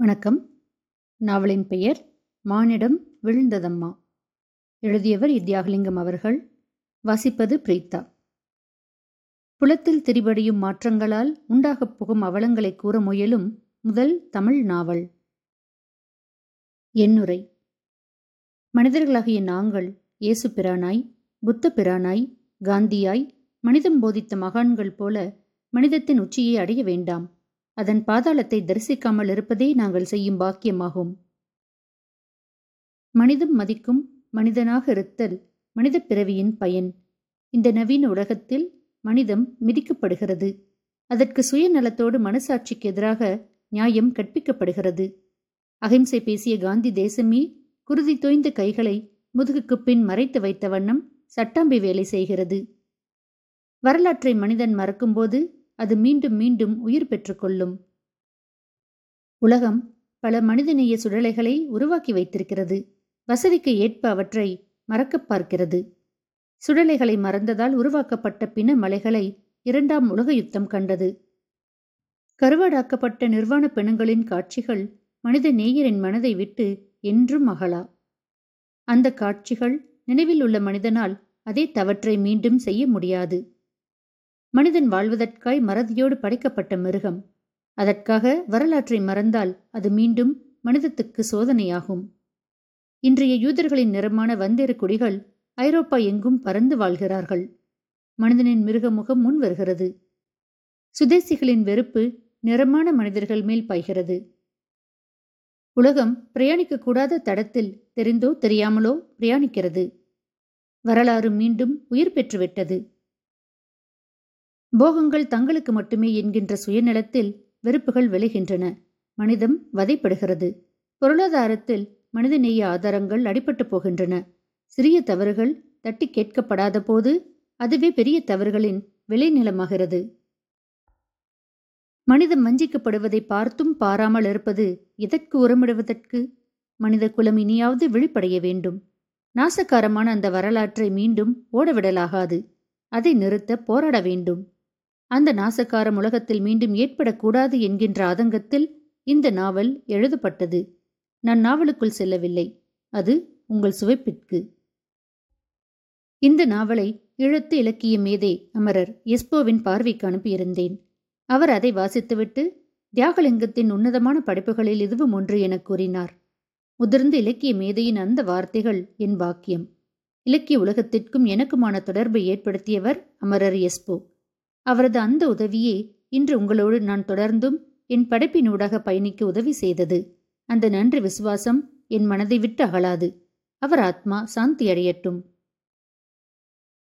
வணக்கம். நாவலின் பெயர் மானிடம் விழுந்ததம்மா. எழுதியவர் இத்தியாகலிங்கம் அவர்கள். வாசிப்பது பிரீத்தா. புலத்தில் திரிபடியும் மாற்றங்களால் உண்டாகப் புகும் அவலங்களை கூற முயலும் முதல் தமிழ் நாவல். எண்ணுரை. மனிதர்களாகிய நாங்கள் இயேசு பிரானாய் புத்த பிரானாய் காந்தியாய் மனிதம் போதித்த மகான்கள் போல மனிதத்தின் உச்சியை அடைய வேண்டாம். அதன் பாதாளத்தை தரிசிக்காமல் இருப்பதே நாங்கள் செய்யும் பாக்கியமாகும். மனிதம் மதிக்கும் மனிதனாக இருத்தல் மனித பிறவியின் பயன். இந்த நவீன உலகத்தில் மனிதம் மிதிக்கப்படுகிறது. அதற்கு சுயநலத்தோடு மனசாட்சிக்கு எதிராக நியாயம் கற்பிக்கப்படுகிறது. அகிம்சை பேசிய காந்தி தேசமே குருதி தோய்ந்த கைகளை முதுகுக்கு பின் மறைத்து வைத்த வண்ணம் சட்டாம்பி வேலை செய்கிறது. வரலாற்றை மனிதன் மறக்கும்போது அது மீண்டும் மீண்டும் உயிர் பெற்றுக்கொள்ளும். உலகம் பல மனிதநேய சுடலைகளை உருவாக்கி வைத்திருக்கிறது. வசதிக்கு ஏற்ப அவற்றை மறக்கப் பார்க்கிறது. சுடலைகளை மறந்ததால் உருவாக்கப்பட்ட பின மலைகளை இரண்டாம் உலக யுத்தம் கண்டது. கருவாடாக்கப்பட்ட நிர்வாண பெண்களின் காட்சிகள் மனித நேயரின் மனதை விட்டு என்றும் அகலா. அந்த காட்சிகள் நினைவில் உள்ள மனிதனால் அதே தவற்றை மீண்டும் செய்ய முடியாது. மனிதன் வாழ்வதற்காய் மறதியோடு படைக்கப்பட்ட மிருகம். அதற்காக வரலாற்றை மறந்தால் அது மீண்டும் மனிதத்துக்கு சோதனையாகும். இன்றைய யூதர்களின் நிறமான வந்தேறு குடிகள் ஐரோப்பா எங்கும் பறந்து வாழ்கிறார்கள். மனிதனின் மிருக முகம் முன் வருகிறது. சுதேசிகளின் வெறுப்பு நிறமான மனிதர்கள் மேல் பாய்கிறது. உலகம் பிரயாணிக்கக்கூடாத தடத்தில் தெரிந்தோ தெரியாமலோ பிரயாணிக்கிறது. வரலாறு மீண்டும் உயிர் பெற்றுவிட்டது. போகங்கள் தங்களுக்கு மட்டுமே என்கின்ற சுயநலத்தில் வெறுப்புகள் விளைகின்றன. மனிதம் வதைப்படுகிறது. பொருளாதாரத்தில் மனிதநேய ஆதாரங்கள் அடிபட்டு போகின்றன. சிறிய தவறுகள் தட்டி கேட்கப்படாத போது அதுவே பெரிய தவறுகளின் விளைநிலமாகிறது. மனிதம் வஞ்சிக்கப்படுவதை பார்த்தும் பாராமல் இருப்பது எதற்கு உரமிடுவதற்கு? மனித குலம் இனியாவது விழிப்படைய வேண்டும். நாசக்காரமான அந்த வரலாற்றை மீண்டும் ஓடவிடலாகாது. அதை நிறுத்த போராட வேண்டும். அந்த நாசக்காரம் உலகத்தில் மீண்டும் ஏற்படக்கூடாது என்கின்ற ஆதங்கத்தில் இந்த நாவல் எழுதப்பட்டது. நான் நாவலுக்குள் செல்லவில்லை. அது உங்கள் சுவைப்பிற்கு. இந்த நாவலை இழுத்து இலக்கிய மேதை அமரர் எஸ்போவின் பார்வைக்கு அனுப்பியிருந்தேன். அவர் அதை வாசித்துவிட்டு தியாகலிங்கத்தின் உன்னதமான படைப்புகளில் இதுவும் ஒன்று எனக் கூறினார். முதிர்ந்த இலக்கிய மேதையின் அந்த வார்த்தைகள் என் பாக்கியம். இலக்கிய உலகத்திற்கும் எனக்குமான தொடர்பை ஏற்படுத்தியவர் அமரர் எஸ்போ. அவரது அந்த உதவியே இன்று உங்களோடு நான் தொடர்ந்தும் என் படைப்பினூடாக பயணிக்க உதவி செய்தது. அந்த நன்றி விசுவாசம் என் மனதை விட்டு அகலாது. அவர் ஆத்மா சாந்தி அடையட்டும்.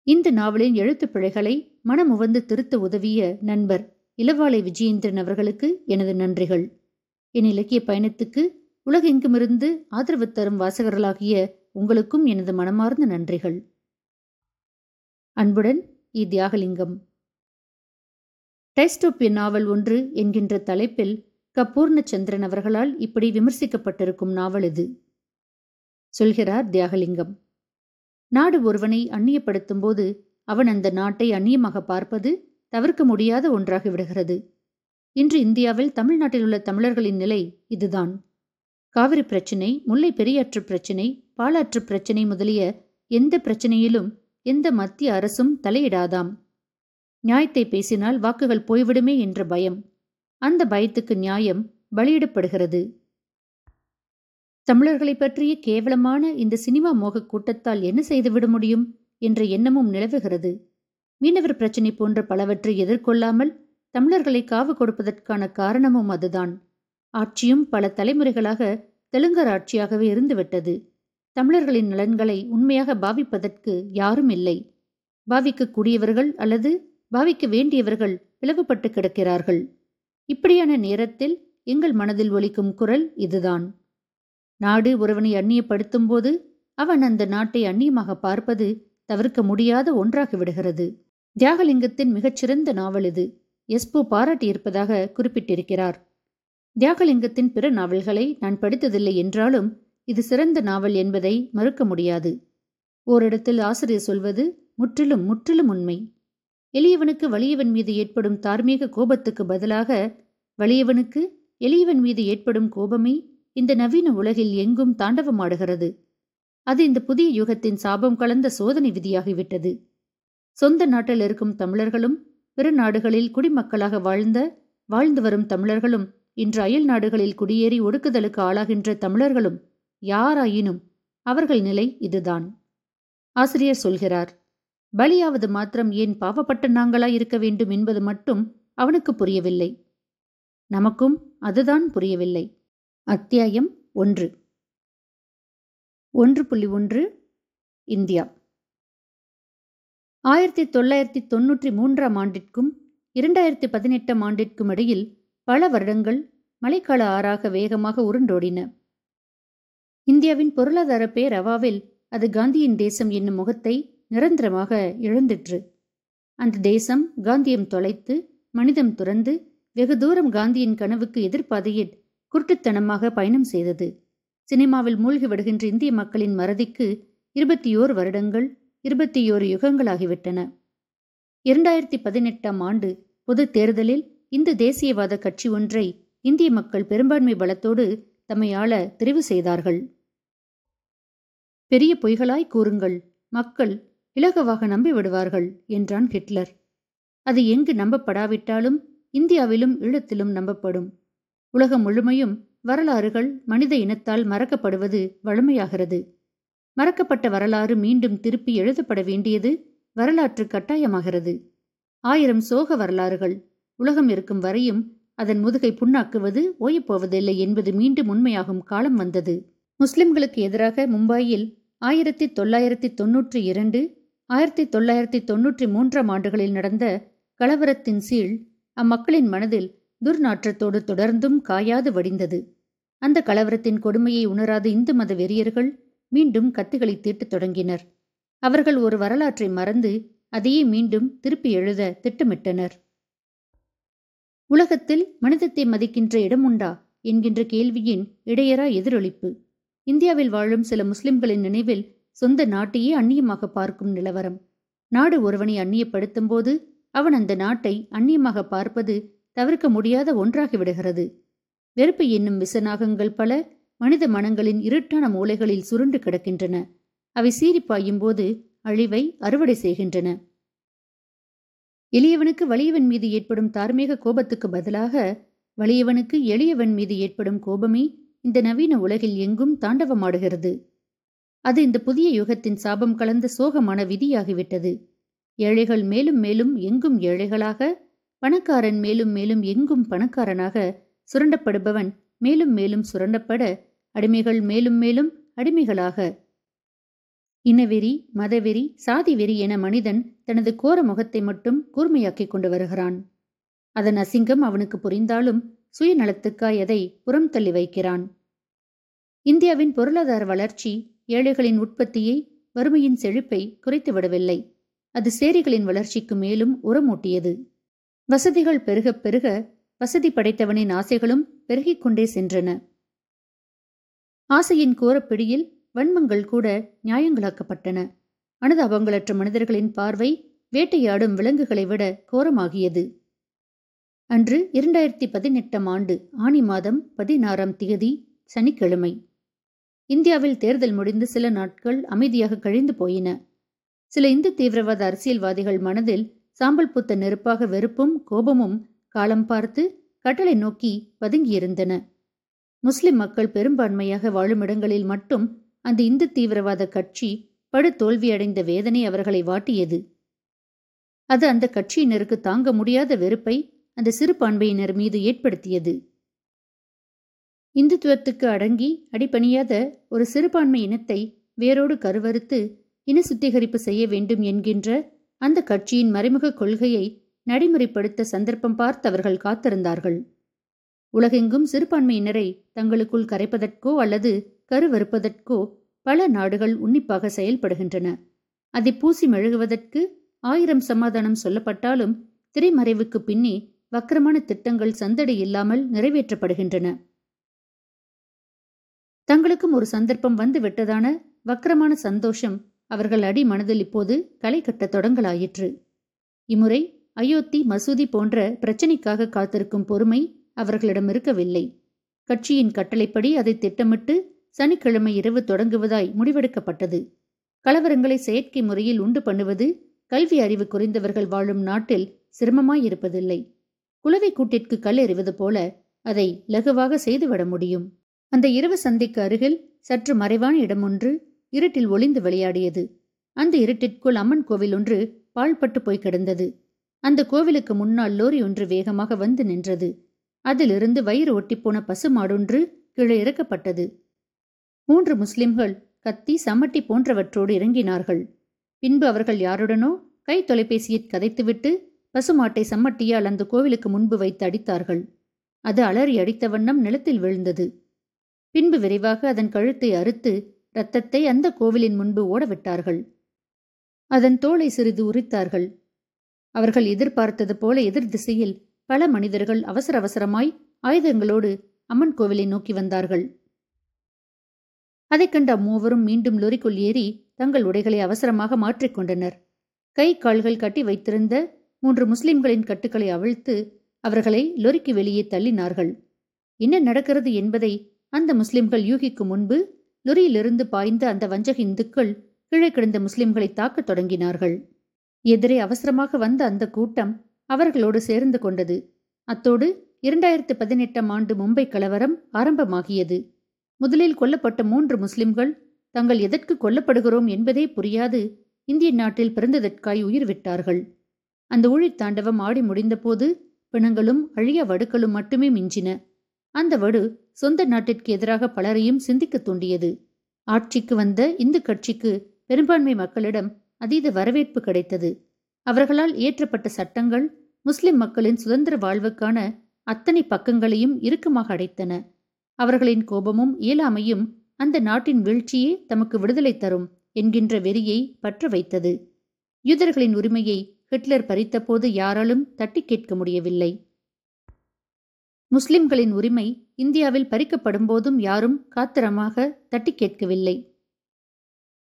இந்த நாவலின் எழுத்துப் பிழைகளை மனமுவந்து திருத்த உதவிய நண்பர் இளவாலை விஜயேந்திரன் அவர்களுக்கு எனது நன்றிகள். என் இலக்கிய பயணத்துக்கு உலகெங்குமிருந்து ஆதரவு தரும் வாசகர்களாகிய உங்களுக்கும் எனது மனமார்ந்த நன்றிகள். அன்புடன் இ தியாகலிங்கம். டைஸ்டோப்பிய நாவல் ஒன்று என்கின்ற தலைப்பில் கபூர்ணச்சந்திரன் அவர்களால் இப்படி விமர்சிக்கப்பட்டிருக்கும் நாவல் இது. சொல்கிறார் தியாகலிங்கம். நாடு ஒருவனை அந்நியப்படுத்தும் போது அவன் அந்த நாட்டை அந்நியமாக பார்ப்பது தவிர்க்க முடியாத ஒன்றாகி விடுகிறது. இன்று இந்தியாவில் தமிழ்நாட்டில் உள்ள தமிழர்களின் நிலை இதுதான். காவிரி பிரச்சினை முல்லை பெரியாற்று பிரச்சினை பாலாற்று பிரச்சினை முதலிய எந்த பிரச்சனையிலும் எந்த மத்திய அரசும் தலையிடாதாம். நியாயத்தை பேசினால் வாக்குகள் போய்விடுமே என்ற பயம். அந்த பயத்துக்கு நியாயம் பலியிடப்படுகிறது. தமிழர்களை பற்றிய கேவலமான இந்த சினிமா மோக கூட்டத்தால் என்ன செய்துவிட முடியும் என்ற எண்ணமும் நிலவுகிறது. மீனவர் பிரச்சினை போன்ற பலவற்றை எதிர்கொள்ளாமல் தமிழர்களை காவு கொடுப்பதற்கான காரணமும் அதுதான். ஆட்சியும் பல தலைமுறைகளாக தெலுங்கர் ஆட்சியாகவே இருந்துவிட்டது. தமிழர்களின் நலன்களை உண்மையாக பாவிப்பதற்கு யாரும் இல்லை. பாவிக்கக்கூடியவர்கள் அல்லது பாவிக்க வேண்டியவர்கள் பிளவுபட்டு கிடக்கிறார்கள். இப்படியான நேரத்தில் எங்கள் மனதில் ஒலிக்கும் குரல் இதுதான். நாடு ஒருவனை அந்நியப்படுத்தும் போது அவன் அந்த நாட்டை அந்நியமாக பார்ப்பது தவிர்க்க முடியாத ஒன்றாகிவிடுகிறது தியாகலிங்கத்தின் மிகச்சிறந்த நாவல் இது. எஸ்பு பாராட்டியிருப்பதாக குறிப்பிட்டிருக்கிறார். தியாகலிங்கத்தின் பிற நாவல்களை நான் படித்ததில்லை என்றாலும் இது சிறந்த நாவல் என்பதை மறுக்க முடியாது. ஓரிடத்தில் ஆசிரியர் சொல்வது முற்றிலும் முற்றிலும் உண்மை. எளியவனுக்கு வலியவன் மீது ஏற்படும் தார்மீக கோபத்துக்கு பதிலாக வலியவனுக்கு எளியவன் மீது ஏற்படும் கோபமே இந்த நவீன உலகில் எங்கும் தாண்டவமாடுகிறது. அது இந்த புதிய யுகத்தின் சாபம் கலந்த சோதனை விதியாகிவிட்டது. சொந்த நாட்டில் இருக்கும் தமிழர்களும் பிற நாடுகளில் குடிமக்களாக வாழ்ந்த வாழ்ந்து வரும் தமிழர்களும் இன்று அயல் நாடுகளில் குடியேறி ஒடுக்குதலுக்கு ஆளாகின்ற தமிழர்களும் யாராயினும் அவர்கள் நிலை இதுதான். ஆசிரியர் சொல்கிறார் பலியாவது மாத்திரம் ஏன் பாவப்பட்ட நாங்களா இருக்க வேண்டும் என்பது மட்டும் அவனுக்கு புரியவில்லை. நமக்கும் அதுதான் புரியவில்லை. அத்தியாயம் ஒன்று. ஒன்று புள்ளி ஒன்று இந்தியா. ஆயிரத்தி தொள்ளாயிரத்தி தொன்னூற்றி மூன்றாம் ஆண்டிற்கும் இரண்டாயிரத்தி பதினெட்டாம் ஆண்டிற்கும் இடையில் பல வருடங்கள் மழைக்கால ஆறாக வேகமாக உருண்டோடின. இந்தியாவின் பொருளாதார பேரவாவில் அது காந்தியின் தேசம் என்னும் முகத்தை நிரந்தரமாக எழுந்திற்று. அந்த தேசம் காந்தியம் தொலைத்து மனிதம் துறந்து வெகு தூரம் காந்தியின் கனவுக்கு எதிர்பாதையில் குருட்டுத்தனமாக பயணம் செய்தது. சினிமாவில் மூழ்கி விடுகின்ற இந்திய மக்களின் மறதிக்கு இருபத்தி ஓர் வருடங்கள் இருபத்தி ஓரு யுகங்களாகிவிட்டன. இரண்டாயிரத்தி பதினெட்டாம் ஆண்டு பொது தேர்தலில் இந்து தேசியவாத கட்சி ஒன்றை இந்திய மக்கள் பெரும்பான்மை பலத்தோடு தம்மை ஆள தெரிவு செய்தார்கள். பெரிய பொய்களாய் கூறுங்கள் மக்கள் இலகுவாக நம்பிவிடுவார்கள் என்றான் ஹிட்லர். அது எங்கு நம்பப்படாவிட்டாலும் இந்தியாவிலும் ஈழத்திலும் நம்பப்படும். உலகம் முழுமையும் வரலாறுகள் மனித இனத்தால் மறக்கப்படுவது வழமையாகிறது. மறக்கப்பட்ட வரலாறு மீண்டும் திருப்பி எழுதப்பட வேண்டியது வரலாற்று கட்டாயமாகிறது. ஆயிரம் சோக வரலாறுகள் உலகம் இருக்கும் வரையும் அதன் முதுகை புண்ணாக்குவது ஓயப்போவதில்லை என்பது மீண்டும் உண்மையாகும் காலம் வந்தது. முஸ்லிம்களுக்கு எதிராக மும்பாயில் ஆயிரத்தி தொள்ளாயிரத்தி தொன்னூற்றி இரண்டு ஆயிரத்தி தொள்ளாயிரத்தி தொன்னூற்றி மூன்றாம் ஆண்டுகளில் நடந்த கலவரத்தின் சீழ் அம்மக்களின் மனதில் துர்நாற்றத்தோடு தொடர்ந்தும் காயாது வடிந்தது. அந்த கலவரத்தின் கொடுமையை உணராத இந்து மத வெறியர்கள் மீண்டும் கத்துகளை தீட்டத் தொடங்கினர். அவர்கள் ஒரு வரலாற்றை மறந்து அதையே மீண்டும் திருப்பி எழுத திட்டமிட்டனர். உலகத்தில் மனிதத்தை மதிக்கின்ற இடமுண்டா என்கின்ற கேள்வியின் இடையரா எதிரொலிப்பு. இந்தியாவில் வாழும் சில முஸ்லிம்களின் நினைவில் சொந்த நாட்டையே அந்நியமாக பார்க்கும் நிலவரம். நாடு ஒருவனை அந்நியப்படுத்தும் போது அவன் அந்த நாட்டை அந்நியமாக பார்ப்பது தவிர்க்க முடியாத ஒன்றாகிவிடுகிறது வெறுப்பு என்னும் விசநாகங்கள் பல மனித மனங்களின் இருட்டான மூலைகளில் சுருண்டு கிடக்கின்றன. அவை சீரிப்பாயும் போது அழிவை அறுவடை செய்கின்றன. எளியவனுக்கு வலியவன் மீது ஏற்படும் தார்மீக கோபத்துக்கு பதிலாக வலியவனுக்கு எளியவன் மீது ஏற்படும் கோபமே இந்த நவீன உலகில் எங்கும் தாண்டவமாடுகிறது. அது இந்த புதிய யுகத்தின் சாபம் கலந்த சோகமான விதியாகிவிட்டது. ஏழைகள் மேலும் மேலும் எங்கும் ஏழைகளாக பணக்காரன் மேலும் மேலும் எங்கும் பணக்காரனாக சுரண்டப்படுபவன் மேலும் மேலும் சுரண்டப்பட அடிமைகள் மேலும் மேலும் அடிமைகளாக. இனவெறி மதவெறி சாதி வெறி என மனிதன் தனது கோர முகத்தை மட்டும் கூர்மையாக்கிக் கொண்டு வருகிறான். அதன் அசிங்கம் அவனுக்கு புரிந்தாலும் சுயநலத்துக்காய் அதை புறம் தள்ளி வைக்கிறான். இந்தியாவின் பொருளாதார வளர்ச்சி ஏழைகளின் உற்பத்தியை வறுமையின் செழிப்பை குறைத்துவிடவில்லை அது சேரிகளின் வளர்ச்சிக்கு மேலும் உரமூட்டியது. வசதிகள் பெருகப் பெருக வசதி படைத்தவனின் ஆசைகளும் பெருகிக் கொண்டே சென்றன. ஆசையின் கோரப்பிடியில் வன்மங்கள் கூட நியாயங்களாக்கப்பட்டன. அனுதாபங்களற்ற மனிதர்களின் பார்வை வேட்டையாடும் விலங்குகளை விட கோரமாகியது. அன்று இரண்டாயிரத்தி பதினெட்டாம் ஆண்டு ஆணி மாதம் பதினாறாம் திகதி சனிக்கிழமை. இந்தியாவில் தேர்தல் முடிந்து சில நாட்கள் அமைதியாக கழிந்து போயின. சில இந்து தீவிரவாத அரசியல்வாதிகள் மனதில் சாம்பல் புத்த நெருப்பாக வெறுப்பும் கோபமும் காலம் பார்த்து கட்டளை நோக்கி பதுங்கியிருந்தன. முஸ்லிம் மக்கள் பெரும்பான்மையாக வாழும் இடங்களில் மட்டும் அந்த இந்து தீவிரவாத கட்சி படு தோல்வியடைந்த வேதனை அவர்களை வாட்டியது. அது அந்த கட்சியினருக்கு தாங்க முடியாத வெறுப்பை அந்த சிறுபான்மையினர் மீது ஏற்படுத்தியது. இந்துத்துவத்துக்கு அடங்கி அடிப்பணியாத ஒரு சிறுபான்மை இனத்தை வேரோடு கருவறுத்து இன சுத்திகரிப்பு செய்ய வேண்டும் என்கின்ற அந்த கட்சியின் மறைமுக கொள்கையை நடைமுறைப்படுத்த சந்தர்ப்பம் பார்த்தவர்கள் காத்திருந்தார்கள். உலகெங்கும் சிறுபான்மையினரை தங்களுக்குள் கரைப்பதற்கோ அல்லது கருவறுப்பதற்கோ பல நாடுகள் உன்னிப்பாக செயல்படுகின்றன. அதை பூசி மெழுகுவதற்கு ஆயிரம் சமாதானம் சொல்லப்பட்டாலும் திரைமறைவுக்கு பின்னே வக்கரமான திட்டங்கள் சந்தடி இல்லாமல் நிறைவேற்றப்படுகின்றன. தங்களுக்கும் ஒரு சந்தர்ப்பம் வந்து விட்டதான வக்கரமான சந்தோஷம் அவர்கள் அடி மனதில் இப்போது களை கட்ட தொடங்கலாயிற்று. இம்முறை அயோத்தி மசூதி போன்ற பிரச்சினைக்காக காத்திருக்கும் பொறுமை அவர்களிடம் இருக்கவில்லை. கட்சியின் கட்டளைப்படி அதை திட்டமிட்டு சனிக்கிழமை இரவு தொடங்குவதாய் முடிவெடுக்கப்பட்டது. கலவரங்களை செயற்கை முறையில் உண்டு பண்ணுவது கல்வி அறிவு குறைந்தவர்கள் வாழும் நாட்டில் சிரமமாயிருப்பதில்லை குலவை கூட்டிற்கு கல் எறிவது போல அதை லகுவாக செய்துவிட முடியும். அந்த இரவு சந்தைக்கு அருகில் சற்று மறைவான இடம் ஒன்று இருட்டில் ஒளிந்து விளையாடியது. அந்த இருட்டிற்குள் அம்மன் கோவில் ஒன்று பாழ்பட்டு போய் கிடந்தது. அந்த கோவிலுக்கு முன்னால் லோரி ஒன்று வேகமாக வந்து நின்றது. அதிலிருந்து வயிறு ஒட்டிப்போன பசு மாடொன்று கீழே இறக்கப்பட்டது. மூன்று முஸ்லிம்கள் கத்தி சமட்டி போன்றவற்றோடு இறங்கினார்கள். பின்பு அவர்கள் யாருடனோ கை தொலைபேசியை கதைத்துவிட்டு பசுமாட்டை சம்மட்டியால் அந்த கோவிலுக்கு முன்பு வைத்து அடித்தார்கள். அது அலறி அடித்த வண்ணம் நிலத்தில் விழுந்தது. பின்பு விரைவாக அதன் கழுத்தை அறுத்து இரத்தத்தை அந்த கோவிலின் முன்பு ஓடவிட்டார்கள். அதன் தோலை சிறிது உரித்தார்கள். அவர்கள் எதிர்பார்த்தது போல எதிர் திசையில் பல மனிதர்கள் அவசர அவசரமாய் ஆயுதங்களோடு அம்மன் கோவிலை நோக்கி வந்தார்கள். அதைக் கண்ட மூவரும் மீண்டும் லொரிக்குள் ஏறி தங்கள் உடைகளை அவசரமாக மாற்றிக்கொண்டனர் கை கால்கள் கட்டி வைத்திருந்த மூன்று முஸ்லிம்களின் கட்டுக்களை அவிழ்த்து அவர்களை லொரிக்கு வெளியே தள்ளினார்கள். என்ன நடக்கிறது என்பதை அந்த முஸ்லிம்கள் யூகிக்கும் முன்பு லொரியிலிருந்து பாய்ந்த அந்த வஞ்சக இந்துக்கள் கீழே கிடந்த முஸ்லிம்களை தாக்கத் தொடங்கினார்கள். எதிரே அவசரமாக வந்த அந்த கூட்டம் அவர்களோடு சேர்ந்து கொண்டது. அத்தோடு இரண்டாயிரத்து பதினெட்டாம் ஆண்டு மும்பை கலவரம் ஆரம்பமாகியது. முதலில் கொல்லப்பட்ட மூன்று முஸ்லிம்கள் தங்கள் எதற்கு கொல்லப்படுகிறோம் என்பதே புரியாது. இந்திய நாட்டில் பிறந்ததற்காய் உயிர் விட்டார்கள். அந்த ஊழித்தாண்டவம் ஆடி முடிந்தபோது பிணங்களும் அழிய வடுக்களும் மட்டுமே மிஞ்சின. அந்த வடு சொந்த நாட்டிற்கு எதிராக பலரையும் சிந்திக்க தூண்டியது. ஆட்சிக்கு வந்த இந்து கட்சிக்கு பெரும்பான்மை மக்களிடம் அதீத வரவேற்பு கிடைத்தது. அவர்களால் இயற்றப்பட்ட சட்டங்கள் முஸ்லிம் மக்களின் சுதந்திர வாழ்வுக்கான அத்தனை பக்கங்களையும் இறுக்கமாக அடைத்தன. அவர்களின் கோபமும் இயலாமையும் அந்த நாட்டின் வீழ்ச்சியே தமக்கு விடுதலை தரும் என்கின்ற வெறியை பற்ற வைத்தது. யூதர்களின் உரிமையை ஹிட்லர் பறித்தபோது யாராலும் தட்டி கேட்க முடியவில்லை. முஸ்லிம்களின் உரிமை இந்தியாவில் பறிக்கப்படும் போதும் யாரும் காத்திரமாக தட்டி கேட்கவில்லை.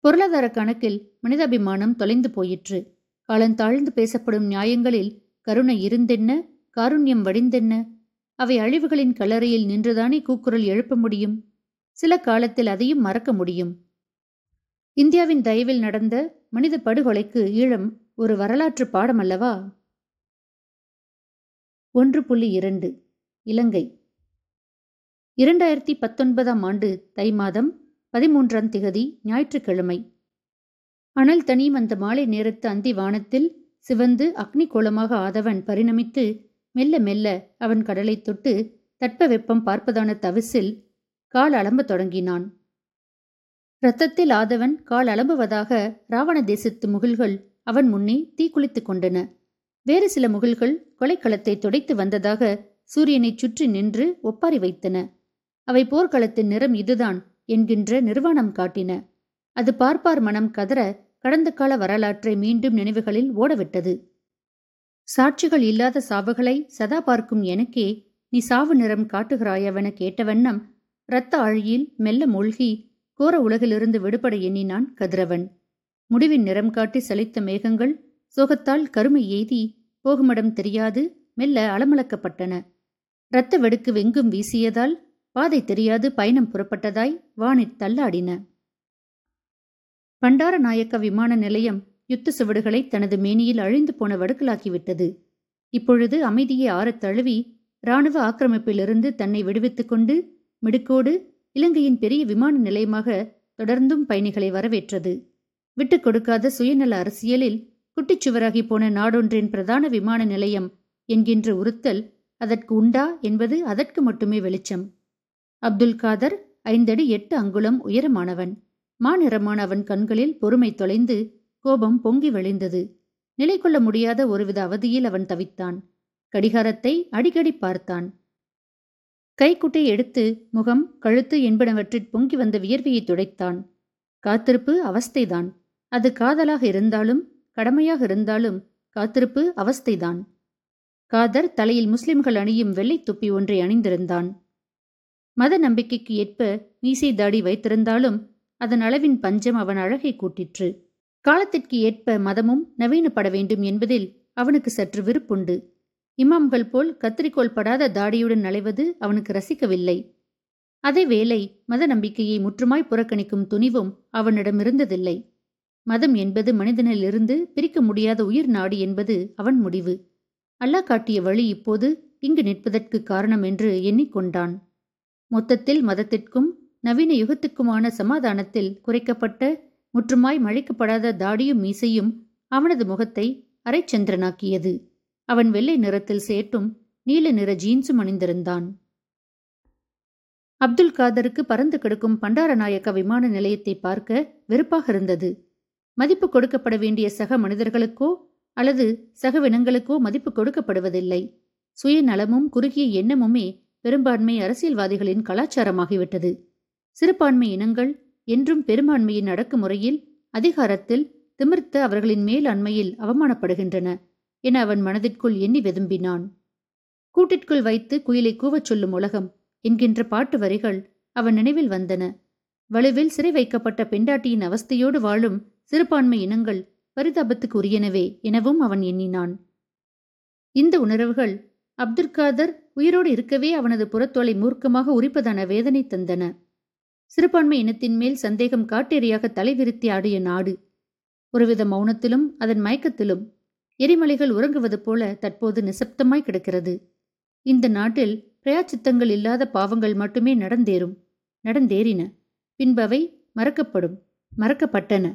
பொருளாதார கணக்கில் மனிதாபிமானம் தொலைந்து போயிற்று. காலந்தாழ்ந்து பேசப்படும் நியாயங்களில் கருணை இருந்தென்ன காருண்யம் வடிந்தென்ன? அவை அழிவுகளின் கல்லறையில் நின்றுதானே கூக்குரல் எழுப்ப முடியும்? சில காலத்தில் அதையும் மறக்க முடியும். இந்தியாவின் தயவில் நடந்த மனித படுகொலைக்கு ஈழம் ஒரு வரலாற்று பாடம் அல்லவா ஒன்று புள்ளி இரண்டு. இலங்கை. இரண்டாயிரத்தி பத்தொன்பதாம் ஆண்டு தை மாதம் பதிமூன்றாம் திகதி ஞாயிற்றுக்கிழமை. அனல் தனியும் அந்த மாலை நேரத்து அந்தி வானத்தில் சிவந்து அக்னி கோலமாக ஆதவன் பரிணமித்து மெல்ல மெல்ல அவன் கடலை தொட்டு தட்ப வெப்பம் பார்ப்பதான தவிசில் கால் அலம்பத் தொடங்கினான். இரத்தத்தில் ஆதவன் கால் அலம்புவதாக ராவண தேசத்து முகில்கள் அவன் முன்னே தீக்குளித்துக் கொண்டன. வேறு சில முகில்கள் கொலைக்களத்தை துடைத்து வந்ததாக சூரியனைச் சுற்றி நின்று ஒப்பாரி வைத்தன. அவை போர்க்களத்தின் நிறம் இதுதான் என்கின்ற நிர்வாணம் காட்டின. அது பார்ப்பார் மனம் கதற கடந்த கால வரலாற்றை மீண்டும் நினைவுகளில் ஓடவிட்டது. சாட்சிகள் இல்லாத சாவுகளை சதா பார்க்கும் எனக்கே நீ சாவு நிறம் காட்டுகிறாயவென கேட்டவண்ணம் இரத்த ஆழியில் மெல்ல மூழ்கி கோர உலகிலிருந்து விடுபட எண்ணினான் கதிரவன். முடிவின் நிறம் காட்டி செழித்த மேகங்கள் சோகத்தால் கருமை எய்தி போகுமிடம் தெரியாது மெல்ல அலமளக்கப்பட்டன இரத்த வெடுக்கு வெங்கும் வீசியதால் பாதை தெரியாது பயணம் புறப்பட்டதாய் வானிற் தள்ளாடின. பண்டார நாயக்க விமான நிலையம் யுத்த சுவடுகளை தனது மேனியில் அழிந்து போன வடுக்கலாக்கிவிட்டது. இப்பொழுது அமைதியை ஆறத் தழுவி இராணுவ ஆக்கிரமிப்பிலிருந்து தன்னை விடுவித்துக் கொண்டு மிடுக்கோடு இலங்கையின் பெரிய விமான நிலையமாக தொடர்ந்தும் பயணிகளை வரவேற்றது. விட்டுக் கொடுக்காத சுயநல அரசியலில் குட்டிச்சுவராகி போன நாடொன்றின் பிரதான விமான நிலையம் என்கின்ற உறுத்தல் அதற்கு உண்டா என்பது அதற்கு மட்டுமே வெளிச்சம். அப்துல் காதர் ஐந்தடி எட்டு அங்குலம் உயரமானவன். மாநிறமான அவன் கண்களில் பொறுமை தொலைந்து கோபம் பொங்கி வழிந்தது நிலை கொள்ள முடியாத ஒருவித அவதியில் அவன் தவித்தான். கடிகாரத்தை அடிக்கடி பார்த்தான். கைக்குட்டை எடுத்து முகம் கழுத்து என்பனவற்றிற் பொங்கி வந்த வியர்வையை துடைத்தான். காத்திருப்பு அவஸ்தைதான். அது காதலாக இருந்தாலும் கடமையாக இருந்தாலும் காத்திருப்பு அவஸ்தைதான். காதர் தலையில் முஸ்லிம்கள் அணியும் வெள்ளை துப்பி ஒன்றை அணிந்திருந்தான். மத நம்பிக்கைக்கு ஏற்ப மீசை தாடி வைத்திருந்தாலும் அதன் அளவின் பஞ்சம் அவன் அழகை கூட்டிற்று. காலத்திற்கு ஏற்ப மதமும் நவீனப்பட வேண்டும் என்பதில் அவனுக்கு சற்று விருப்புண்டு. இமாம்கள் போல் கத்திரிக்கோள் படாத தாடியுடன் அலைவது அவனுக்கு ரசிக்கவில்லை. அதே வேளை மத நம்பிக்கையை முற்றுமாய் புறக்கணிக்கும் துணிவும் அவனிடம் இருந்ததில்லை. மதம் என்பது மனிதனிலிருந்து பிரிக்க முடியாத உயிர் நாடி என்பது அவன் முடிவு. அல்லாஹ் காட்டிய வழி இப்போது இங்கு நிற்பதற்கு காரணம் என்று எண்ணிக்கொண்டான். மொத்தத்தில் மதத்திற்கும் நவீன யுகத்துக்குமான சமாதானத்தில் குறைக்கப்பட்ட முற்றுமாய் மழைக்கப்படாத தாடியும் மீசையும் அவனது முகத்தை அரைச்சந்திரனாக்கியது. அவன் வெள்ளை நிறத்தில் சேட்டும் நீல நிற ஜீன்ஸும் அணிந்திருந்தான். அப்துல் காதருக்கு பறந்து கிடக்கும் பண்டாரநாயக்க விமான நிலையத்தை பார்க்க வெறுப்பாக இருந்தது. மதிப்பு கொடுக்கப்பட வேண்டிய சக மனிதர்களுக்கோ அல்லது சகவினங்களுக்கோ மதிப்பு கொடுக்கப்படுவதில்லை. சுயநலமும் குறுகிய எண்ணமுமே பெரும்பான்மை அரசியல்வாதிகளின் கலாச்சாரமாகிவிட்டது. சிறுபான்மை இனங்கள் என்றும் பெரும்பான்மையின் அடக்குமுறையில் அதிகாரத்தில் திமிர்த்த அவர்களின் மேலாண்மையில் அவமானப்படுகின்றன என அவன் மனதிற்குள் எண்ணி வெதும்பினான். கூட்டிற்குள் வைத்து குயிலை கூவச் சொல்லும் உலகம் என்கின்ற பாட்டு வரிகள் அவன் நினைவில் வந்தன. வலுவில் சிறை வைக்கப்பட்ட பெண்டாட்டியின் அவஸ்தையோடு வாழும் சிறுபான்மை இனங்கள் பரிதாபத்துக்கு உரியனவே எனவும் அவன் எண்ணினான். இந்த உணர்வுகள் அப்துல்காதர் உயிரோடு இருக்கவே அவனது புறத்தோலை மூர்க்கமாக உரிப்பதான வேதனை தந்தன. சிறுபான்மை இனத்தின் மேல் சந்தேகம் காட்டேரியாக தலைவிரித்தி ஆடிய நாடு. ஒருவித மௌனத்திலும் அதன் மயக்கத்திலும் எரிமலைகள் உறங்குவது போல தற்போது நிசப்தமாய் கிடக்கிறது. இந்த நாட்டில் பிரயாச்சித்தங்கள் இல்லாத பாவங்கள் மட்டுமே நடந்தேறும் நடந்தேறின. பின்பவை மறக்கப்படும் மறக்கப்பட்டன.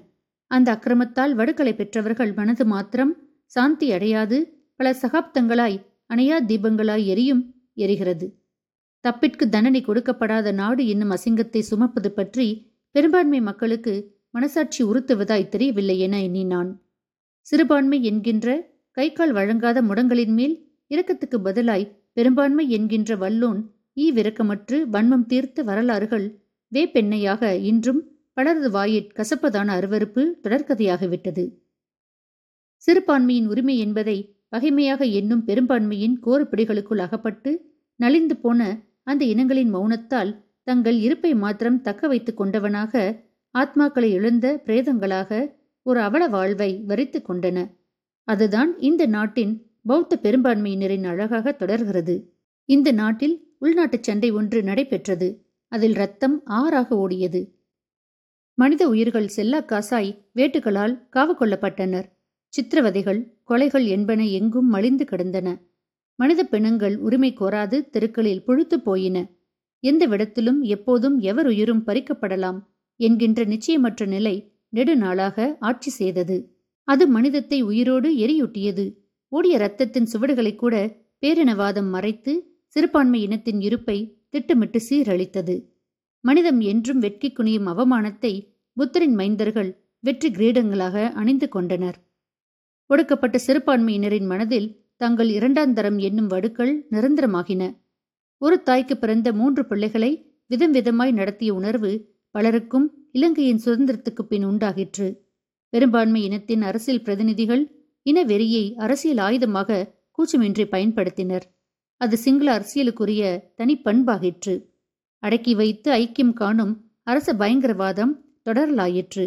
அந்த அக்கிரமத்தால் வடுக்களை பெற்றவர்கள் மனது மாத்திரம் சாந்தி அடையாது பல சகாப்தங்களாய் அணையா தீபங்களாய் எரியும் எரிகிறது. தப்பிற்கு தண்டனை கொடுக்கப்படாத நாடு என்னும் அசிங்கத்தை சுமப்பது பற்றி பெரும்பான்மை மக்களுக்கு மனசாட்சி உறுத்துவதாய் தெரியவில்லை என எண்ணினான். சிறுபான்மை என்கின்ற கை கால் வழங்காத முடங்களின் மேல் இரக்கத்துக்கு பதிலாய் பெரும்பான்மை என்கின்ற வல்லோன் ஈவிரக்கமற்று வன்மம் தீர்த்த வரலாறுகள் வேப்பெண்ணையாக இன்றும் பலரது வாயிற் கசப்பதான அருவறுப்பு தொடர்கதையாகிவிட்டது சிறுபான்மையின் உரிமை என்பதை பகைமையாக எண்ணும் பெரும்பான்மையின் கோரப்பிடிகளுக்குள் அகப்பட்டு நலிந்து போன அந்த இனங்களின் மௌனத்தால் தங்கள் இருப்பை மாத்திரம் தக்க வைத்துக் கொண்டவனாக ஆத்மாக்களை இழந்த பிரேதங்களாக ஒரு அவல வாழ்வை வரித்து கொண்டன. அதுதான் இந்த நாட்டின் பௌத்த பெரும்பான்மையினரின் அழகாக தொடர்கிறது. இந்த நாட்டில் உள்நாட்டுச் சண்டை ஒன்று நடைபெற்றது. அதில் ரத்தம் ஆறாக ஓடியது. மனித உயிர்கள் செல்லா காசாய் வேட்டுகளால் காவு கொள்ளப்பட்டனர் சித்திரவதைகள் கொலைகள் என்பன எங்கும் மலிந்து கிடந்தன. மனித பிணங்கள் உரிமை கோராது தெருக்களில் புழுத்து போயின. எந்த விடத்திலும் எப்போதும் எவர் உயிரும் பறிக்கப்படலாம் என்கின்ற நிச்சயமற்ற நிலை நெடுநாளாக ஆட்சி செய்தது. அது மனிதத்தை உயிரோடு எரியூட்டியது. ஓடிய இரத்தத்தின் சுவடுகளை கூட பேரினவாதம் மறைத்து சிறுபான்மை இனத்தின் இருப்பை திட்டமிட்டு சீரழித்தது. மனிதம் என்றும் வெட்கி குனியும் அவமானத்தை புத்தரின் மைந்தர்கள் வெற்றி கிரீடங்களாக அணிந்து கொண்டனர். ஒடுக்கப்பட்ட சிறுபான்மையினரின் மனதில் தங்கள் இரண்டாந்தரம் என்னும் வடுக்கள் நிரந்தரமாகின. ஒரு தாய்க்கு பிறந்த மூன்று பிள்ளைகளை விதம் விதமாய் நடத்திய உணர்வு பலருக்கும் இலங்கையின் சுதந்திரத்துக்கு பின் உண்டாகிற்று. பெரும்பான்மை இனத்தின் அரசியல் பிரதிநிதிகள் இன வெறியை அரசியல் ஆயுதமாக கூச்சமின்றி பயன்படுத்தினர். அது சிங்கள அரசியலுக்குரிய தனிப்பண்பாகிற்று. அடக்கி வைத்து ஐக்கியம் காணும் அரச பயங்கரவாதம் தொடரலாயிற்று.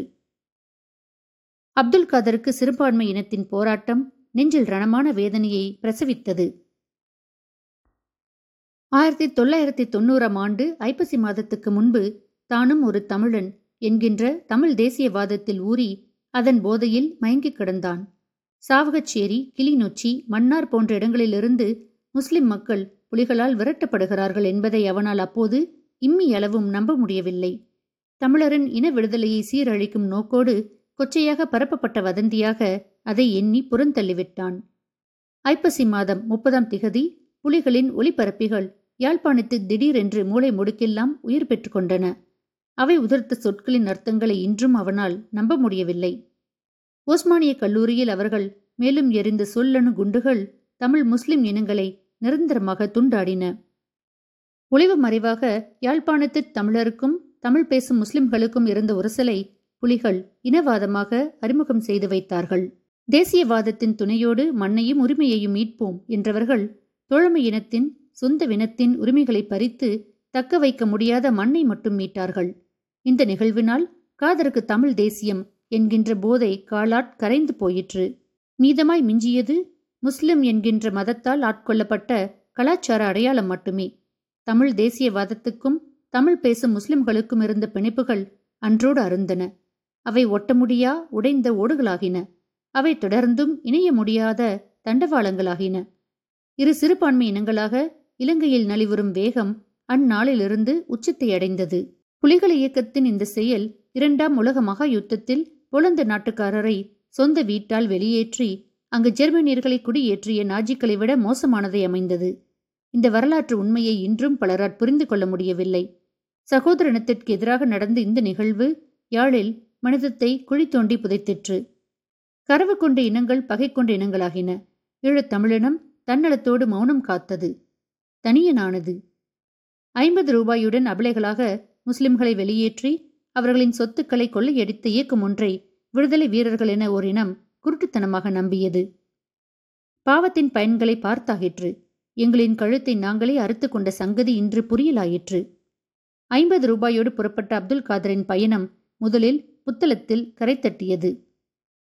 அப்துல் காதருக்கு சிறுபான்மை இனத்தின் போராட்டம் நெஞ்சில் ரணமான வேதனையை பிரசவித்தது. ஆயிரத்தி தொள்ளாயிரத்தி தொண்ணூறாம் ஆண்டு ஐப்பசி மாதத்துக்கு முன்பு தானும் ஒரு தமிழன் என்கின்ற தமிழ் தேசியவாதத்தில் ஊறி அதன் போதையில் மயங்கிக் கிடந்தான். சாவகச்சேரி கிளிநொச்சி மன்னார் போன்ற இடங்களிலிருந்து முஸ்லிம் மக்கள் புலிகளால் விரட்டப்படுகிறார்கள் என்பதை அவனால் அப்போது இம்மி அளவும் நம்ப முடியவில்லை. தமிழரின் இன விடுதலையை சீரழிக்கும் நோக்கோடு கொச்சையாக பரப்பப்பட்ட வதந்தியாக அதை எண்ணி புறந்தள்ளிவிட்டான். ஐப்பசி மாதம் முப்பதாம் திகதி புலிகளின் ஒளிபரப்பிகள் யாழ்ப்பாணத்தில் திடீரென்று மூளை முடுக்கெல்லாம் உயிர் பெற்றுக்கொண்டன அவை உதிர்த்த சொற்களின் அர்த்தங்களை இன்றும் அவனால் நம்ப முடியவில்லை. ஓஸ்மானிய கல்லூரியில் அவர்கள் மேலும் எரிந்த சொல்லணு குண்டுகள் தமிழ் முஸ்லிம் இனங்களை நிரந்தரமாக துண்டாடின. ஒளிவு மறைவாக யாழ்ப்பாணத்து தமிழருக்கும் தமிழ் பேசும் முஸ்லிம்களுக்கும் இருந்த உரசலை புலிகள் இனவாதமாக அறிமுகம் செய்து வைத்தார்கள். தேசியவாதத்தின் துணையோடு மண்ணையும் உரிமையையும் மீட்போம் என்றவர்கள் தோழமை இனத்தின் சொந்த வினத்தின் உரிமைகளை பறித்து தக்க வைக்க முடியாத மண்ணை மட்டும் மீட்டார்கள். இந்த நிகழ்வினால் காதருக்கு தமிழ் தேசியம் என்கின்ற போதை காலாட் கரைந்து போயிற்று. மீதமாய் மிஞ்சியது முஸ்லிம் என்கின்ற மதத்தால் ஆட்கொள்ளப்பட்ட கலாச்சார அடையாளம் மட்டுமே. தமிழ் தேசியவாதத்துக்கும் தமிழ் பேசும் முஸ்லிம்களுக்கும் இருந்த பிணைப்புகள் அன்றோடு அருந்தன. அவை ஒட்ட முடியா உடைந்த ஓடுகளாகின. அவை தொடர்ந்தும் இணைய முடியாத தண்டவாளங்களாகின. இரு சிறுபான்மை இனங்களாக இலங்கையில் நலிவரும் வேகம் அந்நாளிலிருந்து உச்சத்தை அடைந்தது. புலிகள் இயக்கத்தின் இந்த செயல் இரண்டாம் உலக மகா யுத்தத்தில் போலந்து நாட்டுக்காரரை சொந்த வீட்டால் வெளியேற்றி அங்கு ஜெர்மனியர்களை குடியேற்றிய நாஜிக்களை விட மோசமானதை அமைந்தது. இந்த வரலாற்று உண்மையை இன்றும் பலரால் புரிந்து கொள்ள முடியவில்லை. சகோதரனத்திற்கு எதிராக நடந்த இந்த நிகழ்வு யாழில் மனிதத்தை குழி தோண்டி புதைத்திற்று. கரவு கொண்ட இனங்கள் பகை கொண்ட இனங்களாகின. ஈழத் தமிழினம் தன்னலத்தோடு மௌனம் காத்தது. தனியனானது. ஐம்பது ரூபாயுடன் அபலைகளாக முஸ்லிம்களை வெளியேற்றி அவர்களின் சொத்துக்களை கொள்ளையடித்த இயக்கம் ஒன்றை விடுதலை வீரர்கள் என ஒரு இனம் குருட்டுத்தனமாக நம்பியது. பாவத்தின் பயன்களை பார்த்தாகிற்று. எங்களின் கழுத்தை நாங்களே அறுத்து கொண்ட சங்கதி இன்று புரியலாயிற்று. ஐம்பது ரூபாயோடு புறப்பட்ட அப்துல் காதரின் பயணம் முதலில் புத்தளத்தில் கரை தட்டியது.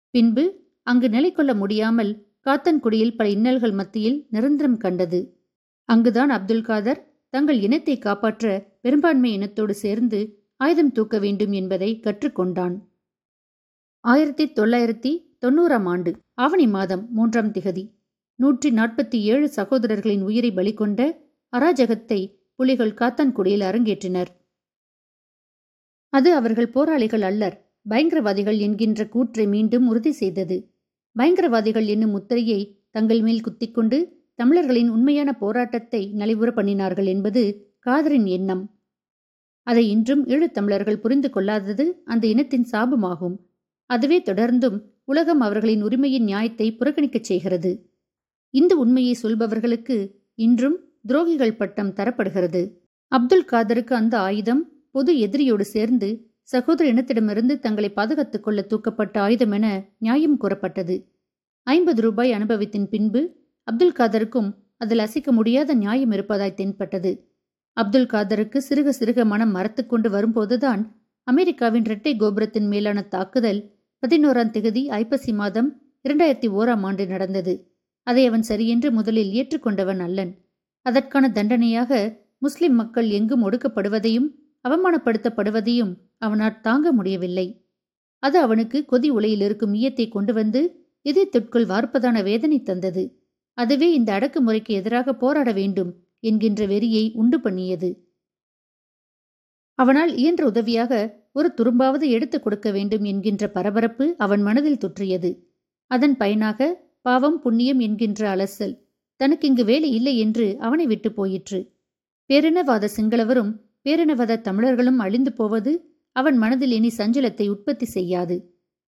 பின்பு அங்கு நிலை கொள்ள முடியாமல் காத்தன்குடியில் பல இன்னல்கள் மத்தியில் நிரந்தரம் கண்டது. அங்குதான் அப்துல் காதர் தங்கள் இனத்தை காப்பாற்ற பெரும்பான்மை இனத்தோடு சேர்ந்து ஆயுதம் தூக்க வேண்டும் என்பதை கற்றுக்கொண்டான். ஆயிரத்தி தொள்ளாயிரத்தி தொண்ணூறாம் ஆண்டு ஆவணி மாதம் மூன்றாம் திகதி. நூற்றி நாற்பத்தி ஏழு சகோதரர்களின் உயிரை பலி கொண்ட அராஜகத்தை புலிகள் காத்தான்குடியில் அரங்கேற்றினர். அது அவர்கள் போராளிகள் அல்லர். பயங்கரவாதிகள் என்கின்ற கூற்றை மீண்டும் உறுதி செய்தது. பயங்கரவாதிகள் என்னும் முத்திரையை தங்கள் மேல் குத்திக்கொண்டு தமிழர்களின் உண்மையான போராட்டத்தை நலிவுற பண்ணினார்கள் என்பது காதரின் எண்ணம். அதை இன்றும் ஈழத்தமிழர்கள் புரிந்து கொள்ளாதது அந்த இனத்தின் சாபமாகும். அதுவே தொடர்ந்தும் உலகம் அவர்களின் உரிமையின் நியாயத்தை புறக்கணிக்கச் செய்கிறது. இந்த உண்மையை சொல்பவர்களுக்கு இன்றும் துரோகிகள் பட்டம் தரப்படுகிறது. அப்துல் காதருக்கு அந்த ஆயுதம் பொது எதிரியோடு சேர்ந்து சகோதர இனத்திடமிருந்து தங்களை பாதுகாத்துக் கொள்ள தூக்கப்பட்ட ஆயுதம் என நியாயம் கூறப்பட்டது. ஐம்பது ரூபாய் அனுபவத்தின் பின்பு அப்துல் காதருக்கும் அதில் அசைக்க முடியாத நியாயம் இருப்பதாய் தென்பட்டது. அப்துல் காதருக்கு சிறுக சிறுக மனம் மறத்து கொண்டு வரும்போதுதான் அமெரிக்காவின் இரட்டை கோபுரத்தின் மேலான தாக்குதல் பதினோராம் திகதி ஐப்பசி மாதம் இரண்டாயிரத்தி ஓராம் ஆண்டு நடந்தது. அதை அவன் சரியென்று முதலில் ஏற்றுக்கொண்டவன் அல்லன். அதற்கான தண்டனையாக முஸ்லிம் மக்கள் எங்கும் ஒடுக்கப்படுவதையும் அவமானப்படுத்தப்படுவதையும் அவனால் தாங்க முடியவில்லை. அது அவனுக்கு கொதி உலையில் இருக்கும் ஈயத்தை கொண்டு வந்து இதயத்திற்குள் வார்ப்பதான வேதனை தந்தது. அதுவே இந்த அடக்குமுறைக்கு எதிராக போராட வேண்டும் என்கின்ற வெறியை உண்டு பண்ணியது. அவனால் இயன்ற உதவியாக ஒரு துரும்பாவது எடுத்துக் கொடுக்க வேண்டும் என்கின்ற பரபரப்பு அவன் மனதில் தொற்றியது. அதன் பயனாக பாவம் புண்ணியம் என்கின்ற அலசல் தனக்கு இங்கு வேலை இல்லை என்று அவனை விட்டு போயிற்று. பேரினவாத சிங்களவரும் பேரினவாத தமிழர்களும் அழிந்து போவது அவன் மனதில் இனி சஞ்சலத்தை உற்பத்தி செய்யாது.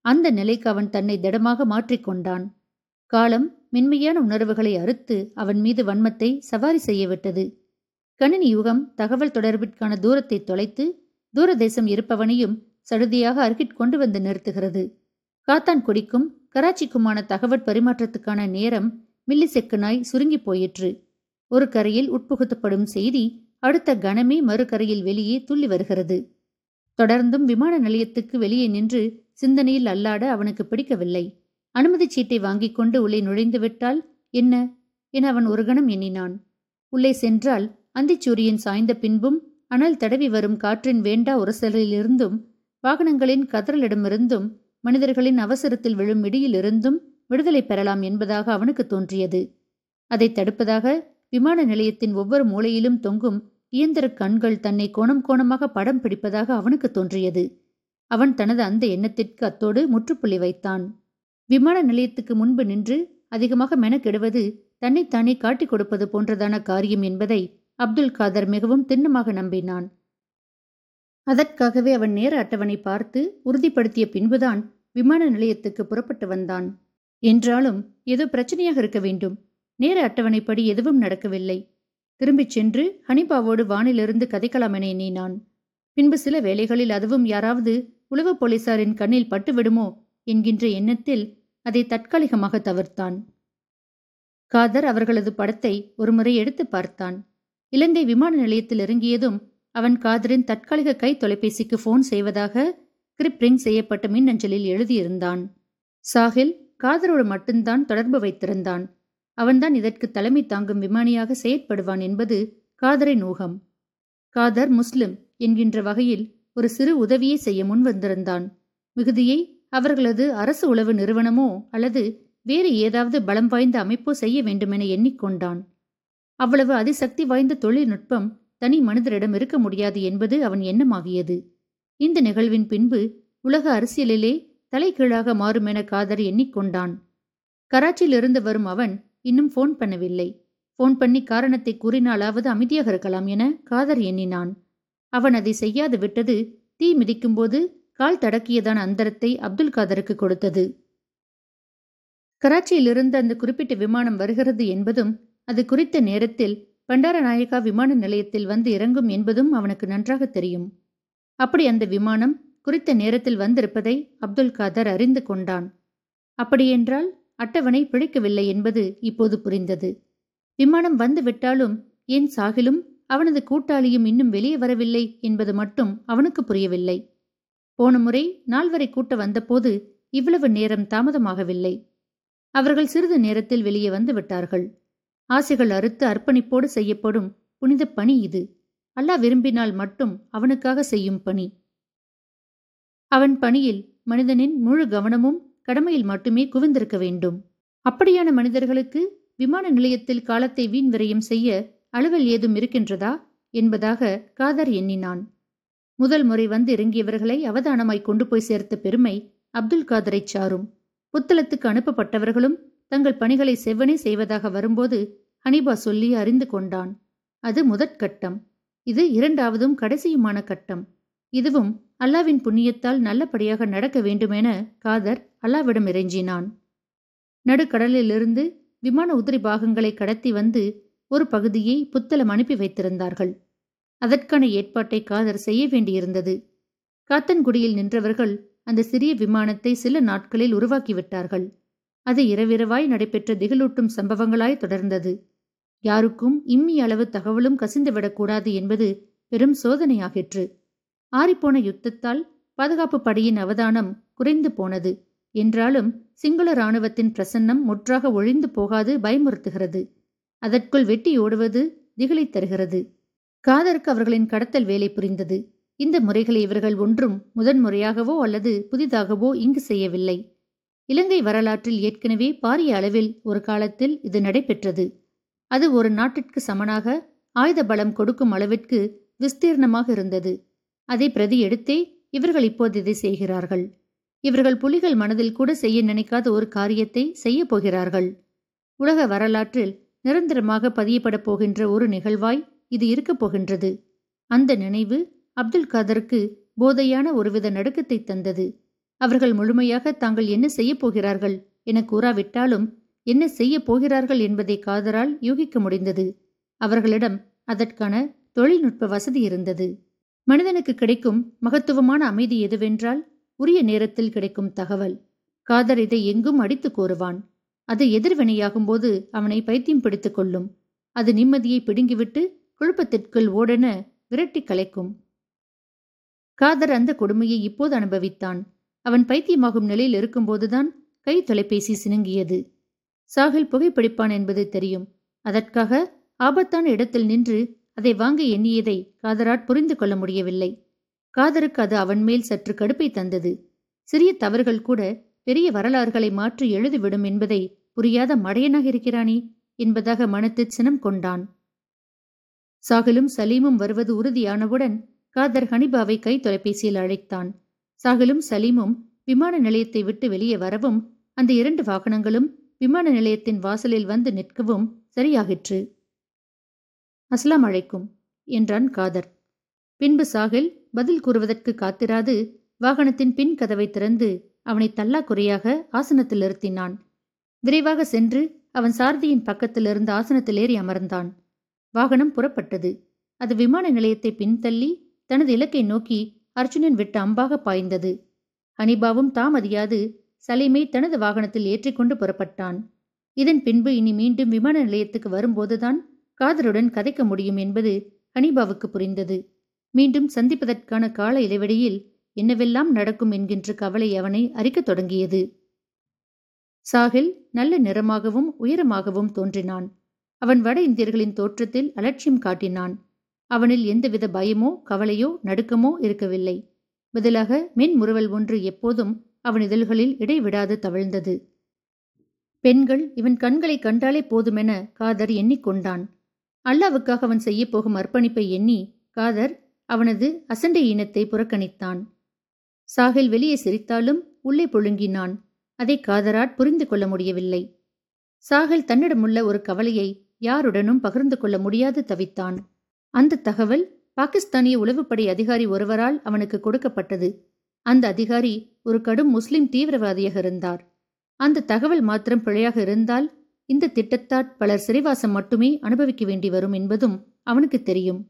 அந்த நிலைக்கு அவன் தன்னை திடமாக மாற்றிக்கொண்டான் காலம் மென்மையான உணர்வுகளை அறுத்து அவன் மீது வன்மத்தை சவாரி செய்யவிட்டது கணினி யுகம் தகவல் தொடர்பிற்கான தூரத்தை தொலைத்து தூரதேசம் இருப்பவனையும் சடுதியாக அருகிட் கொண்டு வந்து நிறுத்துகிறது. காத்தான் கொடிக்கும் கராச்சிக்குமான தகவல் பரிமாற்றத்துக்கான நேரம் மில்லிசெக்கனாய் சுருங்கி போயிற்று. ஒரு கரையில் உட்புகுத்தப்படும் செய்தி அடுத்த கணமே மறுகரையில் வெளியே துள்ளி வருகிறது. தொடர்ந்தும் விமான நிலையத்துக்கு வெளியே நின்று சிந்தனையில் அல்லாட அவனுக்கு பிடிக்கவில்லை. அனுமதிச் சீட்டை வாங்கிக் கொண்டு உள்ளே நுழைந்துவிட்டால் என்ன? என அவன் ஒரு கணம் எண்ணினான். உள்ளே சென்றால் அந்திச்சூரியன் சாய்ந்த பின்பும் அனல் தடவி வரும் காற்றின் வேண்டா உரசலிலிருந்தும் வாகனங்களின் கதறலிடமிருந்தும் மனிதர்களின் அவசரத்தில் விழும் இடியிலிருந்தும் விடுதலை பெறலாம் என்பதாக அவனுக்கு தோன்றியது. அதை தடுப்பதாக விமான நிலையத்தின் ஒவ்வொரு மூலையிலும் தொங்கும் இயந்திர கண்கள் தன்னை கோணம் கோணமாக படம் பிடிப்பதாக அவனுக்கு தோன்றியது. அவன் தனது அந்த எண்ணத்திற்கு அத்தோடு முற்றுப்புள்ளி வைத்தான். விமான நிலையத்துக்கு முன்பு நின்று அதிகமாக மெனக்கெடுவது தன்னைத்தானே காட்டிக் கொடுப்பது போன்றதான காரியம் என்பதை அப்துல் காதர் மிகவும் திண்ணமாக நம்பினான். அதற்காகவே அவன் நேர அட்டவணை பார்த்து உறுதிப்படுத்திய பின்புதான் விமான நிலையத்துக்கு புறப்பட்டு வந்தான். என்றாலும் ஏதோ பிரச்சனையாக இருக்க வேண்டும். நேர அட்டவணைப்படி எதுவும் நடக்கவில்லை. திரும்பிச் சென்று ஹனிபாவோடு வானிலிருந்து கதைக்கலாம் என எண்ணினான். பின்பு சில வேளைகளில் அதுவும் யாராவது உளவு போலீசாரின் கண்ணில் பட்டுவிடுமோ என்கின்ற எண்ணத்தில் அதை தற்காலிகமாக தவிர்த்தான். காதர் அவர்களது படத்தை ஒருமுறை எடுத்து பார்த்தான். இலங்கை விமான நிலையத்தில் இறங்கியதும் அவன் காதரின் தற்காலிக கை தொலைபேசிக்கு போன் செய்வதாக கிரிப்ரிங் செய்யப்பட்ட மின்னஞ்சலில் எழுதியிருந்தான். சாஹில் காதரோடு மட்டும்தான் தொடர்பு வைத்திருந்தான். அவன்தான் இதற்கு தலைமை தாங்கும் விமானியாக செயற்படுவான் என்பது காதரின் ஊகம். காதர் முஸ்லிம் என்கின்ற வகையில் ஒரு சிறு உதவியை செய்ய முன் வந்திருந்தான். மிகுதியை அவர்களது அரசு உளவு நிறுவனமோ அல்லது வேறு ஏதாவது பலம் வாய்ந்த அமைப்போ செய்ய வேண்டுமென எண்ணிக்கொண்டான். அவ்வளவு அதிசக்தி வாய்ந்த தொழில்நுட்பம் தனி மனிதரிடம் இருக்க முடியாது என்பது அவன் எண்ணமாகியது. இந்த நிகழ்வின் பின்பு உலக அரசியலிலே தலைகீழாக மாறுமென காதர் எண்ணிக்கொண்டான். கராச்சியிலிருந்து வரும் அவன் இன்னும் ஃபோன் பண்ணவில்லை. ஃபோன் பண்ணி காரணத்தை கூறினாலாவது அமைதியாக இருக்கலாம் என காதர் எண்ணினான். அவன் அதை செய்யாது விட்டது தீ மிதிக்கும்போது கால் தடக்கியதான அந்தரத்தை அப்துல் காதருக்கு கொடுத்தது. கராச்சியிலிருந்து அந்த குறிப்பிட்ட விமானம் வருகிறது என்பதும் அது குறித்த நேரத்தில் பண்டாரநாயகா விமான நிலையத்தில் வந்து இறங்கும் என்பதும் அவனுக்கு நன்றாக தெரியும். அப்படி அந்த விமானம் குறித்த நேரத்தில் வந்திருப்பதை அப்துல் காதர் அறிந்து கொண்டான். அப்படியென்றால் அட்டவணை பிழைக்கவில்லை என்பது இப்போது புரிந்தது. விமானம் வந்துவிட்டாலும் ஏன் சாகிலும் அவனது கூட்டாளியும் இன்னும் வெளியே வரவில்லை என்பது மட்டும் அவனுக்கு புரியவில்லை. போன முறை நால்வரை கூட்ட வந்தபோது இவ்வளவு நேரம் தாமதமாகவில்லை. அவர்கள் சிறிது நேரத்தில் வெளியே வந்து விட்டார்கள். ஆசைகள் அறுத்து அர்ப்பணிப்போடு செய்யப்படும் புனித பணி இது. அல்லாஹ் விரும்பினால் மட்டும் அவனுக்காக செய்யும் பணி. அவன் பணியில் மனிதனின் முழு கவனமும் கடமையில் மட்டுமே குவிந்திருக்க வேண்டும். அப்படியான மனிதர்களுக்கு விமான நிலையத்தில் காலத்தை வீண் விரயம் செய்ய அலுவல் ஏதும் இருக்கின்றதா என்பதாக காதர் எண்ணினான். முதல் முறை வந்து இறங்கியவர்களை அவதானமாய் கொண்டு போய் சேர்த்த பெருமை அப்துல் காதரை சாரும். புத்தளத்துக்கு அனுப்பப்பட்டவர்களும் தங்கள் பணிகளை செவ்வனே செய்வதாக வரும்போது ஹனிபா சொல்லி அறிந்து கொண்டான். அது முதற்கட்டம். இது இரண்டாவதும் கடைசியுமான கட்டம். இதுவும் அல்லாவின் புண்ணியத்தால் நல்லபடியாக நடக்க வேண்டுமென காதர் அல்லாவிடம் இறைஞ்சினான். நடுக்கடலிலிருந்து விமான உதிரி பாகங்களை கடத்தி வந்து ஒரு பகுதியை புத்தளம் அனுப்பி வைத்திருந்தார்கள். அதற்கான ஏற்பாட்டை காதர் செய்ய வேண்டியிருந்தது. காத்தன்குடியில் நின்றவர்கள் அந்த சிறிய விமானத்தை சில நாட்களில் உருவாக்கிவிட்டார்கள். அது இரவிரவாய் நடைபெற்ற திகழூட்டும் சம்பவங்களாய் தொடர்ந்தது. யாருக்கும் இம்மி அளவு தகவலும் கசிந்துவிடக்கூடாது என்பது பெரும் சோதனையாகிற்று. ஆறிப்போன யுத்தத்தால் பாதுகாப்பு படையின் அவதானம் குறைந்து போனது. என்றாலும் சிங்கள இராணுவத்தின் பிரசன்னம் முற்றாக ஒழிந்து போகாது பயமுறுத்துகிறது. அதற்குள் வெட்டி ஓடுவது திகிலை தருகிறது. காதருக்கு அவர்களின் கடத்தல் வேலை புரிந்தது. இந்த முறைகளை இவர்கள் ஒன்றும் முதன்முறையாகவோ அல்லது புதிதாகவோ இங்கு செய்யவில்லை. இலங்கை வரலாற்றில் ஏற்கனவே பாரிய அளவில் ஒரு காலத்தில் இது நடைபெற்றது. அது ஒரு நாட்டிற்கு சமனாக ஆயுத பலம் கொடுக்கும் அளவிற்கு விஸ்தீர்ணமாக இருந்தது. அதை பிரதி எடுத்தே இவர்கள் இப்போது இதை செய்கிறார்கள். இவர்கள் புலிகள் மனதில் கூட செய்ய நினைக்காத ஒரு காரியத்தை செய்ய போகிறார்கள். உலக வரலாற்றில் நிரந்தரமாக பதியப்படப் போகின்ற ஒரு நிகழ்வாய் இது இருக்கப் போகின்றது. அந்த நினைவு அப்துல் காதருக்கு போதையான ஒருவித நடுக்கத்தை தந்தது. அவர்கள் முழுமையாக தாங்கள் என்ன செய்யப் போகிறார்கள் என கூறாவிட்டாலும் என்ன செய்யப் போகிறார்கள் என்பதை காதரால் யூகிக்க முடிந்தது. அவர்களிடம் அதற்கான தொழில்நுட்ப வசதி இருந்தது. மனிதனுக்கு கிடைக்கும் மகத்துவமான அமைதி எதுவென்றால் உரிய நேரத்தில் கிடைக்கும் தகவல். காதர் இதை எங்கும் அடித்து கூறுவான். அது எதிர்வினையாகும்போது அவனை பைத்தியம் பிடித்துக் கொள்ளும். அது நிம்மதியை பிடுங்கிவிட்டு குழப்பத்திற்குள் ஓடென விரட்டி கலைக்கும். காதர் அந்த கொடுமையை இப்போது அனுபவித்தான். அவன் பைத்தியமாகும் நிலையில் இருக்கும்போதுதான் கை தொலைபேசி சினுங்கியது. சாகில் புகைப்பிடிப்பான் என்பது தெரியும். அதற்காக ஆபத்தான இடத்தில் நின்று அதை வாங்க எண்ணியதை காதராட் புரிந்து கொள்ள முடியவில்லை. காதருக்கு அது அவன் மேல் சற்று கடுப்பை தந்தது. சிறிய தவறுகள் கூட பெரிய வரலாறுகளை மாற்றி எழுதிவிடும் என்பதை புரியாத மடையனாக இருக்கிறானே என்பதாக மனத்து சினம் கொண்டான். சாகிலும் சலீமும் வருவது உறுதியானவுடன் காதர் ஹனிபாவை கை தொலைபேசியில் அழைத்தான். சாகிலும் சலீமும் விமான நிலையத்தை விட்டு வெளியே வரவும் அந்த இரண்டு வாகனங்களும் விமான நிலையத்தின் வாசலில் வந்து நிற்கவும் சரியாகிற்று. அஸ்லாம் அழைக்கும் என்றான் காதர். பின்பு சாகில் பதில் கூறுவதற்கு காத்திராது வாகனத்தின் பின் கதவை திறந்து அவனை தல்லாக்குறையாக ஆசனத்தில் நிறுத்தினான். விரைவாக சென்று அவன் சாரதியின் பக்கத்தில் இருந்த ஆசனத்தில் ஏறி அமர்ந்தான். வாகனம் புறப்பட்டது. அது விமான நிலையத்தை பின்தள்ளி தனது இலக்கை நோக்கி அர்ஜுனன் விட்டு அம்பாக பாய்ந்தது. ஹனிபாவும் தாமதியாது சலீமை தனது வாகனத்தில் ஏற்றிக்கொண்டு புறப்பட்டான். இதன் பின்பு இனி மீண்டும் விமான நிலையத்துக்கு வரும்போதுதான் காதலுடன் கதைக்க முடியும் என்பது ஹனிபாவுக்கு புரிந்தது. மீண்டும் சந்திப்பதற்கான கால இடைவெளியில் என்னவெல்லாம் நடக்கும் என்கின்ற கவலை அவனை அறிக்கத் தொடங்கியது. சாகில் நல்ல நிறமாகவும் உயரமாகவும் தோன்றினான். அவன் வட இந்தியர்களின் தோற்றத்தில் அலட்சியம் காட்டினான். அவனில் எந்தவித பயமோ கவலையோ நடுக்கமோ இருக்கவில்லை. பதிலாக மென்முறுவல் ஒன்று எப்போதும் அவன் இதழ்களில் இடைவிடாது தவிழ்ந்தது. பெண்கள் இவன் கண்களை கண்டாலே போதுமென காதர் எண்ணிக்கொண்டான். அல்லாவுக்காக அவன் செய்யப் போகும் அர்ப்பணிப்பை எண்ணி காதர் அவனது அசண்டை இனத்தை புறக்கணித்தான். சாகில் வெளியே சிரித்தாலும் உள்ளே புழுங்கினான். அதை காதராட் புரிந்து கொள்ள முடியவில்லை. சாகில் தன்னிடமுள்ள ஒரு கவலையை யாருடனும் பகிர்ந்து கொள்ள முடியாது தவித்தான். அந்த தகவல் பாகிஸ்தானிய உளவுப்படை அதிகாரி ஒருவரால் அவனுக்கு கொடுக்கப்பட்டது. அந்த அதிகாரி ஒரு கடும் முஸ்லிம் தீவிரவாதியாக இருந்தார். அந்த தகவல் மாத்திரம் பிழையாக இருந்தால் இந்த திட்டத்தால் பலர் சிறைவாசம் மட்டுமே அனுபவிக்க வேண்டி வரும் என்பதும் அவனுக்கு தெரியும்.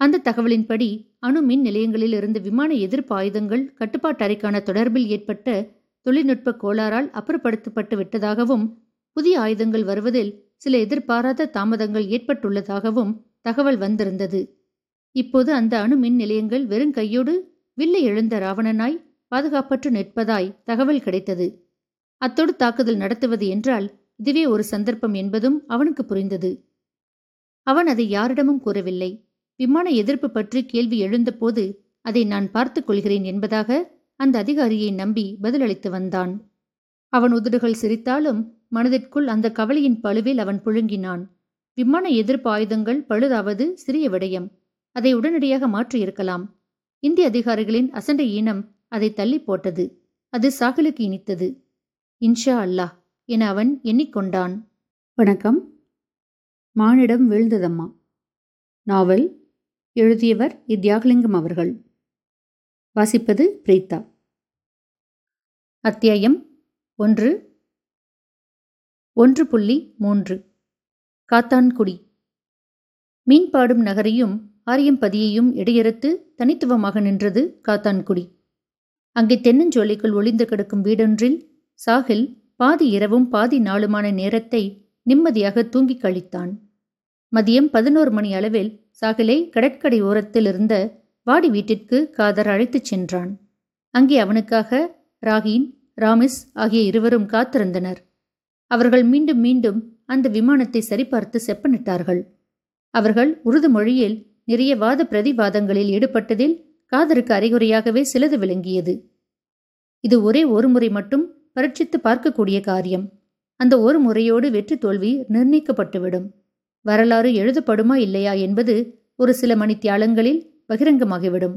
அந்த தகவலின்படி அணு மின் நிலையங்களில் இருந்து விமான எதிர்ப்பு ஆயுதங்கள் கட்டுப்பாட்டு அறைக்கான தொடர்பில் ஏற்பட்ட தொழில்நுட்ப கோளாறால் அப்புறப்படுத்தப்பட்டு விட்டதாகவும் புதிய ஆயுதங்கள் வருவதில் சில எதிர்பாராத தாமதங்கள் ஏற்பட்டுள்ளதாகவும் தகவல் வந்திருந்தது. இப்போது அந்த அணு மின் நிலையங்கள் வெறும் கையோடு வில்லை எழுந்த ராவணனாய் பாதுகாப்பற்று நிற்பதாய் தகவல் கிடைத்தது. அத்தோடு தாக்குதல் நடத்துவது என்றால் இதுவே ஒரு சந்தர்ப்பம் என்பதும் அவனுக்கு புரிந்தது. அவன் அதை யாரிடமும் கூறவில்லை. விமான எதிர்ப்பு பற்றி கேள்வி எழுந்தபோது அதை நான் பார்த்துக் கொள்கிறேன் என்பதாக அந்த அதிகாரியை நம்பி பதிலளித்து வந்தான். அவன் உதடுகள் சிரித்தாலும் மனதிற்குள் அந்த கவலையின் பழுவில் அவன் புழுங்கினான். விமான எதிர்ப்பு ஆயுதங்கள் பழுதாவது சிறிய விடயம். அதை உடனடியாக மாற்றியிருக்கலாம். இந்திய அதிகாரிகளின் அசண்டை ஈனம் அதை தள்ளி போட்டது. அது சாகலுக்கு இனித்தது. இன்ஷா அல்லாஹ் என அவன் எண்ணிக்கொண்டான். வணக்கம். மானிடம் வீழ்ந்ததம்மா. நாவல் எழுதியவர் இத்தியாகலிங்கம் அவர்கள். வாசிப்பது பிரீதா அத்தியாயம் ஒன்று. ஒன்று புள்ளி மூன்று. காத்தான்குடி. மீன்பாடும் நகரையும் ஆரியம்பதியையும் இடையறுத்து தனித்துவமாக நின்றது காத்தான்குடி. அங்கே தென்னஞ்சோலைக்குள் ஒளிந்து கிடக்கும் வீடொன்றில் சாகில் பாதி இரவும் பாதி நாளுமான நேரத்தை நிம்மதியாக தூங்கிக் கழித்தான். மதியம் பதினோரு மணி அளவில் சாகிலை கடற்கரை ஓரத்தில் இருந்த வாடி வீட்டிற்கு காதர் அழைத்துச் சென்றான். அங்கே அவனுக்காக ராகின் ராமிஸ் ஆகிய இருவரும் காத்திருந்தனர். அவர்கள் மீண்டும் மீண்டும் அந்த விமானத்தை சரிபார்த்து செப்பனிட்டார்கள். அவர்கள் உருது மொழியில் நிறைய வாத பிரதிவாதங்களில் ஈடுபட்டதில் காதருக்கு அறிகுறியாகவே சிலது விளங்கியது. இது ஒரே ஒரு முறை மட்டும் பரீட்சித்து பார்க்கக்கூடிய காரியம். அந்த ஒரு முறையோடு வெற்றி தோல்வி நிர்ணயிக்கப்பட்டுவிடும். வரலாறு எழுதப்படுமா இல்லையா என்பது ஒரு சில மணித்தியாலங்களில் பகிரங்கமாகிவிடும்.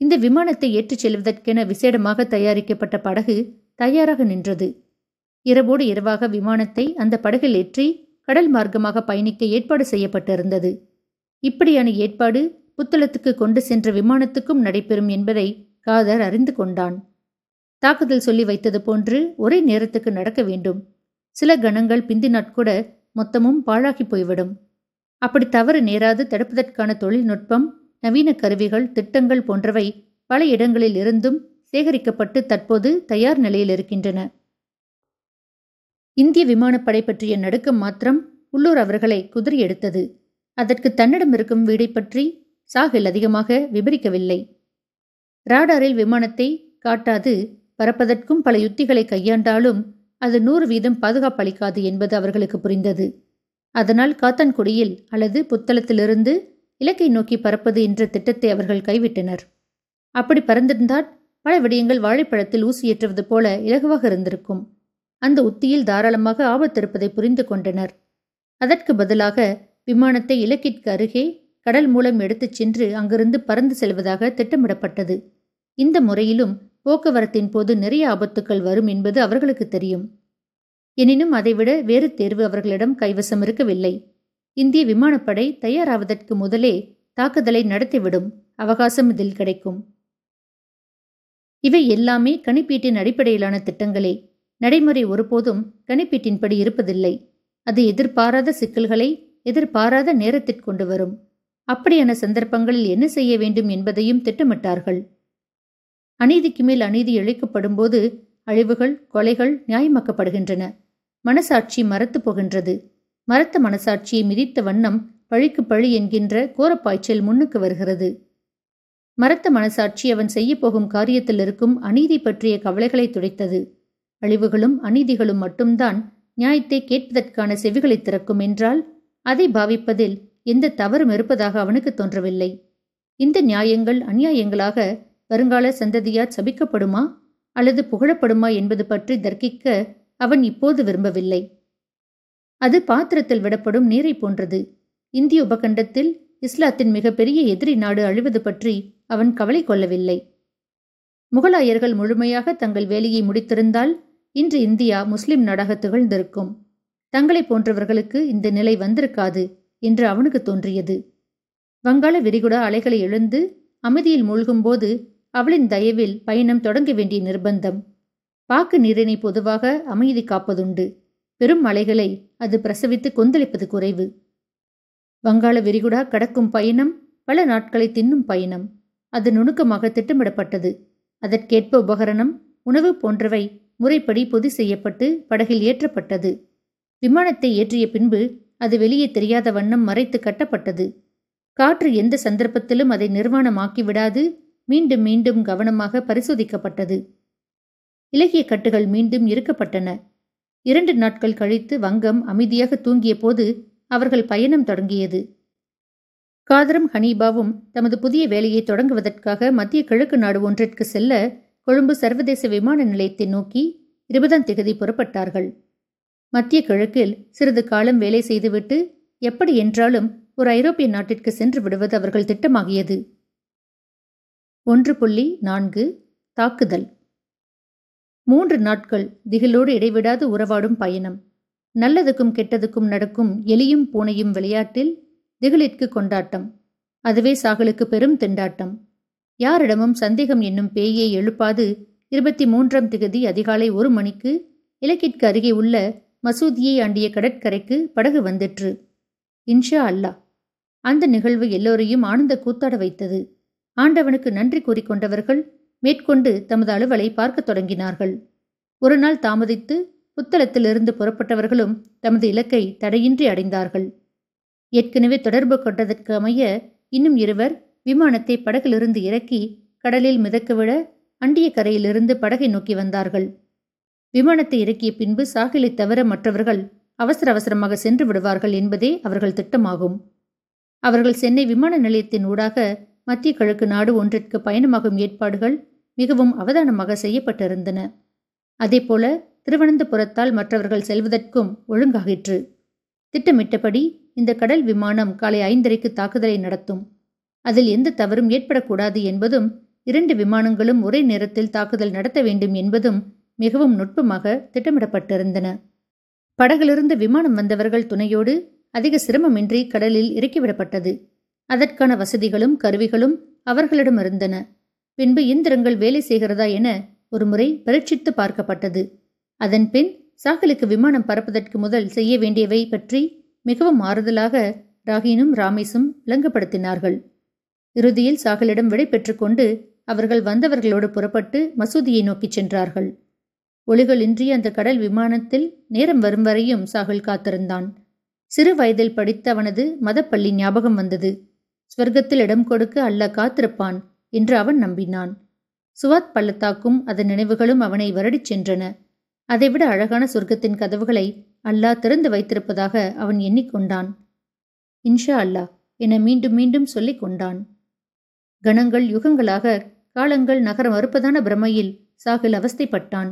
இந்த விமானத்தை ஏற்றிச் செல்வதற்கென விசேடமாக தயாரிக்கப்பட்ட படகு தயாராக நின்றது. இரவோடு இரவாக விமானத்தை அந்த படகில் ஏற்றி கடல் மார்க்கமாக பயணிக்க ஏற்பாடு செய்யப்பட்டிருந்தது. இப்படியான ஏற்பாடு புத்தளத்துக்கு கொண்டு சென்ற விமானத்துக்கும் நடைபெறும் என்பதை காதர் அறிந்து கொண்டான். தாக்குதல் சொல்லி வைத்தது போன்று ஒரே நேரத்துக்கு நடக்க வேண்டும். சில கணங்கள் பிந்தினாட்கூட மொத்தமும் பாழாகி போய்விடும். அப்படி தவறு நேராது தடுப்பதற்கான தொழில்நுட்பம் நவீன கருவிகள் திட்டங்கள் போன்றவை பல இடங்களில் இருந்தும் சேகரிக்கப்பட்டு தற்போது தயார் நிலையில் இருக்கின்றன. இந்திய விமானப்படை பற்றிய நடுக்கம் மாத்திரம் உள்ளூர் அவர்களை குதிரி எடுத்தது. அதற்கு தன்னிடம் இருக்கும் வீடை பற்றி சாகில் அதிகமாக விபரிக்கவில்லை. ராடாரில் விமானத்தை காட்டாது பறப்பதற்கும் பல யுத்திகளை கையாண்டாலும் அது நூறு வீதம் பாதுகாப்பளிக்காது என்பது அவர்களுக்கு புரிந்தது. அதனால் காத்தான்குடியில் அல்லது புத்தளத்திலிருந்து இலக்கை நோக்கி பறப்பது என்ற திட்டத்தை அவர்கள் கைவிட்டனர். அப்படி பறந்திருந்தால் பல விடயங்கள் வாழைப்பழத்தில் ஊசி ஏற்றுவது போல இலகுவாக இருந்திருக்கும். அந்த உத்தியில் தாராளமாக ஆபத்திருப்பதை புரிந்து கொண்டனர். அதற்கு பதிலாக விமானத்தை இலக்கிற்கு அருகே கடல் மூலம் எடுத்துச் சென்று அங்கிருந்து பறந்து செல்வதாக திட்டமிடப்பட்டது. இந்த முறையிலும் போக்குவரத்தின் போது நிறைய ஆபத்துக்கள் வரும் என்பது அவர்களுக்கு தெரியும். எனினும் அதைவிட வேறு தேர்வு அவர்களிடம் கைவசம் இருக்கவில்லை. இந்திய விமானப்படை தயாராவதற்கு முதலே தாக்குதலை நடத்திவிடும் அவகாசம் இதில் கிடைக்கும். இவை எல்லாமே கணிப்பீட்டின் அடிப்படையிலான திட்டங்களே. நடைமுறை ஒருபோதும் கணிப்பீட்டின்படி இருப்பதில்லை. அது எதிர்பாராத சிக்கல்களை எதிர்பாராத நேரத்திற்கொண்டு வரும். அப்படியான சந்தர்ப்பங்களில் என்ன செய்ய வேண்டும் என்பதையும் திட்டமிட்டார்கள். அநீதிக்கு மேல் அநீதி இழைக்கப்படும் போது அழிவுகள் கொலைகள் நியாயமாக்கப்படுகின்றன. மனசாட்சி மறத்து போகின்றது. மரத்த மனசாட்சியை மிதித்த வண்ணம் பழிக்கு பழி என்கின்ற கோரப்பாய்ச்சல் முன்னுக்கு வருகிறது. மரத்த மனசாட்சி அவன் செய்யப்போகும் காரியத்தில் இருக்கும் அநீதி பற்றிய கவலைகளை துடைத்தது. அழிவுகளும் அநீதிகளும் மட்டும்தான் நியாயத்தை கேட்பதற்கான செவிகளை திறக்கும் என்றால் அதை பாவிப்பதில் எந்த தவறும் இருப்பதாக அவனுக்கு தோன்றவில்லை. இந்த நியாயங்கள் அநியாயங்களாக வருங்கால சந்ததியார் சபிக்கப்படுமா அல்லது புகழப்படுமா என்பது பற்றி தர்க்கிக்க அவன் இப்போது விரும்பவில்லை. அது பாத்திரத்தில் விடப்படும் நீரை போன்றது. இந்திய உபகண்டத்தில் இஸ்லாத்தின் மிகப்பெரிய எதிரி நாடு அழிவது பற்றி அவன் கவலை கொள்ளவில்லை. முகலாயர்கள் முழுமையாக தங்கள் வேலையை முடித்திருந்தால் இன்று இந்தியா முஸ்லிம் நாடாக திகழ்ந்திருக்கும். தங்களை போன்றவர்களுக்கு இந்த நிலை வந்திருக்காது என்று அவனுக்கு தோன்றியது. வங்காள விரிகுடா அலைகளை எழுந்து அமைதியில் மூழ்கும்போது அவளின் தயவில் பயணம் தொடங்க வேண்டிய நிர்பந்தம். பாக்கு நீரினை பொதுவாக அமைதி காப்பதுண்டு. பெரும் அலைகளை அது பிரசவித்து கொந்தளிப்பது குறைவு. வங்காள விரிகுடா கடக்கும் பயணம் பல நாட்களை தின்னும் பயணம். அது நுணுக்கமாக திட்டமிடப்பட்டது. அதற்கேற்ப உபகரணம் உணவு போன்றவை முறைப்படி பொதி செய்யப்பட்டு படகில் ஏற்றப்பட்டது. விமானத்தை ஏற்றிய பின்பு அது வெளியே தெரியாத வண்ணம் மறைத்து கட்டப்பட்டது. காற்று எந்த சந்தர்ப்பத்திலும் அதை நிர்வாணமாக்கி விடாது மீண்டும் மீண்டும் கவனமாக பரிசோதிக்கப்பட்டது. இலகிய கட்டுகள் மீண்டும் இருக்கப்பட்டன இரண்டு நாட்கள் கழித்து வங்கம் அமைதியாக தூங்கிய போது அவர்கள் பயணம் தொடங்கியது. காதரும் ஹனீபாவும் தமது புதிய வேலையை தொடங்குவதற்காக மத்திய கிழக்கு நாடு ஒன்றிற்கு செல்ல கொழும்பு சர்வதேச விமான நிலையத்தை நோக்கி இருபதாம் திகதி புறப்பட்டார்கள். மத்திய கிழக்கில் சிறிது காலம் வேலை செய்துவிட்டு எப்படி என்றாலும் ஒரு ஐரோப்பிய நாட்டிற்கு சென்று விடுவது அவர்கள் திட்டமாகியது. ஒன்று புள்ளி நான்கு தாக்குதல். மூன்று நாட்கள் திகிலோடு இடைவிடாது உறவாடும் பயணம். நல்லதுக்கும் கெட்டதுக்கும் நடக்கும் எலியும் பூனையும் விளையாட்டில் திகிலிற்கு கொண்டாட்டம். அதுவே சாகலுக்கு பெரும் திண்டாட்டம். யாரிடமும் சந்தேகம் என்னும் பேயை எழுப்பாது. இருபத்தி மூன்றாம் திகதி அதிகாலை ஒரு மணிக்கு இலக்கிற்கு அருகே உள்ள மசூதியை ஆண்டிய கடற்கரைக்கு படகு வந்துற்று. இன்ஷா அல்லா. அந்த நிகழ்வு எல்லோரையும் ஆனந்த கூத்தாட வைத்தது. ஆண்டவனுக்கு நன்றி கூறிக்கொண்டவர்கள் மேற்கொண்டு தமது அலுவலை பார்க்கத் தொடங்கினார்கள். ஒரு நாள் தாமதித்து புத்தளத்திலிருந்து புறப்பட்டவர்களும் தமது இலக்கை தடையின்றி அடைந்தார்கள். ஏற்கனவே தொடர்பு கொண்டதற்கு அமைய இன்னும் இருவர் விமானத்தை படகிலிருந்து இறக்கி கடலில் மிதக்கவிட அண்டிய கரையிலிருந்து படகை நோக்கி வந்தார்கள். விமானத்தை இறக்கிய பின்பு சாகிலை தவிர மற்றவர்கள் அவசர அவசரமாக சென்று விடுவார்கள் என்பதே அவர்கள் திட்டமாகும். அவர்கள் சென்னை விமான நிலையத்தின் ஊடாக மத்திய கிழக்கு நாடு ஒன்றிற்கு பயணமாகும் ஏற்பாடுகள் மிகவும் அவதானமாக செய்யப்பட்டிருந்தன. அதேபோல திருவனந்தபுரத்தால் மற்றவர்கள் செல்வதற்கும் ஒழுங்காகிற்று திட்டமிட்டபடி இந்த கடல் விமானம் காலை ஐந்தரைக்கு தாக்குதலை நடத்தும். அதில் எந்த தவறும் ஏற்படக்கூடாது என்பதும் இரண்டு விமானங்களும் ஒரே நேரத்தில் தாக்குதல் நடத்த வேண்டும் என்பதும் மிகவும் நுட்பமாக திட்டமிடப்பட்டிருந்தன. படகிலிருந்து விமானம் வந்தவர்கள் துணையோடு அதிக சிரமமின்றி கடலில் இறக்கிவிடப்பட்டது. அதற்கான வசதிகளும் கருவிகளும் அவர்களிடம் இருந்தன. பின்பு இயந்திரங்கள் வேலை செய்கிறதா என ஒருமுறை பரீட்சித்து பார்க்கப்பட்டது. அதன் பின் சாகலுக்கு விமானம் பறப்பதற்கு முதல் செய்ய வேண்டியவை பற்றி மிகவும் ஆறுதலாக ராகினும் ராமேசும் விளங்கப்படுத்தினார்கள். இறுதியில் சாகலிடம் விடை பெற்றுக்கொண்டு அவர்கள் வந்தவர்களோடு புறப்பட்டு மசூதியை நோக்கிச் சென்றார்கள். ஒளிகளின்றி அந்த கடல் விமானத்தில் நேரம் வரும் வரையும் சாகல் காத்திருந்தான். சிறு வயதில் படித்த அவனது மதப்பள்ளி ஞாபகம் வந்தது. ஸ்வர்க்கத்தில் இடம் கொடுக்க அல்ல காத்திருப்பான் என்று அவன் நம்பினான். சுவாத் பள்ளத்தாக்கும் அதன் நினைவுகளும் அவனை வருடிச் சென்றன. அதைவிட அழகான சொர்க்கத்தின் கதவுகளை அல்லாஹ் திறந்து வைத்திருப்பதாக அவன் எண்ணிக்கொண்டான். இன்ஷா அல்லாஹ் என மீண்டும் மீண்டும் சொல்லிக் கொண்டான். கணங்கள் யுகங்களாக காலங்கள் நகரம் மறுப்பதான பிரமையில் சாகில் அவஸ்தைப்பட்டான்.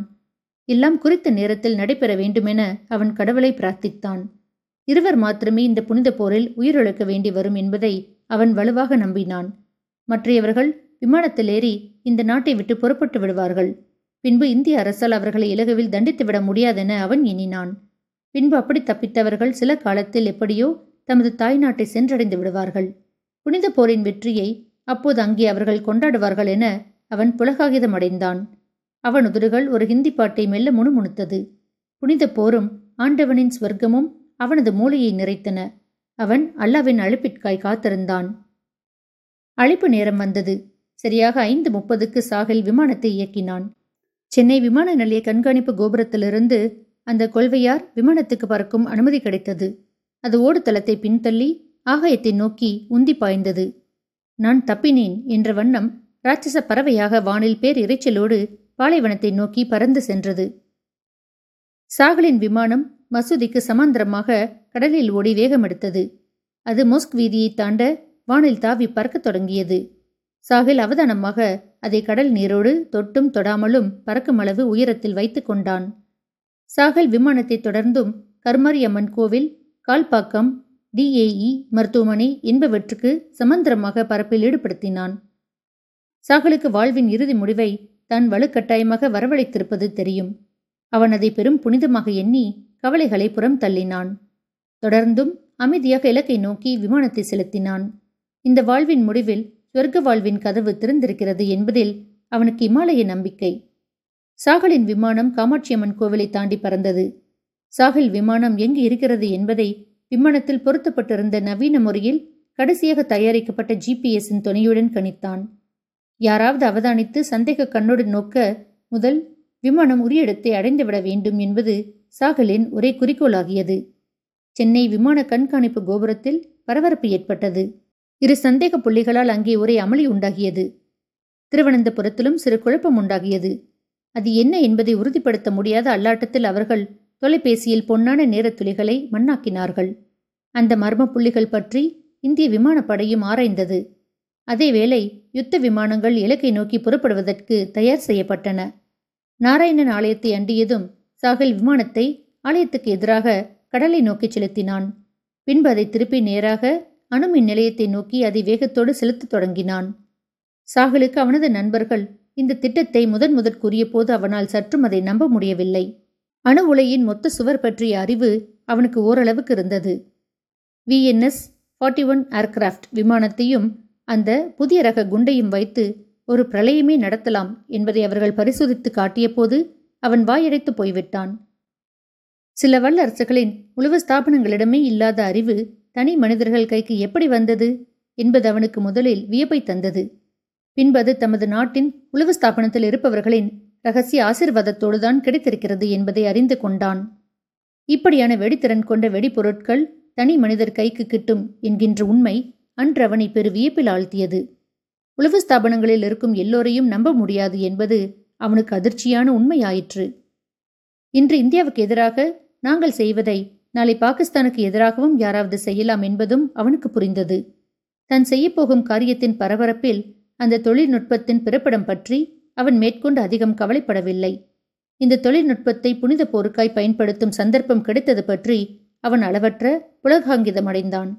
எல்லாம் குறித்த நேரத்தில் நடைபெற வேண்டுமென அவன் கடவுளை பிரார்த்தித்தான். இருவர் மாத்திரமே இந்த புனித போரில் உயிரிழக்க வேண்டி வரும் என்பதை அவன் வலுவாக நம்பினான். மற்றையவர்கள் விமானத்தில் ஏறி இந்த நாட்டை விட்டு புறப்பட்டு விடுவார்கள். பின்பு இந்திய அரசால் அவர்களை இலகுவில் தண்டித்துவிட முடியாதென அவன் எண்ணினான். பின்பு அப்படி தப்பித்தவர்கள் சில காலத்தில் எப்படியோ தமது தாய் நாட்டை சென்றடைந்து விடுவார்கள். புனித போரின் வெற்றியை அப்போது அங்கே அவர்கள் கொண்டாடுவார்கள் என அவன் புலகாகிதம் அடைந்தான் அவன் உதடுகள் ஒரு ஹிந்தி பாட்டை மெல்ல முணுமுணுத்தது. புனித போரும் ஆண்டவனின் ஸ்வர்க்கமும் அவனது மூளையை நிறைத்தன. அவன் அல்லாவின் அழைப்பிற்காய் காத்திருந்தான். அழைப்பு நேரம் வந்தது. சரியாக ஐந்து முப்பதுக்கு சாகில் விமானத்தை இயக்கினான். சென்னை விமான நிலைய கண்காணிப்பு கோபுரத்திலிருந்து அந்த கொள்வையார் விமானத்துக்கு பறக்கும் அனுமதி கிடைத்தது. அது ஓடுதளத்தை பின்தள்ளி ஆகாயத்தை நோக்கி உந்தி பாய்ந்தது. நான் தப்பினேன் என்ற வண்ணம் ராட்சச பறவையாக வானில் பேர் இறைச்சலோடு பாலைவனத்தை நோக்கி பறந்து சென்றது. சாகலின் விமானம் மசூதிக்கு சமாந்தரமாக கடலில் ஓடி வேகமெடுத்தது. அது மொஸ்க் வீதியை தாண்ட வானில் தாவி பறக்கத் தொடங்கியது. சாகில் அவதானமாக அதை கடல் நீரோடு தொட்டும் தொடாமலும் பறக்கும் அளவு உயரத்தில் வைத்து கொண்டான். சாகல் விமானத்தை தொடர்ந்தும் கருமாரியம்மன் கோவில் கால்பாக்கம் டிஏஇ மருத்துவமனை என்பவற்றுக்கு சமந்திரமாக பரப்பில் ஈடுபடுத்தினான். சாகலுக்கு வாழ்வின் இறுதி முடிவை தான் வலுக்கட்டாயமாக வரவழைத்திருப்பது தெரியும். அவன் அதை பெரும் புனிதமாக எண்ணி கவலைகளை புறம் தள்ளினான். தொடர்ந்தும் அமைதியாக இலக்கை நோக்கி விமானத்தை செலுத்தினான். இந்த வாழ்வின் முடிவில் சொர்க்க வாழ்வின் கதவு திறந்திருக்கிறது என்பதில் அவனுக்கு இமாலய நம்பிக்கை. சாகலின் விமானம் காமாட்சியம்மன் கோவிலை தாண்டி பறந்தது. சாகல் விமானம் எங்கு இருக்கிறது என்பதை விமானத்தில் பொருத்தப்பட்டிருந்த நவீன முறையில் கடைசியாக தயாரிக்கப்பட்ட ஜிபிஎஸ்ஸின் துணையுடன் கணித்தான். யாராவது அவதானித்து சந்தேக கண்ணோடு நோக்க முதல் விமானம் உரிய இடத்தை அடைந்துவிட வேண்டும் என்பது சாகலின் ஒரே குறிக்கோளாகியது. சென்னை விமான கண்காணிப்பு கோபுரத்தில் பரபரப்பு ஏற்பட்டது. இரு சந்தேக புள்ளிகளால் அங்கே ஒரே அமளி உண்டாகியது. திருவனந்தபுரத்திலும் சிறு குழப்பம் உண்டாகியது. அது என்ன என்பதை உறுதிப்படுத்த முடியாத அல்லாட்டத்தில் அவர்கள் தொலைபேசியில் பொன்னான நேரத்துளிகளை மண்ணாக்கினார்கள். அந்த மர்ம புள்ளிகள் பற்றி இந்திய விமானப்படையும் ஆராய்ந்தது. அதேவேளை யுத்த விமானங்கள் இலக்கை நோக்கி புறப்படுவதற்கு தயார் செய்யப்பட்டன. நாராயணன் ஆலயத்தை அண்டியதும் சாகல் விமானத்தை ஆலயத்துக்கு எதிராக கடலை நோக்கி செலுத்தினான். பின்பு அதை திருப்பி நேராக அணுமின் நிலையத்தை நோக்கி அதை வேகத்தோடு செலுத்தத் தொடங்கினான். சாகலுக்கு அவனது நண்பர்கள் இந்த திட்டத்தை முதன் முதற் கூறிய போது அவனால் சற்றும் அதை நம்ப முடியவில்லை. அணு உலையின் மொத்த சுவர் பற்றிய அறிவு அவனுக்கு ஓரளவுக்கு இருந்தது. விஎன்எஸ் ஃபார்ட்டி ஒன் ஏர்கிராஃப்ட் விமானத்தையும் அந்த புதிய ரக குண்டையும் வைத்து ஒரு பிரளயமே நடத்தலாம் என்பதை அவர்கள் பரிசோதித்து காட்டியபோது அவன் வாயடைத்து போய்விட்டான். சில வல்லரசுகளின் உளவு ஸ்தாபனங்களிடமே இல்லாத அறிவு தனி மனிதர்கள் கைக்கு எப்படி வந்தது என்பது அவனுக்கு முதலில் வியப்பை தந்தது. பின்பது தமது நாட்டின் உளவு ஸ்தாபனத்தில் இருப்பவர்களின் ரகசிய ஆசிர்வாதத்தோடு தான் கிடைத்திருக்கிறது என்பதை அறிந்து கொண்டான். இப்படியான வெடித்திறன் கொண்ட வெடிப்பொருட்கள் தனி மனிதர் கைக்கு கிட்டும் என்கின்ற உண்மை அன்று அவனை பெரு வியப்பில் ஆழ்த்தியது. உளவு ஸ்தாபனங்களில் இருக்கும் எல்லோரையும் நம்ப முடியாது என்பது அவனுக்கு அதிர்ச்சியான உண்மையாயிற்று. இன்று இந்தியாவுக்கு எதிராக நாங்கள் செய்வதை நாளை பாகிஸ்தானுக்கு எதிராகவும் யாராவது செய்யலாம் என்பதும் அவனுக்கு புரிந்தது. தன் செய்யப்போகும் காரியத்தின் பரபரப்பில் அந்த தொழில்நுட்பத்தின் பிறப்பிடம் பற்றி அவன் மேற்கொண்டு அதிகம் கவலைப்படவில்லை. இந்த தொழில்நுட்பத்தை புனித போருக்காய் பயன்படுத்தும் சந்தர்ப்பம் கிடைத்தது பற்றி அவன் அளவற்ற புலகாங்கிதம் அடைந்தான்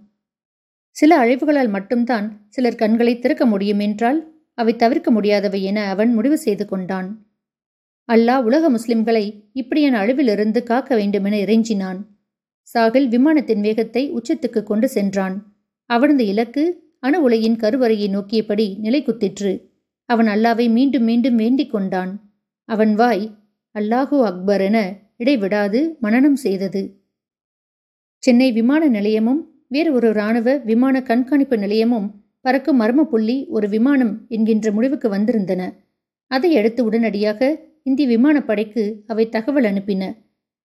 சில அழிவுகளால் மட்டும்தான் சிலர் கண்களை திறக்க முடியும் என்றால் அவை தவிர்க்க முடியாதவை என அவன் முடிவு செய்து கொண்டான். அல்லாஹ் உலக முஸ்லிம்களை இப்படியான அழிவிலிருந்து காக்க வேண்டுமென இறைஞ்சினான். சாகில் விமானத்தின் வேகத்தை உச்சத்துக்கு கொண்டு சென்றான். அவனது இலக்கு அணு உலையின் கருவறையை நோக்கியபடி நிலை குத்திற்று அவன் அல்லாவை மீண்டும் மீண்டும் வேண்டிக் கொண்டான். அவன் வாய் அல்லாஹூ அக்பர் என இடைவிடாது மனனம் செய்தது. சென்னை விமான நிலையமும் வேறு ஒரு இராணுவ விமான கண்காணிப்பு நிலையமும் பறக்கும் மர்ம புள்ளி ஒரு விமானம் என்கின்ற முடிவுக்கு வந்திருந்தன. அதை அடுத்து உடனடியாக இந்திய விமானப்படைக்கு அவை தகவல் அனுப்பின.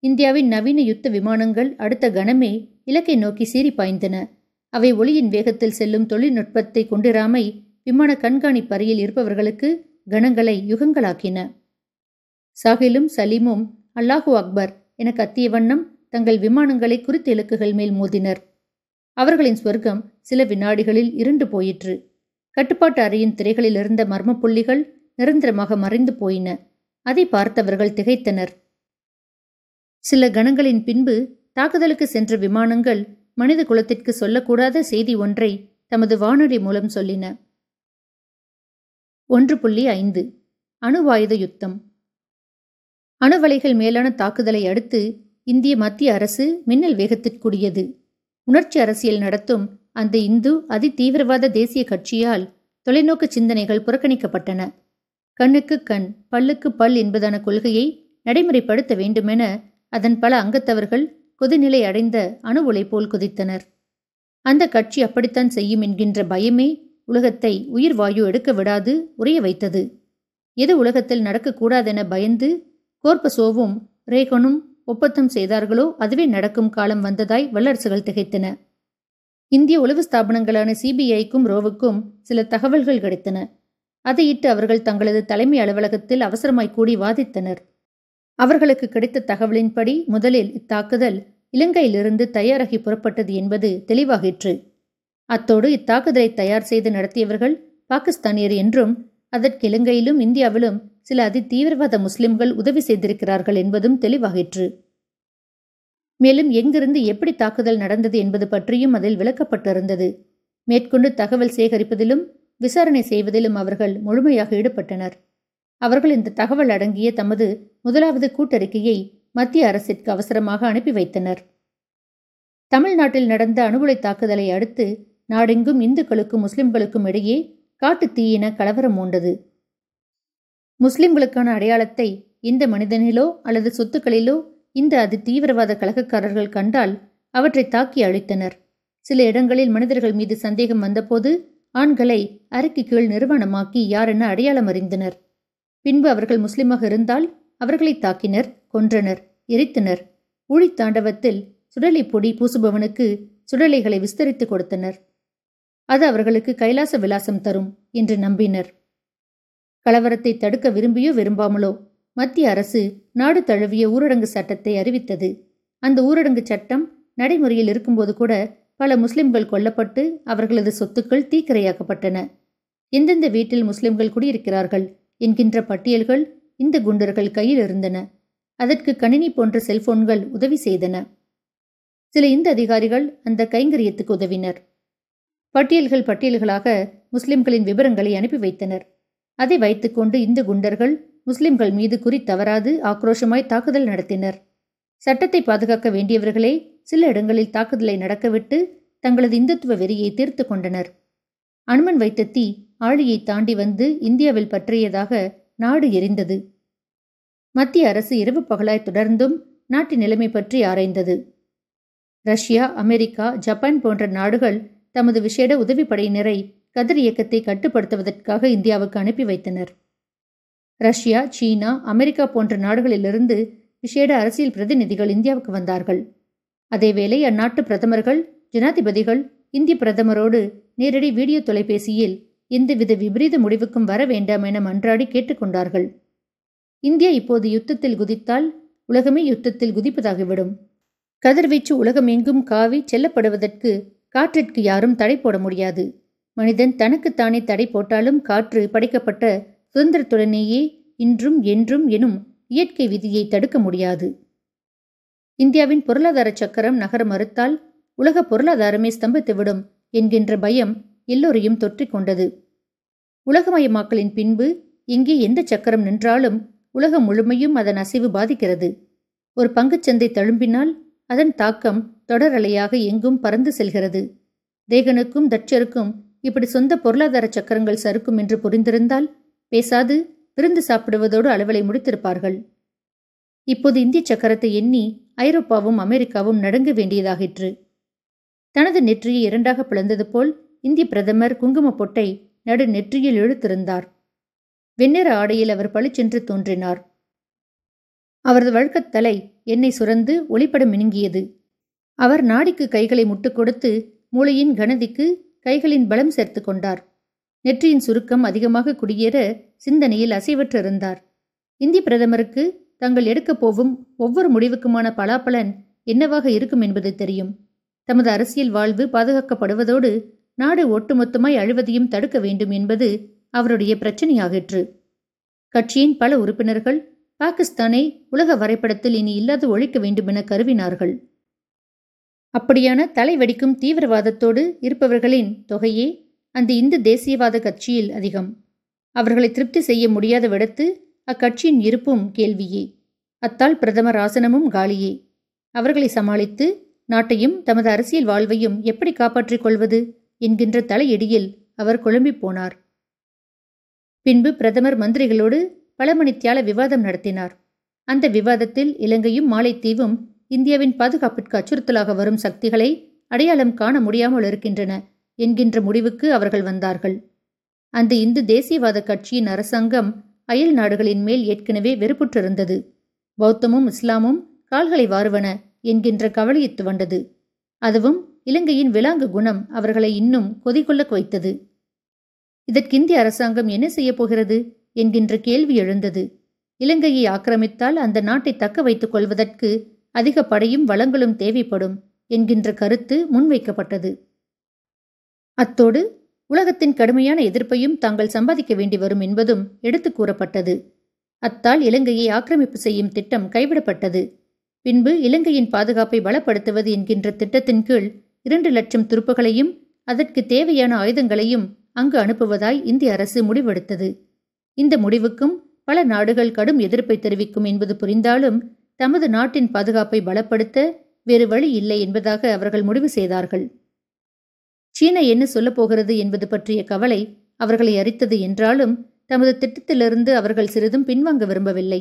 இந்தியாவின் நவீன யுத்த விமானங்கள் அடுத்த கணமே இலக்கை நோக்கி சீறி பாய்ந்தன. அவை ஒளியின் வேகத்தில் செல்லும் தொழில்நுட்பத்தை கொண்டிராமை விமான கண்காணிப்பு அறையில் இருப்பவர்களுக்கு கணங்களை யுகங்களாக்கின. சாகிலும் சலீமும் அல்லாஹூ அக்பர் என கத்திய வண்ணம் தங்கள் விமானங்களை குறித்த இலக்குகள் மேல் மோதினர். அவர்களின் சொர்க்கம் சில வினாடிகளில் இருண்டு போயிற்று. கட்டுப்பாட்டு அறையின் திரைகளில் இருந்த மர்ம புள்ளிகள் நிரந்தரமாக மறைந்து போயின. அதை பார்த்தவர்கள் திகைத்தனர். சில கணங்களின் பின்பு தாக்குதலுக்கு சென்ற விமானங்கள் மனித குலத்திற்கு சொல்லக்கூடாத செய்தி ஒன்றை தமது வானொலி மூலம் சொல்லின. ஒன்று புள்ளி ஐந்து. அணுவாயுத யுத்தம். அணுவலைகள் மேலான தாக்குதலை அடுத்து இந்திய மத்திய அரசு மின்னல் வேகத்திற்குரியது. உணர்ச்சி அரசியல் நடத்தும் அந்த இந்து அதி தீவிரவாத தேசிய கட்சியால் தொலைநோக்கு சிந்தனைகள் புறக்கணிக்கப்பட்டன. கண்ணுக்கு கண் பல்லுக்கு பல் என்பதான கொள்கையை நடைமுறைப்படுத்த வேண்டுமென அதன் பல அங்கத்தவர்கள் கொதிநிலை அடைந்த அணு உலை போல் குதித்தனர். அந்த கட்சி அப்படித்தான் செய்யும் என்கின்ற பயமே உலகத்தை உயிர் வாயு எடுக்க விடாது உரைய வைத்தது. எது உலகத்தில் நடக்கக்கூடாதென பயந்து கோர்பசோவும் ரேகனும் ஒப்பந்தம் செய்தார்களோ அதுவே நடக்கும் காலம் வந்ததாய் வல்லரசுகள் திகைத்தன. இந்திய உளவு ஸ்தாபனங்களான சிபிஐக்கும் ரோவுக்கும் சில தகவல்கள் கிடைத்தன. அதையிட்டு அவர்கள் தங்களது தலைமை அலுவலகத்தில் அவசரமாய் கூடி வாதித்தனர். அவர்களுக்கு கிடைத்த தகவலின்படி முதலில் இத்தாக்குதல் இலங்கையிலிருந்து தயாராகி புறப்பட்டது என்பது தெளிவாகிற்று. அத்தோடு இத்தாக்குதலை தயார் செய்து நடத்தியவர்கள் பாகிஸ்தானியர் என்றும் அதற்கு இலங்கையிலும் இந்தியாவிலும் சில அதி தீவிரவாத முஸ்லிம்கள் உதவி செய்திருக்கிறார்கள் என்பதும் தெளிவாகிற்று. மேலும் எங்கிருந்து எப்படி தாக்குதல் நடந்தது என்பது பற்றியும் அதில் விளக்கப்பட்டிருந்தது. மேற்கொண்டு தகவல் சேகரிப்பதிலும் விசாரணை செய்வதிலும் அவர்கள் முழுமையாக ஈடுபட்டனர். அவர்கள் இந்த தகவல் அடங்கிய தமது முதலாவது கூட்டறிக்கையை மத்திய அரசிற்கு அவசரமாக அனுப்பி வைத்தனர். தமிழ்நாட்டில் நடந்த அணுகுலை தாக்குதலை அடுத்து நாடெங்கும் இந்துக்களுக்கும் முஸ்லிம்களுக்கும் இடையே காட்டு தீயின கலவரம் மூண்டது. முஸ்லிம்களுக்கான அடையாளத்தை இந்த மனிதனிலோ அல்லது சொத்துக்களிலோ இந்த அதி தீவிரவாத கழகக்காரர்கள் கண்டால் அவற்றை தாக்கி அழித்தனர். சில இடங்களில் மனிதர்கள் மீது சந்தேகம் வந்தபோது ஆண்களை அரைக்கு கீழ் நிறுவனமாக்கி யாரென அடையாளம் அறிந்தனர். பின்பு அவர்கள் முஸ்லிமாக இருந்தால் அவர்களை தாக்கினர் கொன்றனர் எரித்தனர். ஊழித்தாண்டவத்தில் சுடலை பொடி பூசுபவனுக்கு சுடலைகளை விஸ்தரித்து கொடுத்தனர். அது அவர்களுக்கு கைலாச விலாசம் தரும் என்று நம்பினர். கலவரத்தை தடுக்க விரும்பியோ விரும்பாமலோ மத்திய அரசு நாடு தழுவிய ஊரடங்கு சட்டத்தை அறிவித்தது. அந்த ஊரடங்கு சட்டம் நடைமுறையில் இருக்கும்போது கூட பல முஸ்லிம்கள் கொல்லப்பட்டு அவர்களது சொத்துக்கள் தீக்கிரையாக்கப்பட்டன. எந்தெந்த வீட்டில் முஸ்லிம்கள் குடியிருக்கிறார்கள் என்கின்ற பட்டியல்கள் இந்த குண்டர்கள் கையில் இருந்தன. அதற்கு கணினி போன்ற செல்போன்கள் உதவி செய்தன. சில இந்த அதிகாரிகள் அந்த கைங்கரியத்துக்கு உதவினர். பட்டியல்கள் பட்டியல்களாக முஸ்லிம்களின் விவரங்களை அனுப்பி வைத்தனர். அதை வைத்துக்கொண்டு இந்த குண்டர்கள் முஸ்லிம்கள் மீது குறி தவறாது ஆக்ரோஷமாய் தாக்குதல் நடத்தினர். சட்டத்தை பாதுகாக்க வேண்டியவர்களே சில இடங்களில் தாக்குதலை நடக்கவிட்டு தங்களது இந்துத்துவ வெறியை தீர்த்து கொண்டனர். அனுமன் வைத்த தீ ஆழியை தாண்டி வந்து இந்தியாவில் பற்றியதாக நாடு எரிந்தது. மத்திய அரசு இரவு பகலாய் தொடர்ந்தும் நாட்டின் நிலைமை பற்றி ஆராய்ந்தது. ரஷ்யா அமெரிக்கா ஜப்பான் போன்ற நாடுகள் தமது விசேட உதவிப்படையினரை கதிர் இயக்கத்தை கட்டுப்படுத்துவதற்காக இந்தியாவுக்கு அனுப்பி வைத்தனர். ரஷ்யா சீனா அமெரிக்கா போன்ற நாடுகளிலிருந்து விசேட அரசியல் பிரதிநிதிகள் இந்தியாவுக்கு வந்தார்கள். அதேவேளை அந்நாட்டு பிரதமர்கள் ஜனாதிபதிகள் இந்திய பிரதமரோடு நேரடி வீடியோ தொலைபேசியில் எந்தவித விபரீத முடிவுக்கும் வர வேண்டாம் என மன்றாடி கேட்டுக்கொண்டார்கள். இந்தியா இப்போது யுத்தத்தில் குதித்தால் உலகமே யுத்தத்தில் குதிப்பதாகிவிடும். கதிர்வீச்சு உலகமெங்கும் காவி செல்லப்படுவதற்கு காற்றிற்கு யாரும் தடை போட முடியாது. மனிதன் தனக்குத்தானே தடை போட்டாலும் காற்று படைக்கப்பட்ட சுதந்திரத்துடனேயே இன்றும் என்றும் எனும் இயற்கை விதியை தடுக்க முடியாது. இந்தியாவின் பொருளாதார சக்கரம் நகர மறுத்தால் உலக பொருளாதாரமே ஸ்தம்பித்துவிடும் என்கின்ற பயம் எல்லோரையும் தொற்றிக் கொண்டது. உலகமயமாக்கலின் பின்பு இங்கே எந்த சக்கரம் நின்றாலும் உலகம் முழுமையும் அதன் அசைவு பாதிக்கிறது. ஒரு பங்குச்சந்தை தழும்பினால் அதன் தாக்கம் தொடரலையாக எங்கும் பறந்து செல்கிறது. தேகனுக்கும் தட்சருக்கும் இப்படி சொந்த பொருளாதார சக்கரங்கள் சறுக்கும் என்று புரிந்திருந்தால் பேசாது விருந்து சாப்பிடுவதோடு அளவலை முடித்திருப்பார்கள். இப்போது இந்திய சக்கரத்தை எண்ணி ஐரோப்பாவும் அமெரிக்காவும் நடுங்க வேண்டியதாகிற்று. தனது நெற்றியை இரண்டாக பிளந்தது போல் இந்திய பிரதமர் குங்கும பொட்டை நடு நெற்றியில் இழுத்திருந்தார். வெண்ணிற ஆடையில் அவர் பளிச்சென்று தோன்றினார். அவரது வழக்கத்தலை என்னை சுரந்து ஒளிப்பட மினுங்கியது அவர் நாடிக்கு கைகளை முட்டுக் கொடுத்து மூளையின் கனதிக்கு கைகளின் பலம் சேர்த்து கொண்டார். நெற்றியின் சுருக்கம் அதிகமாக குடியேற சிந்தனையில் அசைவற்றிருந்தார். இந்திய பிரதமருக்கு தங்கள் எடுக்கப் போவும் ஒவ்வொரு முடிவுக்குமான பலாபலன் என்னவாக இருக்கும் என்பது தெரியும். தமது அரசியல் வாழ்வு பாதுகாக்கப்படுவதோடு நாடு ஒட்டுமொத்தமாய் அழுவதையும் தடுக்க வேண்டும் என்பது அவருடைய பிரச்சனையாகிற்று. கட்சியின் பல உறுப்பினர்கள் பாகிஸ்தானை உலக வரைபடத்தில் இனி இல்லாது ஒழிக்க வேண்டுமென கருவினார்கள் அப்படியான தலை வெடிக்கும் தீவிரவாதத்தோடு இருப்பவர்களின் தொகையே அந்த இந்து தேசியவாத கட்சியில் அதிகம். அவர்களை திருப்தி செய்ய முடியாத விடத்து அக்கட்சியின் இருப்பும் கேள்வியே. அத்தால் பிரதமர் ஆசனமும் காலியே. அவர்களை சமாளித்து நாட்டையும் தமது அரசியல் வாழ்வையும் எப்படி காப்பாற்றிக் கொள்வது என்கின்ற தலையடியில் அவர் குழம்பி போனார். பின்பு பிரதமர் மந்திரிகளோடு பல மணித்தியால விவாதம் நடத்தினார். அந்த விவாதத்தில் இலங்கையும் மாலைத்தீவும் இந்தியாவின் பாதுகாப்பிற்கு அச்சுறுத்தலாக வரும் சக்திகளை அடையாளம் காண முடியாமல் இருக்கின்றன என்கின்ற முடிவுக்கு அவர்கள் வந்தார்கள். அந்த இந்து தேசியவாத கட்சியின் அரசாங்கம் அயல் நாடுகளின் மேல் ஏற்கனவே வெறுப்புற்றிருந்தது. பௌத்தமும் இஸ்லாமும் கால்களை வாருவன என்கின்ற கவலையித்து வந்தது. அதுவும் இலங்கையின் விலாங்கு குணம் அவர்களை இன்னும் கொதிகொள்ள வைத்தது. இதற்கு இந்திய அரசாங்கம் என்ன செய்யப் போகிறது என்கின்ற கேள்வி எழுந்தது. இலங்கையை ஆக்கிரமித்தால் அந்த நாட்டை தக்க வைத்துக் கொள்வதற்கு அதிக படையும் வளங்களும் தேவைப்படும் என்கின்ற கருத்து முன்வைக்கப்பட்டது. அத்தோடு உலகத்தின் கடுமையான எதிர்ப்பையும் தாங்கள் சம்பாதிக்க வேண்டி வரும் என்பதும் எடுத்துக் கூறப்பட்டது. அத்தால் இலங்கையை ஆக்கிரமிப்பு செய்யும் திட்டம் கைவிடப்பட்டது. பின்பு இலங்கையின் பாதுகாப்பை பலப்படுத்துவது என்கின்ற திட்டத்தின் கீழ் இரண்டு லட்சம் துருப்புகளையும் அதற்கு தேவையான ஆயுதங்களையும் அங்கு அனுப்புவதாய் இந்திய அரசு முடிவெடுத்தது. இந்த முடிவுக்கும் பல நாடுகள் கடும் எதிர்ப்பை தெரிவிக்கும் என்பது புரிந்தாலும் தமது நாட்டின் பாதுகாப்பை பலப்படுத்த வேறு வழி இல்லை என்பதாக அவர்கள் முடிவு செய்தார்கள். சீனா என்ன சொல்லப் போகிறது என்பது பற்றிய கவலை அவர்களை அரித்தது என்றாலும் தமது திட்டத்திலிருந்து அவர்கள் சிறிதும் பின்வாங்க விரும்பவில்லை.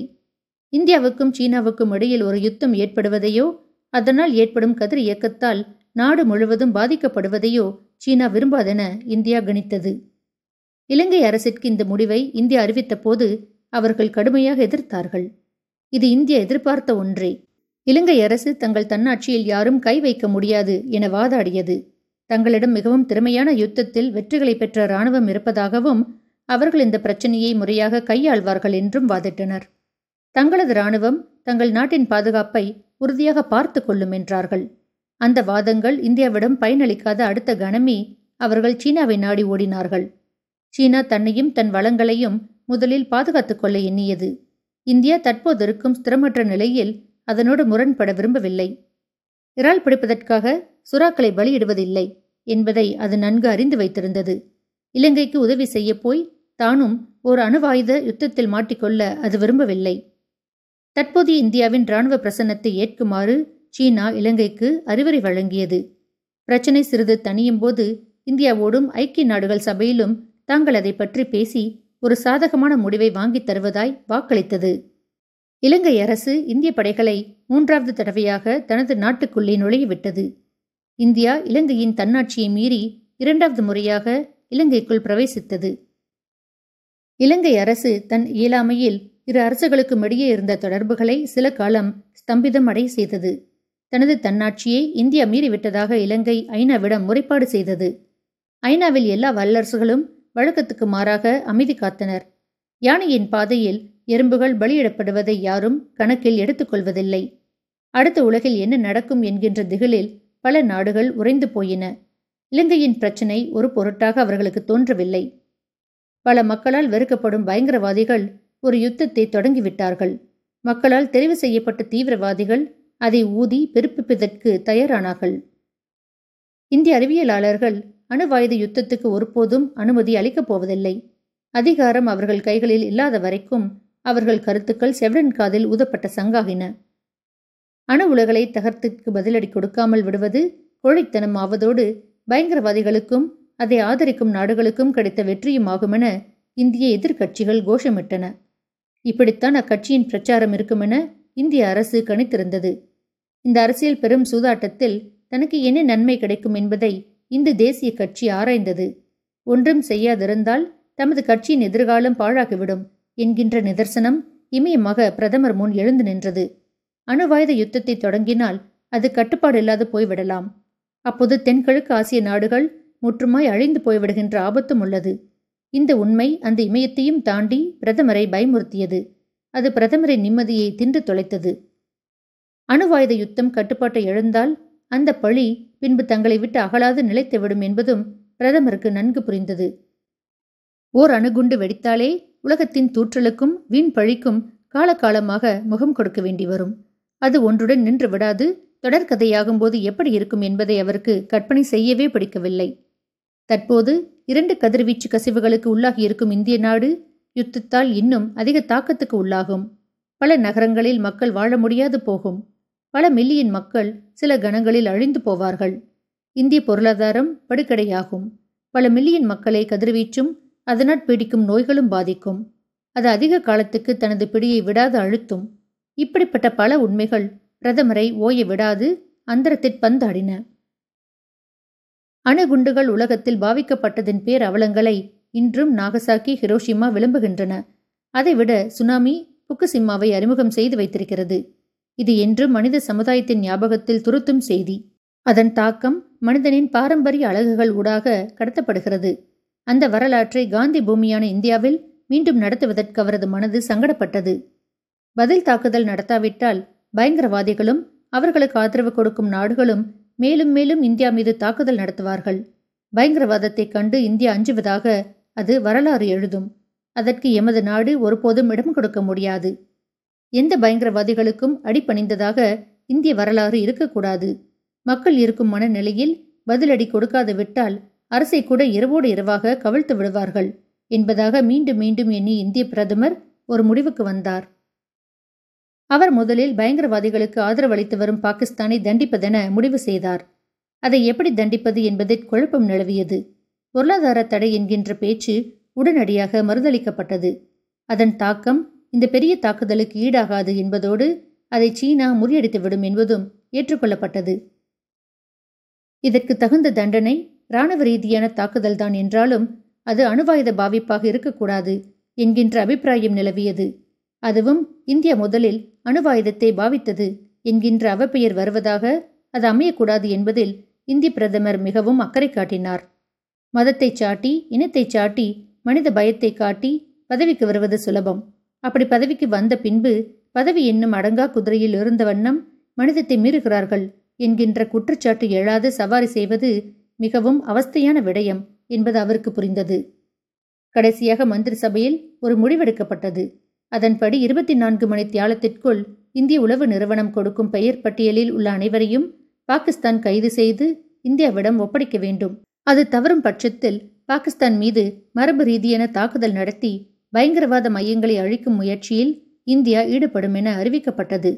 இந்தியாவுக்கும் சீனாவுக்கும் இடையில் ஒரு யுத்தம் ஏற்படுவதையோ அதனால் ஏற்படும் கதிர் இயக்கத்தால் நாடு முழுவதும் பாதிக்கப்படுவதையோ சீனா விரும்பாதென இந்தியா கணித்தது. இலங்கை அரசிற்கு இந்த முடிவை இந்தியா அறிவித்த போது அவர்கள் கடுமையாக எதிர்த்தார்கள். இது இந்தியா எதிர்பார்த்த ஒன்றே. இலங்கை அரசு தங்கள் தன்னாட்சியில் யாரும் கை வைக்க முடியாது என வாதாடியது. தங்களிடம் மிகவும் திறமையான யுத்தத்தில் வெற்றிகளை பெற்ற இராணுவம் இருப்பதாகவும் அவர்கள் இந்த பிரச்சனையை முறையாக கையாள்வார்கள் என்றும் வாதிட்டனர். தங்களது இராணுவம் தங்கள் நாட்டின் பாதுகாப்பை உறுதியாக பார்த்து கொள்ளும் என்றார்கள். அந்த வாதங்கள் இந்தியாவிடம் பயனளிக்காத அடுத்த கணமே அவர்கள் சீனாவை நாடி ஓடினார்கள். சீனா தன்னையும் தன் வளங்களையும் முதலில் பாதுகாத்துக் கொள்ள எண்ணியது. இந்தியா தற்போது இருக்கும் ஸ்திரமற்ற நிலையில் அதனோடு முரண்பட விரும்பவில்லை. இறால் பிடிப்பதற்காக சுறாக்களை பலியிடுவதில்லை என்பதை அது நன்கு அறிந்து வைத்திருந்தது. இலங்கைக்கு உதவி செய்ய போய் தானும் ஒரு அணுவாயுத யுத்தத்தில் மாட்டிக்கொள்ள அது விரும்பவில்லை. தற்போதைய இந்தியாவின் இராணுவ பிரசன்னத்தை ஏற்குமாறு சீனா இலங்கைக்கு அறிவுரை வழங்கியது. பிரச்சினை சிறிது தணியும் போது இந்தியாவோடும் ஐக்கிய நாடுகள் சபையிலும் தாங்கள் அதை பற்றி பேசி ஒரு சாதகமான முடிவை வாங்கித் தருவதாய் வாக்களித்தது. இலங்கை அரசு இந்திய படைகளை மூன்றாவது தடவையாக தனது நாட்டுக்குள்ளே நுழையவிட்டது. இந்தியா இலங்கையின் தன்னாட்சியை மீறி இரண்டாவது முறையாக இலங்கைக்குள் பிரவேசித்தது. இலங்கை அரசு தன் இயலாமையில் இரு அரசுகளுக்கும் இடையே இருந்த தொடர்புகளை சில காலம் ஸ்தம்பிதம் அடை செய்தது. தனது தன்னாட்சியை இந்தியா மீறிவிட்டதாக இலங்கை ஐநாவிடம் முறைப்பாடு செய்தது. ஐநாவில் எல்லா வல்லரசுகளும் வழக்கத்துக்கு மாறாக அமைதி காத்தனர். யானையின் பாதையில் எறும்புகள் பலியிடப்படுவதை யாரும் கணக்கில் எடுத்துக்கொள்வதில்லை. அடுத்த உலகில் என்ன நடக்கும் என்கின்ற திகிலில் பல நாடுகள் உறைந்து போயின. இலங்கையின் பிரச்சினை ஒரு பொருட்டாக அவர்களுக்கு தோன்றவில்லை. பல மக்களால் வெறுக்கப்படும் பயங்கரவாதிகள் ஒரு யுத்தத்தை தொடங்கிவிட்டார்கள். மக்களால் தெரிவு செய்யப்பட்ட தீவிரவாதிகள் அதை ஊதி பெருப்பிப்பதற்கு தயாரானார்கள். இந்திய அறிவியலாளர்கள் அணுவாயுத யுத்தத்துக்கு ஒருபோதும் அனுமதி அளிக்கப் போவதில்லை. அதிகாரம் அவர்கள் கைகளில் இல்லாத வரைக்கும் அவர்கள் கருத்துக்கள் செவ்டன் காதில் ஊதப்பட்ட சங்காகின. அணு உலகளை தகர்த்துக்கு பதிலடி கொடுக்காமல் விடுவது கோழைத்தனம் ஆவதோடு பயங்கரவாதிகளுக்கும் அதை ஆதரிக்கும் நாடுகளுக்கும் கிடைத்த வெற்றியுமாகுமென இந்திய எதிர்க்கட்சிகள் கோஷமிட்டன. இப்படித்தான் அக்கட்சியின் பிரச்சாரம் இருக்குமென இந்திய அரசு கணித்திருந்தது. இந்த அரசியல் பெரும் சூதாட்டத்தில் தனக்கு என்ன நன்மை கிடைக்கும் என்பதை இந்து தேசிய கட்சி ஆராய்ந்தது. ஒன்றும் செய்யாதிருந்தால் தமது கட்சியின் எதிர்காலம் பாழாகிவிடும் என்கின்ற நிதர்சனம் இமயமாக பிரதமர் முன் எழுந்து நின்றது. அணுவாயுத யுத்தத்தை தொடங்கினால் அது கட்டுப்பாடு இல்லாது போய்விடலாம். அப்போது தென்கிழக்கு ஆசிய நாடுகள் முற்றுமாய் அழிந்து போய்விடுகின்ற ஆபத்தும் உள்ளது. இந்த உண்மை அந்த இமயத்தையும் தாண்டி பிரதமரை பயமுறுத்தியது. அது பிரதமரின் நிம்மதியை தின்று தொலைத்தது. அணுவாயுத யுத்தம் கட்டுப்பாட்டை எழுந்தால் அந்த பழி பின்பு தங்களை விட்டு அகலாது நிலைத்துவிடும் என்பதும் பிரதமருக்கு நன்கு புரிந்தது. ஓர் அணுகுண்டு வெடித்தாலே உலகத்தின் தூற்றலுக்கும் வீண் பழிக்கும் காலகாலமாக முகம் கொடுக்க வேண்டி வரும். அது ஒன்றுடன் நின்று விடாது தொடர்கதையாகும்போது எப்படி இருக்கும் என்பதை அவருக்கு கற்பனை செய்யவே பிடிக்கவில்லை. தற்போது இரண்டு கதிர்வீச்சு கசிவுகளுக்கு உள்ளாகி இருக்கும் இந்திய நாடு யுத்தத்தால் இன்னும் அதிக தாக்கத்துக்கு உள்ளாகும். பல நகரங்களில் மக்கள் வாழ முடியாது போகும். பல மில்லியன் மக்கள் சில கணங்களில் அழிந்து போவார்கள். இந்திய பொருளாதாரம் படுக்கடையாகும் பல மில்லியன் மக்களை கதிர்வீச்சும் அதனால் பீடிக்கும் நோய்களும் பாதிக்கும். அது அதிக காலத்துக்கு தனது பிடியை விடாது அழுத்தும். இப்படிப்பட்ட பல உண்மைகள் பிரதமரை ஓய விடாது அந்தரத்தில் பந்தாடின. அணுகுண்டுகள் உலகத்தில் பாவிக்கப்பட்டதின் பேர் அவலங்களை இன்றும் நாகசாக்கி ஹிரோஷிமா விளம்புகின்றன. அதைவிட சுனாமி புக்குசிம்மாவை அறிமுகம் செய்து வைத்திருக்கிறது. இது என்று மனித சமுதாயத்தின் ஞாபகத்தில் துருத்தும் செய்தி. அதன் தாக்கம் மனிதனின் பாரம்பரிய அழகுகள் ஊடாக கடத்தப்படுகிறது. அந்த வரலாற்றை காந்தி பூமியான இந்தியாவில் மீண்டும் நடத்துவதற்கு அவரது மனது சங்கடப்பட்டது. பதில் தாக்குதல் நடத்தாவிட்டால் பயங்கரவாதிகளும் அவர்களுக்கு ஆதரவு கொடுக்கும் நாடுகளும் மேலும் மேலும் இந்தியா மீது தாக்குதல் நடத்துவார்கள். பயங்கரவாதத்தை கண்டு இந்தியா அஞ்சுவதாக அது வரலாறு எழுதும். அதற்கு எமது நாடு ஒருபோதும் இடம் கொடுக்க முடியாது. எந்த பயங்கரவாதிகளுக்கும் அடிப்பணிந்ததாக இந்திய வரலாறு இருக்கக்கூடாது. மக்கள் இருக்கும் மனநிலையில் பதிலடி கொடுக்காது விட்டால் அரசை கூட இரவோடு இரவாக கவிழ்த்து விடுவார்கள் என்பதாக மீண்டும் மீண்டும் எண்ணி இந்திய பிரதமர் ஒரு முடிவுக்கு வந்தார். அவர் முதலில் பயங்கரவாதிகளுக்கு ஆதரவளித்து வரும் பாகிஸ்தானை தண்டிப்பதென முடிவு செய்தார். அதை எப்படி தண்டிப்பது என்பதில் குழப்பம் நிலவியது. பொருளாதார தடை என்கின்ற பேச்சு உடனடியாக மறுதளிக்கப்பட்டது. அதன் தாக்கம் இந்த பெரிய தாக்குதலுக்கு ஈடாகாது என்பதோடு அதை சீனா முறியடித்துவிடும் என்பதும் ஏற்றுக்கொள்ளப்பட்டது. இதற்கு தகுந்த தண்டனை இராணுவ ரீதியான தாக்குதல்தான் என்றாலும் அது அணுவாயுத பாவிப்பாக இருக்கக்கூடாது என்கின்ற அபிப்பிராயம் நிலவியது. அதுவும் இந்தியா முதலில் அணுவாயுதத்தை பாவித்தது என்கின்ற அவப்பெயர் வருவதாக அது அமையக்கூடாது என்பதில் இந்திய பிரதமர் மிகவும் அக்கறை காட்டினார். மதத்தை சாட்டி இனத்தை சாட்டி மனித பயத்தை காட்டி பதவிக்கு வருவது சுலபம். அப்படி பதவிக்கு வந்த பின்பு பதவி என்னும் அடங்கா குதிரையில் இருந்த வண்ணம் மனிதத்தை மீறுகிறார்கள் என்கின்ற குற்றச்சாட்டு எழாது சவாரி செய்வது மிகவும் அவஸ்தையான விடயம் என்பது அவருக்கு புரிந்தது. கடைசியாக மந்திரி சபையில் ஒரு முடிவெடுக்கப்பட்டது. அதன்படி இருபத்தி நான்கு மணி தியாலத்திற்குள் இந்திய உளவு நிறுவனம் கொடுக்கும் பெயர் பட்டியலில் உள்ள அனைவரையும் பாகிஸ்தான் கைது செய்து இந்தியாவிடம் ஒப்படைக்க வேண்டும். அது தவறும் பட்சத்தில் பாகிஸ்தான் மீது மரபு ரீதியான தாக்குதல் நடத்தி பயங்கரவாத மையங்களை அழிக்கும் முயற்சியில் இந்தியா ஈடுபடும் என அறிவிக்கப்பட்டது.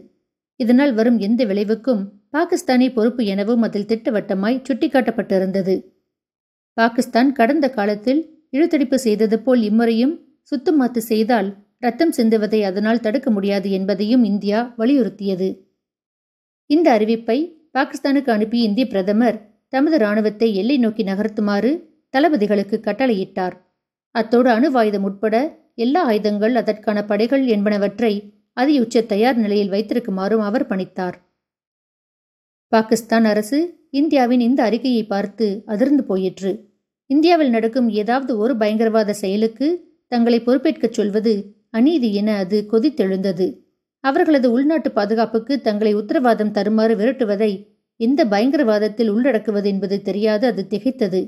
இதனால் வரும் எந்த விளைவுக்கும் பாகிஸ்தானே பொறுப்பு எனவும் அதில் திட்டவட்டமாய் சுட்டிக்காட்டப்பட்டிருந்தது. பாகிஸ்தான் கடந்த காலத்தில் இழுத்தடிப்பு செய்தது போல் இம்முறையும் சுத்துமாத்து செய்தால் ரத்தம் சிந்துவதை அதனால் தடுக்க முடியாது என்பதையும் இந்தியா வலியுறுத்தியது. இந்த அறிவிப்பை பாகிஸ்தானுக்கு அனுப்பிய இந்திய பிரதமர் தமது இராணுவத்தை எல்லை நோக்கி நகர்த்துமாறு தளபதிகளுக்கு கட்டளையிட்டார். அத்தோடு அணுவாயுதம் உட்பட எல்லா ஆயுதங்கள் அதற்கான படைகள் என்பனவற்றை அதியுச்ச தயார் நிலையில் வைத்திருக்குமாறும் அவர் பணித்தார். பாகிஸ்தான் அரசு இந்தியாவின் இந்த அறிக்கையை பார்த்து அதிர்ந்து போயிற்று. இந்தியாவில் நடக்கும் ஏதாவது ஒரு பயங்கரவாத செயலுக்கு தங்களை பொறுப்பேற்கச் சொல்வது அநீதி என அது கொதித்தெழுந்தது. அவர்களது உள்நாட்டு பாதுகாப்புக்கு தங்களை உத்தரவாதம் தருமாறு விரட்டுவதை இந்த பயங்கரவாதத்தில் உள்ளடக்குவது என்பது தெரியாது அது திகைத்தது.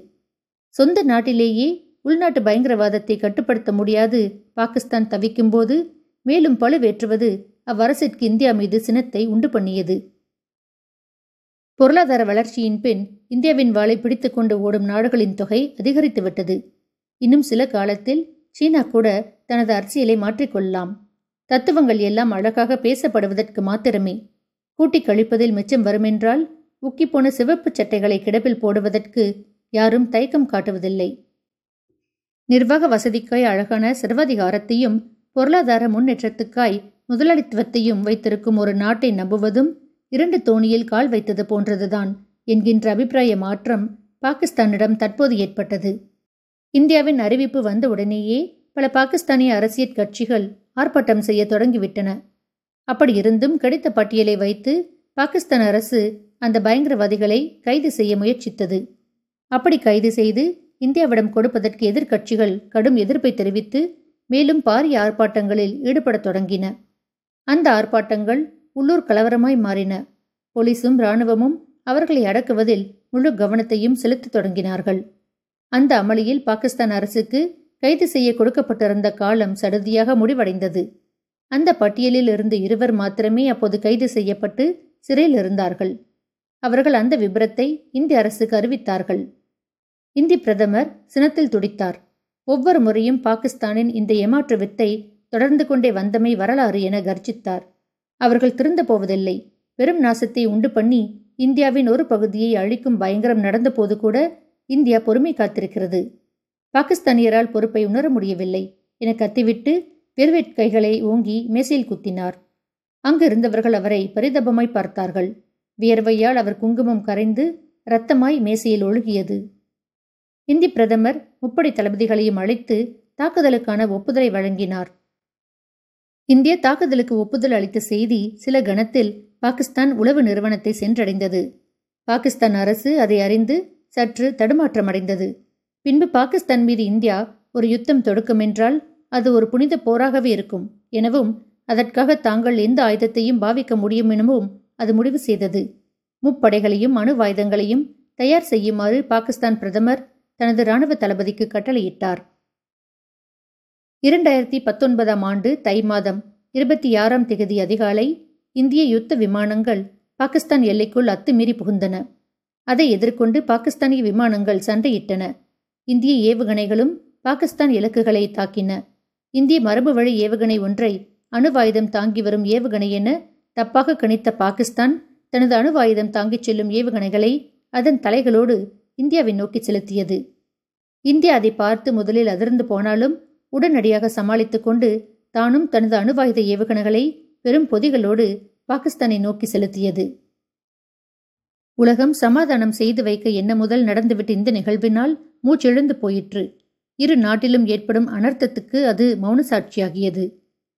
சொந்த நாட்டிலேயே உள்நாட்டு பயங்கரவாதத்தை கட்டுப்படுத்த முடியாது. பாகிஸ்தான் தவிக்கும்போது மேலும் பழுவேற்றுவது அவ்வரசிற்கு இந்தியா மீது சினத்தை உண்டு பண்ணியது. பொருளாதார வளர்ச்சியின் பின் இந்தியாவின் வாளை பிடித்துக்கொண்டு ஓடும் நாடுகளின் தொகை அதிகரித்துவிட்டது இன்னும் சில காலத்தில் சீனா கூட தனது அரசியலை மாற்றிக்கொள்ளலாம். தத்துவங்கள் எல்லாம் அழகாக பேசப்படுவதற்கு மாத்திரமே. கூட்டிக் கழிப்பதில் மிச்சம் வருமென்றால் உக்கிப்போன சிவப்பு சட்டைகளை கிடப்பில் போடுவதற்கு யாரும் தயக்கம் காட்டுவதில்லை. நிர்வாக வசதிக்காய் அழகான சர்வாதிகாரத்தையும் பொருளாதார முன்னேற்றத்துக்காய் முதலாளித்துவத்தையும் வைத்திருக்கும் ஒரு நாட்டை நம்புவதும் இரண்டு தோணியில் கால் வைத்தது போன்றதுதான் என்கின்ற அபிப்பிராய மாற்றம் பாகிஸ்தானிடம் தற்போது ஏற்பட்டது. இந்தியாவின் அறிவிப்பு வந்த உடனேயே பல பாகிஸ்தானிய அரசியல் கட்சிகள் ஆர்ப்பாட்டம் செய்ய தொடங்கிவிட்டன. அப்படியிருந்தும் கிடைத்த பட்டியலை வைத்து பாகிஸ்தான் அரசு அந்த பயங்கரவாதிகளை கைது செய்ய முயற்சித்தது. அப்படி கைது செய்து இந்தியாவிடம் கொடுப்பதற்கு எதிர்க்கட்சிகள் கடும் எதிர்ப்பை தெரிவித்து மேலும் பாரிய ஆர்ப்பாட்டங்களில் ஈடுபடத் தொடங்கின. அந்த ஆர்ப்பாட்டங்கள் உள்ளூர் கலவரமாய் மாறின. போலீசும் இராணுவமும் அவர்களை அடக்குவதில் முழு கவனத்தையும் செலுத்தத் தொடங்கினார்கள். அந்த அமளியில் பாகிஸ்தான் அரசுக்கு கைது செய்ய கொடுக்கப்பட்டிருந்த காலம் சடுதியாக முடிவடைந்தது. அந்த பட்டியலில் இருந்து இருவர் மாத்திரமே அப்போது கைது செய்யப்பட்டு சிறையில் இருந்தார்கள். அவர்கள் அந்த விபரத்தை இந்திய அரசுக்கு அறிவித்தார்கள். இந்தி பிரதமர் சினத்தில் துடித்தார். ஒவ்வொரு முறையும் பாகிஸ்தானின் இந்த ஏமாற்று வித்தை தொடர்ந்து கொண்டே வந்தமை வரலாறு என கர்ஜித்தார். அவர்கள் திருந்த போவதில்லை. பெரும் நாசத்தை உண்டு பண்ணி இந்தியாவின் ஒரு பகுதியை அழிக்கும் பயங்கரம் நடந்தபோது கூட இந்தியா பொறுமை காத்திருக்கிறது. பாகிஸ்தானியரால் பொறுப்பை உணர முடியவில்லை என கத்திவிட்டு பெருவேட் ஓங்கி மேசையில் குத்தினார். அங்கு இருந்தவர்கள் அவரை பரிதபமாய் பார்த்தார்கள். வியர்வையால் அவர் குங்குமம் கரைந்து இரத்தமாய் மேசையில் ஒழுகியது. இந்தி பிரதமர் முப்படை தளபதிகளையும் அழைத்து தாக்குதலுக்கான ஒப்புதலை வழங்கினார். இந்திய தாக்குதலுக்கு ஒப்புதல் அளித்த செய்தி சில கணத்தில் பாகிஸ்தான் உளவு நிறுவனத்தை சென்றடைந்தது. பாகிஸ்தான் அரசு அதை அறிந்து சற்று தடுமாற்றமடைந்தது. பின்பு பாகிஸ்தான் மீது இந்தியா ஒரு யுத்தம் தொடுக்கும் என்றால் அது ஒரு புனித போராகவே இருக்கும். எனவும் அதற்காக தாங்கள் எந்த ஆயுதத்தையும் பாவிக்க முடியும் எனவும் அது முடிவு செய்தது. முப்படைகளையும் அணுவாயுதங்களையும் தயார் செய்யுமாறு பாகிஸ்தான் பிரதமர் தனது ராணுவ தளபதிக்கு கட்டளையிட்டார். இரண்டாயிரத்தி பத்தொன்பதாம் ஆண்டு தை மாதம் இருபத்தி ஆறாம் திகதி அதிகாலை இந்திய யுத்த விமானங்கள் பாகிஸ்தான் எல்லைக்குள் அத்துமீறி புகுந்தன. அதை எதிர்கொண்டு பாகிஸ்தானிய விமானங்கள் சண்டையிட்டன. இந்திய ஏவுகணைகளும் பாகிஸ்தான் இலக்குகளை தாக்கின. இந்திய மரபு வழி ஏவுகணை ஒன்றை அணுவாயுதம் தாங்கி வரும் ஏவுகணை என தப்பாக கணித்த பாகிஸ்தான் தனது அணுவாயுதம் தாங்கிச் செல்லும் ஏவுகணைகளை அதன் தலைகளோடு இந்தியாவை நோக்கி செலுத்தியது. இந்தியா அதை பார்த்து முதலில் அதிர்ந்து போனாலும் உடனடியாக சமாளித்துக் கொண்டு தானும் தனது அணுவாயுத ஏவுகணைகளை பெரும் பொதிகளோடு பாகிஸ்தானை நோக்கி செலுத்தியது. உலகம் சமாதானம் செய்து வைக்க என்ன முதல் நடந்துவிட்ட இந்த நிகழ்வினால் மூச்செழுந்து போயிற்று. இரு நாட்டிலும் ஏற்படும் அனர்த்தத்துக்கு அது மௌன சாட்சியாகியது.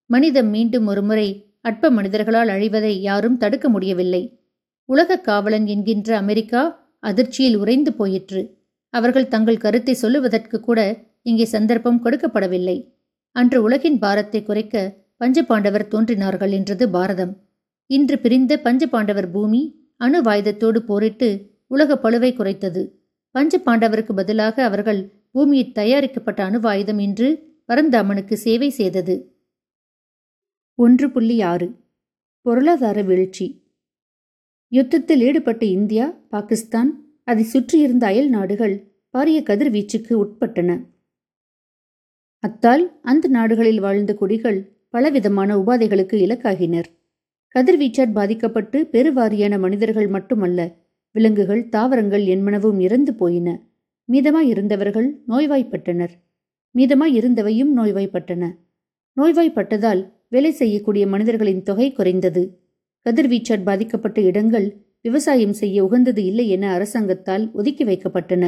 மனிதம் மீண்டும் ஒருமுறை அற்ப மனிதர்களால் அழிவதை யாரும் தடுக்க முடியவில்லை. உலக காவலன் என்கின்ற அமெரிக்கா அதிர்ச்சியில் உறைந்து போயிற்று. அவர்கள் தங்கள் கருத்தை சொல்லுவதற்கு கூட இங்கே சந்தர்ப்பம் கொடுக்கப்படவில்லை. அன்று உலகின் பாரத்தை குறைக்க பஞ்சபாண்டவர் தோன்றினார்கள் என்றது பாரதம். இன்று பிரிந்த பஞ்சபாண்டவர் பூமி அணு வாயுதத்தோடு போரிட்டு உலக பழுவை குறைத்தது. பஞ்ச பாண்டவருக்கு பதிலாக அவர்கள் பூமியில் தயாரிக்கப்பட்ட அணுவாயுதம் இன்று பரந்தாமனுக்கு சேவை செய்தது. ஒன்று புள்ளி ஆறு. பொருளாதார வீழ்ச்சி. யுத்தத்தில் ஈடுபட்ட இந்தியா பாகிஸ்தான் அதை சுற்றியிருந்த அயல் நாடுகள் பாரிய கதிர்வீச்சுக்கு உட்பட்டன. அத்தால் அந்த நாடுகளில் வாழ்ந்த குடிகள் பலவிதமான உபாதைகளுக்கு இலக்காகினர். கதிர்வீச்சால் பாதிக்கப்பட்டு பெருவாரியான மனிதர்கள் மட்டுமல்ல விலங்குகள் தாவரங்கள் என்பனவும் இறந்து போயின. மீதமாய் இருந்தவர்கள் நோய்வாய்ப்பட்டனர். மீதமாய் இருந்தவையும் நோய்வாய்ப்பட்டன. நோய்வாய்ப்பட்டதால் வேலை செய்யக்கூடிய மனிதர்களின் தொகை குறைந்தது. கதிர்வீச்சால் பாதிக்கப்பட்ட இடங்கள் விவசாயம் செய்ய உகந்தது இல்லை என அரசாங்கத்தால் ஒதுக்கி வைக்கப்பட்டன.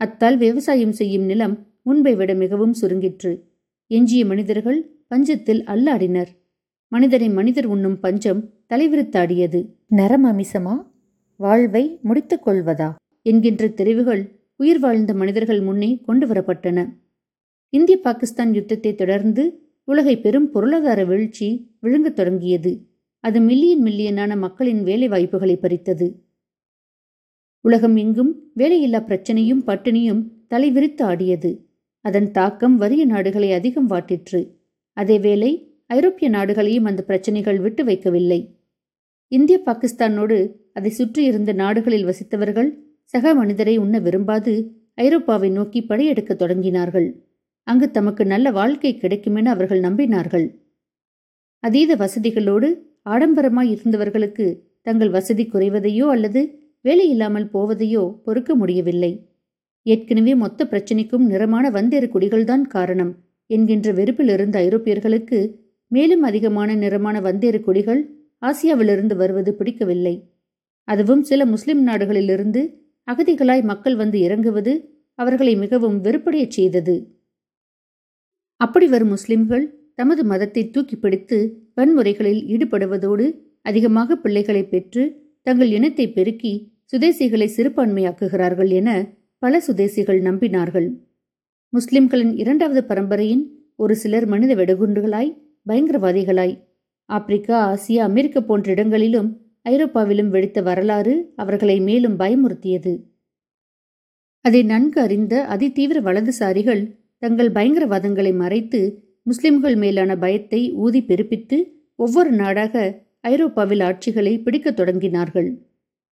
அத்தால் விவசாயம் செய்யும் நிலம் முன்பை விட மிகவும் சுருங்கிற்று. எஞ்சிய மனிதர்கள் பஞ்சத்தில் அல்லாடினர். மனிதனை மனிதர் உண்ணும் பஞ்சம் தலைவிரித்தாடியது. நரம் அமிசமா வாழ்வை முடித்துக் கொள்வதா? என்கின்ற தெரிவுகள் உயிர் வாழ்ந்த மனிதர்கள் முன்னே கொண்டு வரப்பட்டன இந்திய பாகிஸ்தான் யுத்தத்தை தொடர்ந்து உலகை பெரும் பொருளாதார வீழ்ச்சி விழுங்கத் தொடங்கியது. அது மில்லியன் மில்லியனான மக்களின் வேலை வாய்ப்புகளை பறித்தது. உலகம் எங்கும் வேலையில்லா பிரச்சனையும் பட்டினியும் தலைவிரித்து ஆடியது. அதன் தாக்கம் வறிய நாடுகளை அதிகம் வாட்டிற்று. அதேவேளை ஐரோப்பிய நாடுகளையும் அந்த பிரச்சனைகள் விட்டு வைக்கவில்லை. இந்திய பாகிஸ்தானோடு அதை சுற்றியிருந்த நாடுகளில் வசித்தவர்கள் சக மனிதரை உண்ண விரும்பாது ஐரோப்பாவை நோக்கி படையெடுக்க தொடங்கினார்கள். அங்கு தமக்கு நல்ல வாழ்க்கை கிடைக்குமென அவர்கள் நம்பினார்கள். அதீத வசதிகளோடு ஆடம்பரமாய் இருந்தவர்களுக்கு தங்கள் வசதி குறைவதையோ அல்லது வேலையில்லாமல் போவதையோ பொறுக்க முடியவில்லை. ஏற்கனவே மொத்த பிரச்சினைக்கும் நிறமான வந்தேறு குடிகள்தான் காரணம் என்கின்ற வெறுப்பில் இருந்த ஐரோப்பியர்களுக்கு மேலும் அதிகமான நிறமான வந்தேறு கொடிகள் ஆசியாவிலிருந்து வருவது பிடிக்கவில்லை. அதுவும் சில முஸ்லிம் நாடுகளிலிருந்து அகதிகளாய் மக்கள் வந்து இறங்குவது அவர்களை மிகவும் வெறுப்படையச் செய்தது. அப்படி வரும் முஸ்லிம்கள் தமது மதத்தை தூக்கி பிடித்து வன்முறைகளில் ஈடுபடுவதோடு அதிகமாக பிள்ளைகளை பெற்று தங்கள் இனத்தை பெருக்கி சுதேசிகளை சிறுபான்மையாக்குகிறார்கள் என பல சுதேசிகள் நம்பினார்கள். முஸ்லிம்களின் இரண்டாவது பரம்பரையின் ஒரு சிலர் மனித வெடுகுண்டுகளாய் பயங்கரவாதிகளாய் ஆப்பிரிக்கா ஆசியா அமெரிக்க போன்ற இடங்களிலும் ஐரோப்பாவிலும் வெடித்த வரலாறு அவர்களை மேலும் பயமுறுத்தியது. அதை நன்கு அறிந்த அதிதீவிர வலதுசாரிகள் தங்கள் பயங்கரவாதங்களை மறைத்து முஸ்லிம்கள் மேலான பயத்தை ஊதி பெருப்பித்து ஒவ்வொரு நாடாக ஐரோப்பாவில் ஆட்சிகளை பிடிக்கத் தொடங்கினார்கள்.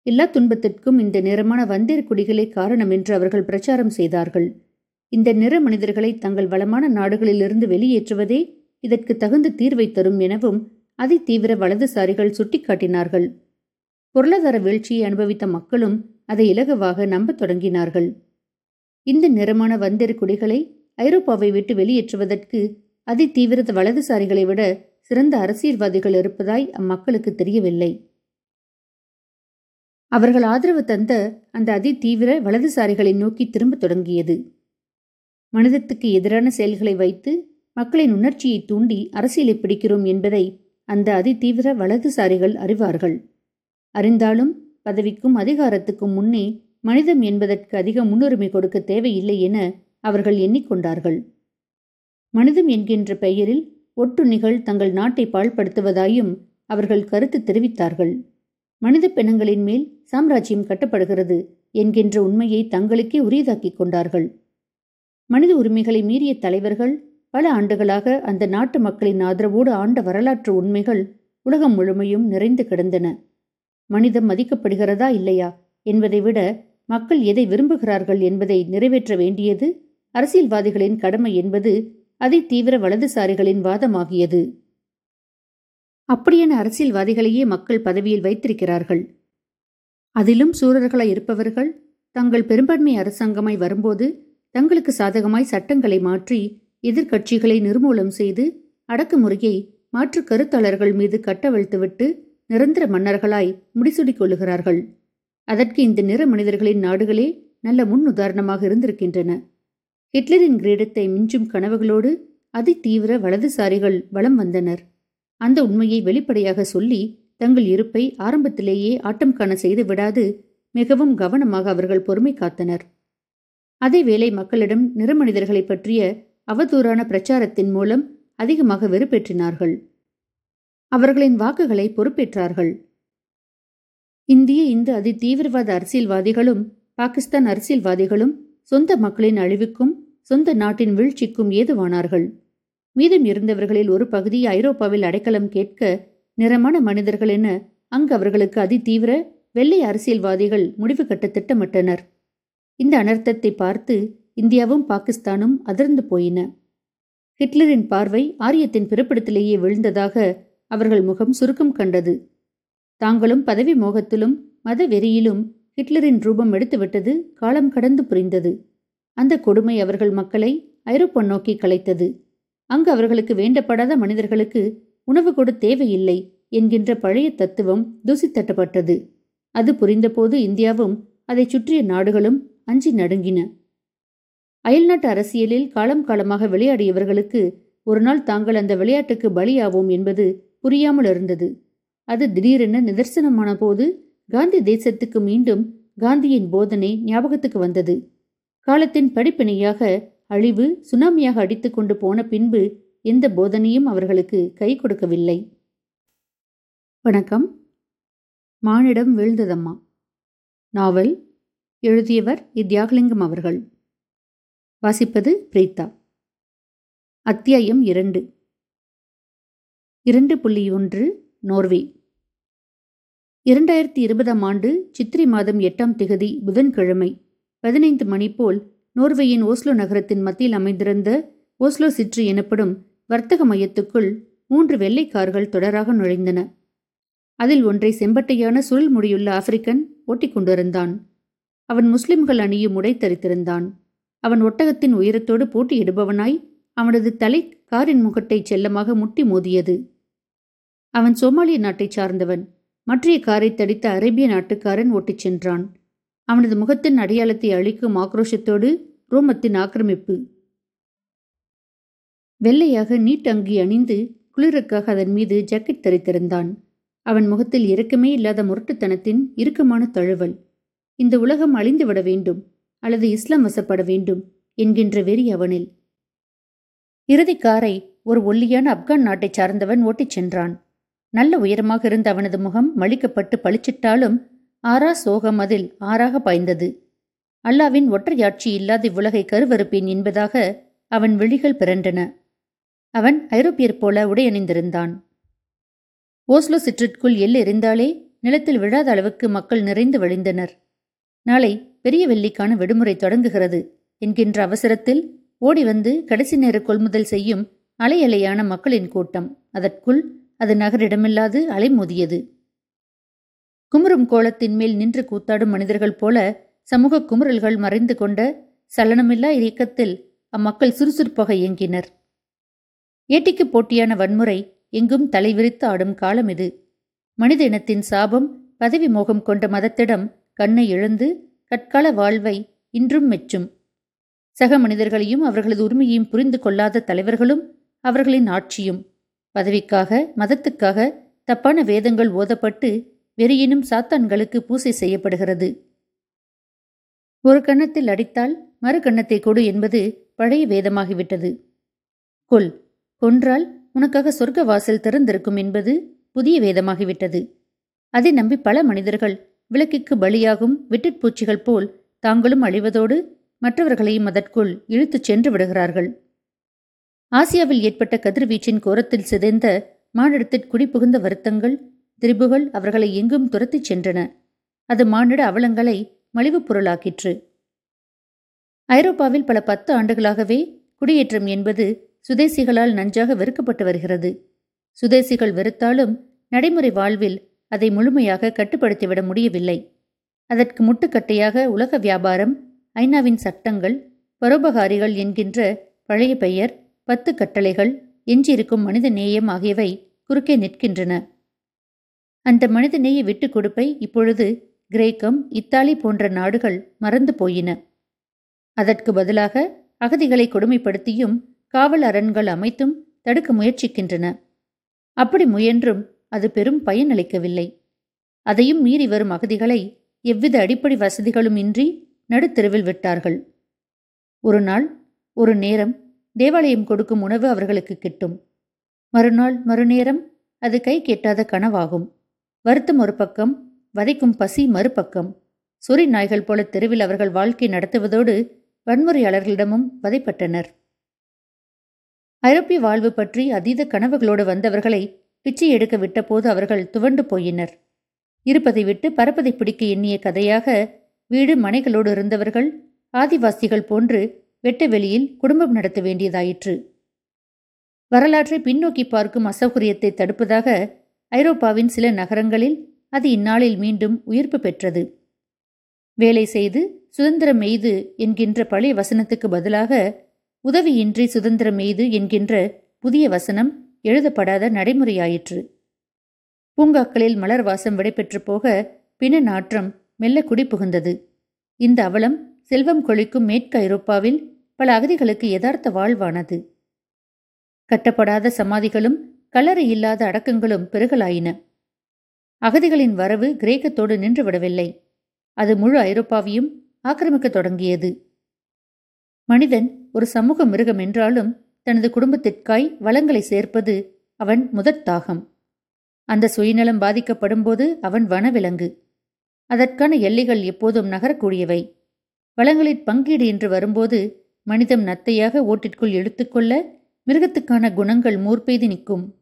எல்லா துன்பத்திற்கும் இந்த நிறமான வந்தேர் குடிகளே காரணம் என்று அவர்கள் பிரச்சாரம் செய்தார்கள். இந்த நிற மனிதர்களை தங்கள் வளமான நாடுகளிலிருந்து வெளியேற்றுவதே இதற்கு தகுந்த தீர்வை தரும் எனவும் அதிதீவிர வலதுசாரிகள் சுட்டிக்காட்டினார்கள். பொருளாதார வீழ்ச்சியை அனுபவித்த மக்களும் அதை இலகுவாக நம்பத் தொடங்கினார்கள். இந்த நிறமான வந்தேர் குடிகளை ஐரோப்பாவை விட்டு வெளியேற்றுவதற்கு அதிதீவிர வலதுசாரிகளை விட சிறந்த அரசியல்வாதிகள் இருப்பதாய் அம்மக்களுக்கு தெரியவில்லை. அவர்கள் ஆதரவு தந்த அந்த அதிதீவிர வலதுசாரிகளை நோக்கி திரும்பத் தொடங்கியது. மனிதத்துக்கு எதிரான செயல்களை வைத்து மக்களின் உணர்ச்சியை தூண்டி அரசியலை பிடிக்கிறோம் என்பதை அந்த அதிதீவிர வலதுசாரிகள் அறிவார்கள். அறிந்தாலும் பதவிக்கும் அதிகாரத்துக்கும் முன்னே மனிதம் என்பதற்கு அதிக முன்னுரிமை கொடுக்க தேவையில்லை என அவர்கள் எண்ணிக்கொண்டார்கள். மனிதம் என்கின்ற பெயரில் ஒட்டுண்ணிகள் தங்கள் நாட்டை பாழ்படுத்துவதாயும் அவர்கள் கருத்து தெரிவித்தார்கள். மனித பெணங்களின் மேல் சாம்ராஜ்யம் கட்டப்படுகிறது என்கின்ற உண்மையை தங்களுக்கே உரியதாக்கிக் கொண்டார்கள். மனித உரிமைகளை மீறிய தலைவர்கள் பல ஆண்டுகளாக அந்த நாட்டு மக்களின் ஆதரவோடு ஆண்ட வரலாற்று உண்மைகள் உலகம் முழுமையும் நிறைந்து கிடந்தன. மனிதம் மதிக்கப்படுகிறதா இல்லையா என்பதை விட மக்கள் எதை விரும்புகிறார்கள் என்பதை நிறைவேற்ற வேண்டியது அரசியல்வாதிகளின் கடமை என்பது அதை தீவிர வலதுசாரிகளின் வாதமாகியது. அப்படியான அரசியல்வாதிகளையே மக்கள் பதவியில் வைத்திருக்கிறார்கள். அதிலும் சூரர்களாய் இருப்பவர்கள் தங்கள் பெரும்பான்மை அரசாங்கமாய் வரும்போது தங்களுக்கு சாதகமாய் சட்டங்களை மாற்றி எதிர்க்கட்சிகளை நிர்மூலம் செய்து அடக்குமுறையை மாற்று கருத்தாளர்கள் மீது கட்டவிழ்த்துவிட்டு நிரந்தர மன்னர்களாய் முடிசூடிக் கொள்ளுகிறார்கள். அதற்கு இந்த நிற மனிதர்களின் நாடுகளே நல்ல முன் உதாரணமாக இருந்திருக்கின்றன. ஹிட்லரின் கிரீடத்தை மிஞ்சும் கனவுகளோடு அதிதீவிர வலதுசாரிகள் வலம் வந்தனர். அந்த உண்மையை வெளிப்படையாக சொல்லி தங்கள் இருப்பை ஆரம்பத்திலேயே ஆட்டம் காண செய்து விடாது மிகவும் கவனமாக அவர்கள் பொறுமை காத்தனர். அதேவேளை மக்களிடம் நிறமனிதர்களை பற்றிய அவதூறான பிரச்சாரத்தின் மூலம் அதிகமாக வெறுப்பேற்றினார்கள். அவர்களின் வாக்குகளை பொறுப்பேற்றார்கள். இந்திய இந்து அதி தீவிரவாத அரசியல்வாதிகளும் பாகிஸ்தான் அரசியல்வாதிகளும் சொந்த மக்களின் அழிவுக்கும் சொந்த நாட்டின் வீழ்ச்சிக்கும் ஏதுவானார்கள். மீதம் இருந்தவர்களில் ஒரு பகுதி ஐரோப்பாவில் அடைக்கலம் கேட்க நிறமான மனிதர்கள் என அங்கு அவர்களுக்கு அதிதீவிர வெள்ளை அரசியல்வாதிகள் முடிவு கட்ட திட்டமிட்டனர். இந்த அனர்த்தத்தை பார்த்து இந்தியாவும் பாகிஸ்தானும் அதிர்ந்து போயின. ஹிட்லரின் பார்வை ஆரியத்தின் பிறப்பிடத்திலேயே விழுந்ததாக அவர்கள் முகம் சுருக்கம் கண்டது. தாங்களும் பதவி மோகத்திலும் மத வெறியிலும் ஹிட்லரின் ரூபம் எடுத்துவிட்டது காலம் கடந்து புரிந்தது. அந்த கொடுமை அவர்கள் மக்களை ஐரோப்பா நோக்கி கலைத்தது. அங்கு அவர்களுக்கு வேண்டப்படாத மனிதர்களுக்கு உணவு கொடு தேவையில்லை என்கின்ற பழைய தத்துவம் தூசித்தட்டப்பட்டது. அது புரிந்தபோது இந்தியாவும் அதைச் சுற்றிய நாடுகளும் அஞ்சி நடுங்கின. அயல்நாட்டு அரசியலில் காலம் காலமாக விளையாடியவர்களுக்கு ஒரு நாள் தாங்கள் அந்த விளையாட்டுக்கு பலியாவோம் என்பது புரியாமல் இருந்தது. அது திடீரென நிதர்சனமான போது காந்தி தேசத்துக்கு மீண்டும் காந்தியின் போதனை ஞாபகத்துக்கு வந்தது. காலத்தின் படிப்பினையாக அழிவு சுனாமியாக அடித்துக்கொண்டு போன பின்பு எந்த போதனையும் அவர்களுக்கு கை கொடுக்கவில்லை. வணக்கம். மானிடம் வீழ்ந்ததம்மா. நாவல் எழுதியவர் இத்தியாகலிங்கம் அவர்கள். வாசிப்பது பிரீதா அத்தியாயம் இரண்டு. இரண்டு புள்ளி ஒன்று நோர்வே. இரண்டாயிரத்தி இருபதாம் ஆண்டு சித்திரை மாதம் எட்டாம் திகதி புதன்கிழமை. பதினைந்து மணி போல் நோர்வேயின் ஓஸ்லோ நகரத்தின் மத்தியில் அமைந்திருந்த ஓஸ்லோ சிற்று எனப்படும் வர்த்தக மையத்துக்குள் மூன்று வெள்ளை கார்கள் தொடராக நுழைந்தன. அதில் ஒன்றை செம்பட்டையான சுருள் முடியுள்ள ஆப்பிரிக்கன் ஓட்டிக் கொண்டிருந்தான். அவன் முஸ்லிம்கள் அணியும் உடை தரித்திருந்தான். அவன் ஒட்டகத்தின் உயரத்தோடு போட்டியிடுபவனாய் அவனது தலை காரின் முகட்டை செல்லமாக முட்டி மோதியது. அவன் சோமாலிய நாட்டைச் சார்ந்தவன். மற்றைய காரை தடித்த அரேபிய நாட்டுக்காரன் ஓட்டிச் சென்றான். அவனது முகத்தின் அடையாளத்தை அழிக்கும் ஆக்ரோஷத்தோடு ரோமத்தின் ஆக்கிரமிப்பு. வெள்ளையாக நீட்டங்கி அணிந்து குளிருக்காக அதன் மீது ஜாக்கெட் தரித்திருந்தான் அவன் முகத்தில் இறக்கமே இல்லாத முரட்டுத்தனத்தின் இறுக்கமான தழுவல். இந்த உலகம் அழிந்துவிட வேண்டும் அல்லது இஸ்லாம் வசப்பட வேண்டும் என்கின்ற வெறி அவனில். இறுதிக்காரை ஒரு ஒல்லியான ஆப்கான் நாட்டைச் சார்ந்தவன் ஓட்டிச் சென்றான். நல்ல உயரமாக இருந்த அவனது முகம் மலிக்கப்பட்டு பளிச்சிட்டாலும் ஆறா சோகம் அதில் ஆறாக பாய்ந்தது. அல்லாவின் ஒற்றையாட்சி இல்லாத இவ்வுலகை கருவறுப்பேன் என்பதாக அவன் விழிகள் பிறண்டன அவன் ஐரோப்பியர் போல உடையணிந்திருந்தான் ஓஸ்லோ சிற்றிற்குள் எல் எறிந்தாலே நிலத்தில் விழாத அளவுக்கு மக்கள் நிறைந்து வழிந்தனர். நாளை பெரிய வெள்ளிக்கான விடுமுறை தொடங்குகிறது என்கின்ற அவசரத்தில் ஓடி வந்து கடைசி நேர கொள்முதல் செய்யும் அலையலையான மக்களின் கூட்டம். அதற்குள் அது நகரிடமில்லாது அலைமோதியது. குமுறும் கோலத்தின் மேல் நின்று கூத்தாடும் மனிதர்கள் போல சமூக குமுறல்கள் மறைந்து கொண்ட சலனமில்லா இயக்கத்தில் அம்மக்கள் சுறுசுறுப்பாக இயங்கினர். ஏட்டிக்கு போட்டியான வன்முறை எங்கும் தலைவிரித்து ஆடும் காலம் இது. மனித இனத்தின் சாபம் பதவி மோகம் கொண்ட மதத்திடம் கண்ணை இழந்து கற்கால வாழ்வை இன்றும் மெச்சும். சக மனிதர்களையும் அவர்களது உரிமையையும் புரிந்து கொள்ளாத தலைவர்களும் அவர்களின் ஆட்சியும். பதவிக்காக மதத்துக்காக தப்பான வேதங்கள் ஓதப்பட்டு வெறியினும் சாத்தான்களுக்கு பூசை செய்யப்படுகிறது. ஒரு கன்னத்தில் அடித்தால் மறு கன்னத்தை கொடு என்பது பழைய வேதமாகிவிட்டது. கொல் கொன்றால் உனக்காக சொர்க்க வாசல் திறந்திருக்கும் என்பது புதிய வேதமாகிவிட்டது. அதை நம்பி பல மனிதர்கள் விளக்கிற்கு பலியாகும் விட்டுப்பூச்சிகள் போல் தாங்களும் அழிவதோடு மற்றவர்களையும் அதற்குள் இழுத்துச் சென்று விடுகிறார்கள். ஆசியாவில் ஏற்பட்ட கதிர்வீச்சின் கோரத்தில் சிதைந்த மானிடத்தில் குடிபுகுந்த வருத்தங்கள் திரிபுகள் அவர்களை எங்கும் துரத்திச் சென்றன. அது மானிட அவலங்களை மலிவுப் பொருளாக்கிற்று. ஐரோப்பாவில் பல பத்து ஆண்டுகளாகவே குடியேற்றம் என்பது சுதேசிகளால் நன்றாக வெறுக்கப்பட்டு வருகிறது. சுதேசிகள் வெறுத்தாலும் நடைமுறை வாழ்வில் அதை முழுமையாக கட்டுப்படுத்திவிட முடியவில்லை. அதற்கு முட்டுக்கட்டையாக உலக வியாபாரம் ஐநாவின் சட்டங்கள் பரோபகாரிகள் என்கின்ற பழைய பெயர் பத்து கட்டளைகள் எஞ்சியிருக்கும் மனித நேயம் ஆகியவை குறுக்கே நிற்கின்றன. அந்த மனிதநேய விட்டுக் கொடுப்பை இப்பொழுது கிரேக்கம் இத்தாலி போன்ற நாடுகள் மறந்து போயின. அதற்கு பதிலாக அகதிகளை கொடுமைப்படுத்தியும் காவல் அரண்கள் அமைத்தும் தடுக்க முயற்சிக்கின்றன. அப்படி முயன்றும் அது பெரும் பயனளிக்கவில்லை அதையும் மீறி வரும் அகதிகளை எவ்வித அடிப்படை வசதிகளும் இன்றி நடுத்தெருவில் விட்டார்கள். ஒரு நாள் ஒரு நேரம் தேவாலயம் கொடுக்கும் உணவு அவர்களுக்கு கிட்டும். மறுநாள் மறுநேரம் அது கை கெட்டாத கனவாகும். வருத்தம் ஒரு பக்கம் வதைக்கும் பசி மறுபக்கம். சொறி நாய்கள் போல தெருவில் அவர்கள் வாழ்க்கை நடத்துவதோடு வன்முறையாளர்களிடமும் வதைப்பட்டனர். ஐரோப்பிய வாழ்வு பற்றி அதீத கனவுகளோடு வந்தவர்களை பிச்சை எடுக்க விட்டபோது அவர்கள் துவண்டு போயினர். இருப்பதை விட்டு பரப்பதை பிடிக்க எண்ணிய கதையாக வீடு மனைகளோடு இருந்தவர்கள் ஆதிவாசிகள் போன்று வெட்ட வெளியில் குடும்பம் நடத்த வேண்டியதாயிற்று. வரலாற்றை பின்னோக்கி பார்க்கும் அசௌகரியத்தை தடுப்பதாக ஐரோப்பாவின் சில நகரங்களில் அது இந்நாளில் மீண்டும் உயிர்ப்பு பெற்றது. வேலை செய்து சுதந்திரம் எய்து என்கின்ற பழைய வசனத்துக்கு பதிலாக உதவியின்றி சுதந்திரம் எய்து என்கின்ற புதிய வசனம் எழுதப்படாத நடைமுறையாயிற்று. பூங்காக்களில் மலர் வாசம் விடைபெற்று போக பிண நாற்றம் மெல்ல குடி புகுந்தது. இந்த அவலம் செல்வம் கொளிக்கும் மேற்கு ஐரோப்பாவில் பல அகதிகளுக்கு யதார்த்த வாழ்வானது. கட்டப்படாத சமாதிகளும் கல்லறை இல்லாத அடக்கங்களும் பெருகலாயின. அகதிகளின் வரவு கிரேக்கத்தோடு நின்றுவிடவில்லை. அது முழு ஐரோப்பாவையும் ஆக்கிரமிக்க தொடங்கியது. மனிதன் ஒரு சமூக மிருகம் என்றாலும் தனது குடும்பத்திற்காய் வளங்களை சேர்ப்பது அவன் முதற் தாகம். அந்த சுயநலம் பாதிக்கப்படும்போது அவன் வனவிலங்கு. அதற்கான எல்லைகள் எப்போதும் நகரக்கூடியவை. வளங்களின் பங்கீடு என்று வரும்போது மனிதம் நத்தையாக ஓட்டிற்குள் எடுத்துக்கொள்ள மிருகத்துக்கான குணங்கள் மூர்பெய்து நிற்கும்.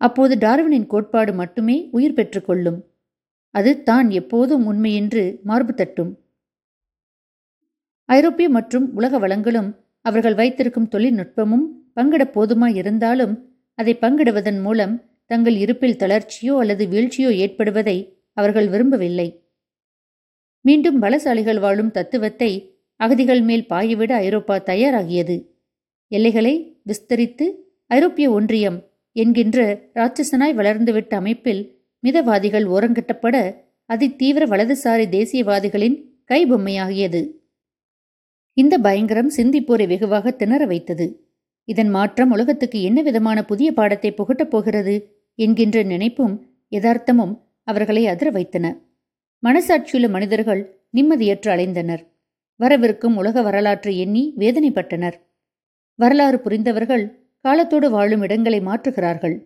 அப்போது டார்வினின் கோட்பாடு மட்டுமே உயிர் பெற்றுக்கொள்ளும். அது தான் எப்போதும் உண்மையென்று மார்பு தட்டும். ஐரோப்பிய மற்றும் உலக வளங்களும் அவர்கள் வைத்திருக்கும் தொழில்நுட்பமும் பங்கிட போதுமாயிருந்தாலும் அதை பங்கிடுவதன் மூலம் தங்கள் இருப்பில் தளர்ச்சியோ அல்லது வீழ்ச்சியோ ஏற்படுவதை அவர்கள் விரும்பவில்லை. மீண்டும் பலசாலிகள் வாழும் தத்துவத்தை அகதிகள் மேல் பாயவிட ஐரோப்பா தயாராகியது. எல்லைகளை விஸ்தரித்து ஐரோப்பிய ஒன்றியம் என்கின்ற ராட்சசனாய் வளர்ந்துவிட்ட அமைப்பில் மிதவாதிகள் ஓரங்கட்டப்பட அதிதீவிர வலதுசாரி தேசியவாதிகளின் கைபொம்மையாகியது இந்த பயங்கரம் சிந்திப்போரை வெகுவாக திணற வைத்தது. இதன் மாற்றம் உலகத்துக்கு என்ன விதமான புதிய பாடத்தை புகட்டப் போகிறது என்கின்ற நினைப்பும் யதார்த்தமும் அவர்களை அதிர வைத்தன. மனசாட்சியுள்ள மனிதர்கள் நிம்மதியற்று அலைந்தனர். வரவிருக்கும் உலக வரலாற்றை எண்ணி வேதனைப்பட்டனர். வரலாறு புரிந்தவர்கள் காலத்தோடு வாழும் இடங்களை மாற்றுகிறார்கள்.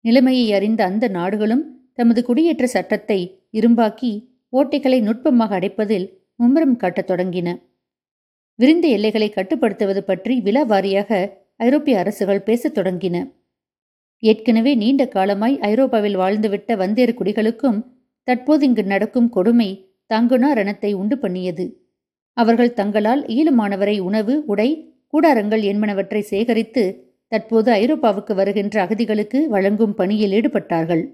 நிலைமையை அறிந்த அந்த நாடுகளும் தமது குடியேற்ற சட்டத்தை இரும்பாக்கி ஓட்டைகளை நுட்பமாக அடைப்பதில் மும்முரம் காட்டத் தொடங்கின. விரிந்த எல்லைகளை கட்டுப்படுத்துவது பற்றி விலாவாரியாக ஐரோப்பிய அரசுகள் பேசத் தொடங்கின. ஏற்கனவே நீண்ட காலமாய் ஐரோப்பாவில் வாழ்ந்துவிட்ட வந்தேறு குடிகளுக்கும் தற்போது இங்கு நடக்கும் கொடுமை தாங்குனா ரணத்தை உண்டு பண்ணியது. அவர்கள் தங்களால் ஈழமானவரை உணவு உடை கூடாரங்கள் என்பனவற்றை சேகரித்து தற்போது ஐரோப்பாவுக்கு வருகின்ற அகதிகளுக்கு வழங்கும் பணியில் ஈடுபட்டார்கள்.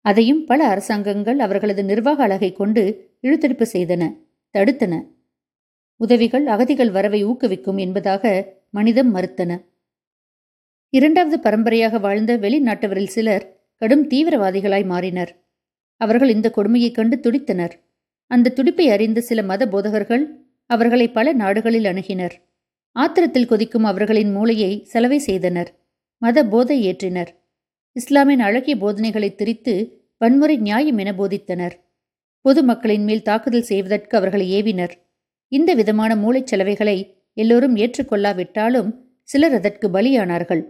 அதையும் பல அரசாங்கங்கள் அவர்களது நிர்வாக அழகை கொண்டு இழுத்தடிப்பு செய்தன தடுத்தன. உதவிகள் அகதிகள் வரவை ஊக்குவிக்கும் என்பதாக மனிதம் மறுத்தன. இரண்டாவது பரம்பரையாக வாழ்ந்த வெளிநாட்டவரில் சிலர் கடும் தீவிரவாதிகளாய் மாறினர். அவர்கள் இந்த கொடுமையைக் கண்டு துடித்தனர். அந்த துடிப்பை அறிந்த சில மத போதகர்கள் அவர்களை பல நாடுகளில் அணுகினர். ஆத்திரத்தில் கொதிக்கும் அவர்களின் மூளையை செலவை செய்தனர். மத போதை ஏற்றினர். இஸ்லாமின் அழகிய போதனைகளை திரித்து வன்முறை நியாயம் என போதித்தனர். பொதுமக்களின் மேல் தாக்குதல் செய்வதற்கு அவர்களை ஏவினர். இந்த விதமான மூளைச் செலவைகளை எல்லோரும் ஏற்றுக்கொள்ளாவிட்டாலும் சிலர் அதற்கு பலியானார்கள்.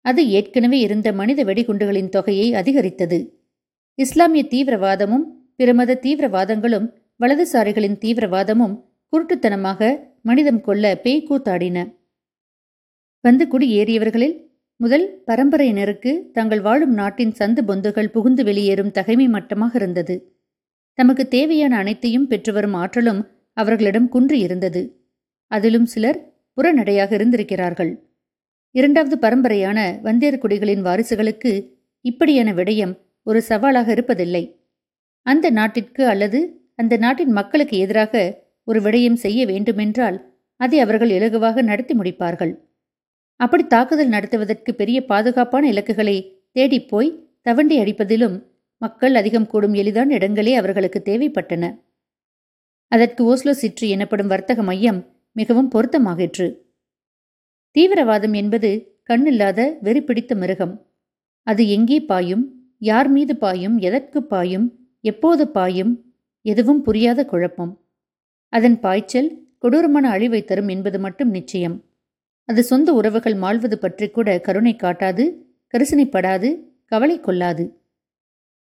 அது ஏற்கனவே இருந்த மனித வெடிகுண்டுகளின் தொகையை அதிகரித்தது. இஸ்லாமிய தீவிரவாதமும் பிற மத தீவிரவாதங்களும் வலதுசாரிகளின் தீவிரவாதமும் குருட்டுத்தனமாக மனிதம் கொள்ள பேய் கூத்தாடின. வந்து குடியேறியவர்களில் முதல் பரம்பரையினருக்கு தங்கள் வாழும் நாட்டின் சந்து பொந்துகள் புகுந்து வெளியேறும் தகைமை மட்டமாக இருந்தது. தமக்கு தேவையான அனைத்தையும் பெற்று வரும் ஆற்றலும் அவர்களிடம் குன்று இருந்தது. அதிலும் சிலர் புறநடையாக இருந்திருக்கிறார்கள். இரண்டாவது பரம்பரையான வந்தேர்குடிகளின் வாரிசுகளுக்கு இப்படியான விடயம் ஒரு சவாலாக இருப்பதில்லை. அந்த நாட்டிற்கு அல்லது அந்த நாட்டின் மக்களுக்கு எதிராக ஒரு விடயம் செய்ய வேண்டுமென்றால் அதை அவர்கள் இலகுவாக நடத்தி முடிப்பார்கள். அப்படி தாக்குதல் நடத்துவதற்கு பெரிய பாதுகாப்பான இலக்குகளை தேடிப்போய் தவண்டி அடிப்பதிலும் மக்கள் அதிகம் கூடும் எளிதான இடங்களே அவர்களுக்கு தேவைப்பட்டன. அதற்கு ஓஸ்லோ சிற்றி எனப்படும் வர்த்தக மையம் மிகவும் பொருத்தமாகிற்று. தீவிரவாதம் என்பது கண்ணில்லாத வெறி பிடித்த மிருகம். அது எங்கே பாயும் யார் மீது பாயும் எதற்கு பாயும் எப்போது பாயும் எதுவும் புரியாத குழப்பம். அதன் பாய்ச்சல் கொடூரமான அழிவை தரும் என்பது மட்டும் நிச்சயம். அது சொந்த உறவுகள் மாழ்வது பற்றி கூட கருணை காட்டாது கரிசனைப்படாது கவலை கொள்ளாது.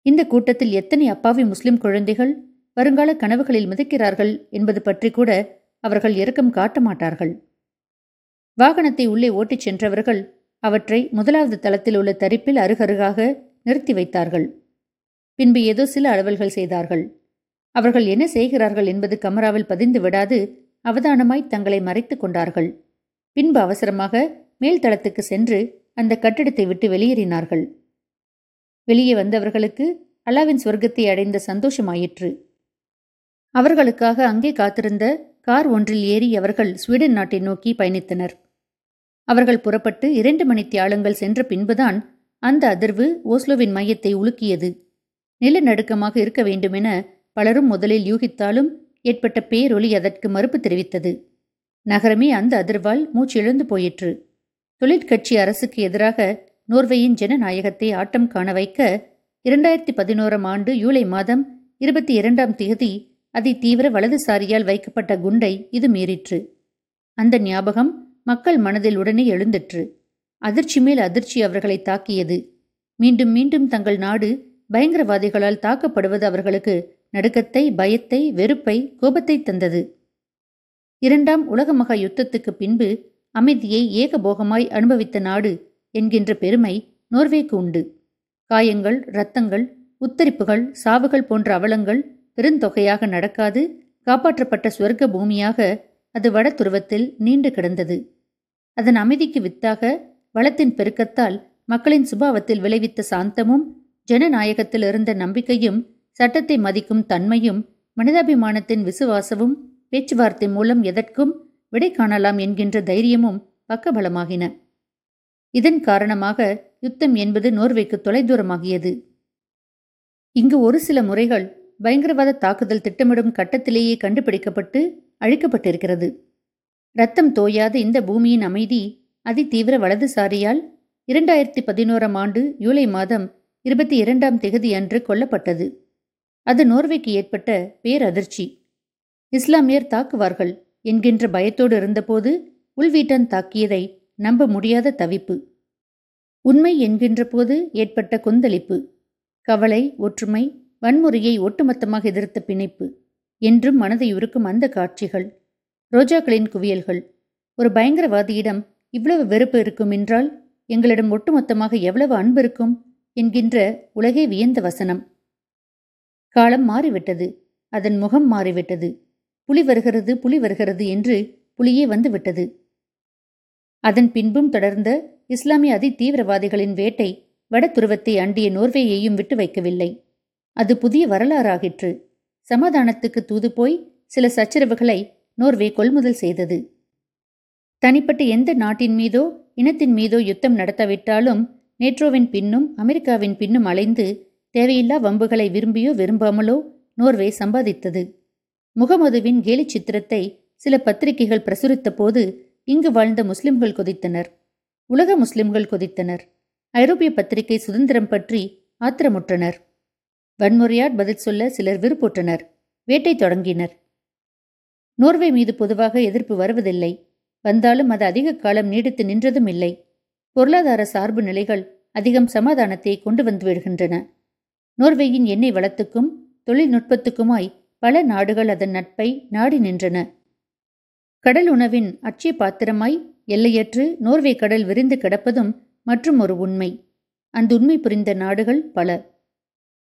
இந்த கூட்டத்தில் எத்தனை அப்பாவி முஸ்லிம் குழந்தைகள் வருங்கால கனவுகளில் மிதக்கிறார்கள் என்பது பற்றி கூட அவர்கள் இரக்கம் காட்ட மாட்டார்கள். வாகனத்தை உள்ளே ஓட்டிச் சென்றவர்கள் அவற்றை முதலாவது தளத்தில் உள்ள தரிப்பில் அருகருகாக நிறுத்தி வைத்தார்கள். பின்பு ஏதோ சில அலுவல்கள் செய்தார்கள். அவர்கள் என்ன செய்கிறார்கள் என்பது கமராவில் பதிந்து விடாது அவதானமாய் தங்களை மறைத்துக் கொண்டார்கள். பின்பு அவசரமாக மேல்தளத்துக்கு சென்று அந்த கட்டிடத்தை விட்டு வெளியேறினார்கள். வெளியே வந்தவர்களுக்கு அல்லாவின் சொர்க்கத்தை அடைந்த சந்தோஷமாயிற்று. அவர்களுக்காக அங்கே காத்திருந்த கார் ஒன்றில் ஏறி அவர்கள் ஸ்வீடன் நாட்டை நோக்கி பயணித்தனர். அவர்கள் புறப்பட்டு இரண்டு மணி தியாலங்கள் சென்ற பின்புதான் அந்த அதிர்வு ஓஸ்லோவின் மையத்தை உலுக்கியது. நிலநடுக்கமாக இருக்க வேண்டுமென பலரும் முதலில் யூகித்தாலும் ஏற்பட்ட பேரொலி அதற்கு மறுப்பு தெரிவித்தது. நகரமே அந்த அதிர்வால் மூச்சிழந்து போயிற்று. தொழிற்கட்சி அரசுக்கு எதிராக நோர்வேயின் ஜனநாயகத்தை ஆட்டம் காண வைக்க இரண்டாயிரத்தி பதினோராம் ஆண்டு ஜூலை மாதம் இருபத்தி இரண்டாம் தேதி அதி தீவிர வலதுசாரியால் வைக்கப்பட்ட குண்டை இது மீறிற்று. அந்த ஞாபகம் மக்கள் மனதில் உடனே எழுந்திற்று. அதிர்ச்சி மேல் அதிர்ச்சி அவர்களை தாக்கியது. மீண்டும் மீண்டும் தங்கள் நாடு பயங்கரவாதிகளால் தாக்கப்படுவது அவர்களுக்கு நடுக்கத்தை பயத்தை வெறுப்பை கோபத்தை தந்தது. இரண்டாம் உலக மகா யுத்தத்துக்கு பின்பு அமைதியை ஏகபோகமாய் அனுபவித்த நாடு என்கின்ற பெருமை நோர்வேக்கு உண்டு. காயங்கள் இரத்தங்கள் உத்தரிப்புகள் சாவுகள் போன்ற அவலங்கள் பெருந்தொகையாக நடக்காது காப்பாற்றப்பட்ட சுவர்க்க பூமியாக அது வட துருவத்தில் நீண்டு கிடந்தது. அதன் அமைதிக்கு வித்தாக வளத்தின் பெருக்கத்தால் மக்களின் சுபாவத்தில் விளைவித்த சாந்தமும் ஜனநாயகத்தில் இருந்த நம்பிக்கையும் சட்டத்தை மதிக்கும் தன்மையும் மனிதாபிமானத்தின் விசுவாசமும் பேச்சுவார்த்தை மூலம் எதற்கும் விடை காணலாம் என்கின்ற தைரியமும் பக்கபலமாகின. இதன் காரணமாக யுத்தம் என்பது நோர்வேக்கு தொலைதூரமாகியது. இங்கு ஒரு சில முறைகள் பயங்கரவாத தாக்குதல் திட்டமிடும் கட்டத்திலேயே கண்டுபிடிக்கப்பட்டு அழிக்கப்பட்டிருக்கிறது. ரத்தம் தோயாத இந்த பூமியின் அமைதி அதிதீவிர வலதுசாரியால் இரண்டாயிரத்தி பதினோராம் ஆண்டு ஜூலை மாதம் இருபத்தி இரண்டாம் திகதி அன்று கொல்லப்பட்டது. அது நோர்வேக்கு ஏற்பட்ட பேரதிர்ச்சி. இஸ்லாமியர் தாக்குவார்கள் என்கின்ற பயத்தோடு இருந்தபோது உள்வீட்டன் தாக்கியதை நம்ப முடியாத தவிப்பு. உண்மை என்கின்ற போது ஏற்பட்ட கொந்தளிப்பு கவலை ஒற்றுமை வன்முறையை ஒட்டுமொத்தமாக எதிர்த்த பிணைப்பு என்றும் மனதை உருக்கும் அந்த காட்சிகள் ரோஜாக்களின் குவியல்கள். ஒரு பயங்கரவாதியிடம் இவ்வளவு வெறுப்பு இருக்கும் என்றால் எங்களிடம் ஒட்டுமொத்தமாக எவ்வளவு அன்பு இருக்கும் என்கின்ற உலகே வியந்த வசனம். காலம் மாறிவிட்டது. அதன் முகம் மாறிவிட்டது. புலி வருகிறது புலி வருகிறது என்று புலியே வந்துவிட்டது. அதன் பின்பும் தொடர்ந்த இஸ்லாமிய அதி தீவிரவாதிகளின் வேட்டை வட துருவத்தை அண்டிய நோர்வேயையும் விட்டு வைக்கவில்லை. அது புதிய வரலாறாகிற்று. சமாதானத்துக்கு தூது போய் சில சச்சரவுகளை நோர்வே கொள்முதல் செய்தது. தனிப்பட்ட எந்த நாட்டின் மீதோ இனத்தின் மீதோ யுத்தம் நடத்தவிட்டாலும் நேட்ரோவின் பின்னும் அமெரிக்காவின் பின்னும் அலைந்து தேவையில்லா வம்புகளை விரும்பியோ விரும்பாமலோ நோர்வே சம்பாதித்தது. முகமதுவின் கேலி சித்திரத்தை சில பத்திரிகைகள் பிரசுரித்த போது இங்கு வாழ்ந்த முஸ்லிம்கள் கொதித்தனர். உலக முஸ்லிம்கள் கொதித்தனர். ஐரோப்பிய பத்திரிகை சுதந்திரம் பற்றி ஆத்திரமுற்றனர். வன்முறையாட் பதில் சொல்ல சிலர் விருப்புற்றனர். வேட்டை தொடங்கினர். நோர்வே மீது பொதுவாக எதிர்ப்பு வருவதில்லை. வந்தாலும் அது அதிக காலம் நீடித்து நின்றதும் இல்லை. பொருளாதார சார்பு நிலைகள் அதிகம் சமாதானத்தை கொண்டு வந்து விடுகின்றன. நோர்வேயின் எண்ணெய் வளத்துக்கும் தொழில்நுட்பத்துக்குமாய் பல நாடுகள் அதன் நட்பை நாடி நின்றன. கடல் உணவின் அச்சய பாத்திரமாய் எல்லையற்று நோர்வே கடல் விரிந்து கிடப்பதும் மற்றும் ஒரு உண்மை. அந்த உண்மை புரிந்த நாடுகள் பல.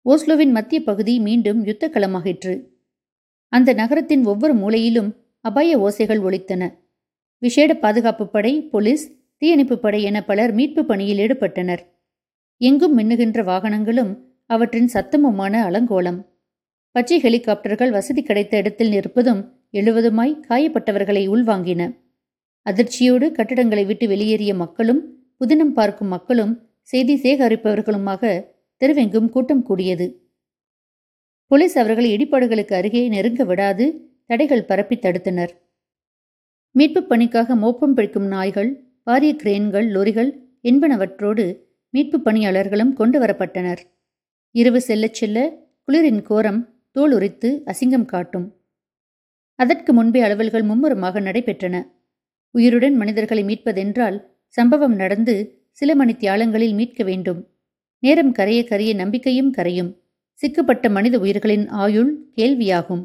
ஓஸ்லோவின் மத்திய பகுதி மீண்டும் யுத்த களமாகிற்று அந்த நகரத்தின் ஒவ்வொரு மூலையிலும் அபாய ஓசைகள் ஒலித்தன. விசேட பாதுகாப்பு படை போலீஸ் தீயணைப்பு படை என பலர் மீட்பு பணியில் ஈடுபட்டனர். எங்கும் மின்னுகின்ற வாகனங்களும் அவற்றின் சத்தமுமான அலங்கோலம். பச்சை ஹெலிகாப்டர்கள் வசதி கிடைத்த இடத்தில் நிற்பதும் எழுவதுமாய் காயப்பட்டவர்களை உள்வாங்கின. அதிர்ச்சியோடு கட்டடங்களை விட்டு வெளியேறிய மக்களும் புதினம் பார்க்கும் மக்களும் செய்தி சேகரிப்பவர்களுமாக தெருவெங்கும் கூட்டம் கூடியது. போலீஸ் அவர்களை இடிபாடுகளுக்கு அருகே நெருங்க விடாது தடைகள் பரப்பி தடுத்தனர். மீட்புப் பணிக்காக மோப்பம் பிடிக்கும் நாய்கள் பாரிய கிரேன்கள் லொரிகள் என்பனவற்றோடு மீட்புப் பணியாளர்களும் கொண்டு வரப்பட்டனர். இரவு செல்லச் செல்ல குளிரின் கோரம் தோல் உரித்து அசிங்கம் காட்டும். அதற்கு முன்பே அலுவல்கள் மும்முரமாக நடைபெற்றன. உயிருடன் மனிதர்களை மீட்பதென்றால் சம்பவம் நடந்து சில மணி தியாலங்களில் மீட்க வேண்டும். நேரம் கரைய கரைய நம்பிக்கையும் கரையும். சிக்கப்பட்ட மனித உயிர்களின் ஆயுள் கேள்வியாகும்.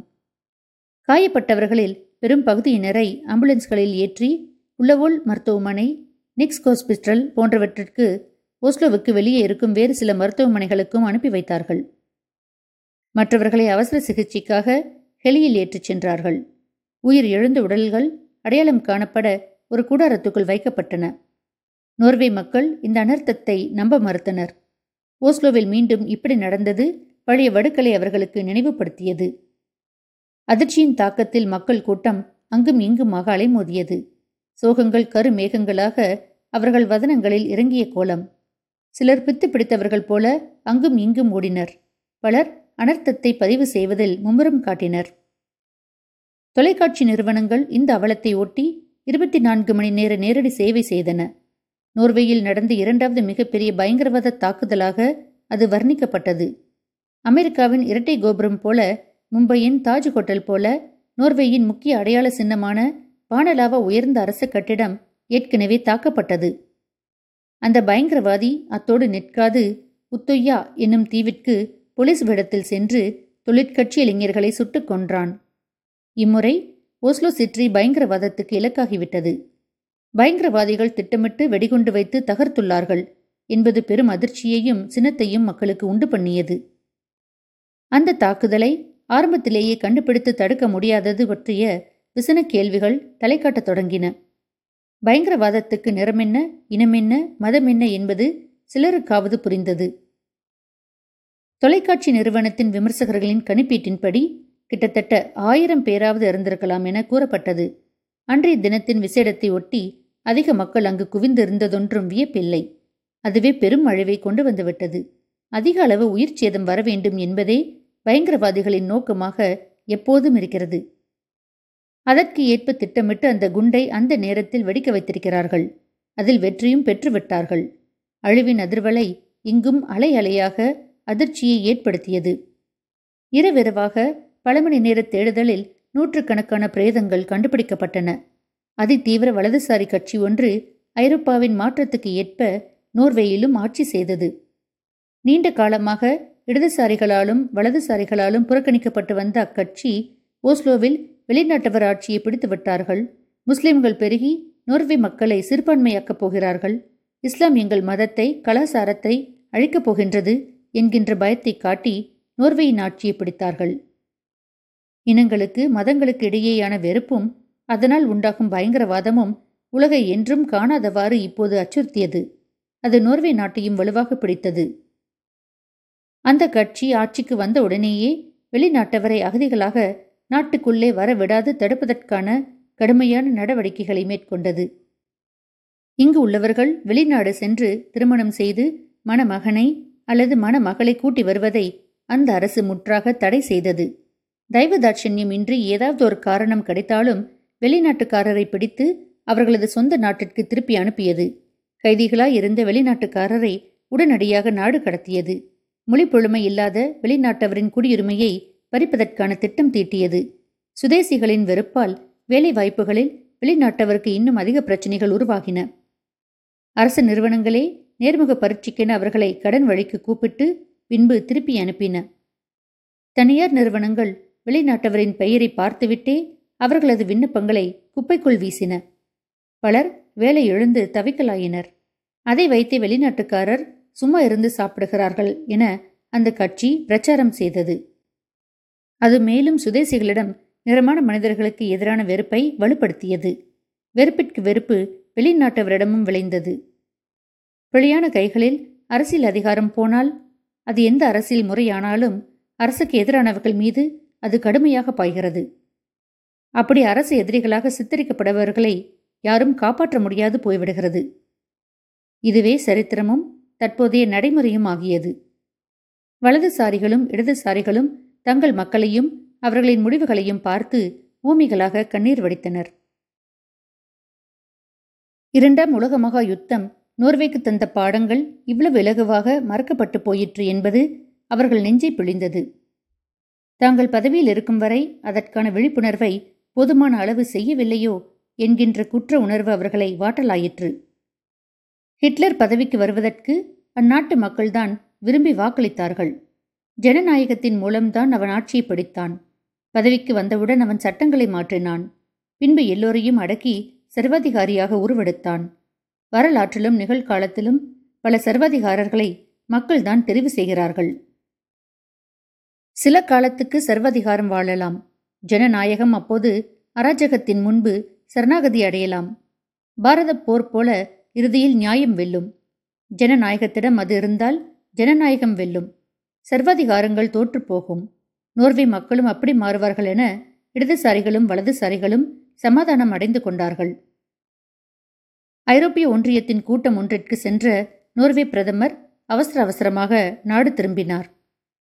காயப்பட்டவர்களில் பெரும் பகுதியினரை ஆம்புலன்ஸ்களில் ஏற்றி உள்ளவோல் மருத்துவமனை நிக்ஸ் ஹாஸ்பிட்டல் போன்றவற்றிற்கு ஓஸ்லோவுக்கு வெளியே இருக்கும் வேறு சில மருத்துவமனைகளுக்கும் அனுப்பி வைத்தார்கள். மற்றவர்களை அவசர சிகிச்சைக்காக ஹெலியில் ஏற்றிச் சென்றார்கள். உயிர் எழுந்த உடல்கள் அடையாளம் காணப்பட ஒரு கூடாரத்துக்குள் வைக்கப்பட்டன. நோர்வே மக்கள் இந்த அனர்த்தத்தை நம்ப மறுத்தனர். ஓஸ்லோவில் மீண்டும் இப்படி நடந்தது பழைய வடுக்களை அவர்களுக்கு நினைவுபடுத்தியது. அதிர்ச்சியின் தாக்கத்தில் மக்கள் கூட்டம் அங்கும் இங்குமாக அலைமோதியது. சோகங்கள் கருமேகங்களாக அவர்கள் வதனங்களில் இறங்கிய கோலம். சிலர் பித்து பிடித்தவர்கள் போல அங்கும் இங்கும் ஓடினர். பலர் அனர்த்தத்தை பதிவு செய்வதில் மும்முரம் காட்டினர். தொலைக்காட்சி நிறுவனங்கள் இந்த அவலத்தை ஒட்டி இருபத்தி நான்கு மணி நேர நேரடி சேவை செய்தன. நோர்வேயில் நடந்த இரண்டாவது மிகப்பெரிய பயங்கரவாத தாக்குதலாக அது வர்ணிக்கப்பட்டது. அமெரிக்காவின் இரட்டை கோபுரம் போல மும்பையின் தாஜ் ஹோட்டல் போல நோர்வேயின் முக்கிய அடையாள சின்னமான பானலாவா உயர்ந்த அரச கட்டிடம் ஏற்கனவே தாக்கப்பட்டது. அந்த பயங்கரவாதி அத்தோடு நிற்காது உத்தொய்யா என்னும் தீவிற்கு போலீஸ் விடத்தில் சென்று தொழிற்கட்சி இளைஞர்களை சுட்டுக் கொன்றான். இம்முறை ஓஸ்லோ சிற்றி பயங்கரவாதத்துக்கு இலக்காகிவிட்டது. பயங்கரவாதிகள் திட்டமிட்டு வெடிகுண்டு வைத்து தகர்த்துள்ளார்கள் என்பது பெரும் அதிர்ச்சியையும் சினத்தையும் மக்களுக்கு உண்டு பண்ணியது. அந்த தாக்குதலை ஆரம்பத்திலேயே கண்டுபிடித்து தடுக்க முடியாதது பற்றிய விசன கேள்விகள் தலைக்காட்டத் தொடங்கின. பயங்கரவாதத்துக்கு நிறமென்ன இனமென்ன மதமென்ன என்பது சிலருக்காவது புரிந்தது. தொலைக்காட்சி நிறுவனத்தின் விமர்சகர்களின் கணிப்பீட்டின்படி கிட்டத்தட்ட ஆயிரம் பேராவது இருந்திருக்கலாம் என கூறப்பட்டது. அன்றைய தினத்தின் விசேடத்தை ஒட்டி அதிக மக்கள் அங்கு குவிந்திருந்ததொன்றும் வியப்பில்லை. அதுவே பெரும் அழிவை கொண்டு வந்துவிட்டது. அதிக அளவு உயிர் சேதம் வர வேண்டும் என்பதே பயங்கரவாதிகளின் நோக்கமாக எப்போதும் இருக்கிறது. அதற்கு ஏற்ப திட்டமிட்டு அந்த குண்டை அந்த நேரத்தில் வெடிக்க வைத்திருக்கிறார்கள். அதில் வெற்றியும் பெற்றுவிட்டார்கள். அழிவின் அதிர்வலை இங்கும் அலை அலையாக அதிர்ச்சியை ஏற்படுத்தியது. இரவிரவாக பல மணி நேர தேடுதலில் நூற்றுக்கணக்கான பிரேதங்கள் கண்டுபிடிக்கப்பட்டன. அதிதீவிர வலதுசாரி கட்சி ஒன்று ஐரோப்பாவின் மாற்றத்துக்கு ஏற்ப நோர்வேயிலும் ஆட்சி செய்தது. நீண்ட காலமாக இடதுசாரிகளாலும் வலதுசாரிகளாலும் புறக்கணிக்கப்பட்டு வந்த அக்கட்சி ஓஸ்லோவில் வெளிநாட்டவர் ஆட்சியை பிடித்து விட்டார்கள் முஸ்லிம்கள் பெருகி நோர்வே மக்களை சிறுபான்மையாக்கப் போகிறார்கள். இஸ்லாம் எங்கள் மதத்தை கலாசாரத்தை அழிக்கப் போகின்றது என்கின்ற பயத்தை காட்டி நோர்வேயின் ஆட்சியை பிடித்தார்கள். இனங்களுக்கு மதங்களுக்கு இடையேயான வெறுப்பும் அதனால் உண்டாகும் பயங்கரவாதமும் உலகை என்றும் காணாதவாறு இப்போது அச்சுறுத்தியது. அது நோர்வே நாட்டையும் வலுவாக பிடித்தது. அந்த கட்சி ஆட்சிக்கு வந்த உடனேயே வெளிநாட்டவரை அகதிகளாக நாட்டுக்குள்ளே வரவிடாது தடுப்பதற்கான கடுமையான நடவடிக்கைகளை மேற்கொண்டது. இங்கு உள்ளவர்கள் வெளிநாடு சென்று திருமணம் செய்து மணமகனை அல்லது மணமகளை கூட்டி வருவதை அந்த அரசு முற்றாக தடை செய்தது. தெய்வதாட்சண்யம் இன்றி ஏதாவது ஒரு காரணம் கிடைத்தாலும் வெளிநாட்டுக்காரரை பிடித்து அவர்களது சொந்த நாட்டிற்கு திருப்பி அனுப்பியது. கைதிகளாய் இருந்த வெளிநாட்டுக்காரரை உடனடியாக நாடு கடத்தியது. மொழிப்பொழுமை இல்லாத வெளிநாட்டவரின் குடியுரிமையை பறிப்பதற்கான திட்டம் தீட்டியது. சுதேசிகளின் வெறுப்பால் வேலை வாய்ப்புகளில் வெளிநாட்டவருக்கு இன்னும் அதிக பிரச்சனைகள் உருவாகின. அரசு நிறுவனங்களே நேர்முக பரீட்சைக்கென அவர்களை கடன் வழிக்கு கூப்பிட்டு பின்பு திருப்பி அனுப்பின. தனியார் நிறுவனங்கள் வெளிநாட்டவரின் பெயரை பார்த்துவிட்டே அவர்களது விண்ணப்பங்களை குப்பைக்குள் வீசின. பலர் வேலை எழுந்து தவிக்கலாயினர். அதை வைத்தே வெளிநாட்டுக்காரர் சும்மா இருந்து சாப்பிடுகிறார்கள் என அந்த கட்சி பிரச்சாரம் செய்தது. அது மேலும் சுதேசிகளிடம் நிறமான மனிதர்களுக்கு எதிரான வெறுப்பை வலுப்படுத்தியது. வெறுப்பிற்கு வெறுப்பு வெளிநாட்டவரிடமும் விளைந்தது. வெளியான கைகளில் அரசியல் அதிகாரம் போனால் அது எந்த அரசியல் முறையானாலும் அரசுக்கு எதிரானவர்கள் மீது அது கடுமையாக பாய்கிறது. அப்படி அரசு எதிரிகளாக சித்தரிக்கப்படுபவர்களை யாரும் காப்பாற்ற முடியாது போய்விடுகிறது. இதுவே சரித்திரமும் தற்போதைய நடைமுறையும் ஆகியது. வலதுசாரிகளும் இடதுசாரிகளும் தங்கள் மக்களையும் அவர்களின் முடிவுகளையும் பார்த்து ஊமிகளாக கண்ணீர் வடித்தனர். இரண்டாம் உலக மகா யுத்தம் நோர்வேக்கு தந்த பாடங்கள் இவ்வளவு இலகுவாக மறக்கப்பட்டு போயிற்று என்பது அவர்கள் நெஞ்சை பிழிந்தது. தாங்கள் பதவியில் இருக்கும் வரை அதற்கான விழிப்புணர்வை போதுமான அளவு செய்யவில்லையோ என்கின்ற குற்ற உணர்வு அவர்களை வாட்டலாயிற்று. ஹிட்லர் பதவிக்கு வருவதற்கு அந்நாட்டு மக்கள்தான் விரும்பி வாக்களித்தார்கள். ஜனநாயகத்தின் மூலம்தான் அவன் ஆட்சியை பிடித்தான். பதவிக்கு வந்தவுடன் அவன் சட்டங்களை மாற்றினான். பின்பு எல்லோரையும் அடக்கி சர்வாதிகாரியாக உருவெடுத்தான். வரலாற்றிலும் நிகழ்காலத்திலும் பல சர்வாதிகாரர்களை மக்கள்தான் தெரிவு செய்கிறார்கள். சில காலத்துக்கு சர்வாதிகாரம் வாழலாம். ஜனநாயகம் அப்போது அராஜகத்தின் முன்பு சரணாகதி அடையலாம். பாரத போர் போல இறுதியில் நியாயம் வெல்லும். ஜனநாயகத்திடம் அது இருந்தால் ஜனநாயகம் வெல்லும். சர்வாதிகாரங்கள் தோற்றுப்போகும் நோர்வே மக்களும் அப்படி மாறுவார்கள் என இடதுசாரிகளும் வலதுசாரிகளும் சமாதானம் அடைந்து கொண்டார்கள். ஐரோப்பிய ஒன்றியத்தின் கூட்டம் ஒன்றிற்கு சென்ற நோர்வே பிரதமர் அவசர அவசரமாக நாடு திரும்பினார்.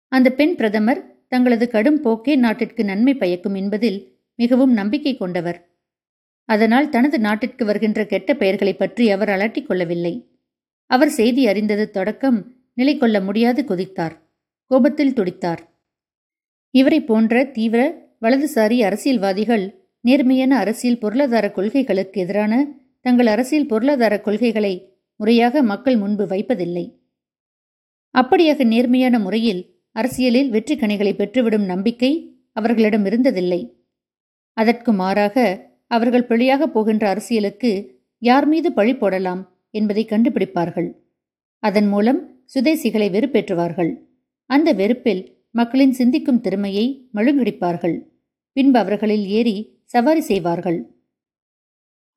அந்த பெண் பிரதமர் தங்களது கடும் போக்கே நாட்டிற்கு நன்மை பயக்கும் என்பதில் மிகவும் நம்பிக்கை கொண்டவர். அதனால் தனது நாட்டிற்கு வருகின்ற கெட்ட பெயர்களை பற்றி அவர் அலட்டிக் கொள்ளவில்லை. அவர் செய்தி அறிந்தது தொடக்கம் நிலை கொள்ள முடியாது கொதித்தார். கோபத்தில் துடித்தார். இவரை போன்ற தீவிர வலதுசாரி அரசியல்வாதிகள் நேர்மையான அரசியல் பொருளாதார கொள்கைகளுக்கு எதிரான தங்கள் அரசியல் பொருளாதார கொள்கைகளை முறையாக மக்கள் முன்பு வைப்பதில்லை. அப்படியாக நேர்மையான முறையில் அரசியலில் வெற்றி கணிகளை பெற்றுவிடும் நம்பிக்கை அவர்களிடம் இருந்ததில்லை. அதற்கு மாறாக அவர்கள் பிழையாக போகின்ற அரசியலுக்கு யார் மீது பழி போடலாம் என்பதை கண்டுபிடிப்பார்கள். அதன் மூலம் சுதேசிகளை வெறுப்பேற்றுவார்கள். அந்த வெறுப்பில் மக்களின் சிந்திக்கும் திறமையை மழுங்கடிப்பார்கள். பின்பு அவர்களில் ஏறி சவாரி செய்வார்கள்.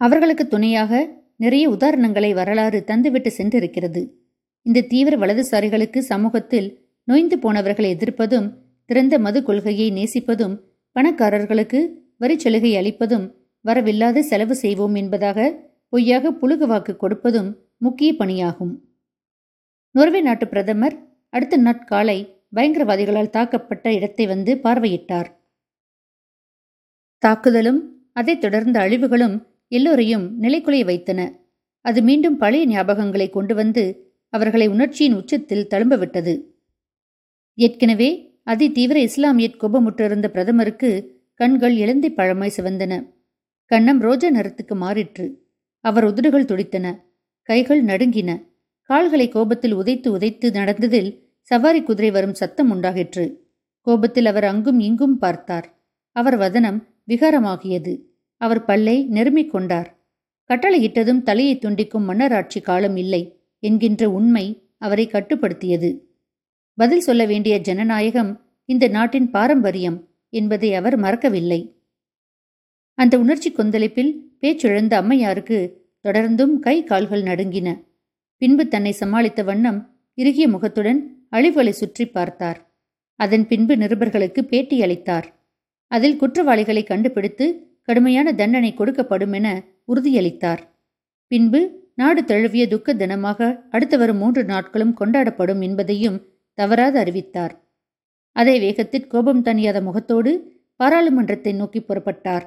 அவர்களுக்கு துணையாக நிறைய உதாரணங்களை வரலாறு தந்துவிட்டு சென்றிருக்கிறது. இந்த தீவிர வலதுசாரிகளுக்கு சமூகத்தில் நொய்ந்து போனவர்களை எதிர்ப்பதும் திறந்த மது கொள்கையை நேசிப்பதும் பணக்காரர்களுக்கு வரி சலுகை அளிப்பதும் வரவில்லாத செலவு செய்வோம் என்பதாக பொய்யாக புழுகு வாக்கு கொடுப்பதும் முக்கிய பணியாகும். நொர்வே நாட்டு பிரதமர் அடுத்த நாட்காலை பயங்கரவாதிகளால் தாக்கப்பட்ட இடத்தை வந்து பார்வையிட்டார். தாக்குதலும் அதைத் தொடர்ந்த அழிவுகளும் எல்லோரையும் நிலைக்குலைய வைத்தன. அது மீண்டும் பழைய ஞாபகங்களை கொண்டு வந்து அவர்களை உணர்ச்சியின் உச்சத்தில் தழும்பவிட்டது ஏற்கனவே அதி தீவிர இஸ்லாமியத் கோபமுற்றிருந்த பிரதமருக்கு கண்கள் இழந்தை பழமாய் சிவந்தன. கண்ணம் ரோஜா நிறத்துக்கு மாறிற்று. அவர் உதடுகள் துடித்தன. கைகள் நடுங்கின. கால்களை கோபத்தில் உதைத்து உதைத்து நடந்ததில் சவாரி குதிரை வரும் சத்தம் உண்டாகிற்று. கோபத்தில் அவர் அங்கும் இங்கும் பார்த்தார். அவர் வதனம் விகாரமாகியது. அவர் பல்லை நெருமிக் கொண்டார். கட்டளையிட்டதும் தலையை துண்டிக்கும் மன்னராட்சி காலம் இல்லை என்கின்ற உண்மை அவரை கட்டுப்படுத்தியது. பதில் சொல்ல வேண்டிய ஜனநாயகம் இந்த நாட்டின் பாரம்பரியம் என்பதை அவர் மறக்கவில்லை. அந்த உணர்ச்சி கொந்தளிப்பில் பேச்செழுந்த அம்மையாருக்கு தொடர்ந்தும் கை கால்கள் நடுங்கின. பின்பு தன்னை சமாளித்த வண்ணம் இறுகிய முகத்துடன் அழிவுகளை சுற்றி பார்த்தார். அதன் பின்பு நிருபர்களுக்கு பேட்டி அளித்தார். அதில் குற்றவாளிகளை கண்டுபிடித்து கடுமையான தண்டனை கொடுக்கப்படும் என உறுதியளித்தார். பின்பு நாடு தழுவிய துக்க தினமாக அடுத்து வரும் மூன்று நாட்களும் கொண்டாடப்படும் என்பதையும் தவறாது அறிவித்தார். அதே வேகத்தில் கோபம் தணியாத முகத்தோடு பாராளுமன்றத்தை நோக்கி புறப்பட்டார்.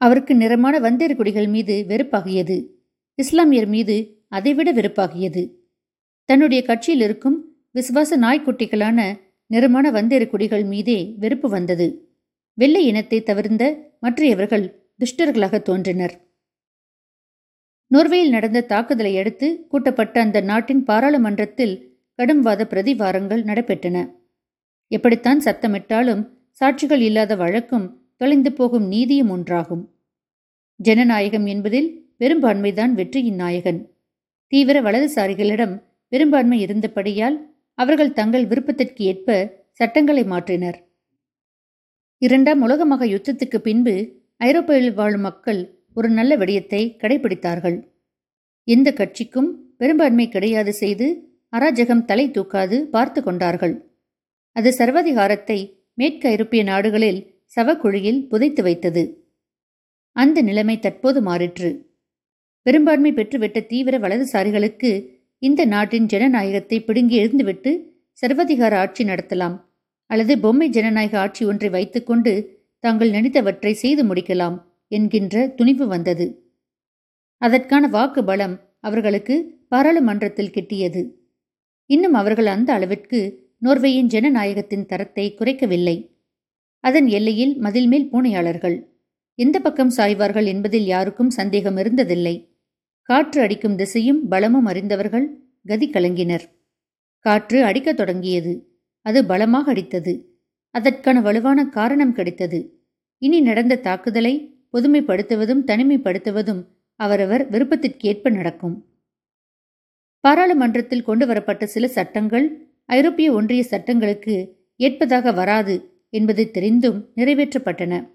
அவருக்கு நிறமான வந்தேறு குடிகள் மீது வெறுப்பாகியது. இஸ்லாமியர் மீது அதைவிட வெறுப்பாகியது. தன்னுடைய கட்சியில் இருக்கும் விசுவாச நாய்க்குட்டிகளான நிறமான வந்தேறுக்குடிகள் மீதே வெறுப்பு வந்தது. வெள்ளை இனத்தை தவிர்ந்த மற்றையவர்கள் துஷ்டர்களாக தோன்றினர். நோர்வேயில் நடந்த தாக்குதலை அடுத்து கூட்டப்பட்ட அந்த நாட்டின் பாராளுமன்றத்தில் கடும்வாத பிரதிவாரங்கள் நடைபெற்றன. எப்படித்தான் சத்தமிட்டாலும் சாட்சிகள் இல்லாத வழக்கும் தொலைந்து போகும் நீதியும் ஒன்றாகும். ஜனநாயகம் என்பதில் பெரும்பான்மைதான் வெற்றியின் நாயகன். தீவிர வலதுசாரிகளிடம் பெரும்பான்மை இருந்தபடியால் அவர்கள் தங்கள் விருப்பத்திற்கு ஏற்ப சட்டங்களை மாற்றினர். இரண்டாம் உலக மக யுத்தத்துக்கு பின்பு ஐரோப்பாவில் வாழும் மக்கள் ஒரு நல்ல விடயத்தை கடைபிடித்தார்கள் எந்த கட்சிக்கும் பெரும்பான்மை கிடையாது செய்து அராஜகம் தலை தூக்காது பார்த்து கொண்டார்கள். அது சர்வாதிகாரத்தை மேற்கு ஐரோப்பிய நாடுகளில் சவக்குழியில் புதைத்து வைத்தது. அந்த நிலைமை தற்போது மாறிற்று. பெரும்பான்மை பெற்றுவிட்ட தீவிர வலதுசாரிகளுக்கு இந்த நாட்டின் ஜனநாயகத்தை பிடுங்கி எழுந்துவிட்டு சர்வதிகார ஆட்சி நடத்தலாம். அல்லது பொம்மை ஜனநாயக ஆட்சி ஒன்றை வைத்துக்கொண்டு தாங்கள் நினைத்தவற்றை செய்து முடிக்கலாம் என்கின்ற துணிவு வந்தது. அதற்கான வாக்கு பலம் அவர்களுக்கு பாராளுமன்றத்தில் கிட்டியது. இன்னும் அவர்கள் அந்த அளவிற்கு நோர்வேயின் ஜனநாயகத்தின் தரத்தை குறைக்கவில்லை. அதன் எல்லையில் மதில்மேல் பூனையாளர்கள். எந்த பக்கம் சாய்வார்கள் என்பதில் யாருக்கும் சந்தேகம் இருந்ததில்லை. காற்று அடிக்கும் திசையும் பலமும் அறிந்தவர்கள் கதி கலங்கினர். காற்று அடிக்கத் தொடங்கியது. அது பலமாக அடித்தது. அதற்கான வலுவான காரணம் கிடைத்தது. இனி நடந்த தாக்குதலை பொதுமைப்படுத்துவதும் தனிமைப்படுத்துவதும் அவரவர் விருப்பத்திற்கேற்ப நடக்கும். பாராளுமன்றத்தில் கொண்டு வரப்பட்ட சில சட்டங்கள் ஐரோப்பிய ஒன்றிய சட்டங்களுக்கு ஏற்பதாக வராது என்பது தெரிந்தும் நிறைவேற்றப்பட்டன.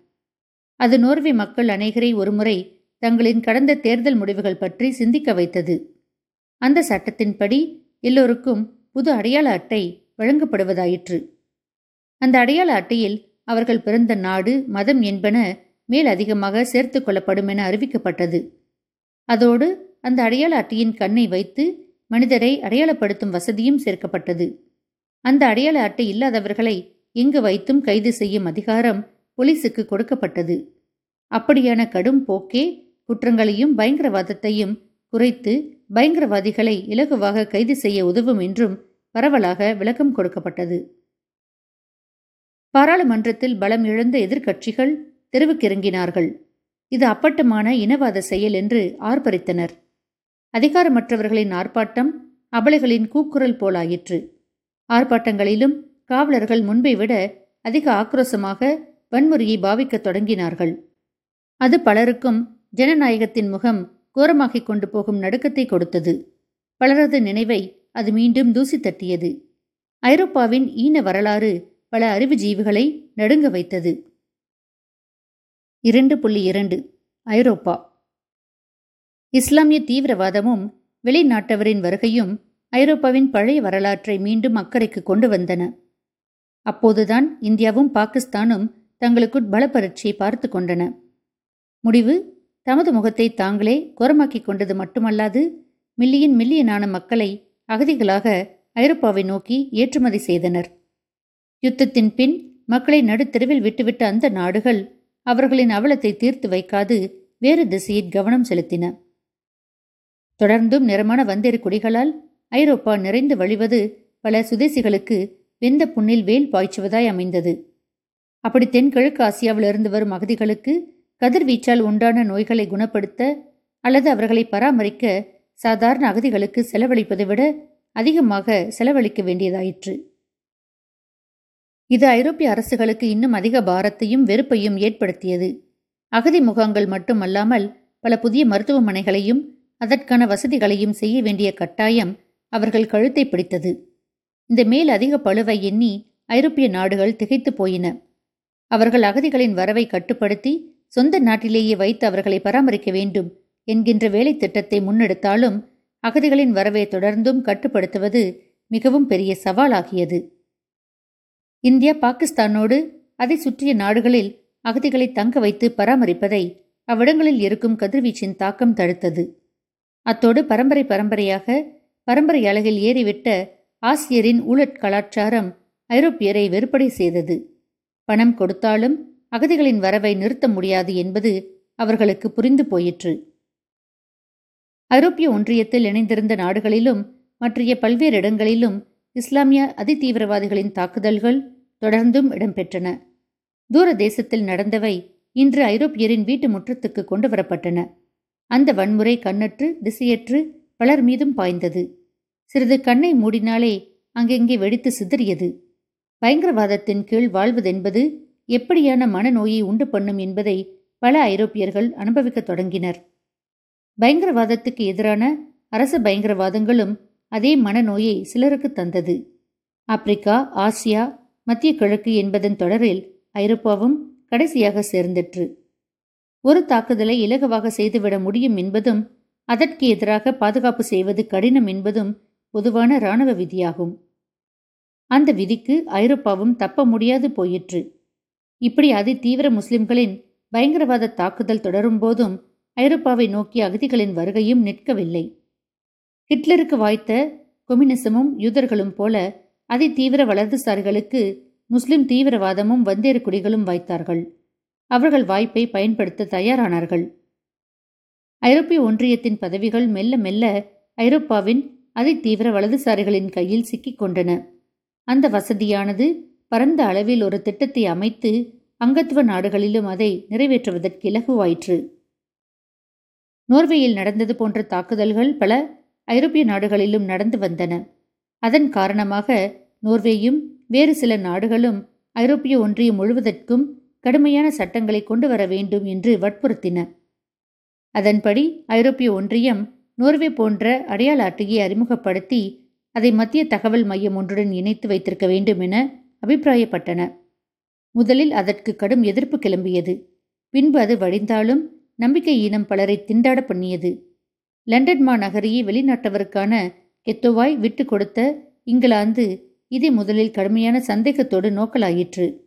அது நோர்வே மக்கள் அநேகரை ஒருமுறை தங்களின் கடந்த தேர்தல் முடிவுகள் பற்றி சிந்திக்க வைத்தது. அந்த சட்டத்தின்படி எல்லோருக்கும் புது அடையாள அட்டை வழங்கப்படுவதாயிற்று. அந்த அடையாள அட்டையில் அவர்கள் பிறந்த நாடு மதம் என்பன மேல் அதிகமாக சேர்த்து கொள்ளப்படும் என அறிவிக்கப்பட்டது. அதோடு அந்த அடையாள அட்டையின் கண்ணை வைத்து மனிதரை அடையாளப்படுத்தும் வசதியும் சேர்க்கப்பட்டது. அந்த அடையாள அட்டை இல்லாதவர்களை எங்கு வைத்தும் கைது செய்யும் அதிகாரம் போலீசுக்கு கொடுக்கப்பட்டது. அப்படியான கடும் போக்கே குற்றங்களையும் பயங்கரவாதத்தையும் குறைத்து பயங்கரவாதிகளை இலகுவாக கைது செய்ய உதவும் என்றும் பரவலாக விளக்கம் கொடுக்கப்பட்டது. பாராளுமன்றத்தில் பலம் இழந்த எதிர்க்கட்சிகள் தெருவுக்கிறங்கினார்கள். இது அப்பட்டமான இனவாத செயல் என்று ஆர்ப்பரித்தனர். அதிகாரமற்றவர்களின் ஆர்ப்பாட்டம் அபலைகளின் கூக்குரல் போலாயிற்று. ஆர்ப்பாட்டங்களிலும் காவலர்கள் முன்பை விட அதிக ஆக்ரோசமாக வன்முறையை பாவிக்க தொடங்கினார்கள். அது பலருக்கும் ஜனநாயகத்தின் முகம் கோரமாகிக் கொண்டு போகும் நடுக்கத்தை கொடுத்தது. பலரது நினைவை அது மீண்டும் தூசி தட்டியது. ஐரோப்பாவின் ஈன வரலாறு பல அறிவுஜீவிகளை நடுங்க வைத்தது. இரண்டு புள்ளி இரண்டு ஐரோப்பா. இஸ்லாமிய தீவிரவாதமும் வெளிநாட்டவரின் வருகையும் ஐரோப்பாவின் பழைய வரலாற்றை மீண்டும் அக்கறைக்கு கொண்டு வந்தன. அப்போதுதான் இந்தியாவும் பாகிஸ்தானும் தங்களுக்குள் பலப்பரட்சியை பார்த்து கொண்டன. முடிவு தமது முகத்தை தாங்களே கோரமாக்கிக் கொண்டது மட்டுமல்லாது மில்லியன் மில்லியனான மக்களை அகதிகளாக ஐரோப்பாவை நோக்கி ஏற்றுமதி செய்தனர். யுத்தத்தின் பின் மக்களை நடுத்தெருவில் விட்டுவிட்ட அந்த நாடுகள் அவர்களின் அவலத்தை தீர்த்து வைக்காது வேறு திசையில் கவனம் செலுத்தின. தொடர்ந்தும் நிறமான வந்தேறு குடிகளால் ஐரோப்பா நிறைந்து வழிவது பல சுதேசிகளுக்கு வெந்த புண்ணில் வேல் பாய்ச்சுவதாய் அமைந்தது. அப்படி தென்கிழக்கு ஆசியாவிலிருந்து வரும் அகதிகளுக்கு கதிர்வீச்சால் உண்டான நோய்களை குணப்படுத்த அல்லது அவர்களை பராமரிக்க சாதாரண அகதிகளுக்கு செலவழிப்பதை விட அதிகமாக செலவழிக்க வேண்டியதாயிற்று. இது ஐரோப்பிய அரசுகளுக்கு இன்னும் அதிக பாரத்தையும் வெறுப்பையும் ஏற்படுத்தியது. அகதி முகாங்கள் மட்டுமல்லாமல் பல புதிய மருத்துவமனைகளையும் அதற்கான வசதிகளையும் செய்ய வேண்டிய கட்டாயம் அவர்கள் கழுத்தை பிடித்தது. இந்த மேல் அதிக பழுவை எண்ணி ஐரோப்பிய நாடுகள் திகைத்து போயின. அவர்கள் அகதிகளின் வரவை கட்டுப்படுத்தி சொந்த நாட்டிலேயே வைத்து அவர்களை பராமரிக்க வேண்டும் என்கின்ற வேலை திட்டத்தை முன்னெடுத்தாலும் அகதிகளின் வரவை தொடர்ந்தும் கட்டுப்படுத்துவது மிகவும் பெரிய சவாலாகியது. இந்தியா பாகிஸ்தானோடு அதை சுற்றிய நாடுகளில் அகதிகளை தங்க வைத்து பராமரிப்பதை அவ்விடங்களில் இருக்கும் கதிர்வீச்சின் தாக்கம் தடுத்தது. அத்தோடு பரம்பரை பரம்பரையாக பரம்பரை அழகில் ஏறிவிட்ட ஆசியரின் ஊழற் கலாச்சாரம் ஐரோப்பியரை வெறுப்படை செய்தது. பணம் கொடுத்தாலும் அகதிகளின் வரவை நிறுத்த முடியாது என்பது அவர்களுக்கு புரிந்து போயிற்று. ஐரோப்பிய ஒன்றியத்தில் இணைந்திருந்த நாடுகளிலும் மற்றைய பல்வேறு இடங்களிலும் இஸ்லாமிய அதிதீவிரவாதிகளின் தாக்குதல்கள் தொடர்ந்தும் இடம்பெற்றன. தூர தேசத்தில் நடந்தவை இன்று ஐரோப்பியரின் வீட்டு முற்றத்துக்கு கொண்டு வரப்பட்டன. அந்த வன்முறை கண்ணற்று திசையற்று பலர் மீதும் பாய்ந்தது. சிறிது கண்ணை மூடினாலே அங்கெங்கே வெடித்து சிதறியது. பயங்கரவாதத்தின் கீழ் வாழ்வதென்பது எப்படியான மனநோயை உண்டு பண்ணும் என்பதை பல ஐரோப்பியர்கள் அனுபவிக்கத் தொடங்கினர். பயங்கரவாதத்துக்கு எதிரான அரச பயங்கரவாதங்களும் அதே மனநோயை சிலருக்கு தந்தது. ஆப்பிரிக்கா ஆசியா மத்திய கிழக்கு என்பதன் தொடரில் ஐரோப்பாவும் கடைசியாக சேர்ந்திற்று. ஒரு தாக்குதலை இலகுவாக செய்துவிட முடியும் என்பதும் அதற்கு எதிராக பாதுகாப்பு செய்வது கடினம் என்பதும் பொதுவான இராணுவ விதியாகும். அந்த விதிக்கு ஐரோப்பாவும் தப்ப முடியாது போயிற்று. இப்படி அதி தீவிர முஸ்லிம்களின் பயங்கரவாத தாக்குதல் தொடரும் போதும் ஐரோப்பாவை நோக்கிய அகதிகளின் வருகையும் நிற்கவில்லை. ஹிட்லருக்கு வாய்த்த கொம்யூனிசமும் யூதர்களும் போல அதி தீவிர வலதுசாரிகளுக்கு முஸ்லிம் தீவிரவாதமும் வந்தேறு குடிகளும் வாய்த்தார்கள். அவர்கள் வாய்ப்பை பயன்படுத்த தயாரானார்கள். ஐரோப்பிய ஒன்றியத்தின் பதவிகள் மெல்ல மெல்ல ஐரோப்பாவின் அதி தீவிர வலதுசாரிகளின் கையில் சிக்கிக் கொண்டன. அந்த வசதியானது பரந்த அளவில் ஒரு திட்டத்தை அமைத்து அங்கத்துவ நாடுகளிலும் அதை நிறைவேற்றுவதற்கு இலகுவாயிற்று. நோர்வேயில் நடந்தது போன்ற தாக்குதல்கள் பல ஐரோப்பிய நாடுகளிலும் நடந்து வந்தன. அதன் காரணமாக நோர்வேயும் வேறு சில நாடுகளும் ஐரோப்பிய ஒன்றியம் முழுவதற்கும் கடுமையான சட்டங்களை கொண்டு வர வேண்டும் என்று வற்புறுத்தின. அதன்படி ஐரோப்பிய ஒன்றியம் நோர்வே போன்ற அடையாள அட்டையை அறிமுகப்படுத்தி அதை மத்திய தகவல் மையம் ஒன்றுடன் இணைத்து வைத்திருக்க வேண்டும் என அபிப்பிராயப்பட்டன. முதலில் அதற்கு கடும் எதிர்ப்பு கிளம்பியது. பின்பு அது வழிந்தாலும் நம்பிக்கை ஈனம் பலரை திண்டாட பண்ணியது. லண்டன் மாநகரையே வெளிநாட்டவருக்கான கெத்தோவாய் விட்டு கொடுத்த இங்கிலாந்து இதை முதலில் கடுமையான சந்தேகத்தோடு நோக்கலாயிற்று.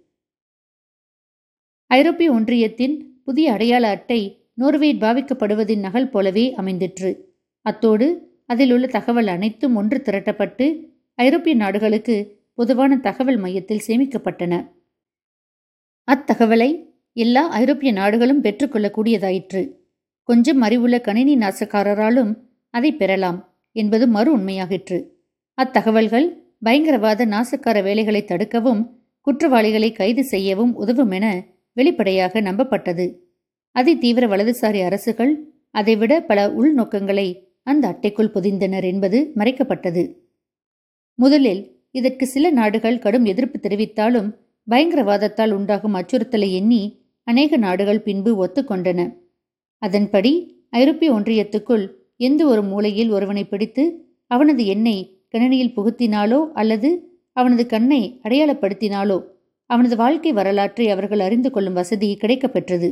ஐரோப்பிய ஒன்றியத்தின் புதிய அடையாள அட்டை நோர்வேட் பாவிக்கப்படுவதின் நகல் போலவே அமைந்திற்று. அத்தோடு அதில் உள்ள தகவல் அனைத்தும் ஒன்று திரட்டப்பட்டு ஐரோப்பிய நாடுகளுக்கு பொதுவான தகவல் மையத்தில் சேமிக்கப்பட்டன. அத்தகவலை எல்லா ஐரோப்பிய நாடுகளும் பெற்றுக்கொள்ளக்கூடியதாயிற்று. கொஞ்சம் அறிவுள்ள கணினி நாசக்காரராலும் அதை பெறலாம் என்பது மறு உண்மையாகிற்று. அத்தகவல்கள் பயங்கரவாத நாசக்கார வேலைகளை தடுக்கவும் குற்றவாளிகளை கைது செய்யவும் உதவும் என வெளிப்படையாக நம்பப்பட்டது. அதி தீவிர வலதுசாரி அரசுகள் அதைவிட பல உள்நோக்கங்களை அந்த அட்டைக்குள் புதிந்தனர் என்பது மறைக்கப்பட்டது. முதலில் இதற்கு சில நாடுகள் கடும் எதிர்ப்பு தெரிவித்தாலும் பயங்கரவாதத்தால் உண்டாகும் அச்சுறுத்தலை எண்ணி அநேக நாடுகள் பின்பு ஒத்துக்கொண்டன. அதன்படி ஐரோப்பிய ஒன்றியத்துக்குள் எந்த ஒரு மூலையில் ஒருவனை பிடித்து அவனது எண்ணை கணினியில் புகுத்தினாலோ அல்லது அவனது கண்ணை அடையாளப்படுத்தினாலோ அவனது வாழ்க்கை வரலாற்றை அவர்கள் அறிந்து கொள்ளும் வசதி கிடைக்கப்பெற்றது.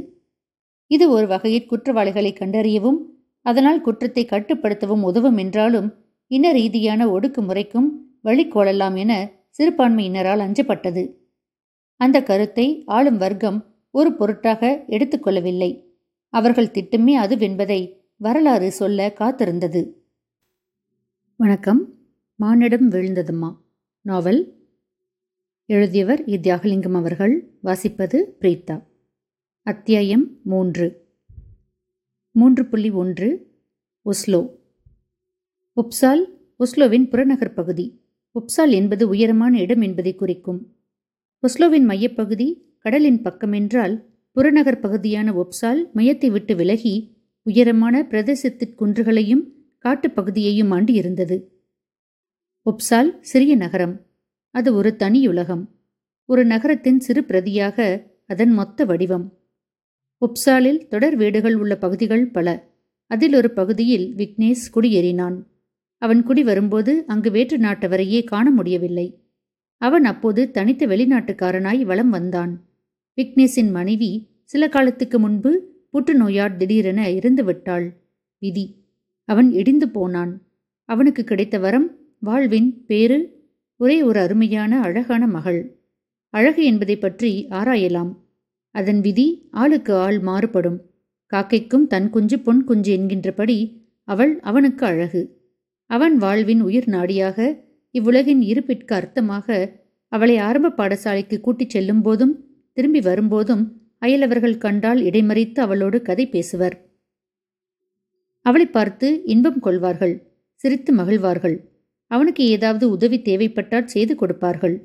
இது ஒரு வகையில் குற்றவாளிகளை கண்டறியவும் அதனால் குற்றத்தை கட்டுப்படுத்தவும் உதவும் என்றாலும் இன ரீதியான ஒடுக்குமுறைக்கும் வழிகோலலாம் என சிறுபான்மையினரால் அஞ்சப்பட்டது. அந்த கருத்தை ஆளும் வர்க்கம் ஒரு பொருட்டாக எடுத்துக்கொள்ளவில்லை அவர்கள் திட்டமே அதுவென்பதை வரலாறு சொல்ல காத்திருந்தது. வணக்கம். மானிடம் விழுந்ததும்மா நாவல். எழுதியவர் இத்தியாகலிங்கம் அவர்கள். வாசிப்பது பிரீத்தா. அத்தியாயம் மூன்று. மூன்று புள்ளி ஒன்று. ஒஸ்லோ. உப்சால் ஒஸ்லோவின் புறநகர் பகுதி. உப்சால் என்பது உயரமான இடம் என்பதை குறிக்கும். ஒஸ்லோவின் மையப்பகுதி கடலின் பக்கமென்றால் புறநகர் பகுதியான ஒப்சால் மையத்தை விட்டு விலகி உயரமான பிரதேசத்திற்குன்றுகளையும் காட்டுப்பகுதியையும் ஆண்டு இருந்தது. ஒப்சால் சிறிய நகரம். அது ஒரு தனியுலகம் ஒரு நகரத்தின் சிறு பிரதியாக அதன் மொத்த வடிவம். ஒப்சாலில் தொடர் வீடுகள் உள்ள பகுதிகள் பல. அதில் ஒரு பகுதியில் விக்னேஷ் குடியேறினான். அவன் குடி வரும்போது அங்கு வேற்று நாட்டவரையே காண முடியவில்லை அவன் அப்போது தனித்த வெளிநாட்டுக்காரனாய் வலம் வந்தான். விக்னேஷின் மனைவி சில காலத்துக்கு முன்பு புற்றுநோயால் திடீரென இறந்து விட்டாள். விதி. அவன் இடிந்து போனான். அவனுக்கு கிடைத்த வரம் வாழ்வின் பேரு ஒரே ஒரு அருமையான அழகான மகள். அழகு என்பதை பற்றி ஆராயலாம். அதன் விதி ஆளுக்கு ஆள் மாறுபடும். காக்கைக்கும் தன் குஞ்சு பொன் குஞ்சு என்கின்றபடி அவள் அவனுக்கு அழகு. அவன் வாழ்வின் உயிர் நாடியாக இவ்வுலகின் இருப்பிற்கு அர்த்தமாக அவளை ஆரம்ப பாடசாலைக்கு கூட்டிச் செல்லும் போதும் திரும்பி வரும்போதும் அயலவர்கள் கண்டால் இடைமறித்து அவளோடு கதை பேசுவர். அவளை பார்த்து இன்பம் கொள்வார்கள் சிரித்து மகிழ்வார்கள். அவனுக்கு ஏதாவது உதவி தேவைப்பட்டால் செய்து கொடுப்பார்கள்.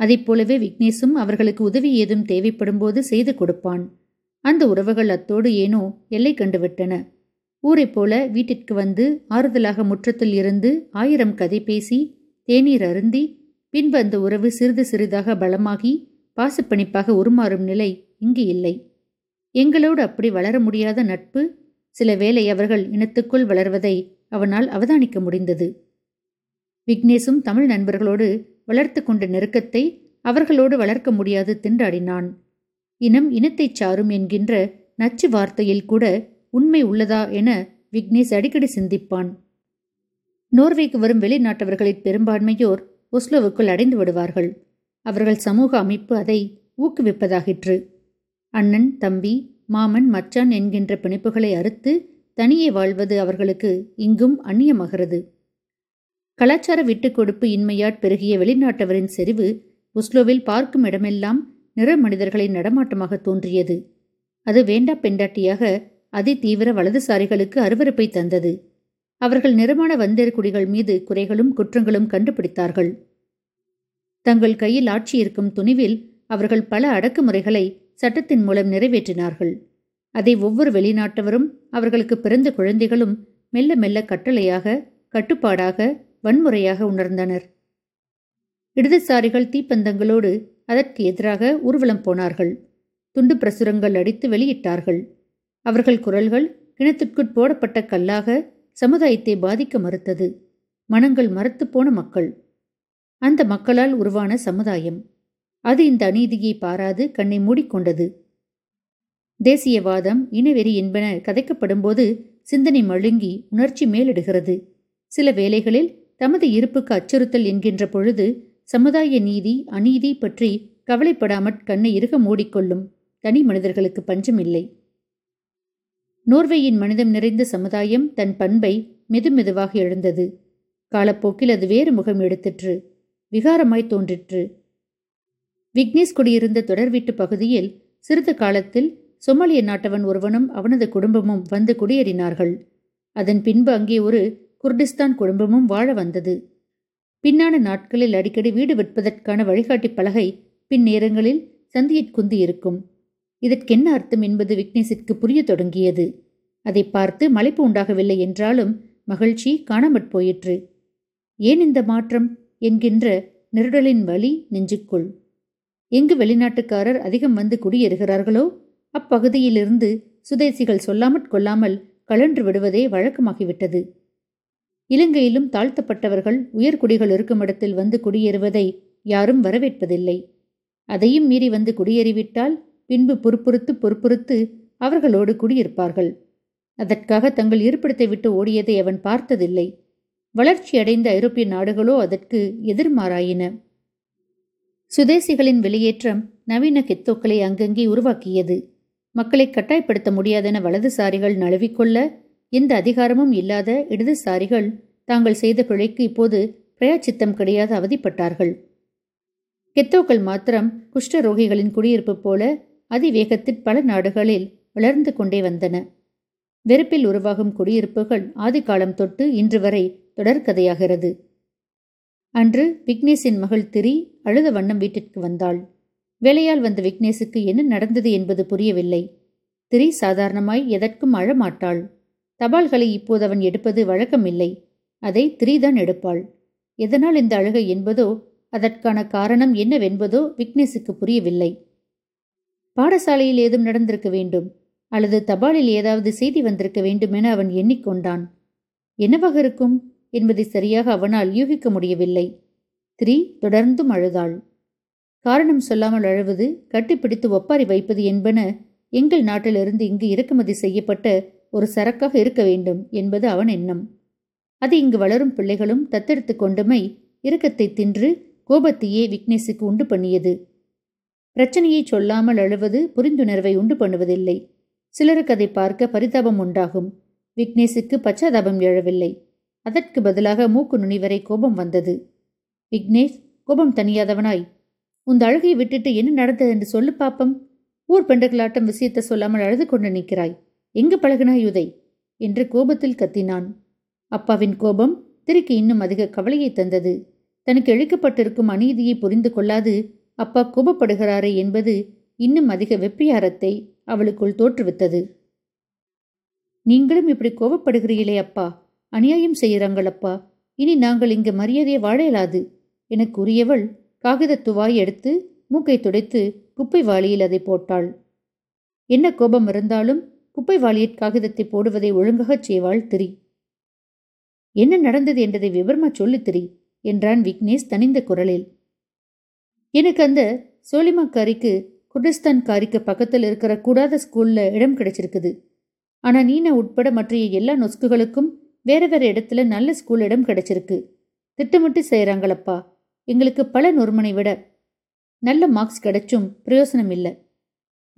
அதைப் போலவே விக்னேஷும் அவர்களுக்கு உதவி ஏதும் தேவைப்படும் போது செய்து கொடுப்பான். அந்த உறவுகள் அத்தோடு ஏனோ எல்லை கண்டுவிட்டன. ஊரை போல வீட்டிற்கு வந்து ஆறுதலாக முற்றத்தில் இருந்து ஆயிரம் கதை பேசி தேநீர் அருந்தி பின்பு அந்த உறவு சிறிது சிறிதாக பலமாகி பாசுப்பணிப்பாக உருமாறும் நிலை இங்கு இல்லை. எங்களோடு அப்படி வளர முடியாத நட்பு சில வேளை அவர்கள் இனத்துக்குள் வளர்வதை அவனால் அவதானிக்க முடிந்தது. விக்னேஷும் தமிழ் நண்பர்களோடு வளர்த்து கொண்ட நெருக்கத்தை அவர்களோடு வளர்க்க முடியாது திண்டாடினான். இனம் இனத்தைச் சாரும் என்கின்ற நச்சு வார்த்தையில் கூட உண்மை உள்ளதா என விக்னேஷ் அடிக்கடி சிந்திப்பான். நோர்வேக்கு வரும் வெளிநாட்டவர்களில் பெரும்பான்மையோர் ஒஸ்லோவுக்குள் அடைந்து விடுவார்கள். அவர்கள் சமூக அமைப்பு அதை ஊக்குவிப்பதாகிற்று. அண்ணன் தம்பி மாமன் மச்சான் என்கின்ற பிணைப்புகளை அறுத்து தனியே வாழ்வது அவர்களுக்கு இங்கும் அந்நியமாகிறது. கலாச்சார விட்டுக் கொடுப்பு இன்மையாட் பெருகிய வெளிநாட்டவரின் செறிவு ஒஸ்லோவில் பார்க்கும் இடமெல்லாம் நிற மனிதர்களின் நடமாட்டமாக தோன்றியது. அது வேண்டா பெண்டாட்டியாக அதி தீவிர வலதுசாரிகளுக்கு அருவறுப்பை தந்தது. அவர்கள் நிறமான வந்தேர்குடிகள் மீது குறைகளும் குற்றங்களும் கண்டுபிடித்தார்கள். தங்கள் கையில் ஆட்சி இருக்கும் துணிவில் அவர்கள் பல அடக்குமுறைகளை சட்டத்தின் மூலம் நிறைவேற்றினார்கள். அதை ஒவ்வொரு வெளிநாட்டவரும் அவர்களுக்கு பிறந்த குழந்தைகளும் மெல்ல மெல்ல கட்டளையாக கட்டுப்பாடாக வன்முறையாக உணர்ந்தனர். இடதுசாரிகள் தீப்பந்தங்களோடு அதற்கு எதிராக ஊர்வலம் போனார்கள். துண்டு பிரசுரங்கள் அடித்து வெளியிட்டார்கள். அவர்கள் குரல்கள் கிணத்திற்குட் போடப்பட்ட கல்லாக சமுதாயத்தை பாதிக்க மறுத்தது. மனங்கள் மறுத்துப்போன மக்கள். அந்த மக்களால் உருவான சமுதாயம். அது இந்த அநீதியை பாராது கண்ணை மூடிக்கொண்டது. தேசியவாதம் இனவெறி என்பன கதைக்கப்படும்போது சிந்தனை மழுங்கி உணர்ச்சி மேலிடுகிறது. சில வேளைகளில் தமது இருப்புக்கு அச்சுறுத்தல் என்கின்ற பொழுது சமுதாய நீதி அநீதி பற்றி கவலைப்படாமற் கண்ணை இறுக மூடிக்கொள்ளும் தனி மனிதர்களுக்கு பஞ்சமில்லை. நோர்வேயின் மனிதம் நிறைந்த சமுதாயம் தன் பண்பை மெதுமெதுவாக எழுந்தது. காலப்போக்கில் அது வேறு முகம் எடுத்திற்று விகாரமாய் தோன்றிற்று. விக்னேஷ் குடியிருந்த தொடர் வீட்டு பகுதியில் சிறிது காலத்தில் சொமாலிய நாட்டவன் ஒருவனும் அவனது குடும்பமும் வந்து குடியேறினார்கள். அதன் பின்பு அங்கே ஒரு குர்டிஸ்தான் குடும்பமும் வாழ வந்தது. பின்னான நாட்களில் அடிக்கடி வீடு விற்பதற்கான வழிகாட்டி பலகை பின்னேரங்களில் சந்தியிற் குந்தி இருக்கும் இதற்கென்ன அர்த்தம் என்பது விக்னேஷிற்கு புரிய தொடங்கியது. அதை பார்த்து மலைப்பு உண்டாகவில்லை என்றாலும் மகிழ்ச்சி காணாமற் போயிற்று. ஏன் இந்த மாற்றம்? என்கின்ற நெருடலின் வழி நெஞ்சுக்குள். எங்கு வெளிநாட்டுக்காரர் அதிகம் வந்து குடியேறுகிறார்களோ அப்பகுதியிலிருந்து சுதேசிகள் சொல்லாமற் கொள்ளாமல் கழன்று விடுவதே வழக்கமாகிவிட்டது. இலங்கையிலும் தாழ்த்தப்பட்டவர்கள் உயர்குடிகள் இருக்கும் இடத்தில் வந்து குடியேறுவதை யாரும் வரவேற்பதில்லை. அதையும் மீறி வந்து குடியேறிவிட்டால் பின்பு பொறுப்புறுத்து பொறுப்புறுத்து அவர்களோடு குடியிருப்பார்கள். அதற்காக தங்கள் இருப்பிடத்தை விட்டு ஓடியதை அவன் பார்த்ததில்லை. வளர்ச்சியடைந்த ஐரோப்பிய நாடுகளோ அதற்கு எதிர்மாறாயின. சுதேசிகளின் வெளியேற்றம் நவீன கெத்தோக்களை அங்கங்கே உருவாக்கியது. மக்களை கட்டாயப்படுத்த முடியாதென வலதுசாரிகள் நழுவிக்கொள்ள எந்த அதிகாரமும் இல்லாத இடதுசாரிகள் தாங்கள் செய்த பிழைக்கு இப்போது பிரயாச்சித்தம் கிடையாது அவதிப்பட்டார்கள். கெத்தோக்கள் மாத்திரம் குஷ்டரோகிகளின் குடியிருப்பு போல அதிவேகத்தில் பல நாடுகளில் வளர்ந்து கொண்டே வந்தன. வெறுப்பில் உருவாகும் குடியிருப்புகள் ஆதிகாலம் தொட்டு இன்று வரை தொடர்கதையாகிறது. அன்று விக்னேஷின் மகள் திரி அழுத வண்ணம் வீட்டிற்கு வந்தாள். வேலையால் வந்த விக்னேஷுக்கு என்ன நடந்தது என்பது புரியவில்லை. திரி சாதாரணமாய் எதற்கும் அழமாட்டாள். தபால்களை இப்போது அவன் எடுப்பது வழக்கமில்லை. அதை திரிதான் எடுப்பாள். எதனால் இந்த அழுகை என்பதோ அதற்கான காரணம் என்னவென்பதோ விக்னேஷுக்கு புரியவில்லை. பாடசாலையில் ஏதும் நடந்திருக்க வேண்டும்? அல்லது தபாலில் ஏதாவது செய்தி வந்திருக்க வேண்டும் என அவன் எண்ணிக்கொண்டான். என்னவாக இருக்கும்? என்பதை சரியாக அவனால் யூகிக்க முடியவில்லை. த்ரீ தொடர்ந்தும் அழுதாள். காரணம் சொல்லாமல் அழுவது கட்டிப்பிடித்து ஒப்பாரி வைப்பது என்பன எங்கள் நாட்டிலிருந்து இங்கு இறக்குமதி செய்யப்பட்ட ஒரு சரக்காக இருக்க வேண்டும் என்பது அவன் எண்ணம். அது இங்கு வளரும் பிள்ளைகளும் தத்தெடுத்து கொண்டுமை இறுக்கத்தை தின்று கோபத்தையே விக்னேஷுக்கு உண்டு பண்ணியது. பிரச்சனையை சொல்லாமல் அழுவது புரிந்துணர்வை உண்டு பண்ணுவதில்லை. சிலருக்கு அதை பார்க்க பரிதாபம் உண்டாகும். விக்னேஷுக்கு பச்சாதாபம் எழவில்லை. அதற்கு பதிலாக மூக்கு நுனிவரை கோபம் வந்தது. விக்னேஷ் கோபம் தனியாதவனாய் உந்த அழுகையை விட்டுட்டு என்ன நடந்தது என்று சொல்லு பாப்பம். ஊர் பெண்டர்களாட்டம் விஷயத்தை சொல்லாமல் அழுது கொண்டு நிற்கிறாய். எங்கு பழகினாய் உதை என்று கோபத்தில் கத்தினான். அப்பாவின் கோபம் திருக்கு இன்னும் அதிக கவலையை தந்தது. தனக்கு இழைக்கப்பட்டிருக்கும் அநீதியை புரிந்து கொள்ளாது அப்பா கோபப்படுகிறாரே என்பது இன்னும் அதிக வெப்பியாரத்தை அவளுக்குள் தோற்றுவித்தது. நீங்களும் இப்படி கோபப்படுகிறீர்களே அப்பா. அநியாயம் செய்கிறாங்களப்பா இனி நாங்கள் இங்கு மரியாதையை வாழ இயலாது என கூறியவள் காகித துவாய் எடுத்து மூக்கை துடைத்து குப்பை வாளியில் அதை போட்டாள். என்ன கோபம் இருந்தாலும் குப்பை வாளியற் காகிதத்தை போடுவதை ஒழுங்காகச் செய்வாள் திரி. என்ன நடந்தது என்றதை விவரமா சொல்லு திரி என்றான் விக்னேஷ் தனிந்த குரலில். எனக்கு அந்த சோலிமாக்காரிக்கு குர்டிஸ்தான்காரிக்கு பக்கத்தில் இருக்கிற கூடாத ஸ்கூல்ல இடம் கிடைச்சிருக்குது. ஆனால் நீனா உட்பட மற்ற எல்லா நொஸ்குகளுக்கும் வேற வேற இடத்துல நல்ல ஸ்கூல் இடம் கிடைச்சிருக்கு. திட்டமிட்டு செய்கிறாங்களப்பா எங்களுக்கு பல நொறுமனை விட நல்ல மார்க்ஸ் கிடைச்சும் பிரயோசனம் இல்லை.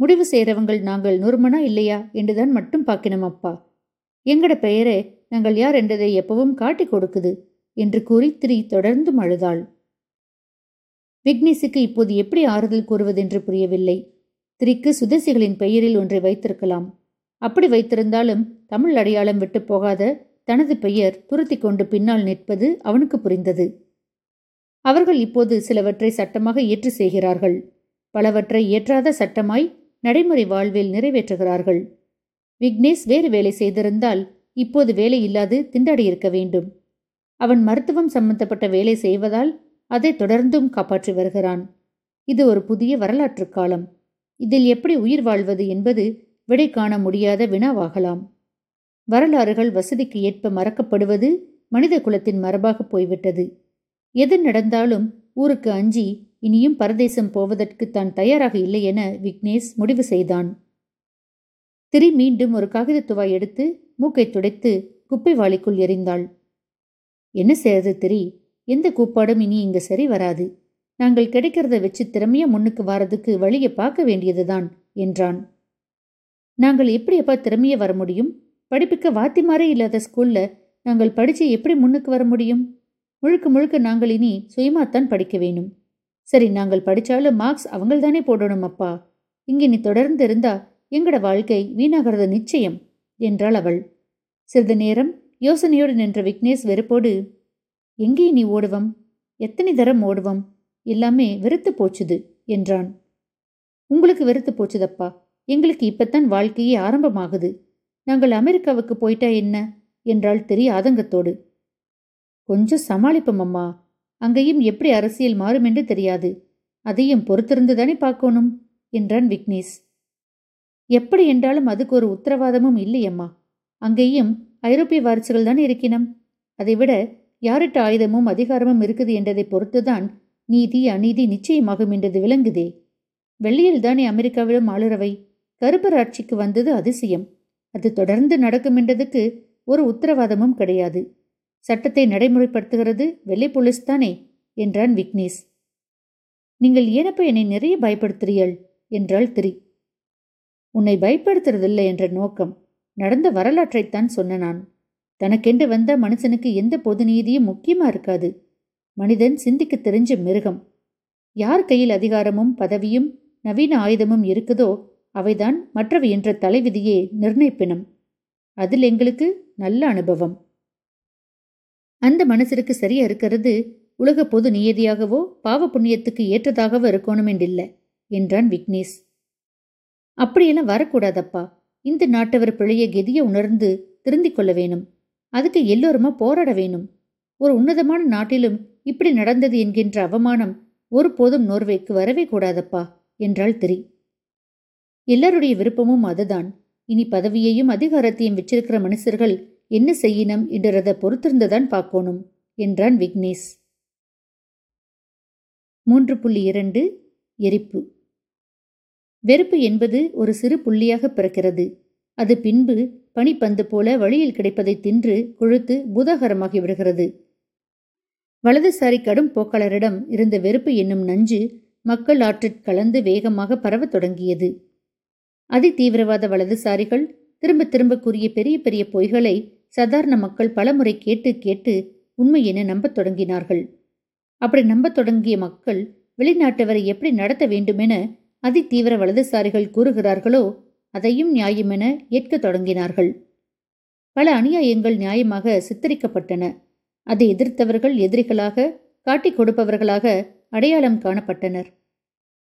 முடிவு செய்கிறவங்கள் நாங்கள் நொறுமனா இல்லையா என்றுதான் மட்டும் பார்க்கணும் அப்பா. எங்கட பெயரே நாங்கள் யார் என்றதை எப்பவும் காட்டி கொடுக்குது என்று கூறி திரி தொடர்ந்து அழுதாள் விக்னேஷுக்கு இப்போது எப்படி ஆறுதல் கூறுவதென்று புரியவில்லை. திரிக்கு சுதேசிகளின் பெயரில் ஒன்றை வைத்திருக்கலாம். அப்படி வைத்திருந்தாலும் தமிழ் அடையாளம் விட்டு போகாத தனது பெயர் துரத்தி கொண்டு பின்னால் நிற்பது அவனுக்கு புரிந்தது. அவர்கள் இப்போது சிலவற்றை சட்டமாக ஏற்று செய்கிறார்கள். பலவற்றை ஏற்றாத சட்டமாய் நடைமுறை வாழ்வில் நிறைவேற்றுகிறார்கள். விக்னேஷ் வேறு வேலை செய்திருந்தால் இப்போது வேலை இல்லாது திண்டாடியிருக்க வேண்டும். அவன் மருத்துவம் சம்பந்தப்பட்ட வேலை செய்வதால் அதை தொடர்ந்தும் காப்பாற்றி வருகிறான். இது ஒரு புதிய வரலாற்று காலம். இதில் எப்படி உயிர் வாழ்வது என்பது விடை காண முடியாத வினாவாகலாம். வரலாறுகள் வசதிக்கு ஏற்ப மறக்கப்படுவது மனித குலத்தின் மரபாக போய்விட்டது. எது நடந்தாலும் ஊருக்கு அஞ்சி இனியும் பரதேசம் போவதற்கு தான் தயாராக இல்லை என விக்னேஷ் முடிவு செய்தான். திரி மீண்டும் ஒரு காகிதத்துவாய் எடுத்து மூக்கை துடைத்து குப்பை வாளிக்குள் எறிந்தாள். என்ன செய்யறது திரி? எந்த கூப்பாடும் இனி இங்க சரி வராது. நாங்கள் கிடைக்கிறத வச்சு திறமைய முன்னுக்கு வாரதுக்கு வழியை பார்க்க வேண்டியதுதான் என்றான். நாங்கள் எப்படி எப்பா திறமைய வர முடியும்? படிப்புக்கு வாத்திமாரே இல்லாத ஸ்கூல்ல நாங்கள் படிச்சு எப்படி முன்னுக்கு வர முடியும்? முழுக்க முழுக்க நாங்கள் இனி சுயமாத்தான் படிக்க வேணும். சரி நாங்கள் படிச்சாலும் மார்க்ஸ் அவங்கள் தானே போடணும் அப்பா. இங்கே நீ தொடர்ந்து இருந்தா எங்கட வாழ்க்கை வீணாகிறது நிச்சயம் என்றாள் அவள். சிறிது நேரம் யோசனையோடு நின்ற விக்னேஷ் வெறுப்போடு எங்கே நீ ஓடுவம்? எத்தனை தரம் ஓடுவம்? எல்லாமே வெறுத்து போச்சுது என்றான். உங்களுக்கு வெறுத்து போச்சுதப்பா. எங்களுக்கு இப்பத்தான் வாழ்க்கையே ஆரம்பமாகுது. நாங்கள் அமெரிக்காவுக்கு போயிட்டா என்ன? என்றால் தெரிய ஆதங்கத்தோடு. கொஞ்சம் சமாளிப்போம் அம்மா. அங்கேயும் எப்படி அரசியல் மாறும் என்று தெரியாது. அதையும் பொறுத்திருந்துதானே பார்க்கணும்? என்றான் விக்னேஷ். எப்படி என்றாலும் அதுக்கு ஒரு உத்தரவாதமும் இல்லையம்மா அங்கேயும் ஐரோப்பிய வாரிசுகள் தான் இருக்கினம்? அதைவிட யாரிட்ட ஆயுதமும் அதிகாரமும் இருக்குது என்றதை பொறுத்துதான் நீதி அநீதி நிச்சயமாகும் என்றது விளங்குதே. வெள்ளியில் தானே அமெரிக்காவிலும் ஆளுறவை? கருப்பர் ஆட்சிக்கு வந்தது அதிசயம். அது தொடர்ந்து நடக்கும் என்றதுக்கு ஒரு உத்தரவாதமும் கிடையாது. சட்டத்தை நடைமுறைப்படுத்துகிறது வெள்ளை போலீஸ் தானே? என்றான் விக்னேஷ். நீங்கள் ஏனப்ப என்னை நிறைய பயப்படுத்துறீள் என்றாள் திரி. உன்னை பயப்படுத்துறதில்லை என்ற நோக்கம். நடந்த வரலாற்றைத்தான் சொன்ன நான். தனக்கென்று வந்த மனுஷனுக்கு எந்த பொது நீதியும் முக்கியமா இருக்காது. மனிதன் சிந்திக்க தெரிஞ்ச மிருகம். யார் கையில் அதிகாரமும் பதவியும் நவீன ஆயுதமும் இருக்குதோ அவைதான் மற்றவை என்ற தலைவிதியே நிர்ணயிப்பினம். அதில் எங்களுக்கு நல்ல அனுபவம். அந்த மனசிற்கு சரியா இருக்கிறது உலக பொது நியதியாகவோ பாவ புண்ணியத்துக்கு ஏற்றதாகவோ இருக்கணும் என்றில்லை என்றான் விக்னேஷ். அப்படியெல்லாம் வரக்கூடாதப்பா. இந்த நாட்டவர் பிழைய கெதிய உணர்ந்து திருந்திக் கொள்ள வேணும். அதுக்கு எல்லோருமா போராட வேணும். ஒரு உன்னதமான நாட்டிலும் இப்படி நடந்தது என்கின்ற அவமானம் ஒருபோதும் நோர்வேக்கு வரவே கூடாதப்பா என்றாள் திரி. எல்லாருடைய விருப்பமும் அதுதான். இனி பதவியையும் அதிகாரத்தையும் வச்சிருக்கிற மனுஷர்கள் என்ன செய்யினம் என்றத பொறுத்திருந்துதான் பார்க்கணும் என்றான் விக்னேஷ். மூன்று புள்ளி இரண்டு எரிப்பு. வெறுப்பு என்பது ஒரு சிறு புள்ளியாக பிறக்கிறது. அது பின்பு பனிப்பந்து போல வழியில் கிடைப்பதை தின்று கொழுத்து பூதாகரமாகி விடுகிறது. வலதுசாரி கடும் போக்காளரிடம் இருந்த வெறுப்பு என்னும் நஞ்சு மக்கள் ஆற்றிற்கலந்து வேகமாக பரவத் தொடங்கியது. அதி தீவிரவாத வலதுசாரிகள் திரும்ப திரும்ப கூறிய பெரிய பெரிய பொய்களை சாதாரண மக்கள் பலமுறை கேட்டு கேட்டு உண்மை என நம்பத் தொடங்கினார்கள். அப்படி நம்பத் தொடங்கிய மக்கள் வெளிநாட்டவரை எப்படி நடத்த வேண்டுமென அதி தீவிர வலதுசாரிகள் கூறுகிறார்களோ அதையும் நியாயமென ஏற்கத் தொடங்கினார்கள். பல அநியாயங்கள் நியாயமாக சித்தரிக்கப்பட்டன. அதை எதிர்த்தவர்கள் எதிரிகளாக காட்டிக் கொடுப்பவர்களாக அடையாளம் காணப்பட்டனர்.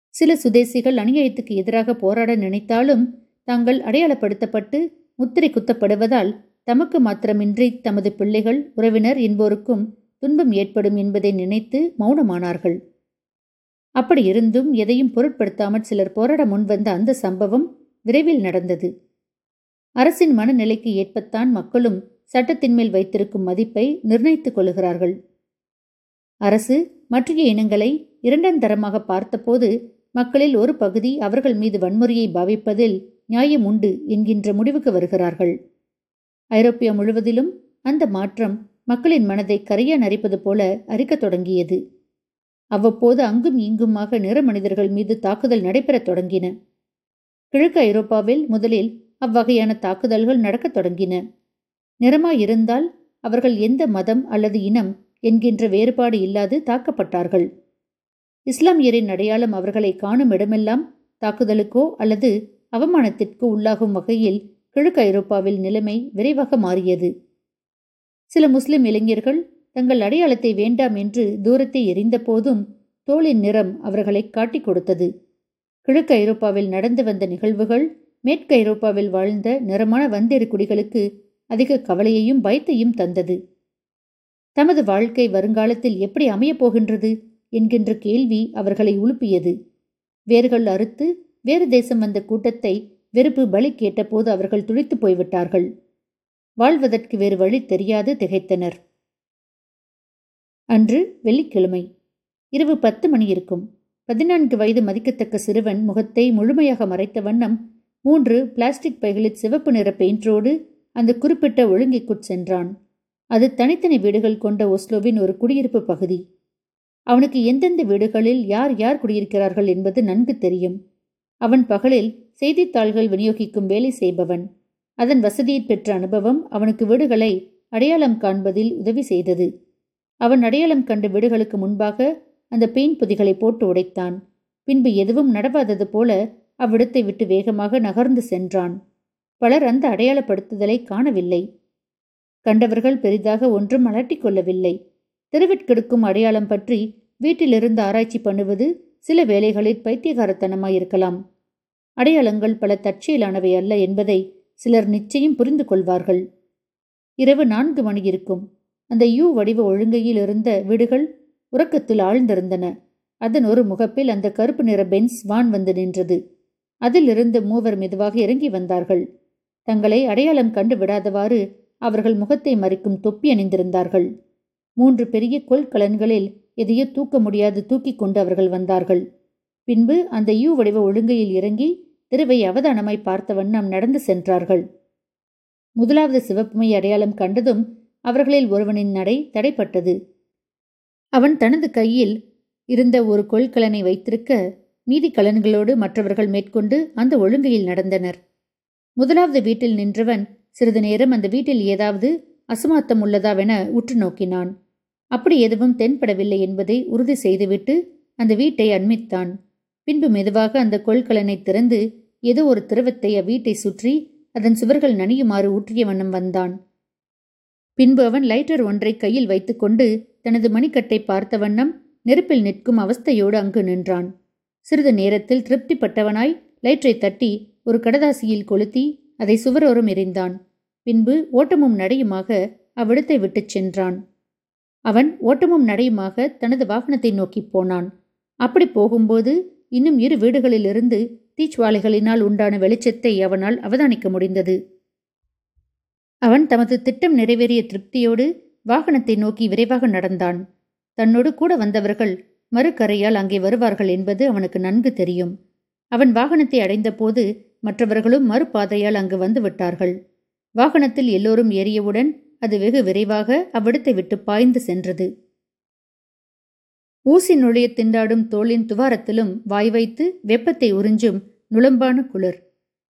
சில சுதேசிகள் அநியாயத்துக்கு எதிராக போராட நினைத்தாலும் தாங்கள் அடையாளப்படுத்தப்பட்டு முத்திரை குத்தப்படுவதால் தமக்கு மாத்திரமின்றி தமது பிள்ளைகள் உறவினர் என்போருக்கும் துன்பம் ஏற்படும் என்பதை நினைத்து மௌனமானார்கள். அப்படி இருந்தும் எதையும் பொருட்படுத்தாமல் சிலர் போராட முன்வந்த அந்த சம்பவம் விரைவில் நடந்தது. அரசின் மனநிலைக்கு ஏற்பத்தான் மக்களும் சட்டத்தின் மேல் வைத்திருக்கும் மதிப்பை நிர்ணயித்துக் கொள்கிறார்கள். அரசு மற்றைய இனங்களை இரண்டாம் தரமாக பார்த்தபோது மக்களில் ஒரு பகுதி அவர்கள் மீது வன்முறையை பாவிப்பதில் நியாயம் உண்டு என்கின்ற முடிவுக்கு வருகிறார்கள். ஐரோப்பியா முழுவதிலும் அந்த மாற்றம் மக்களின் மனதை கரையா நரிப்பது போல அரிக்கத் தொடங்கியது. அவ்வப்போது அங்கும் இங்குமாக நிற மனிதர்கள் மீது தாக்குதல் நடைபெறத் தொடங்கின. கிழக்கு ஐரோப்பாவில் முதலில் அவ்வகையான தாக்குதல்கள் நடக்கத் தொடங்கின. நிறமாயிருந்தால் அவர்கள் எந்த மதம் அல்லது இனம் என்கின்ற வேறுபாடு இல்லாது தாக்கப்பட்டார்கள். இஸ்லாமியரின் அடையாளம் அவர்களை காணும் இடமெல்லாம் தாக்குதலுக்கோ அல்லது அவமானத்திற்கு உள்ளாகும் வகையில் கிழக்கு ஐரோப்பாவில் நிலைமை விரைவாக மாறியது. சில முஸ்லிம் இளைஞர்கள் தங்கள் அடையாளத்தை வேண்டாம் என்று தூரத்தை எரிந்த போதும் தோளின் நிறம் அவர்களை காட்டிக் கொடுத்தது. கிழக்கு ஐரோப்பாவில் நடந்து வந்த நிகழ்வுகள் மேற்கு ஐரோப்பாவில் வாழ்ந்த நிறமான வந்தேறு குடிகளுக்கு அதிக கவலையையும் பயத்தையும் தந்தது. தமது வாழ்க்கை வருங்காலத்தில் எப்படி அமையப் போகின்றது என்கின்ற கேள்வி அவர்களை உழுப்பியது வேர்கள் அறுத்து வேறு தேசம் வந்த கூட்டத்தை வெறுப்பு பலி கேட்டபோது அவர்கள் துடித்து போய்விட்டார்கள். வாழ்வதற்கு வேறு வழி தெரியாது திகைத்தனர். அன்று வெள்ளிக்கிழமை இரவு பத்து மணி இருக்கும். பதினான்கு வயது மதிக்கத்தக்க சிறுவன் முகத்தை முழுமையாக மறைத்த வண்ணம் மூன்று பிளாஸ்டிக் பைகளில் சிவப்பு நிற பெயிண்டரோடு அந்த குறிப்பிட்ட ஒழுங்கிக்குட் சென்றான். அது தனித்தனி வீடுகள் கொண்ட ஒஸ்லோவின் ஒரு குடியிருப்பு பகுதி. அவனுக்கு எந்தெந்த வீடுகளில் யார் யார் குடியிருக்கிறார்கள் என்பது நன்கு தெரியும். அவன் பகலில் செய்தித்தாள்கள் விநியோகிக்கும் வேலை செய்பவன். அதன் வசதியை பெற்ற அனுபவம் அவனுக்கு வீடுகளை அடையாளம் காண்பதில் உதவி செய்தது. அவன் அடையாளம் கண்ட வீடுகளுக்கு முன்பாக அந்த பெயின் பொதிகளை போட்டு உடைத்தான். பின்பு எதுவும் நடவாதது போல அவ்விடத்தை விட்டு வேகமாக நகர்ந்து சென்றான். பலர் அந்த அடையாளப்படுத்துதலை காணவில்லை. கண்டவர்கள் பெரிதாக ஒன்றும் அலட்டிக் கொள்ளவில்லை. தெருவிற்கெடுக்கும் அடையாளம் பற்றி வீட்டிலிருந்து ஆராய்ச்சி பண்ணுவது சில வேளைகளில் பைத்தியகாரத்தனமாயிருக்கலாம் அடையாளங்கள் பல தற்செயலானவை அல்ல என்பதை சிலர் நிச்சயம் புரிந்து கொள்வார்கள். இரவு நான்கு மணி இருக்கும். அந்த யூ வடிவ ஒழுங்கையில் இருந்த வீடுகள் உறக்கத்தில் ஆழ்ந்திருந்தன. அதன் ஒரு முகப்பில் அந்த கருப்பு நிற பென்ஸ் வான் வந்து நின்றது. அதிலிருந்து மூவர் மெதுவாக இறங்கி வந்தார்கள். தங்களை அடையாளம் கண்டு விடாதவாறு அவர்கள் முகத்தை மறைக்கும் தொப்பி அணிந்திருந்தார்கள். மூன்று பெரிய கொள்கலன்களில் எதையோ தூக்க முடியாது தூக்கிக் கொண்டு அவர்கள் வந்தார்கள். பின்பு அந்த யூ வடிவ ஒழுங்கையில் இறங்கி திருவை அவதானமாய் பார்த்த வண்ணம் நடந்து சென்றார்கள். முதலாவது சிவப்புமை அடையாளம் கண்டதும் அவர்களில் ஒருவனின் நடை தடைப்பட்டது. அவன் தனது கையில் இருந்த ஒரு கொள்கலனை வைத்திருக்க மீதி கலன்களோடு மற்றவர்கள் மேற்கொண்டு அந்த ஒழுங்கையில் நடந்தனர். முதலாவது வீட்டில் நின்றவன் சிறிது நேரம் அந்த வீட்டில் ஏதாவது அசமாத்தம் உள்ளதாவென உற்று நோக்கினான். அப்படி எதுவும் தென்படவில்லை என்பதை உறுதி செய்துவிட்டு அந்த வீட்டை அண்மித்தான். பின்பு மெதுவாக அந்த கொள்கலனை திறந்து ஏதோ ஒரு திரவத்தை அவ்வீட்டை சுற்றி அதன் சுவர்கள் நனியுமாறு ஊற்றிய வண்ணம் வந்தான். பின்பு அவன் லைட்டர் ஒன்றை கையில் வைத்துக்கொண்டு தனது மணிக்கட்டை பார்த்த வண்ணம் நெருப்பில் நிற்கும் அவஸ்தையோடு அங்கு நின்றான். சிறிது நேரத்தில் திருப்திப்பட்டவனாய் லைற்றை தட்டி ஒரு கடதாசியில் கொளுத்தி அதை சுவரோரம் எறிந்தான். பின்பு ஓட்டமும் நடையுமாக அவ்விடத்தை விட்டுச் சென்றான். அவன் ஓட்டமும் நடையுமாக தனது வாகனத்தை நோக்கிப் போனான். அப்படி போகும்போது இன்னும் இரு வீடுகளிலிருந்து தீச்சுவாலைகளினால் உண்டான வெளிச்சத்தை அவனால் அவதானிக்க முடிந்தது. அவன் தமது திட்டம் நிறைவேறிய திருப்தியோடு வாகனத்தை நோக்கி விரைவாக நடந்தான். தன்னோடு கூட வந்தவர்கள் மறுக்கரையால் அங்கே வருவார்கள் என்பது அவனுக்கு நன்கு தெரியும். அவன் வாகனத்தை அடைந்தபோது மற்றவர்களும் மறுபாதையால் அங்கு வந்து விட்டார்கள். வாகனத்தில் எல்லோரும் ஏறியவுடன் அது வெகு விரைவாக அவ்விடத்தை விட்டு பாய்ந்து சென்றது. ஊசி நுழைய திண்டாடும் தோளின் துவாரத்திலும் வாய் வைத்து வெப்பத்தை உறிஞ்சும் நுளம்பான குளிர்.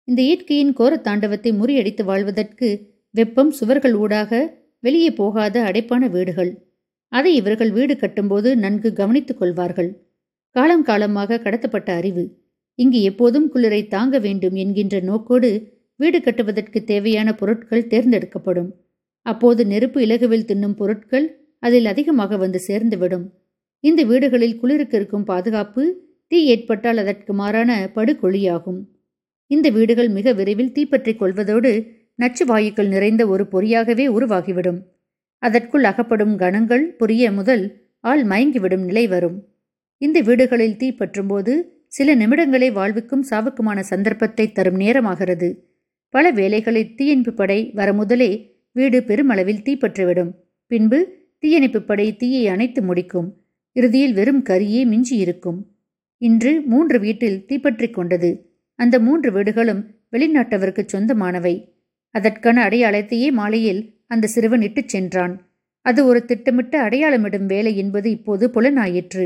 இந்த இயற்கையின் கோர தாண்டவத்தை முறியடித்து வாழ்வதற்கு வெப்பம் சுவர்கள் ஊடாக வெளியே போகாத அடைப்பான வீடுகள். அதை இவர்கள் வீடு கட்டும்போது நன்கு கவனித்துக் கொள்வார்கள். காலம் காலமாக கடத்தப்பட்ட அறிவு இங்கு எப்போதும் குளிரை தாங்க வேண்டும் என்கின்ற நோக்கோடு வீடு கட்டுவதற்கு தேவையான பொருட்கள் தேர்ந்தெடுக்கப்படும். அப்போது நெருப்பு இலகுவில் தின்னும் பொருட்கள் அதில் அதிகமாக வந்து சேர்ந்துவிடும். இந்த வீடுகளில் குளிருக்கு இருக்கும் பாதுகாப்பு தீ ஏற்பட்டால் அதற்கு மாறான படுகொழியாகும். இந்த வீடுகள் மிக விரைவில் தீப்பற்றிக் கொள்வதோடு நச்சு வாயுக்கள் நிறைந்த ஒரு பொறியாகவே உருவாகிவிடும். அதற்குள் அகப்படும் கணங்கள் பொரிய முதல் ஆள் மயங்கிவிடும் நிலை வரும். இந்த வீடுகளில் தீ பற்றும்போது சில நிமிடங்களே வாழ்வுக்கும் சாவுக்குமான சந்தர்ப்பத்தை தரும் நேரமாகிறது. பல வேளைகளில் தீயணைப்பு படை வர முதலே வீடு பெருமளவில் தீப்பற்றுவிடும் பின்பு தீயணைப்பு படை தீயை அணைத்து முடிக்கும். இறுதியில் வெறும் கரியே மிஞ்சி இருக்கும் இன்று மூன்று வீட்டில் தீப்பற்றிக் கொண்டது. அந்த மூன்று வீடுகளும் வெளிநாட்டவருக்கு சொந்தமானவை. அதற்கான அடையாளத்தையே மாலையில் அந்த சிறுவன் இட்டுச் சென்றான். அது ஒரு திட்டமிட்ட அடையாளமிடும் வேலை என்பது இப்போது புலனாயிற்று.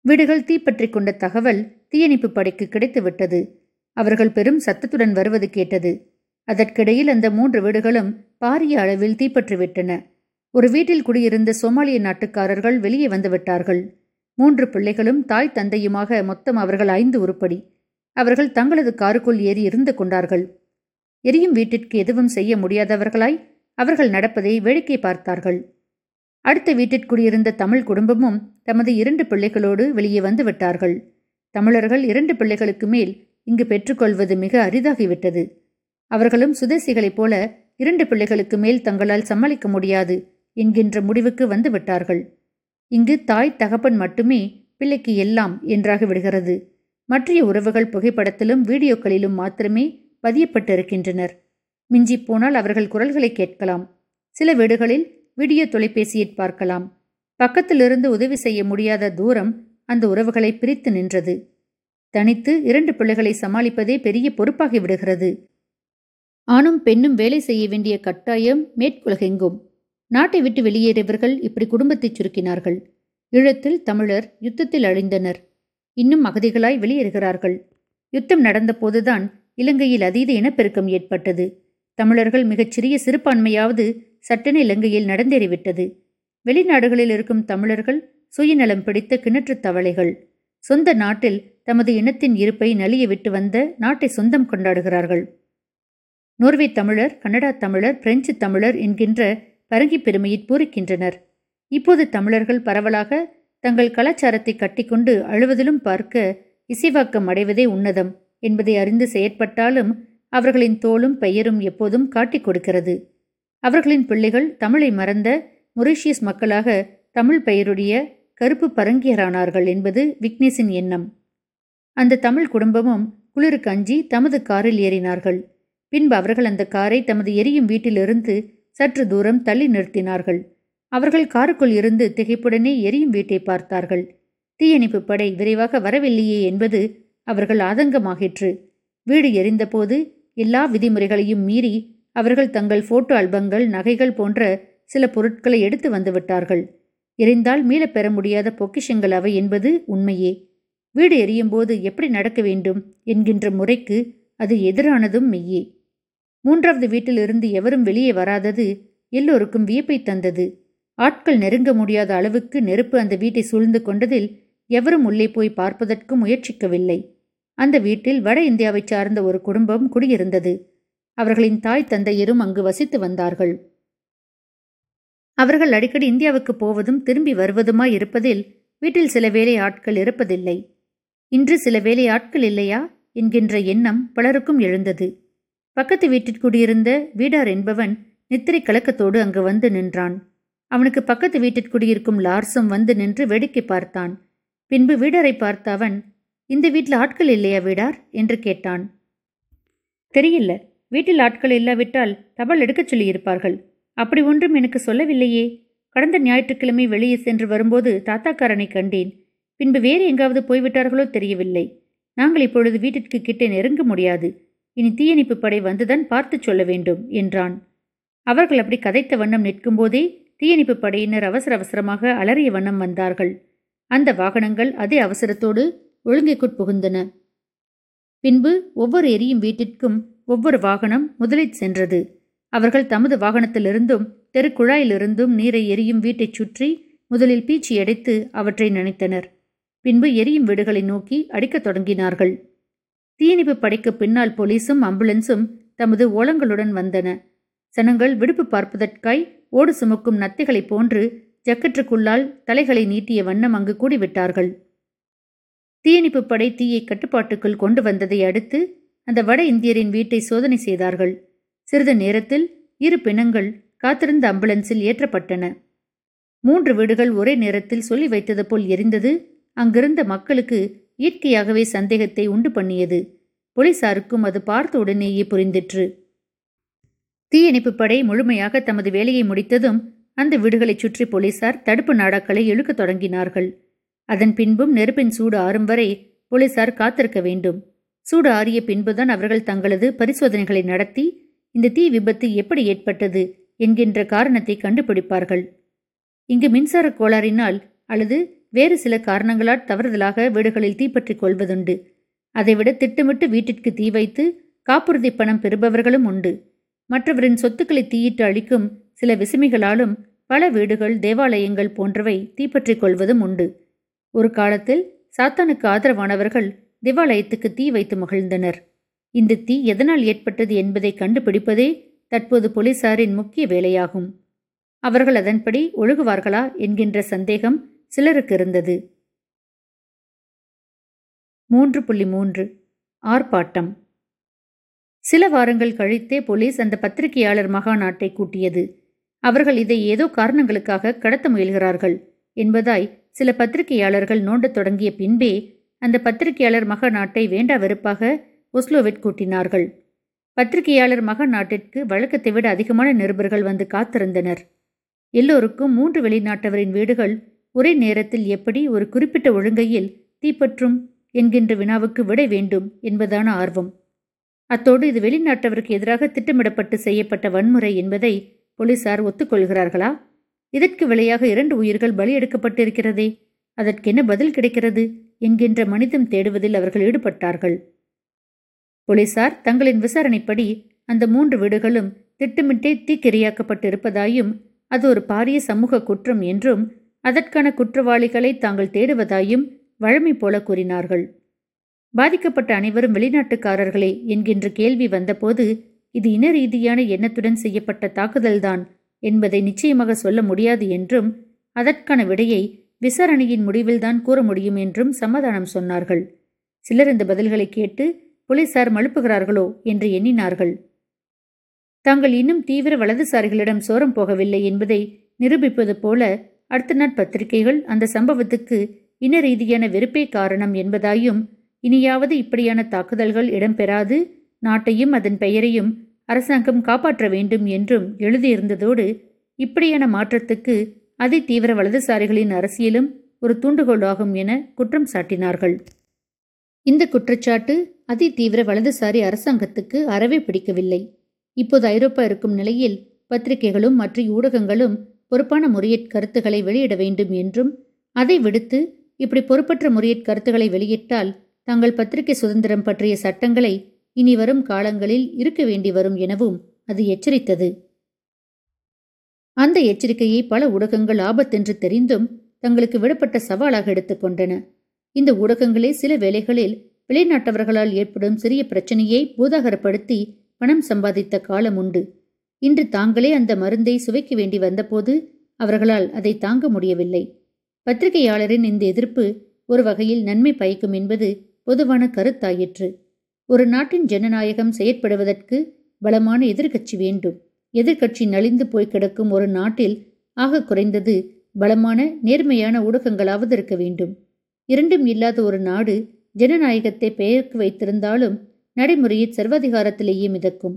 வீடுகள் தீப்பற்றிக் கொண்ட தகவல் தீயணைப்பு படைக்கு கிடைத்துவிட்டது. அவர்கள் பெரும் சத்தத்துடன் வருவது கேட்டது. அதற்கிடையில் அந்த மூன்று வீடுகளும் பாரிய அளவில் தீப்பற்றிவிட்டன. ஒரு வீட்டில் குடியிருந்த சோமாலிய நாட்டுக்காரர்கள் வெளியே வந்துவிட்டார்கள். மூன்று பிள்ளைகளும் தாய் தந்தையுமாக மொத்தம் அவர்கள் ஐந்து உருப்படி. அவர்கள் தங்களது காருக்குள் ஏறி இருந்து கொண்டார்கள். எரியும் வீட்டிற்கு எதுவும் செய்ய முடியாதவர்களாய் அவர்கள் நடப்பதை வேடிக்கை பார்த்தார்கள். அடுத்த வீட்டிற்குடியிருந்த தமிழ் குடும்பமும் தமது இரண்டு பிள்ளைகளோடு வெளியே வந்து விட்டார்கள். தமிழர்கள் இரண்டு பிள்ளைகளுக்கு மேல் இங்கு பெற்றுக்கொள்வது மிக அரிதாகிவிட்டது. அவர்களும் சுதேசிகளைப் போல இரண்டு பிள்ளைகளுக்கு மேல் தங்களால் சமாளிக்க முடியாது என்கின்ற முடிவுக்கு வந்து விட்டார்கள். இங்கு தாய் தகப்பன் மட்டுமே பிள்ளைக்கு எல்லாம் என்றாக விடுகிறது. மற்றைய உறவுகள் புகைப்படத்திலும் வீடியோக்களிலும் மாத்திரமே பதியப்பட்டிருக்கின்றனர். மிஞ்சிப்போனால் அவர்கள் குரல்களை கேட்கலாம். சில வீடுகளில் வீடியோ தொலைபேசியை பார்க்கலாம். பக்கத்திலிருந்து உதவி செய்ய முடியாத தூரம் அந்த உறவுகளை பிரித்து நின்றது. தனித்து இரண்டு பிள்ளைகளை சமாளிப்பதே பெரிய பொறுப்பாகி விடுகிறது. ஆணும் பெண்ணும் வேலை செய்ய வேண்டிய கட்டாயம் மேற்குலகெங்கும். நாட்டை விட்டு வெளியேறியவர்கள் இப்படி குடும்பத்தை சுருக்கினார்கள். ஈழத்தில் தமிழர் யுத்தத்தில் அழிந்தனர். இன்னும் அகதிகளாய் வெளியேறுகிறார்கள். யுத்தம் நடந்தபோதுதான் இலங்கையில் அதீத இனப்பெருக்கம் ஏற்பட்டது. தமிழர்கள் மிகச்சிறிய சிறுபான்மையாவது சட்டென இலங்கையில் நடந்தேறிவிட்டது. வெளிநாடுகளில் இருக்கும் தமிழர்கள் சுயநலம் பிடித்த கிணற்று தவளைகள். சொந்த நாட்டில் தமது இனத்தின் இருப்பை நலிய விட்டு வந்த நாட்டை சொந்தம் கொண்டாடுகிறார்கள். நோர்வே தமிழர் கனடா தமிழர் பிரெஞ்சு தமிழர் என்கின்ற பரங்கி பெருமையை பூரிக்கின்றனர். இப்போது தமிழர்கள் பரவலாக தங்கள் கலாச்சாரத்தை கட்டிக்கொண்டு அழுவதிலும் பார்க்க இசைவாக்கம் அடைவதே உன்னதம். என்பதை அறிந்து செயற்பட்டாலும் அவர்களின் தோளும் பெயரும் எப்போதும் காட்டிக் கொடுக்கிறது. அவர்களின் பிள்ளைகள் தமிழை மறந்த மொரீஷியஸ் மக்களாக தமிழ் பெயருடைய கருப்பு பரங்கியரானார்கள் என்பது விக்னேஷின் எண்ணம். அந்த தமிழ் குடும்பமும் குளிருக்கு அஞ்சி தமது காரில் ஏறினார்கள். பின்பு அவர்கள் அந்த காரை தமது எரியும் வீட்டிலிருந்து சற்று தூரம் தள்ளி நிறுத்தினார்கள். அவர்கள் காருக்குள் இருந்து திகைப்புடனே எரியும் வீட்டை பார்த்தார்கள். தீயணைப்பு படை விரைவாக வரவில்லையே என்பது அவர்கள் ஆதங்கமாகிற்று. வீடு எரிந்தபோது எல்லா விதிமுறைகளையும் மீறி அவர்கள் தங்கள் போட்டோ ஆல்பங்கள் நகைகள் போன்ற சில பொருட்களை எடுத்து வந்துவிட்டார்கள் எரிந்தால் மீளப் பெற முடியாத பொக்கிஷங்கள் அவை என்பது உண்மையே. வீடு எரியும்போது எப்படி நடக்க வேண்டும் என்கின்ற முறைக்கு அது எதிரானதும் மெய்யே. மூன்றாவது வீட்டிலிருந்து எவரும் வெளியே வராதது எல்லோருக்கும் வியப்பை தந்தது. ஆட்கள் நெருங்க முடியாத அளவுக்கு நெருப்பு அந்த வீட்டை சூழ்ந்து கொண்டதில் எவரும் உள்ளே போய் பார்ப்பதற்கு முயற்சிக்கவில்லை. அந்த வீட்டில் வட இந்தியாவைச் சார்ந்த ஒரு குடும்பம் குடியிருந்தது. அவர்களின் தாய் தந்தையரும் அங்கு வசித்து வந்தார்கள். அவர்கள் அடிக்கடி இந்தியாவுக்கு போவதும் திரும்பி வருவதுமாய் இருப்பதில் வீட்டில் சில வேலை ஆட்கள் இருப்பதில்லை. இன்று சில வேலை ஆட்கள் இல்லையா? என்கின்ற எண்ணம் பலருக்கும் எழுந்தது. பக்கத்து வீட்டிற்குடியிருந்த வீடார் என்பவன் நித்திரை கலக்கத்தோடு அங்கு வந்து நின்றான். அவனுக்கு பக்கத்து வீட்டிற்குடியிருக்கும் லார்ஸும் வந்து நின்று வேடிக்கை பார்த்தான். பின்பு வீடரை பார்த்த அவன் இந்த வீட்டில் ஆட்கள் இல்லையா வீடார்? என்று கேட்டான். தெரியல. வீட்டில் ஆட்கள் இல்லாவிட்டால் தபால் எடுக்கச் சொல்லியிருப்பார்கள். அப்படி ஒன்றும் எனக்கு சொல்லவில்லையே. கடந்த ஞாயிற்றுக்கிழமை வெளியே சென்று வரும்போது தாத்தாக்காரனை கண்டேன். பின்பு வேறு எங்காவது போய்விட்டார்களோ தெரியவில்லை. நாங்கள் இப்பொழுது வீட்டிற்கு கிட்டே நெருங்க முடியாது. இனி தீயணைப்பு படை வந்துதான் பார்த்து சொல்ல வேண்டும் என்றான். அவர்கள் அப்படி கதைத்த வண்ணம் நிற்கும்போதே தீயணைப்பு படையினர் அவசர அவசரமாக அலறிய வண்ணம் வந்தார்கள். அந்த வாகனங்கள் அதே அவசரத்தோடு ஒழுங்கைக்குட் புகுந்தன. பின்பு ஒவ்வொரு எரியும் வீட்டிற்கும் ஒவ்வொரு வாகனம் முதலில் சென்றது. அவர்கள் தமது வாகனத்திலிருந்தும் தெருக்குழாயிலிருந்தும் நீரை எரியும் வீட்டைச் சுற்றி முதலில் பீச்சி அடைத்து அவற்றை நினைத்தனர். பின்பு எரியும் வீடுகளை நோக்கி அடிக்கத் தொடங்கினார்கள். தீயணைப்பு படைக்கு பின்னால் போலீஸும் ஆம்புலன்ஸும் தமது ஓலங்களுடன் வந்தன. சனங்கள் விடுப்பு பார்ப்பதற்காய் ஓடு சுமக்கும் நத்தைகளைப் போன்று ஜக்கற்றுக்குள்ளால் தலைகளை நீட்டிய வண்ணம் அங்கு கூடிவிட்டார்கள். தீயணைப்பு படை தீயை கட்டுப்பாட்டுக்குள் கொண்டு வந்ததை அடுத்து அந்த வட இந்தியரின் வீட்டை சோதனை செய்தார்கள். சிறிது நேரத்தில் இரு பிணங்கள் காத்திருந்த அம்புலன்ஸில் ஏற்றப்பட்டன. மூன்று வீடுகள் ஒரே நேரத்தில் சொல்லி வைத்தது போல் எரிந்தது. அங்கிருந்த மக்களுக்கு இயற்கையாகவே சந்தேகத்தை உண்டு பண்ணியது. போலீசாருக்கும் அது பார்த்த உடனேயே புரிந்திற்று. தீயணைப்பு படை முழுமையாக தமது வேலையை முடித்ததும் அந்த வீடுகளைச் சுற்றி போலீசார் தடுப்பு நாடாக்களை இழுக்கத் தொடங்கினார்கள். அதன் பின்பும் நெருப்பின் சூடு ஆறும் வரை போலீசார் காத்திருக்க வேண்டும். சூடு ஆறிய பின்புதான் அவர்கள் தங்களது பரிசோதனைகளை நடத்தி இந்த தீ விபத்து எப்படி ஏற்பட்டது என்கின்ற காரணத்தை கண்டுபிடிப்பார்கள். இங்கு மின்சார கோளாறினால் அல்லது வேறு சில காரணங்களால் தவறுதலாக வீடுகளில் தீப்பற்றிக் கொள்வதுண்டு. அதைவிட திட்டமிட்டு வீட்டிற்கு தீ வைத்து காப்புறுதி பணம் பெறுபவர்களும் உண்டு. மற்றவரின் சொத்துக்களை தீயிட்டு அழிக்கும் சில விசுமிகளாலும் பல வீடுகள் தேவாலயங்கள் போன்றவை தீப்பற்றிக் கொள்வதும் உண்டு. ஒரு காலத்தில் சாத்தானுக்கு ஆதரவானவர்கள் திவாலயத்துக்கு தீ வைத்து மகிழ்ந்தனர். இந்த தீ எதனால் ஏற்பட்டது என்பதை கண்டுபிடிப்பதே தற்போது போலீசாரின் முக்கிய வேலையாகும். அவர்கள் அதன்படி ஒழுகுவார்களா என்கின்ற சந்தேகம் சிலருக்கு இருந்தது. மூன்று புள்ளி மூன்று. ஆர்ப்பாட்டம். சில வாரங்கள் கழித்தே போலீஸ் அந்த பத்திரிகையாளர் மகாநாட்டை கூட்டியது. அவர்கள் இதை ஏதோ காரணங்களுக்காக கடத்த முயல்கிறார்கள் என்பதாய் சில பத்திரிகையாளர்கள் நோண்டத் தொடங்கிய பின்பே அந்த பத்திரிகையாளர் மகாநாட்டை வேண்டா வெறுப்பாக ஒஸ்லோவிட் கூட்டினார்கள். பத்திரிகையாளர் மகாநாட்டிற்கு வழக்கத்தை விட அதிகமான நிருபர்கள் வந்து காத்திருந்தனர். எல்லோருக்கும் மூன்று வெளிநாட்டவரின் வீடுகள் ஒரே நேரத்தில் எப்படி ஒரு குறிப்பிட்ட ஒழுங்கையில் தீப்பற்றும் என்கின்ற வினாவுக்கு விட வேண்டும் என்பதான ஆர்வம். அத்தோடு இது வெளிநாட்டவருக்கு எதிராக திட்டமிடப்பட்டு செய்யப்பட்ட வன்முறை என்பதை போலீசார் ஒத்துக்கொள்கிறார்களா? இதற்கு விலையாக இரண்டு உயிர்கள் பலி எடுக்கப்பட்டிருக்கிறதே. அதற்கென்ன பதில் கிடைக்கிறது? என்கின்ற மனிதம் தேடுவதில் அவர்கள் ஈடுபட்டார்கள். போலீசார் தங்களின் விசாரணைப்படி அந்த மூன்று வீடுகளும் திட்டமிட்டே தீக்கிரையாக்கப்பட்டிருப்பதாயும் அது ஒரு பாரிய சமூக குற்றம் என்றும் அதற்கான குற்றவாளிகளை தாங்கள் தேடுவதாயும் வழமை போல கூறினார்கள். பாதிக்கப்பட்ட அனைவரும் வெளிநாட்டுக்காரர்களே என்கின்ற கேள்வி வந்தபோது இது இன ரீதியான எண்ணத்துடன் செய்யப்பட்ட தாக்குதல்தான். என்பதை நிச்சயமாக சொல்ல முடியாது என்றும் அதற்கான விடையை விசாரணையின் முடிவில்தான் கூற முடியும் என்றும் சமாதானம் சொன்னார்கள். சிலர் இந்த பதில்களை கேட்டு போலீசார் மழுப்புகிறார்களோ? என்று எண்ணினார்கள். தாங்கள் இன்னும் தீவிர வலதுசாரிகளிடம் சோரம் போகவில்லை என்பதை நிரூபிப்பது போல அடுத்த நாட் பத்திரிகைகள் அந்த சம்பவத்துக்கு இன ரீதியான வெறுப்பே காரணம் என்பதாயும் இனியாவது இப்படியான தாக்குதல்கள் இடம்பெறாது நாட்டையும் அதன் பெயரையும் அரசாங்கம் காப்பாற்ற வேண்டும் என்றும் எழுதியிருந்ததோடு இப்படியான மாற்றத்துக்கு அதி தீவிர வலதுசாரிகளின் அரசியலும் ஒரு தூண்டுகோலாகும் என குற்றம் சாட்டினார்கள். இந்த குற்றச்சாட்டு அதி தீவிர வலதுசாரி அரசாங்கத்துக்கு அறவே பிடிக்கவில்லை. இப்போது ஐரோப்பா இருக்கும் நிலையில் பத்திரிகைகளும் மற்ற ஊடகங்களும் பொறுப்பான முறையற் கருத்துக்களை வெளியிட வேண்டும் என்றும் அதை விடுத்து இப்படி பொறுப்பற்ற முறையற் கருத்துக்களை வெளியிட்டால் தங்கள் பத்திரிகை சுதந்திரம் பற்றிய சட்டங்களை இனி வரும் காலங்களில் இருக்க வேண்டி வரும் எனவும் அது எச்சரித்தது. அந்த எச்சரிக்கையை பல ஊடகங்கள் ஆபத்தென்று தெரிந்தும் தங்களுக்கு விடப்பட்ட சவாலாக எடுத்துக்கொண்டன இந்த ஊடகங்களே சில வேளைகளில் வெளிநாட்டவர்களால் ஏற்படும் சிறிய பிரச்சனையை பூதாகரப்படுத்தி பணம் சம்பாதித்த காலம் உண்டு. இன்று தாங்களே அந்த மருந்தை சுவைக்க வேண்டி வந்தபோது அவர்களால் அதை தாங்க முடியவில்லை. பத்திரிகையாளரின் இந்த எதிர்ப்பு ஒரு வகையில் நன்மை பயக்கும் என்பது பொதுவான கருத்தாயிற்று. ஒரு நாட்டின் ஜனநாயகம் செயற்படுவதற்கு பலமான எதிர்க்கட்சி வேண்டும். எதிர்க்கட்சி நலிந்து போய் கிடக்கும் ஒரு நாட்டில் ஆக குறைந்தது பலமான நேர்மையான ஊடகங்களாவது இருக்க வேண்டும். இரண்டும் இல்லாத ஒரு நாடு ஜனநாயகத்தை பெயருக்கு வைத்திருந்தாலும் நடைமுறையில் சர்வாதிகாரத்திலேயே மிதக்கும்.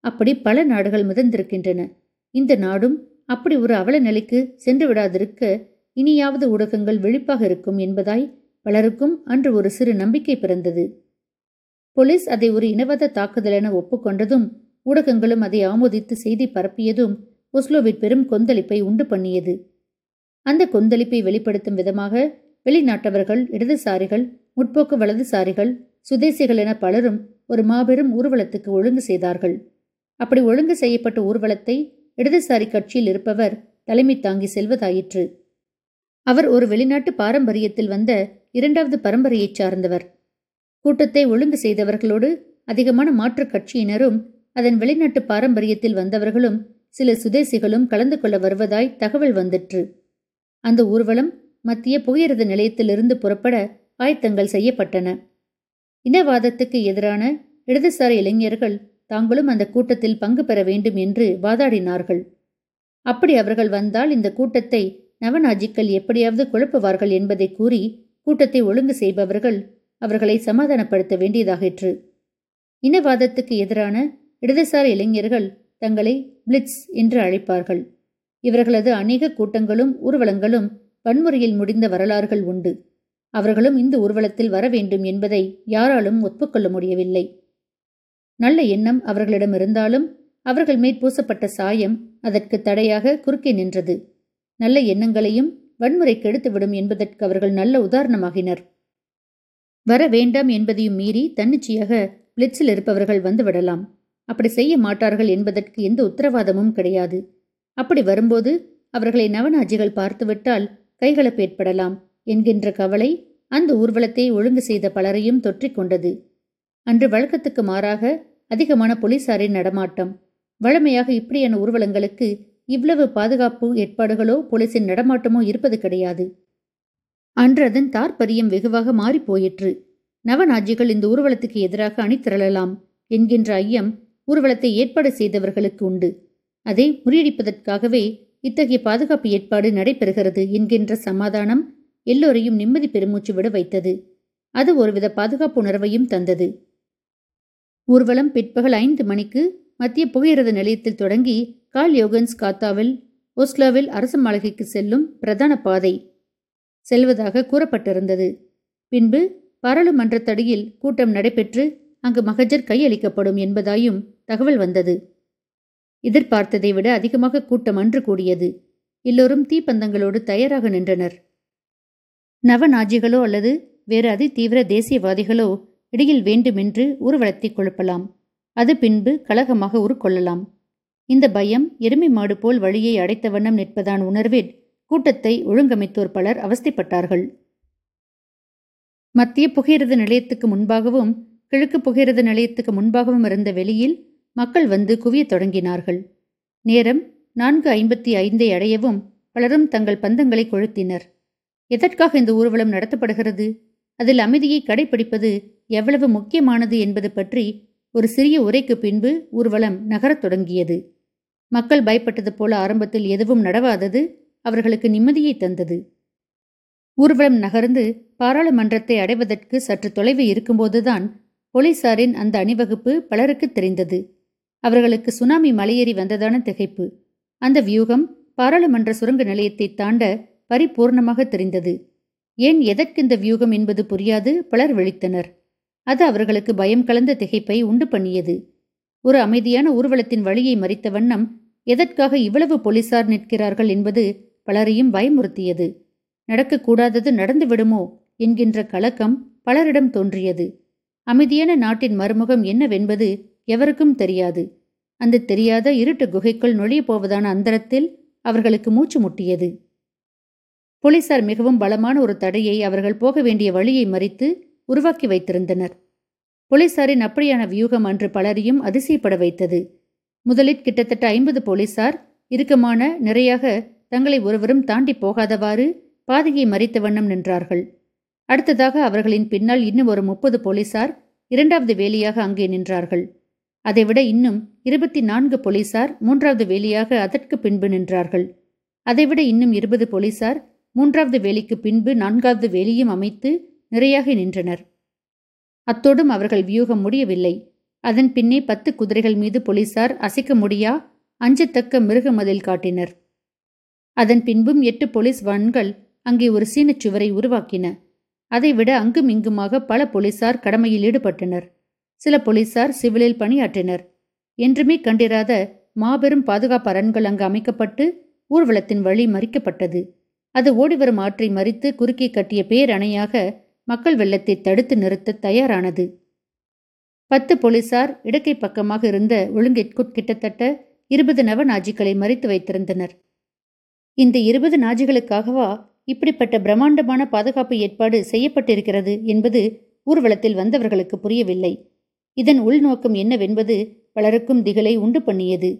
அப்படி பல நாடுகள் மிதந்திருக்கின்றன. இந்த நாடும் அப்படி ஒரு அவல நிலைக்கு சென்று விடாதிருக்க இனியாவது ஊடகங்கள் விழிப்பாக இருக்கும் என்பதாய் பலருக்கும் அன்று ஒரு சிறு நம்பிக்கை பிறந்தது. போலீஸ் அதை ஒரு இனவாத தாக்குதல் என ஒப்புக்கொண்டதும் ஊடகங்களும் அதை ஆமோதித்து செய்தி பரப்பியதும் ஒஸ்லோவிற் பெரும் கொந்தளிப்பை உண்டு பண்ணியது. அந்த கொந்தளிப்பை வெளிப்படுத்தும் விதமாக வெளிநாட்டவர்கள் இடதுசாரிகள் முற்போக்கு வலதுசாரிகள் சுதேசிகள் என பலரும் ஒரு மாபெரும் ஊர்வலத்துக்கு ஒழுங்கு செய்தார்கள். அப்படி ஒழுங்கு செய்யப்பட்ட ஊர்வலத்தை இடதுசாரி கட்சியில் இருப்பவர் தலைமை தாங்கி செல்வதாயிற்று. அவர் ஒரு வெளிநாட்டு பாரம்பரியத்தில் வந்த இரண்டாவது பரம்பரையைச் சார்ந்தவர். கூட்டத்தை ஒழுங்கு செய்தவர்களோடு அதிகமான மாற்றுக் கட்சியினரும் அதன் வெளிநாட்டு பாரம்பரியத்தில் வந்தவர்களும் சில சுதேசிகளும் கலந்து கொள்ள வருவதாய் தகவல் வந்துற்று. அந்த ஊர்வலம் மத்திய புகையிரத நிலையத்திலிருந்து புறப்பட ஆயத்தங்கள் செய்யப்பட்டன. இனவாதத்துக்கு எதிரான இடதுசாரி இளைஞர்கள் தாங்களும் அந்த கூட்டத்தில் பங்கு பெற வேண்டும் என்று வாதாடினார்கள். அப்படி அவர்கள் வந்தால் இந்த கூட்டத்தை நவநாஜிக்கள் எப்படியாவது குழப்புவார்கள் என்பதை கூறி கூட்டத்தை ஒழுங்கு செய்பவர்கள் அவர்களை சமாதானப்படுத்த வேண்டியதாகிற்று இனவாதத்துக்கு எதிரான இடதுசாரி இளைஞர்கள் தங்களை பிளிட்ஸ் என்று அழைப்பார்கள். இவர்களது அநேக கூட்டங்களும் ஊர்வலங்களும் வன்முறையில் முடிந்த வரலாறுகள் உண்டு. அவர்களும் இந்த ஊர்வலத்தில் வர வேண்டும் என்பதை யாராலும் ஒப்புக்கொள்ள முடியவில்லை. நல்ல எண்ணம் அவர்களிடம் இருந்தாலும் அவர்கள் மேற்பூசப்பட்ட சாயம் அதற்கு தடையாக குறுக்கே நின்றது. நல்ல எண்ணங்களையும் வன்முறை கெடுத்துவிடும் என்பதற்கு அவர்கள் நல்ல உதாரணமாகினர். வர வேண்டாம் என்பதையும் மீறி தன்னிச்சையாக பிளிட்ஸில் இருப்பவர்கள் வந்துவிடலாம் அப்படி செய்ய மாட்டார்கள் என்பதற்கு எந்த உத்தரவாதமும் கிடையாது. அப்படி வரும்போது அவர்களை நவநாஜிகள் பார்த்துவிட்டால் கைகலப்பு ஏற்படலாம் என்கின்ற கவலை அந்த ஊர்வலத்தை ஒழுங்கு செய்த பலரையும் தொற்றிக்கொண்டது அன்று வழக்கத்துக்கு மாறாக அதிகமான போலீசாரின் நடமாட்டம். வழமையாக இப்படியான ஊர்வலங்களுக்கு இவ்வளவு பாதுகாப்பு ஏற்பாடுகளோ போலீசின் நடமாட்டமோ இருப்பது கிடையாது. அன்று அதன் தாற்பரியம் வெகுவாக மாறிப்போயிற்று. நவநாஜிகள் இந்த ஊர்வலத்துக்கு எதிராக அணிதிரளலாம் என்கின்ற ஐயம் ஊர்வலத்தை ஏற்பாடு செய்தவர்களுக்கு உண்டு. அதை முறியடிப்பதற்காகவே இத்தகைய பாதுகாப்பு ஏற்பாடு நடைபெறுகிறது என்கின்ற சமாதானம் எல்லோரையும் நிம்மதி பெருமூச்சு விட வைத்தது. அது ஒருவித பாதுகாப்பு உணர்வையும் தந்தது. ஊர்வலம் பிற்பகல் ஐந்து மணிக்கு மத்திய புகையிரத நிலையத்தில் தொடங்கி கால் யோகன்ஸ் காத்தாவில் ஓஸ்லாவில் அரசு மாளிகைக்கு செல்லும் பிரதான பாதை. செல்வதாக கூறப்பட்டிருந்தது. பின்பு பாராளுமன்றத்தடியில் கூட்டம் நடைபெற்று அங்கு மகஜர் கையளிக்கப்படும் என்பதாயும் தகவல் வந்தது. எதிர்பார்த்ததை விட அதிகமாக கூட்டம் அன்று கூடியது. எல்லோரும் தீப்பந்தங்களோடு தயாராக நின்றனர். நவநாஜிகளோ அல்லது வேறு அதி தீவிர தேசியவாதிகளோ இடையில் வேண்டுமென்று ஊர்வலத்தை கொழுப்பலாம். அது பின்பு கலகமாக உருக்கொள்ளலாம். இந்த பயம் எருமை மாடு போல் வழியை அடைத்த வண்ணம் நிற்பதான் உணர்வேன் கூட்டத்தை ஒழுங்கமைத்தோர் பலர் அவஸ்தைப்பட்டார்கள். மத்திய புகையிரத நிலையத்துக்கு முன்பாகவும் கிழக்கு புகையிரத நிலையத்துக்கு முன்பாகவும் இருந்த வெளியில் மக்கள் வந்து குவியத் தொடங்கினார்கள். நேரம் நான்கு ஐம்பத்தி ஐந்தை அடையவும் பலரும் தங்கள் பந்தங்களை கொழுத்தினர் எதற்காக இந்த ஊர்வலம் நடத்தப்படுகிறது? அதில் அமைதியை கடைபிடிப்பது எவ்வளவு முக்கியமானது என்பது பற்றி ஒரு சிறிய உரைக்கு பின்பு ஊர்வலம் நகரத் தொடங்கியது. மக்கள் பயப்பட்டது போல ஆரம்பத்தில் எதுவும் நடவாதது அவர்களுக்கு நிம்மதியை தந்தது. ஊர்வலம் நகர்ந்து பாராளுமன்றத்தை அடைவதற்கு சற்று தொலைவு இருக்கும்போதுதான் போலீசாரின் அந்த அணிவகுப்பு பலருக்கு தெரிந்தது. அவர்களுக்கு சுனாமி மலையேறி வந்ததான திகைப்பு. அந்த வியூகம் பாராளுமன்ற சுரங்க நிலையத்தை தாண்ட பரிபூர்ணமாக தெரிந்தது. ஏன் எதற்கு இந்த வியூகம் என்பது புரியாது பலர் விழித்தனர். அது அவர்களுக்கு பயம் கலந்த திகைப்பை உண்டு பண்ணியது. ஒரு அமைதியான ஊர்வலத்தின் வழியை மறித்த வண்ணம் எதற்காக இவ்வளவு போலீசார் நிற்கிறார்கள் என்பது பலரையும் பயமுறுத்தியது. நடக்கக்கூடாதது நடந்து விடுமோ? என்கின்ற கலக்கம் பலரிடம் தோன்றியது. அமைதியான நாட்டின் மறுமுகம் என்னவென்பது எவருக்கும் தெரியாது. அந்த தெரியாத இருட்டு குகைக்குள் நுழையப் போவதான அந்தரத்தில் அவர்களுக்கு மூச்சு முட்டியது. போலீசார் மிகவும் பலமான ஒரு தடையை அவர்கள் போக வேண்டிய வழியை மறித்து உருவாக்கி வைத்திருந்தனர். போலீசாரின் அப்படியான வியூகம் அன்று பலரையும் அதிசயப்பட வைத்தது. முதலில் கிட்டத்தட்ட ஐம்பது போலீசார் இறுக்கமான நிறையாக தங்களை ஒருவரும் தாண்டி போகாதவாறு பாதையை மறித்த வண்ணம் நின்றார்கள். அடுத்ததாக அவர்களின் பின்னால் இன்னும் ஒரு முப்பது போலீசார் இரண்டாவது வேலியாக அங்கே நின்றார்கள். அதைவிட இன்னும் இருபத்தி நான்கு போலீசார் மூன்றாவது வேலியாக அதற்கு பின்பு நின்றார்கள். அதைவிட இன்னும் இருபது போலீசார் மூன்றாவது வேலிக்கு பின்பு நான்காவது வேலியும் அமைத்து நிறையாக நின்றனர். அத்தோடும் அவர்கள் வியூகம் முடியவில்லை. அதன் பின்னே பத்து குதிரைகள் மீது போலீசார் அசைக்க முடியா அஞ்சத்தக்க மிருக மதில் காட்டினர். அதன் பின்பும் எட்டு போலீஸ் வான்கள் அங்கே ஒரு சீனச் சுவரை உருவாக்கின. அதைவிட அங்கும் இங்குமாக பல போலீசார் கடமையில் ஈடுபட்டனர். சில போலீசார் சிவிலில் பணியாற்றினர். என்றுமே கண்டிராத மாபெரும் பாதுகாப்பு அரண்கள் அங்கு அமைக்கப்பட்டு ஊர்வலத்தின் வழி மறிக்கப்பட்டது. அது ஓடிவரும் ஆற்றை மறித்து குறுக்கே கட்டிய பேரணையாக மக்கள் வெள்ளத்தை தடுத்து நிறுத்த தயாரானது. பத்து போலீசார் இடக்கை பக்கமாக இருந்த ஒழுங்கிற்குட் கிட்டத்தட்ட இருபது நவ மறித்து வைத்திருந்தனர். இந்த இருபது நாஜிகளுக்காகவா இப்படிப்பட்ட பிரம்மாண்டமான பாதுகாப்பு ஏற்பாடு செய்யப்பட்டிருக்கிறது என்பது ஊர்வலத்தில் வந்தவர்களுக்கு புரியவில்லை. இதன் உள்நோக்கம் என்னவென்பது பலருக்கும் திகளை உண்டு பண்ணியது.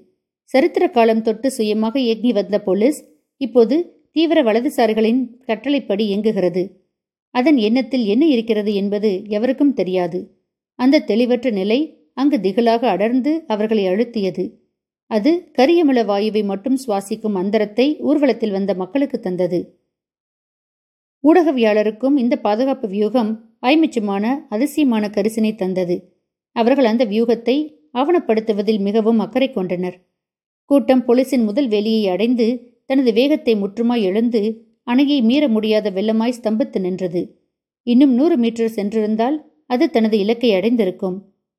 சரித்திர காலம் தொட்டு சுயமாக இயங்கி வந்த போலீஸ் இப்போது தீவிர வலதுசாரிகளின் கட்டளைப்படி இயங்குகிறது. அதன் எண்ணத்தில் என்ன இருக்கிறது என்பது எவருக்கும் தெரியாது. அந்த தெளிவற்ற நிலை அங்கு திகிலாக அடர்ந்து அவர்களை அழுத்தியது. அது கரியமல வாயுவை மட்டும் சுவாசிக்கும் அந்தரத்தை ஊர்வலத்தில் வந்த மக்களுக்கு தந்தது. ஊடகவியாளருக்கும் இந்த பாதுகாப்பு வியூகம் ஐமிச்சமான அதிசயமான கரிசனை தந்தது. அவர்கள் அந்த வியூகத்தை ஆவணப்படுத்துவதில் மிகவும் அக்கறை கொண்டனர். கூட்டம் போலீசின் முதல் வேலியை அடைந்து தனது வேகத்தை முற்றுமாய் எழுந்து அணையை மீற முடியாத வெள்ளமாய் ஸ்தம்பித்து நின்றது. இன்னும் நூறு மீட்டர் சென்றிருந்தால் அது தனது இலக்கை அடைந்திருக்கும்.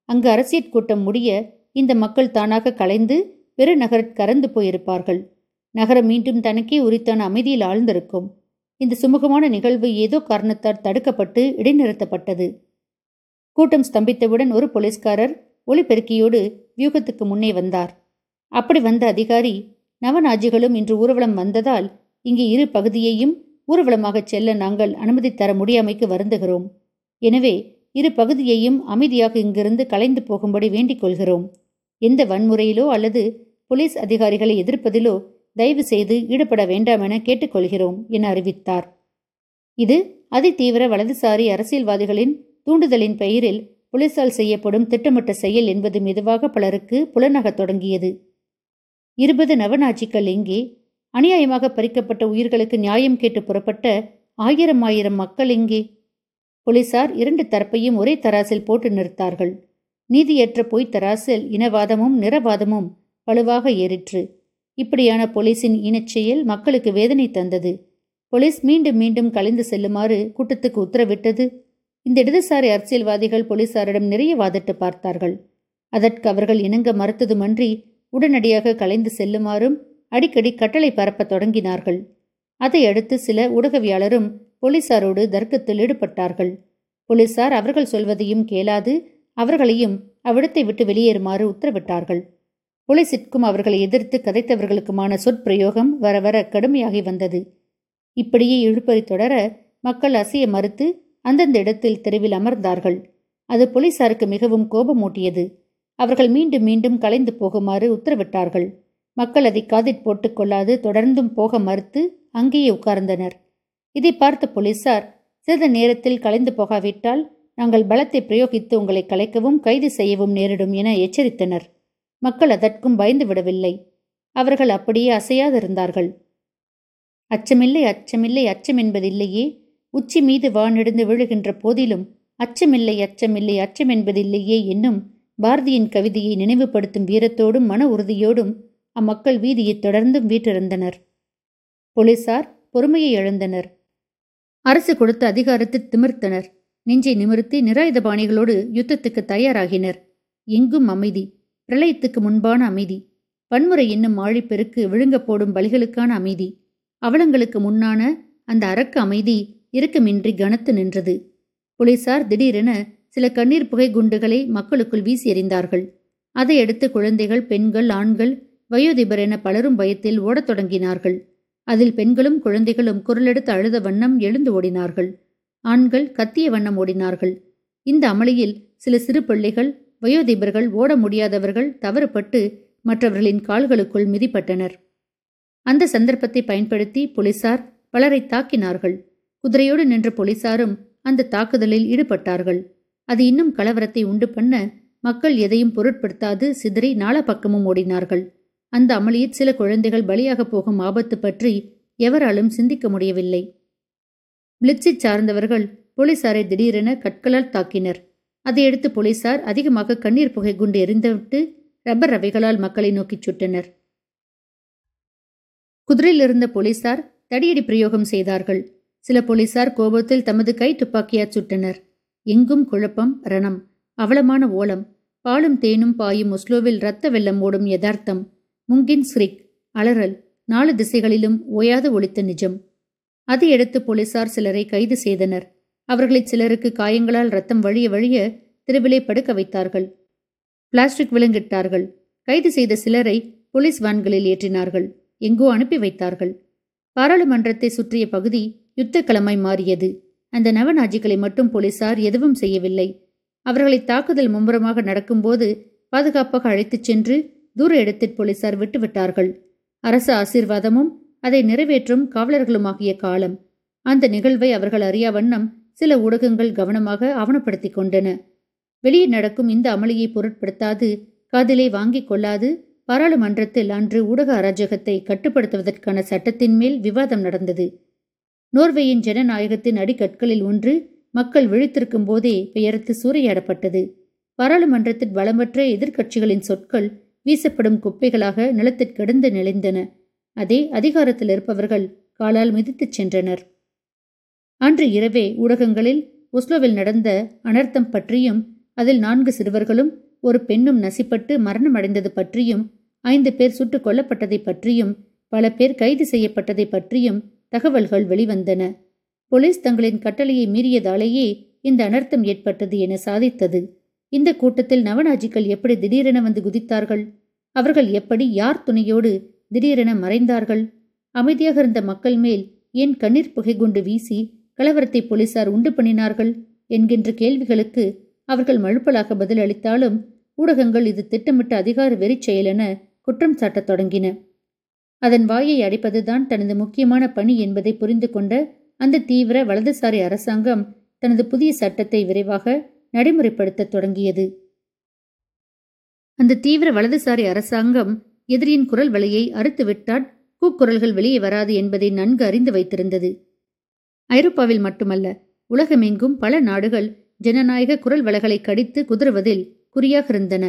அங்கு அரசியற் கூட்டம் முடிய இந்த மக்கள் தானாக கலைந்து பெருநகர் கறந்து போயிருப்பார்கள். நகரம் மீண்டும் தனக்கே உரித்தான அமைதியில் ஆழ்ந்திருக்கும். இந்த சுமூகமான நிகழ்வு ஏதோ காரணத்தால் தடுக்கப்பட்டு இடைநிறுத்தப்பட்டது. கூட்டம் ஸ்தம்பித்தவுடன் ஒரு போலீஸ்காரர் ஒளிபெருக்கியோடு வியூகத்துக்கு முன்னே வந்தார். அப்படி வந்த அதிகாரி நவநாஜிகளும் இன்று ஊர்வலம் வந்ததால் இங்கே இரு பகுதியையும் ஊர்வலமாகச் செல்ல நாங்கள் அனுமதி தர முடியாமைக்கு வருந்துகிறோம். எனவே இரு பகுதியையும் அமைதியாக இங்கிருந்து கலைந்து போகும்படி வேண்டிக் கொள்கிறோம். எந்த வன்முறையிலோ அல்லது போலீஸ் அதிகாரிகளை எதிர்ப்பதிலோ தயவு செய்து ஈடுபட வேண்டாம் என கேட்டுக்கொள்கிறோம் என அறிவித்தார். இது அதிதீவிர வலதுசாரி அரசியல்வாதிகளின் தூண்டுதலின் பெயரில் போலீசால் செய்யப்படும் திட்டமிட்ட செயல் என்பது மெதுவாக பலருக்கு புலனாகத் தொடங்கியது. இருபது நவநாட்சிகள் எங்கே? அநியாயமாக பறிக்கப்பட்ட உயிர்களுக்கு நியாயம் கேட்டு புறப்பட்ட ஆயிரம் ஆயிரம் மக்கள் எங்கே? போலீசார் இரண்டு தரப்பையும் ஒரே தராசில் போட்டு நிறுத்தார்கள். நீதியற்ற பொய் தராசில் இனவாதமும் நிறவாதமும் வலுவாக ஏறிற்று. இப்படியான போலீசின் இனச்செயல் மக்களுக்கு வேதனை தந்தது. போலீஸ் மீண்டும் மீண்டும் கலைந்து செல்லுமாறு கூட்டத்துக்கு உத்தரவிட்டது. இந்த இடதுசாரி அரசியல்வாதிகள் போலீசாரிடம் நிறைய வாதிட்டு பார்த்தார்கள். அதற்கு அவர்கள் இணங்க மறுத்ததுமன்றி உடனடியாக கலைந்து செல்லுமாறும் அடிக்கடி கட்டளை பரப்ப தொடங்கினார்கள். அதை அடுத்து சில ஊடகவியாளரும் போலீசாரோடு தர்க்கத்தில் ஈடுபட்டார்கள். போலீசார் அவர்கள் சொல்வதையும் கேளாது அவர்களையும் அவ்விடத்தை விட்டு வெளியேறுமாறு உத்தரவிட்டார்கள். போலீசிற்கும் அவர்களை எதிர்த்து கதைத்தவர்களுக்குமான சொற்பிரயோகம் வர வர கடுமையாகி வந்தது. இப்படியே இழுப்பறி தொடர மக்கள் அசைய மறுத்து அந்தந்த இடத்தில் தெருவில் அமர்ந்தார்கள். அது போலீசாருக்கு மிகவும் கோபமூட்டியது. அவர்கள் மீண்டும் மீண்டும் கலைந்து போகுமாறு உத்தரவிட்டார்கள். மக்கள் அதை காதில் போட்டுக்கொள்ளாது தொடர்ந்தும் போக மறுத்து அங்கேயே உட்கார்ந்தனர். இதை பார்த்த போலீசார் சிறிது நேரத்தில் கலைந்து போகாவிட்டால் நாங்கள் பலத்தை பிரயோகித்து உங்களை கலைக்கவும் கைது செய்யவும் நேரிடும் என எச்சரித்தனர். மக்கள் அதற்கும் பயந்து விடவில்லை. அவர்கள் அப்படியே அசையாதிருந்தார்கள். அச்சமில்லை அச்சமில்லை அச்சம் என்பதில்லையே. உச்சி மீது வானெடுந்து விழுகின்ற போதிலும் அச்சமில்லை அச்சமில்லை அச்சம் என்பதில்லையே என்னும் பாரதியின் கவிதையை நினைவுபடுத்தும் வீரத்தோடும் மன உறுதியோடும் அம்மக்கள் வீதியை தொடர்ந்தும் வீற்றிருந்தனர். போலீசார் பொறுமையை இழந்தனர். அரசு கொடுத்த அதிகாரத்தை திமிர்த்தனர். நெஞ்சை நிமிர்த்தி நிராயுதபாணிகளோடு யுத்தத்துக்கு தயாராகினர். எங்கும் அமைதி பிரளயத்துக்கு முன்பான அமைதி வன்முறை என்னும் ஆழிப்பெருக்கு விழுங்க போடும் பலிகளுக்கான அமைதி அவலங்களுக்கு முன்னான அந்த அரக்க அமைதி இறுக்கமின்றி கனத்து நின்றது. போலீசார் திடீரென சில கண்ணீர் புகை குண்டுகளை மக்களுக்குள் வீசி எறிந்தார்கள். அதையடுத்து குழந்தைகள் பெண்கள் ஆண்கள் வயோதிபர் என பலரும் பயத்தில் ஓடத் தொடங்கினார்கள். அதில் பெண்களும் குழந்தைகளும் குரலெடுத்து அழுத வண்ணம் எழுந்து ஓடினார்கள். ஆண்கள் கத்திய வண்ணம் ஓடினார்கள். இந்த அமளியில் சில சிறு பிள்ளைகள் வயோதிபர்கள் ஓட முடியாதவர்கள் தவறுபட்டு மற்றவர்களின் கால்களுக்குள் மிதிப்பட்டனர். அந்த சந்தர்ப்பத்தை பயன்படுத்தி போலீசார் பலரை தாக்கினார்கள். குதிரையோடு நின்ற போலீசாரும் அந்த தாக்குதலில் ஈடுபட்டார்கள். அது இன்னும் கலவரத்தை உண்டு பண்ண மக்கள் எதையும் பொருட்படுத்தாது சிதறி நாலா பக்கமும் ஓடினார்கள். அந்த அமளியில் சில குழந்தைகள் பலியாக போகும் ஆபத்து பற்றி எவராலும் சிந்திக்க முடியவில்லை. பிளிட்ஸைச் சார்ந்தவர்கள் போலீசாரை திடீரென கற்களால் தாக்கினர். அதையடுத்து போலீசார் அதிகமாக கண்ணீர் புகை குண்டு எரிந்துவிட்டு ரப்பர் ரவைகளால் மக்களை நோக்கிச் சுட்டனர். குதிரையில் இருந்த போலீசார் தடியடி பிரயோகம் செய்தார்கள். சில போலீசார் கோபத்தில் தமது கை துப்பாக்கியால் சுட்டனர். எங்கும் குழப்பம் ரணம் அவலமான ஓலம் பாலும் தேனும் பாயும் ஒஸ்லோவில் இரத்த வெள்ளம் ஓடும் யதார்த்தம் முங்கின் ஸ்ரிக் அலறல் நாலு திசைகளிலும் ஓயாது ஒழித்த நிஜம். அதையடுத்து போலீசார் சிலரை கைது செய்தனர். அவர்களில் சிலருக்கு காயங்களால் ரத்தம் வழிய வழிய தெருவிலே படுக்க வைத்தார்கள். பிளாஸ்டிக் விலங்கிட்டார்கள் கைது செய்த சிலரை போலீஸ் வான்களில் ஏற்றினார்கள். எங்கோ அனுப்பி வைத்தார்கள். பாராளுமன்றத்தை சுற்றிய பகுதி யுத்தக்களமாய் மாறியது. அந்த நவநாஜிகளை மட்டும் போலீசார் எதுவும் செய்யவில்லை. அவர்களை தாக்குதல் மும்முரமாக நடக்கும்போது பாதுகாப்பாக அழைத்துச் சென்று தூர இடத்தில் போலீசார் விட்டுவிட்டார்கள். அரசு ஆசீர்வாதமும் அதை நிறைவேற்றும் காவலர்களுமாகிய காலம். அந்த நிகழ்வை அவர்கள் அறியா வண்ணம் சில ஊடகங்கள் கவனமாக ஆவணப்படுத்தி கொண்டன. வெளியே நடக்கும் இந்த அமளியை பொருட்படுத்தாது காதிலே வாங்கிக் கொள்ளாது பாராளுமன்றத்தில் அன்று ஊடக அராஜகத்தை கட்டுப்படுத்துவதற்கான சட்டத்தின் மேல் விவாதம் நடந்தது. நோர்வேயின் ஜனநாயகத்தின் அடிக்கற்களில் ஒன்று மக்கள் விழித்திருக்கும் போதே பெயர்த்து சூறையாடப்பட்டது. பாராளுமன்றத்தில் வளமற்ற எதிர்க்கட்சிகளின் சொற்கள் வீசப்படும் குப்பைகளாக நிலத்திற்கெடுந்து நிலைந்தன அதே அதிகாரத்தில் இருப்பவர்கள் காலால் மிதித்துச் சென்றனர். அன்று இரவே ஊடகங்களில் ஒஸ்லோவில் நடந்த அனர்த்தம் பற்றியும் அதில் நான்கு சிறுவர்களும் ஒரு பெண்ணும் நசிப்பட்டு மரணமடைந்தது பற்றியும் ஐந்து பேர் சுட்டுக் கொல்லப்பட்டதை பற்றியும் பல பேர் கைது செய்யப்பட்டதை பற்றியும் தகவல்கள் வெளிவந்தன. போலீஸ் தங்களின் கட்டளையை மீறியதாலேயே இந்த அனர்த்தம் ஏற்பட்டது என சாதித்தது. இந்த கூட்டத்தில் நவநாஜிகள் எப்படி திடீரென வந்து குதித்தார்கள்? அவர்கள் எப்படி யார் துணையோடு திடீரென மறைந்தார்கள். அமைதியாக இருந்த மக்கள் மேல் ஏன் கண்ணீர் புகை குண்டு வீசி கலவரத்தை போலீசார் உண்டு பண்ணினார்கள் என்கின்ற கேள்விகளுக்கு அவர்கள் மழுப்பலாக பதிலளித்தாலும் ஊடகங்கள் இது திட்டமிட்ட அதிகார வெறிச் செயலென குற்றம் சாட்டத் தொடங்கின. அதன் வாயை அடைப்பதுதான் தனது முக்கியமான பணி என்பதை புரிந்து கொண்ட அந்த தீவிர வலதுசாரி அரசாங்கம் தனது புதிய சட்டத்தை விரைவாக நடைமுறைப்படுத்த தொடங்கியது. அந்த தீவிர வலதுசாரி அரசாங்கம் எதிரியின் குரல் வலையை அறுத்துவிட்டால் கூக்குரல்கள் வெளியே வராது என்பதை நன்கு அறிந்து வைத்திருந்தது. ஐரோப்பாவில் மட்டுமல்ல உலகமெங்கும் பல நாடுகள் ஜனநாயக குரல் வலைகளை கடித்து குதிருவதில் குறியாக இருந்தன.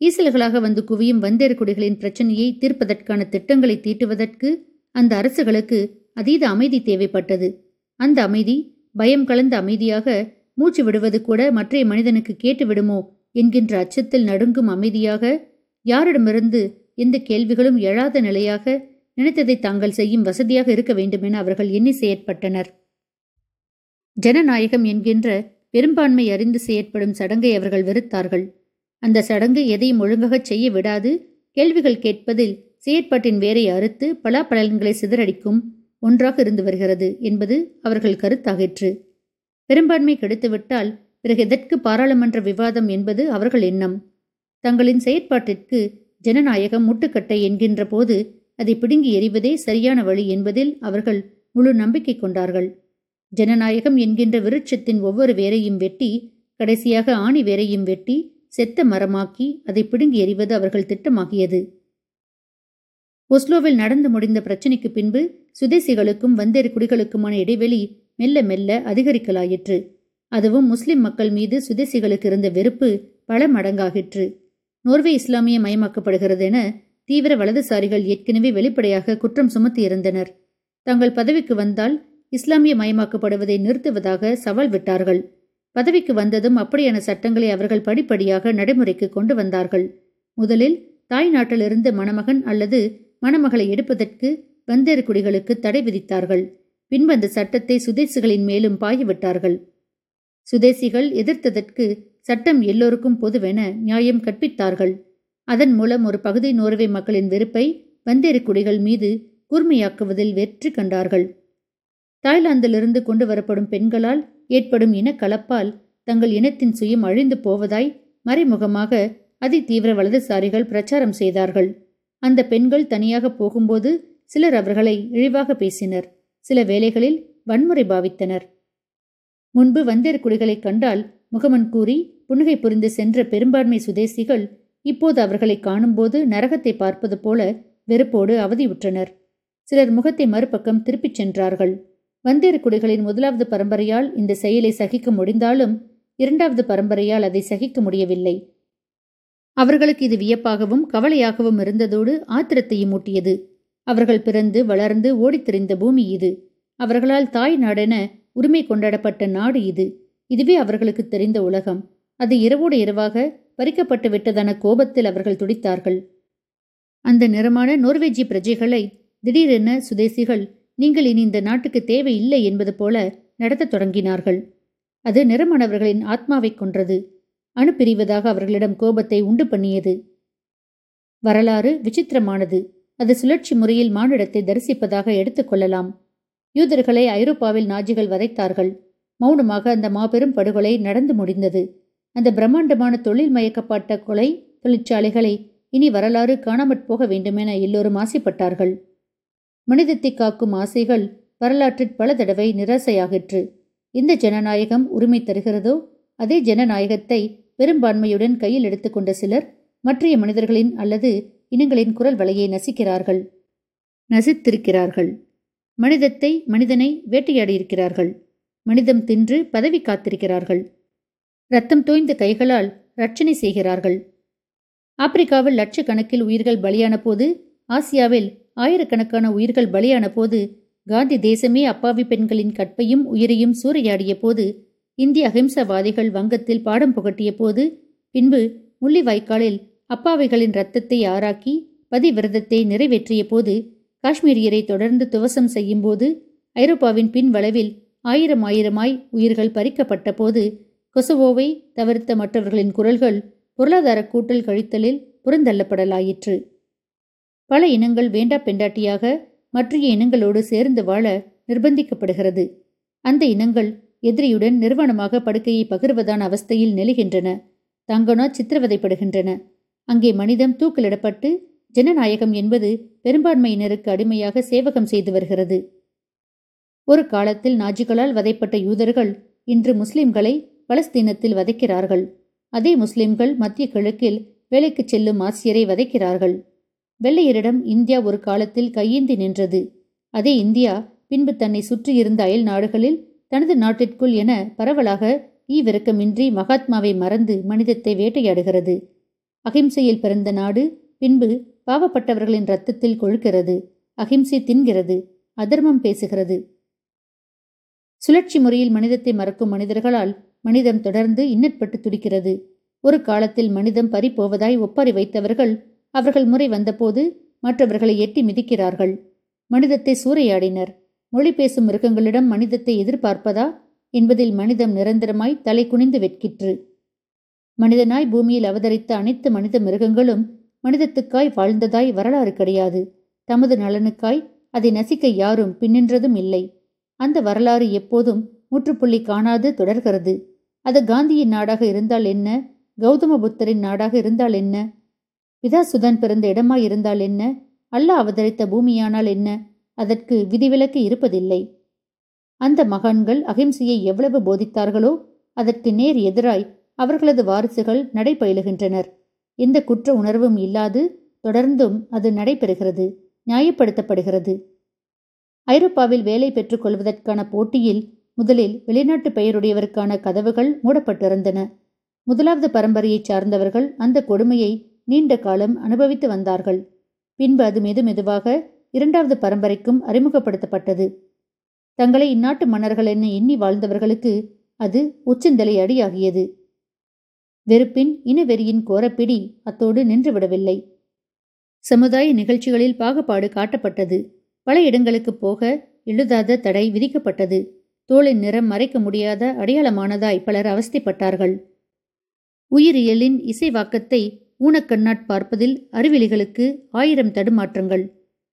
ஈசல்களாக வந்து குவியும் வந்தேற்குடிகளின் பிரச்சனையை தீர்ப்பதற்கான திட்டங்களை தீட்டுவதற்கு அந்த அரசுகளுக்கு அதீத அமைதி தேவைப்பட்டது. அந்த அமைதி பயம் கலந்த அமைதியாக மூச்சு விடுவது கூட மற்றைய மனிதனுக்கு கேட்டுவிடுமோ என்கின்ற அச்சத்தில் நடுங்கும் அமைதியாக யாரிடமிருந்து எந்த கேள்விகளும் எழாத நிலையாக நினைத்ததை தாங்கள் செய்யும் வசதியாக இருக்க வேண்டுமென அவர்கள் எண்ணி செயற்பட்டனர். ஜனநாயகம் என்கின்ற பெரும்பான்மை அறிந்து செயற்படும் சடங்கை அவர்கள் வெறுத்தார்கள். அந்த சடங்கு எதையும் ஒழுங்காகச் செய்ய விடாது கேள்விகள் கேட்பதில் செயற்பாட்டின் வேரை அறுத்து பலாப்பழங்களை சிதறடிக்கும் ஒன்றாக இருந்து வருகிறது என்பது அவர்கள் கருத்தாகிற்று பெரும்பான்மை கெடுத்துவிட்டால் பிறகு எதற்கு பாராளுமன்ற விவாதம் என்பது அவர்கள் எண்ணம். தங்களின் செயற்பாட்டிற்கு ஜனநாயகம் முட்டுக்கட்டை என்கின்ற போது அதை பிடுங்கி எறிவதே சரியான வழி என்பதில் அவர்கள் முழு நம்பிக்கை கொண்டார்கள். ஜனநாயகம் என்கின்ற விருட்சத்தின் ஒவ்வொரு வேரையும் வெட்டி கடைசியாக ஆணி வேரையும் வெட்டி செத்த மரமாக்கி அதை பிடுங்கி எறிவது அவர்கள் திட்டமாகியது. ஒஸ்லோவில் நடந்து முடிந்த பிரச்சினைக்கு பின்பு சுதேசிகளுக்கும் வந்தேறு குடிகளுக்குமான இடைவெளி மெல்ல மெல்ல அதிகரிக்கலாயிற்று. அதுவும் முஸ்லிம் மக்கள் மீது சுதேசிகளுக்கு இருந்த வெறுப்பு பல மடங்காகிற்று. நோர்வே இஸ்லாமிய மயமாக்கப்படுகிறது என தீவிர வலதுசாரிகள் ஏற்கனவே வெளிப்படையாக குற்றம் சுமத்தியிருந்தனர். தங்கள் பதவிக்கு வந்தால் இஸ்லாமிய மயமாக்கப்படுவதை நிறுத்துவதாக சவால் விட்டார்கள். பதவிக்கு வந்ததும் அப்படியான சட்டங்களை அவர்கள் படிப்படியாக நடைமுறைக்கு கொண்டு வந்தார்கள். முதலில் தாய் நாட்டிலிருந்து மணமகன் அல்லது மணமகளை எடுப்பதற்கு வந்தேறு குடிகளுக்கு தடை விதித்தார்கள். பின்பு அந்த சட்டத்தை சுதேசிகளின் மேலும் பாயவிட்டார்கள். சுதேசிகள் எதிர்த்ததற்கு சட்டம் எல்லோருக்கும் பொதுவென நியாயம் கற்பித்தார்கள். அதன் மூலம் ஒரு பகுதி நோர்வே மக்களின் வெறுப்பை வந்தேறு குடிகள் மீது கூர்மையாக்குவதில் வெற்றி கண்டார்கள். தாய்லாந்திலிருந்து கொண்டு வரப்படும் பெண்களால் ஏற்படும் இனக்கலப்பால் தங்கள் இனத்தின் சுயம் அழிந்து போவதாய் மறைமுகமாக அதி தீவிர வலதுசாரிகள் பிரச்சாரம் செய்தார்கள். அந்த பெண்கள் தனியாக போகும்போது சிலர் அவர்களை இழிவாக பேசினர் சில வேளைகளில் வன்முறை பாவித்தனர். முன்பு வந்தேர் குடிகளை கண்டால் முகமன் கூறி புன்னகை புரிந்து சென்ற பெரும்பான்மை சுதேசிகள் இப்போது அவர்களை காணும்போது நரகத்தை பார்ப்பது போல வெறுப்போடு அவதியுற்றனர். சிலர் முகத்தை மறுபக்கம் திருப்பிச் சென்றார்கள். வந்தேறு குடிகளின் முதலாவது பரம்பரையால் இந்த செயலை சகிக்க முடிந்தாலும் இரண்டாவது பரம்பரையால் அதை சகிக்க முடியவில்லை. அவர்களுக்கு இது வியப்பாகவும் கவலையாகவும் இருந்ததோடு ஆத்திரத்தையும் மூட்டியது அவர்கள் பிறந்து வளர்ந்து ஓடித்திரிந்த பூமி இது. அவர்களால் தாய் நாடென உரிமை கொண்டாடப்பட்ட நாடு இது. இதுவே அவர்களுக்கு தெரிந்த உலகம். அது இரவோடு இரவாக பறிக்கப்பட்டு விட்டதான கோபத்தில் அவர்கள் துடித்தார்கள். அந்த நிறமான நோர்வேஜி பிரஜைகளை திடீரென சுதேசிகள் நீங்கள் இனி இந்த நாட்டுக்கு தேவையில்லை என்பது போல நடத்தத் தொடங்கினார்கள். அது நிறமானவர்களின் ஆத்மாவை கொன்றது. அணுப்பிரிவதாக அவர்களிடம் கோபத்தை உண்டு பண்ணியது. வரலாறு விசித்திரமானது. அது சுழற்சி முறையில் மானிடத்தை தரிசிப்பதாக எடுத்துக்கொள்ளலாம் யூதர்களை ஐரோப்பாவில் நாஜிகள் வதைத்தார்கள். மௌனமாக அந்த மாபெரும் படுகொலை நடந்து முடிந்தது. அந்த பிரம்மாண்டமான தொழில் மயக்கப்பட்ட கொலை தொழிற்சாலைகளை இனி வரலாறு காணாமற் போக வேண்டுமென எல்லோரும் ஆசைப்பட்டார்கள். மனிதத்தை காக்கும் ஆசைகள் வரலாற்றில் பல தடவை நிராசையாகிற்று. இந்த ஜனநாயகம் உரிமை தருகிறதோ அதே ஜனநாயகத்தை பெரும்பான்மையுடன் கையில் எடுத்துக்கொண்ட சிலர் மற்றைய மனிதர்களின் அல்லது இனங்களின் குரல் வலையை நசிக்கிறார்கள். நசித்திருக்கிறார்கள். மனிதத்தை மனிதனை வேட்டையாடியிருக்கிறார்கள். மனிதம் தின்று பதவி காத்திருக்கிறார்கள். ரத்தம் தோய்ந்த கைகளால் ரட்சணை செய்கிறார்கள். ஆப்பிரிக்காவில் லட்சக்கணக்கில் உயிர்கள் பலியான போது ஆசியாவில் ஆயிரக்கணக்கான உயிர்கள் பலியான போது காந்தி தேசமே அப்பாவி பெண்களின் கற்பையும் உயிரையும் சூறையாடிய போது இந்திய அகிம்சவாதிகள் வங்கத்தில் பாடம் புகட்டிய போது பின்பு முள்ளிவாய்க்காலில் அப்பாவிகளின் இரத்தத்தை ஆராக்கி பதிவிரதத்தை நிறைவேற்றிய போது காஷ்மீரியரை தொடர்ந்து துவசம் செய்யும்போது ஐரோப்பாவின் பின்வளவில் ஆயிரம் ஆயிரமாய் உயிர்கள் பறிக்கப்பட்ட போது கொசவோவை தவிர்த்த மற்றவர்களின் குரல்கள் பொருளாதார கூட்டல் கழித்தலில் புறந்தள்ளப்படலாயிற்று. பல இனங்கள் வேண்டா பெண்டாட்டியாக மற்றைய இனங்களோடு சேர்ந்து வாழ நிர்பந்திக்கப்படுகிறது. அந்த இனங்கள் எதிரியுடன் நிர்வாணமாக படுக்கையை பகிர்வதான அவஸ்தையில் நெழுகின்றன தங்கனா சித்திரவதைப்படுகின்றன. அங்கே மனிதம் தூக்கிலிடப்பட்டு ஜனநாயகம் என்பது பெரும்பான்மையினருக்கு அடிமையாக சேவகம் செய்து வருகிறது. ஒரு காலத்தில் நாஜிகளால் வதைப்பட்ட யூதர்கள் இன்று முஸ்லிம்களை பலஸ்தீனத்தில் வதைக்கிறார்கள். அதே முஸ்லிம்கள் மத்திய கிழக்கில் வேலைக்கு செல்லும் ஆசியரை வதைக்கிறார்கள். வெள்ளையரிடம் இந்தியா ஒரு காலத்தில் கையேந்தி நின்றது. அதே இந்தியா பின்பு தன்னை சுற்றியிருந்த அயல் நாடுகளில் தனது நாட்டிற்குள் என பரவலாக ஈவிரக்கமின்றி மகாத்மாவை மறந்து மனிதத்தை வேட்டையாடுகிறது. அகிம்சையில் பிறந்த நாடு பின்பு பாவப்பட்டவர்களின் ரத்தத்தில் கொழுக்கிறது. அகிம்சை தின்கிறது. அதர்மம் பேசுகிறது. சுழற்சி முறையில் மனிதத்தை மறக்கும் மனிதர்களால் மனிதம் தொடர்ந்து இன்னற்பட்டு துடிக்கிறது. ஒரு காலத்தில் மனிதம் பறிப்போவதாய் ஒப்பாரி வைத்தவர்கள் அவர்கள் முறை வந்தபோது மற்றவர்களை எட்டி மிதிக்கிறார்கள். மனிதத்தை சூறையாடினர். மொழி பேசும் மிருகங்களிடம் மனிதத்தை எதிர்பார்ப்பதா? என்பதில் மனிதம் நிரந்தரமாய் தலை குனிந்து வெட்கிற்று. மனிதனாய் பூமியில் அவதரித்த அனைத்து மனித மிருகங்களும் மனிதத்துக்காய் வாழ்ந்ததாய் வரலாறு கிடையாது. தமது நலனுக்காய் அதை நசிக்க யாரும் பின்னின்றதும் இல்லை. அந்த வரலாறு எப்போதும் முற்றுப்புள்ளி காணாது தொடர்கிறது. அது காந்தியின் நாடாக இருந்தால் என்ன? கௌதம புத்தரின் நாடாக இருந்தால் என்ன? பிதாசுதன் பிறந்த இடமாய் இருந்தால் என்ன? அல்லாஹ் அவதரித்த பூமியானால் என்ன? அதற்கு விதிவிலக்கு இருப்பதில்லை. அந்த மகான்கள் அகிம்சையை எவ்வளவு போதித்தார்களோ அதற்கு நேர் எதிராய் அவர்களது வாரிசுகள் நடைபயிலுகின்றனர். எந்த குற்ற உணர்வும் இல்லாது தொடர்ந்தும் அது நடைபெறுகிறது நியாயப்படுத்தப்படுகிறது. ஐரோப்பாவில் வேலை பெற்றுக் கொள்வதற்கான போட்டியில் முதலில் வெளிநாட்டு பெயருடையவருக்கான கதவுகள் மூடப்பட்டிருந்தன. முதலாவது பரம்பரையைச் சார்ந்தவர்கள் அந்த கொடுமையை நீண்ட காலம் அனுபவித்து வந்தார்கள். பின்பு அது மெது மெதுவாக இரண்டாவது பரம்பரைக்கும் அறிமுகப்படுத்தப்பட்டது. தங்களை இந்நாட்டு மன்னர்கள் என எண்ணி வாழ்ந்தவர்களுக்கு அது உச்சந்தலை அடியாகியது. வெறுப்பின் இனவெறியின் கோரப்பிடி அத்தோடு நின்றுவிடவில்லை. சமுதாய நிகழ்ச்சிகளில் பாகுபாடு காட்டப்பட்டது. பல இடங்களுக்கு போக எழுதாத தடை விதிக்கப்பட்டது. தோளின் நிறம் மறைக்க முடியாத அடையாளமானதாய் பலர் அவஸ்தைப்பட்டார்கள். உயிரியலின் இசைவாக்கத்தை ஊனக்கண்ணாட் பார்ப்பதில் அறிவிலிகளுக்கு ஆயிரம் தடுமாற்றங்கள்.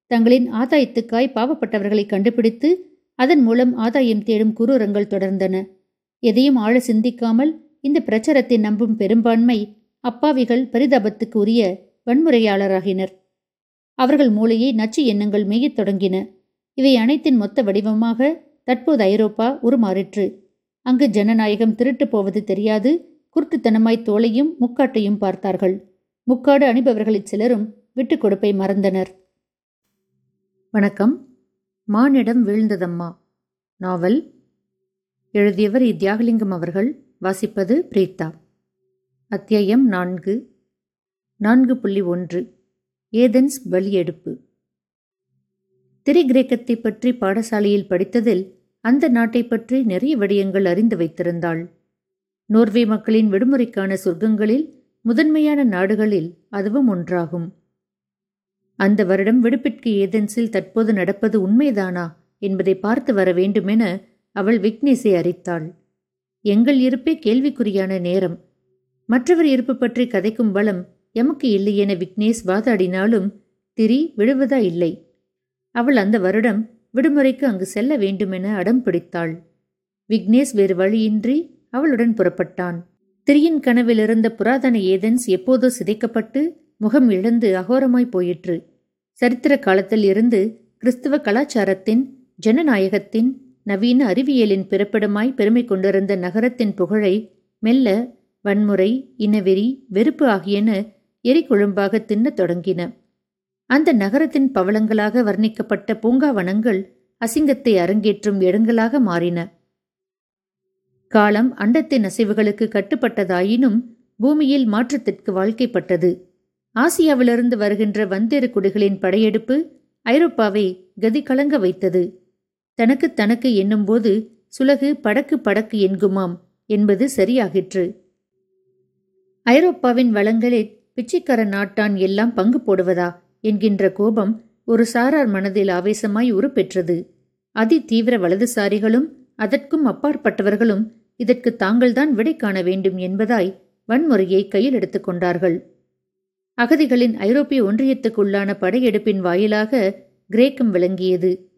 தங்களின் ஆதாயத்துக்காய் பாவப்பட்டவர்களை கண்டுபிடித்து அதன் மூலம் ஆதாயம் தேடும் குரூரங்கள் தொடர்ந்தன. எதையும் ஆழ சிந்திக்காமல் இந்த பிரச்சாரத்தை நம்பும் பெரும்பான்மை அப்பாவிகள் பரிதாபத்துக்கு உரிய வன்முறையாளராகினர். அவர்கள் மூளையை நச்சு எண்ணங்கள் மேயத் தொடங்கின. இவை அனைத்தின் மொத்த வடிவமாக தற்போது ஐரோப்பா உருமாறிற்று. அங்கு ஜனநாயகம் திருட்டு போவது தெரியாது. குருட்டுத்தனமாய் தோலையும் முக்காட்டையும் பார்த்தார்கள். முக்காடு அணிபவர்களில் சிலரும் விட்டுக் கொடுப்பை மறந்தனர். வணக்கம். மானிடம் வீழ்ந்ததம்மா. நாவல். எழுதியவர் இத்தியாகலிங்கம் அவர்கள். வாசிப்பது பிரீத்தா. அத்தியாயம் நான்கு. நான்கு புள்ளி ஒன்று. ஏதென்ஸ் பலியெடுப்பு திரிகிரேக்கத்தை பற்றி பாடசாலையில் படித்ததில் அந்த நாட்டை பற்றி நிறைய விடயங்கள் அறிந்து வைத்திருந்தாள். நோர்வே மக்களின் விடுமுறைக்கான சொர்க்கங்களில் முதன்மையான நாடுகளில் அதுவும் ஒன்றாகும். அந்த வருடம் விடுப்பிற்கு ஏதென்ஸில் தற்போது நடப்பது உண்மைதானா என்பதை பார்த்து வர வேண்டுமென அவள் விக்னேஷை அறித்தாள். எங்கள் இருப்பே கேள்விக்குறியான நேரம். மற்றவர் இருப்பு பற்றி கதைக்கும் பலம் எமக்கு இல்லை என விக்னேஷ் வாதாடினாலும் திரி விழுவதா இல்லை. அவள் அந்த வருடம் விடுமுறைக்கு அங்கு செல்ல வேண்டுமென அடம் பிடித்தாள். விக்னேஷ் வேறு வழியின்றி அவளுடன் புறப்பட்டான். திரியின் கனவிலிருந்த புராதன ஏதென்ஸ் எப்போதோ சிதைக்கப்பட்டு முகம் இழந்து அகோரமாய் போயிற்று. சரித்திர காலத்தில் இருந்து கிறிஸ்துவ கலாச்சாரத்தின் ஜனநாயகத்தின் நவீன அறிவியலின் பிறப்பிடமாய் பெருமை கொண்டிருந்த நகரத்தின் புகழை மெல்ல வன்முறை இனவெறி வெறுப்பு ஆகியன எரிகொழும்பாக தின்னத் தொடங்கின. அந்த நகரத்தின் பவளங்களாக வர்ணிக்கப்பட்ட பூங்காவனங்கள் அசிங்கத்தை அரங்கேற்றும் இடங்களாக மாறின. காலம் அண்டத்தின் அசைவுகளுக்கு கட்டுப்பட்டதாயினும் பூமியில் மாற்றத்திற்கு வாழ்க்கைப்பட்டது. ஆசியாவிலிருந்து வருகின்ற வந்தேறு குடிகளின் படையெடுப்பு ஐரோப்பாவை கதி கலங்க வைத்தது. தனக்கு தனக்கு என்னும்போது சுலகு படக்கு படக்கு என்குமாம் என்பது சரியாகிற்று. ஐரோப்பாவின் வளங்களில் பிச்சைக்கார நாட்டான் எல்லாம் பங்கு போடுவதா? என்கின்ற கோபம் ஒரு சாரார் மனதில் ஆவேசமாய் உருப்பெற்றது. அதி தீவிர வலதுசாரிகளும் அதற்கும் அப்பாற்பட்டவர்களும் இதற்கு தாங்கள்தான் விடை காண வேண்டும் என்பதாய் வன்முறையை கையில் எடுத்துக் கொண்டார்கள். அகதிகளின் ஐரோப்பிய ஒன்றியத்துக்குள்ளான படையெடுப்பின் வாயிலாக கிரேக்கம் விளங்கியது.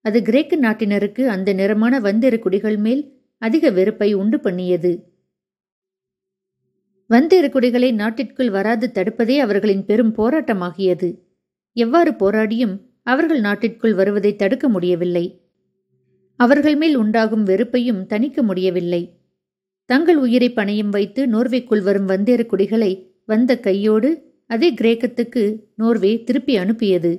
அது கிரேக்க நாட்டினருக்கு அந்த நிறமான வந்தெரு குடிகள் மேல் அதிக வெறுப்பை உண்டு பண்ணியது. வந்தேறு குடிகளை நாட்டிற்குள் வராது தடுப்பதே அவர்களின் பெரும் போராட்டமாகியது. எவ்வாறு போராடியும் அவர்கள் நாட்டிற்குள் வருவதை தடுக்க முடியவில்லை. அவர்கள் மேல் உண்டாகும் வெறுப்பையும் தணிக்க முடியவில்லை. தங்கள் உயிரை பணையும் வைத்து நோர்வேக்குள் வரும் வந்தேறு குடிகளை வந்த கையோடு அதே கிரேக்கத்துக்கு நோர்வே திருப்பி அனுப்பியது.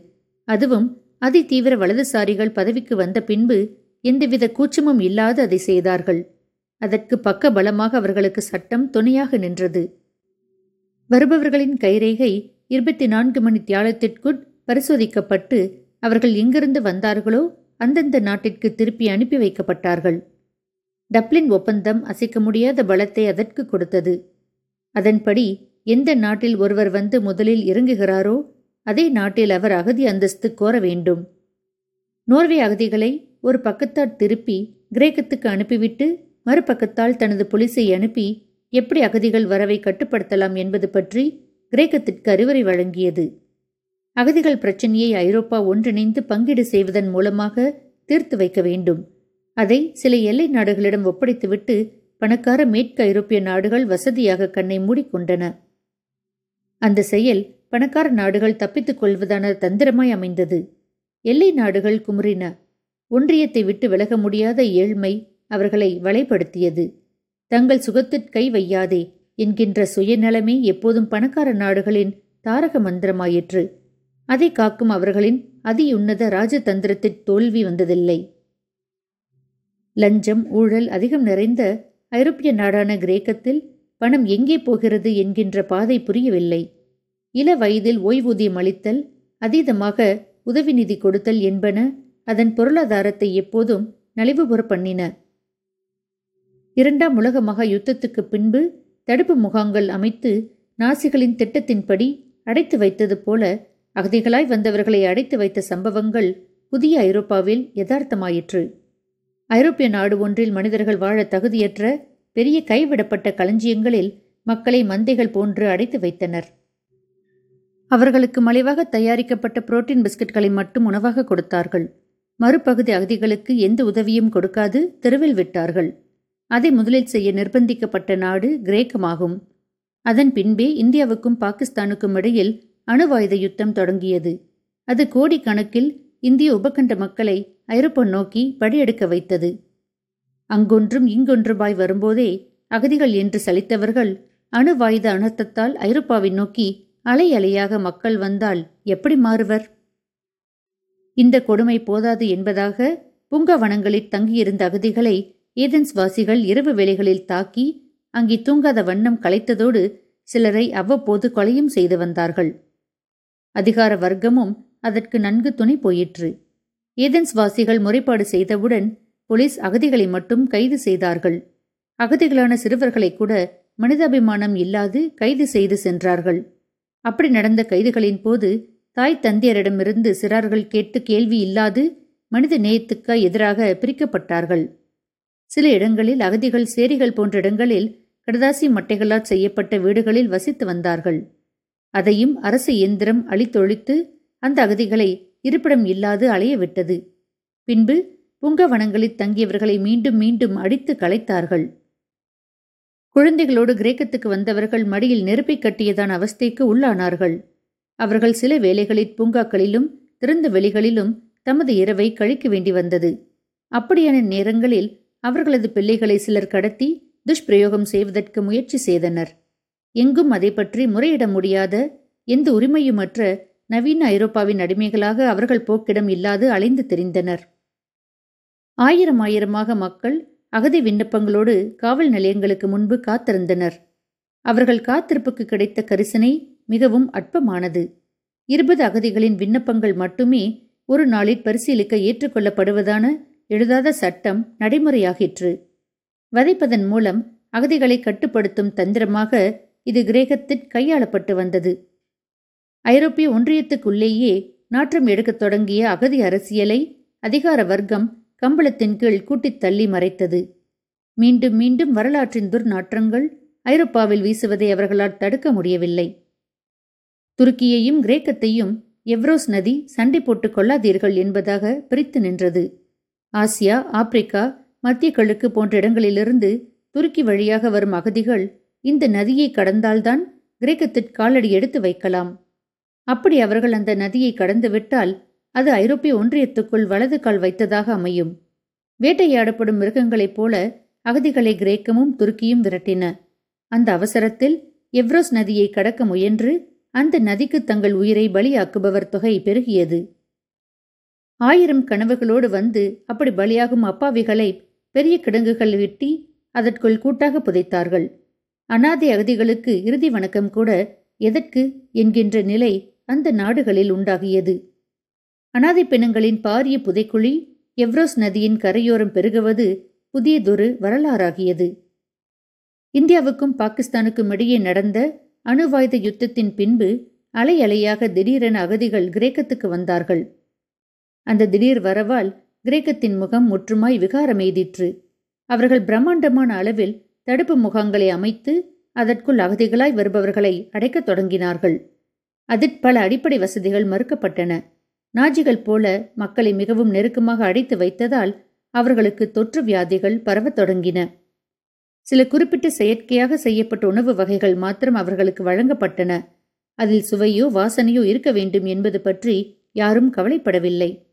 அதுவும் அதி தீவிர வலதுசாரிகள் பதவிக்கு வந்த பின்பு எந்தவித கூச்சமும் இல்லாது அதை செய்தார்கள். அதற்கு பக்க பலமாக அவர்களுக்கு சட்டம் துணையாக நின்றது. வருபவர்களின் கைரேகை இருபத்தி நான்கு மணி தியாலத்திற்குள் பரிசோதிக்கப்பட்டு அவர்கள் எங்கிருந்து வந்தார்களோ அந்தந்த நாட்டிற்கு திருப்பி அனுப்பி வைக்கப்பட்டார்கள். டப்ளின் ஒப்பந்தம் அசைக்க முடியாத பலத்தை அதற்கு கொடுத்தது. அதன்படி எந்த நாட்டில் ஒருவர் வந்து முதலில் இறங்குகிறாரோ அதே நாட்டில் அவர் அகதி அந்தஸ்து கோர வேண்டும். நோர்வே அகதிகளை ஒரு பக்கத்தால் திருப்பி கிரேக்கத்துக்கு அனுப்பிவிட்டு மறுபக்கத்தால் தனது போலீஸை அனுப்பி எப்படி அகதிகள் வரவை கட்டுப்படுத்தலாம் என்பது பற்றி கிரேக்கத்திற்கு அறிவுரை வழங்கியது. அகதிகள் பிரச்சனையை ஐரோப்பா ஒன்றிணைந்து பங்கீடு செய்வதன் மூலமாக தீர்த்து வைக்க வேண்டும். அதை சில எல்லை நாடுகளிடம் ஒப்படைத்துவிட்டு பணக்கார மேற்கு ஐரோப்பிய நாடுகள் வசதியாக கண்ணை மூடிக்கொண்டன. அந்த செயல் பணக்கார நாடுகள் தப்பித்துக் கொள்வதான தந்திரமாய் அமைந்தது. எல்லை நாடுகள் குமுறின. ஒன்றியத்தை விட்டு விலக முடியாத ஏழ்மை அவர்களை வலைப்படுத்தியது. தங்கள் சுகத்திற்கை வையாதே. என்கின்ற சுயநலமே எப்போதும் பணக்கார நாடுகளின் தாரக மந்திரமாயிற்று. அதை காக்கும் அவர்களின் அதியுன்னத ராஜதந்திரத்தில் தோல்வி வந்ததில்லை. லஞ்சம் ஊழல் அதிகம் நிறைந்த ஐரோப்பிய நாடான கிரேக்கத்தில் பணம் எங்கே போகிறது என்கின்ற பாதை புரியவில்லை. இள வயதில் ஓய்வூதியம் அளித்தல் அதீதமாக உதவி நிதி கொடுத்தல் என்பன அதன் பொருளாதாரத்தை எப்போதும் நலிவுபுற பண்ணின. இரண்டாம் உலக மகா யுத்தத்துக்கு பின்பு தடுப்பு முகாங்கள் அமைத்து நாசிகளின் திட்டத்தின்படி அடைத்து வைத்தது போல அகதிகளாய் வந்தவர்களை அடைத்து வைத்த சம்பவங்கள் புதிய ஐரோப்பாவில் யதார்த்தமாயிற்று. ஐரோப்பிய நாடு ஒன்றில் மனிதர்கள் வாழ தகுதியற்ற பெரிய கைவிடப்பட்ட களஞ்சியங்களில் மக்களை மந்தைகள் போன்று அடைத்து வைத்தனர். அவர்களுக்கு மலிவாக தயாரிக்கப்பட்ட புரோட்டீன் பிஸ்கட்களை மட்டும் உணவாக கொடுத்தார்கள். மறுபகுதி அகதிகளுக்கு எந்த உதவியும் கொடுக்காது தெருவில் விட்டார்கள். அதை முதலில் செய்ய நிர்பந்திக்கப்பட்ட நாடு கிரேக்கமாகும். அதன் பின்பே இந்தியாவுக்கும் பாகிஸ்தானுக்கும் இடையில் அணுவாயுத யுத்தம் தொடங்கியது. அது கோடிக்கணக்கில் இந்திய உபகண்ட மக்களை ஐரோப்பா நோக்கி படியெடுக்க வைத்தது. அங்கொன்றும் இங்கொன்றுமாய் வரும்போதே அகதிகள் என்று சலித்தவர்கள் அணுவாயுத அனர்த்தத்தால் ஐரோப்பாவை நோக்கி அலை அலையாக மக்கள் வந்தால் எப்படி மாறுவர்? இந்த கொடுமை போதாது என்பதாக பூங்காவனங்களில் தங்கியிருந்த அகதிகளை ஏதென்ஸ் வாசிகள் இரவு வேளைகளில் தாக்கி அங்கே தூங்காத வண்ணம் கலைத்ததோடு சிலரை அவ்வப்போது கொலையும் செய்து வந்தார்கள். அதிகார வர்க்கமும் அதற்கு நன்கு துணை போயிற்று. ஏதென்ஸ் வாசிகள் முறைப்பாடு செய்தவுடன் போலீஸ் அகதிகளை மட்டும் கைது செய்தார்கள். அகதிகளான சிறுவர்களை கூட மனிதாபிமானம் இல்லாது கைது செய்து சென்றார்கள். அப்படி நடந்த கைதுகளின் போது தாய் தந்தையரிடமிருந்து சிறார்கள் கேட்டு கேள்வி இல்லாது மனித நேயத்துக்கு எதிராக பிரிக்கப்பட்டார்கள். சில இடங்களில் அகதிகள் சேரிகள் போன்ற இடங்களில் கடதாசி மட்டைகளால் செய்யப்பட்ட வீடுகளில் வசித்து வந்தார்கள். அதையும் அரசு இயந்திரம் அழித்தொழித்து அந்த அகதிகளை இருப்பிடம் இல்லாது அலைய விட்டது. பின்பு பூங்காவனங்களில் தங்கியவர்களை மீண்டும் மீண்டும் அடித்து களைத்தார்கள். குழந்தைகளோடு கிரேக்கத்துக்கு வந்தவர்கள் மடியில் நெருப்பை கட்டியதான அவஸ்தைக்கு உள்ளானார்கள். அவர்கள் சில வேலைகளில் பூங்காக்களிலும் திறந்த வெளிகளிலும் தமது இரவை கழிக்க வேண்டி வந்தது. அப்படியான நேரங்களில் அவர்களது பிள்ளைகளை சிலர் கடத்தி துஷ்பிரயோகம் செய்வதற்கு முயற்சி செய்தனர். எங்கும் அதை பற்றி முறையிட முடியாத எந்த உரிமையுமற்ற நவீன ஐரோப்பாவின் அடிமைகளாக அவர்கள் போக்கிடம் இல்லாது அலைந்து தெரிந்தனர். ஆயிரம் ஆயிரமாக மக்கள் அகதி விண்ணப்பங்களோடு காவல் நிலையங்களுக்கு முன்பு காத்திருந்தனர். அவர்கள் காத்திருப்புக்கு கிடைத்த கரிசனை மிகவும் அற்பமானது. இருபது அகதிகளின் விண்ணப்பங்கள் மட்டுமே ஒரு நாளில் பரிசீலிக்க ஏற்றுக்கொள்ளப்படுவதான எழுதாத சட்டம் நடைமுறையாகிற்று. வதைப்பதன் மூலம் அகதிகளை கட்டுப்படுத்தும் தந்திரமாக இது கிரேக்கத்தில் கையாளப்பட்டு வந்தது. ஐரோப்பிய ஒன்றியத்துக்குள்ளேயே நாற்றம் எடுக்கத் தொடங்கிய அகதி அரசியலை அதிகார வர்க்கம் கம்பளத்தின் கீழ் கூட்டித் தள்ளி மறைத்தது. மீண்டும் மீண்டும் வரலாற்றின் துர்நாற்றங்கள் ஐரோப்பாவில் வீசுவதை அவர்களால் தடுக்க முடியவில்லை. துருக்கியையும் கிரேக்கத்தையும் எவ்ரோஸ் நதி சண்டை போட்டுக் கொள்ளாதீர்கள் என்பதாக பிரித்து நின்றது. ஆசியா ஆப்பிரிக்கா மத்திய கிழக்கு போன்ற இடங்களிலிருந்து துருக்கி வழியாக வரும் அகதிகள் இந்த நதியை கடந்தால்தான் கிரேக்கத்திற்கு காலடி எடுத்து வைக்கலாம். அப்படி அவர்கள் அந்த நதியை கடந்துவிட்டால் அது ஐரோப்பிய ஒன்றியத்துக்குள் வலது கால் வைத்ததாக அமையும். வேட்டையாடப்படும் மிருகங்களைப் போல அகதிகளை கிரேக்கமும் துருக்கியும் விரட்டின. அந்த அவசரத்தில் எவ்ரோஸ் நதியை கடக்க முயன்று அந்த நதிக்கு தங்கள் உயிரை பலியாக்குபவர் தொகை பெருகியது. ஆயிரம் கனவுகளோடு வந்து அப்படி பலியாகும் அப்பாவிகளை பெரிய கிடங்குகள் வெட்டி அதற்குள் கூட்டாக புதைத்தார்கள். அனாதை அகதிகளுக்கு இறுதி வணக்கம் கூட எதற்கு என்கின்ற நிலை அந்த நாடுகளில் உண்டாகியது. அனாதை பிணங்களின் பாரிய புதைக்குழி எவ்ரோஸ் நதியின் கரையோரம் பெருகுவது புதியதொரு வரலாறாகியது. இந்தியாவுக்கும் பாகிஸ்தானுக்கும் இடையே நடந்த அணுவாயுத யுத்தத்தின் பின்பு அலை அலையாக திடீரென அகதிகள் கிரேக்கத்துக்கு வந்தார்கள். அந்த திடீர் வரவால் கிரேக்கத்தின் முகம் முற்றுமாய் விகாரமெய்திற்று. அவர்கள் பிரம்மாண்டமான அளவில் தடுப்பு முகாம்களை அமைத்து அதற்குள் அகதிகளாய் வருபவர்களை அடைக்கத் தொடங்கினார்கள். அதில் பல அடிப்படை வசதிகள் மறுக்கப்பட்டன. நாஜிகள் போல மக்களை மிகவும் நெருக்கமாக அடைத்து வைத்ததால் அவர்களுக்கு தொற்று வியாதிகள் பரவத் தொடங்கின. சில குறிப்பிட்ட செயற்கையாக செய்யப்பட்ட உணவு வகைகள் மாத்திரம் அவர்களுக்கு வழங்கப்பட்டன. அதில் சுவையோ வாசனையோ இருக்க வேண்டும் என்பது பற்றி யாரும் கவலைப்படவில்லை.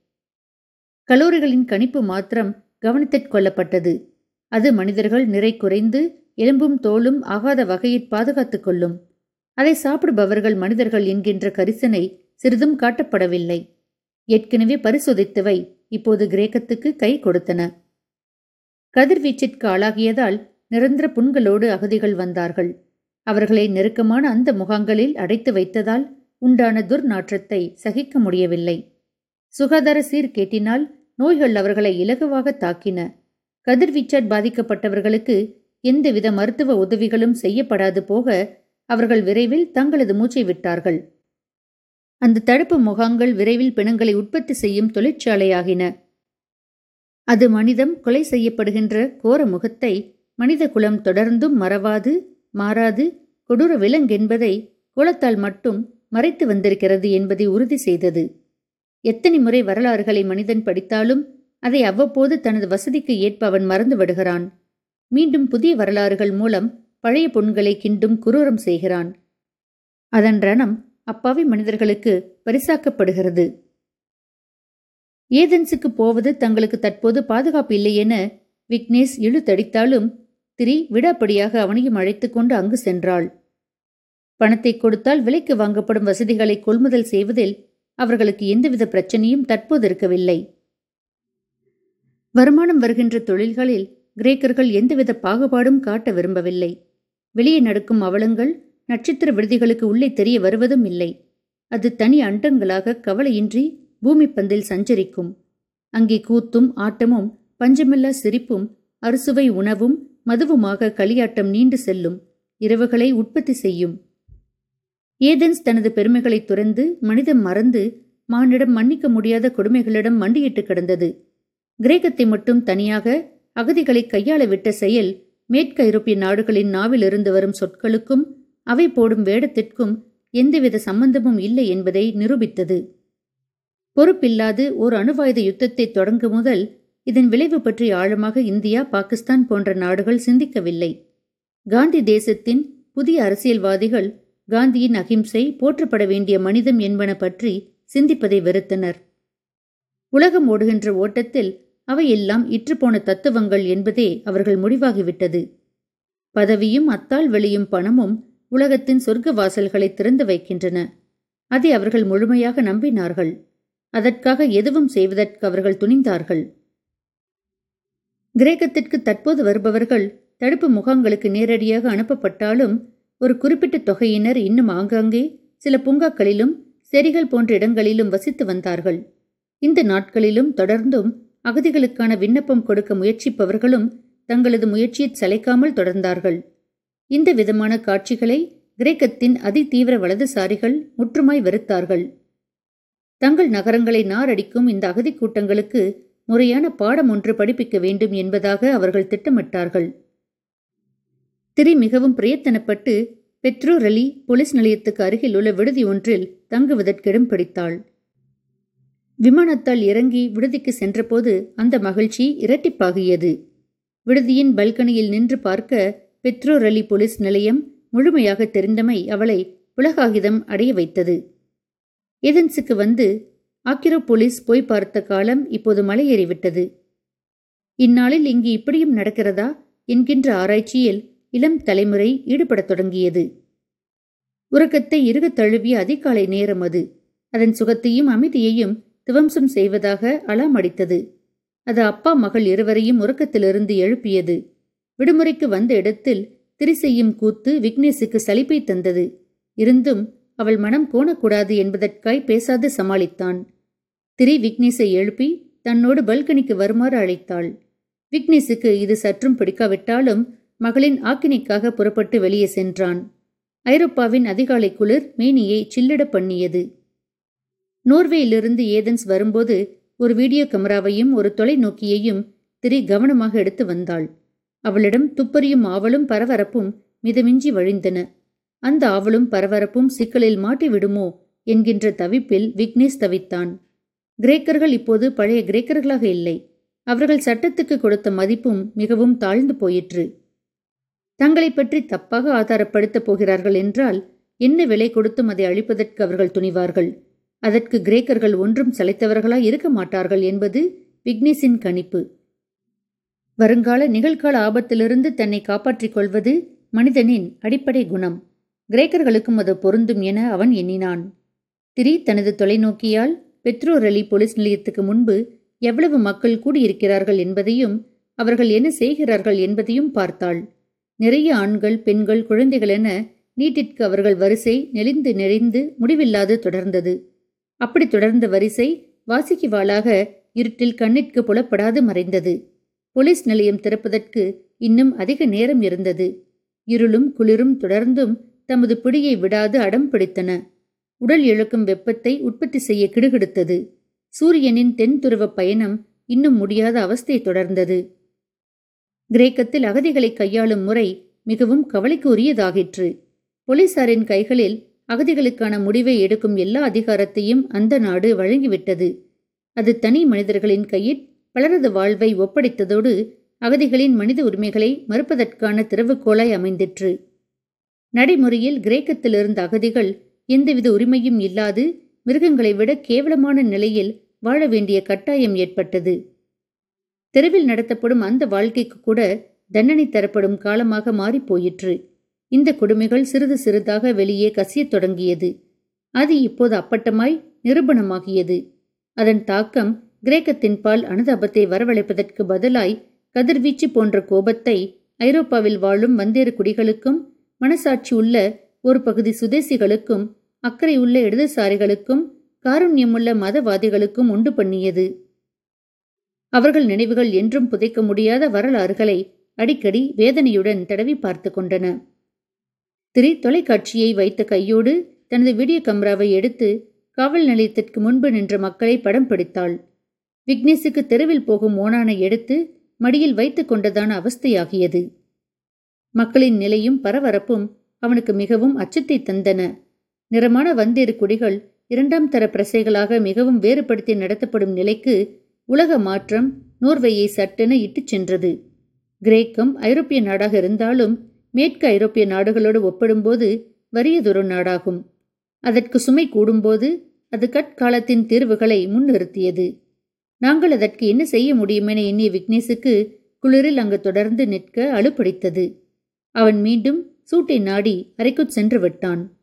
கலோரிகளின் கணிப்பு மாத்திரம் கவனித்திற்கொள்ளப்பட்டது அது மனிதர்கள் நிறை குறைந்து எலும்பும் தோலும் ஆகாத வகையில் பாதுகாத்துக் கொள்ளும். அதை சாப்பிடுபவர்கள் மனிதர்கள் என்கின்ற கரிசனை சிறிதும் காட்டப்படவில்லை. ஏற்கனவே பரிசோதித்தவை இப்போது கிரேக்கத்துக்கு கை கொடுத்தன. கதிர்வீச்சிற்கு ஆளாகியதால் நிரந்தர புண்களோடு அகதிகள் வந்தார்கள். அவர்களை நெருக்கமான அந்த முகாங்களில் அடைத்து வைத்ததால் உண்டான துர்நாற்றத்தை சகிக்க முடியவில்லை. சுகாதார சீர்கேட்டினால் நோய்கள் அவர்களை இலகுவாக தாக்கின. கதிர்வீச்சால் பாதிக்கப்பட்டவர்களுக்கு எந்தவித மருத்துவ உதவிகளும் செய்யப்படாது போக அவர்கள் விரைவில் தங்களது மூச்சை விட்டார்கள். அந்த தடுப்பு முகாங்கள் விரைவில் பிணங்களை உற்பத்தி செய்யும் தொழிற்சாலையாகின. அது மனிதம் கொலை செய்யப்படுகின்ற கோர முகத்தை மனித குலம் தொடர்ந்தும் மறவாது மாறாது கொடூர விலங்கென்பதை குலத்தால் மட்டும் மறைத்து வந்திருக்கிறது என்பதை உறுதி செய்தது. எத்தனை முறை வரலாறுகளை மனிதன் படித்தாலும் அதை அவ்வப்போது தனது வசதிக்கு ஏற்ப அவன் மறந்து விடுகிறான். மீண்டும் புதிய வரலாறுகள் மூலம் பழைய பொன்களை கிண்டும் குரூரம் செய்கிறான். அதன் ரணம் அப்பாவி மனிதர்களுக்கு பரிசாக்கப்படுகிறது. ஏதென்ஸுக்கு போவது தங்களுக்கு தற்போது பாதுகாப்பு இல்லை என விக்னேஷ் இழுத்தடித்தாலும் திரி விடாப்படியாக அவனையும் அழைத்துக் கொண்டு அங்கு சென்றாள். பணத்தை கொடுத்தால் விலைக்கு வாங்கப்படும் வசதிகளை கொள்முதல் செய்வதில் அவர்களுக்கு எந்தவித பிரச்சனையும் தற்போது இருக்கவில்லை வருமானம் வருகின்ற தொழில்களில் கிரேக்கர்கள் எந்தவித பாகுபாடும் காட்ட விரும்பவில்லை. வெளியே நடக்கும் அவலங்கள் நட்சத்திர விடுதிகளுக்கு உள்ளே தெரிய வருவதும் இல்லை. அது தனி அண்டங்களாக கவலையின்றி பூமி பந்தில் சஞ்சரிக்கும். அங்கே கூத்தும் ஆட்டமும் பஞ்சமில்லா சிரிப்பும் அறுசுவை உணவும் மதுவுமாக களியாட்டம் நீண்டு செல்லும். இரவுகளை உற்பத்தி செய்யும். ஏதென்ஸ் தனது பெருமைகளை துறந்து மனிதம் மறந்து மானிடம் மன்னிக்க முடியாத கொடுமைகளிடம் மண்டியிட்டு கிடந்தது. கிரேக்கத்தை மட்டும் தனியாக அகதிகளை கையாள விட்ட செயல் மேற்கு ஐரோப்பிய நாடுகளின் நாவிலிருந்து வரும் சொற்களுக்கும் அவை போடும் வேடத்திற்கும் எந்தவித சம்பந்தமும் இல்லை என்பதை நிரூபித்தது. பொறுப்பில்லாது ஒரு அணுவாயுத யுத்தத்தை தொடங்கும் முதல் இதன் விளைவு பற்றி ஆழமாக இந்தியா பாகிஸ்தான் போன்ற நாடுகள் சிந்திக்கவில்லை. காந்தி தேசத்தின் புதிய அரசியல்வாதிகள் காந்தியின் அகிம்சை போற்றப்பட வேண்டிய மனிதம் என்பன பற்றி சிந்திப்பதை வெறுத்தனர். உலகம் ஓடுகின்ற ஓட்டத்தில் அவையெல்லாம் இற்றுப்போன தத்துவங்கள் என்பதே அவர்கள் முடிவாகிவிட்டது. பதவியும் அத்தால் வெளியும் பணமும் உலகத்தின் சொர்க்க வாசல்களை திறந்து வைக்கின்றன. அதை அவர்கள் முழுமையாக நம்பினார்கள். அதற்காக எதுவும் செய்வதற்கு அவர்கள் துணிந்தார்கள். கிரேக்கத்திற்கு தற்போது வருபவர்கள் தடுப்பு முகாம்களுக்கு நேரடியாக அனுப்பப்பட்டாலும் ஒரு குறிப்பிட்ட தொகையினர் இன்னும் ஆங்காங்கே சில பூங்காக்களிலும் செரிகள் போன்ற இடங்களிலும் வசித்து வந்தார்கள். இந்த நாட்களிலும் தொடர்ந்தும் அகதிகளுக்கான விண்ணப்பம் கொடுக்க முயற்சிப்பவர்களும் தங்களது முயற்சியை சளைக்காமல் தொடர்ந்தார்கள். இந்த விதமான காட்சிகளை கிரேக்கத்தின் அதிதீவிர வலதுசாரிகள் முற்றுமாய் வெறுத்தார்கள். தங்கள் நகரங்களை நாரடிக்கும் இந்த அகதி கூட்டங்களுக்கு முறையான பாடம் ஒன்று படிப்பிக்க வேண்டும் என்பதாக அவர்கள் திட்டமிட்டார்கள். திரி மிகவும் பிரயத்தனப்பட்டு பெட்ரோரலி போலீஸ் நிலையத்துக்கு அருகில் உள்ள விடுதி ஒன்றில் தங்குவதற்கிடம் பிடித்தாள். விமானத்தால் இறங்கி விடுதிக்கு சென்றபோது அந்த மகிழ்ச்சி இரட்டிப்பாகியது. விடுதியின் பல்கனியில் நின்று பார்க்க பெட்ரோரலி போலீஸ் நிலையம் முழுமையாக தெரிந்தமை அவளை உலகாகிதம் அடைய வைத்தது. ஏதென்ஸுக்கு வந்து ஆக்கிரோபோலிஸ் போய் பார்த்த காலம் இப்போது மலையேறிவிட்டது. இந்நாளில் இங்கு இப்படியும் நடக்கிறதா? என்கின்ற ஆராய்ச்சியில் இளம் தலைமுறை ஈடுபடத் தொடங்கியது. உறக்கத்தை இருகத் தழுவிய அதிகாலை நேரம் அது. அதன் சுகத்தையும் அமைதியையும் துவம்சம் செய்வதாக அலாம் அடித்தது. அது அப்பா மகள் இருவரையும் உறக்கத்திலிருந்து எழுப்பியது. விடுமுறைக்கு வந்த இடத்தில் திரிசெய்யும் கூத்து விக்னேஷுக்கு சலிப்பை தந்தது. இருந்தும் அவள் மனம் கோணக்கூடாது என்பதற்காய் பேசாது சமாளித்தான். திரி விக்னேஷை எழுப்பி தன்னோடு பல்கனிக்கு வருமாறு அழைத்தாள். விக்னேஷுக்கு இது சற்றும் பிடிக்காவிட்டாலும் மகளின் ஆக்கினைக்காக புறப்பட்டு வெளியே சென்றான். ஐரோப்பாவின் அதிகாலை குளிர் மேனியை சில்லிட பண்ணியது. நோர்வேயிலிருந்து ஏதென்ஸ் வரும்போது ஒரு வீடியோ கேமராவையும் ஒரு தொலைநோக்கியையும் திரி கவனமாக எடுத்து வந்தாள். அவளிடம் துப்பறியும் ஆவலும் பரபரப்பும் மிதமிஞ்சி வழிந்தன. அந்த ஆவலும் பரபரப்பும் சிக்கலில் மாட்டிவிடுமோ என்கின்ற தவிப்பில் விக்னேஷ் தவித்தான். கிரேக்கர்கள் இப்போது பழைய கிரேக்கர்களாக இல்லை. அவர்கள் சட்டத்துக்கு கொடுத்த மதிப்பும் மிகவும் தாழ்ந்து போயிற்று. தங்களை பற்றி தப்பாக ஆதாரப்படுத்தப் போகிறார்கள் என்றால் என்ன விலை கொடுத்தும் அதை அழிப்பதற்கு அவர்கள் துணிவார்கள்? அதற்கு கிரேக்கர்கள் ஒன்றும் சளைத்தவர்களாய் இருக்க மாட்டார்கள் என்பது விக்னேஷின் கணிப்பு. வருங்கால நிகழ்கால ஆபத்திலிருந்து தன்னை காப்பாற்றிக் கொள்வது மனிதனின் அடிப்படை குணம். கிரேக்கர்களுக்கும் அது பொருந்தும் என அவன் எண்ணினான். திரி தனது தொலைநோக்கியால் பெட்ரோரலி போலீஸ் நிலையத்துக்கு முன்பு எவ்வளவு மக்கள் கூடியிருக்கிறார்கள் என்பதையும் அவர்கள் என்ன செய்கிறார்கள் என்பதையும் பார்த்தாள். நிறைய ஆண்கள் பெண்கள் குழந்தைகள் என நீட்டிற்கு அவர்கள் வரிசை நெளிந்து நெளிந்து முடிவில்லாது தொடர்ந்தது. அப்படி தொடர்ந்த வரிசை வாசிக்கு வாளாக இருட்டில் கண்ணிற்கு புலப்படாது மறைந்தது. போலீஸ் நிலையம் திறப்பதற்கு இன்னும் அதிக நேரம் இருந்தது. இருளும் குளிரும் தொடர்ந்தும் தமது பிடியை விடாது அடம் பிடித்தன. உடல் இழக்கும் வெப்பத்தை உற்பத்தி செய்ய கிடுகிடுத்தது. சூரியனின் தென் துருவ பயணம் இன்னும் முடியாத அவஸ்தை தொடர்ந்தது. கிரேக்கத்தில் அகதிகளை கையாளும் முறை மிகவும் கவலைக்கு உரியதாகிற்று போலீசாரின் கைகளில் அகதிகளுக்கான முடிவை எடுக்கும் எல்லா அதிகாரத்தையும் அந்த நாடு வழங்கிவிட்டது. அது தனி மனிதர்களின் கையில் பலரது வாழ்வை ஒப்படைத்ததோடு அகதிகளின் மனித உரிமைகளை மறுப்பதற்கான திறவுகோளாய் அமைந்திற்று. நடைமுறையில் கிரேக்கத்திலிருந்த அகதிகள் எந்தவித உரிமையும் இல்லாது மிருகங்களை விட கேவலமான நிலையில் வாழ வேண்டிய கட்டாயம் ஏற்பட்டது. தெருவில் நடத்தப்படும் அந்த வாழ்க்கைக்கு கூட தண்டனை தரப்படும் காலமாக மாறிப்போயிற்று இந்த கொடுமைகள் சிறிது சிறிதாக வெளியே கசியத் தொடங்கியது. அது இப்போது அப்பட்டமாய் நிரூபணமாகியது. அதன் தாக்கம் கிரேக்கத்தின் பால் அனுதாபத்தை வரவழைப்பதற்கு பதிலாய் கதிர்வீச்சு போன்ற கோபத்தை ஐரோப்பாவில் வாழும் வந்தேறு குடிகளுக்கும் மனசாட்சி உள்ள ஒரு பகுதி சுதேசிகளுக்கும் அக்கறை உள்ள இடதுசாரிகளுக்கும் காருண்யமுள்ள மதவாதிகளுக்கும் உண்டு பண்ணியது. அவர்கள் நினைவுகள் என்றும் புதைக்க முடியாத வரலாறுகளை அடிக்கடி வேதனையுடன் தடவி பார்த்து கொண்டன. திரி தொலைக்காட்சியை வைத்த கையோடு தனது வீடியோ கமராவை எடுத்து காவல் நிலையத்திற்கு முன்பு நின்ற மக்களை படம் பிடித்தாள். விக்னேஷுக்கு தெருவில் போகும் ஓனானை எடுத்து மடியில் வைத்துக் கொண்டதான அவஸ்தையாகியது. மக்களின் நிலையும் பரபரப்பும் அவனுக்கு மிகவும் அச்சத்தை தந்தன. நிறமான வந்தேறு குடிகள் இரண்டாம் தர பிரசைகளாக மிகவும் வேறுபடுத்தி நடத்தப்படும் நிலைக்கு உலக மாற்றம் நோர்வேயை சட்டென இட்டுச் சென்றது. கிரேக்கம் ஐரோப்பிய நாடாக இருந்தாலும் மேற்கு ஐரோப்பிய நாடுகளோடு ஒப்பிடும்போது வறியதொரு நாடாகும். அதற்கு சுமை கூடும்போது அது கட்காலத்தின் தீர்வுகளை முன்னிறுத்தியது. நாங்கள் அதற்கு என்ன செய்ய முடியுமென எண்ணிய விக்னேஷுக்கு குளிரில் அங்கு தொடர்ந்து நிற்க அழுப்பிடித்தது அவன் மீண்டும் சூட்டை நாடி அறைக்குச் சென்று விட்டான்.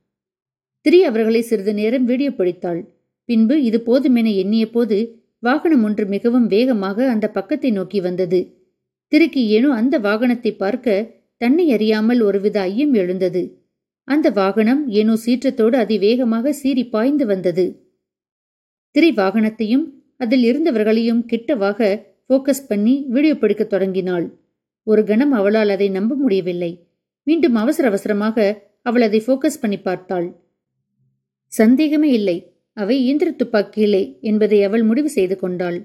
திரி அவர்களை சிறிது நேரம் வீடியோ பிடித்தாள். பின்பு இது போதுமென எண்ணிய போது வாகனம் ஒன்று மிகவும் வேகமாக அந்த பக்கத்தை நோக்கி வந்தது. திருக்கு ஏனோ அந்த வாகனத்தை பார்க்க தன்னை அறியாமல் ஒருவித ஐயம் எழுந்தது. அந்த வாகனம் ஏனோ சீற்றத்தோடு அதிவேகமாக சீறி பாய்ந்து வந்தது. திரை வாகனத்தையும் அதில் இருந்தவர்களையும் கிட்டவாக போக்கஸ் பண்ணி வீடியோ பிடிக்க தொடங்கினாள். ஒரு கணம் அவளால் அதை நம்ப முடியவில்லை. மீண்டும் அவசர அவசரமாக அவள் அதை போக்கஸ் பண்ணி பார்த்தாள். சந்தேகமே இல்லை. அவை இயந்திர துப்பாக்கிகளே என்பதை அவள் முடிவு செய்து கொண்டாள்.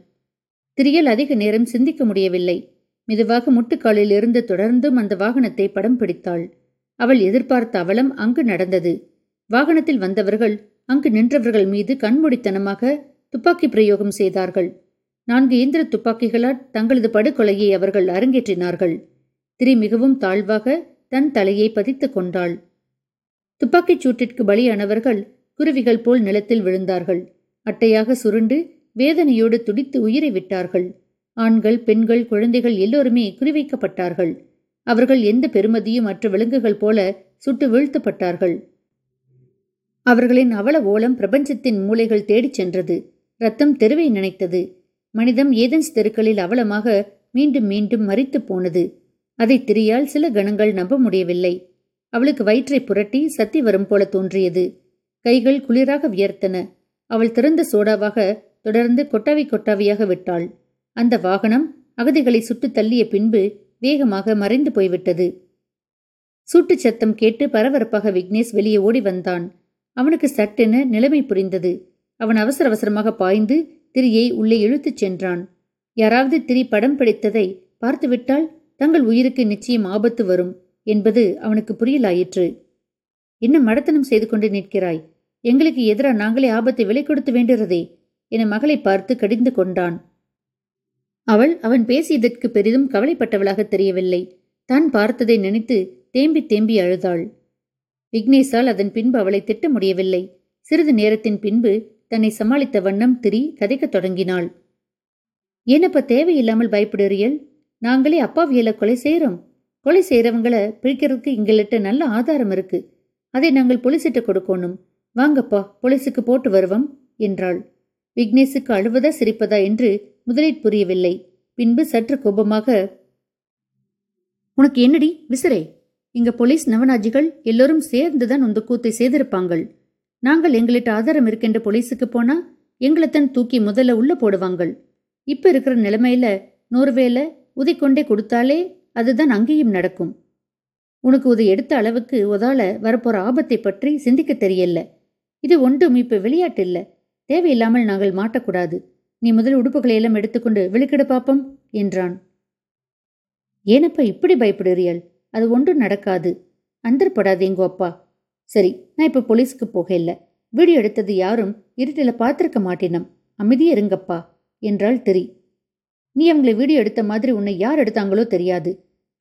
திரியல் அதிக நேரம் சிந்திக்க முடியவில்லை. மெதுவாக முட்டுக்காலில் இருந்து தொடர்ந்தும் அந்த வாகனத்தை படம் பிடித்தாள். அவள் எதிர்பார்த்த அவலம் அங்கு நடந்தது. வாகனத்தில் வந்தவர்கள் அங்கு நின்றவர்கள் மீது கண்மூடித்தனமாக துப்பாக்கி பிரயோகம் செய்தார்கள். நான்கு இயந்திர துப்பாக்கிகளால் தங்களது படுகொலையை அவர்கள் அரங்கேற்றினார்கள். திரி மிகவும் தாழ்வாக தன் தலையை பதித்துக் கொண்டாள். துப்பாக்கிச் சூட்டிற்கு பலியானவர்கள் குருவிகள் போல் நிலத்தில் விழுந்தார்கள். அட்டையாக சுருண்டு வேதனையோடு துடித்து உயிரை விட்டார்கள். ஆண்கள் பெண்கள் குழந்தைகள் எல்லோருமே குறிவைக்கப்பட்டார்கள். அவர்கள் எந்த பெருமதியும் மற்ற விலங்குகள் போல சுட்டு வீழ்த்தப்பட்டார்கள். அவர்களின் அவல ஓலம் பிரபஞ்சத்தின் மூளைகள் தேடிச் சென்றது. ரத்தம் தெருவை நினைத்தது. மனிதம் ஏதன்ஸ் தெருக்களில் அவலமாக மீண்டும் மீண்டும் மறித்து போனது. அதை திரியால் சில கணங்கள் நம்ப முடியவில்லை. அவளுக்கு வயிற்றை புரட்டி சத்தி வரும் போல தோன்றியது. கைகள் குளிராக வியர்த்தன. அவள் திறந்த சோடாவாக தொடர்ந்து கொட்டாவி கொட்டாவியாக விட்டாள். அந்த வாகனம் அகதிகளை சுட்டு தள்ளிய பின்பு வேகமாக மறைந்து போய்விட்டது. சூட்டுச் சத்தம் கேட்டு பரபரப்பாக விக்னேஷ் வெளியே ஓடி வந்தான். அவனுக்கு சட்டென நிலைமை புரிந்தது. அவன் அவசர அவசரமாக பாய்ந்து திரியை உள்ளே இழுத்துச் சென்றான். யாராவது திரி படம் பிடித்ததை பார்த்துவிட்டால் தங்கள் உயிருக்கு நிச்சயம் ஆபத்து வரும் என்பது அவனுக்கு புரியலாயிற்று. என்ன மடத்தனம் செய்து கொண்டு நிற்கிறாய்? எங்களுக்கு எதிராக நாங்களே ஆபத்தை விலை கொடுத்து வேண்டுகிறதே என மகளை பார்த்து கடிந்து கொண்டான். அவள் அவன் பேசியதற்கு பெரிதும் கவலைப்பட்டவளாக தெரியவில்லை. தான் பார்த்ததை நினைத்து தேம்பி தேம்பி அழுதாள். விக்னேஷால் அதன் பின்பு அவளை திட்ட முடியவில்லை. சிறிது நேரத்தின் பின்பு தன்னை சமாளித்த வண்ணம் திரி கதைக்கத் தொடங்கினாள். ஏனப்ப தேவையில்லாமல் பயப்படுறியல் நாங்களே அப்பாவியலை கொலை செய்கிறோம். கொலை செய்கிறவங்களை பிடிக்கிறதுக்கு எங்கள்கிட்ட நல்ல ஆதாரம் இருக்கு. அதை நாங்கள் போலீசிட்ட கொடுக்கணும். வாங்கப்பா போலீஸுக்கு போட்டு வருவோம் என்றாள். விக்னேஷுக்கு அழுவதா சிரிப்பதா என்று முதலில் புரியவில்லை. பின்பு சற்று கோபமாக உனக்கு என்னடி விசிறே? இங்க போலீஸ் நவநாஜிகள் எல்லோரும் சேர்ந்துதான் உந்த கூத்தை செய்திருப்பாங்கள். நாங்கள் எங்களிட்ட ஆதாரம் இருக்கின்ற போலீஸுக்கு போனா எங்களைத்தான் தூக்கி முதல்ல உள்ள போடுவாங்கள். இப்ப இருக்கிற நிலைமையில நூறு வேலை உதைக்கொண்டே கொடுத்தாலே அதுதான் அங்கேயும் நடக்கும். உனக்கு உதை எடுத்த அளவுக்கு உதால வரப்போற ஆபத்தை பற்றி சிந்திக்க தெரியல. இது ஒன்றும் இப்ப விளையாட்டு இல்ல. தேவையில்லாமல் நாங்கள் மாட்டக்கூடாது. நீ முதல் உடுப்புகளை எல்லாம் எடுத்துக்கொண்டு வெளிக்கிட பாப்போம் என்றான். ஏனப்பா இப்படி பயப்படுறியல் அது ஒன்றும் நடக்காது. அந்தப்படாது எங்கோ அப்பா. சரி நான் இப்ப போலீஸ்க்கு போக இல்ல வீடியோ எடுத்தது யாரும் இருட்டில பார்த்திருக்க மாட்டினம். அமைதியே இருங்கப்பா என்றாள் தெரி. நீ அவங்களை வீடியோ எடுத்த மாதிரி உன்னை யார் எடுத்தாங்களோ தெரியாது.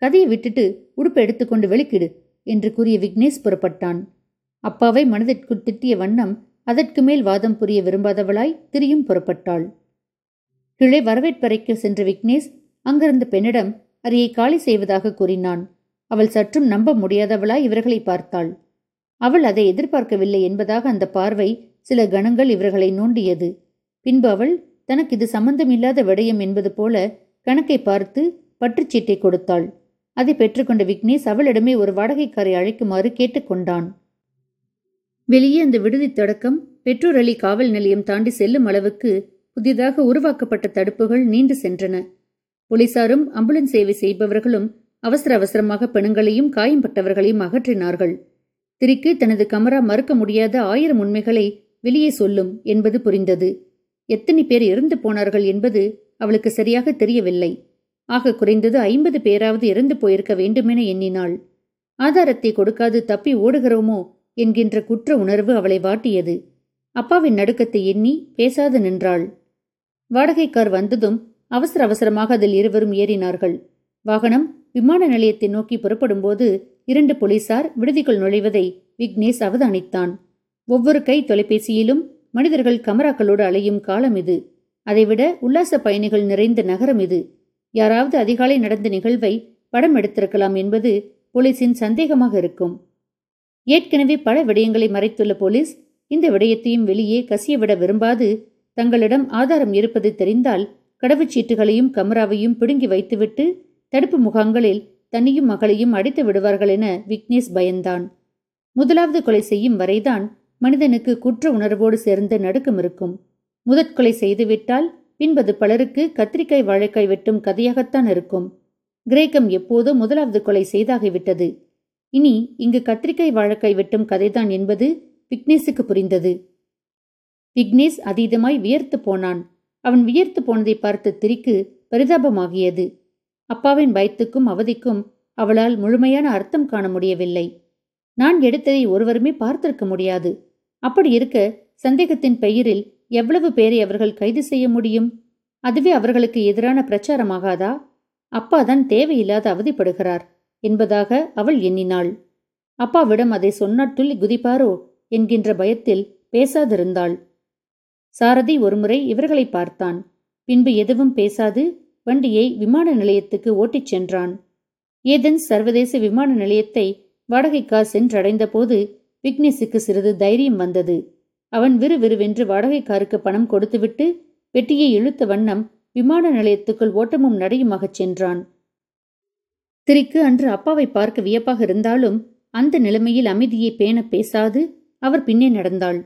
கதையை விட்டுட்டு உடுப்பை எடுத்துக்கொண்டு வெளிக்கிடு என்று கூறிய விக்னேஷ் புறப்பட்டான். அப்பாவை மனதிற்குள் திட்டிய வண்ணம் அதற்கு மேல் வாதம் புரிய விரும்பாதவளாய் திரியும் புறப்பட்டாள். கிளை வரவேற்பறைக்கு சென்ற விக்னேஷ் அங்கிருந்த பெண்ணிடம் அறையை காலி செய்வதாக கூறினான். அவள் சற்றும் நம்ப முடியாதவளாய் இவர்களை பார்த்தாள். அவள் அதை எதிர்பார்க்கவில்லை என்பதாக அந்த பார்வை சில கணங்கள் இவர்களை நோண்டியது. பின்பு அவள் தனக்கு இது சம்பந்தமில்லாத விடயம் என்பது போல கணக்கை பார்த்து பற்றுச்சீட்டை கொடுத்தாள். அதை பெற்றுக்கொண்ட விக்னேஷ் அவளிடமே ஒரு வாடகைக்காரை அழைக்குமாறு கேட்டுக்கொண்டான் வெளியே அந்த விடுதி தொடக்கம் பெற்றோர் அலி காவல் நிலையம் தாண்டி செல்லும் அளவுக்கு புதிதாக உருவாக்கப்பட்ட தடுப்புகள் நீண்டு சென்றன. போலீசாரும் அம்புலன்ஸ் சேவை செய்பவர்களும் அவசர அவசரமாக பெண்களையும் காயம்பட்டவர்களையும் அகற்றினார்கள். திரிக்கு தனது கமரா மறுக்க முடியாத ஆயிரம் உண்மைகளை வெளியே சொல்லும் என்பது புரிந்தது. எத்தனை பேர் இறந்து போனார்கள் என்பது அவளுக்கு சரியாக தெரியவில்லை. ஆக குறைந்தது ஐம்பது பேராவது இறந்து போயிருக்க வேண்டுமென எண்ணினாள். ஆதாரத்தை கொடுக்காது தப்பி ஓடுகிறோமோ என்கின்ற குற்ற உணர்வு அவளை வாட்டியது. அப்பாவின் நடுக்கத்தை எண்ணி பேசாது நின்றாள். வாடகைக்கார் வந்ததும் அவசர அவசரமாக அதில் இருவரும் ஏறினார்கள். வாகனம் விமான நிலையத்தை நோக்கி புறப்படும்போது இரண்டு போலீசார் விடுதிக்குள் நுழைவதை விக்னேஷ் அவதானித்தான். ஒவ்வொரு கை தொலைபேசியிலும் மனிதர்கள் கமராக்களோடு அலையும் காலம் இது. அதைவிட உல்லாச பயணிகள் நிறைந்த நகரம் இது. யாராவது அதிகாலை நடந்த நிகழ்வை படம் எடுத்திருக்கலாம் என்பது போலீசின் சந்தேகமாக இருக்கும். ஏற்கனவே பல விடயங்களை மறைத்துள்ள போலீஸ் இந்த விடயத்தையும் வெளியே கசியவிட விரும்பாது. தங்களிடம் ஆதாரம் இருப்பது தெரிந்தால் கடவுச்சீட்டுகளையும் கமராவையும் பிடுங்கி வைத்துவிட்டு தடுப்பு முகாம்களில் தன்னையும் மகளையும் அடித்து விடுவார்கள் என விக்னேஷ் பயந்தான். முதலாவது கொலை செய்யும் வரைதான் மனிதனுக்கு குற்ற உணர்வோடு சேர்ந்த நடுக்கம் இருக்கும். முதற்கொலை செய்துவிட்டால் பின்பது பலருக்கு கத்திரிக்காய் வாழைக்காய் வெட்டும் கதையாகத்தான் இருக்கும். கிரேக்கம் எப்போதோ முதலாவது கொலை செய்தாகிவிட்டது. இனி இங்கு கத்திரிக்காய் வாழைக்காய் வெட்டும் கதைதான் என்பது விக்னேஷுக்கு புரிந்தது. விக்னேஷ் அதீதமாய் வியர்த்து போனான். அவன் வியர்த்து போனதை பார்த்த திரிக்கு பரிதாபமாகியது. அப்பாவின் பயத்துக்கும் அவதிக்கும் அவளால் முழுமையான அர்த்தம் காண முடியவில்லை. நான் எடுத்ததை ஒருவருமே பார்த்திருக்க முடியாது. அப்படி இருக்க சந்தேகத்தின் பெயரில் எவ்வளவு பேரை அவர்கள் கைது செய்ய முடியும்? அதுவே அவர்களுக்கு எதிரான பிரச்சாரமாகாதா? அப்பாதான் தேவையில்லாத அவதிப்படுகிறார். என்பதாக அவள் எண்ணினாள். அப்பாவிடம் அதை சொன்னால் துள்ளி குதிப்பாரோ? என்கின்ற பயத்தில் பேசாதிருந்தாள். சாரதி ஒருமுறை இவர்களை பார்த்தான். பின்பு எதுவும் பேசாது வண்டியை விமான நிலையத்துக்கு ஓட்டிச் சென்றான். ஏதென்ஸ் சர்வதேச விமான நிலையத்தை வாடகைக்கா சென்றடைந்த போது விக்னேஷுக்கு சிறிது தைரியம் வந்தது. அவன் விறுவிறுவென்று வாடகைக்காருக்கு பணம் கொடுத்துவிட்டு பெட்டியை இழுத்த வண்ணம் விமான நிலையத்துக்குள் ஓட்டமும் நடையுமாகச் சென்றான். திரிக்கு அன்று அப்பாவை பார்க்க வியப்பாக இருந்தாலும் அந்த நிலைமையில் அமைதியை பேண பேசாது அவர் பின்னே நடந்தாள்.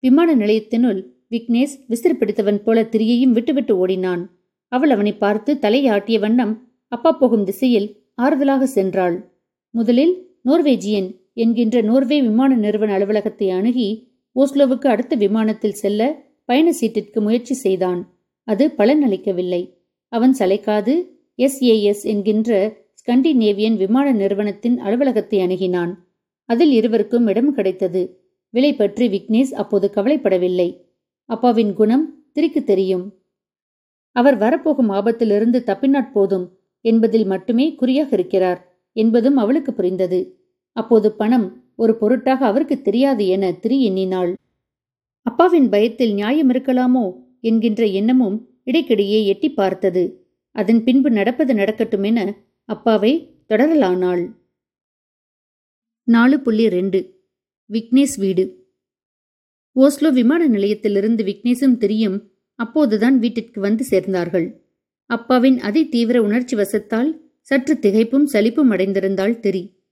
விமான நிலையத்தினுள் விக்னேஷ் விசிறு பிடித்தவன் போல திரியையும் விட்டுவிட்டு ஓடினான். அவள் அவனை பார்த்து தலையாட்டிய வண்ணம் அப்பா போகும் திசையில் ஆறுதலாக சென்றாள். முதலில் நோர்வேஜியன் என்கின்ற நோர்வே விமான நிறுவன அலுவலகத்தை அணுகி ஓஸ்லோவுக்கு அடுத்த விமானத்தில் செல்ல பயண சீட்டிற்கு முயற்சி செய்தான். அது பலனளிக்கவில்லை. அவன் சளைக்காது எஸ்ஏஎஸ் என்கின்ற ஸ்கண்டினேவியன் விமான நிறுவனத்தின் அலுவலகத்தை அணுகினான். அதில் இருவருக்கும் இடம் கிடைத்தது. விலை பற்றி விக்னேஷ் அப்போது கவலைப்படவில்லை. அப்பாவின் குணம் திரிக்கு தெரியும். அவர் வரப்போகும் ஆபத்திலிருந்து தப்பினாற் போதும் என்பதில் மட்டுமே குறியாக இருக்கிறார் என்பதும் அவளுக்கு புரிந்தது. அப்போது பணம் ஒரு பொருட்டாக அவருக்கு தெரியாது என திரி எண்ணினாள். அப்பாவின் பயத்தில் நியாயம் இருக்கலாமோ என்கின்ற எண்ணமும் இடைக்கிடையே எட்டி பார்த்தது. அதன் பின்பு நடப்பது நடக்கட்டும் என அப்பாவை தொடரலானாள். நாலு புள்ளி ரெண்டு. விக்னேஷ் வீடு. ஓஸ்லோ விமான நிலையத்திலிருந்து விக்னேஷும் தெரியும் அப்போதுதான் வீட்டிற்கு வந்து சேர்ந்தார்கள். அப்பாவின் அதி தீவிர உணர்ச்சி வசத்தால் சற்று திகைப்பும் சலிப்பும் அடைந்திருந்தாள் தெரி.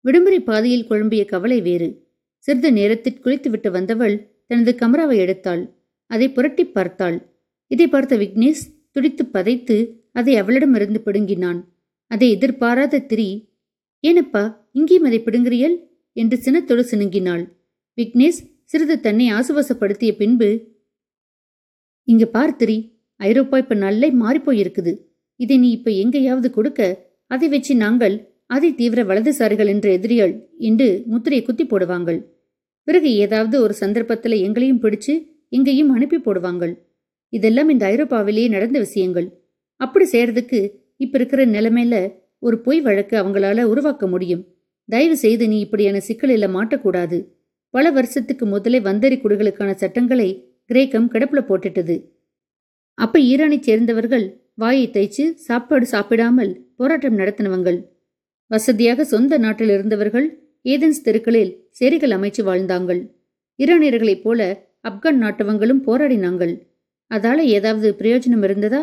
விடுமுறை பாதையில் குழம்பிய கவலை வேறு. சிறிது நேரத்தில் குளித்துவிட்டு வந்தவள் தனது கமராவை எடுத்தாள். அதை புரட்டி பார்த்தாள். இதை பார்த்த விக்னேஷ் துடித்து பதைத்து அதை அவளிடமிருந்து பிடுங்கினான். அதை எதிர்பாராத திரி ஏனப்பா இங்கேயும் அதை பிடுங்குறியல்? என்று சினத்தோடு சினுங்கினாள். விக்னேஷ் சிறிது தன்னை ஆசுவாசப்படுத்திய பின்பு இங்க பார் திரி ஐரோப்பா இப்ப நல்ல மாறிப்போயிருக்குது இதை நீ இப்ப எங்கேயாவது கொடுக்க அதை வச்சு நாங்கள் அதி தீவிர வலதுசாரிகள் என்ற எதிரிகள் என்று முத்திரையை குத்தி போடுவாங்கள். பிறகு ஏதாவது ஒரு சந்தர்ப்பத்தில் எங்களையும் பிடிச்சு இங்கேயும் அனுப்பி போடுவாங்கள். இதெல்லாம் இந்த ஐரோப்பாவிலேயே நடந்த விஷயங்கள். அப்படி செய்யறதுக்கு இப்ப இருக்கிற நிலைமையில ஒரு பொய் வழக்கு அவங்களால உருவாக்க முடியும். தயவு செய்து நீ இப்படியான சிக்கலில் மாட்டக்கூடாது. பல வருஷத்துக்கு முதலே வந்தரி குடிகளுக்கான சட்டங்களை கிரேக்கம் கிடப்புல போட்டுட்டது. அப்ப ஈரானை சேர்ந்தவர்கள் வாயை தைச்சு சாப்பாடு சாப்பிடாமல் போராட்டம் நடத்தினவங்கள். வசதியாக சொந்த நாட்டில் இருந்தவர்கள் ஏதென்ஸ் தெருக்களில் சேரிகள் அமைச்சு வாழ்ந்தாங்கள். ஈரானியர்களைப் போல ஆப்கான் நாட்டவங்களும் போராடினாங்கள். அதால ஏதாவது பிரயோஜனம் இருந்ததா?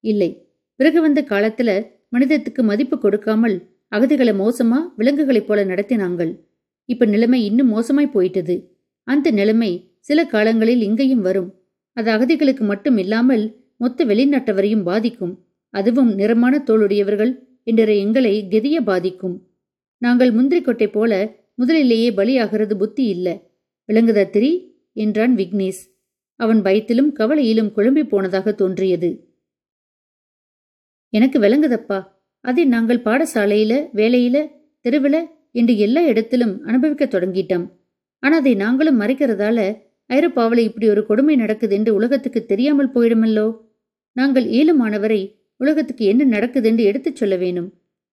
இல்லை. பிறகு வந்த காலத்துல மனிதத்துக்கு மதிப்பு கொடுக்காமல் அகதிகளை மோசமா விலங்குகளைப் போல நடத்தினாங்கள். இப்ப நிலைமை இன்னும் மோசமாய் போயிட்டது. அந்த நிலைமை சில காலங்களில் இங்கேயும் வரும். அது அகதிகளுக்கு மட்டும் இல்லாமல் மொத்த வெளிநாட்டவரையும் பாதிக்கும். அதுவும் நிறமான தோளுடையவர்கள் என்ற எங்களை கெதிய பாதிக்கும். நாங்கள் முந்திரி கொட்டை போல முதலிலேயே பலியாகிறது புத்தி இல்ல. விளங்குதா திரி என்றான் விக்னேஷ். அவன் பயத்திலும் கவலையிலும் குழம்பி போனதாக தோன்றியது. எனக்கு விளங்குதப்பா. அதை நாங்கள் பாடசாலையில வேலையில தெருவில் என்று எல்லா இடத்திலும் அனுபவிக்க தொடங்கிட்டோம். ஆனா அதை நாங்களும் மறைக்கிறதால ஐரோப்பாவில் இப்படி ஒரு கொடுமை நடக்குது என்று உலகத்துக்கு தெரியாமல் போயிடுமல்லோ? நாங்கள் ஏழுமானவரை உலகத்துக்கு என்ன நடக்குது என்று எடுத்துச் சொல்ல வேணும்.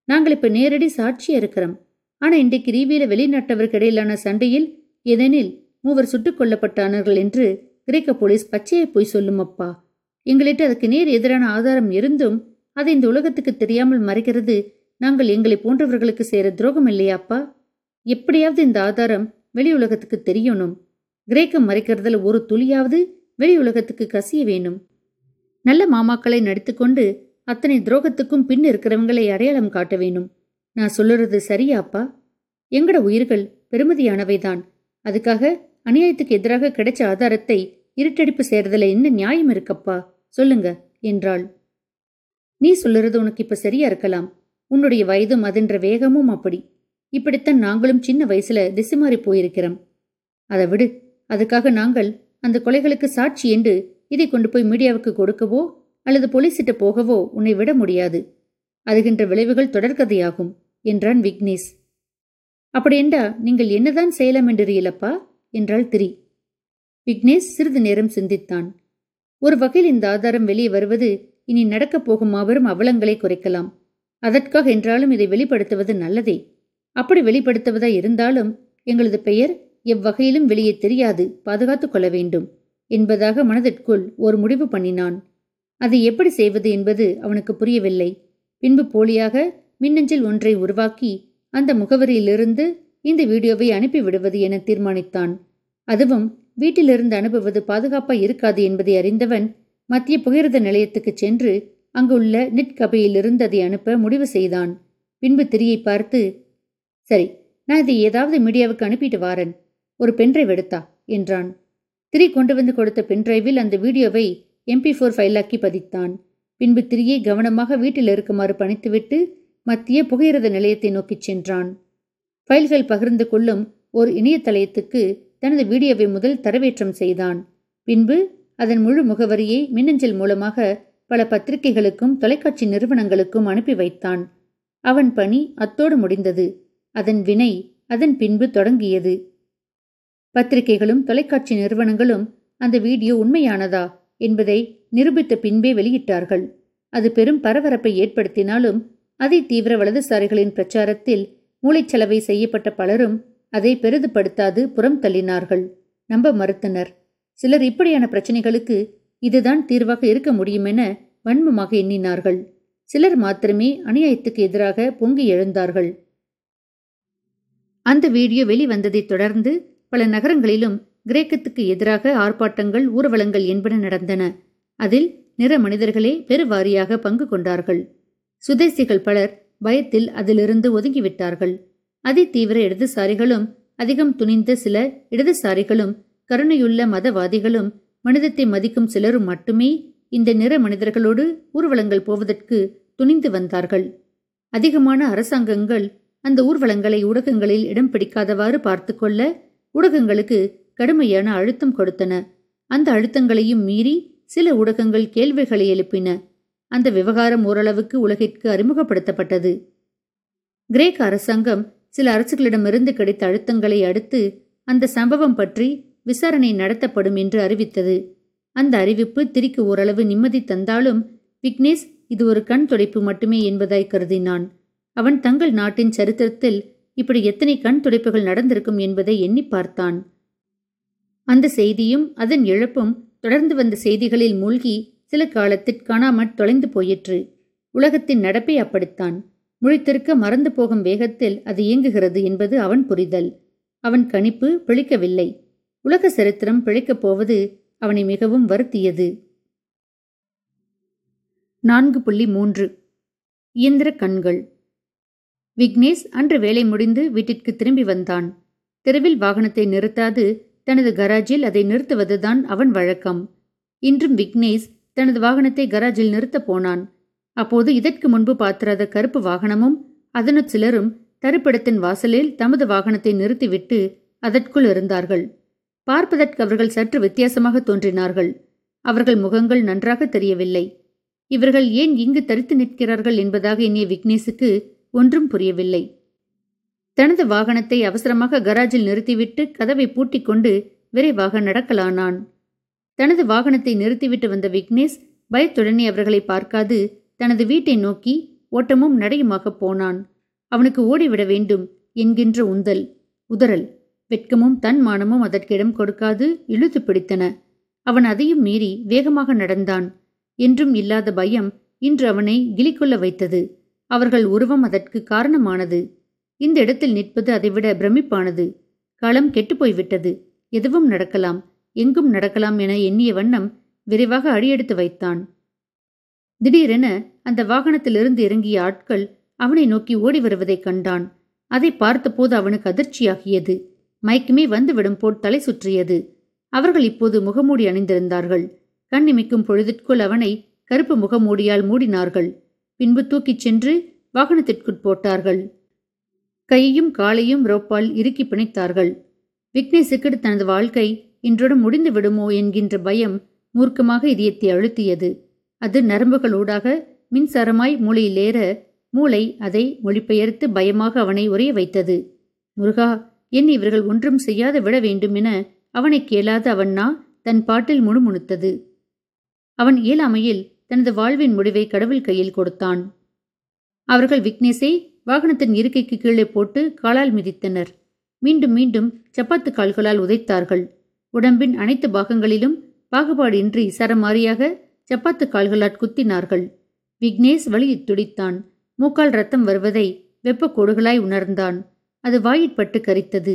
நாங்கள் இப்ப நேரடி சாட்சியா இருக்கிறோம். ஆனா இன்றைக்கு ரீவியில வெளிநாட்டவருக்கு இடையிலான சண்டையில் ஏதெனில் மூவர் சுட்டுக் கொல்லப்பட்டானர்கள் என்று கிரேக்க போலீஸ் பச்சையை போய் சொல்லும் அப்பா எங்களிட்ட அதுக்கு நேர் எதிரான ஆதாரம் இருந்தும் அதை இந்த உலகத்துக்கு தெரியாமல் மறைக்கிறது நாங்கள் எங்களை போன்றவர்களுக்கு சேர துரோகம் இல்லையாப்பா எப்படியாவது இந்த ஆதாரம் வெளி உலகத்துக்கு தெரியணும். கிரேக்கம் மறைக்கிறதுல ஒரு துளியாவது வெளி உலகத்துக்கு கசிய வேணும். நல்ல மாமாக்களை நடித்துக்கொண்டு அத்தனை துரோகத்துக்கும் பின் இருக்கிறவங்களை அடையாளம் காட்ட வேணும். நான் சொல்லுறது சரியாப்பா எங்கட உயிர்கள் பெருமதியானவைதான். அதுக்காக அநியாயத்துக்கு எதிராக கிடைச்ச ஆதாரத்தை இருட்டடிப்பு செய்யறதுல என்ன நியாயம் இருக்கப்பா? சொல்லுங்க என்றாள். நீ சொல்லுறது உனக்கு இப்ப சரியா இருக்கலாம். உன்னுடைய வயதும் அதென்ற வேகமும் அப்படி. இப்படித்தான் நாங்களும் சின்ன வயசுல திசை மாறி போயிருக்கிறோம். அதை விடு. அதுக்காக நாங்கள் அந்த கொலைகளுக்கு சாட்சி என்று இதை கொண்டு போய் மீடியாவுக்கு கொடுக்கவோ அல்லது போலீசிட்ட போகவோ உன்னை விட முடியாது. அதுகின்ற விளைவுகள் தொடர்கதையாகும் என்றான் விக்னேஷ். அப்படியென்றா நீங்கள் என்னதான் செய்யலாம் என்றீங்களப்பா என்றாள் திரி. விக்னேஷ் சிறிது நேரம் சிந்தித்தான். ஒரு வகையில் இந்த ஆதாரம் வெளியே வருவது இனி நடக்கப் போகும் மாபெரும் அவலங்களை குறைக்கலாம். அதற்காக என்றாலும் இதை வெளிப்படுத்துவது நல்லதே. அப்படி வெளிப்படுத்துவதா இருந்தாலும் எங்களது பெயர் எவ்வகையிலும் வெளியே தெரியாது பாதுகாத்துக் கொள்ள வேண்டும் என்பதாக மனதிற்குள் ஒரு முடிவு பண்ணினான். அதை எப்படி செய்வது என்பது அவனுக்கு புரியவில்லை. பின்பு போலியாக மின்னஞ்சல் ஒன்றை உருவாக்கி அந்த முகவரியிலிருந்து இந்த வீடியோவை அனுப்பிவிடுவது என தீர்மானித்தான். அதுவும் வீட்டிலிருந்து அனுப்புவது பாதுகாப்பாக இருக்காது என்பதை அறிந்தவன் மத்திய புகையிரத நிலையத்துக்கு சென்று அங்குள்ள நிட் கபையிலிருந்து அதை அனுப்ப முடிவு செய்தான். பின்பு திரியை பார்த்து சரி நான் இதை ஏதாவது மீடியாவுக்கு அனுப்பிட்டு வாரன். ஒரு பென்ட்ரைவ் எடுத்தா? என்றான். திரி கொண்டு வந்து கொடுத்த பென்ட்ரைவில் அந்த வீடியோவை எம்பி ஃபோர் ஃபைலாக்கி பதித்தான். பின்பு திரியை கவனமாக வீட்டில் இருக்குமாறு பணித்துவிட்டு மத்திய புகையிரத நிலையத்தை நோக்கிச் சென்றான். ஃபைல்கள் பகிர்ந்து கொள்ளும் ஒரு இணையதளத்துக்கு தனது வீடியோவை முதல் தரவேற்றம் செய்தான். பின்பு அதன் முழு முகவரியை மின்னஞ்சல் மூலமாக பல பத்திரிகைகளுக்கும் தொலைக்காட்சி நிறுவனங்களுக்கும் அனுப்பி வைத்தான். அவன் பணி அத்தோடு முடிந்தது. அதன் வினை அதன் பின்பு தொடங்கியது. பத்திரிகைகளும் தொலைக்காட்சி நிறுவனங்களும் அந்த வீடியோ உண்மையானதா என்பதை நிரூபித்த பின்பே வெளியிட்டார்கள். அது பெரும் பரபரப்பை ஏற்படுத்தினாலும் அதை தீவிர வலதுசாரிகளின் பிரச்சாரத்தில் மூளைச்சலவை செய்யப்பட்ட பலரும் அதை பெரிதுபடுத்தாது புறம் தள்ளினார்கள். நம்ப மறுத்தனர். சிலர் இப்படியான பிரச்சனைகளுக்கு இதுதான் தீர்வாக இருக்க முடியும் என வன்மமாக எண்ணினார்கள். சிலர் மாத்திரமே அநியாயத்துக்கு எதிராக பொங்கி எழுந்தார்கள். அந்த வீடியோ வெளிவந்ததைத் தொடர்ந்து பல நகரங்களிலும் கிரேக்கத்துக்கு எதிராக ஆர்ப்பாட்டங்கள் ஊர்வலங்கள் என்பன நடந்தன. அதில் நிற மனிதர்களே பெருவாரியாக பங்கு கொண்டார்கள். சுதேசிகள் பலர் பயத்தில் அதிலிருந்து ஒதுங்கிவிட்டார்கள். அதிதீவிர இடதுசாரிகளும் அதிகம் துணிந்த சில இடதுசாரிகளும் கருணையுள்ள மதவாதிகளும் மனிதத்தை மதிக்கும் சிலரும் மட்டுமே இந்த நிற மனிதர்களோடு ஊர்வலங்கள் போவதற்கு துணிந்து வந்தார்கள். அதிகமான அரசாங்கங்கள் அந்த ஊர்வலங்களை ஊடகங்களில் இடம் பிடிக்காதவாறு பார்த்து கொள்ள ஊடகங்களுக்கு கடுமையான அழுத்தம் கொடுத்தன. அந்த அழுத்தங்களையும் மீறி சில ஊடகங்கள் கேள்விகளை எழுப்பின. அந்த விவகாரம் ஓரளவுக்கு உலகிற்கு அறிமுகப்படுத்தப்பட்டது. கிரேக்க அரசாங்கம் சில அரசுகளிடமிருந்து கிடைத்த அழுத்தங்களை அடுத்து அந்த சம்பவம் பற்றி விசாரணை நடத்தப்படும் என்று அறிவித்தது. அந்த அறிவிப்பு திரிக்கு ஓரளவு நிம்மதி தந்தாலும் விக்னேஷ் இது ஒரு கண் துடைப்பு மட்டுமே என்பதாய் கருதினான். அவன் தங்கள் நாட்டின் சரித்திரத்தில் இப்படி எத்தனை கண் துடைப்புகள் நடந்திருக்கும் என்பதை எண்ணி பார்த்தான். அந்த செய்தியும் அதன் இழப்பும் தொடர்ந்து வந்த செய்திகளில் மூழ்கி சில காலத்திற் காணாமற் தொலைந்து போயிற்று. உலகத்தின் நடப்பை அப்படித்தான். முழித்திருக்க மறந்து போகும் வேகத்தில் அது இயங்குகிறது என்பது அவன் புரிதல். அவன் கணிப்பு பிழிக்கவில்லை உலக சரித்திரம் பிழைக்கப் போவது அவனை மிகவும் வருத்தியது. நான்கு புள்ளி மூன்று. இயந்திர கண்கள். விக்னேஷ் அன்று வேலை முடிந்து வீட்டிற்கு திரும்பி வந்தான். தெருவில் வாகனத்தை நிறுத்தாது தனது கராஜில் அதை நிறுத்துவதுதான் அவன் வழக்கம். இன்றும் விக்னேஷ் தனது வாகனத்தை கராஜில் நிறுத்தப் போனான். அப்போது இதற்கு முன்பு பார்த்திராத கருப்பு வாகனமும் அதனு சிலரும் தருப்பிடத்தின் வாசலில் தமது வாகனத்தை நிறுத்திவிட்டு அதற்குள் இருந்தார்கள். பார்ப்பதற்கு அவர்கள் சற்று வித்தியாசமாக தோன்றினார்கள். அவர்கள் முகங்கள் நன்றாக தெரியவில்லை. இவர்கள் ஏன் இங்கு தரித்து நிற்கிறார்கள் என்பதாக எண்ணிய விக்னேஷுக்கு ஒன்றும் புரியவில்லை. தனது வாகனத்தை அவசரமாக கராஜில் நிறுத்திவிட்டு கதவை பூட்டிக் கொண்டு விரைவாக நடக்கலானான். தனது வாகனத்தை நிறுத்திவிட்டு வந்த விக்னேஷ் பயத்துடனே அவர்களை பார்க்காது தனது வீட்டை நோக்கி ஓட்டமும் நடையுமாக போனான். அவனுக்கு ஓடிவிட வேண்டும் என்கின்ற உந்தல் உதறல். வெட்கமும் தன் மானமும் அதற்கிடம் கொடுக்காது இழுத்து பிடித்தன. அவன் அதையும் மீறி வேகமாக நடந்தான். என்றும் இல்லாத பயம் இன்று அவனை கிளிக்கொள்ள வைத்தது. அவர்கள் உருவம் அதற்கு காரணமானது. இந்த இடத்தில் நிற்பது அதைவிட பிரமிப்பானது. களம் கெட்டுப்போய்விட்டது. எதுவும் நடக்கலாம். எங்கும் நடக்கலாம் என எண்ணிய வண்ணம் விரைவாக அடியெடுத்து வைத்தான். திடீரென அந்த வாகனத்திலிருந்து இறங்கிய ஆட்கள் அவனை நோக்கி ஓடி வருவதைக் கண்டான். அதை பார்த்தபோது அவனுக்கு அதிர்ச்சியாகியது. மயக்குமே வந்துவிடும் போல் தலை சுற்றியது. அவர்கள் இப்போது முகமூடி அணிந்திருந்தார்கள். கண்ணிமைக்கும் பொழுதிற்குள் அவனை கருப்பு முகமூடியால் மூடினார்கள். பின்பு தூக்கிச் சென்று வாகனத்திற்குட் போட்டார்கள். கையையும் காலையும் ரோப்பால் இறுக்கி பிணைத்தார்கள். விக்னேஷுக்கு தனது வாழ்க்கை இன்றோடு முடிந்து விடுமோ என்கின்ற பயம் மூர்க்கமாக இதயத்தை அழுத்தியது. அது நரம்புகளூடாக மின்சாரமாய் மூளையிலேற மூளை அதை மொழிபெயர்த்து பயமாக அவனை உரைய வைத்தது. முருகா என் இவர்கள் ஒன்றும் செய்யாத விட வேண்டும் என அவனை கேளாத அவண்ணா தன் பாட்டில் முணுமுணுத்தது. அவன் இயலாமையில் தனது வாழ்வின் முடிவை கடவுள் கையில் கொடுத்தான். அவர்கள் விக்னேஷை வாகனத்தின் இருக்கைக்கு கீழே போட்டு காலால் மிதித்தனர். மீண்டும் மீண்டும் சப்பாத்து கால்களால் உதைத்தார்கள். உடம்பின் அனைத்து பாகங்களிலும் பாகுபாடின்றி சரமாரியாக சப்பாத்து கால்களால் குத்தினார்கள். விக்னேஷ் வழியில் துடித்தான். மூக்கால் ரத்தம் வருவதை வெப்பக்கோடுகளாய் உணர்ந்தான். அது வாயிற்பட்டு கரித்தது.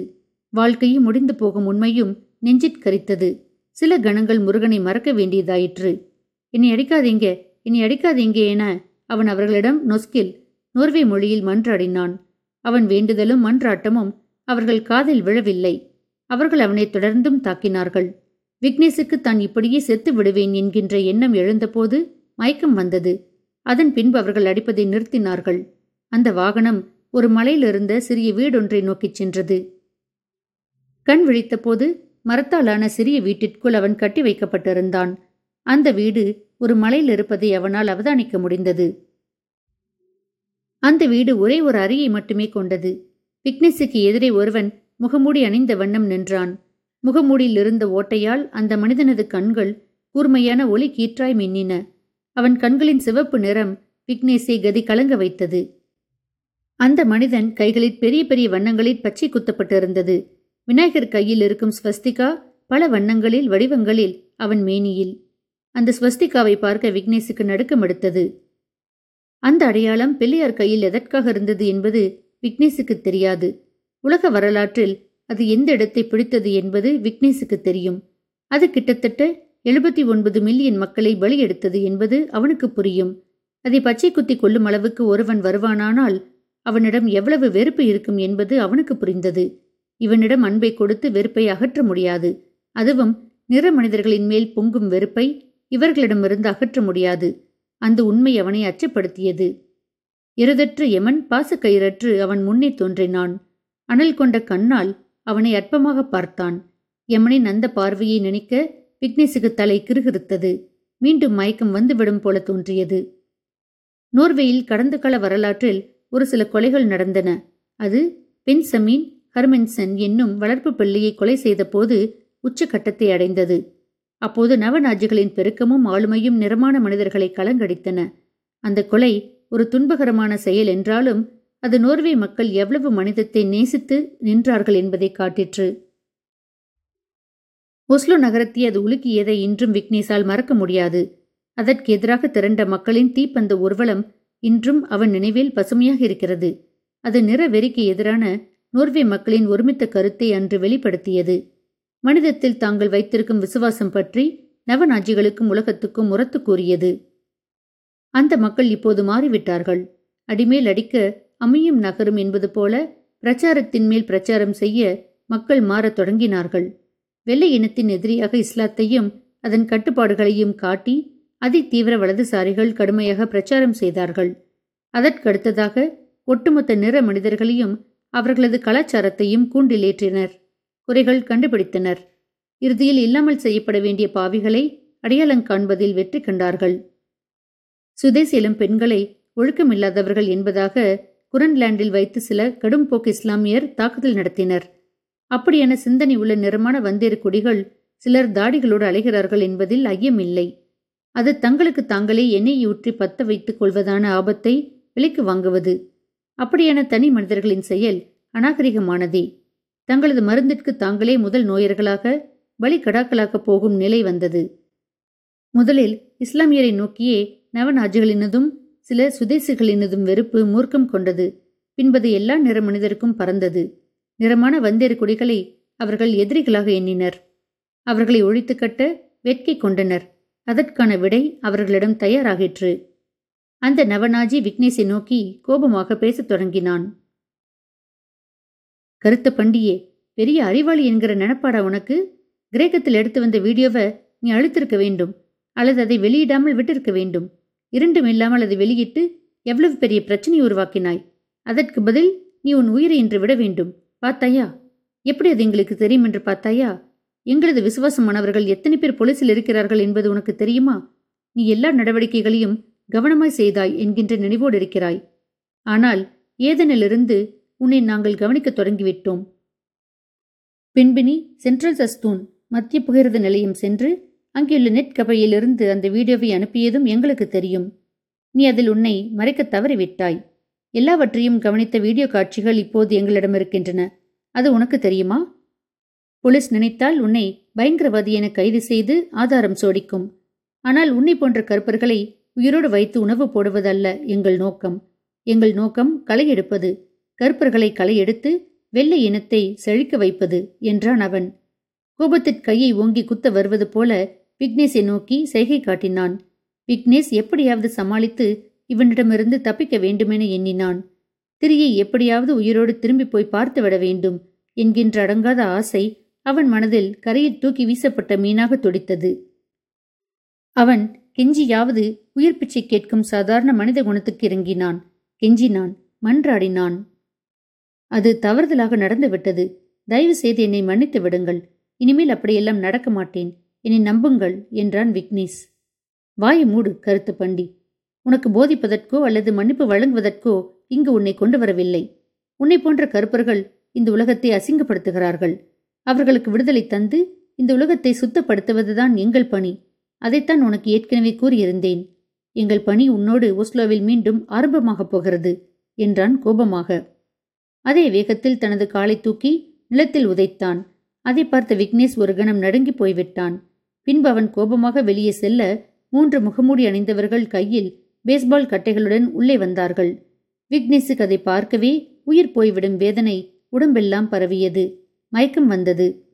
வாழ்க்கையும் முடிந்து போகும் உண்மையும் நெஞ்சிற் கரித்தது. சில கணங்கள் முருகனை மறக்க வேண்டியதாயிற்று. என்னை அடிக்காதீங்க என்னை அடிக்காதீங்க என அவன் அவர்களிடம் நொஸ்கில் நோர்வே மொழியில் மன்றாடினான். அவன் வேண்டுதலும் மன்றாட்டமும் அவர்கள் காதில் விழவில்லை. அவர்கள் அவனை தொடர்ந்தும் தாக்கினார்கள். விக்னேஷுக்கு தான் இப்படியே செத்து விடுவேன் என்கின்ற எண்ணம் எழுந்தபோது மயக்கம் வந்தது. அதன் பின்பு அவர்கள் அடிப்பதை நிறுத்தினார்கள். அந்த வாகனம் ஒரு மலையிலிருந்த சிறிய வீடொன்றை நோக்கிச் சென்றது. கண் விழித்தபோது மரத்தாலான சிறிய வீட்டிற்குள் அவன் கட்டி வைக்கப்பட்டிருந்தான். அந்த வீடு ஒரு மலையில் இருப்பதை அவனால் அவதானிக்க முடிந்தது. அந்த வீடு ஒரே ஒரு அறையை மட்டுமே கொண்டது. பிக்னிஸுக்கு எதிரே ஒருவன் முகமூடி அணிந்த வண்ணம் நின்றான். முகமூடியில் இருந்த ஓட்டையால் அந்த மனிதனது கண்கள் கூர்மையான ஒளி கீற்றாய் மின்னின. அவன் கண்களின் சிவப்பு நிறம் விக்னேஷை கதி கலங்க வைத்தது. அந்த மனிதன் கைகளில் பெரிய பெரிய வண்ணங்களில் பச்சை குத்தப்பட்டிருந்தது. விநாயகர் கையில் இருக்கும் ஸ்வஸ்திகா பல வண்ணங்களில் வடிவங்களில் அவன் மேனியில். அந்த ஸ்வஸ்திகாவை பார்க்க விக்னேஷுக்கு நடுக்கம் எடுத்தது. அந்த அடையாளம் பிள்ளையார் கையில் எதற்காக இருந்தது என்பது விக்னேஷுக்கு தெரியாது. உலக வரலாற்றில் அது எந்த இடத்தை பிடித்தது என்பது விக்னேஷுக்கு தெரியும். அது கிட்டத்தட்ட எழுபத்தி ஒன்பது மில்லியன் மக்களை பலியெடுத்தது என்பது அவனுக்கு புரியும். அதை பச்சை குத்தி கொள்ளும் அளவுக்கு ஒருவன் வருவானானால் அவனிடம் எவ்வளவு வெறுப்பு இருக்கும் என்பது அவனுக்கு புரிந்தது. இவனிடம் அன்பை கொடுத்து வெறுப்பை அகற்ற முடியாது. அதுவும் நிற மனிதர்களின் மேல் பொங்கும் வெறுப்பை இவர்களிடமிருந்து அகற்ற முடியாது. அந்த உண்மை அவனை அச்சப்படுத்தியது. இருதற்று யமன் பாசக்கயிறற்று அவன் முன்னே தோன்றினான். அனல் கொண்ட கண்ணால் அவனை அற்பமாக பார்த்தான். எமனின் அந்த பார்வையை நினைக்க விக்னேஷுக்கு தலை கிருகிருத்தது. மீண்டும் மயக்கம் வந்துவிடும் போல தோன்றியது. நோர்வேயில் கடந்த கால வரலாற்றில் ஒரு சில கொலைகள் நடந்தன. அது பென்சமின் ஹர்மென்சன் என்னும் வளர்ப்பு பிள்ளையை கொலை செய்தபோது உச்சகட்டத்தை அடைந்தது. அப்போது நவநாஜிகளின் பெருக்கமும் ஆளுமையும் நிறமான மனிதர்களை கலங்கடித்தன. அந்த கொலை ஒரு துன்பகரமான செயல் என்றாலும் அது நோர்வே மக்கள் எவ்வளவு மனிதத்தை நேசித்து நின்றார்கள் என்பதை காட்டிற்று. ஒஸ்லோ நகரத்தை அது உலுக்கியதை இன்றும் விக்னேஷால் மறக்க முடியாது. அதற்கு எதிராக திரண்ட மக்களின் தீப்பந்த ஊர்வலம் இன்றும் அவன் நினைவில் பசுமையாக இருக்கிறது. அது நிற வெறிக்கு எதிரான நோர்வே மக்களின் ஒருமித்த கருத்தை அன்று வெளிப்படுத்தியது. மனிதத்தில் தாங்கள் வைத்திருக்கும் விசுவாசம் பற்றி நவநாஜிகளுக்கும் உலகத்துக்கும் உரத்து கூறியது. அந்த மக்கள் இப்போது மாறிவிட்டார்கள். அடிமேல் அடிக்க அமையும் நகரும் என்பது போல பிரச்சாரத்தின் மேல் பிரச்சாரம் செய்ய மக்கள் மாறத் தொடங்கினார்கள். வெள்ளை இனத்தின் எதிரியாக இஸ்லாத்தையும் அதன் கட்டுப்பாடுகளையும் காட்டி அதிதீவிர வலதுசாரிகள் கடுமையாக பிரச்சாரம் செய்தார்கள். அதற்கடுத்ததாக ஒட்டுமொத்த நிற மனிதர்களையும் அவர்களது கலாச்சாரத்தையும் கூண்டிலேற்றினர். குறைகள் கண்டுபிடித்தனர். இறுதியில் இல்லாமல் செய்யப்பட வேண்டிய பாவிகளை அடையாளம் காண்பதில் வெற்றி கண்டார்கள். சுதேசியிலும் பெண்களை ஒழுக்கமில்லாதவர்கள் என்பதாக குரன்லாண்டில் வைத்து சில கடும் போக்கு இஸ்லாமியர் தாக்குதல் நடத்தினர். அப்படியான சிந்தனை உள்ள நிறமான வந்தேறு குடிகள் சிலர் தாடிகளோடு அலைகிறார்கள் என்பதில் ஐயமில்லை. அது தங்களுக்கு தாங்களே எண்ணெய் ஊற்றி பத்த வைத்துக் கொள்வதான ஆபத்தை விலைக்கு வாங்குவது. அப்படியான தனி மனிதர்களின் செயல் அநாகரிகமானதே. தங்களது மருந்திற்கு தாங்களே முதல் நோயர்களாக பலி போகும் நிலை வந்தது. முதலில் இஸ்லாமியரை நோக்கியே நவநாஜிகளினதும் சில சுதேசிகளினதும் வெறுப்பு மூர்க்கம் கொண்டது. பின்பது எல்லா நிற மனிதருக்கும் பறந்தது. நிறமான வந்தேறு கொடிகளை அவர்கள் எதிரிகளாக எண்ணினர். அவர்களை ஒழித்து கட்ட வேட்கை கொண்டனர். அதற்கான விடை அவர்களிடம் தயாராகிற்று. அந்த நவநாஜி விக்னேஷை நோக்கி கோபமாக பேசத் தொடங்கினான். கருத்த பண்டியே பெரிய அறிவாளி என்கிற நினப்பாடா உனக்கு? கிரேக்கத்தில் எடுத்து வந்த வீடியோவை நீ அழுத்திருக்க வேண்டும் அல்லது அதை வெளியிடாமல் விட்டிருக்க வேண்டும். இரண்டும் இல்லாமல் அதை வெளியிட்டு எவ்வளவு பெரிய பிரச்சனை உருவாக்கினாய்? அதற்கு பதில் நீ உன் உயிரை இன்று விட வேண்டும். பார்த்தாயா? எப்படி அது எங்களுக்கு தெரியும் என்று பார்த்தாயா? எங்களது விசுவாசமானவர்கள் எத்தனை பேர் போலீசில் இருக்கிறார்கள் என்பது உனக்கு தெரியுமா? நீ எல்லா நடவடிக்கைகளையும் கவனமாய் செய்தாய் என்கின்ற நினைவோடு இருக்கிறாய். ஆனால் ஏதனிலிருந்து உன்னை நாங்கள் கவனிக்கத் தொடங்கிவிட்டோம். பின்பினி சென்ட்ரல் சஸ்தூன் மத்திய புகிரத நிலையம் சென்று அங்கேயுள்ள நெட் கபையிலிருந்து அந்த வீடியோவை அனுப்பியதும் எங்களுக்கு தெரியும். நீ அதில் உன்னை மறைக்க தவறிவிட்டாய். எல்லாவற்றையும் கவனித்த வீடியோ காட்சிகள் இப்போது எங்களிடம் இருக்கின்றன. அது உனக்கு தெரியுமா? போலீஸ் நினைத்தால் உன்னை பயங்கரவாதி என கைது செய்து ஆதாரம் சோடிக்கும் ஆனால் உன்னை போன்ற கருப்பர்களை உயிரோடு வைத்து உணவு போடுவதல்ல எங்கள் நோக்கம். எங்கள் நோக்கம் களை எடுப்பது. கருப்பர்களை களை எடுத்து வெள்ளை இனத்தை செழிக்க வைப்பது என்றான் அவன். கோபத்திற் கையை ஓங்கி குத்த வருவது போல விக்னேஷை நோக்கி செய்கை காட்டினான். விக்னேஷ் எப்படியாவது சமாளித்து இவனிடமிருந்து தப்பிக்க வேண்டுமென எண்ணினான். திரியை எப்படியாவது உயிரோடு திரும்பி போய் பார்த்து விட வேண்டும் என்கின்ற அடங்காத ஆசை அவன் மனதில் கரையில் தூக்கி வீசப்பட்ட மீனாக துடித்தது. அவன் கெஞ்சியாவது உயிர் பிச்சை கேட்கும் சாதாரண மனித குணத்துக்கு இறங்கினான். கெஞ்சினான் மன்றாடினான். அது தவறுதலாக நடந்துவிட்டது. தயவு செய்து என்னை மன்னித்து விடுங்கள். இனிமேல் அப்படியெல்லாம் நடக்க மாட்டேன். என்னை நம்புங்கள் என்றான் விக்னேஷ். வாயை மூடு கருத்து பண்டி. உனக்கு போதிப்பதற்கோ அல்லது மன்னிப்பு வழங்குவதற்கோ இங்கு உன்னை கொண்டு வரவில்லை. உன்னை போன்ற கருப்பர்கள் இந்த உலகத்தை அசிங்கப்படுத்துகிறார்கள். அவர்களுக்கு விடுதலை தந்து இந்த உலகத்தை சுத்தப்படுத்துவதுதான் எங்கள் பணி. அதைத்தான் உனக்கு ஏற்கனவே கூறியிருந்தேன். எங்கள் பணி உன்னோடு ஓஸ்லோவில் மீண்டும் ஆரம்பமாகப் போகிறது என்றான் கோபமாக. அதே வேகத்தில் தனது காலை தூக்கி நிலத்தில் உதைத்தான். அதை பார்த்த விக்னேஷ் ஒரு கணம் நடுங்கி போய்விட்டான். பின்பு அவன் கோபமாக வெளியே செல்ல மூன்று முகமூடி அணிந்தவர்கள் கையில் பேஸ்பால் கட்டைகளுடன் உள்ளே வந்தார்கள். விக்னேஷுக்கு அதை பார்க்கவே உயிர் போய்விடும் வேதனை உடம்பெல்லாம் பரவியது. மயக்கம் வந்தது.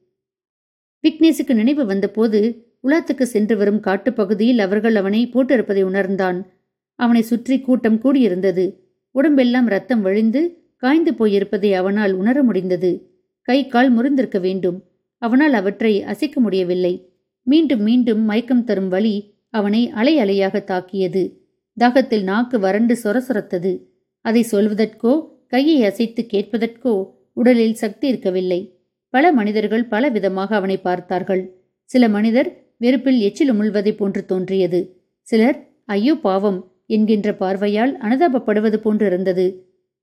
விக்னேஷுக்கு நினைவு வந்தபோது உலாத்துக்கு சென்று வரும் காட்டுப்பகுதியில் அவர்கள் அவனை போட்டிருப்பதை உணர்ந்தான். அவனை சுற்றி கூட்டம் கூடியிருந்தது. உடம்பெல்லாம் ரத்தம் வழிந்து காய்ந்து போயிருப்பதை அவனால் உணர முடிந்தது. கை கால் முறிந்திருக்க வேண்டும். அவனால் அவற்றை அசைக்க முடியவில்லை. மீண்டும் மீண்டும் மயக்கம் தரும் வழி அவனை அலை அலையாக தாக்கியது. தாகத்தில் நாக்கு வறண்டு சொரசொரத்தது. அதை சொல்வதற்கோ கையை அசைத்து கேட்பதற்கோ உடலில் சக்தி இருக்கவில்லை. பல மனிதர்கள் பல விதமாக அவனை பார்த்தார்கள். சில மனிதர் வெறுப்பில் எச்சில் உமிழ்வதை போன்று தோன்றியது. சிலர் ஐயோ பாவம் என்கின்ற பார்வையால் அனுதாபப்படுவது போன்று இருந்தது.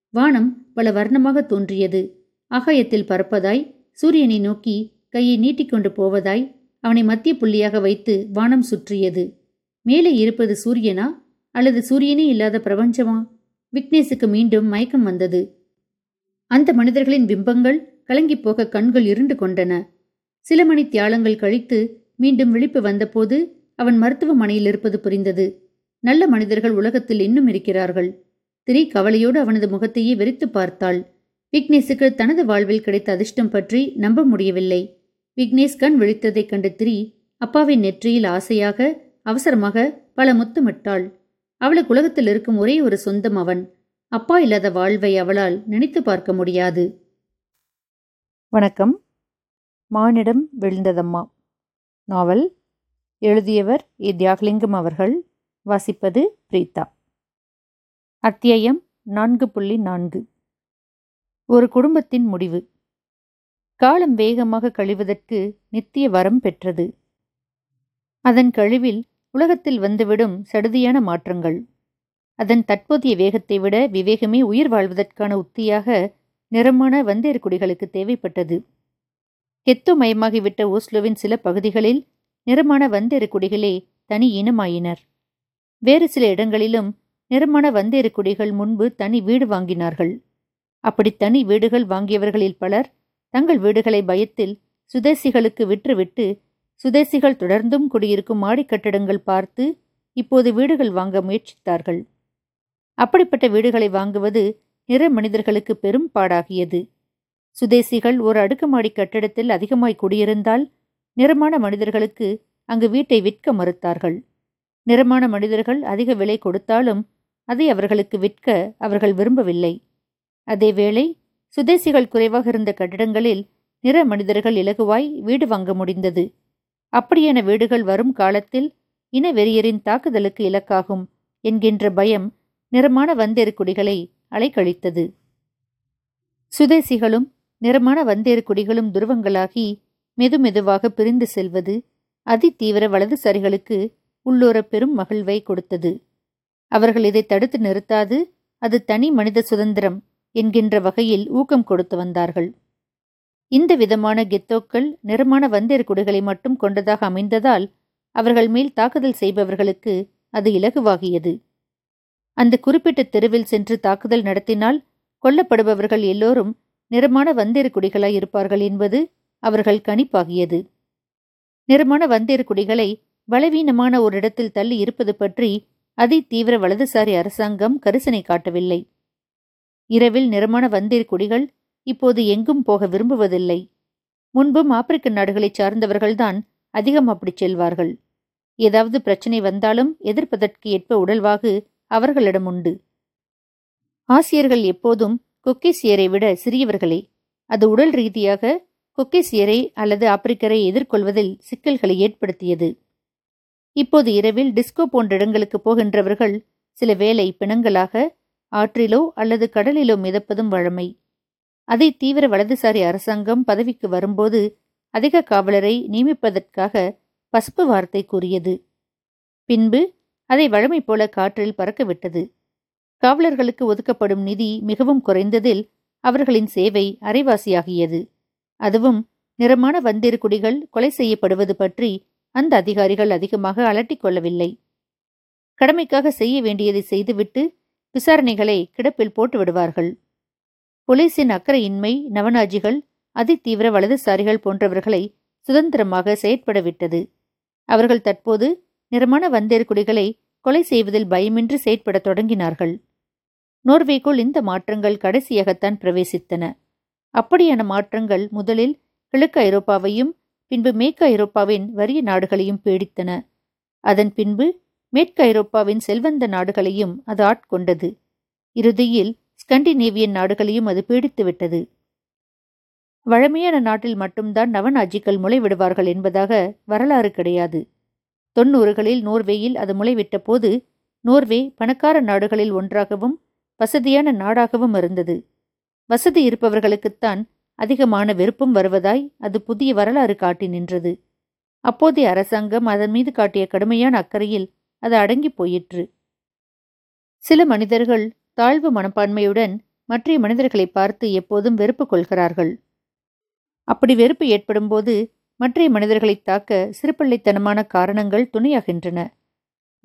வானம் பல வர்ணமாக தோன்றியது. ஆகாயத்தில் பறப்பதாய் சூரியனை நோக்கி கையை நீட்டிக்கொண்டு போவதாய் அவனை மத்திய புள்ளியாக வைத்து வானம் சுற்றியது. மேலே இருப்பது சூரியனா? அல்லது சூரியனே இல்லாத பிரபஞ்சமா? விக்னேஷுக்கு மீண்டும் மயக்கம் வந்தது. அந்த மனிதர்களின் பிம்பங்கள் கலங்கிப் போக கண்கள் இருண்டு கொண்டன. சில மணி தியாலங்கள் கழித்து மீண்டும் விழிப்பு வந்தபோது அவன் மருத்துவமனையில் இருப்பது புரிந்தது. நல்ல மனிதர்கள் உலகத்தில் இன்னும் இருக்கிறார்கள். திரி கவலையோடு அவனது முகத்தையே வெறித்து பார்த்தாள். விக்னேஷுக்கு தனது வாழ்வில் கிடைத்த அதிர்ஷ்டம் பற்றி நம்ப முடியவில்லை. விக்னேஷ் கண் விழித்ததைக் கண்டு திரி அப்பாவின் நெற்றியில் ஆசையாக அவசரமாக பல முத்தமிட்டாள். அவளுக்கு உலகத்தில் இருக்கும் ஒரே ஒரு சொந்தம் அவன். அப்பா இல்லாத வாழ்வை அவளால் நினைத்து பார்க்க முடியாது. வணக்கம். மானிடம் விழுந்ததம்மா. நாவல் எழுதியவர் ஏ. தியாகலிங்கம் அவர்கள். வாசிப்பது பிரீதா அத்தியாயம் நான்கு புள்ளி நான்கு. ஒரு குடும்பத்தின் முடிவு. காலம் வேகமாக கழிவதற்கு நித்திய வரம் பெற்றது. அதன் கழிவில் உலகத்தில் வந்துவிடும் சடுதியான மாற்றங்கள். அதன் தற்போதைய வேகத்தை விட விவேகமே உயிர் வாழ்வதற்கான உத்தியாக நிறமான வந்தேர் குடிகளுக்கு தேவைப்பட்டது. கெத்து மயமாகிவிட்ட ஓஸ்லோவின் சில பகுதிகளில் நிறமான வந்தேறு குடிகளே தனி இனமாயினர். வேறு சில இடங்களிலும் நிறமான வந்தேறு குடிகள் முன்பு தனி வீடு வாங்கினார்கள். அப்படி தனி வீடுகள் வாங்கியவர்களில் பலர் தங்கள் வீடுகளை பயத்தில் சுதேசிகளுக்கு விற்றுவிட்டு சுதேசிகள் தொடர்ந்தும் குடியிருக்கும் மாடிக் கட்டடங்கள் பார்த்து இப்போது வீடுகள் வாங்க முயற்சித்தார்கள். அப்படிப்பட்ட வீடுகளை வாங்குவது நிற மனிதர்களுக்கு பெரும் பாடாகியது. சுதேசிகள் ஒரு அடுக்குமாடி கட்டிடத்தில் அதிகமாய் குடியிருந்தால் நிறமான மனிதர்களுக்கு அங்கு வீட்டை விற்க மறுத்தார்கள். நிறமான மனிதர்கள் அதிக விலை கொடுத்தாலும் அதை அவர்களுக்கு விற்க அவர்கள் விரும்பவில்லை. அதேவேளை சுதேசிகள் குறைவாக இருந்த கட்டிடங்களில் நிற மனிதர்கள் இலகுவாய் வீடு வாங்க முடிந்தது. அப்படியான வீடுகள் வரும் காலத்தில் இன வெறியரின் தாக்குதலுக்கு இலக்காகும் என்கின்ற பயம் நிறமான வந்தேறு குடிகளை அலைக்கழித்தது. சுதேசிகளும் நிறமான வந்தேறுக்குடிகளும் துருவங்களாகி மெதுமெதுவாக பிரிந்து செல்வது அதிதீவிர வலதுசாரிகளுக்கு உள்ளூர பெரும் மகிழ்வை கொடுத்தது. அவர்கள் இதை தடுத்து நிறுத்தாது அது தனி மனித சுதந்திரம் என்கின்ற வகையில் ஊக்கம் கொடுத்து வந்தார்கள். இந்த விதமான கெத்தோக்கள் நிறமான வந்தேறு குடிகளை மட்டும் கொண்டதாக அமைந்ததால் அவர்கள் மேல் தாக்குதல் செய்பவர்களுக்கு அது இலகுவாகியது. அந்த குறிப்பிட்ட தெருவில் சென்று தாக்குதல் நடத்தினால் கொல்லப்படுபவர்கள் எல்லோரும் நிறமான வந்தேறுகுடிகளாய் இருப்பார்கள் என்பது அவர்கள் கணிப்பாகியது. நிறமான வந்தேறுகுடிகளை பலவீனமான ஒரு இடத்தில் தள்ளி இருப்பது பற்றி அதி தீவிர வலதுசாரி அரசாங்கம் கரிசனை காட்டவில்லை. இரவில் நிறமான வந்தேறுகுடிகள் இப்போது எங்கும் போக விரும்புவதில்லை. முன்பும் ஆப்பிரிக்க நாடுகளைச் சார்ந்தவர்கள்தான் அதிகம் அப்படிச் செல்வார்கள். ஏதாவது பிரச்சனை வந்தாலும் எதிர்ப்பதற்கு ஏற்ப உடல்வாகு அவர்களிடம் உண்டு. ஆசியர்கள் எப்போதும் கொக்கேசியரை விட சிறியவர்களே. அது உடல் ரீதியாக கொக்கேசியரை அல்லது ஆப்பிரிக்கரை எதிர்கொள்வதில் சிக்கல்களை ஏற்படுத்தியது. இப்போது இரவில் டிஸ்கோ போன்ற இடங்களுக்கு போகின்றவர்கள் சில வேளை பிணங்களாக ஆற்றிலோ அல்லது கடலிலோ மிதப்பதும் வழமை. அதை தீவிர வலதுசாரி அரசாங்கம் பதவிக்கு வரும்போது அதிக காவலரை நியமிப்பதற்காக பசுப்பு வார்த்தை கூறியது. பின்பு அதை வழமை போல காற்றில் பறக்கவிட்டது. காவலர்களுக்கு ஒதுக்கப்படும் நிதி மிகவும் குறைந்ததில் அவர்களின் சேவை அரைவாசியாகியது. அதுவும் நிறமான வந்திருக்குடிகள் கொலை செய்யப்படுவது பற்றி அந்த அதிகாரிகள் அதிகமாக அலட்டிக் கொள்ளவில்லை. கடமைக்காக செய்ய வேண்டியதை செய்துவிட்டு விசாரணைகளை கிடப்பில் போட்டு விடுவார்கள். போலீசின் அக்கறையின்மை நவநாஜிகள் அதிதீவிர வலதுசாரிகள் போன்றவர்களை சுதந்திரமாக செயற்படவிட்டது அவர்கள் தற்போது நிறமான வந்தேற்குடிகளை கொலை செய்வதில் பயமின்றி செயற்படத் தொடங்கினார்கள். நோர்வேக்குள் இந்த மாற்றங்கள் கடைசியாகத்தான் பிரவேசித்தன. அப்படியான மாற்றங்கள் முதலில் கிழக்கு ஐரோப்பாவையும் பின்பு மேற்கு ஐரோப்பாவின் வறிய நாடுகளையும் பீடித்தன. அதன் பின்பு மேற்கு ஐரோப்பாவின் செல்வந்த நாடுகளையும் அது ஆட்கொண்டது. இறுதியில் ஸ்கண்டினேவியன் நாடுகளையும் அது பீடித்துவிட்டது. வழமையான நாட்டில் மட்டும்தான் நவநாஜிக்கள் முளைவிடுவார்கள் என்பதாக வரலாறு கிடையாது. தொன்னூறுகளில் நோர்வேயில் அது முளைவிட்ட போது நோர்வே பணக்கார நாடுகளில் ஒன்றாகவும் வசதியான நாடாகவும் இருந்தது. வசதி இருப்பவர்களுக்குத்தான் அதிகமான வெறுப்பும் வருவதாய் அது புதிய வரலாறு காட்டி நின்றது. அப்போதைய அரசாங்கம் அதன் மீது காட்டிய கடுமையான அக்கறையில் அது அடங்கி போயிற்று. சில மனிதர்கள் தாழ்வு மனப்பான்மையுடன் மற்ற மனிதர்களை பார்த்து எப்போதும் வெறுப்பு கொள்கிறார்கள். அப்படி வெறுப்பு ஏற்படும்போது மற்ற மனிதர்களை தாக்க சிறுபிள்ளைத்தனமான காரணங்கள் துணையாகின்றன.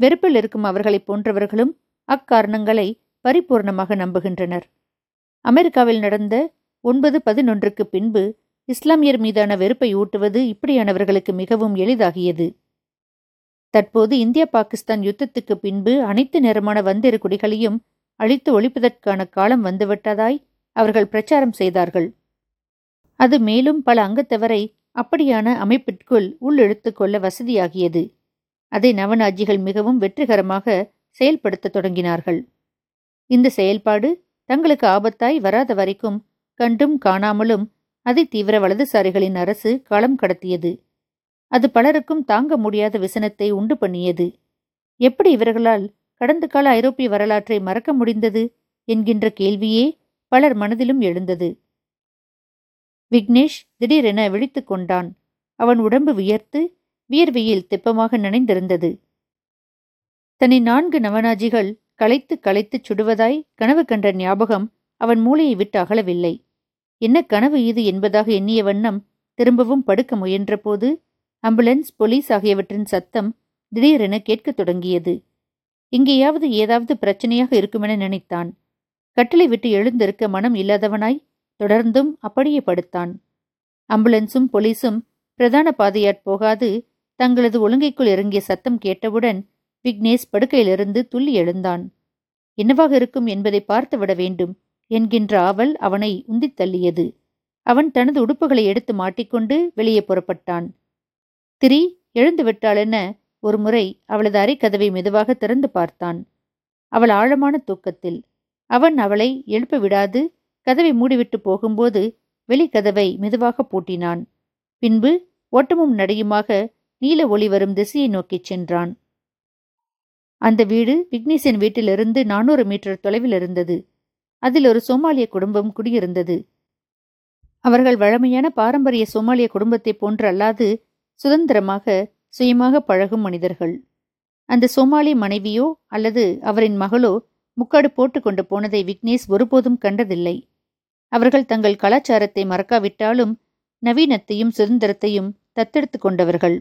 வெறுப்பில் இருக்கும் அவர்களைப் போன்றவர்களும் அக்காரணங்களை பரிபூர்ணமாக நம்புகின்றனர். அமெரிக்காவில் நடந்த ஒன்பது பதினொன்றுக்கு பின்பு இஸ்லாமியர் மீதான வெறுப்பை ஊட்டுவது இப்படியானவர்களுக்கு மிகவும் எளிதாகியது. தற்போது இந்தியா பாகிஸ்தான் யுத்தத்துக்கு பின்பு அனைத்து நேரமான வந்திரு குடிகளையும் அழித்து ஒழிப்பதற்கான காலம் வந்துவிட்டதாய் அவர்கள் பிரச்சாரம் செய்தார்கள். அது மேலும் பல அங்கத்தவரை அப்படியான அமைப்பிற்குள் உள்ளிழுத்துக் கொள்ள வசதியாகியது. அதை நவநாஜிகள் மிகவும் வெற்றிகரமாக செயல்படுத்த தொடங்கினார்கள். இந்த செயல்பாடு தங்களுக்கு ஆபத்தாய் வராத வரைக்கும் கண்டும் காணாமலும் அதிதீவிர வலதுசாரிகளின் அரசு களம் கடத்தியது. அது பலருக்கும் தாங்க முடியாத விசனத்தை உண்டு பண்ணியது. எப்படி இவர்களால் கடந்த கால ஐரோப்பிய வரலாற்றை மறக்க முடிந்தது? என்கின்ற கேள்வியே பலர் மனதிலும் எழுந்தது. விக்னேஷ் திடீரென விழித்துக் கொண்டான். அவன் உடம்பு வியர்த்து வியர்வையில் தெப்பமாக நனைந்திருந்தது. தன்னை நான்கு நவநாஜிகள் களைத்து களைத்துச் சுடுவதாய் கனவு கண்ட ஞாபகம் அவன் மூளையை விட்டு அகலவில்லை. என்ன கனவு இது என்பதாக எண்ணிய வண்ணம் திரும்பவும் படுக்க முயன்றபோது ஆம்புலன்ஸ் போலீஸ் ஆகியவற்றின் சத்தம் திடீரென கேட்கத் தொடங்கியது. எங்கேயாவது ஏதாவது பிரச்சனையாக இருக்குமென நினைத்தான். கட்டளை விட்டு எழுந்திருக்க மனம் இல்லாதவனாய் தொடர்ந்தும் அப்படியே படுத்தான் ஆம்புலன்ஸும் போலீஸும் பிரதான பாதையாட் போகாது தங்களது ஒழுங்கைக்குள் இறங்கிய சத்தம் கேட்டவுடன் விக்னேஷ் படுக்கையிலிருந்து துள்ளி எழுந்தான். என்னவாக இருக்கும் என்பதை பார்த்துவிட வேண்டும் என்கின்ற ஆவல் அவனை உந்தித் தள்ளியது. அவன் தனது உடுப்புகளை எடுத்து மாட்டிக்கொண்டு வெளியே புறப்பட்டான். திரி எழுந்து விட்டாளென ஒருமுறை அவளது அறைக்கதவை மெதுவாக திறந்து பார்த்தான். அவள் ஆழமான தூக்கத்தில். அவன் அவளை எழுப்ப விடாது கதவை மூடிவிட்டு போகும்போது வெளிக்கதவை மெதுவாக பூட்டினான். பின்பு ஓட்டமும் நடையுமாக நீல ஒளி வரும் திசையை நோக்கிச் சென்றான். அந்த வீடு விக்னேஷின் வீட்டிலிருந்து நானூறு மீட்டர் தொலைவில் இருந்தது. அதில் ஒரு சோமாலிய குடும்பம் குடியிருந்தது. அவர்கள் வழமையான பாரம்பரிய சோமாலிய குடும்பத்தைப் போன்று அல்லாது சுதந்திரமாக சுயமாக பழகும் மனிதர்கள். அந்த சோமாலி மனைவியோ அல்லது அவரின் மகளோ முக்காடு போட்டுக்கொண்டு போனதை விக்னேஷ் ஒருபோதும் கண்டதில்லை. அவர்கள் தங்கள் கலாச்சாரத்தை மறக்காவிட்டாலும் நவீனத்தையும் சுதந்திரத்தையும் தத்தெடுத்து கொண்டவர்கள்.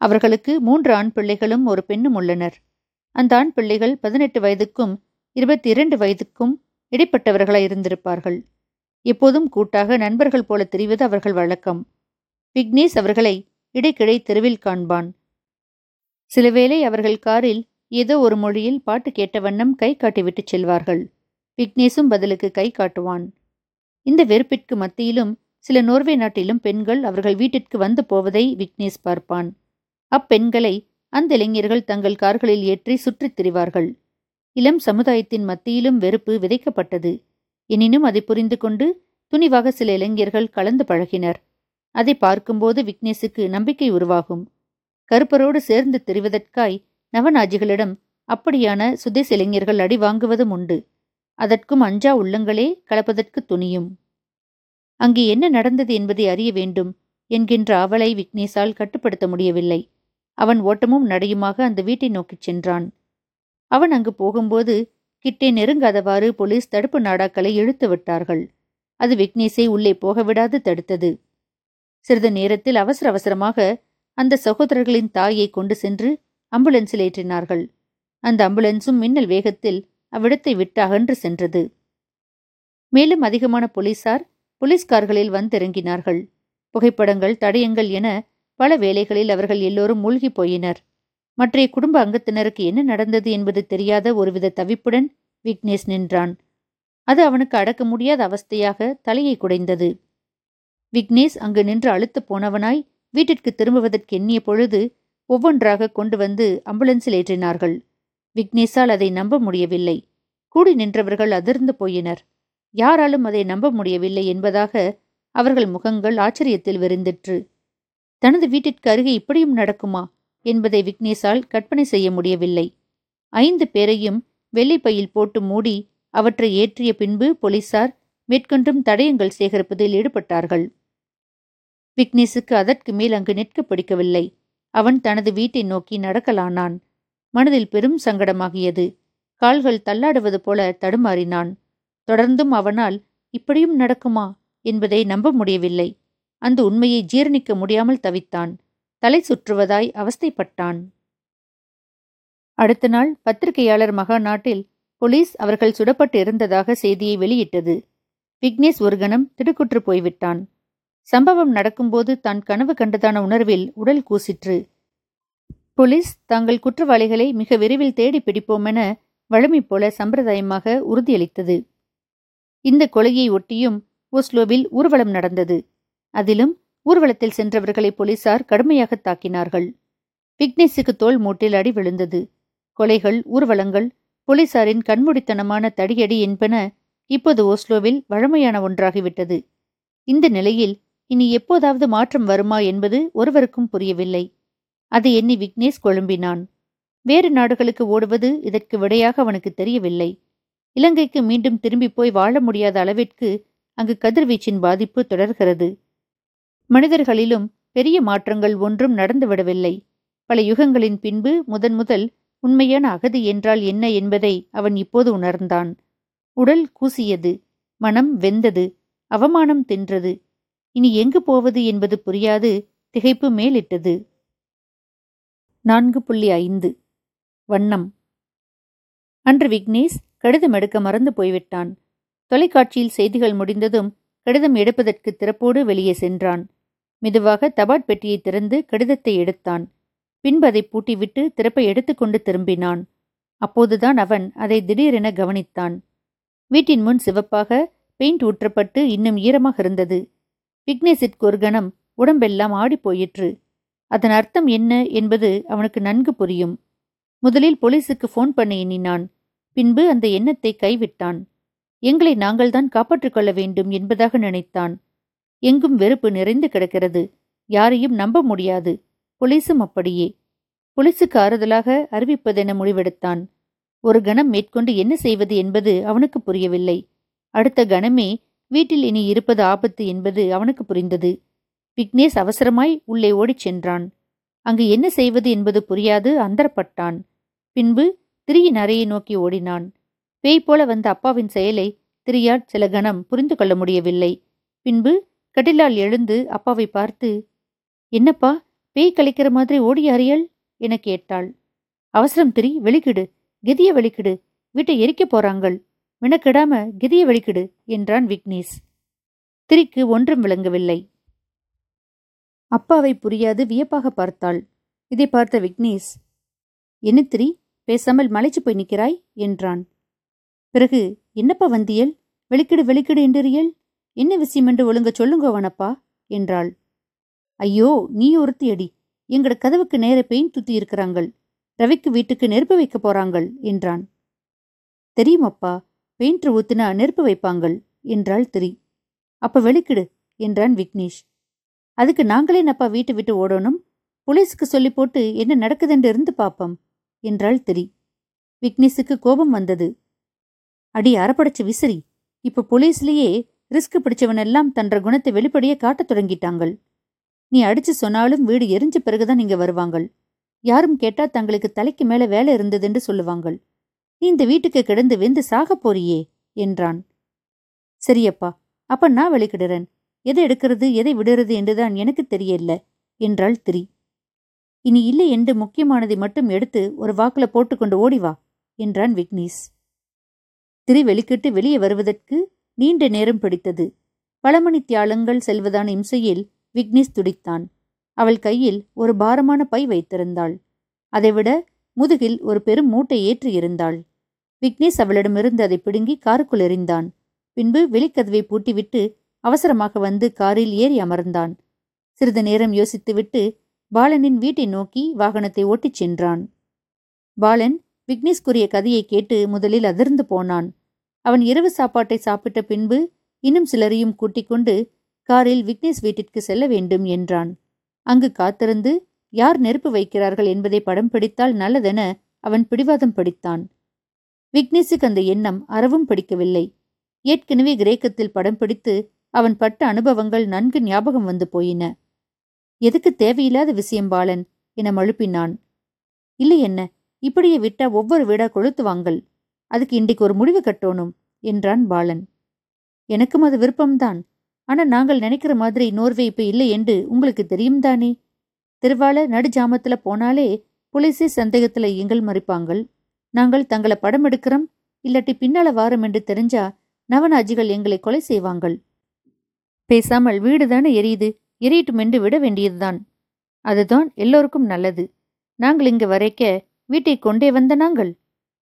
அவர்களுக்கு மூன்று ஆண் பிள்ளைகளும் ஒரு பெண்ணும் உள்ளனர். அந்த ஆண் பிள்ளைகள் பதினெட்டு வயதுக்கும் இருபத்தி இரண்டு வயதுக்கும் இடைப்பட்டவர்களாய் இருந்திருப்பார்கள். எப்போதும் கூட்டாக நண்பர்கள் போல தெரிவது அவர்கள் வழக்கம். விக்னேஷ் அவர்களை இடைக்கிடை தெருவில் காண்பான். சிலவேளை அவர்கள் காரில் ஏதோ ஒரு மொழியில் பாட்டு கேட்ட வண்ணம் கை காட்டிவிட்டுச் செல்வார்கள். விக்னேஷும் பதிலுக்கு கை காட்டுவான். இந்த வெறுப்பிற்கு மத்தியிலும் சில நோர்வே நாட்டிலும் பெண்கள் அவர்கள் வீட்டிற்கு வந்து போவதை விக்னேஷ் பார்ப்பான். அப்பெண்களை அந்த இளைஞர்கள் தங்கள் கார்களில் ஏற்றி சுற்றித் திரிவார்கள். இளம் சமுதாயத்தின் மத்தியிலும் வெறுப்பு விதைக்கப்பட்டது. எனினும் அதை புரிந்து கொண்டு துணிவாக சில இளைஞர்கள் கலந்து பழகினர். அதை பார்க்கும்போது விக்னேஷுக்கு நம்பிக்கை உருவாகும். கருப்பரோடு சேர்ந்து தெரிவதற்காய் நவநாஜிகளிடம் அப்படியான சுதேச இளைஞர்கள் அடி வாங்குவதும் உண்டு. அதற்கும் அஞ்சா உள்ளங்களே கலப்பதற்கு துணியும். அங்கே என்ன நடந்தது என்பதை அறிய வேண்டும் என்கின்ற அவளை விக்னேஷால் கட்டுப்படுத்த முடியவில்லை. அவன் ஓட்டமும் நடையுமாக அந்த வீட்டை நோக்கிச் சென்றான். அவன் அங்கு போகும்போது கிட்டே நெருங்காதவாறு போலீஸ் தடுப்பு நாடாக்களை இழுத்து விட்டார்கள். அது விக்னேஷை உள்ளே போக விடாது தடுத்தது. சிறிது நேரத்தில் அவசர அவசரமாக அந்த சகோதரர்களின் தாயை கொண்டு சென்று அம்புலன்ஸில் ஏற்றினார்கள். அந்த அம்புலன்ஸும் மின்னல் வேகத்தில் அவ்விடத்தை விட்டு அகன்று சென்றது. மேலும் அதிகமான போலீசார் போலீஸ்கார்களில் வந்திறங்கினார்கள். புகைப்படங்கள் தடயங்கள் என பல வேலைகளில் அவர்கள் எல்லோரும் மூழ்கி போயினர். மற்றைய குடும்ப அங்கத்தினருக்கு என்ன நடந்தது என்பது தெரியாத ஒருவித தவிப்புடன் விக்னேஷ் நின்றான். அது அவனுக்கு அடக்க முடியாத அவஸ்தையாக தலையை குடைந்தது. விக்னேஷ் அங்கு நின்று அழுத்து போனவனாய் வீட்டிற்கு திரும்புவதற்கு எண்ணிய பொழுது ஒவ்வொன்றாக கொண்டு வந்து அம்புலன்ஸில் ஏற்றினார்கள். விக்னேஷால் அதை நம்ப முடியவில்லை. கூடி நின்றவர்கள் அதிர்ந்து போயினர். யாராலும் அதை நம்ப முடியவில்லை என்பதாக அவர்கள் முகங்கள் ஆச்சரியத்தில் விரிந்திற்று. தனது வீட்டிற்கு அருகே இப்படியும் நடக்குமா? என்பதை விக்னேஷால் கற்பனை செய்ய முடியவில்லை. ஐந்து பேரையும் வெள்ளிப்பையில் போட்டு மூடி அவற்றை ஏற்றிய பின்பு போலீசார் மேற்கொண்டும் தடயங்கள் சேகரிப்பதில் ஈடுபட்டார்கள். விக்னேஷுக்கு அதற்கு மேல் அங்கு நிற்க பிடிக்கவில்லை. அவன் தனது வீட்டை நோக்கி நடக்கலானான். மனதில் பெரும் சங்கடமாகியது. கால்கள் தள்ளாடுவது போல தடுமாறினான். தொடர்ந்தும் அவனால் இப்படியும் நடக்குமா? என்பதை நம்ப முடியவில்லை. அந்த உண்மையை ஜீரணிக்க முடியாமல் தவித்தான். தலை சுற்றுவதாய் அவஸ்தைப்பட்டான். அடுத்த நாள் பத்திரிகையாளர் மகா நாட்டில் போலீஸ் அவர்கள் சுடப்பட்டு இருந்ததாக செய்தியை வெளியிட்டது. விக்னேஷ் ஒரு கணம் திடுக்குற்று போய்விட்டான். சம்பவம் நடக்கும்போது தான் கனவு கண்டதான உணர்வில் உடல் கூசிற்று. போலீஸ் தாங்கள் குற்றவாளிகளை மிக விரைவில் தேடி பிடிப்போமென வழமை போல சம்பிரதாயமாக உறுதியளித்தது. இந்த கொலையை ஒட்டியும் ஓஸ்லோவில் ஊர்வலம் நடந்தது. அதிலும் ஊர்வலத்தில் சென்றவர்களை போலீசார் கடுமையாக தாக்கினார்கள். விக்னேஷுக்கு தோல் மூட்டில் அடி விழுந்தது. கொலைகள் ஊர்வலங்கள் போலீசாரின் கண்மூடித்தனமான தடியடி என்பன இப்போது ஓஸ்லோவில் வழமையான ஒன்றாகிவிட்டது. இந்த நிலையில் இனி எப்போதாவது மாற்றம் வருமா என்பது ஒருவருக்கும் புரியவில்லை. அது எண்ணி விக்னேஷ் குழம்பினான். வேறு நாடுகளுக்கு ஓடுவது இதற்கு விடையாக அவனுக்கு தெரியவில்லை. இலங்கைக்கு மீண்டும் திரும்பி போய் வாழ முடியாத அளவிற்கு அங்கு கதிர்வீச்சின் பாதிப்பு தொடர்கிறது. மனிதர்களிலும் பெரிய மாற்றங்கள் ஒன்றும் நடந்துவிடவில்லை பல யுகங்களின் பின்பு முதன் முதல் உண்மையான அகதி என்றால் என்ன என்பதை அவன் இப்போது உணர்ந்தான். உடல் கூசியது மனம் வெந்தது அவமானம் தின்றது. இனி எங்கு போவது என்பது புரியாது திகைப்பு மேலிட்டது. நான்கு புள்ளி ஐந்து. வண்ணம். அன்று விக்னேஷ் கடிதம் எடுக்க மறந்து போய்விட்டான். தொலைக்காட்சியில் செய்திகள் முடிந்ததும் கடிதம் எடுப்பதற்கு திறப்போடு வெளியே சென்றான். மெதுவாக தபாட் பெட்டியை திறந்து கடிதத்தை எடுத்தான். பின்பு அதை பூட்டிவிட்டு திறப்பை எடுத்துக்கொண்டு திரும்பினான். அப்போதுதான் அவன் அதை திடீரென கவனித்தான். வீட்டின் முன் சிவப்பாக பெயிண்ட் ஊற்றப்பட்டு இன்னும் ஈரமாக இருந்தது. விக்னேஷிற்கு ஒரு கணம் உடம்பெல்லாம் ஆடிப்போயிற்று அதன் அர்த்தம் என்ன என்பது அவனுக்கு நன்கு புரியும். முதலில் போலீஸுக்கு ஃபோன் பண்ண எண்ணினான். பின்பு அந்த எண்ணத்தை கைவிட்டான். எங்களை நாங்கள்தான் காப்பாற்றிக் கொள்ள வேண்டும் என்பதாக நினைத்தான். எங்கும் வெறுப்பு நிறைந்து கிடக்கிறது. யாரையும் நம்ப முடியாது. போலீஸும் அப்படியே. போலீஸுக்கு ஆறுதலாக அறிவிப்பதென முடிவெடுத்தான். ஒரு கணம் மேற்கொண்டு என்ன செய்வது என்பது அவனுக்கு புரியவில்லை. அடுத்த கணமே வீட்டில் இனி இருப்பது ஆபத்து என்பது அவனுக்கு புரிந்தது. விக்னேஷ் அவசரமாய் உள்ளே ஓடிச் சென்றான். அங்கு என்ன செய்வது என்பது புரியாது அந்தரப்பட்டான். பின்பு திரியின் அறையை நோக்கி ஓடினான். பேய் போல வந்த அப்பாவின் செயலை திரியாட் சில கணம் புரிந்து கொள்ள முடியவில்லை. பின்பு கட்டிலால் எழுந்து அப்பாவை பார்த்து என்னப்பா பேய் கழிக்கிற மாதிரி ஓடி அறியல் என கேட்டாள். அவசரம் திரி வெளிக்கிடு கெதிய வெளிக்கிடு வீட்டை எரிக்கப் போறாங்கள் வினக்கிடாம கெதிய வெளிக்கிடு என்றான் விக்னேஷ். திரிக்கு ஒன்றும் விளங்கவில்லை. அப்பாவை புரியாது வியப்பாக பார்த்தாள். இதை பார்த்த விக்னேஷ் என்ன திரி பேசாமல் மலைச்சு போய் நிற்கிறாய்? என்றான். பிறகு என்னப்பா வந்தியல்? வெளிக்கிடு வெளிக்கிடு என்றியல் என்ன விஷயம் என்று ஒழுங்க சொல்லுங்கோவனப்பா என்றாள். ஐயோ நீ ஒருத்தி அடி எங்கட கதவுக்கு நேர பெயின் துத்தி இருக்கிறாங்கள். ரவிக்கு வீட்டுக்கு நெருப்பு வைக்க போறாங்கள் என்றான். தெரியுமப்பா பெயிண்ட் ஊத்துனா நெருப்பு வைப்பாங்கள் என்றாள் திரி. அப்ப வெளிக்கிடு என்றான் விக்னேஷ். அதுக்கு நாங்களே நப்பா வீட்டை விட்டு ஓடணும்? போலீஸுக்கு சொல்லி போட்டு என்ன நடக்குதுன்னு இருந்து பார்ப்போம் என்றாள் திரி. விக்னேஷுக்கு கோபம் வந்தது. அடி அறப்படைச்ச விசிறி. இப்ப போலீஸ்லயே ரிஸ்க் பிடிச்சவனெல்லாம் தன்ற குணத்தை வெளிப்படையே காட்டத் தொடங்கிட்டாங்கள். நீ அடிச்சு சொன்னாலும் வீடு எரிஞ்ச பிறகுதான் இங்க வருவாங்கள். யாரும் கேட்டா தங்களுக்கு தலைக்கு மேல வேலை இருந்ததுன்னு சொல்லுவாங்கள். நீ இந்த வீட்டுக்கு கிடந்து வெந்து சாகப் போறியே என்றான். சரியப்பா அப்ப நான் வெளிக்கிடுறேன் எதை எடுக்கிறது எதை விடுறது என்றுதான் எனக்கு தெரியல என்றாள் திரி. இனி இல்லை என்று முக்கியமானதை மட்டும் எடுத்து ஒரு வாக்குல போட்டுக்கொண்டு ஓடி வா என்றான் விக்னேஷ். திரி வெளிக்கிட்டு வெளியே வருவதற்கு நீண்ட நேரம் பிடித்தது. பல மணி தியாலங்கள் செல்வதான இம்சையில் விக்னேஷ் துடித்தான். அவள் கையில் ஒரு பாரமான பை வைத்திருந்தாள். அதைவிட முதுகில் ஒரு பெரும் மூட்டை ஏற்றி இருந்தாள். விக்னேஷ் அவளிடமிருந்து அதை பிடுங்கி காருக்குள் எறிந்தான். பின்பு வெளிக்கதவை பூட்டிவிட்டு அவசரமாக வந்து காரில் ஏறி அமர்ந்தான். சிறிது நேரம் யோசித்துவிட்டு பாலனின் வீட்டை நோக்கி வாகனத்தை ஓட்டிச் சென்றான். பாலன் விக்னேஷ் கூறிய கதையை கேட்டு முதலில் அதிர்ந்து போனான். அவன் இரவு சாப்பாட்டை சாப்பிட்ட பின்பு இன்னும் சிலரையும் கூட்டிக் கொண்டு காரில் விக்னேஷ் வீட்டிற்கு செல்ல வேண்டும் என்றான். அங்கு காத்திருந்து யார் நெருப்பு வைக்கிறார்கள் என்பதை படம் பிடித்தால் நல்லதென அவன் பிடிவாதம் பிடித்தான். விக்னேஷுக்கு அந்த எண்ணம் அறவும் பிடிக்கவில்லை. ஏற்கனவே கிரேக்கத்தில் படம் பிடித்து அவன் பட்ட அனுபவங்கள் நன்கு ஞாபகம் வந்து போயின. எதுக்கு தேவையில்லாத விஷயம் பாலன்? என மழுப்பினான். இல்லை என்ன இப்படியே விட்டா ஒவ்வொரு வீடா கொளுத்துவாங்கள் அதுக்கு இன்றைக்கு ஒரு முடிவு கட்டணும் என்றான் பாலன். எனக்கும் அது விருப்பம்தான். ஆனா நாங்கள் நினைக்கிற மாதிரி நோர்வே இப்ப இல்லை என்று உங்களுக்கு தெரியும் தானே? திருவாள நடுஜாமத்துல போனாலே புலிசே சந்தேகத்துல எங்கள் மறிப்பாங்கள். நாங்கள் தங்களை படம் எடுக்கிறோம் இல்லாட்டி பின்னால வாரம் என்று தெரிஞ்சா நவநாஜிகள் எங்களை கொலை செய்வாங்கள். பேசாமல் வீடுதானே எரியுது? எரியட்டும் என்று விட வேண்டியதுதான். அதுதான் எல்லோருக்கும் நல்லது. நாங்கள் இங்கு வரைக்க வீட்டை கொண்டே வந்த நாங்கள்?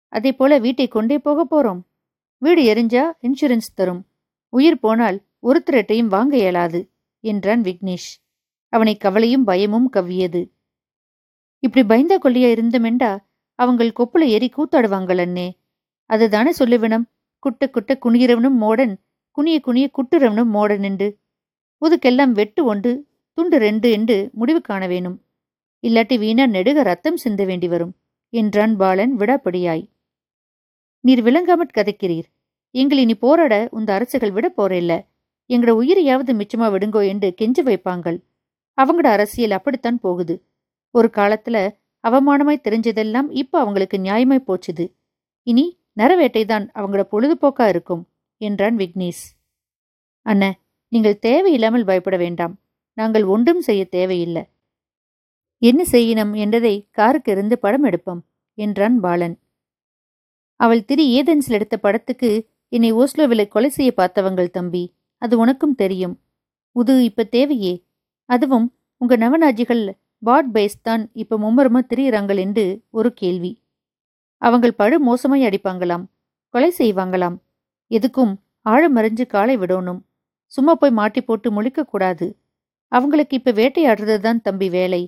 அதே போல வீட்டை கொண்டே போக போறோம். வீடு எரிஞ்சா இன்சூரன்ஸ் தரும். உயிர் போனால் ஒருத்தரட்டையும் வாங்க இயலாது என்றான் விக்னேஷ். அவனை கவலையும் பயமும் கவ்வியது. இப்படி பயந்த கொள்ளியா இருந்தமெண்டா அவங்கள் கொப்புல ஏறி கூத்தாடுவாங்கள் அண்ணே. அதுதானே சொல்லுவினம்? குட்ட குட்ட குனிகிறவனும் மோடன் குனிய குனிய குட்டுறவனும் மோட நின்று புதுக்கெல்லாம் வெட்டு ஒன்று துண்டு ரெண்டு என்று முடிவு காண வேணும். இல்லாட்டி வீணா நெடுக ரத்தம் சிந்த வேண்டி வரும் என்றான் பாலன் விடாப்படியாய். நீர் விளங்காமற் கதைக்கிறீர். எங்கள் இனி போராட உந்த அரசுகள் விட போறேல்ல. எங்கட உயிரையாவது மிச்சமா விடுங்கோ என்று கெஞ்சு வைப்பாங்கள். அவங்கட அரசியல் அப்படித்தான் போகுது. ஒரு காலத்துல அவமானமாய் தெரிஞ்சதெல்லாம் இப்ப அவங்களுக்கு நியாயமாய் போச்சுது. இனி நரவேட்டைதான் அவங்களோட பொழுதுபோக்கா இருக்கும். என்றான் விக்னேஷ். அண்ண நீங்கள் தேவையில்லாமல் பயப்பட வேண்டாம். நாங்கள் ஒன்றும் செய்ய தேவையில்லை. என்ன செய்யணும் என்றதை காருக்கு இருந்து படம் எடுப்போம் என்றான் பாலன். அவள் திரு ஏதென்ஸில் எடுத்த படத்துக்கு என்னை ஓஸ்லோவில் கொலை செய்ய பார்த்தவங்கள் தம்பி அது உனக்கும் தெரியும். உது இப்ப தேவையே. அதுவும் உங்க நவநாஜிகள் பாட் பைஸ் தான் இப்ப மும்மரமா திரியிறாங்கள் என்று ஒரு கேள்வி. அவங்கள் படு மோசமாய் அடிப்பாங்களாம் கொலை செய்வாங்களாம். எதுக்கும் ஆழமறிஞ்சு காலை விடணும். சும்மா போய் மாட்டி போட்டு முழிக்க கூடாது. அவங்களுக்கு இப்ப வேட்டையாடுறது தான் தம்பி வேலை.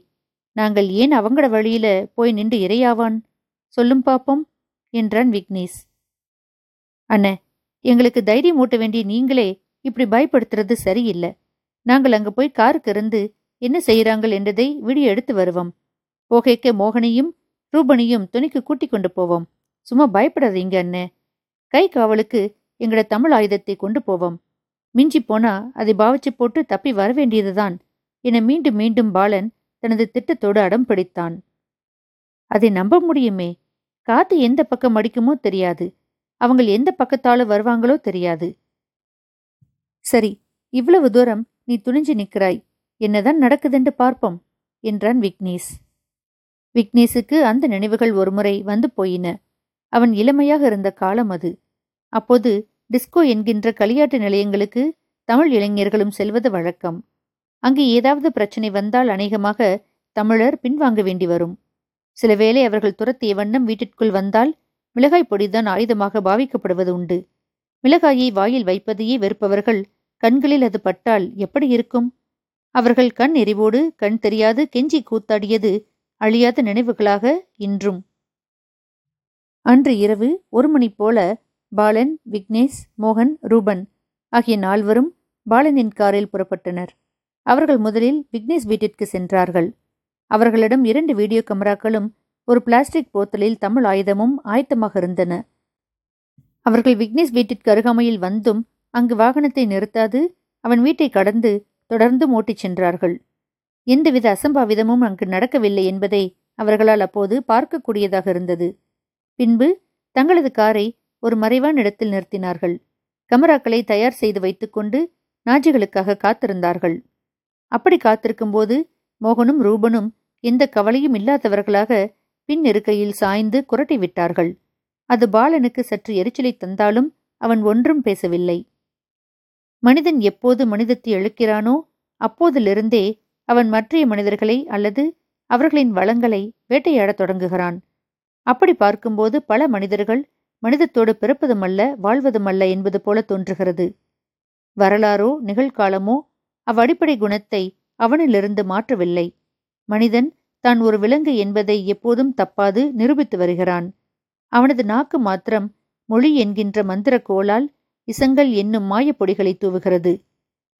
நாங்கள் ஏன் அவங்கள வழியில போய் நின்று இரையாவான்? சொல்லும் பாப்போம் என்றான் விக்னேஷ். அண்ணே எங்களுக்கு தைரியம் ஊட்ட வேண்டிய நீங்களே இப்படி பயப்படுத்துறது சரியில்லை. நாங்கள் அங்க போய் காருக்கு இருந்து என்ன செய்யறாங்கள் என்றதை விடிய எடுத்து வருவோம். போகைக்கு மோகனையும் ரூபனையும் துணிக்கு கூட்டிக் கொண்டு போவோம். சும்மா பயப்படாதீங்க அண்ணே. கை காவலுக்கு எங்களோட தமிழ் ஆயுதத்தை கொண்டு போவோம். மிஞ்சி போனா அதை பாவிச்சு போட்டு தப்பி வரவேண்டியதுதான் என மீண்டும் மீண்டும் பாலன் தனது திட்டத்தோடு அடம் பிடித்தான். அதை நம்ப முடியுமே? காத்து எந்த பக்கம் அடிக்குமோ தெரியாது. அவங்க எந்த பக்கத்தாலும் வருவாங்களோ தெரியாது. சரி இவ்வளவு தூரம் நீ துணிஞ்சு நிற்கிறாய். என்னதான் நடக்குதுன்னு பார்ப்போம் என்றான் விக்னேஷ். விக்னேஷுக்கு அந்த நினைவுகள் ஒருமுறை வந்து போயின. அவன் இளமையாக இருந்த காலம் அது. அப்போது டிஸ்கோ என்கின்ற களியாட்டு நிலையங்களுக்கு தமிழ் இளைஞர்களும் செல்வது வழக்கம். அங்கு ஏதாவது பிரச்சனை வந்தால் அநேகமாக தமிழர் பின்வாங்க வேண்டி வரும். சில வேளை அவர்கள் துரத்திய வண்ணம் வீட்டிற்குள் வந்தால் மிளகாய் பொடிதான் ஆயுதமாக பாவிக்கப்படுவது உண்டு. மிளகாயை வாயில் வைப்பதையே வெறுப்பவர்கள் கண்களில் அது பட்டால் எப்படி இருக்கும்? அவர்கள் கண் எரிவோடு கண் தெரியாது கெஞ்சி கூத்தாடியது அழியாத நினைவுகளாக இன்றும். அன்று இரவு ஒரு மணி போல பாலன் விக்னேஷ் மோகன் ரூபன் ஆகிய நால்வரும் பாலனின் காரில் புறப்பட்டனர். அவர்கள் முதலில் விக்னேஷ் வீட்டிற்கு சென்றார்கள். அவர்களிடம் இரண்டு வீடியோ கேமராக்களும் ஒரு பிளாஸ்டிக் போத்தலில் தமிழ் ஆயுதமும் ஆயத்தமாக இருந்தன. அவர்கள் விக்னேஷ் வீட்டிற்கு அருகாமையில் வந்தும் அங்கு வாகனத்தை நிறுத்தாது அவன் வீட்டை கடந்து தொடர்ந்து ஓட்டிச் சென்றார்கள். எந்தவித அசம்பாவிதமும் அங்கு நடக்கவில்லை என்பதை அவர்களால் அப்போது பார்க்கக்கூடியதாக இருந்தது. பின்பு தங்களது காரை ஒரு மறைவான இடத்தில் நிறுத்தினார்கள். கமராக்களை தயார் செய்து வைத்துக்கொண்டு நாஜிகளுக்காக காத்திருந்தார்கள். அப்படி காத்திருக்கும் போது மோகனும் ரூபனும் எந்த கவலையும் இல்லாதவர்களாக பின் இருக்கையில் சாய்ந்து குரட்டி விட்டார்கள். அது பாலனுக்கு சற்று எரிச்சலை தந்தாலும் அவன் ஒன்றும் பேசவில்லை. மனிதன் எப்போது மனிதத்தை எழுக்கிறானோ அப்போதிலிருந்தே அவன் மற்றைய மனிதர்களை அல்லது அவர்களின் வளங்களை வேட்டையாடத் தொடங்குகிறான். அப்படி பார்க்கும்போது பல மனிதர்கள் மனிதத்தோடு பிறப்பதுமல்ல வாழ்வதுமல்ல என்பது போல தோன்றுகிறது. வரலாறோ நிகழ்காலமோ அவ்வடிப்படை குணத்தை அவனிலிருந்து மாற்றவில்லை. மனிதன் தான் ஒரு விலங்கு என்பதை எப்போதும் தப்பாது நிரூபித்து வருகிறான். அவனது நாக்கு மாத்திரம் மொழி என்கின்ற மந்திர கோளால் இசங்கள் என்னும் மாயப்பொடிகளை தூவுகிறது.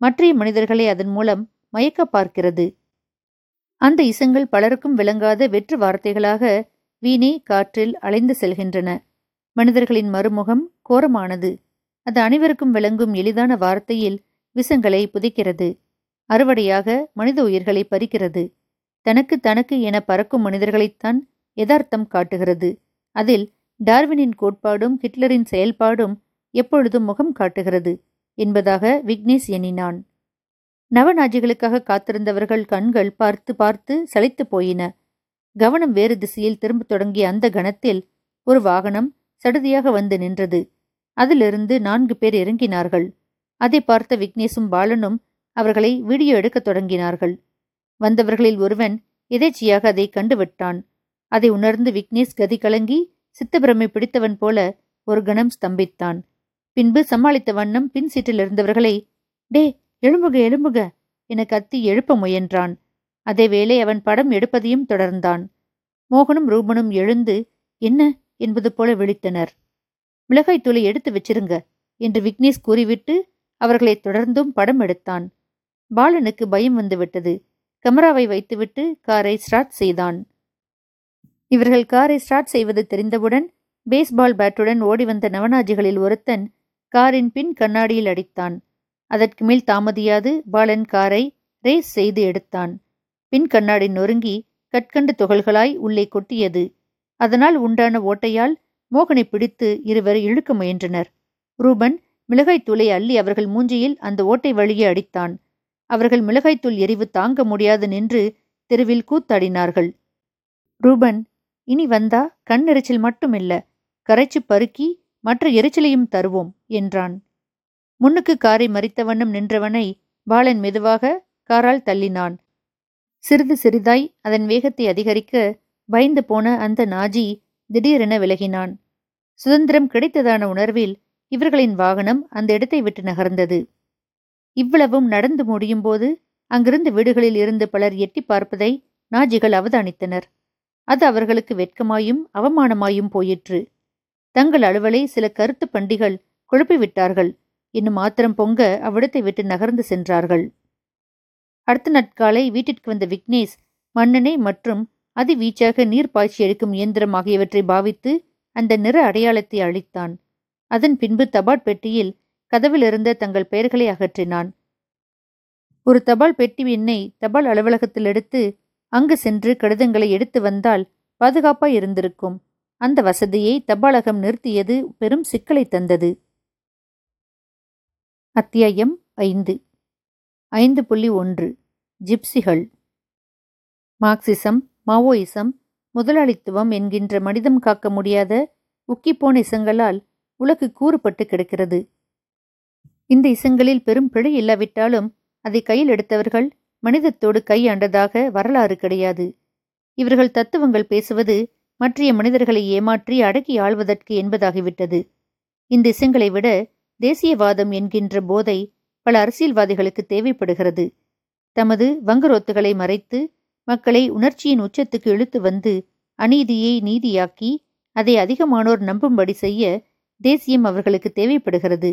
மற்றைய மனிதர்களை அதன் மூலம் மயக்க பார்க்கிறது. அந்த இசங்கள் பலருக்கும் விளங்காத வெற்று வார்த்தைகளாக வீணே காற்றில் அலைந்து செல்கின்றன. மனிதர்களின் மறுமுகம் கோரமானது. அது அனைவருக்கும் விளங்கும் எளிதான வார்த்தையில் விசங்களை புதைக்கிறது. அறுவடையாக மனித உயிர்களை பறிக்கிறது. தனக்கு தனக்கு என பறக்கும் மனிதர்களைத்தான் யதார்த்தம் காட்டுகிறது. அதில் டார்வினின் கோட்பாடும் ஹிட்லரின் செயல்பாடும் எப்பொழுதும் முகம் காட்டுகிறது என்பதாக விக்னேஷ் எண்ணினான். நவநாஜிகளுக்காக காத்திருந்தவர்கள் கண்கள் பார்த்து பார்த்து சளைத்து போயின. கவனம் வேறு திசையில் திரும்பத் தொடங்கிய அந்த கணத்தில் ஒரு வாகனம் சடுதியாக வந்து நின்றது. அதிலிருந்து நான்கு பேர் இறங்கினார்கள். அதை பார்த்த விக்னேஷும் பாலனும் அவர்களை வீடியோ எடுக்கத் தொடங்கினார்கள். வந்தவர்களில் ஒருவன் எதேச்சியாக அதை கண்டுவிட்டான். அதை உணர்ந்து விக்னேஷ் கதி கலங்கி சித்தபிரமை பிடித்தவன் போல ஒரு கணம் ஸ்தம்பித்தான். பின்பு சமாளித்த வண்ணம் பின் சீட்டில் இருந்தவர்களை டே எழும்புக எழும்புக என கத்தி எழுப்ப முயன்றான். அதேவேளை அவன் படம் எடுப்பதையும் தொடர்ந்தான். மோகனும் ரூபனும் எழுந்து என்ன? என்பது போல விழித்தனர். மிளகாய் தூளை எடுத்து வச்சிருங்க என்று விக்னேஷ் கூறிவிட்டு அவர்களை தொடர்ந்தும் படம் எடுத்தான். பாலனுக்கு பயம் வந்துவிட்டது. கமராவை வைத்துவிட்டு காரை ஸ்டார்ட் செய்தான். இவர்கள் காரை ஸ்டார்ட் செய்வது தெரிந்தவுடன் பேஸ்பால் பேட்டுடன் ஓடி வந்த நவநாஜிகளில் ஒருத்தன் காரின் பின் கண்ணாடியில் அடித்தான். அதற்கு மேல் தாமதியாது பாலன் காரை ரேஸ் செய்து எடுத்தான். பின் கண்ணாடி நொறுங்கி கற்கண்டு துகள்களாய் உள்ளே கொட்டியது. அதனால் உண்டான ஓட்டையால் மோகனை பிடித்து இருவர் இழுக்க முயன்றனர். ரூபன் மிளகாய்த்தூளை அள்ளி அவர்கள் மூஞ்சியில் அந்த ஓட்டை வழியே அடித்தான். அவர்கள் மிளகாய்த்தூள் எரிவு தாங்க முடியாது நின்று தெருவில் கூத்தாடினார்கள். ரூபன் இனி வந்தா கண் எரிச்சல் மட்டுமில்ல கரைச்சு பருக்கி மற்ற எரிச்சலையும் தருவோம் என்றான். முன்னுக்கு காரை மறித்த வண்ணம் நின்றவனை பாலன் மெதுவாக காரால் தள்ளினான். சிறிது சிறிதாய் அதன் வேகத்தை அதிகரிக்க பயந்து போன அந்த நாஜி திடீரென விலகினான். சுதந்திரம் கிடைத்ததான உணர்வில் இவர்களின் வாகனம் அந்த இடத்தை விட்டு நகர்ந்தது. இவ்வளவும் நடந்து முடியும் போது அங்கிருந்த வீடுகளில் இருந்து பலர் எட்டி பார்ப்பதை நாஜிகள் அவதானித்தனர். அது அவர்களுக்கு வெட்கமாயும் அவமானமாயும் போயிற்று. தங்கள் அலுவலை சில கருத்து பண்டிகள் குழப்பிவிட்டார்கள். இன்னும் மாத்திரம் பொங்க அவ்விடத்தை விட்டு நகர்ந்து சென்றார்கள். அடுத்த நாட்காலை வீட்டிற்கு வந்த விக்னேஷ் மன்னனை மற்றும் அதிவீச்சாக நீர் பாய்ச்சி எடுக்கும் இயந்திரம் ஆகியவற்றை பாவித்து அந்த நிற அடையாளத்தை அளித்தான் அதன் பின்பு தபால் பெட்டியில் கதவிலிருந்த தங்கள் பெயர்களை அகற்றினான். ஒரு தபால் பெட்டி எண்ணை தபால் அலுவலகத்தில் எடுத்து அங்கு சென்று கடிதங்களை எடுத்து வந்தால் பாதுகாப்பாய் இருந்திருக்கும். அந்த வசதியை தபாலகம் நிறுத்தியது பெரும் சிக்கலை தந்தது. அத்தியாயம் ஐந்து. ஐந்து புள்ளி ஒன்று. ஜிப்சிகள். மார்க்சிசம் மாவோயிசம் முதலாளித்துவம் என்கின்ற மனிதம் காக்க முடியாத உக்கிப்போன இசங்களால் உலகு கூறுபட்டு கிடக்கிறது. இந்த இசங்களில் பெரும் பிழை இல்லாவிட்டாலும் அதை கையில் எடுத்தவர்கள் மனிதத்தோடு கையாண்டதாக வரலாறு கிடையாது. இவர்கள் தத்துவங்கள் பேசுவது மற்றைய மனிதர்களை ஏமாற்றி அடக்கி ஆள்வதற்கு என்பதாகிவிட்டது. இந்த இசங்களை விட தேசியவாதம் என்கின்ற போதை பல அரசியல்வாதிகளுக்கு தேவைப்படுகிறது. தமது வங்குரோத்துகளை மறைத்து மக்களை உணர்ச்சியின் உச்சத்துக்கு இழுத்து வந்து அநீதியை நீதியாக்கி அதை அதிகமானோர் நம்பும்படி செய்ய தேசியம் அவர்களுக்கு தேவைப்படுகிறது.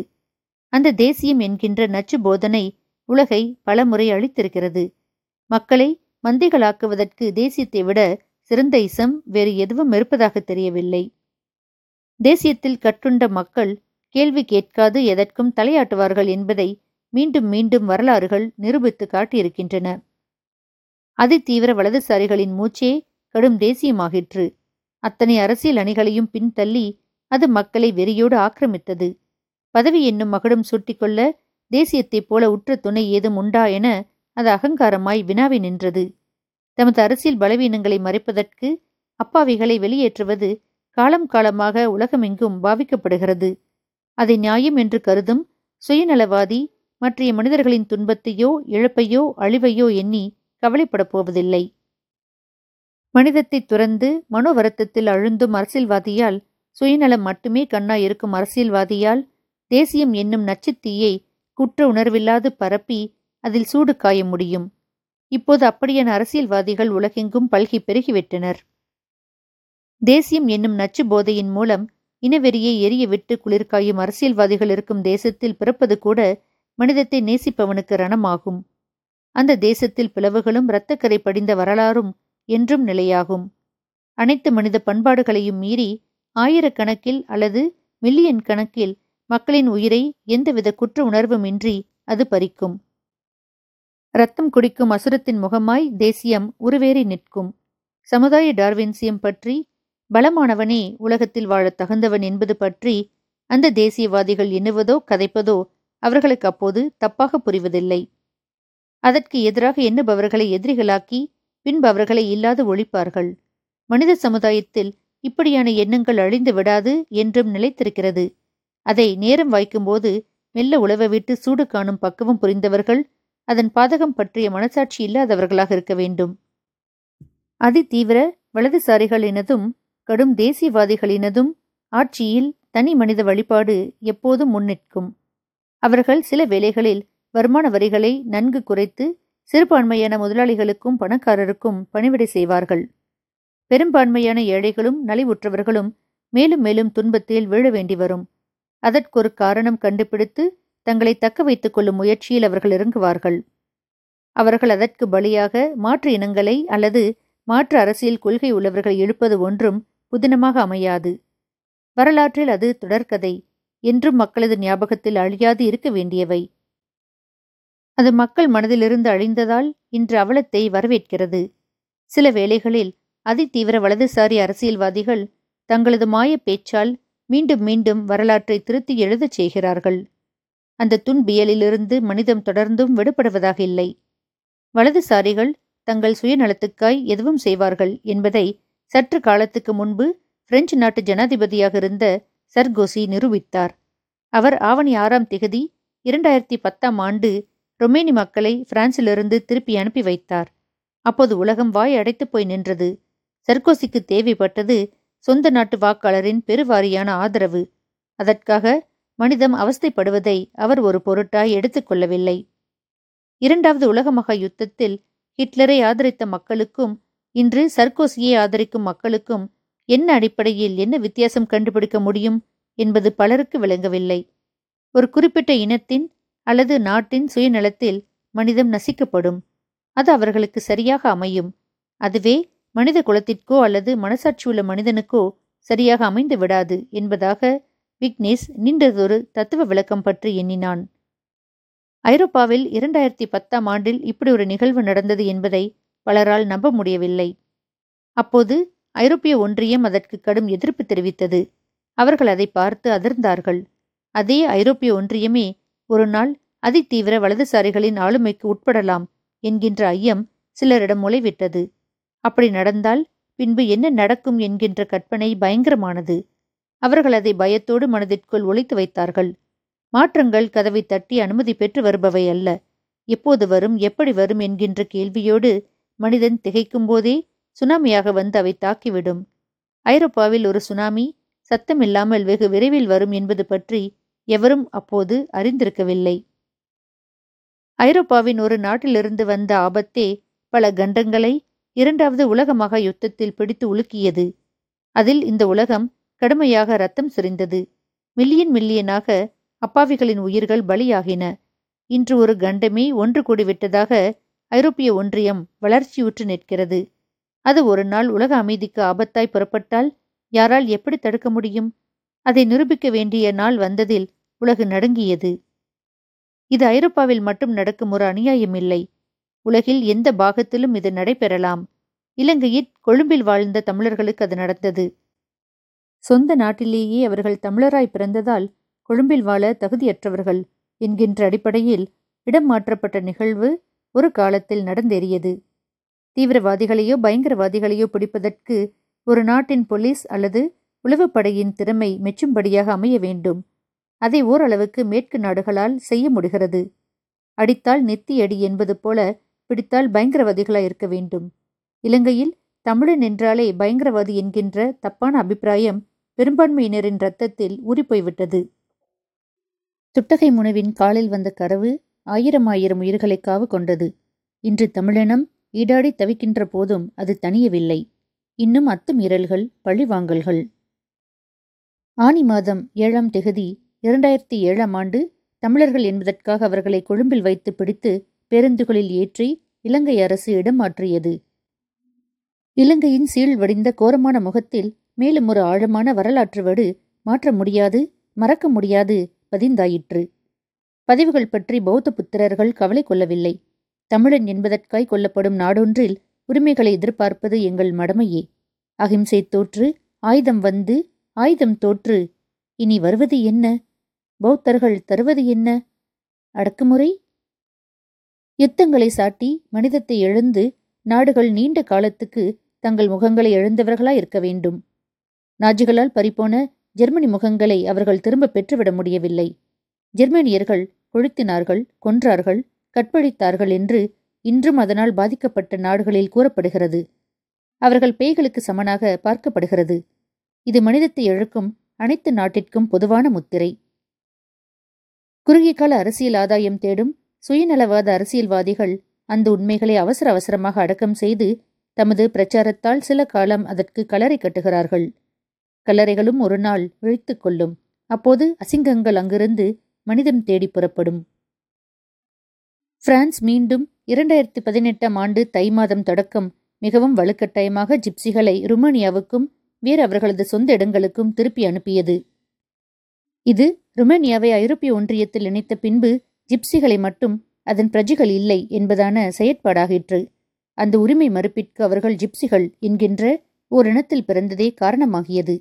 அந்த தேசியம் என்கின்ற நச்சு போதனை உலகை பலமுறை அளித்திருக்கிறது மக்களை மந்திகளாக்குவதற்கு தேசியத்தை விட சிறந்த இசம் வேறு எதுவும் இருப்பதாக தெரியவில்லை. தேசியத்தில் கற்றுண்ட மக்கள் கேள்வி கேட்காது எதற்கும் தலையாட்டுவார்கள் என்பதை மீண்டும் மீண்டும் வரலாறுகள் நிரூபித்து காட்டியிருக்கின்றன. அதிதீவிர வலதுசாரிகளின் மூச்சே கடும் தேசியமாகிற்று. அத்தனை அரசியல் அணிகளையும் பின்தள்ளி அது மக்களை வெறியோடு ஆக்கிரமித்தது. பதவி என்னும் மகுடம் சூட்டிக்கொள்ள தேசியத்தைப் போல உற்ற துணை ஏதும் உண்டா என அது அகங்காரமாய் வினாவி நின்றது. தமது அரசியல் பலவீனங்களை மறைப்பதற்கு அப்பாவிகளை வெளியேற்றுவது காலம் காலமாக உலகமெங்கும் பாவிக்கப்படுகிறது. அதை நியாயம் என்று கருதும் சுயநலவாதி மற்றைய மனிதர்களின் துன்பத்தையோ இழப்பையோ அழிவையோ எண்ணி கவலைப்படப் போவதில்லை. மனிதத்தை துறந்து மனோவருத்தத்தில் அழுந்தும் அரசியல்வாதியால் சுயநலம் மட்டுமே கண்ணா இருக்கும் அரசியல்வாதியால் தேசியம் என்னும் நச்சுத்தீயை குற்ற உணர்வில்லாது பரப்பி அதில் சூடு காய முடியும். இப்போது அப்படியான அரசியல்வாதிகள் உலகெங்கும் பல்கி பெருகிவிட்டனர். தேசியம் என்னும் நச்சு போதையின் மூலம் இனவெறியை எரிய விட்டு குளிர்காயும் அரசியல்வாதிகள் இருக்கும் தேசத்தில் பிறப்பது கூட மனிதத்தை நேசிப்பவனுக்கு ரணமாகும். அந்த தேசத்தில் பிளவுகளும் இரத்தக்கரை படிந்த வரலாறும் என்றும் நிலையாகும். அனைத்து மனித பண்பாடுகளையும் மீறி ஆயிரக்கணக்கில் அல்லது மில்லியன் கணக்கில் மக்களின் உயிரை எந்தவித குற்ற உணர்வுமின்றி அது பறிக்கும். ரத்தம் குடிக்கும் அசுரத்தின் முகமாய் தேசியம் உருவேறி நிற்கும். சமுதாய டார்வின்சியம் பற்றி பலமானவனே உலகத்தில் வாழத் தகுந்தவன் என்பது பற்றி அந்த தேசியவாதிகள் எண்ணுவதோ கதைப்பதோ அவர்களுக்கு அப்போது தப்பாக புரிவதில்லை. அதற்கு எதிராக எண்ணுபவர்களை எதிரிகளாக்கி பின்பு அவர்களை இல்லாது ஒழிப்பார்கள். மனித சமுதாயத்தில் இப்படியான எண்ணங்கள் அழிந்து விடாது என்றும் நிலைத்திருக்கிறது. அதை நேரம் வாய்க்கும்போது மெல்ல உழவ விட்டு சூடு காணும் பக்குவம் புரிந்தவர்கள் அதன் பாதகம் பற்றிய மனசாட்சி இல்லாதவர்களாக இருக்க வேண்டும். அதிதீவிர வலதுசாரிகளினதும் கடும் தேசியவாதிகளினதும் ஆட்சியில் தனி மனித வழிபாடு எப்போதும் முன்னிற்கும். அவர்கள் சில வேளைகளில் வருமான வரிகளை நன்கு குறைத்து சிறுபான்மையான முதலாளிகளுக்கும் பணக்காரருக்கும் பணிவிடை செய்வார்கள். பெரும்பான்மையான ஏழைகளும் நலிவுற்றவர்களும் மேலும் மேலும் துன்பத்தில் வீழ வேண்டி வரும். அதற்கொரு காரணம் கண்டுபிடித்து தங்களை தக்க வைத்துக் கொள்ளும் முயற்சியில் அவர்கள் இறங்குவார்கள். அவர்கள் அதற்கு பலியாக மாற்று இனங்களை அல்லது மாற்று அரசியல் கொள்கை உள்ளவர்கள் எழுப்பது ஒன்றும் புதினமாக அமையாது. வரலாற்றில் அது தொடர்கதை. என்றும் மக்களது ஞாபகத்தில் அழியாது இருக்க வேண்டியவை. அது மக்கள் மனதிலிருந்து அழிந்ததால் இன்று அவலத்தை வரவேற்கிறது. சில வேளைகளில் அதிதீவிர வலதுசாரி அரசியல்வாதிகள் தங்களது மாயப் பேச்சால் மீண்டும் மீண்டும் வரலாற்றை திருத்தி எழுதச் செய்கிறார்கள். அந்த துன்பியலிலிருந்து மனிதம் தொடர்ந்தும் விடுபடுவதாக இல்லை. வலதுசாரிகள் தங்கள் சுயநலத்துக்காய் எதுவும் செய்வார்கள் என்பதை சற்று காலத்துக்கு முன்பு பிரெஞ்சு நாட்டு ஜனாதிபதியாக இருந்த சர்கோசி நிரூபித்தார். அவர் ஆவணி ஆறாம் திகதி இரண்டாயிரத்தி பத்தாம் ஆண்டு ரொமேனி மக்களை பிரான்சிலிருந்து திருப்பி அனுப்பி வைத்தார். அப்போது உலகம் வாய் அடைத்து போய் நின்றது. சர்க்கோசிக்கு தேவைப்பட்டது சொந்த நாட்டு வாக்காளரின் பெருவாரியான ஆதரவு. அதற்காக மனிதம் அவஸ்தைப்படுவதை அவர் ஒரு பொருட்டாய் எடுத்துக்கொள்ளவில்லை இரண்டாவது உலக மகா யுத்தத்தில் ஹிட்லரை ஆதரித்த மக்களுக்கும் இன்று சர்க்கோசியை ஆதரிக்கும் மக்களுக்கும் என்ன அடிப்படையில் என்ன வித்தியாசம் கண்டுபிடிக்க முடியும் என்பது பலருக்கு விளங்கவில்லை. ஒரு குறிப்பிட்ட இனத்தின் அல்லது நாட்டின் சுயநலத்தில் மனிதம் நசிக்கப்படும். அது அவர்களுக்கு சரியாக அமையும். அதுவே மனித குலத்திற்கோ அல்லது மனசாட்சியுள்ள மனிதனுக்கோ சரியாக அமைந்து விடாது என்பதாக விக்னேஷ் நின்றதொரு தத்துவ விளக்கம் பற்றி எண்ணினான். ஐரோப்பாவில் இரண்டாயிரத்தி பத்தாம் ஆண்டில் இப்படி ஒரு நிகழ்வு நடந்தது என்பதை பலரால் நம்ப முடியவில்லை. அப்போது ஐரோப்பிய ஒன்றியம் அதற்கு கடும் எதிர்ப்பு தெரிவித்தது. அவர்கள் அதை பார்த்து அதிர்ந்தார்கள். அதே ஐரோப்பிய ஒன்றியமே ஒரு நாள் அதிதீவிர வலதுசாரிகளின் ஆளுமைக்கு உட்படலாம் என்கின்ற ஐயம் சிலரிடம் முளைவிட்டது. அப்படி நடந்தால் பின்பு என்ன நடக்கும் என்கின்ற கற்பனை பயங்கரமானது. அவர்கள் அதை பயத்தோடு மனதிற்குள் ஒழித்து வைத்தார்கள். மாற்றங்கள் கதவை தட்டி அனுமதி பெற்று வருபவை அல்ல. எப்போது வரும் எப்படி வரும் என்கின்ற கேள்வியோடு மனிதன் திகைக்கும் போதே சுனாமியாக வந்து அவை தாக்கிவிடும். ஐரோப்பாவில் ஒரு சுனாமி சத்தமில்லாமல் வெகு விரைவில் வரும் என்பது பற்றி எவரும் அப்போது அறிந்திருக்கவில்லை. ஐரோப்பாவின் ஒரு நாட்டிலிருந்து வந்த ஆபத்தே பல கண்டங்களை இரண்டாவது உலக மகா யுத்தத்தில் பிடித்து உலுக்கியது. அதில் இந்த உலகம் கடுமையாக ரத்தம் சிரிந்தது. மில்லியன் மில்லியனாக அப்பாவிகளின் உயிர்கள் பலியாகின. இன்று ஒரு கண்டமே ஒன்று கூடிவிட்டதாக ஐரோப்பிய ஒன்றியம் வளர்ச்சியுற்று நிற்கிறது. அது ஒரு நாள் உலக அமைதிக்கு ஆபத்தாய் புறப்பட்டால் யாரால் எப்படி தடுக்க முடியும்? அதை நிரூபிக்க வேண்டிய நாள் வந்ததில் உலகு நடுங்கியது. இது ஐரோப்பாவில் மட்டும் நடக்கும் ஒரு அநியாயம் இல்லை. உலகில் எந்த பாகத்திலும் இது நடைபெறலாம். இலங்கையில் கொழும்பில் வாழ்ந்த தமிழர்களுக்கு அது நடந்தது. சொந்த நாட்டிலேயே அவர்கள் தமிழராய் பிறந்ததால் கொழும்பில் வாழ தகுதியற்றவர்கள் என்கின்ற அடிப்படையில் இடம் மாற்றப்பட்ட நிகழ்வு ஒரு காலத்தில் நடந்தேறியது. தீவிரவாதிகளையோ பயங்கரவாதிகளையோ பிடிப்பதற்கு ஒரு நாட்டின் போலீஸ் அல்லது உளவுப்படையின் திறமை மெச்சும்படியாக அமைய வேண்டும். அதை ஓரளவுக்கு மேற்கு நாடுகளால் செய்ய முடிகிறது. அடித்தால் நெத்தி அடி என்பது போல பிடித்தால் பயங்கரவாதிகளாய் இருக்க வேண்டும். இலங்கையில் தமிழன் என்றாலே பயங்கரவாதி என்கின்ற தப்பான அபிப்பிராயம் பெரும்பான்மையினரின் இரத்தத்தில் ஊறிப்போய்விட்டது. துட்டகை முனவின் காலில் வந்த கரவு ஆயிரம் ஆயிரம் உயிர்களை காவு கொண்டது. இன்று தமிழினம் ஈடாடி தவிக்கின்ற போதும் அது தனியவில்லை இன்னும் அத்துமீறல்கள் பழிவாங்கல்கள். ஆனி மாதம் ஏழாம் திகதி இரண்டாயிரத்தி ஏழாம் ஆண்டு தமிழர்கள் என்பதற்காக அவர்களை கொழும்பில் வைத்து பிடித்து பேருந்துகளில் ஏற்றி இலங்கை அரசு இடம் மாற்றியது. இலங்கையின் சீழ் வடிந்த கோரமான முகத்தில் மேலும் ஒரு ஆழமான வரலாற்று வடு மாற்ற முடியாது மறக்க முடியாது பதிந்தாயிற்று. பதிவுகள் பற்றி பௌத்த புத்திரர்கள் கவலை கொள்ளவில்லை. தமிழன் என்பதற்காய் கொல்லப்படும் நாடொன்றில் உரிமைகளை எதிர்பார்ப்பது எங்கள் மடமையே. அகிம்சை தோற்று ஆயுதம் வந்து ஆயுதம் தோற்று. இனி வருவது என்ன? பௌத்தர்கள் தருவது என்ன? அடக்குமுறை? யுத்தங்களை சாட்டி மனிதத்தை எழுந்து நாடுகள் நீண்ட காலத்துக்கு தங்கள் முகங்களை எழுந்தவர்களாய் இருக்க வேண்டும். நாஜிகளால் பறிப்போன ஜெர்மனி முகங்களை அவர்கள் திரும்ப பெற்றுவிட முடியவில்லை. ஜெர்மனியர்கள் கொழுத்தினார்கள் கொன்றார்கள் கற்பழித்தார்கள் என்று இன்றும் அதனால் பாதிக்கப்பட்ட நாடுகளில் கூறப்படுகிறது. அவர்கள் பேய்களுக்கு சமனாக பார்க்கப்படுகிறது. இது மனிதத்தை இழக்கும் அனைத்து நாட்டிற்கும் பொதுவான முத்திரை. குறுகிய கால அரசியல் ஆதாயம் தேடும் சுயநலவாத அரசியல்வாதிகள் அந்த உண்மைகளை அவசர அவசரமாக அடக்கம் செய்து தமது பிரச்சாரத்தால் சில காலம் அதற்கு கலரை கட்டுகிறார்கள். கல்லறைகளும் ஒரு நாள் விழித்துக் கொள்ளும். அப்போது அசிங்கங்கள் அங்கிருந்து மனிதம் தேடி புறப்படும். பிரான்ஸ் மீண்டும் இரண்டாயிரத்தி பதினெட்டாம் ஆண்டு தை மாதம் தொடக்கம் மிகவும் வலுக்கட்டாயமாக ஜிப்சிகளை ருமேனியாவுக்கும் வேறு அவர்களது சொந்த இடங்களுக்கும் திருப்பி அனுப்பியது. இது ருமேனியாவை ஐரோப்பிய ஒன்றியத்தில் இணைத்த பின்பு ஜிப்சிகளை மட்டும் அதன் பிரஜைகள் இல்லை என்பதான செயற்பாடாகிற்று. அந்த உரிமை மறுப்பிற்கு அவர்கள் ஜிப்சிகள் என்கின்ற ஓரினத்தில் பிறந்ததே காரணமாகியது.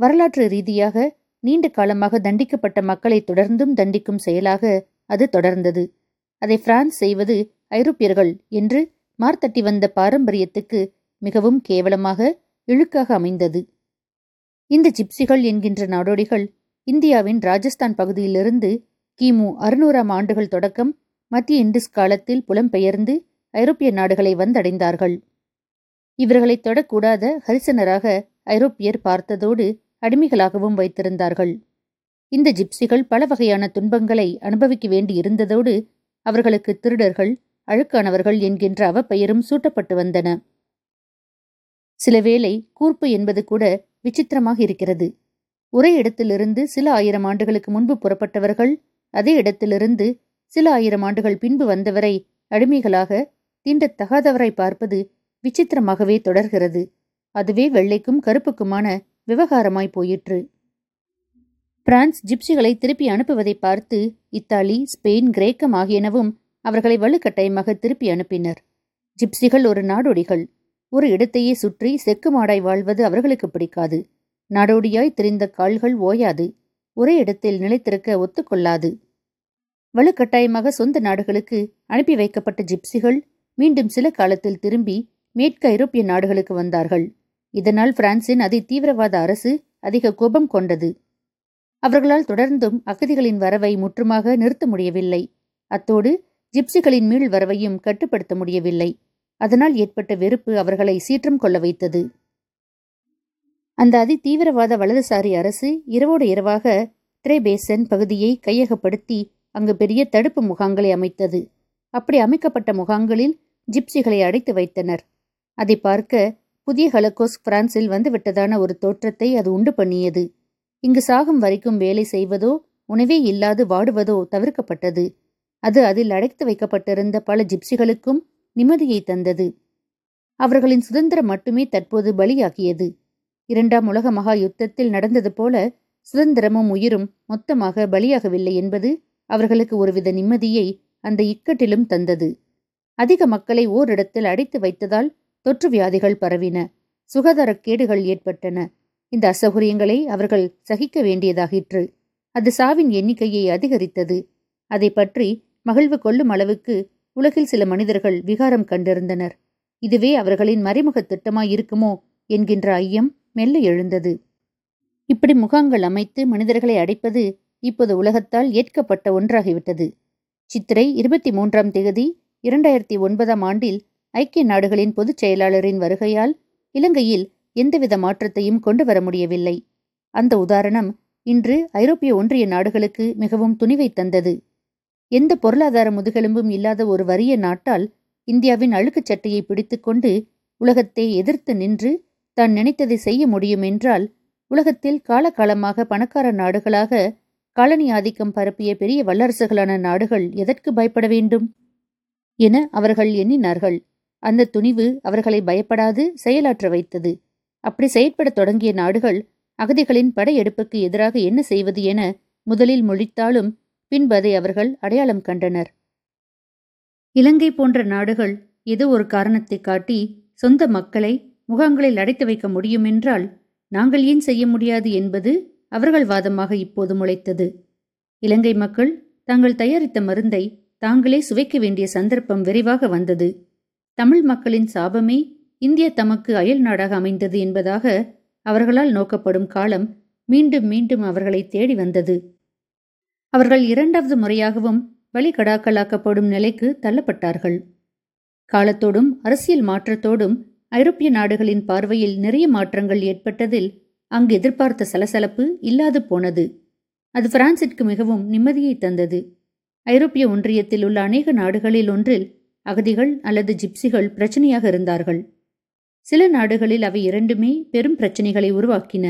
வரலாற்று ரீதியாக நீண்ட காலமாக தண்டிக்கப்பட்ட மக்களை தொடர்ந்தும் தண்டிக்கும் செயலாக அது தொடர்ந்தது. அதை பிரான்ஸ் செய்வது ஐரோப்பியர்கள் என்று மார்த்தட்டி வந்த பாரம்பரியத்துக்கு மிகவும் கேவலமாக இழுக்காக அமைந்தது. இந்த ஜிப்சிகள் என்கின்ற நாடோடிகள் இந்தியாவின் ராஜஸ்தான் பகுதியிலிருந்து கிமு அறுநூறாம் ஆண்டுகள் தொடக்கம் மத்திய இண்டிஸ் காலத்தில் புலம்பெயர்ந்து ஐரோப்பிய நாடுகளை வந்தடைந்தார்கள். இவர்களை தொடக்கூடாத ஹரிசனராக ஐரோப்பியர் பார்த்ததோடு அடிமைகளாகவும் வைத்திருந்தார்கள். இந்த ஜிப்சிகள் பல வகையான துன்பங்களை அனுபவிக்க வேண்டி இருந்ததோடு அவர்களுக்கு திருடர்கள் அழுக்கானவர்கள் என்கின்ற அவப்பெயரும் சூட்டப்பட்டு வந்தன. சில வேளை கூர்ப்பு என்பது கூட விசித்திரமாக இருக்கிறது. ஒரே இடத்திலிருந்து சில ஆயிரம் ஆண்டுகளுக்கு முன்பு புறப்பட்டவர்கள் அதே இடத்திலிருந்து சில ஆயிரம் ஆண்டுகள் பின்பு வந்தவரை அடிமைகளாக தீண்டத்தகாதவரை பார்ப்பது விசித்திரமாகவே தொடர்கிறது. அதுவே வெள்ளைக்கும் கருப்புக்குமான விவகாரமாய் போயிற்று. பிரான்ஸ் ஜிப்சிகளை திருப்பி அனுப்புவதை பார்த்து இத்தாலி ஸ்பெயின் கிரேக்கம் ஆகியனவும் அவர்களை வலுக்கட்டாயமாக திருப்பி அனுப்பினர். ஜிப்சிகள் ஒரு நாடோடிகள். ஒரு இடத்தையே சுற்றி செக்கு மாடாய் வாழ்வது அவர்களுக்கு பிடிக்காது. நாடோடியாய் திரிந்த கால்கள் ஓயாது. ஒரே இடத்தில் நிலைத்திருக்க ஒத்துக்கொள்ளாது. வலுக்கட்டாயமாக சொந்த நாடுகளுக்கு அனுப்பி வைக்கப்பட்ட ஜிப்சிகள் மீண்டும் சில காலத்தில் திரும்பி மேற்கு ஐரோப்பிய நாடுகளுக்கு வந்தார்கள். இதனால் பிரான்சின் அதி தீவிரவாத அரசு அதிக கோபம் கொண்டது. அவர்களால் தொடர்ந்தும் அகதிகளின் வரவை முற்றுமாக நிறுத்த முடியவில்லை. அத்தோடு ஜிப்சிகளின் மீள் வரவையும் கட்டுப்படுத்த முடியவில்லை. அதனால் ஏற்பட்ட வெறுப்பு அவர்களை சீற்றம் கொள்ள வைத்தது. அந்த அதி தீவிரவாத வலதுசாரி அரசு இரவோடு இரவாக த்ரேபேசன் பகுதியை கையகப்படுத்தி அங்கு பெரிய தடுப்பு முகாம்களை அமைத்தது. அப்படி அமைக்கப்பட்ட முகாம்களில் ஜிப்சிகளை அடைத்து வைத்தனர். அதை பார்க்க புதிய ஹலகோஸ் பிரான்சில் வந்துவிட்டதான ஒரு தோற்றத்தை அது உண்டு பண்ணியது. இங்கு சாகும் வரைக்கும் வேலை செய்வதோ உணவே இல்லாது வாடுவதோ தவிர்க்கப்பட்டது. அது அதில் அடைத்து வைக்கப்பட்டிருந்த பல ஜிப்சிகளுக்கும் நிம்மதியை தந்தது. அவர்களின் சுதந்திரம் மட்டுமே தற்போது பலியாகியது. இரண்டாம் உலக மகா யுத்தத்தில் நடந்தது போல சுதந்திரமும் உயிரும் மொத்தமாக பலியாகவில்லை என்பது அவர்களுக்கு ஒருவித நிம்மதியை அந்த இக்கட்டிலும் தந்தது. அதிக மக்களை ஓரிடத்தில் அடைத்து வைத்ததால் தொற்று வியாதிகள் பரவின. சுகாதாரக் கேடுகள் ஏற்பட்டன. இந்த அசௌகரியங்களை அவர்கள் சகிக்க வேண்டியதாகிற்று. அது சாவின் எண்ணிக்கையை அதிகரித்தது. அதை பற்றி மகிழ்வு கொள்ளும் அளவுக்கு உலகில் சில மனிதர்கள் விகாரம் கண்டிருந்தனர் இதுவே அவர்களின் மறைமுக திட்டமாயிருக்குமோ என்கின்ற ஐயம் மெல்ல எழுந்தது. இப்படி முகாங்கள் அமைத்து மனிதர்களை அடைப்பது இப்போது உலகத்தால் ஏற்கப்பட்ட ஒன்றாகிவிட்டது. சித்திரை இருபத்தி மூன்றாம் தேதி இரண்டாயிரத்தி ஒன்பதாம் ஆண்டில் ஐக்கிய நாடுகளின் பொதுச் செயலாளரின் வருகையால் இலங்கையில் எந்தவித மாற்றத்தையும் கொண்டு வர முடியவில்லை. அந்த உதாரணம் இன்று ஐரோப்பிய ஒன்றிய நாடுகளுக்கு மிகவும் துணிவை தந்தது. எந்த பொருளாதார முதுகெலும்பும் இல்லாத ஒரு வறிய நாட்டால் இந்தியாவின் அழுக்குச் சட்டையை பிடித்துக்கொண்டு உலகத்தை எதிர்த்து நின்று தான் நினைத்ததை செய்ய முடியும் என்றால் உலகத்தில் காலகாலமாக பணக்கார நாடுகளாக காலனி ஆதிக்கம் பரப்பிய பெரிய வல்லரசுகளான நாடுகள் எதற்கு பயப்பட வேண்டும்? என அவர்கள் எண்ணினார்கள். அந்த துணிவு அவர்களை பயப்படாது செயலாற்ற வைத்தது. அப்படி செயற்படத் தொடங்கிய நாடுகள் அகதிகளின் படையெடுப்புக்கு எதிராக என்ன செய்வது என முதலில் முழித்தாலும் பின்பு அதை அவர்கள் அடையாளம் கண்டனர். இலங்கை போன்ற நாடுகள் ஏதோ ஒரு காரணத்தை காட்டி சொந்த மக்களை முகாம்களில் அடைத்து வைக்க முடியும் என்றால் நாங்கள் ஏன் செய்ய முடியாது என்பது அவர்கள் வாதமாக இப்போது முளைத்தது. இலங்கை மக்கள் தாங்கள் தயாரித்த மருந்தை தாங்களே சுவைக்க வேண்டிய சந்தர்ப்பம் விரைவாக வந்தது. தமிழ் மக்களின் சாபமே இந்திய தமக்கு அயல் நாடாக அமைந்தது என்பதாக அவர்களால் நோக்கப்படும் காலம் மீண்டும் மீண்டும் அவர்களை தேடி வந்தது. அவர்கள் இரண்டாவது முறையாகவும் வழிகடாக்கலாக்கப்படும் நிலைக்கு தள்ளப்பட்டார்கள். காலத்தோடும் அரசியல் மாற்றத்தோடும் ஐரோப்பிய நாடுகளின் பார்வையில் நிறைய மாற்றங்கள் ஏற்பட்டதில் அங்கு எதிர்பார்த்த சலசலப்பு இல்லாது போனது. அது பிரான்சிற்கு மிகவும் நிம்மதியை தந்தது. ஐரோப்பிய ஒன்றியத்தில் உள்ள அநேக நாடுகளில் ஒன்றில் அகதிகள் அல்லது ஜிப்சிகள் பிரச்சனையாக இருந்தார்கள். சில நாடுகளில் அவை இரண்டுமே பெரும் பிரச்சனைகளை உருவாக்கின.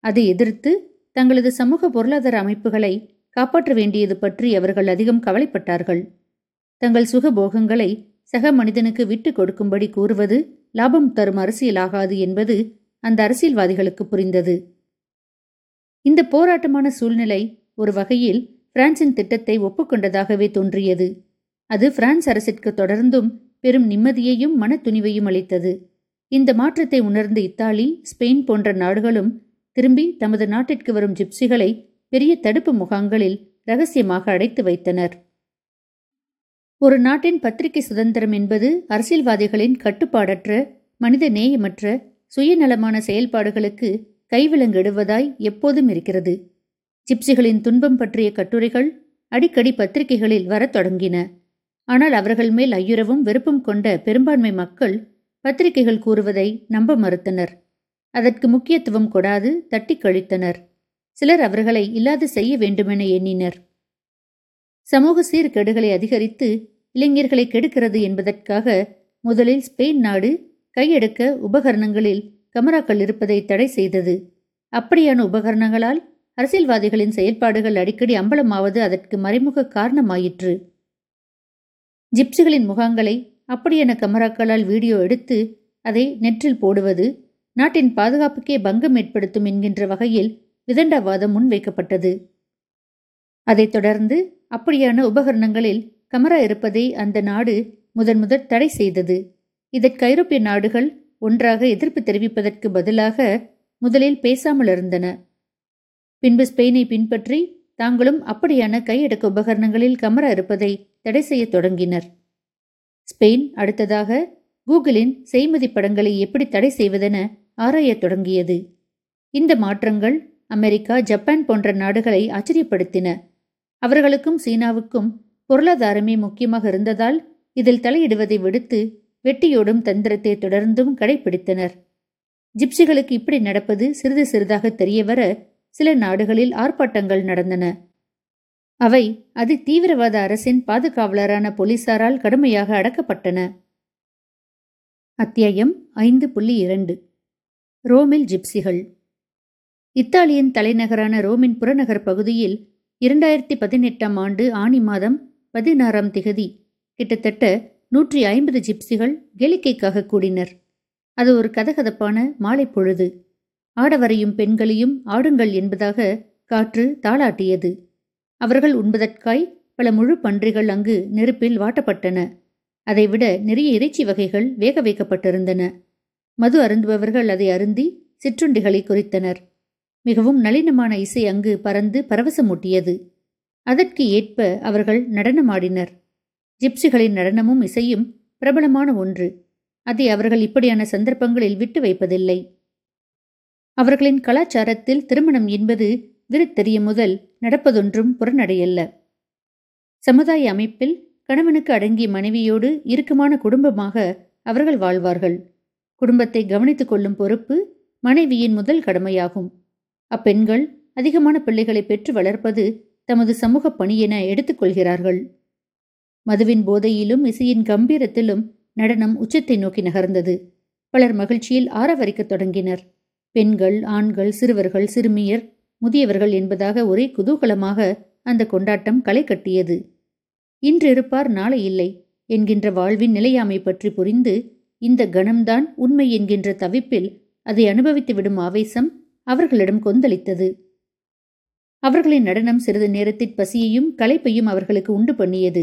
அதை எதிர்த்து தங்களது சமூக பொருளாதார அமைப்புகளை காப்பாற்ற வேண்டியது பற்றி அவர்கள் அதிகம் கவலைப்பட்டார்கள். தங்கள் சுகபோகங்களை சக மனிதனுக்கு விட்டு கொடுக்கும்படி கூறுவது லாபம் தரும் அரசியலாகாது என்பது அந்த அரசியல்வாதிகளுக்கு புரிந்தது. இந்த போராட்டமான சூழ்நிலை ஒரு வகையில் பிரான்சின் திட்டத்தை ஒப்புக்கொண்டதாகவே தோன்றியது. அது பிரான்ஸ் அரசிற்கு தொடர்ந்தும் பெரும் நிம்மதியையும் மனத்துணிவையும் அளித்தது. இந்த மாற்றத்தை உணர்ந்த இத்தாலி ஸ்பெயின் போன்ற நாடுகளும் திரும்பி தமது நாட்டிற்கு வரும் ஜிப்சிகளை பெரிய தடுப்பு முகாம்களில் ரகசியமாக அடைத்து வைத்தனர். ஒரு நாட்டின் பத்திரிகை சுதந்திரம் என்பது அரசியல்வாதிகளின் கட்டுப்பாடற்ற மனித நேயமற்ற சுயநலமான செயல்பாடுகளுக்கு கைவிலங்கிடுவதாய் எப்போதும் இருக்கிறது. ஜிப்சிகளின் துன்பம் பற்றிய கட்டுரைகள் அடிக்கடி பத்திரிகைகளில் வரத் தொடங்கின. ஆனால் அவர்கள் மேல் ஐயுறவும் வெறுப்பும் கொண்ட பெரும்பான்மை மக்கள் பத்திரிகைகள் கூறுவதை நம்ப மறுத்தனர். அதற்கு முக்கியத்துவம் கொடாது தட்டி கழித்தனர். சிலர் அவர்களை இல்லாது செய்ய வேண்டுமென எண்ணினர். சமூக சீர்கேடுகளை அதிகரித்து இளைஞர்களை கெடுக்கிறது என்பதற்காக முதலில் ஸ்பெயின் நாடு கையெடுக்க உபகரணங்களில் கமராக்கள் இருப்பதை தடை செய்தது. அப்படியான உபகரணங்களால் அரசியல்வாதிகளின் செயல்பாடுகள் அடிக்கடி அம்பலமாவது அதற்கு மறைமுக காரணமாயிற்று. ஜிப்சிகளின் முகாங்களை அப்படியான கமராக்களால் வீடியோ எடுத்து அதை நெற்றில் போடுவது நாட்டின் பாதுகாப்புக்கே பங்கம் ஏற்படுத்தும் என்கின்ற வகையில் விதண்டாவாதம் முன்வைக்கப்பட்டது அதைத் தொடர்ந்து அப்படியான உபகரணங்களில் கமரா இருப்பதை அந்த நாடு முதன் முதற் தடை செய்தது. இதற்கு ஐரோப்பிய நாடுகள் ஒன்றாக எதிர்ப்பு தெரிவிப்பதற்கு பதிலாக முதலில் பேசாமல் இருந்தன. பின்பு ஸ்பெயினை பின்பற்றி தாங்களும் அப்படியான கையடக்க உபகரணங்களில் கமரா இருப்பதை தடை செய்யத் தொடங்கினர். ஸ்பெயின் அடுத்ததாக கூகுளின் செய்மதி படங்களை எப்படி தடை செய்வதென ஆராயத் தொடங்கியது. இந்த மாற்றங்கள் அமெரிக்கா ஜப்பான் போன்ற நாடுகளை ஆச்சரியப்படுத்தின. அவர்களுக்கும் சீனாவுக்கும் பொருளாதாரமே முக்கியமாக இருந்ததால் இதில் தலையிடுவதை விடுத்து வெட்டியோடும் தந்திரத்தை தொடர்ந்தும் கடைபிடித்தனர். ஜிப்சிகளுக்கு இப்படி நடப்பது சிறிது சிறிதாக தெரியவர சில நாடுகளில் ஆர்ப்பாட்டங்கள் நடந்தன. அவை அதி தீவிரவாத அரசின் பாதுகாவலரான போலீசாரால் கடுமையாக அடக்கப்பட்டன. அத்தியாயம் ஐந்து புள்ளி இரண்டு. ரோமில் ஜிப்சிகள் இத்தாலியின் தலைநகரான ரோமின் புறநகர் பகுதியில் இரண்டாயிரத்தி பதினெட்டாம் ஆண்டு ஆணி மாதம் பதினாறாம் திகதி கிட்டத்தட்ட நூற்றி ஐம்பது ஜிப்சிகள் கேளிக்கைக்காக கூடினர். அது ஒரு கதகதப்பான மாலை பொழுது. ஆடவரையும் பெண்களையும் ஆடுங்கள் என்பதாக காற்று தாளாட்டியது. அவர்கள் உண்பதற்காய் பல முழு பன்றிகள் அங்கு நெருப்பில் வாட்டப்பட்டன. அதைவிட நிறைய இறைச்சி வகைகள் வேக வைக்கப்பட்டிருந்தன. மது அருந்துபவர்கள் அதை அருந்தி சிற்றுண்டிகளை குறித்தனர். மிகவும் நளினமான இசை அங்கு பறந்து பரவசமூட்டியது. அதற்கு ஏற்ப அவர்கள் நடனமாடினர். ஜிப்சிகளின் நடனமும் இசையும் பிரபலமான ஒன்று. அதை அவர்கள் இப்படியான சந்தர்ப்பங்களில் விட்டு வைப்பதில்லை. அவர்களின் கலாச்சாரத்தில் திருமணம் என்பது விருத்தெறிய முதல் நடப்பதொன்றும் புறநடையல்ல. சமுதாய அமைப்பில் கணவனுக்கு அடங்கிய மனைவியோடு இறுக்கமான குடும்பமாக அவர்கள் வாழ்வார்கள். குடும்பத்தை கவனித்துக் கொள்ளும் பொறுப்பு மனைவியின் முதல் கடமையாகும். அப்பெண்கள் அதிகமான பிள்ளைகளை பெற்று வளர்ப்பது தமது சமூக பணி என எடுத்துக்கொள்கிறார்கள். மதுவின் போதையிலும் இசையின் கம்பீரத்திலும் நடனம் உச்சத்தை நோக்கி நகர்ந்தது. பலர் மகிழ்ச்சியில் ஆரவரிக்கத் தொடங்கினர். பெண்கள் ஆண்கள் சிறுவர்கள் சிறுமியர் முதியவர்கள் என்பதாக ஒரே குதூகலமாக அந்த கொண்டாட்டம் களை கட்டியது. இன்றிருப்பார் நாளை இல்லை என்கின்ற வாழ்வின் நிலையாமை பற்றி புரிந்து இந்த கணம்தான் உண்மை என்கின்ற தவிப்பில் அதை அனுபவித்து விடும் ஆவேசம் அவர்களிடம் கொந்தளித்தது. அவர்களின் நடனம் சிறிது நேரத்தில் பசியையும் களைப்பையும் அவர்களுக்கு உண்டு பண்ணியது.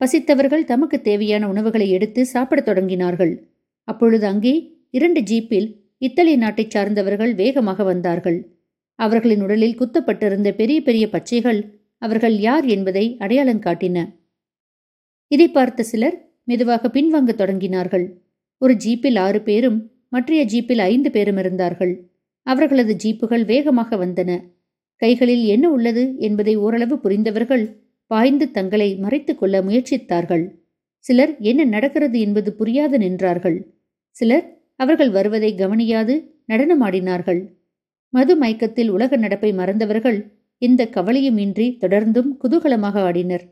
பசித்தவர்கள் தமக்கு தேவையான உணவுகளை எடுத்து சாப்பிடத் தொடங்கினார்கள். அப்பொழுது அங்கே இரண்டு ஜீப்பில் இத்தலி நாட்டைச் சார்ந்தவர்கள் வேகமாக வந்தார்கள். அவர்களின் உடலில் குத்தப்பட்டிருந்த பெரிய பெரிய பச்சைகள் அவர்கள் யார் என்பதை அடையாளம் காட்டின. இதை பார்த்த சிலர் மெதுவாக பின்வாங்க தொடங்கினார்கள். ஒரு ஜீப்பில் ஆறு பேரும் மற்றைய ஜீப்பில் ஐந்து பேரும் இருந்தார்கள். அவர்களது ஜீப்புகள் வேகமாக வந்தன. கைகளில் என்ன உள்ளது என்பதை ஓரளவு புரிந்தவர்கள் பாய்ந்து தங்களை மறைத்துக் கொள்ள முயற்சித்தார்கள். சிலர் என்ன நடக்கிறது என்பது புரியாது நின்றார்கள். சிலர் அவர்கள் வருவதை கவனியாது நடனமாடினார்கள். மது மயக்கத்தில் உலக நடப்பை மறந்தவர்கள் எந்த கவலையும் இன்றி தொடர்ந்தும் குதூகலமாக ஆடினர்.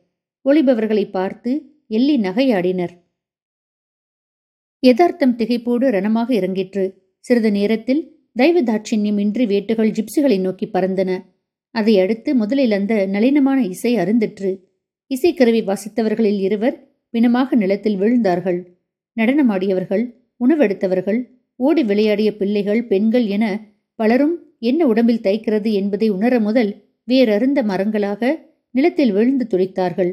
ஒளிபவர்களை பார்த்து எள்ளி நகையாடினர். யதார்த்தம் திகைப்போடு ரணமாக இறங்கிற்று. சிறிது நேரத்தில் தெய்வ இன்றி வேட்டுகள் ஜிப்சிகளை நோக்கி பறந்தன. அதை அடுத்து முதலில் அந்த நளினமான இசை அருந்திற்று. இசைக்கருவி வாசித்தவர்களில் இருவர் பிணமாக நிலத்தில் விழுந்தார்கள். நடனமாடியவர்கள் உணவெடுத்தவர்கள் ஓடி விளையாடிய பிள்ளைகள் பெண்கள் என பலரும் என்ன உடம்பில் தைக்கிறது என்பதை உணர முதல் வேறருந்த மரங்களாக நிலத்தில் விழுந்து துடித்தார்கள்.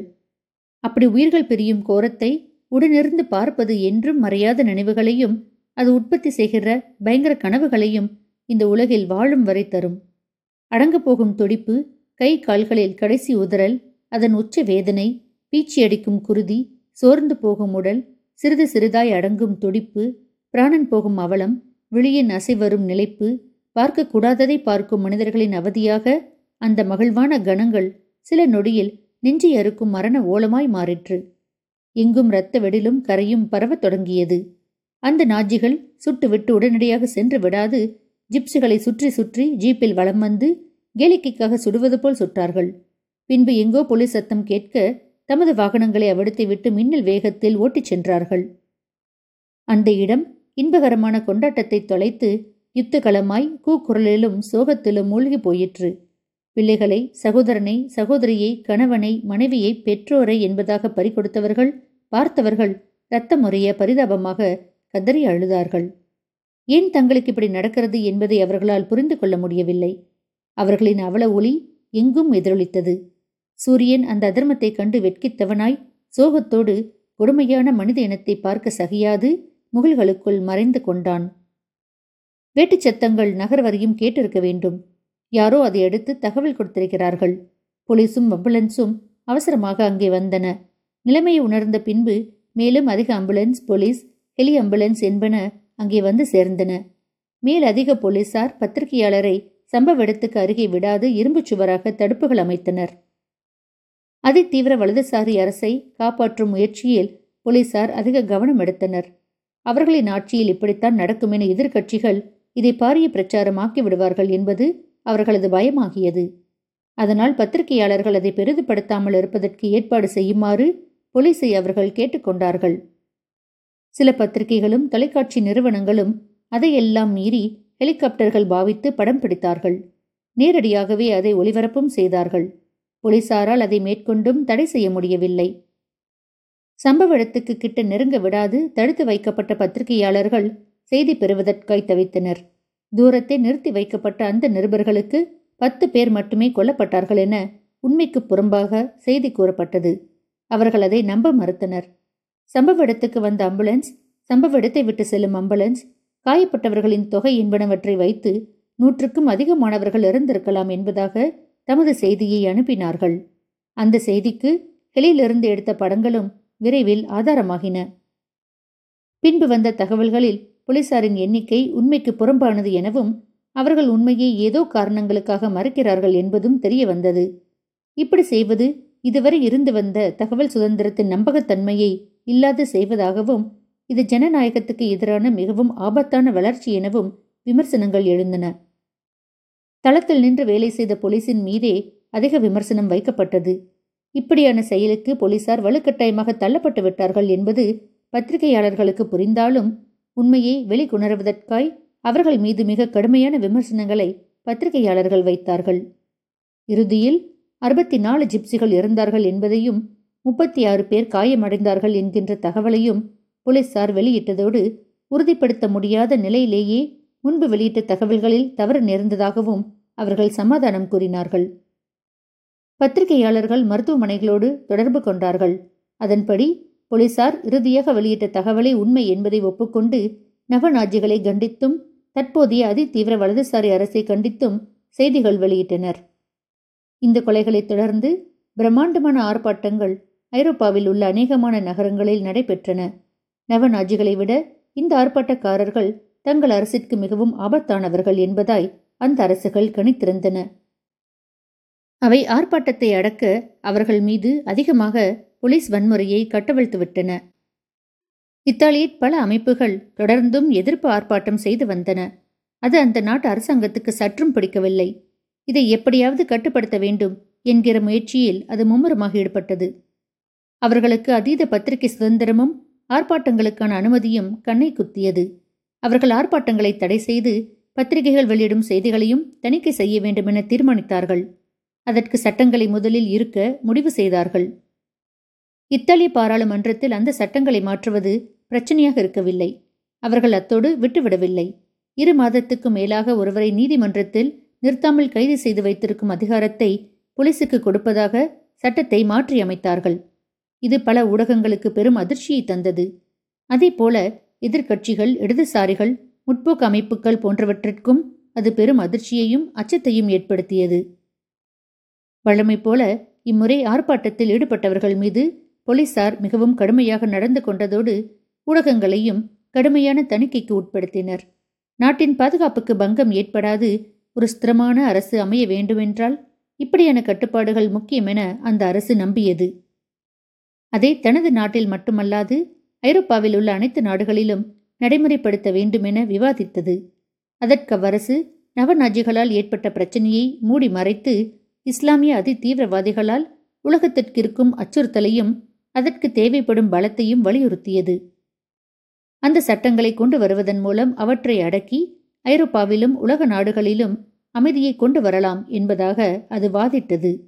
அப்படி உயிர்கள் பிரியும் கோரத்தை உடனிருந்து பார்ப்பது என்றும் மறையாத நினைவுகளையும் அது உற்பத்தி செய்கிற பயங்கர கனவுகளையும் இந்த உலகில் வாழும் வரை தரும். அடங்கப் போகும் துடிப்பு கை கால்களில் கடைசி உதறல் அதன் உச்ச வேதனை பீச்சியடிக்கும் குருதி சோர்ந்து போகும் உடல் சிறிது சிறிதாய் அடங்கும் துடிப்பு பிராணன் போகும் அவலம் விழியின் அசைவரும் நிலைப்பு பார்க்கக்கூடாததை பார்க்கும் மனிதர்களின் அவதியாக அந்த மகிழ்வான கணங்கள் சில நொடியில் நெஞ்சை அறுக்கும் மரண ஓலமாய் மாறிற்று. எங்கும் இரத்த வெடிலும் கரையும் பரவத் தொடங்கியது. அந்த நாஜிகள் சுட்டுவிட்டு உடனடியாக சென்று விடாது. ஜிப்சிகளை சுற்றி சுற்றி ஜீப்பில் வலம் வந்து கேலிக்கைக்காக சுடுவது போல் சுட்டார்கள். பின்பு எங்கோ போலீஸ் சத்தம் கேட்க தமது வாகனங்களை அவிழ்த்து விட்டு மின்னல் வேகத்தில் ஓட்டிச் சென்றார்கள். அந்த இடம் இன்பகரமான கொண்டாட்டத்தை தொலைத்து யுத்தகலமாய் கூக்குரலிலும் சோகத்திலும் மூழ்கி போயிற்று. பிள்ளைகளை சகோதரனை சகோதரியை கணவனை மனைவியை பெற்றோரை என்பதாக பறிகொடுத்தவர்கள் பார்த்தவர்கள் இரத்தமுறைய பரிதாபமாக கதறி அழுதார்கள். ஏன் தங்களுக்கு இப்படி நடக்கிறது என்பதை அவர்களால் புரிந்து கொள்ள முடியவில்லை. அவர்களின் அவல ஒளி எங்கும் எதிரொலித்தது. சூரியன் அந்த அதர்மத்தை கண்டு வெட்கித்தவனாய் சோகத்தோடு கொடுமையான மனித இனத்தை பார்க்க சகியாது முகில்களுக்குள் மறைந்து கொண்டான். வேட்டுச் சத்தங்கள் நகர் வரையும் கேட்டிருக்க வேண்டும். யாரோ அதை அடுத்து தகவல் கொடுத்திருக்கிறார்கள். போலீஸும் அம்புலன்ஸும் அவசரமாக அங்கே வந்தன. நிலைமையை உணர்ந்த பின்பு மேலும் அதிக அம்புலன்ஸ் போலீஸ் ஹெலி அம்புலன்ஸ் என்பன அங்கே வந்து சேர்ந்தன. மேலதிக போலீசார் பத்திரிகையாளரை சம்பவ இடத்துக்கு அருகே விடாது இரும்புச் சுவராக தடுப்புகள் அமைத்தனர். அதிதீவிர வலதுசாரி அரசை காப்பாற்றும் முயற்சியில் போலீசார் அதிக கவனம் எடுத்தனர். அவர்களின் ஆட்சியில் இப்படித்தான் நடக்கும் என எதிர்க்கட்சிகள் இதை பாரிய பிரச்சாரமாக்கி விடுவார்கள் என்பது அவர்களது பயமாகியது. அதனால் பத்திரிகையாளர்கள் அதை பெரிதுபடுத்தாமல் இருப்பதற்கு ஏற்பாடு செய்யுமாறு போலீஸை அவர்கள் கேட்டுக்கொண்டார்கள் சில பத்திரிகைகளும் தொலைக்காட்சி நிறுவனங்களும் அதையெல்லாம் மீறி ஹெலிகாப்டர்கள் பாவித்து படம் பிடித்தார்கள். நேரடியாகவே அதை ஒளிபரப்பும் செய்தார்கள். போலீசாரால் அதை மேற்கொண்டும் தடை செய்ய முடியவில்லை. சம்பவ இடத்துக்கு கிட்ட நெருங்க விடாது தடுத்து வைக்கப்பட்ட பத்திரிகையாளர்கள் செய்தி பெறுவதற்காய் தவித்தனர். தூரத்தை நிறுத்தி வைக்கப்பட்ட அந்த நிருபர்களுக்கு பத்து பேர் மட்டுமே கொல்லப்பட்டார்கள் என உண்மைக்கு புறம்பாக செய்தி கூறப்பட்டது. அவர்கள் அதை நம்ப மறுத்தனர். சம்பவ இடத்துக்கு வந்த அம்புலன்ஸ் சம்பவ இடத்தை விட்டு செல்லும் அம்புலன்ஸ் காயப்பட்டவர்களின் தொகை என்பனவற்றை வைத்து நூற்றுக்கும் அதிகமானவர்கள் இறந்திருக்கலாம் என்பதாக தமது செய்தியை அனுப்பினார்கள். அந்த செய்திக்கு ஹெலியிலிருந்து எடுத்த படங்களும் விரைவில் ஆதாரமாகின. பின்பு வந்த தகவல்களில் போலீசாரின் எண்ணிக்கை உண்மைக்கு புறம்பானது எனவும் அவர்கள் உண்மையை ஏதோ காரணங்களுக்காக மறைக்கிறார்கள் என்பதும் தெரிய வந்தது இப்படி செய்வது இதுவரை இருந்து வந்த தகவல் சுதந்திரத்தின் நம்பகத்தன்மையை இல்லாது செய்வதாகவும் இது ஜனநாயகத்துக்கு எதிரான மிகவும் ஆபத்தான வளர்ச்சி எனவும் விமர்சனங்கள் எழுந்தன. தளத்தில் நின்று வேலை செய்த போலீசின் மீதே அதிக விமர்சனம் வைக்கப்பட்டது. இப்படியான செயலுக்கு போலீசார் வலுக்கட்டாயமாக தள்ளப்பட்டு விட்டார்கள் என்பது பத்திரிகையாளர்களுக்கு புரிந்தாலும் உண்மையை வெளிக்கொணர்வதற்காய் அவர்கள் மீது மிக கடுமையான விமர்சனங்களை பத்திரிகையாளர்கள் வைத்தார்கள். இறுதியில் அறுபத்தி நாலு ஜிப்சிகள் இறந்தார்கள் என்பதையும் முப்பத்தி ஆறு பேர் காயமடைந்தார்கள் என்கின்ற தகவலையும் போலீசார் வெளியிட்டதோடு உறுதிப்படுத்த முடியாத நிலையிலேயே முன்பு வெளியிட்ட தகவல்களில் தவறு நேர்ந்ததாகவும் அவர்கள் சமாதானம் கூறினார்கள். பத்திரிகையாளர்கள் மருத்துவமனைகளோடு தொடர்பு கொண்டார்கள். அதன்படி போலீசார் இறுதியாக வெளியிட்ட தகவலை உண்மை என்பதை ஒப்புக்கொண்டு நவநாஜிகளை கண்டித்தும் தற்போதைய அதிதீவிர வலதுசாரி அரசை கண்டித்தும் செய்திகள் வெளியிட்டனர். இந்த கொலைகளைத் தொடர்ந்து பிரம்மாண்டமான ஆர்ப்பாட்டங்கள் ஐரோப்பாவில் உள்ள அநேகமான நகரங்களில் நடைபெற்றன. நவநாஜிகளை விட இந்த ஆர்ப்பாட்டக்காரர்கள் தங்கள் அரசிற்கு மிகவும் ஆபத்தானவர்கள் என்பதாய் அந்த அரசுகள் கணித்திருந்தன. அவை ஆர்ப்பாட்டத்தை அடக்க அவர்கள் மீது அதிகமாக போலீஸ் வன்முறையை கட்டவிழ்த்துவிட்டன. இத்தாலியில் பல அமைப்புகள் தொடர்ந்தும் எதிர்ப்பு ஆர்ப்பாட்டம் செய்து வந்தன. அது அந்த நாட்டு அரசாங்கத்துக்கு சற்றும் பிடிக்கவில்லை. இதை எப்படியாவது கட்டுப்படுத்த வேண்டும் என்கிற முயற்சியில் அது மும்முரமாக ஈடுபட்டது. அவர்களுக்கு அதீத பத்திரிகை சுதந்திரமும் ஆர்ப்பாட்டங்களுக்கான அனுமதியும் கண்ணை குத்தியது. அவர்கள் ஆர்ப்பாட்டங்களை தடை செய்து பத்திரிகைகள் வெளியிடும் செய்திகளையும் தணிக்கை செய்ய வேண்டும் என தீர்மானித்தார்கள். அதற்கு சட்டங்களை முதலில் இருக்க முடிவு செய்தார்கள். இத்தாலிய பாராளுமன்றத்தில் அந்த சட்டங்களை மாற்றுவது பிரச்சனையாக இருக்கவில்லை. அவர்கள் அத்தோடு விட்டுவிடவில்லை. இரு மாதத்துக்கு மேலாக ஒருவரை நீதிமன்றத்தில் நிறுத்தாமல் கைது செய்து வைத்திருக்கும் அதிகாரத்தை போலீசுக்கு கொடுப்பதாக சட்டத்தை மாற்றியமைத்தார்கள். இது பல ஊடகங்களுக்கு பெரும் அதிர்ச்சியை தந்தது. அதேபோல எதிர்க்கட்சிகள் இடதுசாரிகள் முற்போக்கு அமைப்புகள் போன்றவற்றிற்கும் அது பெரும் அதிர்ச்சியையும் அச்சத்தையும் ஏற்படுத்தியது. வழமை போல இம்முறை ஆர்ப்பாட்டத்தில் ஈடுபட்டவர்கள் மீது போலீசார் மிகவும் கடுமையாக நடந்து கொண்டதோடு ஊடகங்களையும் கடுமையான தணிக்கைக்கு உட்படுத்தினர். நாட்டின் பாதுகாப்புக்கு பங்கம் ஏற்படாது ஒரு ஸ்திரமான அரசு அமைய வேண்டுமென்றால் இப்படியான கட்டுப்பாடுகள் முக்கியம் என அந்த அரசு நம்பியது. அதை தனது நாட்டில் மட்டுமல்லாது ஐரோப்பாவில் உள்ள அனைத்து நாடுகளிலும் நடைமுறைப்படுத்த வேண்டுமென விவாதித்தது. அதற்கு அவ்வரசு நவநாஜிகளால் ஏற்பட்ட பிரச்சனையை மூடி மறைத்து இஸ்லாமிய அதி தீவிரவாதிகளால் உலகத்திற்கிருக்கும் அச்சுறுத்தலையும் அதற்கு தேவைப்படும் பலத்தையும் வலியுறுத்தியது. அந்த சட்டங்களை கொண்டு வருவதன் மூலம் அவற்றை அடக்கி ஐரோப்பாவிலும் உலக நாடுகளிலும் அமைதியை கொண்டு வரலாம் என்பதாக அது வாதிட்டது.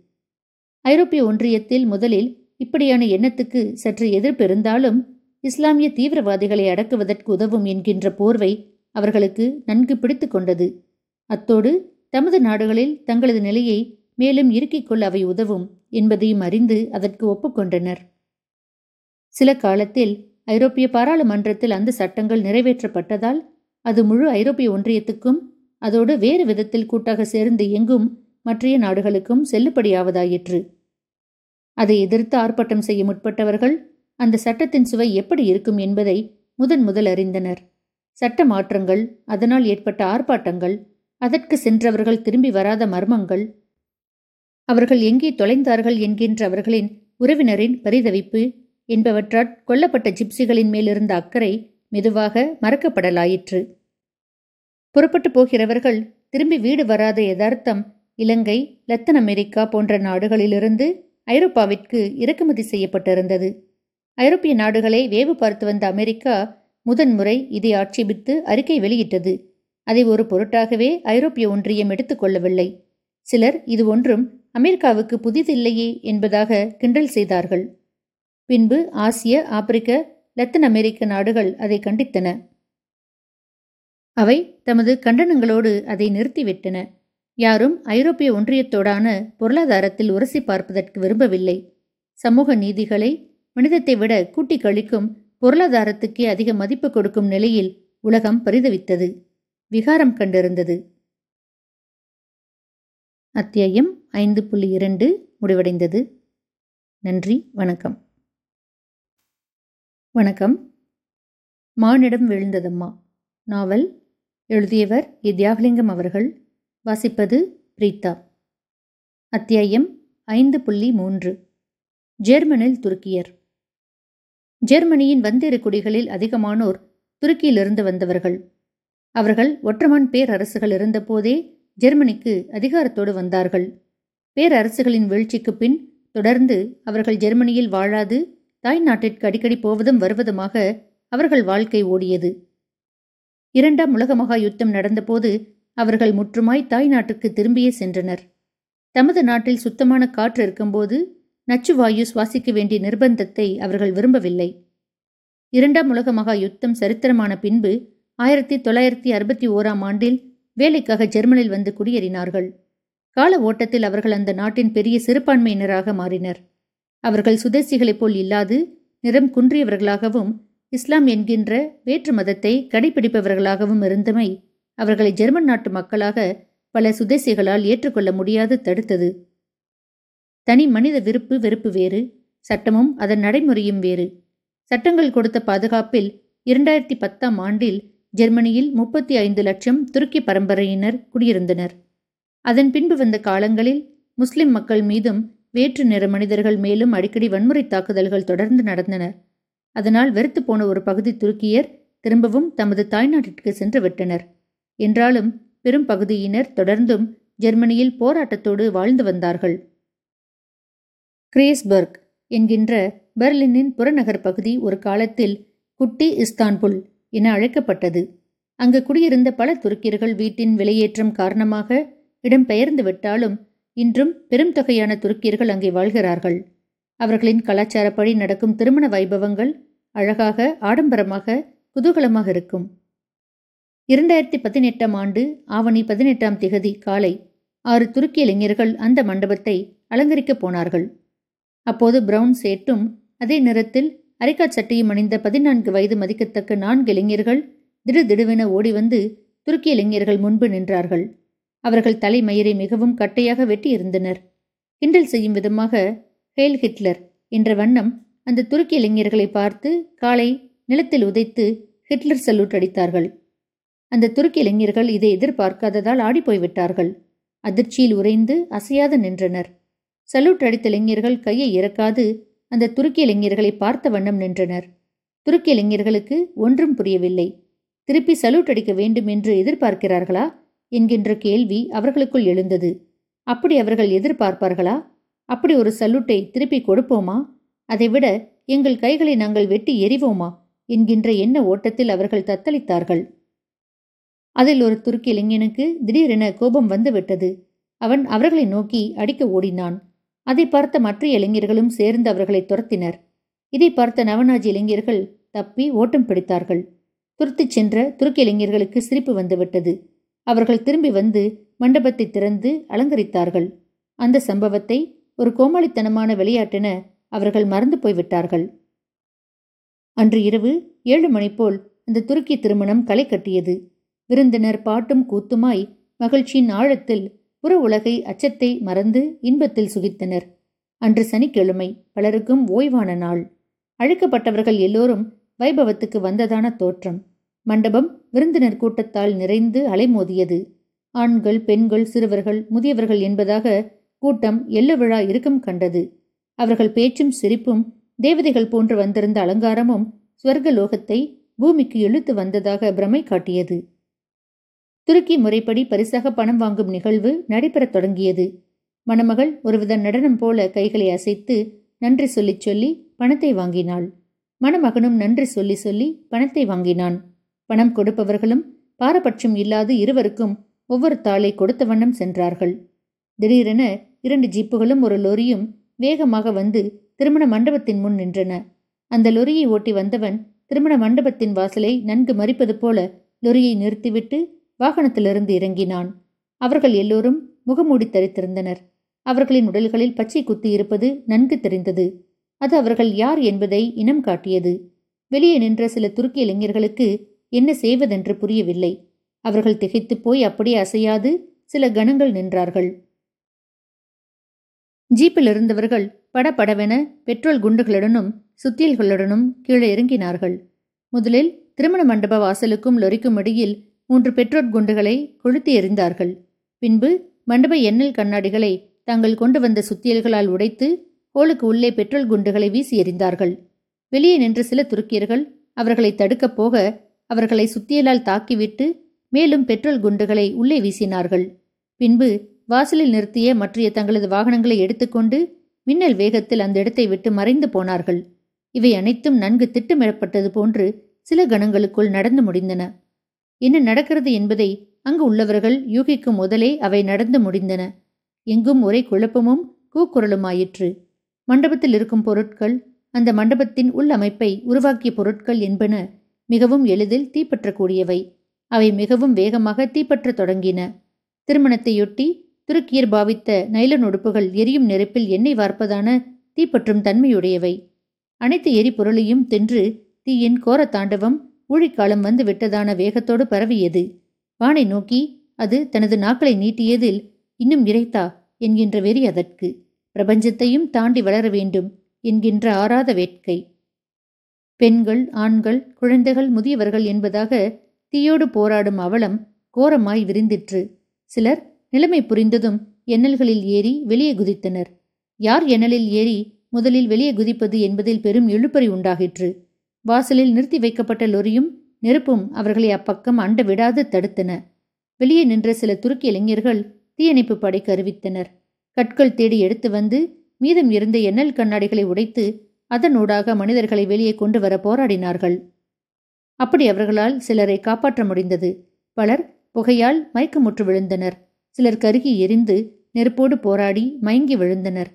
ஐரோப்பிய ஒன்றியத்தில் முதலில் இப்படியான எண்ணத்துக்கு சற்று எதிர்ப்பு இருந்தாலும் இஸ்லாமிய தீவிரவாதிகளை அடக்குவதற்கு உதவும் என்கின்ற போர்வை அவர்களுக்கு நன்கு பிடித்து கொண்டது. அத்தோடு தமது நாடுகளில் தங்களது நிலையை மேலும் இறுக்கிக் கொள்ள அவை உதவும் என்பதையும் அறிந்து அதற்கு ஒப்புக்கொண்டனர் சில காலத்தில் ஐரோப்பிய பாராளுமன்றத்தில் அந்த சட்டங்கள் நிறைவேற்றப்பட்டதால் அது முழு ஐரோப்பிய ஒன்றியத்துக்கும் அதோடு வேறு விதத்தில் கூட்டாக சேர்ந்து எங்கும் மற்றைய நாடுகளுக்கும் செல்லுபடியாவதாயிற்று. அதை எதிர்த்து ஆர்ப்பாட்டம் செய்ய முற்பட்டவர்கள் அந்த சட்டத்தின் சுவை எப்படி இருக்கும் என்பதை முதன் முதல் அறிந்தனர். சட்ட மாற்றங்கள் அதனால் ஏற்பட்ட ஆர்ப்பாட்டங்கள் அதற்கு சென்றவர்கள் திரும்பி வராத மர்மங்கள் அவர்கள் எங்கே தொலைந்தார்கள் என்கின்ற அவர்களின் உறவினரின் பரிதவிப்பு என்பவற்றால் கொல்லப்பட்ட ஜிப்சிகளின் மேலிருந்த அக்கறை மெதுவாக மறக்கப்படலாயிற்று. புறப்பட்டு போகிறவர்கள் திரும்பி வீடு வராத யதார்த்தம் இலங்கை லத்தன் அமெரிக்கா போன்ற நாடுகளிலிருந்து ஐரோப்பாவிற்கு இறக்குமதி செய்யப்பட்டிருந்தது. ஐரோப்பிய நாடுகளை வேவு பார்த்து வந்த அமெரிக்கா முதன்முறை இதை ஆட்சேபித்து அறிக்கை வெளியிட்டது. அதை ஒரு பொருட்டாகவே ஐரோப்பிய ஒன்றியம் எடுத்துக்கொள்ளவில்லை சிலர் இது ஒன்றும் அமெரிக்காவுக்கு புதிதில்லையே என்பதாக கிண்டல் செய்தார்கள். பின்பு ஆசிய ஆப்பிரிக்க லத்தன் அமெரிக்க நாடுகள் அதை கண்டித்தன. அவை தமது கண்டனங்களோடு அதை நிறுத்திவிட்டன. யாரும் ஐரோப்பிய ஒன்றியத்தோடான பொருளாதாரத்தில் உரசி பார்ப்பதற்கு விரும்பவில்லை. சமூக நீதிகளை மனிதத்தை விட கூட்டி கழிக்கும் பொருளாதாரத்துக்கே அதிக மதிப்பு கொடுக்கும் நிலையில் உலகம் பரிதவித்தது. விகாரம் கண்டிருந்தது. அத்தியாயம் ஐந்து புள்ளி இரண்டு முடிவடைந்தது. நன்றி வணக்கம். வணக்கம். மானிடம் விழுந்ததம்மா. நாவல் எழுதியவர் இத்தியாகலிங்கம் அவர்கள். வாசிப்பது பிரீதா அத்தியாயம் ஐந்து புள்ளி மூன்று. ஜெர்மனில் துருக்கியர். ஜெர்மனியின் வந்திரு குடிகளில் அதிகமானோர் துருக்கியிலிருந்து வந்தவர்கள். அவர்கள் ஒற்றமான் பேரரசுகள் இருந்தபோதே ஜெர்மனிக்கு அதிகாரத்தோடு வந்தார்கள். பேரரசுகளின் வீழ்ச்சிக்கு பின் தொடர்ந்து அவர்கள் ஜெர்மனியில் வாழாது தாய் நாட்டிற்கு அடிக்கடி போவதும் வருவதுமாக அவர்கள் வாழ்க்கை ஓடியது. இரண்டாம் உலக மகா யுத்தம் நடந்தபோது அவர்கள் முற்றுமாய் தாய் நாட்டுக்கு திரும்பியே சென்றனர். தமது நாட்டில் சுத்தமான காற்று இருக்கும்போது நச்சுவாயு சுவாசிக்க வேண்டிய நிர்பந்தத்தை அவர்கள் விரும்பவில்லை. இரண்டாம் உலக மகா யுத்தம் சரித்திரமான பின்பு ஆயிரத்தி தொள்ளாயிரத்தி அறுபத்தி ஓராம் ஆண்டில் வேலைக்காக ஜெர்மனில் வந்து குடியேறினார்கள். கால ஓட்டத்தில் அவர்கள் அந்த நாட்டின் பெரிய சிறுபான்மையினராக மாறினர். அவர்கள் சுதேசிகளைப் போல் இல்லாது நிறம் குன்றியவர்களாகவும் இஸ்லாம் என்கின்ற வேற்று மதத்தை கடைபிடிப்பவர்களாகவும் இருந்தமை அவர்களை ஜெர்மன் நாட்டு மக்களாக பல சுதேசிகளால் ஏற்றுக்கொள்ள முடியாது தடுத்தது. தனி மனித விருப்பு வெறுப்பு வேறு சட்டமும் அதன் நடைமுறையும் வேறு. சட்டங்கள் கொடுத்த பாதுகாப்பில் இரண்டாயிரத்தி பத்தாம் ஆண்டில் ஜெர்மனியில் முப்பத்தி ஐந்து லட்சம் துருக்கி பரம்பரையினர் குடியிருந்தனர். அதன் பின்பு வந்த காலங்களில் முஸ்லிம் மக்கள் மீதும் வேற்று நிற மனிதர்கள் மேலும் அடிக்கடி வன்முறை தாக்குதல்கள் தொடர்ந்து நடந்தன அதனால் வெறுத்து போன ஒரு பகுதி துருக்கியர் திரும்பவும் தமது தாய்நாட்டிற்கு சென்று விட்டனர். என்றாலும் பெரும் பகுதியினர் தொடர்ந்தும் ஜெர்மனியில் போராட்டத்தோடு வாழ்ந்து வந்தார்கள். கிரேஸ்பர்க் என்கின்ற பெர்லினின் புறநகர் பகுதி ஒரு காலத்தில் குட்டி இஸ்தான்புல் என அழைக்கப்பட்டது. அங்கு குடியிருந்த பல துருக்கியர்கள் வீட்டின் விலையேற்றம் காரணமாக இடம்பெயர்ந்து விட்டாலும் இன்றும் பெரும் தொகையான துருக்கியர்கள் அங்கே வாழ்கிறார்கள். அவர்களின் கலாச்சாரப்படி நடக்கும் திருமண வைபவங்கள் அழகாக ஆடம்பரமாக குதூகலமாக இருக்கும். இரண்டாயிரத்தி பதினெட்டாம் ஆண்டு ஆவணி பதினெட்டாம் திகதி காலை ஆறு துருக்கிய இளைஞர்கள் அந்த மண்டபத்தை அலங்கரிக்கப் போனார்கள். அப்போது பிரவுன் சேட்டும் அதே நிறத்தில் அரைக்கா சட்டையும் அணிந்த பதினான்கு வயது மதிக்கத்தக்க நான்கு இளைஞர்கள் திடுதிடுவென ஓடி வந்து துருக்கிய இளைஞர்கள் முன்பு நின்றார்கள். அவர்கள் தலைமயிரை மிகவும் கட்டையாக வெட்டியிருந்தனர். கிண்டல் செய்யும் விதமாக ஹேல் ஹிட்லர் என்ற வண்ணம் அந்த துருக்கிய இளைஞர்களை பார்த்து காலை நிலத்தில் உதைத்து ஹிட்லர் சல்யூட் அடித்தார்கள். அந்த துருக்கி இளைஞர்கள் இதை எதிர்பார்க்காததால் ஆடிப்போய்விட்டார்கள். அதிர்ச்சியில் உறைந்து அசையாது நின்றனர். சல்யூட் அடித்த இளைஞர்கள் கையை இறக்காது அந்த துருக்கி இளைஞர்களை பார்த்த வண்ணம் நின்றனர். துருக்கி இளைஞர்களுக்கு ஒன்றும் புரியவில்லை. திருப்பி சல்யூட் அடிக்க வேண்டும் என்று எதிர்பார்க்கிறார்களா? என்கின்ற கேள்வி அவர்களுக்குள் எழுந்தது. அப்படி அவர்கள் எதிர்பார்ப்பார்களா? அப்படி ஒரு சல்யூட்டை திருப்பி கொடுப்போமா? அதைவிட எங்கள் கைகளை நாங்கள் வெட்டி எறிவோமா? என்கின்ற எண்ண ஓட்டத்தில் அவர்கள் தத்தளித்தார்கள். அதில் ஒரு துருக்கி இளைஞனுக்கு திடீரென கோபம் வந்துவிட்டது அவன் அவர்களை நோக்கி அடிக்க ஓடினான். அதை பார்த்த மற்ற இளைஞர்களும் சேர்ந்து அவர்களை துரத்தினர். இதை பார்த்த நவநாஜி இளைஞர்கள் தப்பி ஓட்டம் பிடித்தார்கள். துருத்திச் சென்ற துருக்கி இளைஞர்களுக்கு சிரிப்பு வந்துவிட்டது அவர்கள் திரும்பி வந்து மண்டபத்தை திறந்து அலங்கரித்தார்கள். அந்த சம்பவத்தை ஒரு கோமாளித்தனமான விளையாட்டென அவர்கள் மறந்து போய்விட்டார்கள். அன்று இரவு ஏழு மணி போல் அந்த துருக்கி திருமணம் களை கட்டியது. விருந்தினர் பாட்டும் கூத்துமாய் மகிழ்ச்சியின் ஆழத்தில் புற உலகை அச்சத்தை மறந்து இன்பத்தில் சுகித்தனர் அன்று சனிக்கிழமை பலருக்கும் ஓய்வான நாள். அழைக்கப்பட்டவர்கள் எல்லோரும் வைபவத்துக்கு வந்ததான தோற்றம். மண்டபம் விருந்தினர் கூட்டத்தால் நிறைந்து அலைமோதியது. ஆண்கள் பெண்கள் சிறுவர்கள் முதியவர்கள் என்பதாக கூட்டம் எல்ல விழா இருக்கும் கண்டது. அவர்கள் பேச்சும் சிரிப்பும் தேவதைகள் போன்று வந்திருந்த அலங்காரமும் ஸ்வர்கலோகத்தை பூமிக்கு இழுத்து வந்ததாக பிரமை காட்டியது. துருக்கி முறைப்படி பரிசாக பணம் வாங்கும் நிகழ்வு நடைபெறத் தொடங்கியது. மணமகள் ஒருவித நடனம் போல கைகளை அசைத்து நன்றி சொல்லி சொல்லி பணத்தை வாங்கினாள். மணமகனும் நன்றி சொல்லி சொல்லி பணத்தை வாங்கினான். பணம் கொடுப்பவர்களும் பாரபட்சம் இல்லாது இருவருக்கும் ஒவ்வொரு தாளை கொடுத்த வண்ணம் சென்றார்கள். திடீரென இரண்டு ஜீப்புகளும் ஒரு லொரியும் வேகமாக வந்து திருமண மண்டபத்தின் முன் நின்றன. அந்த லொரியை ஓட்டி வந்தவன் திருமண மண்டபத்தின் வாசலை நன்கு மறிப்பது போல லொரியை நிறுத்திவிட்டு வாகனத்திலிருந்து இறங்கினான். அவர்கள் எல்லோரும் முகமூடி தரித்திருந்தனர். அவர்களின் உடல்களில் பச்சை குத்தி இருப்பது நன்கு தெரிந்தது. அது அவர்கள் யார் என்பதை இனம் காட்டியது. வெளியே நின்ற சில துருக்கி இளைஞர்களுக்கு என்ன செய்வதென்று புரியவில்லை. அவர்கள் திகைத்துப் போய் அப்படியே அசையாது சில கணங்கள் நின்றார்கள். ஜீப்பில் இருந்தவர்கள் படபடவென பெட்ரோல் குண்டுகளுடனும் சுத்தியல்களுடனும் கீழே இறங்கினார்கள். முதலில் திருமண மண்டப வாசலுக்கும் லொரிக்கும் இடையில் மூன்று பெட்ரோல் குண்டுகளை கொளுத்தி எறிந்தார்கள். பின்பு மண்டப எண்ணெல் கண்ணாடிகளை தாங்கள் கொண்டு வந்த சுத்தியல்களால் உடைத்து கோளுக்கு உள்ளே பெட்ரோல் குண்டுகளை வீசி எறிந்தார்கள். வெளியே நின்ற சில துருக்கியர்கள் அவர்களை தடுக்கப் போக அவர்களை சுத்தியலால் தாக்கிவிட்டு மேலும் பெட்ரோல் குண்டுகளை உள்ளே வீசினார்கள். பின்பு வாசலில் நிறுத்திய மற்றைய தங்களது வாகனங்களை எடுத்துக்கொண்டு மின்னல் வேகத்தில் அந்த இடத்தை விட்டு மறைந்து போனார்கள். இவை அனைத்தும் நன்கு திட்டமிடப்பட்டது போன்று சில கணங்களுக்குள் நடந்து முடிந்தன. என்ன நடக்கிறது என்பதை அங்கு உள்ளவர்கள் யூகிக்கும் முதலே அவை நடந்து முடிந்தன. எங்கும் ஒரே குழப்பமும் கூக்குரலுமாயிற்று. மண்டபத்தில் இருக்கும் பொருட்கள் அந்த மண்டபத்தின் உள் அமைப்பை உருவாக்கிய பொருட்கள் என்பன மிகவும் எளிதில் தீப்பற்றக்கூடியவை. அவை மிகவும் வேகமாக தீப்பற்றத் தொடங்கின. திருமணத்தையொட்டி துருக்கியர் பாவித்த நைலன் உடுப்புகள் எரியும் நெருப்பில் எண்ணெய் வார்ப்பதான தீப்பற்றும் தன்மையுடையவை. அனைத்து எரிபொருளையும் தின்று தீயின் கோர தாண்டவம் ஊழிக்காலம் வந்து விட்டதான வேகத்தோடு பரவியது. வானை நோக்கி அது தனது நாக்களை நீட்டியதில் இன்னும் இறைத்தா என்கின்ற வெறி அதற்கு. பிரபஞ்சத்தையும் தாண்டி வளர வேண்டும் என்கின்ற ஆறாத வேட்கை. பெண்கள் ஆண்கள் குழந்தைகள் முதியவர்கள் என்பதாக தீயோடு போராடும் அவலம் கோரமாய் விரிந்திற்று. சிலர் நிலைமை புரிந்ததும் எண்ணல்களில் ஏறி வெளியே குதித்தனர். யார் எண்ணலில் ஏறி முதலில் வெளியே குதிப்பது என்பதில் பெரும் இழுப்பறி உண்டாகிற்று. வாசலில் நிறுத்தி வைக்கப்பட்ட லொரியும் நெருப்பும் அவர்களை அப்பக்கம் அண்ட விடாது தடுத்தன. வெளியே நின்ற சில துருக்கி இளைஞர்கள் தீயணைப்பு படைக்கு அறிவித்தனர். கற்கள் தேடி எடுத்து வந்து மீதம் இருந்த எண்ணல் கண்ணாடிகளை உடைத்து அதனூடாக மனிதர்களை வெளியே கொண்டு வர போராடினார்கள். அப்படி அவர்களால் சிலரை காப்பாற்ற முடிந்தது. பலர் புகையால் மயக்கமுற்று விழுந்தனர். சிலர் கருகி எரிந்து நெருப்போடு போராடி மயங்கி விழுந்தனர்.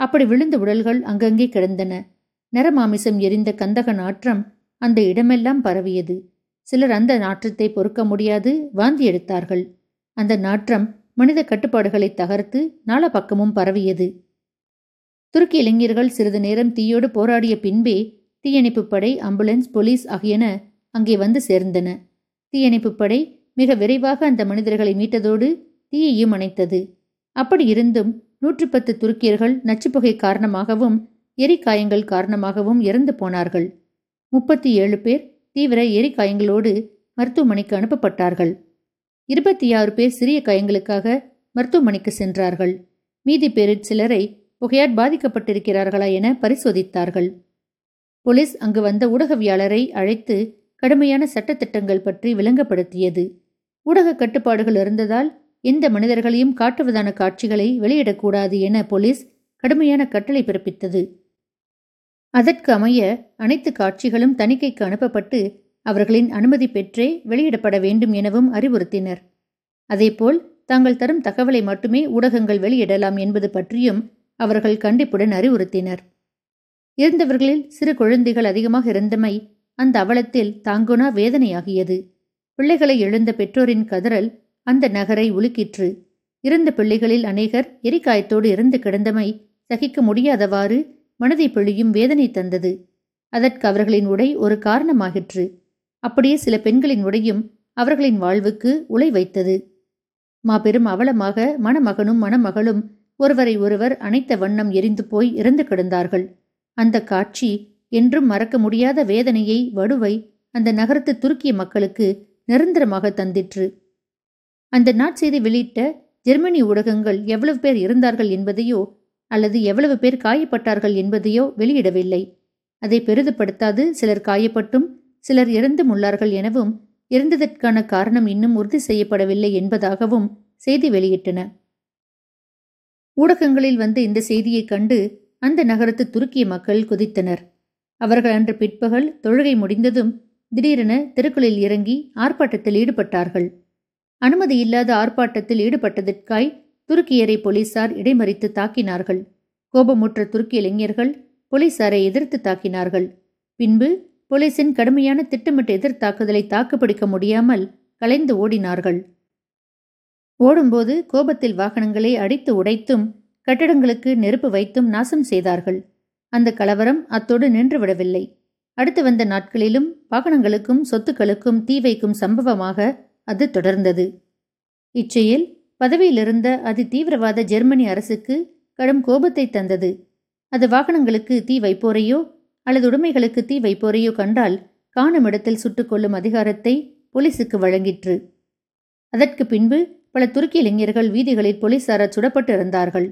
அப்படி விழுந்த உடல்கள் அங்கங்கே கிடந்தன. நரமாமிசம் எரிந்த கந்தக நாற்றம் அந்த இடமெல்லாம் பரவியது. சிலர் அந்த நாற்றத்தை பொறுக்க முடியாது வாந்தி எடுத்தார்கள். அந்த நாற்றம் மனித கட்டுப்பாடுகளை தகர்த்து நாலா பக்கமும் பரவியது. துருக்கி இளைஞர்கள் சிறிது நேரம் தீயோடு போராடிய பின்பே தீயணைப்பு படை ஆம்புலன்ஸ் போலீஸ் ஆகியன அங்கே வந்து சேர்ந்தன. தீயணைப்பு படை மிக விரைவாக அந்த மனிதர்களை மீட்டதோடு தீயையும் அணைத்தது. அப்படி இருந்தும் நூற்று பத்து துருக்கியர்கள் நச்சுப்புகை காரணமாகவும் எரிக்காயங்கள் காரணமாகவும் இறந்து போனார்கள். முப்பத்தி ஏழு பேர் தீவிர எரிக்காயங்களோடு மருத்துவமனைக்கு அனுப்பப்பட்டார்கள். இருபத்தி ஆறு பேர் சிறிய காயங்களுக்காக மருத்துவமனைக்கு சென்றார்கள். மீதி பேரில் சிலரை புகையால் பாதிக்கப்பட்டிருக்கிறார்களா என பரிசோதித்தார்கள். போலீஸ் அங்கு வந்த ஊடகவியாளரை அழைத்து கடுமையான சட்டத்திட்டங்கள் பற்றி விளங்கப்படுத்தியது. ஊடக கட்டுப்பாடுகள் இருந்ததால் எந்த மனிதர்களையும் காட்டுவதான காட்சிகளை வெளியிடக்கூடாது என போலீஸ் கடுமையான கட்டளை பிறப்பித்தது. அதற்கு அமைய அனைத்து காட்சிகளும் தணிக்கைக்கு அனுப்பப்பட்டு அவர்களின் அனுமதி பெற்றே வெளியிடப்பட வேண்டும் எனவும் அறிவுறுத்தினர். அதேபோல் தாங்கள் தரும் தகவலை மட்டுமே ஊடகங்கள் வெளியிடலாம் என்பது பற்றியும் அவர்கள் கண்டிப்புடன் அறிவுறுத்தினர். இருந்தவர்களில் சிறு குழந்தைகள் அதிகமாக இருந்தமை அந்த அவலத்தில் தாங்குனா வேதனையாகியது. பிள்ளைகளை எழுந்த பெற்றோரின் கதறல் அந்த நகரை உலுக்கிற்று. இருந்த பிள்ளைகளில் அநேகர் எரிக்காயத்தோடு இருந்து கிடந்தமை சகிக்க முடியாதவாறு மனதை பிழியும் வேதனை தந்தது. அதற்கு அவர்களின் உடை ஒரு காரணமாகிற்று. அப்படியே சில பெண்களின் உடையும் அவர்களின் வாழ்வுக்கு உலை வைத்தது. மாபெரும் அவலமாக மணமகனும் மணமகளும் ஒருவரை ஒருவர் அணைத்த வண்ணம் எரிந்து போய் இறந்து கிடந்தார்கள். அந்த காட்சி என்றும் மறக்க முடியாத வேதனையை வடுவை அந்த நகரத்து துருக்கிய மக்களுக்கு நிரந்தரமாக தந்திற்று. அந்த நாட்செய்தி வெளியிட்ட ஜெர்மனி ஊடகங்கள் எவ்வளவு பேர் இருந்தார்கள் என்பதையோ அல்லது எவ்வளவு பேர் காயப்பட்டார்கள் என்பதையோ வெளியிடவில்லை. அதை பெரிதுபடுத்தாது சிலர் காயப்பட்டும் சிலர் இறந்தும் உள்ளார்கள் எனவும் இறந்ததற்கான காரணம் இன்னும் உறுதி செய்யப்படவில்லை என்பதாகவும் செய்தி வெளியிட்டன. ஊடகங்களில் வந்த இந்த செய்தியைக் கண்டு அந்த நகரத்து துருக்கிய மக்கள் குதித்தனர். அவர்கள் அன்று பிற்பகல் தொழுகை முடிந்ததும் திடீரென தெருக்களில் இறங்கி ஆர்ப்பாட்டத்தில் ஈடுபட்டார்கள். அனுமதி இல்லாத ஆர்ப்பாட்டத்தில் ஈடுபட்டதற்காய் துருக்கியரை போலீசார் இடைமறித்து தாக்கினார்கள். கோபமுற்ற துருக்கி இளைஞர்கள் போலீசாரை எதிர்த்து தாக்கினார்கள். பின்பு போலீசின் கடுமையான திட்டமிட்ட எதிர்த்தாக்குதலை தாக்குப்பிடிக்க முடியாமல் கலைந்து ஓடினார்கள். ஓடும்போது கோபத்தில் வாகனங்களை அடித்து உடைத்தும் கட்டடங்களுக்கு நெருப்பு வைத்தும் நாசம் செய்தார்கள். அந்த கலவரம் அத்தோடு நின்றுவிடவில்லை. அடுத்து வந்த நாட்களிலும் வாகனங்களுக்கும் சொத்துக்களுக்கும் தீ வைக்கும் சம்பவமாக அது தொடர்ந்தது. இச்செயல் பதவியிலிருந்த அதி தீவிரவாத ஜெர்மனி அரசுக்கு கடும் கோபத்தை தந்தது. அது வாகனங்களுக்கு தீ வைப்போரையோ அல்லது உடைமைகளுக்கு தீ வைப்போரையோ கண்டால் காணும் இடத்தில் சுட்டுக்கொள்ளும் அதிகாரத்தை போலீசுக்கு வழங்கிற்று. அதற்கு பின்பு பல துருக்கி இளைஞர்கள் வீதிகளில் போலீசாரால் சுடப்பட்டு இருந்தார்கள்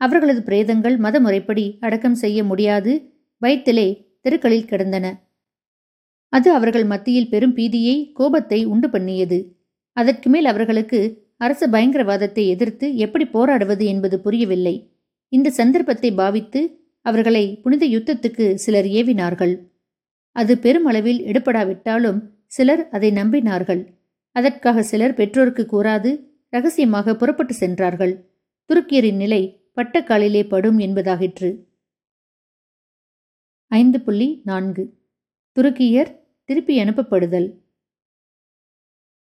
அவர்களது பிரேதங்கள் மத முறைப்படி அடக்கம் செய்ய முடியாது வயிற்றிலே தெருக்களில் கிடந்தன. அது அவர்கள் மத்தியில் பெரும் பீதியை கோபத்தை உண்டு பண்ணியது. அதற்கு மேல் அவர்களுக்கு அரச பயங்கரவாதத்தை எதிர்த்து எப்படி போராடுவது என்பது புரியவில்லை. இந்த சந்தர்ப்பத்தை பாவித்து அவர்களை புனித யுத்தத்துக்கு சிலர் ஏவினார்கள். அது பெருமளவில் எடுபடாவிட்டாலும் சிலர் அதை நம்பினார்கள். அதற்காக சிலர் பெற்றோருக்கு கூறாது ரகசியமாக புறப்பட்டு சென்றார்கள். துருக்கியரின் நிலை பட்டக்காலிலே படும் என்பதாகிற்று. ஐந்து புள்ளி நான்கு. துருக்கியர் திருப்பி அனுப்பப்படுதல்.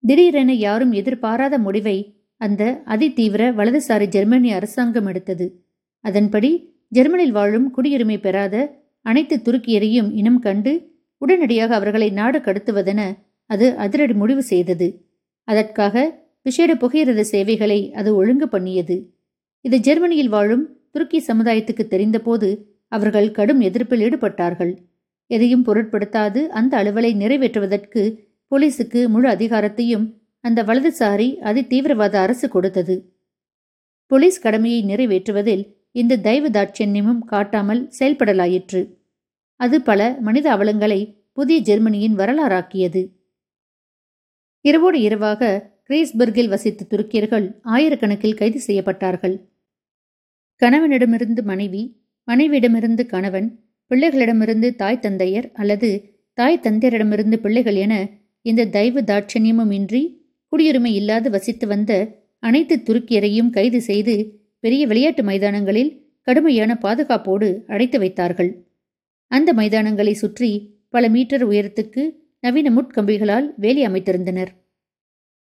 திடீரென யாரும் எதிர்பாராத முடிவை அந்த அதிதீவிர வலதுசாரி ஜெர்மனி அரசாங்கம் எடுத்தது. அதன்படி ஜெர்மனியில் வாழும் குடியுரிமை பெறாத அனைத்து துருக்கியரையும் இனம் கண்டு உடனடியாக அவர்களை நாடு கடத்துவதென அது அதிரடி முடிவு செய்தது. அதற்காக விசேட புகையிரத சேவைகளை அது ஒழுங்கு பண்ணியது. இது ஜெர்மனியில் வாழும் துருக்கி சமுதாயத்துக்கு தெரிந்தபோது அவர்கள் கடும் எதிர்ப்பில் ஈடுபட்டார்கள். எதையும் பொருட்படுத்தாது அந்த அலுவலை நிறைவேற்றுவதற்கு போலீசுக்கு முழு அதிகாரத்தையும் அந்த வலதுசாரி அதி தீவிரவாத அரசு கொடுத்தது. போலீஸ் கடமையை நிறைவேற்றுவதில் இந்த தெய்வ தாட்சண்யமும் காட்டாமல் செயல்படலாயிற்று. அது பல மனித அவலங்களை புதிய ஜெர்மனியின் வரலாறாக்கியது. இரவோடு இரவாக கிரீஸ்பர்கில் வசித்த துருக்கியர்கள் ஆயிரக்கணக்கில் கைது செய்யப்பட்டார்கள். கணவனிடமிருந்து மனைவி மனைவியிடமிருந்து கணவன் பிள்ளைகளிடமிருந்து தாய் தந்தையர் அல்லது தாய் தந்தையரிடமிருந்து பிள்ளைகள் என இந்த தெய்வ தாட்சண்யமும் இன்றி குடியுரிமை இல்லாது வசித்து வந்த அனைத்து துருக்கியரையும் கைது செய்து பெரிய விளையாட்டு மைதானங்களில் கடுமையான பாதுகாப்போடு அடைத்து வைத்தார்கள். அந்த மைதானங்களை சுற்றி பல மீட்டர் உயரத்துக்கு நவீன முட்கம்பிகளால் வேலி அமைத்திருந்தனர்.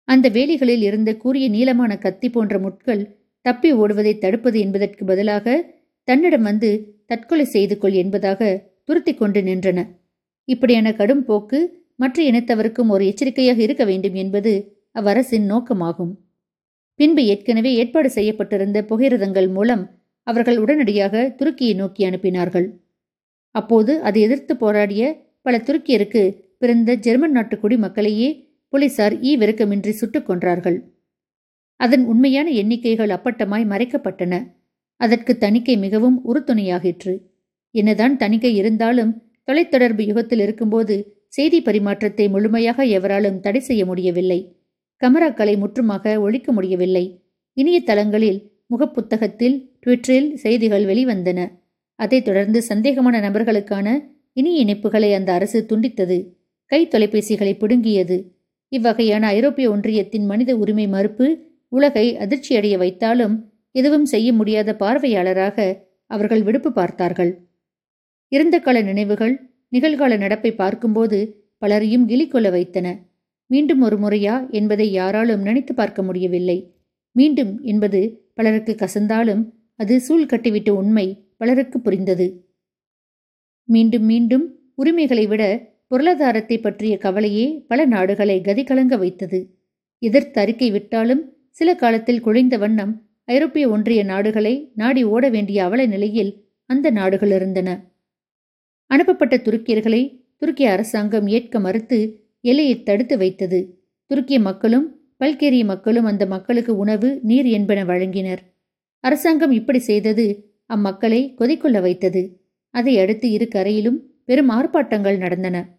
அந்த வேலிகளில் இருந்த கூறிய நீளமான கத்தி போன்ற முட்கள் தப்பி ஓடுவதை தடுப்பது என்பதற்கு பதிலாக தன்னிடம் வந்து தற்கொலை செய்து கொள் என்பதாக துருத்தி கொண்டு நின்றன. இப்படியான கடும் போக்கு மற்ற இனத்தவருக்கும் ஒரு எச்சரிக்கையாக இருக்க வேண்டும் என்பது அவ்வரசின் நோக்கமாகும். பின்பு ஏற்கனவே ஏற்பாடு செய்யப்பட்டிருந்த புகையிரதங்கள் மூலம் அவர்கள் உடனடியாக துருக்கியை நோக்கி அனுப்பினார்கள். அப்போது அதை எதிர்த்து போராடிய பல துருக்கியருக்கு பிறந்த ஜெர்மன் நாட்டு குடிமக்களையே போலீசார் ஈ சுட்டுக் கொன்றார்கள். அதன் உண்மையான எண்ணிக்கைகள் அப்பட்டமாய் மறைக்கப்பட்டன. அதற்கு தணிக்கை மிகவும் உறுதுணையாகிற்று. என்னதான் தணிக்கை இருந்தாலும் தொலைத்தொடர்பு யுகத்தில் இருக்கும்போது செய்தி பரிமாற்றத்தை முழுமையாக எவராலும் தடை செய்ய முடியவில்லை. கமராக்களை முற்றுமாக ஒழிக்க முடியவில்லை. இனிய தளங்களில் முகப்புத்தகத்தில் ட்விட்டரில் செய்திகள் வெளிவந்தன. அதைத் தொடர்ந்து சந்தேகமான நபர்களுக்கான இனிய இணைப்புகளை அந்த அரசு துண்டித்தது. கை தொலைபேசிகளை பிடுங்கியது. இவ்வகையான ஐரோப்பிய ஒன்றியத்தின் மனித உரிமை மறுப்பு உலகை அதிர்ச்சியடைய வைத்தாலும் எதுவும் செய்ய முடியாத பார்வையாளராக அவர்கள் விடுப்பு பார்த்தார்கள். இருந்த கால நினைவுகள் நிகழ்கால நடப்பை பார்க்கும்போது பலரையும் கிளிக்கொள்ள வைத்தன. மீண்டும் ஒரு முறையா என்பதை யாராலும் நினைத்து பார்க்க முடியவில்லை. மீண்டும் என்பது பலருக்கு கசந்தாலும் அது சூழ் கட்டிவிட்ட உண்மை பலருக்கு புரிந்தது. மீண்டும் மீண்டும் உரிமைகளை விட பொருளாதாரத்தை பற்றிய கவலையே பல நாடுகளை கதிகலங்க வைத்தது. எதிர்த்து அறிக்கை விட்டாலும் சில காலத்தில் குழைந்த வண்ணம் ஐரோப்பிய ஒன்றிய நாடுகளை நாடி ஓட வேண்டிய அவல நிலையில் அந்த நாடுகள் இருந்தன. அனுப்பப்பட்ட துருக்கியர்களை துருக்கிய அரசாங்கம் ஏற்க மறுத்து எல்லையை தடுத்து வைத்தது. துருக்கிய மக்களும் பல்கேரிய மக்களும் அந்த மக்களுக்கு உணவு நீர் என்பன வழங்கினர். அரசாங்கம் இப்படி செய்தது அம்மக்களை கொதிக்கொள்ள வைத்தது. அதை அடுத்து இரு கரையிலும் பெரும் ஆர்ப்பாட்டங்கள் நடந்தன.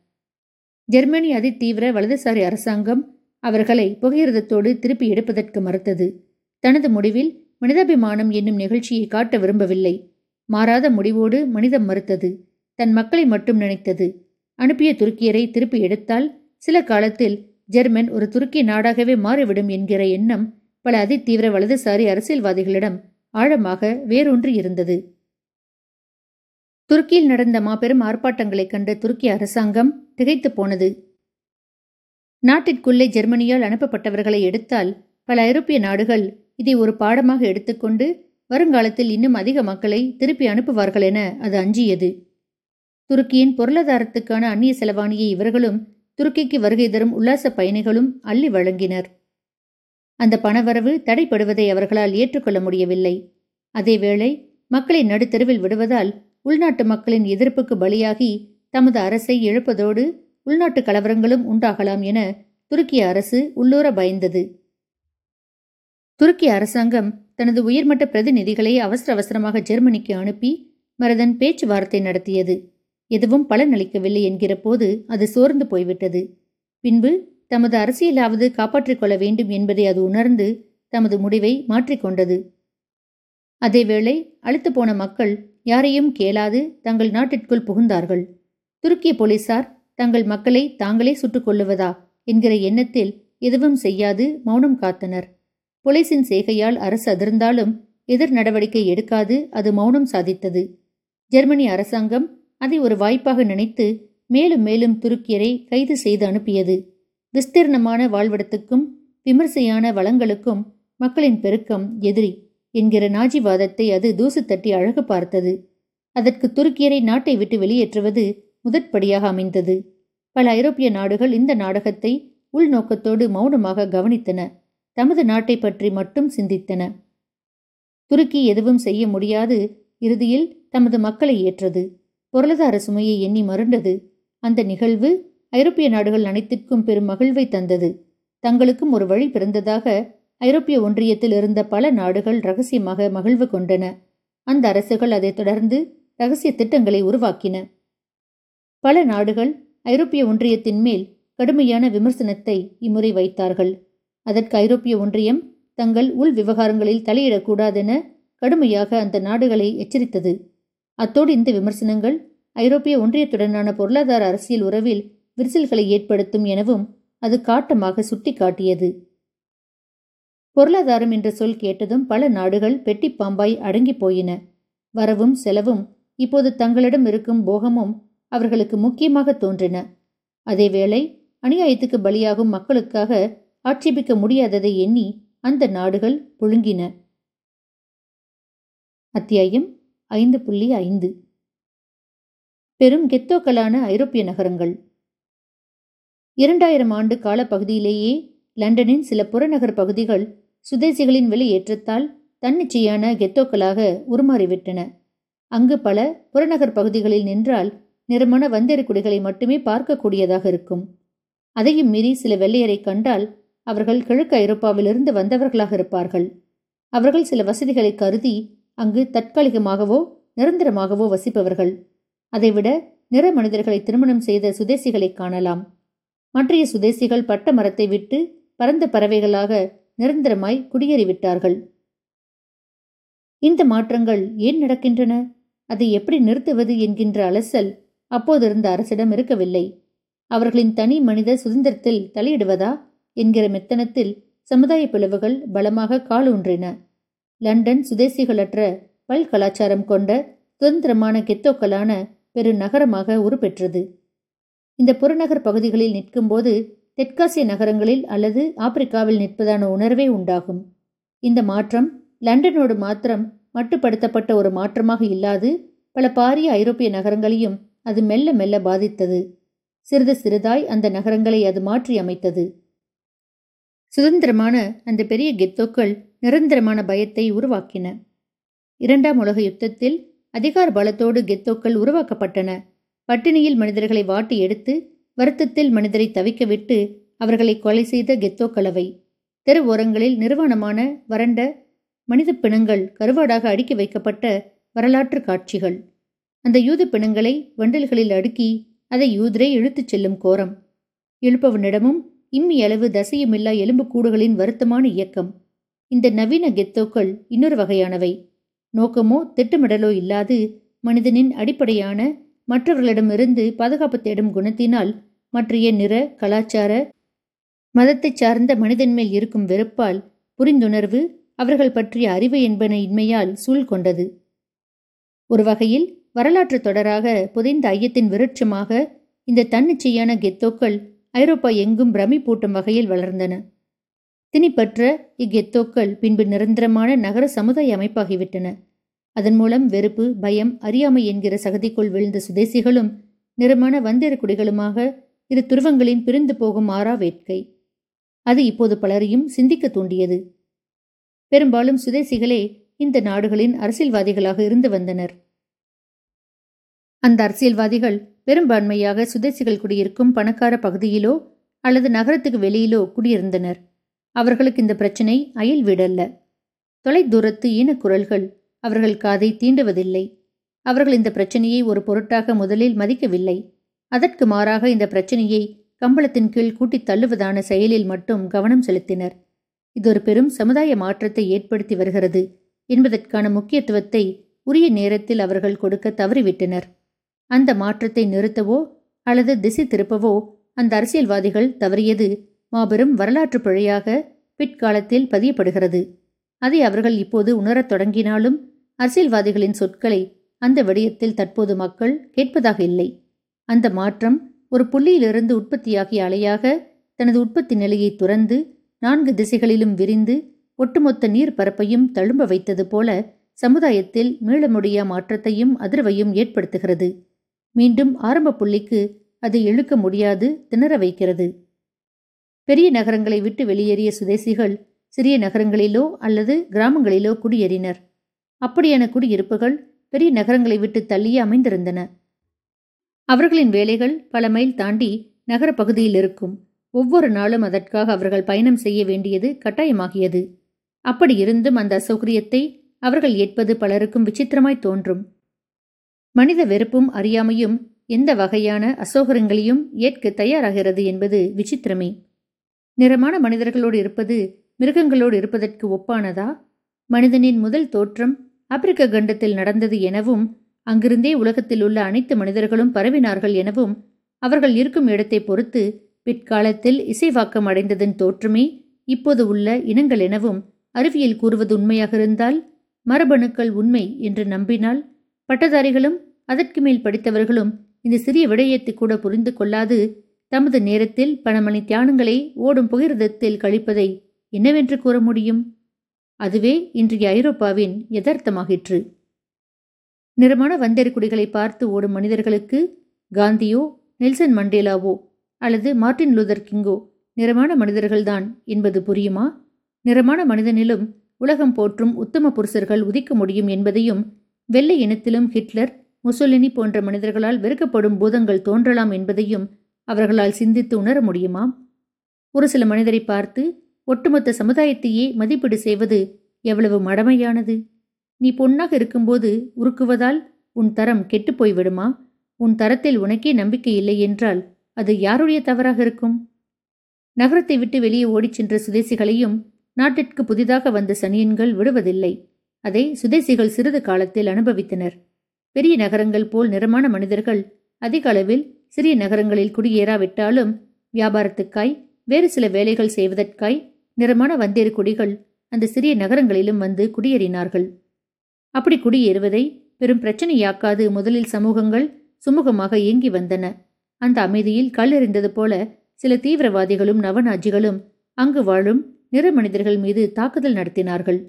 ஜெர்மனி அதிதீவிர வலதுசாரி அரசாங்கம் அவர்களை புகையிரதத்தோடு திருப்பி எடுப்பதற்கு மறுத்தது. தனது முடிவில் மனிதாபிமானம் என்னும் நிகழ்ச்சியை காட்ட விரும்பவில்லை. மாறாத முடிவோடு மனிதம் மறுத்தது. தன் மக்களை மட்டும் நினைத்தது. அனுப்பிய துருக்கியரை திருப்பி எடுத்தால் சில காலத்தில் ஜெர்மன் ஒரு துருக்கிய நாடாகவே மாறிவிடும் என்கிற எண்ணம் பல அதிதீவிர வலதுசாரி அரசியல்வாதிகளிடம் ஆழமாக வேரூன்றி இருந்தது. துருக்கியில் நடந்த மாபெரும் ஆர்ப்பாட்டங்களைக் கண்ட துருக்கிய அரசாங்கம் திகைத்து போனது. நாட்டிற்குள்ளே ஜெர்மனியால் அனுப்பப்பட்டவர்களை எடுத்தால் பல ஐரோப்பிய நாடுகள் இதை ஒரு பாடமாக எடுத்துக்கொண்டு வருங்காலத்தில் இன்னும் அதிக மக்களை திருப்பி அனுப்புவார்கள் என அது அஞ்சியது. துருக்கியின் பொருளாதாரத்துக்கான அந்நிய செலவாணியை இவர்களும் துருக்கிக்கு வருகை தரும் உல்லாச பயணிகளும் அள்ளி வழங்கினர். அந்த பணவரவு தடைப்படுவதை அவர்களால் ஏற்றுக்கொள்ள முடியவில்லை. அதேவேளை மக்களை நடுத்தெருவில் விடுவதால் உள்நாட்டு மக்களின் எதிர்ப்புக்கு பலியாகி தமது அரசை இழப்பதோடு உள்நாட்டு கலவரங்களும் உண்டாகலாம் என துருக்கிய அரசு உள்ளூர பயந்தது. துருக்கிய அரசாங்கம் தனது உயர்மட்ட பிரதிநிதிகளை அவசர அவசரமாக ஜெர்மனிக்கு அனுப்பி மரதன் பேச்சுவார்த்தை நடத்தியது. எதுவும் பலனளிக்கவில்லை என்கிற போது அது சோர்ந்து போய்விட்டது. பின்பு தமது அரசியலாவது காப்பாற்றிக் கொள்ள வேண்டும் என்பதை அது உணர்ந்து தமது முடிவை மாற்றிக்கொண்டது அதேவேளை அழுத்து போன மக்கள் யாரையும் கேளாது தங்கள் நாட்டிற்குள் புகுந்தார்கள். துருக்கிய போலீசார் தங்கள் மக்களை தாங்களே சுட்டுக் கொள்ளுவதா என்கிற எண்ணத்தில் எதுவும் செய்யாது மௌனம் காத்தனர். போலீசின் செய்கையால் அரசு அதிர்ந்தாலும் எதிர் நடவடிக்கை எடுக்காது அது மௌனம் சாதித்தது. ஜெர்மனி அரசாங்கம் அதை ஒரு வாய்ப்பாக நினைத்து மேலும் மேலும் துருக்கியரை கைது செய்து அனுப்பியது. விஸ்தீர்ணமான வாழ்விடத்துக்கும் விமர்சையான வளங்களுக்கும் மக்களின் பெருக்கம் எதிரி என்கிற நாஜிவாதத்தை அது தூசு தட்டி அழகு பார்த்தது. அதற்கு துருக்கியரை நாட்டை விட்டு வெளியேற்றுவது முதற்படியாக அமைந்தது. பல ஐரோப்பிய நாடுகள் இந்த நாடகத்தை உள்நோக்கத்தோடு மௌனமாக கவனித்தன. தமது நாட்டை பற்றி மட்டும் சிந்தித்தன. துருக்கி எதுவும் செய்ய முடியாது. இறுதியில் தமது மக்களை ஏற்றது. பொருளாதார சுமையை எண்ணி மருண்டது. அந்த நிகழ்வு ஐரோப்பிய நாடுகள் அனைத்திற்கும் பெரும் மகிழ்வை தந்தது. தங்களுக்கும் ஒரு வழி பிறந்ததாக ஐரோப்பிய ஒன்றியத்தில் இருந்த பல நாடுகள் ரகசியமாக மகிழ்வு கொண்டன. அந்த அரசுகள் அதைத் தொடர்ந்து ரகசிய திட்டங்களை உருவாக்கின. பல நாடுகள் ஐரோப்பிய ஒன்றியத்தின் மேல் கடுமையான விமர்சனத்தை இம்முறை வைத்தார்கள். அதற்கு ஐரோப்பிய ஒன்றியம் தங்கள் உள் விவகாரங்களில் தலையிடக்கூடாதென கடுமையாக அந்த நாடுகளை எச்சரித்தது. அத்தோடு இந்த விமர்சனங்கள் ஐரோப்பிய ஒன்றியத்துடனான பொருளாதார அரசியல் உறவில் விரிசல்களை ஏற்படுத்தும் எனவும் அது காட்டமாக சுட்டிக்காட்டியது. பொருளாதாரம் என்ற சொல் கேட்டதும் பல நாடுகள் பெட்டி பாம்பாய் அடங்கி போயின. வரவும் செலவும் இப்போது தங்களிடம் இருக்கும் போகமும் அவர்களுக்கு முக்கியமாக தோன்றின. அதேவேளை அநியாயத்துக்கு பலியாகும் மக்களுக்காக ஆட்சேபிக்க முடியாததை எண்ணி அந்த நாடுகள் புழுங்கின. அத்தியாயம் ஐந்து புள்ளி ஐந்து. பெரும் கெத்தோக்களான ஐரோப்பிய நகரங்கள். இரண்டாயிரம் ஆண்டு காலப்பகுதியிலேயே லண்டனின் சில புறநகர் பகுதிகள் சுதேசிகளின் வெளியேற்றத்தால் தன்னிச்சையான கெத்தோக்களாக உருமாறிவிட்டன. அங்கு பல புறநகர் பகுதிகளில் நின்றால் நிறமான வந்தேறு குடிகளை மட்டுமே பார்க்கக்கூடியதாக இருக்கும். அதையும் மீறி சில வெள்ளையரை கண்டால் அவர்கள் கிழக்கு ஐரோப்பாவிலிருந்து வந்தவர்களாக இருப்பார்கள். அவர்கள் சில வசதிகளை கருதி அங்கு தற்காலிகமாகவோ நிரந்தரமாகவோ வசிப்பவர்கள். அதைவிட நிற மனிதர்களை திருமணம் செய்த சுதேசிகளை காணலாம். மற்றைய சுதேசிகள் பட்ட மரத்தை விட்டு பரந்த பறவைகளாக நிரந்தரமாய் குடியேறிவிட்டார்கள். இந்த மாற்றங்கள் ஏன் நடக்கின்றன? அதை எப்படி நிறுத்துவது என்கின்ற அலசல் அப்போதிருந்த அரசிடம் இருக்கவில்லை. அவர்களின் தனி மனித சுதந்திரத்தில் தலையிடுவதா என்கிற மெத்தனத்தில் சமுதாய பிளவுகள் பலமாக காலூன்றின. லண்டன் சுதேசிகளற்ற பல்கலாச்சாரம் கொண்ட சுதந்திரமான கெத்தோக்களான பெரு நகரமாக உருப்பெற்றது. இந்த புறநகர் பகுதிகளில் நிற்கும்போது தெற்காசிய நகரங்களில் அல்லது ஆப்பிரிக்காவில் நிற்பதான உணர்வே உண்டாகும். இந்த மாற்றம் லண்டனோடு மாத்திரம் மட்டுப்படுத்தப்பட்ட ஒரு மாற்றமாக இல்லாது பல பாரிய ஐரோப்பிய நகரங்களையும் அது மெல்ல மெல்ல பாதித்தது. சிறிது சிறிதாய் அந்த நகரங்களை அது மாற்றி அமைத்தது சுதந்திரமான அந்த பெரிய கெத்தோக்கள் நிரந்தரமான பயத்தை உருவாக்கின. இரண்டாம் உலக யுத்தத்தில் அதிகார பலத்தோடு கெத்தோக்கள் உருவாக்கப்பட்டன. பட்டினியில் மனிதர்களை வாட்டி எடுத்து வருத்தத்தில் மனிதரை தவிக்க விட்டு அவர்களை கொலை செய்த கெத்தோக்களவை தெரு ஓரங்களில் நிர்வாணமான வறண்ட மனித பிணங்கள் கருவாடாக அடுக்கி வைக்கப்பட்ட வரலாற்று காட்சிகள். அந்த யூத பிணங்களை வண்டல்களில் அடுக்கி அதை யூதரே இழுத்துச் செல்லும் கோரம். எழுப்பவனிடமும் இம்மி அளவு தசையுமில்லா எலும்புக்கூடுகளின் வருத்தமான இயக்கம். இந்த நவீன கெத்தோக்கள் இன்னொரு வகையானவை. நோக்கமோ திட்டமிடலோ இல்லாது மனிதனின் அடிப்படையான மற்றவர்களிடமிருந்து பாதுகாப்பு தேடும் குணத்தினால் மற்றைய நிற கலாச்சார மதத்தைச் சார்ந்த மனிதன் மேல் இருக்கும் வெறுப்பால் புரிந்துணர்வு அவர்கள் பற்றிய அறிவு என்பன இன்மையால் சூழ் கொண்டது. ஒரு வகையில் வரலாற்று தொடராக புதைந்த ஐயத்தின் விருட்சமாக இந்த தன்னிச்சையான கெத்தோக்கள் ஐரோப்பா எங்கும் பிரமிப்பூட்டும் வகையில் வளர்ந்தன. திணிப்பற்ற இக்கெத்தோக்கள் பின்பு நிரந்தரமான நகர சமுதாய அமைப்பாகிவிட்டன. அதன் மூலம் வெறுப்பு பயம் அறியாமை என்கிற சகதிக்குள் விழுந்த சுதேசிகளும் நிறமான வந்திர குடிகளுமாக இரு துருவங்களின் பிரிந்து போகும் ஆறா வேட்கை. அது இப்போது பலரையும் சிந்திக்க தூண்டியது. பெரும்பாலும் சுதேசிகளே இந்த நாடுகளின் அரசியல்வாதிகளாக இருந்து வந்தனர். அந்த அரசியல்வாதிகள் பெரும்பான்மையாக சுதேசிகள் குடியிருக்கும் பணக்கார பகுதியிலோ அல்லது நகரத்துக்கு வெளியிலோ குடியிருந்தனர். அவர்களுக்கு இந்த பிரச்சினை அயல் வீடல்ல. தொலை தூரத்து ஈனக்குரல்கள் அவர்கள் காதை தீண்டுவதில்லை. அவர்கள் இந்த பிரச்சனையை ஒரு பொருட்டாக முதலில் மதிக்கவில்லை. அதற்கு மாறாக இந்த பிரச்சனையை கம்பளத்தின் கீழ் கூட்டித் தள்ளுவதான செயலில் மட்டும் கவனம் செலுத்தினர். இது ஒரு பெரும் சமுதாய மாற்றத்தை ஏற்படுத்தி வருகிறது என்பதற்கான முக்கியத்துவத்தை உரிய நேரத்தில் அவர்கள் கொடுக்க தவறிவிட்டனர். அந்த மாற்றத்தை நிறுத்தவோ அல்லது திசை திருப்பவோ அந்த அரசியல்வாதிகள் தவறியது மாபெரும் வரலாற்று பிழையாக பிற்காலத்தில் பதியப்படுகிறது. அதை அவர்கள் இப்போது உணரத் தொடங்கினாலும் அரசியல்வாதிகளின் சொற்களை அந்த விடயத்தில் தற்போது மக்கள் கேட்பதாக இல்லை. அந்த மாற்றம் ஒரு புள்ளியிலிருந்து உற்பத்தியாகிய அலையாக தனது உற்பத்தி நிலையை துறந்து நான்கு திசைகளிலும் விரிந்து ஒட்டுமொத்த நீர் பரப்பையும் தழும்ப வைத்தது போல சமுதாயத்தில் மீளமுடியா மாற்றத்தையும் அதிர்வையும் ஏற்படுத்துகிறது. மீண்டும் ஆரம்ப புள்ளிக்கு அது இழுக்க முடியாது திணற வைக்கிறது. பெரிய நகரங்களை விட்டு வெளியேறிய சுதேசிகள் சிறிய நகரங்களிலோ அல்லது கிராமங்களிலோ குடியேறினர். அப்படியான குடியிருப்புகள் பெரிய நகரங்களை விட்டு தள்ளியே அமைந்திருந்தன. அவர்களின் வேலைகள் பல மைல் தாண்டி நகர பகுதியில் இருக்கும். ஒவ்வொரு நாளும் அதற்காக அவர்கள் பயணம் செய்ய வேண்டியது கட்டாயமாகியது. அப்படி இருந்தும் அந்த அசௌகரியத்தை அவர்கள் ஏற்பது பலருக்கும் விசித்திரமாய் தோன்றும். மனித வெறுப்பும் அறியாமையும் எந்த வகையான அசோகரங்களையும் ஏற்க தயாராகிறது என்பது விசித்திரமே. நிறமான மனிதர்களோடு இருப்பது மிருகங்களோடு இருப்பதற்கு ஒப்பானதா? மனிதனின் முதல் தோற்றம் ஆப்பிரிக்க கண்டத்தில் நடந்தது எனவும் அங்கிருந்தே உலகத்தில் உள்ள அனைத்து மனிதர்களும் பரவினார்கள் எனவும் அவர்கள் இருக்கும் இடத்தை பொறுத்து பிற்காலத்தில் இசைவாக்கம் அடைந்ததன் தோற்றமே இப்போது உள்ள இனங்கள் எனவும் அறிவியல் கூறுவது உண்மையாக இருந்தால் மரபணுக்கள் உண்மை என்று நம்பினால் பட்டதாரிகளும் அதற்கு மேல் படித்தவர்களும் இந்த சிறிய விடயத்தை கூட புரிந்து கொள்ளாது தமது நேரத்தில் பல மணி தியானங்களை ஓடும் புகிரதத்தில் கழிப்பதை என்னவென்று கூற முடியும்? அதுவே இன்றைய ஐரோப்பாவின் யதார்த்தமாகிற்று. நிறமான வந்தேர்குடிகளை பார்த்து ஓடும் மனிதர்களுக்கு காந்தியோ நெல்சன் மண்டேலாவோ அல்லது மார்ட்டின் லூதர் கிங்கோ நிறமான மனிதர்கள்தான் என்பது புரியுமா? நிறமான மனிதனிலும் உலகம் போற்றும் உத்தம புருஷர்கள் உதிக்க முடியும் என்பதையும் வெள்ளை இனத்திலும் ஹிட்லர் முசோலினி போன்ற மனிதர்களால் வெறுக்கப்படும் பூதங்கள் தோன்றலாம் என்பதையும் அவர்களால் சிந்தித்து உணர முடியுமா ஒரு சில மனிதரை பார்த்து ஒட்டுமொத்த சமுதாயத்தையே மதிப்பீடு செய்வது எவ்வளவு மடமையானது? நீ பொன்னாக இருக்கும்போது உருக்குவதால் உன் தரம் கெட்டுப்போய் விடுமா உன் தரத்தில் உனக்கே நம்பிக்கை இல்லை என்றால் அது யாருடைய தவறாக இருக்கும்? நகரத்தை விட்டு வெளியே ஓடிச் சென்ற சுதேசிகளையும் நாட்டிற்கு புதிதாக வந்த சனியன்கள் விடுவதில்லை. அதை சுதேசிகள் சிறிது காலத்தில் அனுபவித்தனர். பெரிய நகரங்கள் போல் நிறமான மனிதர்கள் அதிக அளவில் சிறிய நகரங்களில் குடியேறாவிட்டாலும் வியாபாரத்துக்காய் வேறு சில வேலைகள் செய்வதற்காய் நிறமான வந்தேறு குடிகள் அந்த சிறிய நகரங்களிலும் வந்து குடியேறினார்கள். அப்படி குடியேறுவதை பெரும் பிரச்சனையாக்காது முதலில் சமூகங்கள் சுமூகமாக இயங்கி வந்தன. அந்த அமைதியில் கல்லெறிந்தது போல சில தீவிரவாதிகளும் நவநாஜிகளும் அங்கு வாழும் நிற மனிதர்கள் மீது தாக்குதல் நடத்தினார்கள்.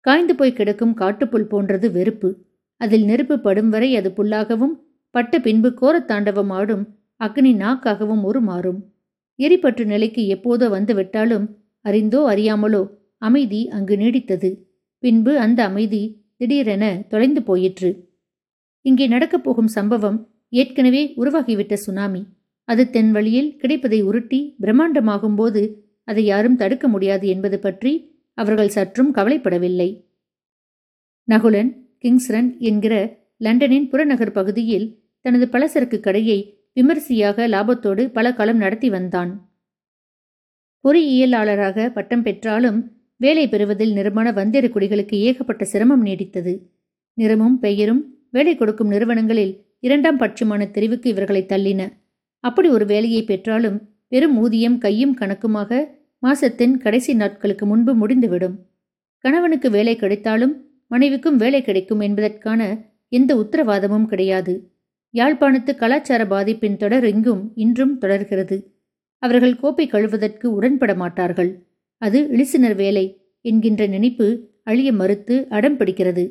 காய்ந்து போய் கிடக்கும் காட்டுப்புல் போன்றது வெறுப்பு. அதில் நெருப்பு படும் வரை அது புல்லாகவும் பட்ட பின்பு கோரத்தாண்டவம் ஆடும் அக்னி நாக்காகவும் உருமாறும் எரிப்பற்று நிலைக்கு எப்போதோ வந்து விட்டாலும் அறிந்தோ அறியாமலோ அமைதி அங்கு நீடித்தது. பின்பு அந்த அமைதி திடீரென தொலைந்து போயிற்று. இங்கே நடக்கப் போகும் சம்பவம் ஏற்கனவே உருவாகிவிட்ட சுனாமி. அது தென் வழியில் கிடைப்பதை உருட்டி பிரம்மாண்டமாகும் போது அதை யாரும் தடுக்க முடியாது என்பது பற்றி அவர்கள் சற்றும் கவலைப்படவில்லை. நகுலன் கிங்ஸ்ரன் என்கிற லண்டனின் புறநகர் பகுதியில் தனது பலசரக்கு கடையை விமரிசையாக லாபத்தோடு பல காலம் நடத்தி வந்தான். பொறியியலாளராக பட்டம் பெற்றாலும் வேலை பெறுவதில் நிறமான வந்திர குடிகளுக்கு ஏகப்பட்ட சிரமம் நீடித்தது. நிறமும் பெயரும் வேலை கொடுக்கும் நிறுவனங்களில் இரண்டாம் பட்சமான தெரிவுக்கு இவர்களை தள்ளின. அப்படி ஒரு வேலையை பெற்றாலும் பெரும் ஊதியம் கையும் கணக்குமாக மாசத்தின் கடைசி நாட்களுக்கு முன்பு முடிந்துவிடும். கணவனுக்கு வேலை கிடைத்தாலும் மனைவிக்கும் வேலை கிடைக்கும் என்பதற்கான எந்த உத்தரவாதமும் கிடையாது. யாழ்ப்பாணத்து கலாச்சார பாதிப்பின் தொடர் எங்கும் இன்றும் தொடர்கிறது. அவர்கள் கோப்பை கழுவதற்கு உடன்பட மாட்டார்கள். அது இழிசினர் வேலை என்கின்ற நினைப்பு அழிய மறுத்து அடம் பிடிக்கிறது.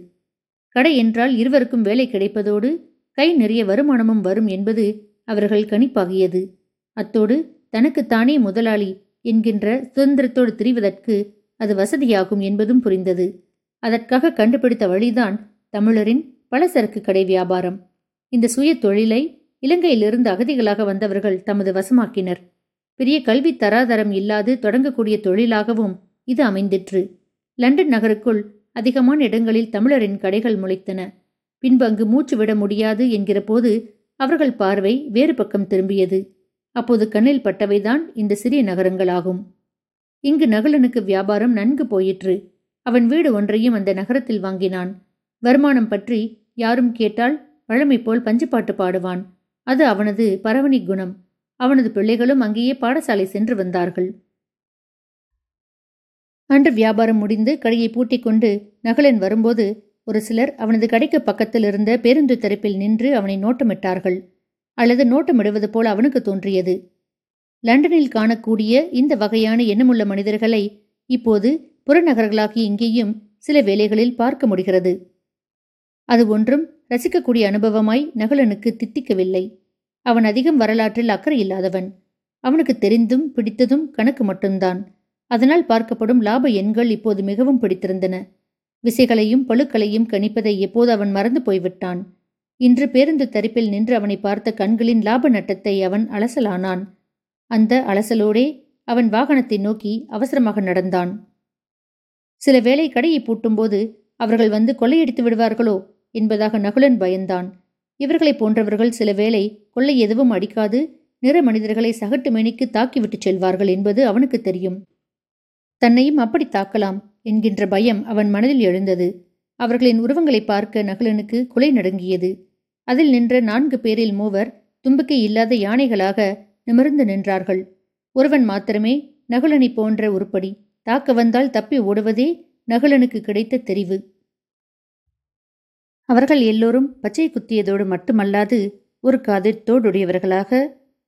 கடை என்றால் இருவருக்கும் வேலை கிடைப்பதோடு கை நிறைய வருமானமும் வரும் என்பது அவர்கள் கணிப்பாகியது. அத்தோடு தனக்குத்தானே முதலாளி என்கின்ற சுதந்திரத்தோடு திரிவதற்கு அது வசதியாகும் என்பதும் புரிந்தது. அதற்காக கண்டுபிடித்த வழிதான் தமிழரின் பலசரக்கு கடை வியாபாரம். இந்த சுய தொழிலை இலங்கையிலிருந்து அகதிகளாக வந்தவர்கள் தமது வசமாக்கினர். பெரிய கல்வி தராதரம் இல்லாது தொடங்கக்கூடிய தொழிலாகவும் இது அமைந்திற்று. லண்டன் நகருக்குள் அதிகமான இடங்களில் தமிழரின் கடைகள் முளைத்தன. பின்பு அங்கு மூச்சு விட முடியாது என்கிற போது அவர்கள் பார்வை வேறு பக்கம் திரும்பியது. அப்போது கண்ணில் பட்டவைதான் இந்த சிறிய நகரங்களாகும். இங்கு நகலனுக்கு வியாபாரம் நன்கு போயிற்று. அவன் வீடு ஒன்றையும் அந்த நகரத்தில் வாங்கினான். வருமானம் பற்றி யாரும் கேட்டால் பழமை போல் பஞ்சுப்பாட்டு பாடுவான். அது அவனது பரவணி குணம். அவனது பிள்ளைகளும் அங்கேயே பாடசாலை சென்று வந்தார்கள். அன்று வியாபாரம் முடிந்து கடையை பூட்டிக் கொண்டு நகலன் வரும்போது ஒரு சிலர் அவனது கடைக்கு பக்கத்தில் இருந்த பேருந்து தரப்பில் நின்று அவனை நோட்டமிட்டார்கள். அல்லது நோட்டமிடுவது போல் அவனுக்கு தோன்றியது. லண்டனில் காணக்கூடிய இந்த வகையான எண்ணமுள்ள மனிதர்களை இப்போது புறநகர்களாகி இங்கேயும் சில வேலைகளில் பார்க்க முடிகிறது. அது ஒன்றும் ரசிக்கக்கூடிய அனுபவமாய் நகலனுக்கு தித்திக்கவில்லை அவன் அதிகம் வரலாற்றில் அக்கறை இல்லாதவன். அவனுக்கு தெரிந்தும் பிடித்ததும் கணக்கு மட்டும்தான். அதனால் பார்க்கப்படும் லாப எண்கள் இப்போது மிகவும் பிடித்திருந்தன. விசைகளையும் பழுக்களையும் கணிப்பதை எப்போது அவன் மறந்து போய்விட்டான்? இன்று பேருந்து தரிப்பில் நின்று அவனை பார்த்த கண்களின் லாப நட்டத்தை அவன் அலசலானான். அந்த அலசலோடே அவன் வாகனத்தை நோக்கி அவசரமாக நடந்தான். சில வேளை கடையை பூட்டும்போது அவர்கள் வந்து கொள்ளையடித்து விடுவார்களோ? என்பதாக நகுலன் பயந்தான். இவர்களைப் போன்றவர்கள் சில வேளை கொள்ளை எதுவும் அடிக்காது நிற மனிதர்களை சகட்டு மேனிக்கு தாக்கிவிட்டுச் செல்வார்கள் என்பது அவனுக்கு தெரியும். தன்னையும் அப்படி தாக்கலாம் என்கின்ற பயம் அவன் மனதில் எழுந்தது. அவர்களின் உருவங்களை பார்க்க நகுலனுக்கு குலை நடுங்கியது. அதில் நின்ற நான்கு பேரில் மூவர் தும்பிக்கை இல்லாத யானைகளாக நிமிர்ந்து நின்றார்கள். ஒருவன் மாத்திரமே நகுலனை போன்ற உருப்படி தாக்க வந்தால் தப்பி ஓடுவதே நகுலனுக்கு கிடைத்த தெரிவு. அவர்கள் எல்லோரும் பச்சை குத்தியதோடு மட்டுமல்லாது ஒரு காதிர் தோடுடையவர்களாக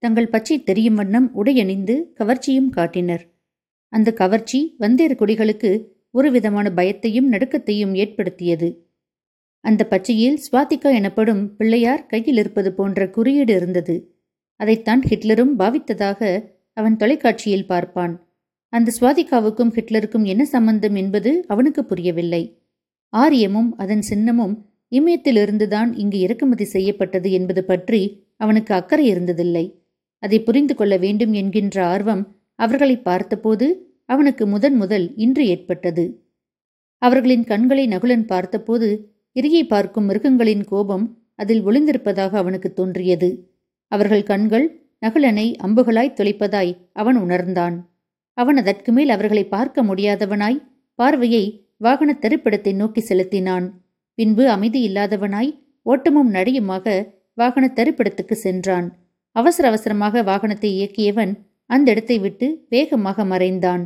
தங்கள் பச்சை தெரியும் வண்ணம் உடையணிந்து கவர்ச்சியும் காட்டினர். அந்த கவர்ச்சி வந்தேறு குடிகளுக்கு ஒரு விதமான பயத்தையும் நடுக்கத்தையும் ஏற்படுத்தியது. அந்த பச்சையில் ஸ்வாதிகா எனப்படும் பிள்ளையார் கையில் இருப்பது போன்ற குறியீடு இருந்தது. அதைத்தான் ஹிட்லரும் பாவித்ததாக அவன் தொலைக்காட்சியில் பார்ப்பான். அந்த ஸ்வாதிகாவுக்கும் ஹிட்லருக்கும் என்ன சம்பந்தம் என்பது அவனுக்கு புரியவில்லை. ஆரியமும் அதன் சின்னமும் இமயத்திலிருந்துதான் இங்கு இறக்குமதி செய்யப்பட்டது என்பது பற்றி அவனுக்கு அக்கறை இருந்ததில்லை. அதை புரிந்து கொள்ள வேண்டும் என்கின்ற ஆர்வம் அவர்களை பார்த்தபோது அவனுக்கு முதன் முதல் இன்று ஏற்பட்டது. அவர்களின் கண்களை நகுலன் பார்த்தபோது இரியை பார்க்கும் மிருகங்களின் கோபம் அதில் ஒளிந்திருப்பதாக அவனுக்கு தோன்றியது. அவர்கள் கண்கள் நகுலனை அம்புகளாய் தொலைப்பதாய் அவன் உணர்ந்தான். அவன் அதற்கு மேல் அவர்களை பார்க்க முடியாதவனாய் பார்வையை வாகன தெருப்பிடத்தை நோக்கி செலுத்தினான். பின்பு அமைதி இல்லாதவனாய் ஓட்டமும் நடையுமாக வாகன தரிப்பிடத்துக்கு சென்றான். அவசர அவசரமாக வாகனத்தை இயக்கியவன் அந்த இடத்தை விட்டு வேகமாக மறைந்தான்.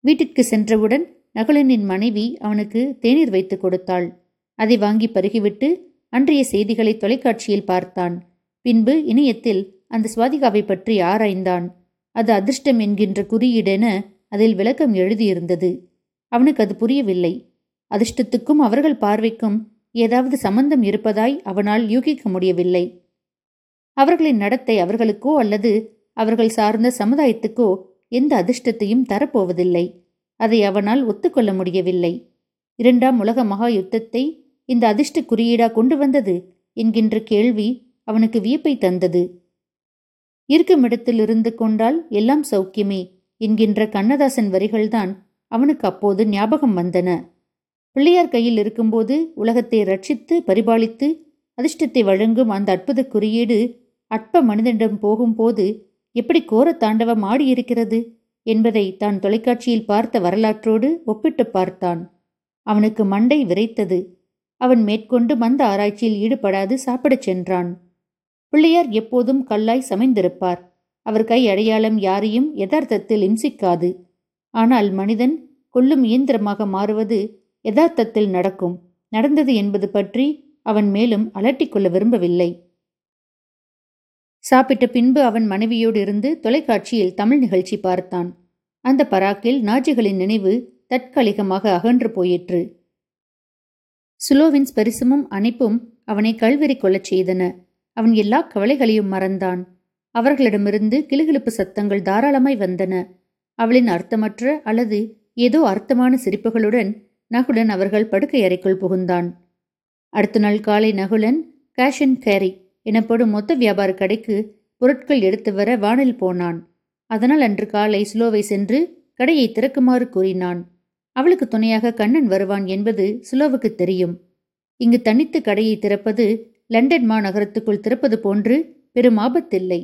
வீட்டிற்கு சென்றவுடன் நகுலனின் மனைவி அவனுக்கு தேநீர் வைத்துக் கொடுத்தாள். அதை வாங்கி பருகிவிட்டு அன்றைய செய்திகளை தொலைக்காட்சியில் பார்த்தான். பின்பு இணையத்தில் அந்த சுவாதிகாவை பற்றி ஆராய்ந்தான். அது அதிர்ஷ்டம் என்கின்ற குறியீடென அதில் விளக்கம் எழுதியிருந்தது. அவனுக்கு அது புரியவில்லை. அதிர்ஷ்டத்துக்கும் அவர்கள் பார்வைக்கும் ஏதாவது சம்பந்தம் இருப்பதாய் அவனால் யூகிக்க முடியவில்லை. அவர்களின் நடத்தை அவர்களுக்கோ அல்லது அவர்கள் சார்ந்த சமுதாயத்துக்கோ எந்த அதிர்ஷ்டத்தையும் தரப்போவதில்லை. அதை அவனால் ஒத்துக்கொள்ள முடியவில்லை. இரண்டாம் உலக மகா யுத்தத்தை இந்த அதிர்ஷ்ட குறியீடா கொண்டு வந்தது என்கின்ற கேள்வி அவனுக்கு வியப்பை தந்தது. இருக்கும் இடத்தில் இருந்து கொண்டால் எல்லாம் சௌக்கியமே என்கின்ற கண்ணதாசன் வரிகள்தான் அவனுக்கு அப்போது ஞாபகம் வந்தன. பிள்ளையார் கையில் இருக்கும்போது உலகத்தை ரட்சித்து பரிபாலித்து அதிர்ஷ்டத்தை வழங்கும் அந்த அற்புத குறியீடு அற்ப மனிதனிடம் போகும்போது எப்படி கோர தாண்டவம் ஆடியிருக்கிறது என்பதை தான் தொலைக்காட்சியில் பார்த்த வரலாற்றோடு ஒப்பிட்டு பார்த்தான். அவனுக்கு மண்டை விரைத்தது. அவன் மேற்கொண்டு மந்த ஆராய்ச்சியில் ஈடுபடாது சாப்பிடச் சென்றான். பிள்ளையார் எப்போதும் கல்லாய் சமைந்திருப்பார். அவர் கை அடையாளம் யாரையும் யதார்த்தத்தில் இம்சிக்காது. ஆனால் மனிதன் கொல்லும் இயந்திரமாக மாறுவது யதார்த்தத்தில் நடக்கும். நடந்தது என்பது பற்றி அவன் மேலும் அலட்டிக்கொள்ள விரும்பவில்லை. சாப்பிட்ட பின்பு அவன் மனைவியோடு இருந்து தொலைக்காட்சியில் தமிழ் நிகழ்ச்சி பார்த்தான். அந்த பராக்கில் நாஜிகளின் நினைவு தற்காலிகமாக அகன்று போயிற்று. சுலோவின் ஸ்பரிசமும் அணைப்பும் அவனை கல்வெறி கொள்ளச் செய்தன. அவன் எல்லா கவலைகளையும் மறந்தான். அவர்களிடமிருந்து கிளுகிழுப்பு சத்தங்கள் தாராளமாய் வந்தன. அவளின் அர்த்தமற்ற அல்லது ஏதோ அர்த்தமான சிரிப்புகளுடன் நகுலன் அவர்கள் படுக்கை அறைக்குள் புகுந்தான். அடுத்த நாள் காலை நகுலன் கேஷ் அண்ட் கேரி எனப்படும் மொத்த வியாபார கடைக்கு பொருட்கள் எடுத்து வர வானில் போனான். அதனால் அன்று காலை சுலோவை சென்று கடையை திறக்குமாறு கூறினான். அவளுக்கு துணையாக கண்ணன் வருவான் என்பது சுலோவுக்கு தெரியும். இங்கு தனித்து கடையை திறப்பது லண்டன் மாநகரத்துக்குள் திறப்பது போன்று பெரும் ஆபத்தில்லை.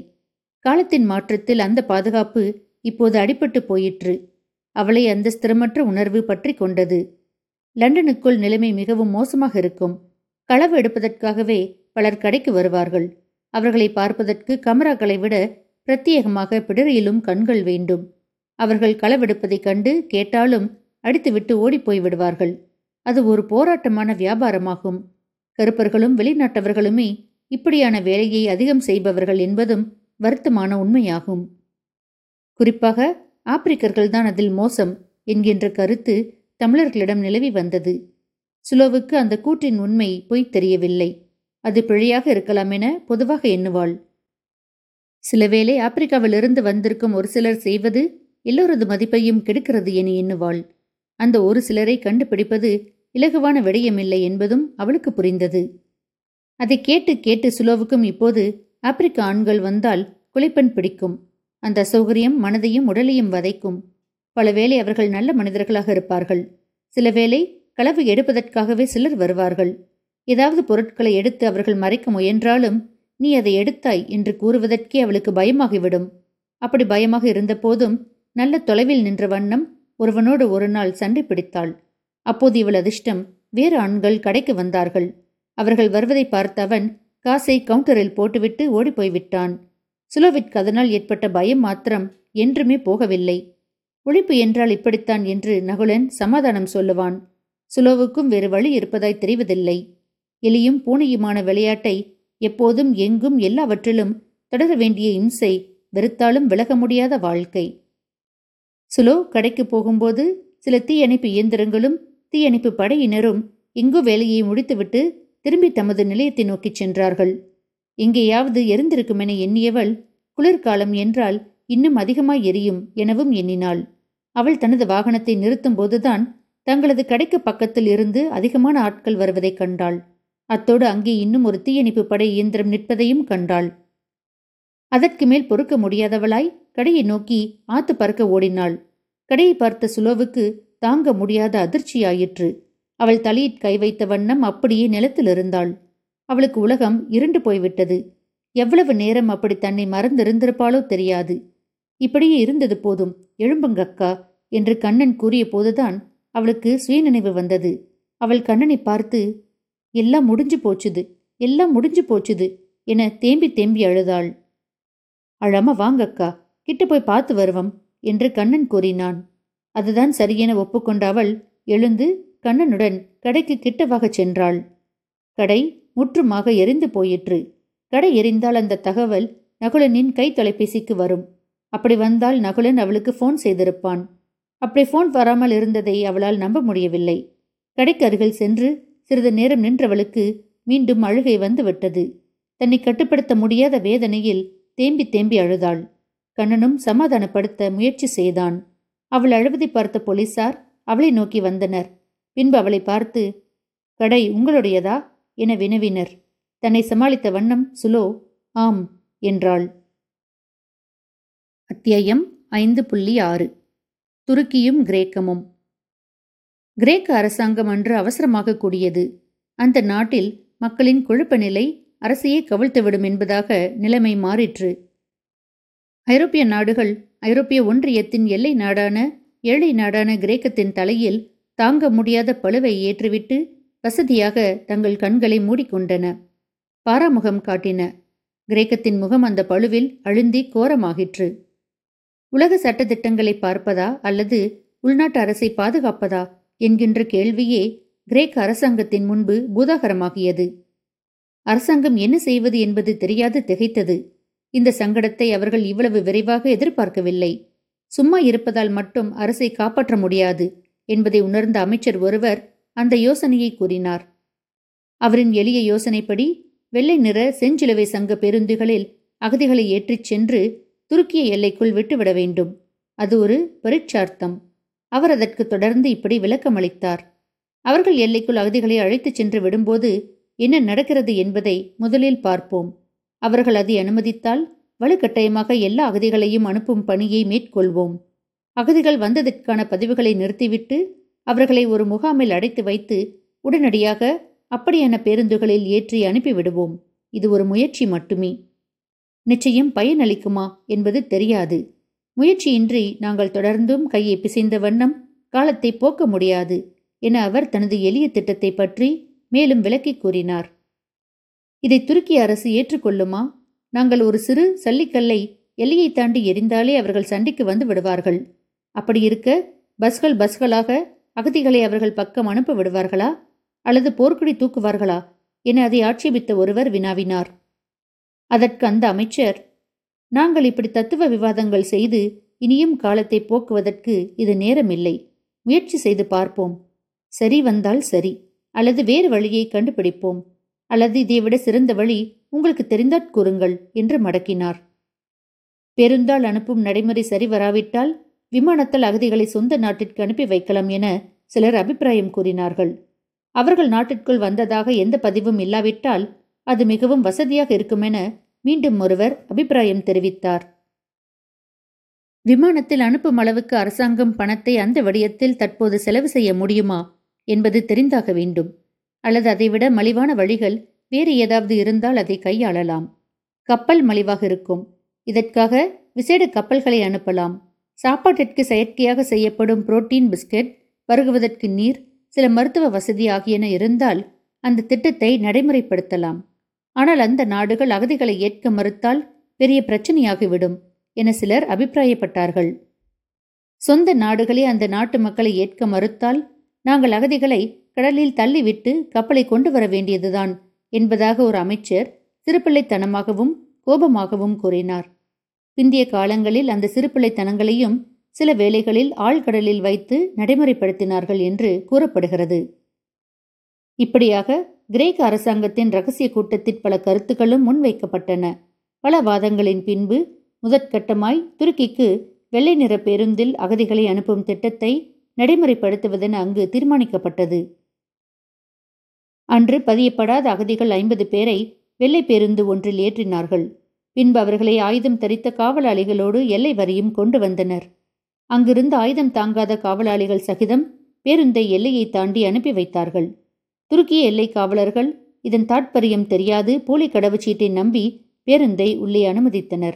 காலத்தின் மாற்றத்தில் அந்த பாதுகாப்பு இப்போது அடிபட்டு போயிற்று. அவளை அந்த ஸ்திரமற்ற உணர்வு பற்றி கொண்டது. லண்டனுக்குள் நிலைமை மிகவும் மோசமாக இருக்கும். களவு எடுப்பதற்காகவே பலர் கடைக்கு வருவார்கள். அவர்களை பார்ப்பதற்கு கமராக்களை விட பிரத்யேகமாக பிடரியிலும் கண்கள் வேண்டும். அவர்கள் களவெடுப்பதைக் கண்டு கேட்டாலும் அடித்துவிட்டு ஓடிப்போய் விடுவார்கள். அது ஒரு போராட்டமான வியாபாரமாகும். கருப்பர்களும் வெளிநாட்டவர்களுமே இப்படியான வேலையை அதிகம் செய்பவர்கள் என்பதும் வருத்தமான உண்மையாகும். குறிப்பாக ஆப்பிரிக்கர்கள்தான் அதில் மோசம் என்கின்ற கருத்து தமிழர்களிடம் நிலவி வந்தது. சுலோவுக்கு அந்த கூற்றின் உண்மை பொய் தெரியவில்லை. அது பிழையாக இருக்கலாம் என பொதுவாக எண்ணுவாள். சிலவேளை ஆப்பிரிக்காவிலிருந்து வந்திருக்கும் ஒரு சிலர் செய்வது எல்லோரது மதிப்பையும் கெடுக்கிறது என எண்ணுவாள். அந்த ஒரு சிலரை கண்டுபிடிப்பது இலகுவான விடயமில்லை என்பதும் அவளுக்கு புரிந்தது. அதை கேட்டு கேட்டு சுலோவுக்கும் இப்போது ஆப்பிரிக்க ஆண்கள் வந்தால் குலைப்பெண் பிடிக்கும். அந்த அசௌகரியம் மனதையும் உடலையும் வதைக்கும். பலவேளை அவர்கள் நல்ல மனிதர்களாக இருப்பார்கள். சில வேளை களவு எடுப்பதற்காகவே சிலர் வருவார்கள். ஏதாவது பொருட்களை எடுத்து அவர்கள் மறைக்க முயன்றாலும் நீ அதை எடுத்தாய் என்று கூறுவதற்கே அவளுக்கு பயமாகிவிடும். அப்படி பயமாக இருந்தபோதும் நல்ல தொலைவில் நின்ற வண்ணம் ஒருவனோடு ஒரு நாள் சண்டை பிடித்தாள். அப்போது இவள் அதிர்ஷ்டம் வேறு ஆண்கள் கடைக்கு வந்தார்கள். அவர்கள் வருவதை பார்த்த அவன் காசை கவுண்டரில் போட்டுவிட்டு ஓடிப்போய் விட்டான் சுலோவிற்கு அதனால் ஏற்பட்ட பயம் மாத்திரம் என்றுமே போகவில்லை. ஒழிப்பு என்றால் இப்படித்தான் என்று நகுலன் சமாதானம் சொல்லுவான். சுலோவுக்கும் வேறு வழி இருப்பதாய் தெரிவதில்லை. எலியும் பூனையுமான விளையாட்டை எப்போதும் எங்கும் எல்லாவற்றிலும் தொடர வேண்டிய இம்சை வெறுத்தாலும் விலக முடியாத வாழ்க்கை. சுலோ கடைக்கு போகும்போது சில தீயணைப்பு இயந்திரங்களும் தீயணைப்பு படையினரும் எங்கோ வேலையை முடித்துவிட்டு திரும்பி தமது நிலையத்தை நோக்கிச் சென்றார்கள். எங்கேயாவது எரிந்திருக்குமென எண்ணியவள் குளிர்காலம் என்றால் இன்னும் அதிகமாய் எரியும் எனவும் எண்ணினாள். அவள் தனது வாகனத்தை நிறுத்தும் போதுதான் தங்களது கடைக்கு பக்கத்தில் இருந்து அதிகமான ஆட்கள் வருவதைக் கண்டாள். அத்தோடு அங்கே இன்னும் ஒரு தீயணைப்பு படை இயந்திரம் நிற்பதையும் கண்டாள். அதற்கு மேல் பொறுக்க முடியாதவளாய் கடையை நோக்கி ஆத்து பறக்க ஓடினாள். கடையை பார்த்த சுலோவுக்கு தாங்க முடியாத அதிர்ச்சியாயிற்று. அவள் தலையிற் கை வைத்த வண்ணம் அப்படியே நிலத்தில் இருந்தாள். அவளுக்கு உலகம் இருண்டு போய்விட்டது. எவ்வளவு நேரம் அப்படி தன்னை மறந்திருந்திருப்பாளோ தெரியாது. இப்படியே இருந்தது போதும். எழும்புங்கக்கா என்று கண்ணன் கூறிய போதுதான் அவளுக்கு சுயநினைவு வந்தது. அவள் கண்ணனை பார்த்து எல்லாம் முடிஞ்சு போச்சுது எல்லாம் முடிஞ்சு போச்சுது என தேம்பி தேம்பி அழுதாள். அழாம வாங்கக்கா கிட்ட போய் பார்த்து வருவோம் என்று கண்ணன் கூறினான். அதுதான் சரியென ஒப்புக்கொண்ட அவள் எழுந்து கண்ணனுடன் கடைக்கு கிட்டவாக சென்றாள். கடை முற்றுமாக எரிந்து போயிற்று. கடை எரிந்தால் அந்த தகவல் நகுலனின் கை தொலைபேசிக்கு வரும். அப்படி வந்தால் நகுலன் அவளுக்கு ஃபோன் செய்திருப்பான். அப்படி ஃபோன் வராமல் இருந்ததை அவளால் நம்ப முடியவில்லை. கடைக்கு அருகில் சென்று சிறிது நேரம் நின்றவளுக்கு மீண்டும் அழுகை வந்து விட்டது தன்னை கட்டுப்படுத்த முடியாத வேதனையில் தேம்பி தேம்பி அழுதாள். கண்ணனும் சமாதானப்படுத்த முயற்சி செய்தான். அவள் அழுவதை பார்த்த போலீசார் அவளை நோக்கி வந்தனர். பின்பு அவளை பார்த்து கடை உங்களுடையதா? என வினவினர். தன்னை சமாளித்த வண்ணம் சுலோ ஆம் என்றாள். அத்தியாயம் ஐந்து புள்ளி ஆறு. துருக்கியும் கிரேக்கமும். கிரேக்க அரசாங்கம் அன்று அவசரமாக கூடியது. அந்த நாட்டில் மக்களின் குழப்ப நிலை அரசையே கவிழ்த்துவிடும் என்பதாக நிலைமை மாறிற்று. ஐரோப்பிய நாடுகள் ஐரோப்பிய ஒன்றியத்தின் எல்லை நாடான ஏழை நாடான கிரேக்கத்தின் தலையில் தாங்க முடியாத பழுவை ஏற்றுவிட்டு வசதியாக தங்கள் கண்களை மூடிக்கொண்டன. பாராமுகம் காட்டின. கிரேக்கத்தின் முகம் அந்த பழுவில் அழுந்தி கோரமாகிற்று. உலக சட்ட திட்டங்களை பார்ப்பதா அல்லது உள்நாட்டு அரசை பாதுகாப்பதா என்கின்ற கேள்வியே கிரேக் அரசாங்கத்தின் முன்பு பூதாகரமாகியது. அரசாங்கம் என்ன செய்வது என்பது தெரியாது திகைத்தது. இந்த சங்கடத்தை அவர்கள் இவ்வளவு விரைவாக எதிர்பார்க்கவில்லை. சும்மா இருப்பதால் மட்டும் அரசை காப்பாற்ற முடியாது என்பதை உணர்ந்த அமைச்சர் ஒருவர் அந்த யோசனையை கூறினார். அவரின் எளிய யோசனைப்படி வெள்ளை நிற செஞ்சிலுவை சங்க பேருந்துகளில் அகதிகளை ஏற்றிச் சென்று துருக்கிய எல்லைக்குள் விட்டுவிட வேண்டும். அது ஒரு பரீட்சார்த்தம் அவர் அதற்கு தொடர்ந்து இப்படி விளக்கமளித்தார். அவர்கள் எல்லைக்குள் அகதிகளை அழைத்துச் சென்று விடும்போது என்ன நடக்கிறது என்பதை முதலில் பார்ப்போம். அவர்கள் அதை அனுமதித்தால் வலுக்கட்டாயமாக எல்லா அகதிகளையும் அனுப்பும் பணியை மேற்கொள்வோம். அகதிகள் வந்ததற்கான பதிவுகளை நிறுத்திவிட்டு அவர்களை ஒரு முகாமில் அடைத்து வைத்து உடனடியாக அப்படியான பேருந்துகளில் ஏற்றி அனுப்பிவிடுவோம். இது ஒரு முயற்சி மட்டுமே. நிச்சயம் பயனளிக்குமா என்பது தெரியாது. முயற்சியின்றி நாங்கள் தொடர்ந்தும் கையை பிசைந்த வண்ணம் காலத்தை போக்க முடியாது என அவர் தனது எளிய திட்டத்தை பற்றி மேலும் விளக்கிக் கூறினார். இதை துருக்கி அரசு ஏற்றுக்கொள்ளுமா? நாங்கள் ஒரு சிறு சல்லிக்கல்லை எல்லையை தாண்டி எரிந்தாலே அவர்கள் சண்டைக்கு வந்து விடுவார்கள். அப்படி இருக்க பஸ்கள் பஸ்களாக அகதிகளை அவர்கள் பக்கம் அனுப்ப விடுவார்களா? அல்லது போர்க்குடி தூக்குவார்களா? என அதை ஆட்சேபித்த ஒருவர் வினாவினார். அதற்கு அந்த அமைச்சர் நாங்கள் இப்படி தத்துவ விவாதங்கள் செய்து இனியும் காலத்தை போக்குவதற்கு இது நேரமில்லை. முயற்சி செய்து பார்ப்போம். சரி வந்தால் சரி. அல்லது வேறு வழியை கண்டுபிடிப்போம். அல்லது இதைவிட சிறந்த வழி உங்களுக்கு தெரிந்தாற் கூறுங்கள் என்று மடக்கினார். பெருந்தாள் அனுப்பும் நடைமுறை சரி வராவிட்டால் விமானத்தில் அகதிகளை சொந்த நாட்டிற்கு அனுப்பி வைக்கலாம் என சிலர் அபிப்பிராயம் கூறினார்கள். அவர்கள் நாட்டிற்குள் வந்ததாக எந்த பதிவும் இல்லாவிட்டால் அது மிகவும் வசதியாக இருக்குமென மீண்டும் ஒருவர் அபிப்பிராயம் தெரிவித்தார். விமானத்தில் அனுப்பும் அளவுக்கு அரசாங்கம் பணத்தை அந்த வடியத்தில் தற்போது செலவு செய்ய முடியுமா என்பது தெரிந்தாக வேண்டும். அல்லது அதைவிட மலிவான வழிகள் வேறு ஏதாவது இருந்தால் அதை கையாளலாம். கப்பல் மலிவாக இருக்கும். இதற்காக விசேட கப்பல்களை அனுப்பலாம். சாப்பாட்டிற்கு செயற்கையாக செய்யப்படும் புரோட்டீன் பிஸ்கட் பருகுவதற்கு நீர் சில மருத்துவ வசதி ஆகியன இருந்தால் அந்த திட்டத்தை நடைமுறைப்படுத்தலாம். ஆனால் அந்த நாடுகள் அகதிகளை ஏற்க மறுத்தால் பெரிய பிரச்சனையாகிவிடும் என சிலர் அபிப்பிராயப்பட்டார்கள். சொந்த நாடுகளே அந்த நாட்டு மக்களை ஏற்க மறுத்தால் நாங்கள் அகதிகளை கடலில் தள்ளிவிட்டு கப்பலை கொண்டு வர வேண்டியதுதான் என்பதாக ஒரு அமைச்சர் சிறுபிள்ளைத்தனமாகவும் கோபமாகவும் கூறினார். பிந்திய காலங்களில் அந்த சிறுபிள்ளைத்தனங்களையும் சில வேளைகளில் ஆழ்கடலில் வைத்து நடைமுறைப்படுத்தினார்கள் என்று கூறப்படுகிறது. இப்படியாக கிரேக்க அரசாங்கத்தின் ரகசிய கூட்டத்தில் பல கருத்துக்களும் முன்வைக்கப்பட்டன. பல வாதங்களின் பின்பு முதற்கட்டமாய் துருக்கிக்கு வெள்ளை நிற பேருந்தில் அகதிகளை அனுப்பும் திட்டத்தை நடைமுறைப்படுத்துவதென அங்கு தீர்மானிக்கப்பட்டது. அன்று பதியப்படாத அகதிகள் ஐம்பது பேரை வெள்ளை பேருந்து ஒன்றில் ஏற்றினார்கள். பின்பு அவர்களை ஆயுதம் தரித்த காவலாளிகளோடு எல்லை வரையும் கொண்டு வந்தனர். அங்கிருந்து ஆயுதம் தாங்காத காவலாளிகள் சகிதம் பேருந்தை எல்லையை தாண்டி அனுப்பி வைத்தார்கள். துருக்கிய எல்லை காவலர்கள் இதன் தாட்பரியம் தெரியாது. போலி கடவுச்சீட்டை நம்பி பேருந்தை உள்ளே அனுமதித்தனர்.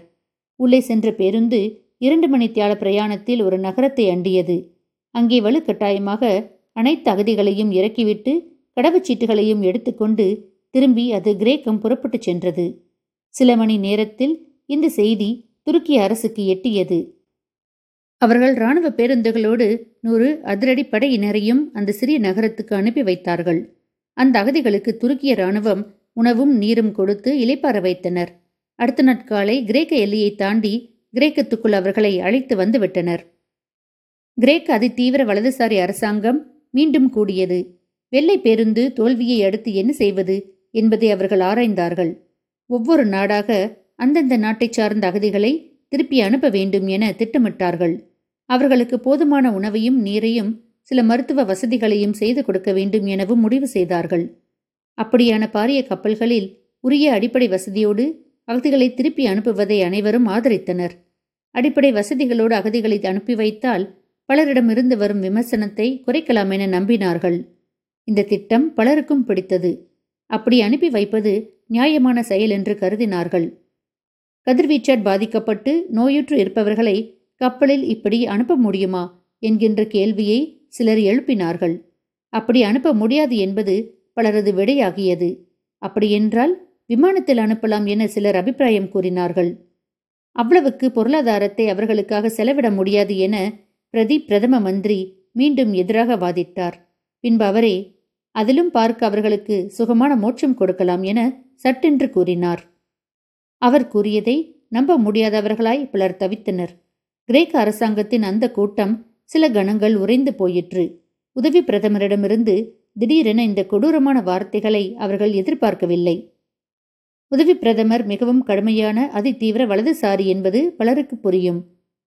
உள்ளே சென்ற பேருந்து இரண்டு மணி தியால பிரயாணத்தில் ஒரு நகரத்தை அண்டியது. அங்கே வலுக்கட்டாயமாக அனைத்து அகதிகளையும் இறக்கிவிட்டு கடவுச்சீட்டுகளையும் எடுத்துக்கொண்டு திரும்பி அது கிரேக்கம் புறப்பட்டுச் சென்றது. சில மணி நேரத்தில் இந்த செய்தி துருக்கி அரசுக்கு எட்டியது. அவர்கள் இராணுவ பேருந்துகளோடு நூறு அதிரடி படையினரையும் அந்த சிறிய நகரத்துக்கு அனுப்பி வைத்தார்கள். அந்த அகதிகளுக்கு துருக்கிய இராணுவம் உணவும் நீரும் கொடுத்து இலைப்பார வைத்தனர். அடுத்த நாட்காலை கிரேக்க எல்லையை தாண்டி கிரேக்கத்துக்குள் அவர்களை அழைத்து வந்துவிட்டனர் கிரேக்க அதிதீவிர வலதுசாரி அரசாங்கம் மீண்டும் கூடியது. வெள்ளை பேருந்து தோல்வியை அடுத்து என்ன செய்வது என்பதை அவர்கள் ஆராய்ந்தார்கள். ஒவ்வொரு நாடாக அந்தந்த நாட்டைச் சார்ந்த அகதிகளை திருப்பி அனுப்ப வேண்டும் என திட்டமிட்டார்கள். அவர்களுக்கு போதுமான உணவையும் நீரையும் சில மருத்துவ வசதிகளையும் செய்து கொடுக்க வேண்டும் எனவும் முடிவு செய்தார்கள். அப்படியான பாரிய கப்பல்களில் உரிய அடிப்படை வசதியோடு அகதிகளை திருப்பி அனுப்புவதை அனைவரும் ஆதரித்தனர். அடிப்படை வசதிகளோடு அகதிகளை அனுப்பி வைத்தால் பலரிடமிருந்து வரும் விமர்சனத்தை குறைக்கலாம் என நம்பினார்கள். இந்த திட்டம் பலருக்கும் பிடித்தது. அப்படி அனுப்பி வைப்பது நியாயமான செயல் என்று கருதினார்கள். கதிர்வீச்சால் பாதிக்கப்பட்டு நோயுற்று இருப்பவர்களை கப்பலில் இப்படி அனுப்ப முடியுமா? என்கின்ற கேள்வியை சிலர் எழுப்பினார்கள். அப்படி அனுப்ப முடியாது என்பது பலரது விடையாகியது. அப்படியென்றால் விமானத்தில் அனுப்பலாம் என சிலர் அபிப்பிராயம் கூறினார்கள். அவ்வளவுக்கு பொருளாதாரத்தை அவர்களுக்காக செலவிட முடியாது என பிரதி பிரதம மந்திரி மீண்டும் எதிராக வாதிட்டார். பின்பு அவரே அதிலும் பார்க்க அவர்களுக்கு சுகமான மோட்சம் கொடுக்கலாம் என சட்டென்று கூறினார். அவர் கூறியதை நம்ப முடியாதவர்களாய் பலர் தவித்தனர். கிரேக்க அரசாங்கத்தின் அந்த கூட்டம் சில கணங்கள் உறைந்து போயிற்று. உதவி பிரதமரிடமிருந்து திடீரென இந்த கொடூரமான வார்த்தைகளை அவர்கள் எதிர்பார்க்கவில்லை. உதவி பிரதமர் மிகவும் கடுமையான அதிதீவிர வலதுசாரி என்பது பலருக்கு புரியும்.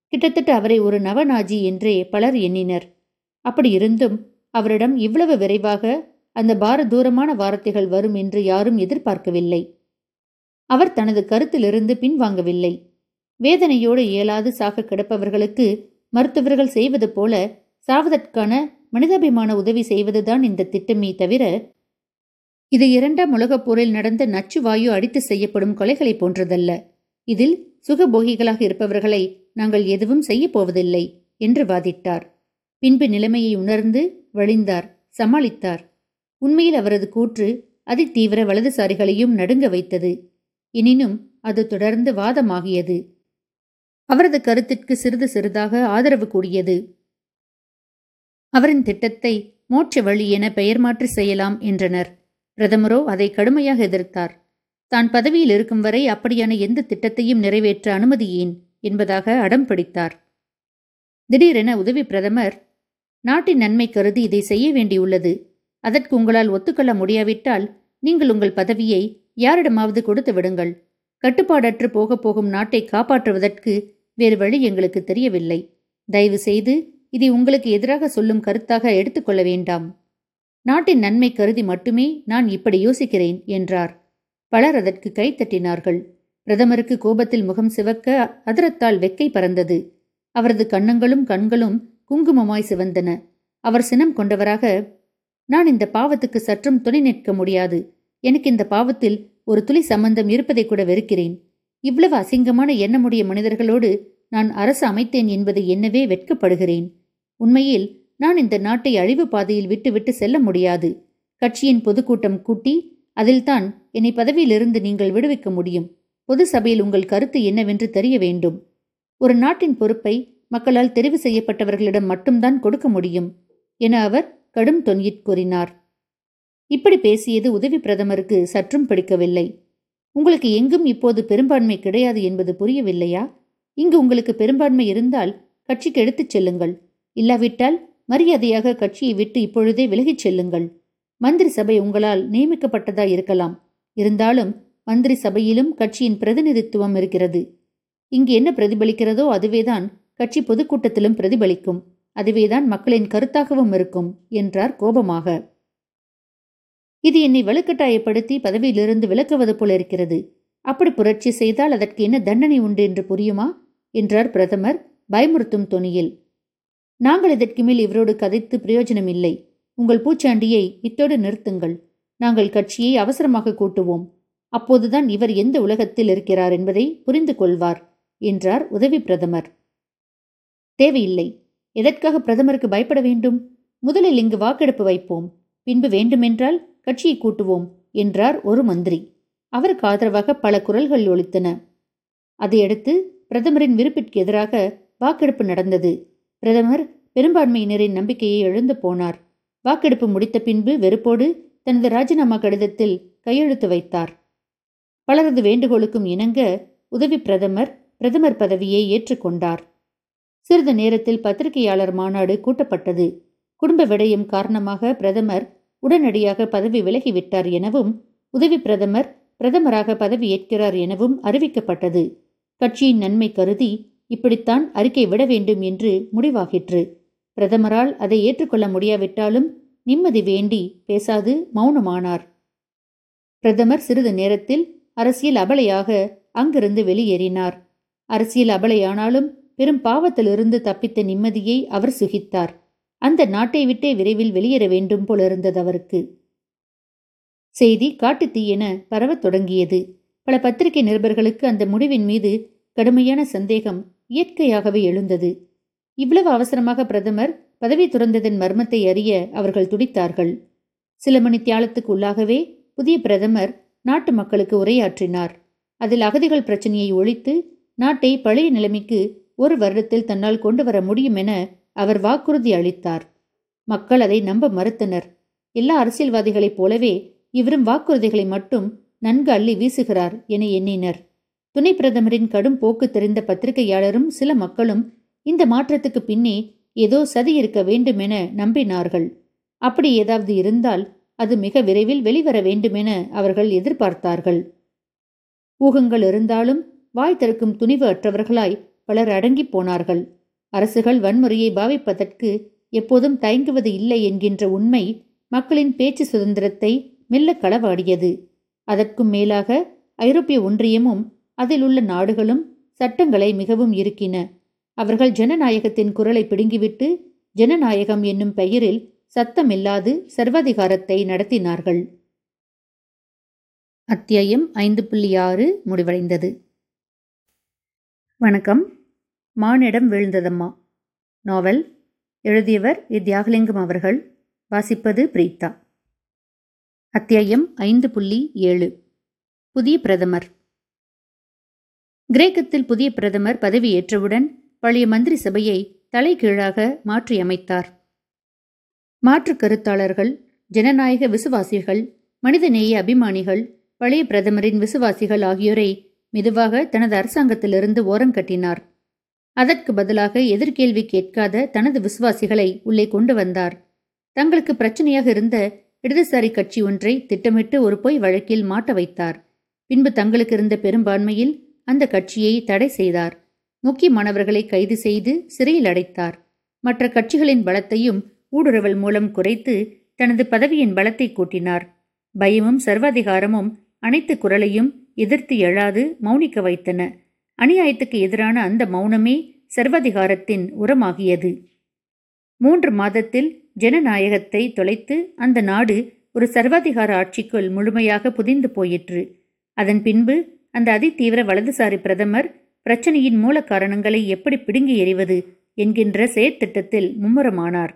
கிட்டத்தட்ட அவரை ஒரு நவநாஜி என்றே பலர் எண்ணினர். அப்படி இருந்தும் அவரிடம் இவ்வளவு விரைவாக அந்த பாரதூரமான வார்த்தைகள் வரும் என்று யாரும் எதிர்பார்க்கவில்லை. அவர் தனது கருத்திலிருந்து பின்வாங்கவில்லை. வேதனையோடு இயலாது சாக கிடப்பவர்களுக்கு மருத்துவர்கள் செய்வது போல சாவதற்கான மனிதாபிமான உதவி செய்வதுதான் இந்த திட்டமே தவிர இது இரண்டாம் உலகப் போரில் நடந்த நச்சு வாயு அடித்து செய்யப்படும் கொலைகளை போன்றதல்ல. இதில் சுகபோகிகளாக இருப்பவர்களை நாங்கள் எதுவும் செய்யப் போவதில்லை என்று வாதிட்டார். பின்பு நிலைமையை உணர்ந்து வழிந்தார் சமாளித்தார். உண்மையில் அவரது கூற்று அதிதீவிர வலதுசாரிகளையும் நடுங்க வைத்தது. எனினும் அது தொடர்ந்து வாதமாகியது. அவரது கருத்திற்கு சிறிது சிறிதாக ஆதரவு கூடியது. அவரின் திட்டத்தை மோட்ச வழி என பெயர் மாற்றி செய்யலாம் என்றனர். பிரதமரோ அதை கடுமையாக எதிர்த்தார். தான் பதவியில் இருக்கும் வரை அப்படியான எந்த திட்டத்தையும் நிறைவேற்ற அனுமதி ஏன் என்பதாக அடம் பிடித்தார். திடீரென உதவி பிரதமர் நாட்டின் நன்மை கருதி இதை செய்ய வேண்டியுள்ளது. அதற்கு உங்களால் ஒத்துக்கொள்ள முடியாவிட்டால் நீங்கள் உங்கள் பதவியை யாரிடமாவது கொடுத்து விடுங்கள். கட்டுப்பாடற்று போகப் போகும் நாட்டை காப்பாற்றுவதற்கு வேறு வழி எங்களுக்கு தெரியவில்லை. தயவு செய்து இதை உங்களுக்கு எதிராக சொல்லும் கருத்தாக எடுத்துக்கொள்ள வேண்டாம். நாட்டின் நன்மை கருதி மட்டுமே நான் இப்படி யோசிக்கிறேன் என்றார். பலர் அதற்கு கைத்தட்டினார்கள் பிரதமருக்கு கோபத்தில் முகம் சிவக்க அதிரத்தால் வெக்கை பறந்தது. அவரது கண்ணங்களும் கண்களும் குங்குமமாய் சிவந்தன. அவர் சினம் கொண்டவராக நான் இந்த பாவத்துக்கு சற்றும் துணை நிற்க முடியாது. எனக்கு இந்த பாவத்தில் ஒரு துளி சம்பந்தம் இருப்பதை கூட வெறுக்கிறேன். இவ்வளவு அசிங்கமான எண்ணமுடைய மனிதர்களோடு நான் அரசு அமைத்தேன் என்பதை என்னவே வெட்கப்படுகிறேன். உண்மையில் நான் இந்த நாட்டை அழிவு பாதையில் விட்டுவிட்டு செல்ல முடியாது. கட்சியின் பொதுக்கூட்டம் கூட்டி அதில்தான் என்னை பதவியிலிருந்து நீங்கள் விடுவிக்க முடியும். பொது சபையில் உங்கள் கருத்து என்னவென்று தெரிய வேண்டும். ஒரு நாட்டின் பொறுப்பை மக்களால் தெரிவு செய்யப்பட்டவர்களிடம் மட்டும்தான் கொடுக்க முடியும் என அவர் கடும் தொன்யிற் கூறினார். இப்படி பேசியது உதவி பிரதமருக்கு சற்றும் பிடிக்கவில்லை. உங்களுக்கு எங்கும் இப்போது பெரும்பான்மை கிடையாது என்பது புரியவில்லையா? இங்கு உங்களுக்கு பெரும்பான்மை இருந்தால் கட்சிக்கு எடுத்துச் செல்லுங்கள். இல்லாவிட்டால் மரியாதையாக கட்சியை விட்டு இப்பொழுதே விலகிச் செல்லுங்கள். மந்திரி சபை உங்களால் நியமிக்கப்பட்டதா இருக்கலாம். இருந்தாலும் மந்திரி சபையிலும் கட்சியின் பிரதிநிதித்துவம் இருக்கிறது. இங்கு என்ன பிரதிபலிக்கிறதோ அதுவேதான் கட்சி பொதுக்கூட்டத்திலும் பிரதிபலிக்கும். அதுவேதான் மக்களின் கருத்தாகவும் இருக்கும் என்றார் கோபமாக. இது என்னை வலுக்கட்டாயப்படுத்தி பதவியிலிருந்து விலக்குவது போல இருக்கிறது. அப்படி புரட்சி செய்தால் அதற்கு என்ன தண்டனை உண்டு என்று புரியுமா? என்றார் பிரதமர் பயமுறுத்தும் தொனியில். நாங்கள் இதற்கு மேல் இவரோடு கதைத்து பிரயோஜனம் இல்லை உங்கள் பூச்சாண்டியை இத்தோடு நிறுத்துங்கள். நாங்கள் கட்சியை அவசரமாக கூட்டுவோம். அப்போதுதான் இவர் எந்த உலகத்தில் இருக்கிறார் என்பதை புரிந்து கொள்வார் என்றார் உதவி பிரதமர். தேவையில்லை. எதற்காக பிரதமருக்கு பயப்பட வேண்டும்? முதலில் இங்கு வாக்கெடுப்பு வைப்போம். பின்பு வேண்டுமென்றால் கட்சியை கூட்டுவோம் என்றார் ஒரு மந்திரி. அவருக்கு ஆதரவாக பல குரல்கள் ஒழித்தன அதையடுத்து பிரதமரின் விருப்பிற்கு எதிராக வாக்கெடுப்பு நடந்தது. பிரதமர் பெரும்பான்மையினரின் நம்பிக்கையை எழுந்து போனார். வாக்கெடுப்பு முடித்த பின்பு வெறுப்போடு தனது ராஜினாமா கடிதத்தில் கையெழுத்து வைத்தார். பலரது வேண்டுகோளுக்கும் இணங்க உதவி பிரதமர் பிரதமர் பதவியை ஏற்றுக்கொண்டார் சிறிது நேரத்தில் பத்திரிகையாளர் மாநாடு கூட்டப்பட்டது. குடும்ப விடயம் காரணமாக பிரதமர் உடனடியாக பதவி விலகிவிட்டார் எனவும் உதவி பிரதமர் பிரதமராக பதவி ஏற்கிறார் எனவும் அறிவிக்கப்பட்டது. கட்சியின் நன்மை கருதி இப்படித்தான் அறிக்கை விட வேண்டும் என்று முடிவாகிற்று. பிரதமரால் அதை ஏற்றுக்கொள்ள முடியாவிட்டாலும் நிம்மதி வேண்டி பேசாது மௌனமானார். பிரதமர் சிறிது நேரத்தில் அரசியல் அபலையாக அங்கிருந்து வெளியேறினார். அரசியல் அபலையானாலும் பெரும் பாவத்திலிருந்து தப்பித்த நிம்மதியை அவர் சுகித்தார். அந்த நாட்டை விட்டே விரைவில் வெளியேற வேண்டும் போலிருந்தது அவருக்கு. செய்தி காட்டுத்தீயென பரவத் தொடங்கியது. பல பத்திரிகை நிருபர்களுக்கு அந்த முடிவின் மீது கடுமையான சந்தேகம் இயற்கையாகவே எழுந்தது. இவ்வளவு அவசரமாக பிரதமர் பதவி துறந்ததன் மர்மத்தை அறிய அவர்கள் துடித்தார்கள். சில மணி தியாலத்துக்கு உள்ளாகவே புதிய பிரதமர் நாட்டு மக்களுக்கு உரையாற்றினார். அதில் அகதிகள் பிரச்சனையை ஒழித்து நாட்டை பழைய நிலைமைக்கு ஒரு வருடத்தில் தன்னால் கொண்டு வர முடியும் என அவர் வாக்குறுதி அளித்தார். மக்கள் அதை நம்ப மறுத்தனர். எல்லா அரசியல்வாதிகளைப் போலவே இவரும் வாக்குறுதிகளை மட்டும் நன்கு அள்ளி வீசுகிறார் என எண்ணினர். துணை பிரதமரின் கடும் போக்கு தெரிந்த பத்திரிகையாளரும் சில மக்களும் இந்த மாற்றத்துக்கு பின்னே ஏதோ சதி இருக்க வேண்டுமென நம்பினார்கள். அப்படி ஏதாவது இருந்தால் அது மிக விரைவில் வெளிவர வேண்டுமென அவர்கள் எதிர்பார்த்தார்கள். ஊகங்கள் இருந்தாலும் வாய் திறக்கும் துணிவு அற்றவர்களாய் பலர் அடங்கி போனார்கள். அரசுகள் வன்முறையை பாவிப்பதற்கு எப்போதும் தயங்குவது இல்லை என்கின்ற உண்மை மக்களின் பேச்சு சுதந்திரத்தை மெல்ல களவாடியது. அதற்கும் மேலாக ஐரோப்பிய ஒன்றியமும் அதில் உள்ள நாடுகளும் சட்டங்களை மிகவும் இருக்கின அவர்கள் ஜனநாயகத்தின் குரலை பிடுங்கிவிட்டு ஜனநாயகம் என்னும் பெயரில் சத்தமில்லாது சர்வாதிகாரத்தை நடத்தினார்கள். அத்தியாயம் ஐந்து புள்ளி ஆறு முடிவடைந்தது. வணக்கம். மானிடம் விழுந்ததம்மா. நாவல் எழுதியவர் இத்தியாகலிங்கம் அவர்கள். வாசிப்பது பிரீத்தா. அத்தியாயம் ஐந்து புள்ளி ஏழு. புதிய பிரதமர். கிரேக்கத்தில் புதிய பிரதமர் பதவியேற்றவுடன் பழைய மந்திரி சபையை தலைகீழாக மாற்றியமைத்தார். மாற்று கருத்தாளர்கள் ஜனநாயக விசுவாசிகள் மனிதநேய அபிமானிகள் பழைய பிரதமரின் விசுவாசிகள் ஆகியோரை மெதுவாக தனது அரசாங்கத்திலிருந்து ஓரங்கட்டினார் அதற்கு பதிலாக எதிர்கேள்வி கேட்காத தனது விசுவாசிகளை உள்ளே கொண்டு வந்தார். தங்களுக்கு பிரச்சனையாக இருந்த இடதுசாரி கட்சி ஒன்றை திட்டமிட்டு ஒரு பொய் வழக்கில் மாட்ட வைத்தார். பின்பு தங்களுக்கு இருந்த பெரும்பான்மையில் அந்த கட்சியை தடை செய்தார். முக்கியமானவர்களை கைது செய்து சிறையில் அடைத்தார். மற்ற கட்சிகளின் பலத்தையும் ஊடுருவல் மூலம் குறைத்து தனது பதவியின் பலத்தை கூட்டினார். பயமும் சர்வாதிகாரமும் அனைத்து குரலையும் எதிர்த்து எழாது மௌனிக்க வைத்தன. அநியாயத்துக்கு எதிரான அந்த மௌனமே சர்வாதிகாரத்தின் உரமாகியது. மூன்று மாதத்தில் ஜனநாயகத்தை தொலைத்து அந்த நாடு ஒரு சர்வாதிகார ஆட்சிக்குள் முழுமையாக புதிந்து போயிற்று. அதன் பின்பு அந்த அதிதீவிர வலதுசாரி பிரதமர் பிரச்சனையின் மூல காரணங்களை எப்படி பிடுங்கி எறிவது என்கின்ற செயற்திட்டத்தில் மும்முரமானார்.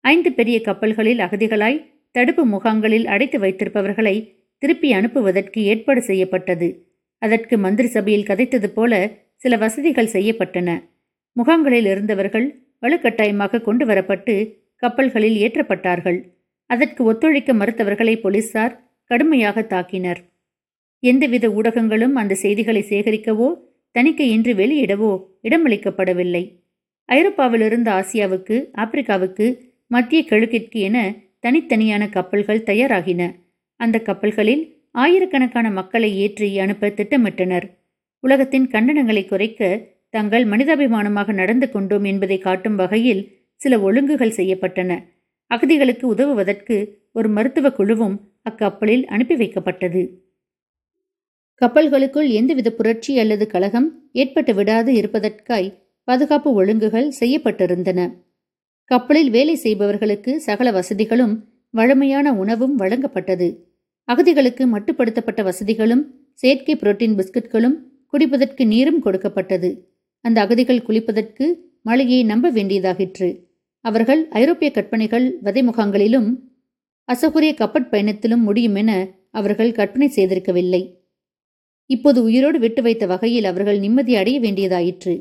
ஐந்து பெரிய கப்பல்களில் அகதிகளாய் தடுப்பு முகாங்களில் அடைத்து வைத்திருப்பவர்களை திருப்பி அனுப்புவதற்கு ஏற்பாடு செய்யப்பட்டது. அதற்கு மந்திரி சபையில் கதைத்தது போல சில வசதிகள் செய்யப்பட்டன. முகாம்களில் இருந்தவர்கள் வலுக்கட்டாயமாக கொண்டு வரப்பட்டு கப்பல்களில் ஏற்றப்பட்டார்கள். அதற்கு ஒத்துழைக்க மறுத்தவர்களை போலீசார் கடுமையாக தாக்கினர். எந்தவித ஊடகங்களும் அந்த செய்திகளை சேகரிக்கவோ தணிக்கையின்றி வெளியிடவோ இடமளிக்கப்படவில்லை. ஐரோப்பாவிலிருந்து ஆசியாவுக்கு ஆப்பிரிக்காவுக்கு மத்திய கிழக்கிற்கு என தனித்தனியான கப்பல்கள் தயாராகின. அந்த கப்பல்களில் ஆயிரக்கணக்கான மக்களை ஏற்றி அனுப்ப திட்டமிட்டனர். உலகத்தின் கண்டனங்களை குறைக்க தங்கள் மனிதாபிமானமாக நடந்து கொண்டோம் என்பதை காட்டும் வகையில் சில ஒழுங்குகள் செய்யப்பட்டன. அகதிகளுக்கு உதவுவதற்கு ஒரு மருத்துவ குழுவும் அக்கப்பலில் அனுப்பி வைக்கப்பட்டது. கப்பல்களுக்குள் எந்தவித புரட்சி அல்லது கழகம் ஏற்பட்டு விடாது இருப்பதற்காய் பாதுகாப்பு ஒழுங்குகள் செய்யப்பட்டிருந்தன. கப்பலில் வேலை செய்பவர்களுக்கு சகல வசதிகளும் வழமையான உணவும் வழங்கப்பட்டது. அகதிகளுக்கு மட்டுப்படுத்தப்பட்ட வசதிகளும் செயற்கை புரோட்டீன் பிஸ்கட்களும் குடிப்பதற்கு நீரும் கொடுக்கப்பட்டது. அந்த அகதிகள் குளிப்பதற்கு மழையை நம்ப வேண்டியதாகிற்று. அவர்கள் ஐரோப்பிய கற்பனைகள் வதை முகாங்களிலும் அசகுரிய கப்பட் பயணத்திலும் முடியும் என அவர்கள் கற்பனை செய்திருக்கவில்லை. இப்போது உயிரோடு விட்டு வைத்த வகையில் அவர்கள் நிம்மதி அடைய வேண்டியதாயிற்று.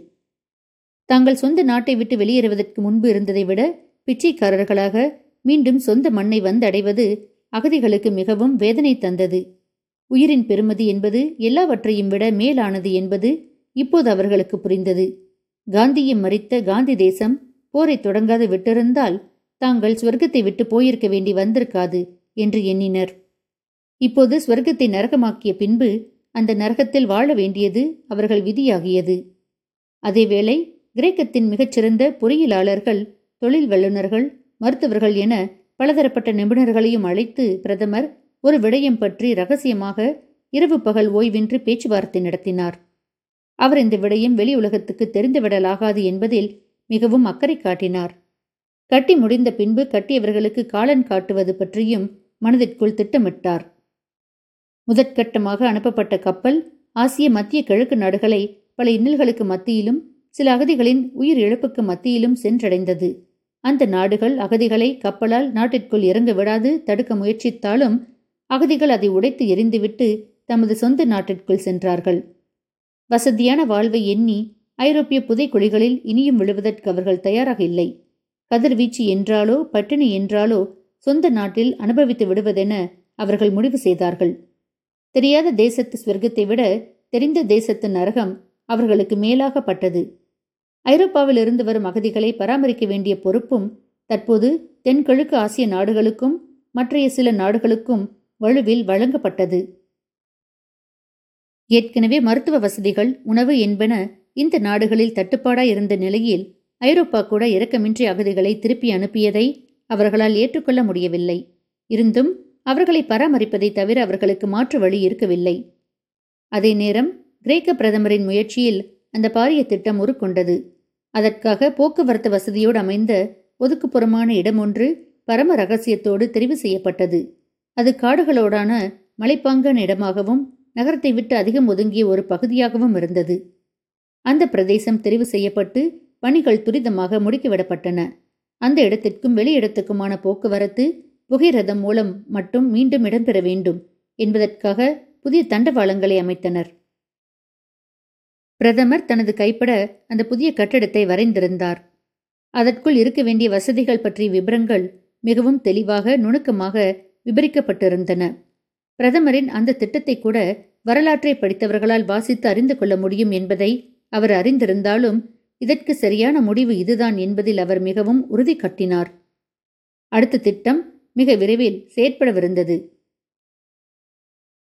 தாங்கள் சொந்த நாட்டை விட்டு வெளியேறுவதற்கு முன்பு இருந்ததை விட பிச்சைக்காரர்களாக மீண்டும் சொந்த மண்ணை வந்தடைவது அகதிகளுக்கு மிகவும் வேதனை தந்தது. உயிரின் பெருமதி என்பது எல்லாவற்றையும் விட மேலானது என்பது இப்போது அவர்களுக்கு புரிந்தது. காந்தியை மறித்த காந்தி தேசம் போரை தொடங்காது விட்டிருந்தால் தாங்கள் ஸ்வர்க்கத்தை விட்டு போயிருக்க வேண்டி வந்திருக்காது என்று எண்ணினர். இப்போது ஸ்வர்க்கத்தை நரகமாக்கிய பின்பு அந்த நரகத்தில் வாழ வேண்டியது அவர்கள் விதியாகியது. அதேவேளை கிரேக்கத்தின் மிகச்சிறந்த பொறியியலாளர்கள் தொழில் வல்லுநர்கள் மருத்துவர்கள் என பலதரப்பட்ட நிபுணர்களையும் அழைத்து பிரதமர் ஒரு விடயம் பற்றி ரகசியமாக இரவு பகல் ஓய்வின்றி பேச்சுவார்த்தை நடத்தினார். அவர் இந்த விடயம் வெளி உலகத்துக்கு தெரிந்துவிடலாகாது என்பதில் மிகவும் அக்கறை காட்டினார். கட்டி முடிந்த பின்பு கட்டியவர்களுக்கு காலன் காட்டுவது பற்றியும் மனதிற்குள் திட்டமிட்டார். முதற்கட்டமாக அனுப்பப்பட்ட கப்பல் ஆசிய மத்திய கிழக்கு நாடுகளை பல இன்னல்களுக்கு மத்தியிலும் சில அகதிகளின் உயிர் இழப்புக்கு மத்தியிலும் சென்றடைந்தது. அந்த நாடுகள் அகதிகளை கப்பலால் நாட்டிற்குள் இறங்க விடாது தடுக்க முயற்சித்தாலும் அகதிகள் அதை உடைத்து எரிந்துவிட்டு தமது சொந்த நாட்டிற்குள் சென்றார்கள். வசதியான வாழ்வை எண்ணி ஐரோப்பிய புதைக்குழிகளில் இனியும் விழுவதற்கு அவர்கள் தயாராக இல்லை. கதிர்வீச்சு என்றாலோ பட்டினி என்றாலோ சொந்த நாட்டில் அனுபவித்து விடுவதென அவர்கள் முடிவு செய்தார்கள். தெரியாத தேசத்து ஸ்வர்க்கத்தை விட தெரிந்த தேசத்து நரகம் அவர்களுக்கு மேலாகப்பட்டது ஐரோப்பாவில் இருந்து வரும் அகதிகளை பராமரிக்க வேண்டிய பொறுப்பும் தற்போது தென்கிழக்கு ஆசிய நாடுகளுக்கும் மற்றைய சில நாடுகளுக்கும் வலுவில் வழங்கப்பட்டது. ஏற்கனவே மருத்துவ வசதிகள் உணவு என்பன இந்த நாடுகளில் தட்டுப்பாடாய் இருந்த நிலையில் ஐரோப்பா கூட இரக்கமின்றி அகதிகளை திருப்பி அனுப்பியதை அவர்களால் ஏற்றுக்கொள்ள முடியவில்லை. இருந்தும் அவர்களை பராமரிப்பதை தவிர அவர்களுக்கு மாற்று வழி இருக்கவில்லை. அதே நேரம் கிரேக்க பிரதமரின் முயற்சியில் அந்த பாரிய திட்டம் உருக்கொண்டது. அதற்காக போக்குவரத்து வசதியோடு அமைந்த ஒதுக்குப்புறமான இடம் ஒன்று பரம ரகசியத்தோடு தெரிவு செய்யப்பட்டது. அது காடுகளோடான மலைப்பாங்கான இடமாகவும் நகரத்தை விட்டு அதிகம் ஒதுங்கிய ஒரு பகுதியாகவும் இருந்தது. அந்த பிரதேசம் தெரிவு செய்யப்பட்டு பணிகள் துரிதமாக முடுக்கிவிடப்பட்டன. அந்த இடத்திற்கும் வெளி இடத்துக்குமான போக்குவரத்து புகைரதம் மூலம் மட்டும் மீண்டும் இடம்பெற வேண்டும் என்பதற்காக புதிய தண்டவாளங்களை அமைத்தனர். பிரதமர் தனது கைப்பட அந்த புதிய கட்டடத்தை வரைந்திருந்தார். அதற்குள் இருக்க வேண்டிய வசதிகள் பற்றிய விபரங்கள் மிகவும் தெளிவாக நுணுக்கமாக விபரிக்கப்பட்டிருந்தன. பிரதமரின் அந்த திட்டத்தை கூட வரலாற்றை படித்தவர்களால் வாசித்து அறிந்து கொள்ள முடியும் என்பதை அவர் அறிந்திருந்தாலும் இதற்கு சரியான முடிவு இதுதான் என்பதில் அவர் மிகவும் உறுதி கட்டினார். அடுத்த திட்டம் மிக விரைவில் செயற்படவிருந்தது.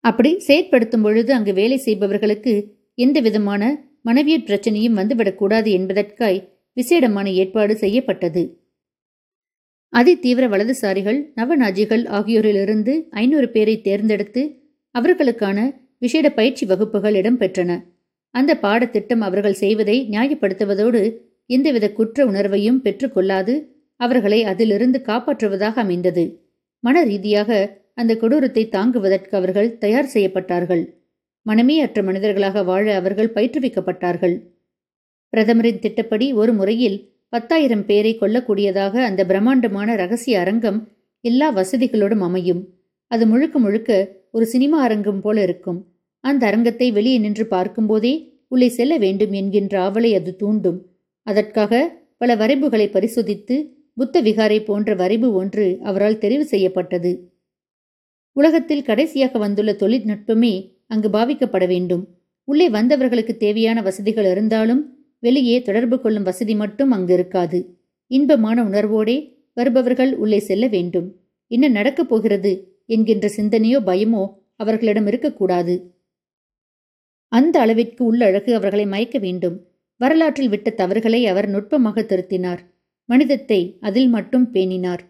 அப்படி செயற்படுத்தும் பொழுது அங்கு வேலை செய்பவர்களுக்கு எந்த விதமான மனைவியர் பிரச்சனையும் வந்துவிடக்கூடாது என்பதற்காய் விசேடமான ஏற்பாடு செய்யப்பட்டது. அதிதீவிர வலதுசாரிகள் நவநாஜிகள் ஆகியோரிலிருந்து ஐநூறு பேரை தேர்ந்தெடுத்து அவர்களுக்கான விசேட பயிற்சி வகுப்புகள் இடம்பெற்றன. அந்த பாடத்திட்டம் அவர்கள் செய்வதை நியாயப்படுத்துவதோடு எந்தவித குற்ற உணர்வையும் பெற்றுக்கொள்ளாது அவர்களை அதிலிருந்து காப்பாற்றுவதாக அமைந்தது. மன ரீதியாக அந்த கொடூரத்தை தாங்குவதற்கு அவர்கள் தயார் செய்யப்பட்டார்கள். மனமே அற்ற மனிதர்களாக வாழ அவர்கள் பயிற்றுவிக்கப்பட்டார்கள். பிரதமரின் திட்டப்படி ஒரு முறையில் பத்தாயிரம் பேரை கொல்லக்கூடியதாக அந்த பிரம்மாண்டமான ரகசிய அரங்கம் எல்லா வசதிகளோடும் அமையும். அது முழுக்க முழுக்க ஒரு சினிமா அரங்கம் போல இருக்கும். அந்த அரங்கத்தை வெளியே நின்று பார்க்கும்போதே உள்ளே செல்ல வேண்டும் என்கின்ற ஆவலை அது தூண்டும். அதற்காக பல வரைபுகளை பரிசோதித்து புத்த விகாரை போன்ற வரைபு ஒன்று அவரால் தெரிவு செய்யப்பட்டது. உலகத்தில் கடைசியாக வந்துள்ள தொழில்நுட்பமே அங்கு பாவிக்கப்பட வேண்டும். உள்ளே வந்தவர்களுக்கு தேவையான வசதிகள் இருந்தாலும் வெளியே தொடர்பு கொள்ளும் வசதி மட்டும் அங்கு இருக்காது. இன்பமான உணர்வோடே வருபவர்கள் உள்ளே செல்ல வேண்டும். என்ன நடக்கப் போகிறது என்கின்ற சிந்தனையோ பயமோ அவர்களிடம் இருக்கக்கூடாது. அந்த அளவிற்கு உள்ளழகு அவர்களை மயக்க வேண்டும். வரலாற்றில் விட்ட தவறுகளை அவர் நுட்பமாக திருத்தினார். மனிதத்தை அதில் மட்டும் பேணினார்.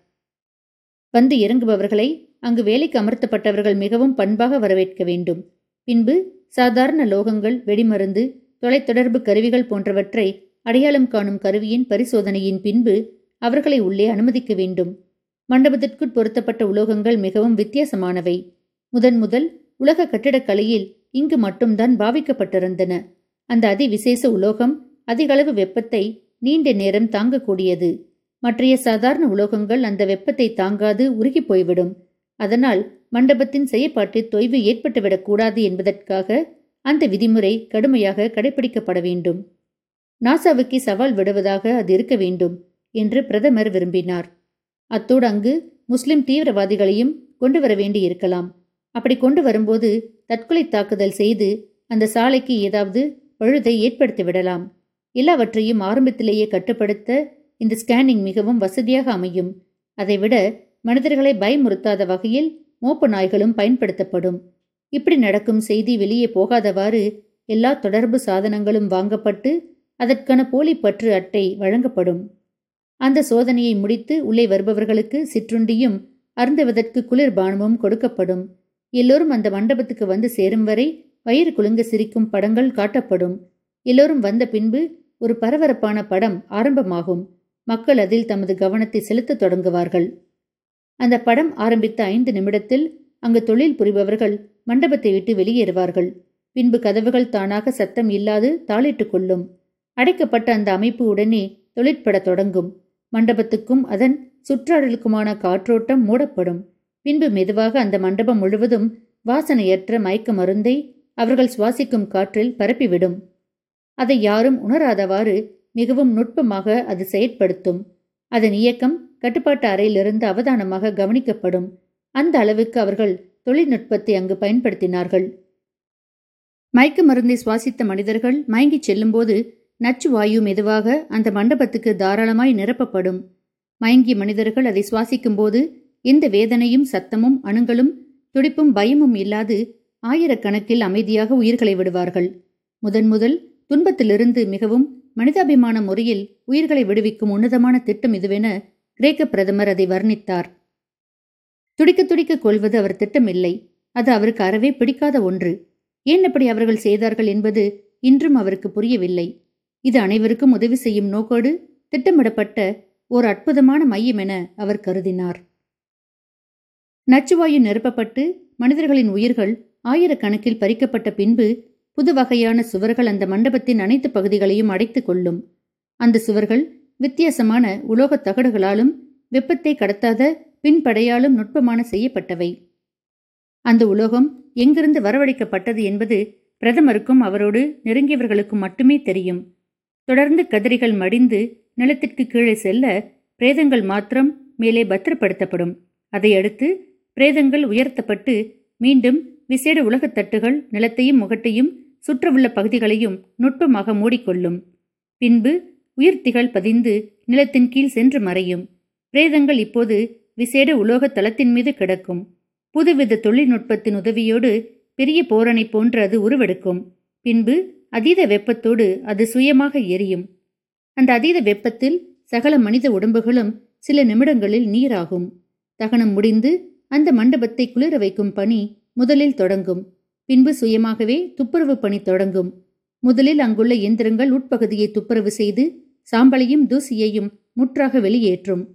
வந்து இறங்குபவர்களை அங்கு வேலைக்கு அமர்த்தப்பட்டவர்கள் மிகவும் பண்பாக வரவேற்க வேண்டும். பின்பு சாதாரண லோகங்கள் வெடிமருந்து தொலைத்தொடர்பு கருவிகள் போன்றவற்றை அடையாளம் காணும் கருவியின் பரிசோதனையின் பின்பு அவர்களை உள்ளே அனுமதிக்க வேண்டும். மண்டபத்திற்குள் பொருத்தப்பட்ட உலோகங்கள் மிகவும் வித்தியாசமானவை. முதன் முதல் உலக கட்டிடக்கலையில் இங்கு மட்டும்தான் பாவிக்கப்பட்டிருந்தன. அந்த அதிவிசேஷ உலோகம் அதிகளவு வெப்பத்தை நீண்ட நேரம் தாங்கக்கூடியது. மற்றைய சாதாரண உலோகங்கள் அந்த வெப்பத்தை தாங்காது உருகி போய்விடும். அதனால் மண்டபத்தின் செயற்பாட்டில் தொய்வு ஏற்பட்டுவிடக்கூடாது என்பதற்காக அந்த விதிமுறை கடுமையாக கடைபிடிக்கப்பட வேண்டும். நாசாவுக்கு சவால் விடுவதாக அது இருக்க வேண்டும் என்று பிரதமர் விரும்பினார். அத்தோடு அங்கு முஸ்லிம் தீவிரவாதிகளையும் கொண்டு வர வேண்டியிருக்கலாம். அப்படி கொண்டு வரும்போது தற்கொலை தாக்குதல் செய்து அந்த சாலைக்கு ஏதாவது பழுதை ஏற்படுத்தி விடலாம். எல்லாவற்றையும் ஆரம்பத்திலேயே கட்டுப்படுத்த இந்த ஸ்கேனிங் மிகவும் வசதியாக அமையும். அதைவிட மனிதர்களை பயமுறுத்தாத வகையில் மோப்ப நாய்களும் பயன்படுத்தப்படும். இப்படி நடக்கும் செய்தி வெளியே போகாதவாறு எல்லா தொடர்பு சாதனங்களும் வாங்கப்பட்டு அதற்கான போலி பற்று அட்டை வழங்கப்படும். அந்த சோதனையை முடித்து உள்ளே வருபவர்களுக்கு சிற்றுண்டியும் அருந்துவதற்கு குளிர்பானமும் கொடுக்கப்படும். எல்லோரும் அந்த மண்டபத்துக்கு வந்து சேரும் வரை வயிறு குலுங்க சிரிக்கும் படங்கள் காட்டப்படும். எல்லோரும் வந்த பின்பு ஒரு பரபரப்பான படம் ஆரம்பமாகும். மக்கள் அதில் தமது கவனத்தை செலுத்தத் தொடங்குவார்கள். அந்த படம் ஆரம்பித்த ஐந்து நிமிடத்தில் அங்கு தொழில் புரிபவர்கள் மண்டபத்தை விட்டு வெளியேறுவார்கள். பின்பு கதவுகள் தானாக சத்தம் இல்லாது தாளிட்டுக் கொள்ளும். அடைக்கப்பட்ட அந்த அமைப்பு உடனே தொழிற்பட தொடங்கும். மண்டபத்துக்கும் அதன் சுற்றாடலுக்குமான காற்றோட்டம் மூடப்படும். பின்பு மெதுவாக அந்த மண்டபம் முழுவதும் வாசனையற்ற மயக்க மருந்தை அவர்கள் சுவாசிக்கும் காற்றில் பரப்பிவிடும். அதை யாரும் உணராதவாறு மிகவும் நுட்பமாக அது செயற்படுத்தும். அதன் இயக்கம் கட்டுப்பாட்டு அறையிலிருந்து அவதானமாக கவனிக்கப்படும். அந்த அளவுக்கு அவர்கள் தொழில்நுட்பத்தை அங்கு பயன்படுத்தினார்கள். மயக்க மருந்தை சுவாசித்த மனிதர்கள் மயங்கிச் செல்லும்போது நச்சு வாயு மெதுவாக அந்த மண்டபத்துக்கு தாராளமாய் நிரப்பப்படும். மயங்கிய மனிதர்கள் அதை சுவாசிக்கும்போது எந்த வேதனையும் சத்தமும் அணுங்களும் துடிப்பும் பயமும் இல்லாது ஆயிரக்கணக்கில் அமைதியாக உயிர்களை விடுவார்கள். முதன் முதல் துன்பத்திலிருந்து மிகவும் மனிதாபிமான முறையில் உயிர்களை விடுவிக்கும் உன்னதமான திட்டம் இதுவென கிரேக்க பிரதமர் அதை வர்ணித்தார். துடிக்க துடிக்க கொள்வது அவர் திட்டமில்லை. அது அவருக்கு அறவே பிடிக்காத ஒன்று. ஏன் அப்படி அவர்கள் செய்தார்கள் என்பது இன்றும் அவருக்கு புரியவில்லை. இது அனைவருக்கும் உதவி செய்யும் நோக்கோடு திட்டமிடப்பட்ட ஓர் அற்புதமான மையம் என அவர் கருதினார். நச்சுவாயு நிரப்பப்பட்டு மனிதர்களின் உயிர்கள் ஆயிரக்கணக்கில் பறிக்கப்பட்ட பின்பு புது வகையான சுவர்கள் அந்த மண்டபத்தின் அனைத்து பகுதிகளையும் அடைத்துக் கொள்ளும். அந்த சுவர்கள் வித்தியாசமான உலோகத் தகடுகளாலும் வெப்பத்தை கடத்தாத பின்படையாலும் நுட்பமான செய்யப்பட்டவை. அந்த உலோகம் எங்கிருந்து வரவழைக்கப்பட்டது என்பது பிரதமருக்கும் அவரோடு நெருங்கியவர்களுக்கும் மட்டுமே தெரியும். தொடர்ந்து கதிரிகள் மடிந்து நிலத்திற்கு கீழே செல்ல பிரேதங்கள் மாத்திரம் மேலே பத்திரப்படுத்தப்படும். அதையடுத்து பிரேதங்கள் உயர்த்தப்பட்டு மீண்டும் விசேட உலகத்தட்டுகள் நிலத்தையும் முகட்டையும் சுற்றவுள்ள பகுதிகளையும் நுட்பமாக மூடிக்கொள்ளும். பின்பு உயிர்த்திகள் பதிந்து நிலத்தின் கீழ் சென்று மறையும். பிரேதங்கள் இப்போது விசேட உலோக தளத்தின் மீது கிடக்கும். புதுவித தொழில்நுட்பத்தின் உதவியோடு பெரிய போரணை போன்று அது உருவெடுக்கும். பின்பு அதீத வெப்பத்தோடு அது சுயமாக எரியும். அந்த அதீத வெப்பத்தில் சகல மனித உடம்புகளும் சில நிமிடங்களில் நீராகும். தகனம் முடிந்து அந்த மண்டபத்தை குளிர வைக்கும் பணி முதலில் தொடங்கும். பின்பு சுயமாகவே துப்புரவு பணி தொடங்கும். முதலில் அங்குள்ள இயந்திரங்கள் உட்பகுதியை துப்புரவு செய்து சாம்பலையும் தூசியையும் முற்றாக வெளியேற்றும்.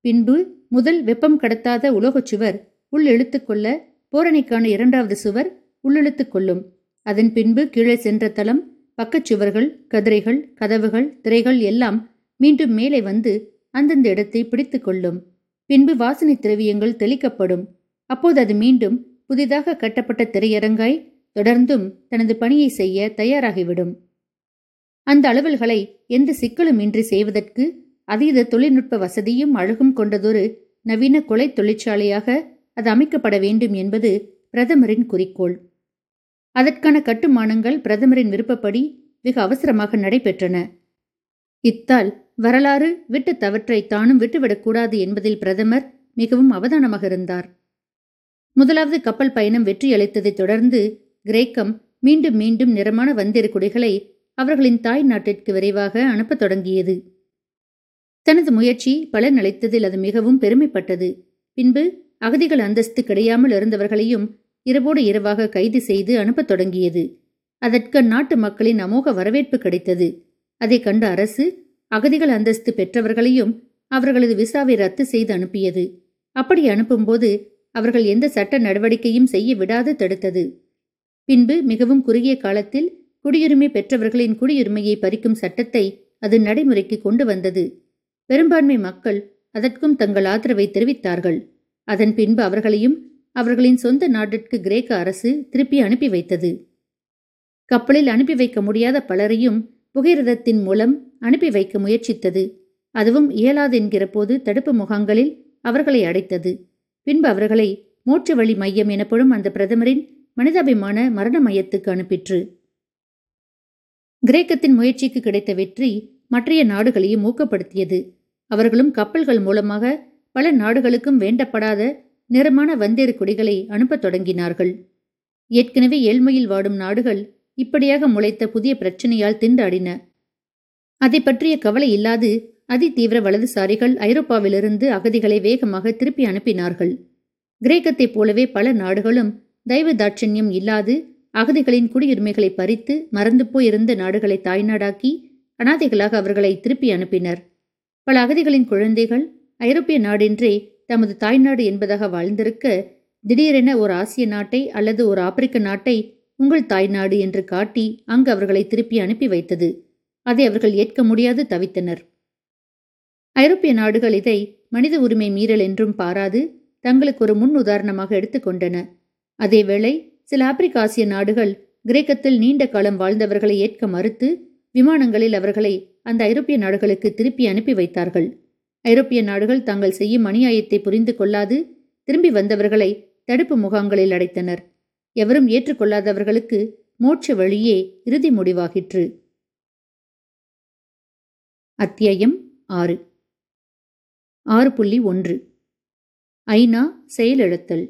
பின்பு முதல் வெப்பம் கடத்தாத உலோகச் சுவர் உள் இழுத்துக்கொள்ள போரணிக்கான இரண்டாவது சுவர் உள்ளிழுத்துக் கொள்ளும். அதன் பின்பு கீழே சென்ற தளம் பக்கச்சுவர்கள் கதிரைகள் கதவுகள் திரைகள் எல்லாம் மீண்டும் மேலே வந்து அந்தந்த இடத்தை பிடித்து கொள்ளும். பின்பு வாசனை திரவியங்கள் தெளிக்கப்படும். அப்போது அது மீண்டும் புதிதாக கட்டப்பட்ட திரையரங்காய் தொடர்ந்தும் தனது பணியை செய்ய தயாராகிவிடும். அந்த அலுவல்களை எந்த சிக்கலும் இன்றி செய்வதற்கு அதீத தொழில்நுட்ப வசதியும் அழகும் கொண்டதொரு நவீன கொலை தொழிற்சாலையாக அது அமைக்கப்பட வேண்டும் என்பது பிரதமரின் குறிக்கோள். அதற்கான கட்டுமானங்கள் பிரதமரின் விருப்பப்படி வெகு அவசரமாக நடைபெற்றன. இத்தால் வரலாறு விட்டு தவற்றை தானும் விட்டுவிடக்கூடாது என்பதில் பிரதமர் மிகவும் அவதானமாக இருந்தார். முதலாவது கப்பல் பயணம் வெற்றியளித்ததைத் தொடர்ந்து கிரேக்கம் மீண்டும் மீண்டும் நிறமான வந்திரு அவர்களின் தாய் நாட்டிற்கு விரைவாக அனுப்பத் தொடங்கியது. தனது முயற்சி பலனளித்ததில் அது மிகவும் பெருமைப்பட்டது. பின்பு அகதிகள் அந்தஸ்து கிடையாமல் இருந்தவர்களையும் இரவோடு இரவாக கைது செய்து அனுப்பத் தொடங்கியது. அதற்கு அந்நாட்டு மக்களின் அமோக வரவேற்பு கிடைத்தது. அதை கண்ட அரசு அகதிகள் அந்தஸ்து பெற்றவர்களையும் அவர்களது விசாவை ரத்து செய்து அனுப்பியது. அப்படி அனுப்பும்போது அவர்கள் எந்த சட்ட நடவடிக்கையும் செய்ய விடாது தடுத்தது. பின்பு மிகவும் குறுகிய காலத்தில் குடியுரிமை பெற்றவர்களின் குடியுரிமையை பறிக்கும் சட்டத்தை அது நடைமுறைக்கு கொண்டு வந்தது. பெரும்பான்மை மக்கள் அதற்கும் தங்கள் ஆதரவை தெரிவித்தார்கள். அதன் பின்பு அவர்களையும் அவர்களின் சொந்த நாட்டிற்கு கிரேக்க அரசு திருப்பி அனுப்பி வைத்தது. கப்பலில் அனுப்பி வைக்க முடியாத பலரையும் புகையிரதத்தின் மூலம் அனுப்பி வைக்க முயற்சித்தது. அதுவும் இயலாது என்கிற போது தடுப்பு முகாம்களில் அவர்களை அடைத்தது. பின்பு அவர்களை மூச்சு வழி மையம் எனப்படும் அந்த பிரதமரின் மனிதாபிமான மரண மையத்துக்கு அனுப்பிற்று. கிரேக்கத்தின் முயற்சிக்கு கிடைத்த வெற்றி மற்றைய நாடுகளையும் ஊக்கப்படுத்தியது. அவர்களும் கப்பல்கள் மூலமாக பல நாடுகளுக்கும் வேண்டப்படாத நிறமான வந்தேறு கொடிகளை அனுப்பத் தொடங்கினார்கள். ஏற்கனவே ஏழ்மையில் வாடும் நாடுகள் இப்படியாக முளைத்த புதிய பிரச்சனையால் திண்டாடின. அதை பற்றிய கவலை இல்லாது அதிதீவிர வலதுசாரிகள் ஐரோப்பாவிலிருந்து அகதிகளை வேகமாக திருப்பி அனுப்பினார்கள். கிரேக்கத்தைப் போலவே பல நாடுகளும் தெய்வ தாட்சண்யம் இல்லாது அகதிகளின் குடியுரிமைகளை பறித்து மறந்து போயிருந்த நாடுகளை தாய்நாடாக்கி அனாதைகளாக அவர்களை திருப்பி அனுப்பினர். பல அகதிகளின் குழந்தைகள் ஐரோப்பிய நாடென்றே தமது தாய்நாடு என்பதாக வாழ்ந்திருக்க திடீரென ஒரு ஆசிய நாட்டை அல்லது ஒரு ஆப்பிரிக்க நாட்டை உங்கள் தாய்நாடு என்று காட்டி அங்கு அவர்களை திருப்பி அனுப்பி வைத்தது. அதை அவர்கள் ஏற்க முடியாது தவித்தனர். ஐரோப்பிய நாடுகள் இதை மனித உரிமை மீறல் என்றும் பாராது தங்களுக்கு ஒரு முன் உதாரணமாக எடுத்துக்கொண்டன அதேவேளை சில ஆப்பிரிக்க ஆசிய நாடுகள் கிரேக்கத்தில் நீண்ட காலம் வாழ்ந்தவர்களை ஏற்க மறுத்து விமானங்களில் அவர்களை அந்த ஐரோப்பிய நாடுகளுக்கு திருப்பி அனுப்பி வைத்தார்கள். ஐரோப்பிய நாடுகள் தாங்கள் செய்யும் அநியாயத்தை புரிந்து கொள்ளாது திரும்பி வந்தவர்களை தடுப்பு முகாம்களில் அடைத்தனர். எவரும் ஏற்றுக்கொள்ளாதவர்களுக்கு மோட்ச வழியே இறுதி முடிவாகிற்று. அத்தியாயம் ஆறு. ஆறு புள்ளி ஒன்று. ஐநா செயலெழுத்தல்.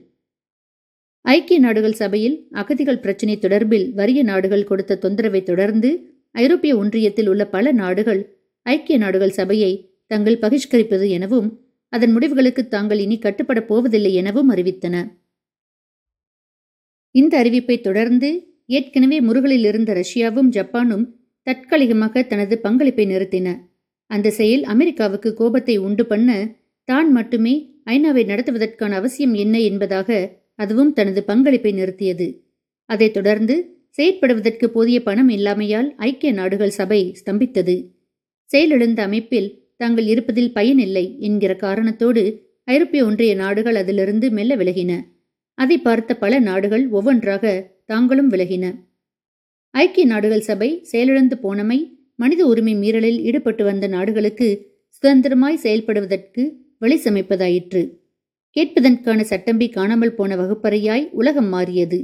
ஐக்கிய நாடுகள் சபையில் அகதிகள் பிரச்சினை தொடர்பில் வறிய நாடுகள் கொடுத்த தொந்தரவை தொடர்ந்து ஐரோப்பிய ஒன்றியத்தில் உள்ள பல நாடுகள் ஐக்கிய நாடுகள் சபையை தங்கள் பகிஷ்கரிப்பது எனவும் அதன் முடிவுகளுக்கு தாங்கள் இனி கட்டுப்படப் போவதில்லை எனவும் அறிவித்தன. இந்த அறிவிப்பை தொடர்ந்து ஏற்கனவே முருகலில் இருந்த ரஷ்யாவும் ஜப்பானும் தற்காலிகமாக தனது பங்களிப்பை நிறுத்தின. அந்த செயல் அமெரிக்காவுக்கு கோபத்தை உண்டு பண்ண தான் மட்டுமே ஐநாவை நடத்துவதற்கான அவசியம் என்ன என்பதாக அதுவும் தனது பங்களிப்பை நிறுத்தியது. அதைத் தொடர்ந்து செயற்படுவதற்கு போதிய பணம் இல்லாமையால் ஐக்கிய நாடுகள் சபை ஸ்தம்பித்தது. செயலிழந்த அமைப்பில் தாங்கள் இருப்பதில் பயனில்லை என்கிற காரணத்தோடு ஐரோப்பிய ஒன்றிய நாடுகள் அதிலிருந்து மெல்ல விலகின. அதை பார்த்த பல நாடுகள் ஒவ்வொன்றாக தாங்களும் விலகின. ஐக்கிய நாடுகள் சபை செயலிழந்து போனமை மனித உரிமை மீறலில் ஈடுபட்டு வந்த நாடுகளுக்கு சுதந்திரமாய் செயல்படுவதற்கு வழி சமைப்பதாயிற்று. கேட்பதற்கான சட்டம்பி காணாமல் போன வகுப்பறையாய் உலகம் மாறியது.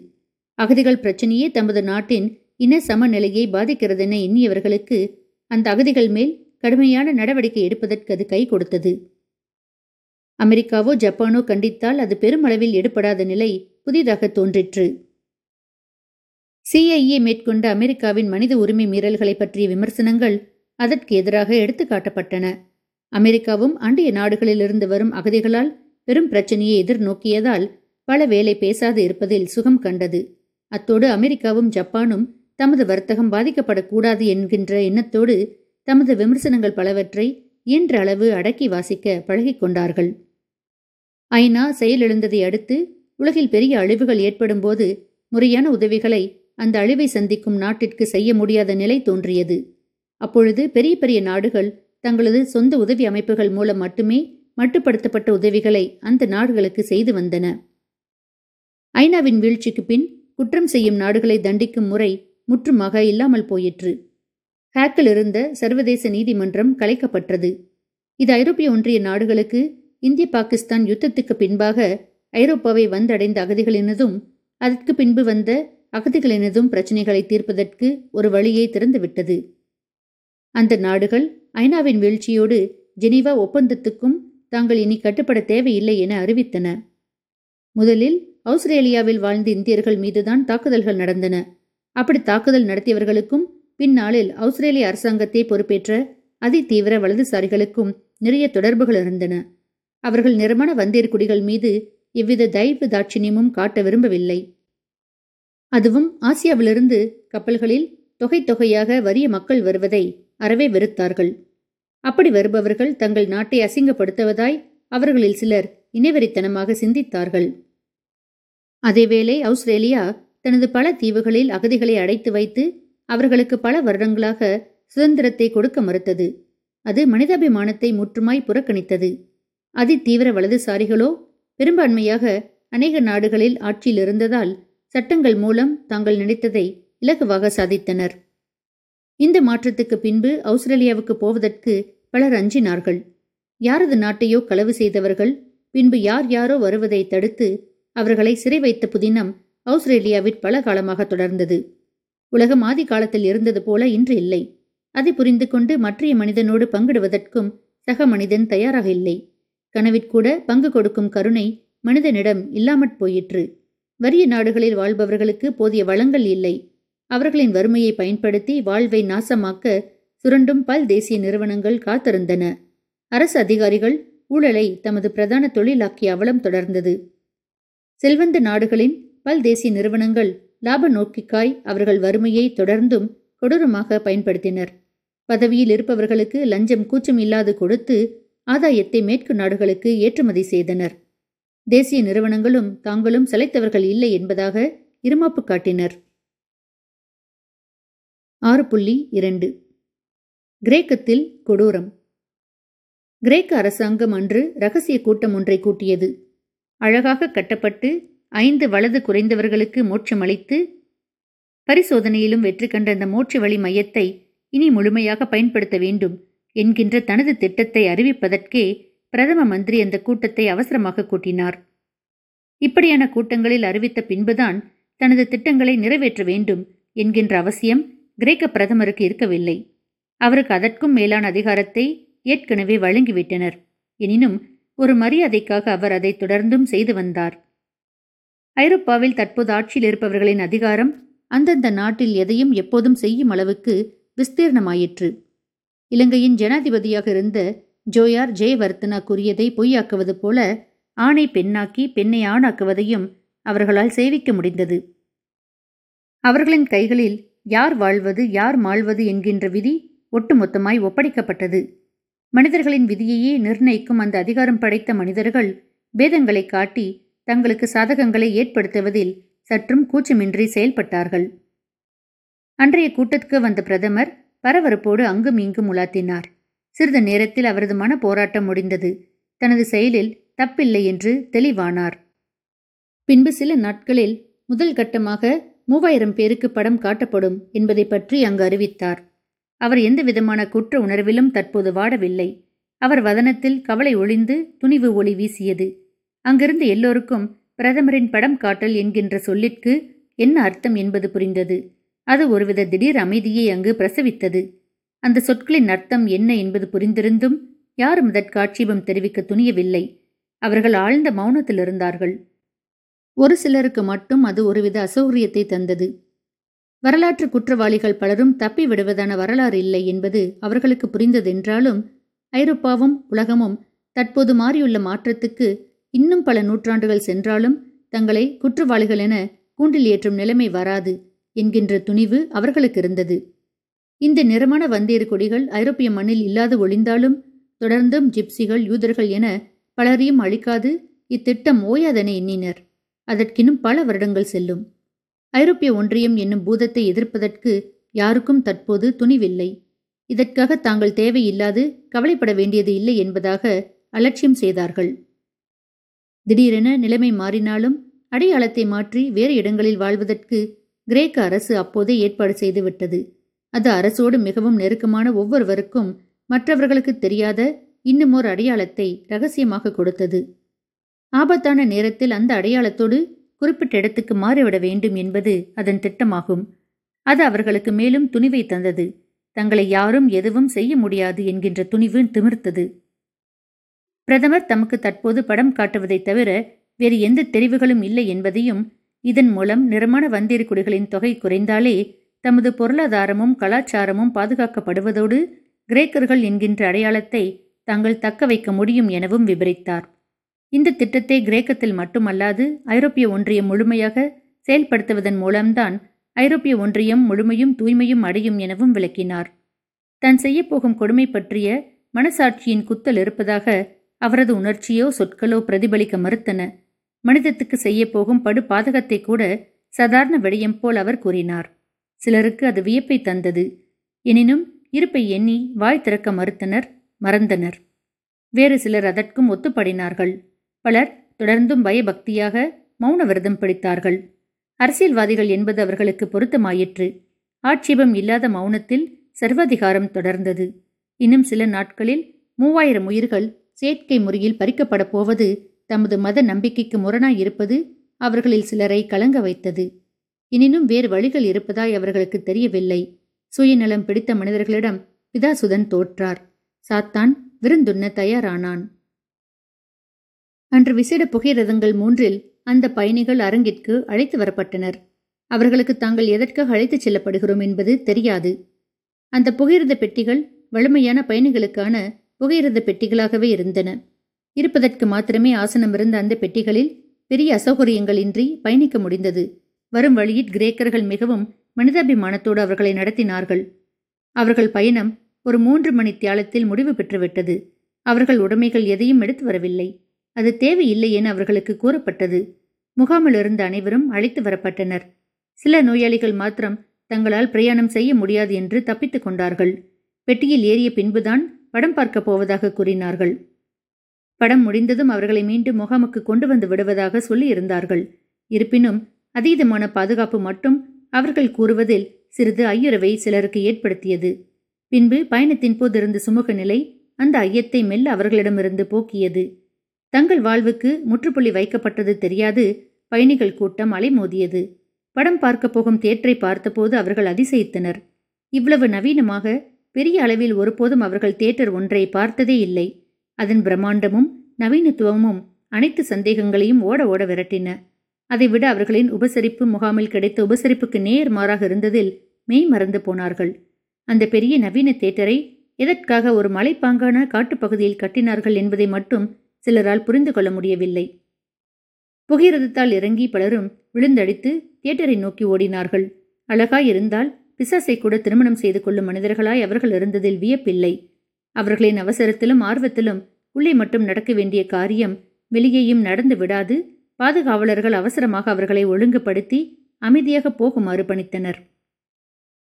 அகதிகள் பிரச்சனையே தமது நாட்டின் இன சமநிலையை பாதிக்கிறதென எண்ணியவர்களுக்கு அந்த அகதிகள் மேல் கடுமையான நடவடிக்கை எடுப்பதற்கு அது கை கொடுத்தது. அமெரிக்காவோ ஜப்பானோ கண்டித்தால் அது பெருமளவில் எடுப்படாத நிலை புதிதாக தோன்றிற்று. சிஐஏ மேற்கொண்ட அமெரிக்காவின் மனித உரிமை மீறல்களை பற்றிய விமர்சனங்கள் அதற்கு எதிராக எடுத்துக்காட்டப்பட்டன. அமெரிக்காவும் அண்டைய நாடுகளிலிருந்து வரும் அகதிகளால் பெரும் பிரச்சனையை எதிர்நோக்கியதால் பல வேலை பேசாது இருப்பதில் சுகம் கண்டது. அத்தோடு அமெரிக்காவும் ஜப்பானும் தமது வர்த்தகம் பாதிக்கப்படக்கூடாது என்கின்ற எண்ணத்தோடு தமது விமர்சனங்கள் பலவற்றை இயன்ற அளவு அடக்கி வாசிக்க பழகிக் கொண்டார்கள். ஐநா செயலிழந்ததை அடுத்து உலகில் பெரிய அழிவுகள் ஏற்படும்போது முறையான உதவிகளை அந்த அழிவை சந்திக்கும் நாட்டிற்கு செய்ய முடியாத நிலை தோன்றியது. அப்பொழுது பெரிய பெரிய நாடுகள் தங்களது சொந்த உதவி அமைப்புகள் மூலம் மட்டுமே மட்டுப்படுத்தப்பட்ட உதவிகளை அந்த நாடுகளுக்கு செய்து வந்தன. ஐநாவின் வீழ்ச்சிக்கு பின் குற்றம் செய்யும் நாடுகளை தண்டிக்கும் முறை முற்றுமாக இல்லாமல் போயிற்று. ஹேக்கில் இருந்த சர்வதேச நீதிமன்றம் கலைக்கப்பட்டது. இது ஐரோப்பிய ஒன்றிய நாடுகளுக்கு இந்திய பாகிஸ்தான் யுத்தத்துக்கு பின்பாக ஐரோப்பாவை வந்தடைந்த அகதிகளினதும் அதற்கு பின்பு வந்த அகதிகளினதும் பிரச்சினைகளை தீர்ப்பதற்கு ஒரு வழியை திறந்துவிட்டது. அந்த நாடுகள் ஐநாவின் வீழ்ச்சியோடு ஜெனீவா ஒப்பந்தத்துக்கும் தாங்கள் இனி கட்டுப்பட தேவையில்லை என அறிவித்தன. முதலில் ஆஸ்திரேலியாவில் வாழ்ந்த இந்தியர்கள் மீதுதான் தாக்குதல்கள் நடந்தன. அப்படி தாக்குதல் நடத்தியவர்களுக்கும் பின்னாளில் ஆஸ்திரேலிய அரசாங்கத்தை பொறுப்பேற்ற அதிதீவிர வலதுசாரிகளுக்கும் நிறைய தொடர்புகள் இருந்தன. அவர்கள் நிறமண வந்தேர் குடிகள் மீது எவ்வித தயவு தாட்சிணியமும் காட்ட விரும்பவில்லை. அதுவும் ஆசியாவிலிருந்து கப்பல்களில் தொகை தொகையாக வறிய மக்கள் வருவதை அறவே வெறுத்தார்கள். அப்படி வருபவர்கள் தங்கள் நாட்டை அசிங்கப்படுத்துவதாய் அவர்களில் சிலர் இனவெறித்தனமாக சிந்தித்தார்கள். அதேவேளை அவுஸ்திரேலியா தனது பல தீவுகளில் அகதிகளை அடைத்து வைத்து அவர்களுக்கு பல வருடங்களாக சுதந்திரத்தை கொடுக்க மறுத்தது. அது மனிதாபிமானத்தை முற்றுமாய் புறக்கணித்தது. அதிதீவிர வலதுசாரிகளோ பெரும்பான்மையாக அநேக நாடுகளில் ஆட்சியில் இருந்ததால் சட்டங்கள் மூலம் தாங்கள் நினைத்ததை இலகுவாக சாதித்தனர். இந்த மாற்றத்துக்கு பின்பு ஆஸ்திரேலியாவுக்கு போவதற்கு பலர் அஞ்சினார்கள். யாரது நாட்டையோ களவு செய்தவர்கள் பின்பு யார் யாரோ வருவதை தடுத்து அவர்களை சிறை வைத்த புதினம் ஆஸ்திரேலியாவில் பல காலமாக தொடர்ந்தது. உலகம் ஆதி காலத்தில் இருந்தது போல இன்று இல்லை. அதை புரிந்து கொண்டு மற்றைய மனிதனோடு பங்கிடுவதற்கும் சக மனிதன் தயாராக இல்லை. கனவிற்கூட பங்கு கொடுக்கும் கருணை மனிதனிடம் இல்லாமற் போயிற்று. வறிய நாடுகளில் வாழ்பவர்களுக்கு போதிய வளங்கள் இல்லை. அவர்களின் வறுமையை பயன்படுத்தி வாழ்வை நாசமாக்க சுரண்டும் பல் தேசிய நிறுவனங்கள் காத்திருந்தன. அரசு அதிகாரிகள் ஊழலை தமது பிரதான தொழிலாக்கிய அவலம் தொடர்ந்தது. செல்வந்த நாடுகளின் பல் தேசிய நிறுவனங்கள் லாப நோக்கிக்காய் அவர்கள் வறுமையை தொடர்ந்தும் கொடூரமாக பயன்படுத்தினர். பதவியில் இருப்பவர்களுக்கு லஞ்சம் கூச்சம் இல்லாது கொடுத்து ஆதாயத்தை மேற்கு நாடுகளுக்கு ஏற்றுமதி செய்தனர். தேசிய நிறுவனங்களும் தாங்களும் செலைத்தவர்கள் இல்லை என்பதாக இருமாப்பு காட்டினர். ஆறு புள்ளி இரண்டு. கிரேக்கத்தில் கொடூரம். கிரேக்க அரசாங்கம் அன்று ரகசிய கூட்டம் ஒன்றை கூட்டியது. அழகாக கட்டப்பட்டு ஐந்து வலது குறைந்தவர்களுக்கு மோட்சம் அளித்து பரிசோதனையிலும் வெற்றி கண்ட அந்த மோட்ச வழி மையத்தை இனி முழுமையாக பயன்படுத்த வேண்டும் என்கின்ற தனது திட்டத்தை அறிவிப்பதற்கே பிரதம மந்திரி அந்த கூட்டத்தை அவசரமாக கூட்டினார். இப்படியான கூட்டங்களில் அறிவித்த பின்புதான் தனது திட்டங்களை நிறைவேற்ற வேண்டும் என்கின்ற அவசியம் கிரேக்க பிரதமருக்கு இருக்கவில்லை. அவருக்கு அதற்கும் மேலான அதிகாரத்தை ஏற்கனவே வழங்கிவிட்டனர். எனினும் ஒரு மரியாதைக்காக அவர் அதை தொடர்ந்தும் செய்து வந்தார். ஐரோப்பாவில் தற்போது ஆட்சியில் இருப்பவர்களின் அதிகாரம் அந்தந்த நாட்டில் எதையும் எப்போதும் செய்யும் அளவுக்கு விஸ்தீர்ணமாயிற்று. இலங்கையின் ஜனாதிபதியாக இருந்த ஜோயார் ஜெயவர்த்தனா கூறியதை பொய்யாக்குவது போல ஆணை பெண்ணாக்கி பெண்ணை ஆணாக்குவதையும் அவர்களால் சேவிக்க முடிந்தது. அவர்களின் கைகளில் யார் வாழ்வது யார் மாழ்வது என்கின்ற விதி ஒட்டுமொத்தமாய் ஒப்படைக்கப்பட்டது. மனிதர்களின் விதியையே நிர்ணயிக்கும் அந்த அதிகாரம் படைத்த மனிதர்கள் பேதங்களை காட்டி தங்களுக்கு சாதகங்களை ஏற்படுத்துவதில் சற்றும் கூச்சமின்றி செயல்பட்டார்கள். அன்றைய கூட்டத்துக்கு வந்த பிரதமர் பரபரப்போடு அங்கும் இங்கும் உலாத்தினார். சிறிது நேரத்தில் அவரது மன போராட்டம் முடிந்தது. தனது செயலில் தப்பில்லை என்று தெளிவானார். பின்பு சில நாட்களில் முதல் கட்டமாக மூவாயிரம் பேருக்கு படம் காட்டப்படும் என்பதை பற்றி அங்கு அறிவித்தார். அவர் எந்த விதமான குற்ற உணர்விலும் தற்போது வாடவில்லை. அவர் வதனத்தில் கவலை ஒளிந்து துணிவு ஒளி வீசியது. அங்கிருந்து எல்லோருக்கும் பிரதமரின் படம் காட்டல் என்கின்ற சொல்லிற்கு என்ன அர்த்தம் என்பது புரிந்தது. அது ஒருவித திடீர் அமைதியை அங்கு பிரசவித்தது. அந்த சொற்களின் அர்த்தம் என்ன என்பது புரிந்திருந்தும் யாரும் அதற்காட்சேபம் தெரிவிக்க துணியவில்லை. அவர்கள் ஆழ்ந்த மௌனத்தில் இருந்தார்கள். ஒரு சிலருக்கு மட்டும் அது ஒருவித அசௌகரியத்தை தந்தது. வரலாற்று குற்றவாளிகள் பலரும் தப்பி விடுவதான வரலாறு இல்லை என்பது அவர்களுக்கு புரிந்ததென்றாலும் ஐரோப்பாவும் உலகமும் தற்போது மாறியுள்ள மாற்றத்துக்கு இன்னும் பல நூற்றாண்டுகள் சென்றாலும் தங்களை குற்றவாளிகள் என கூண்டில் ஏற்றும் நிலைமை வராது என்கின்ற துணிவு அவர்களுக்கு இருந்தது. இந்த நிறமான வந்தேறு கொடிகள் ஐரோப்பிய மண்ணில் இல்லாது ஒளிந்தாலும் தொடர்ந்தும் ஜிப்சிகள் யூதர்கள் என பலரையும் அழிக்காது. இத்திட்டம் ஓயாதென எண்ணினர். அதற்கினும் பல வருடங்கள் செல்லும். ஐரோப்பிய ஒன்றியம் என்னும் பூதத்தை எதிர்ப்பதற்கு யாருக்கும் தற்போது துணிவில்லை. இதற்காக தாங்கள் தேவையில்லாது கவலைப்பட வேண்டியது இல்லை என்பதாக அலட்சியம் செய்தார்கள். திடீரென நிலைமை மாறினாலும் அடையாளத்தை மாற்றி வேறு இடங்களில் வாழ்வதற்கு கிரேக்க அரசு அப்போதே ஏற்பாடு செய்துவிட்டது. அது அரசோடு மிகவும் நெருக்கமான ஒவ்வொருவருக்கும் மற்றவர்களுக்கு தெரியாத இன்னுமோர் அடையாளத்தை ரகசியமாக கொடுத்தது. ஆபத்தான நேரத்தில் அந்த அடையாளத்தோடு குறிப்பிட்ட இடத்துக்கு மாறிவிட வேண்டும் என்பது அதன் திட்டமாகும். அது அவர்களுக்கு மேலும் துணிவை தந்தது. தங்களை யாரும் எதுவும் செய்ய முடியாது என்கின்ற துணிவு திமிர்த்தது. பிரதமர் தமக்கு தற்போது படம் காட்டுவதைத் தவிர வேறு எந்த தெரிவுகளும் இல்லை என்பதையும் இதன் மூலம் நிறமான வந்தியக்குடிகளின் தொகை குறைந்தாலே தமது பொருளாதாரமும் கலாச்சாரமும் பாதுகாக்கப்படுவதோடு கிரேக்கர்கள் என்கின்ற அடையாளத்தை தாங்கள் தக்க வைக்க முடியும் எனவும் விவரித்தார் இந்த திட்டத்தை கிரேக்கத்தில் மட்டுமல்லாது ஐரோப்பிய ஒன்றியம் முழுமையாக செயல்படுத்துவதன் மூலம்தான் ஐரோப்பிய ஒன்றியம் முழுமையும் தூய்மையும் அடையும் எனவும் விளக்கினார். தான் செய்யப்போகும் கொடுமை பற்றிய மனசாட்சியின் குத்தல் இருப்பதாக அவரது உணர்ச்சியோ சொற்களோ பிரதிபலிக்க மறுத்தன. மனிதத்துக்கு செய்யப்போகும் படு பாதகத்தை கூட சாதாரண விடயம் போல் அவர் கூறினார். சிலருக்கு அது வியப்பை தந்தது. எனினும் இருப்பை எண்ணி வாய் திறக்க மறுத்தனர் மறந்தனர். வேறு சிலர் அதற்கும் ஒத்துப்படினார்கள். பலர் தொடர்ந்தும் பயபக்தியாக மௌன விரதம் பிடித்தார்கள். அரசியல்வாதிகள் என்பது அவர்களுக்கு பொருத்தமாயிற்று. ஆட்சேபம் இல்லாத மௌனத்தில் சர்வாதிகாரம் தொடர்ந்தது. இன்னும் சில நாட்களில் மூவாயிரம் உயிர்கள் செயற்கை முறையில் பறிக்கப்படப் போவது தமது மத நம்பிக்கைக்கு முரணாயிருப்பது அவர்களில் சிலரை கலங்க வைத்தது. எனினும் வேறு வழிகள் இருப்பதாய் அவர்களுக்கு தெரியவில்லை. சுயநலம் பிடித்த மனிதர்களிடம் பிதாசுதன் தோற்றார். சாத்தான் விருந்துண்ண தயாரானான். அன்று விசேட புகையிரதங்கள் மூன்றில் அந்த பயணிகள் அரங்கிற்கு அழைத்து வரப்பட்டனர். அவர்களுக்கு தாங்கள் எதற்காக அழைத்துச் செல்லப்படுகிறோம் என்பது தெரியாது. அந்த புகையிரத பெட்டிகள் வலிமையான பயணிகளுக்கான புகையிரத பெட்டிகளாகவே இருந்தன. இருப்பதற்கு மாத்திரமே ஆசனம் இருந்த அந்த பெட்டிகளில் பெரிய அசௌகரியங்களின்றி பயணிக்க முடிந்தது. வரும் வழியில் கிரேக்கர்கள் மிகவும் மனிதாபிமானத்தோடு அவர்களை நடத்தினார்கள். அவர்கள் பயணம் ஒரு மூன்று மணி தியாலத்தில் முடிவு பெற்றுவிட்டது. அவர்கள் உடைமைகள் எதையும் எடுத்து வரவில்லை. அது தேவையில்லை என அவர்களுக்கு கூறப்பட்டது. முகாமில் இருந்த அனைவரும் அழைத்து வரப்பட்டனர். சில நோயாளிகள் மாத்திரம் தங்களால் பிரயாணம் செய்ய முடியாது என்று தப்பித்துக் கொண்டார்கள். பெட்டியில் ஏறிய பின்புதான் படம் பார்க்கப் போவதாக கூறினார்கள். படம் முடிந்ததும் அவர்களை மீண்டும் முகாமுக்கு கொண்டு வந்து விடுவதாக சொல்லியிருந்தார்கள். இருப்பினும் அதீதமான பாதுகாப்பு மட்டும் அவர்கள் கூறுவதில் சிறிது ஐயுறவை சிலருக்கு ஏற்படுத்தியது. பின்பு பயணத்தின் போது இருந்த சுமூக நிலை அந்த ஐயத்தை மெல்ல அவர்களிடமிருந்து போக்கியது. தங்கள் வாழ்வுக்கு முற்றுப்புள்ளி வைக்கப்பட்டது தெரியாது. பயணிகள் கூட்டம் அலைமோதியது. படம் பார்க்கப் போகும் தேற்றை பார்த்தபோது அவர்கள் அதிசயித்தனர். இவ்வளவு நவீனமாக பெரிய அளவில் ஒருபோதும் அவர்கள் தேட்டர் ஒன்றை பார்த்ததே இல்லை. அதன் பிரம்மாண்டமும் நவீனத்துவமும் அனைத்து சந்தேகங்களையும் ஓட ஓட விரட்டின. அதைவிட அவர்களின் உபசரிப்பு முகாமில் கிடைத்த உபசரிப்புக்கு நேர் மாறாக இருந்ததில் மெய் மறந்து போனார்கள். அந்த பெரிய நவீன தேட்டரை எதற்காக ஒரு மலைப்பாங்கான காட்டுப்பகுதியில் கட்டினார்கள் என்பதை மட்டும் சிலரால் புரிந்து கொள்ள முடியவில்லை. புகையிரதத்தால் இறங்கி பலரும் விழுந்தடித்து தியேட்டரை நோக்கி ஓடினார்கள். அழகாய் இருந்தால் பிசாசை கூட திருமணம் செய்து கொள்ளும் மனிதர்களாய் அவர்கள் இருந்ததில் வியப்பில்லை. அவர்களின் அவசரத்திலும் ஆர்வத்திலும் உள்ளே மட்டும் நடக்க வேண்டிய காரியம் வெளியேயும் நடந்து விடாது பாதுகாவலர்கள் அவசரமாக அவர்களை ஒழுங்குபடுத்தி அமைதியாக போகுமாறு பணித்தனர்.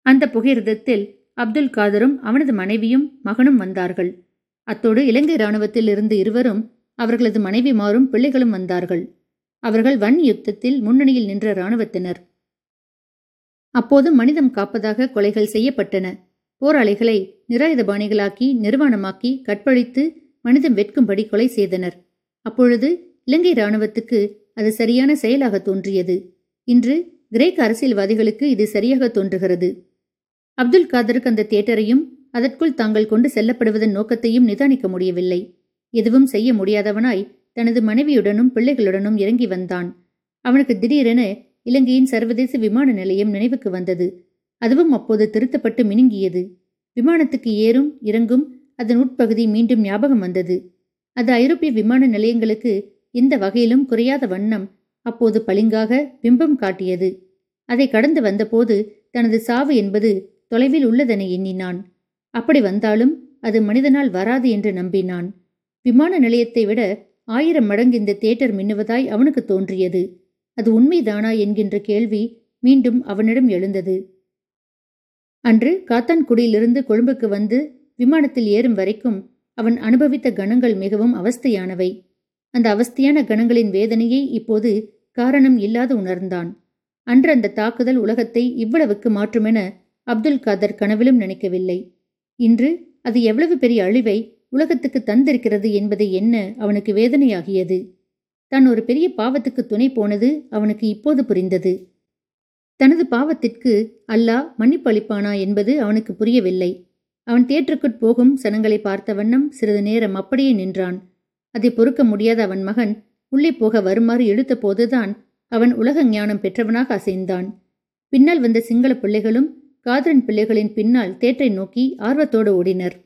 அந்த புகையிரதத்தில் அப்துல் காதரும் அவனது மனைவியும் மகனும் வந்தார்கள். அத்தோடு இலங்கை இராணுவத்தில் இருந்து இருவரும் அவர்களது மனைவிமாரும் பிள்ளைகளும் வந்தார்கள். அவர்கள் வன் யுத்தத்தில் முன்னணியில் நின்ற இராணுவத்தினர். அப்போது மனிதம் காப்பதாக கொலைகள் செய்யப்பட்டன. போராளிகளை நிராயுதபாணிகளாக்கி நிர்வாணமாக்கி கற்பழித்து மனிதம் வெட்கும்படி கொலை செய்தனர். அப்பொழுது இலங்கை இராணுவத்துக்கு அது சரியான செயலாக தோன்றியது. இன்று கிரேக் அரசியல்வாதிகளுக்கு இது சரியாக தோன்றுகிறது. அப்துல் காதருக்கு அந்த தியேட்டரையும் அதற்குள் தாங்கள் கொண்டு செல்லப்படுவதன் நோக்கத்தையும் நிதானிக்க முடியவில்லை. எதுவும் செய்ய முடியாதவனாய் தனது மனைவியுடனும் பிள்ளைகளுடனும் இறங்கி வந்தான். அவனுக்கு திடீரென இலங்கையின் சர்வதேச விமான நிலையம் நினைவுக்கு வந்தது. அதுவும் அப்போது திருத்தப்பட்டு மினுங்கியது. விமானத்துக்கு ஏறும் இறங்கும் அதன் உட்பகுதி மீண்டும் ஞாபகம் வந்தது. அது ஐரோப்பிய விமான நிலையங்களுக்கு எந்த வகையிலும் குறையாத வண்ணம் அப்போது பளிங்காக பிம்பம் காட்டியது. அதை கடந்து வந்தபோது தனது சாவு என்பது தொலைவில் உள்ளதென எண்ணினான். அப்படி வந்தாலும் அது மனிதனால் வராது என்று நம்பினான். விமான நிலையத்தை விட ஆயிரம் மடங்கு இந்த தேட்டர் மின்னுவதாய் அவனுக்கு தோன்றியது. அது உண்மைதானா என்கின்ற கேள்வி மீண்டும் அவனிடம் எழுந்தது. அன்று காத்தான்குடியிலிருந்து கொழும்புக்கு வந்து விமானத்தில் ஏறும் வரைக்கும் அவன் அனுபவித்த கணங்கள் மிகவும் அவஸ்தையானவை. அந்த அவஸ்தியான கணங்களின் வேதனையை இப்போது காரணம் இல்லாது உணர்ந்தான். அன்று அந்த தாக்குதல் உலகத்தை இவ்வளவுக்கு மாற்றுமென அப்துல் காதர் கனவிலும் நினைக்கவில்லை. இன்று அது எவ்வளவு பெரிய அழிவை உலகத்துக்கு தந்திருக்கிறது என்பதை என்ன அவனுக்கு வேதனையாகியது. தான் ஒரு பெரிய பாவத்துக்கு துணை போனது அவனுக்கு இப்போது புரிந்தது. தனது பாவத்திற்கு அல்லாஹ் மன்னிப்பளிப்பானா என்பது அவனுக்கு புரியவில்லை. அவன் தேற்றுக்குட் போகும் சனங்களை பார்த்த வண்ணம் சிறிது நேரம் அப்படியே நின்றான். அதை பொறுக்க முடியாத அவன் மகன் உள்ளே போக வருமாறு இழுத்த போதுதான் அவன் உலக ஞானம் பெற்றவனாக அசைந்தான். பின்னால் வந்த சிங்கள பிள்ளைகளும் காதரன் பிள்ளைகளின் பின்னால் தேற்றை நோக்கி ஆர்வத்தோடு ஓடினர்.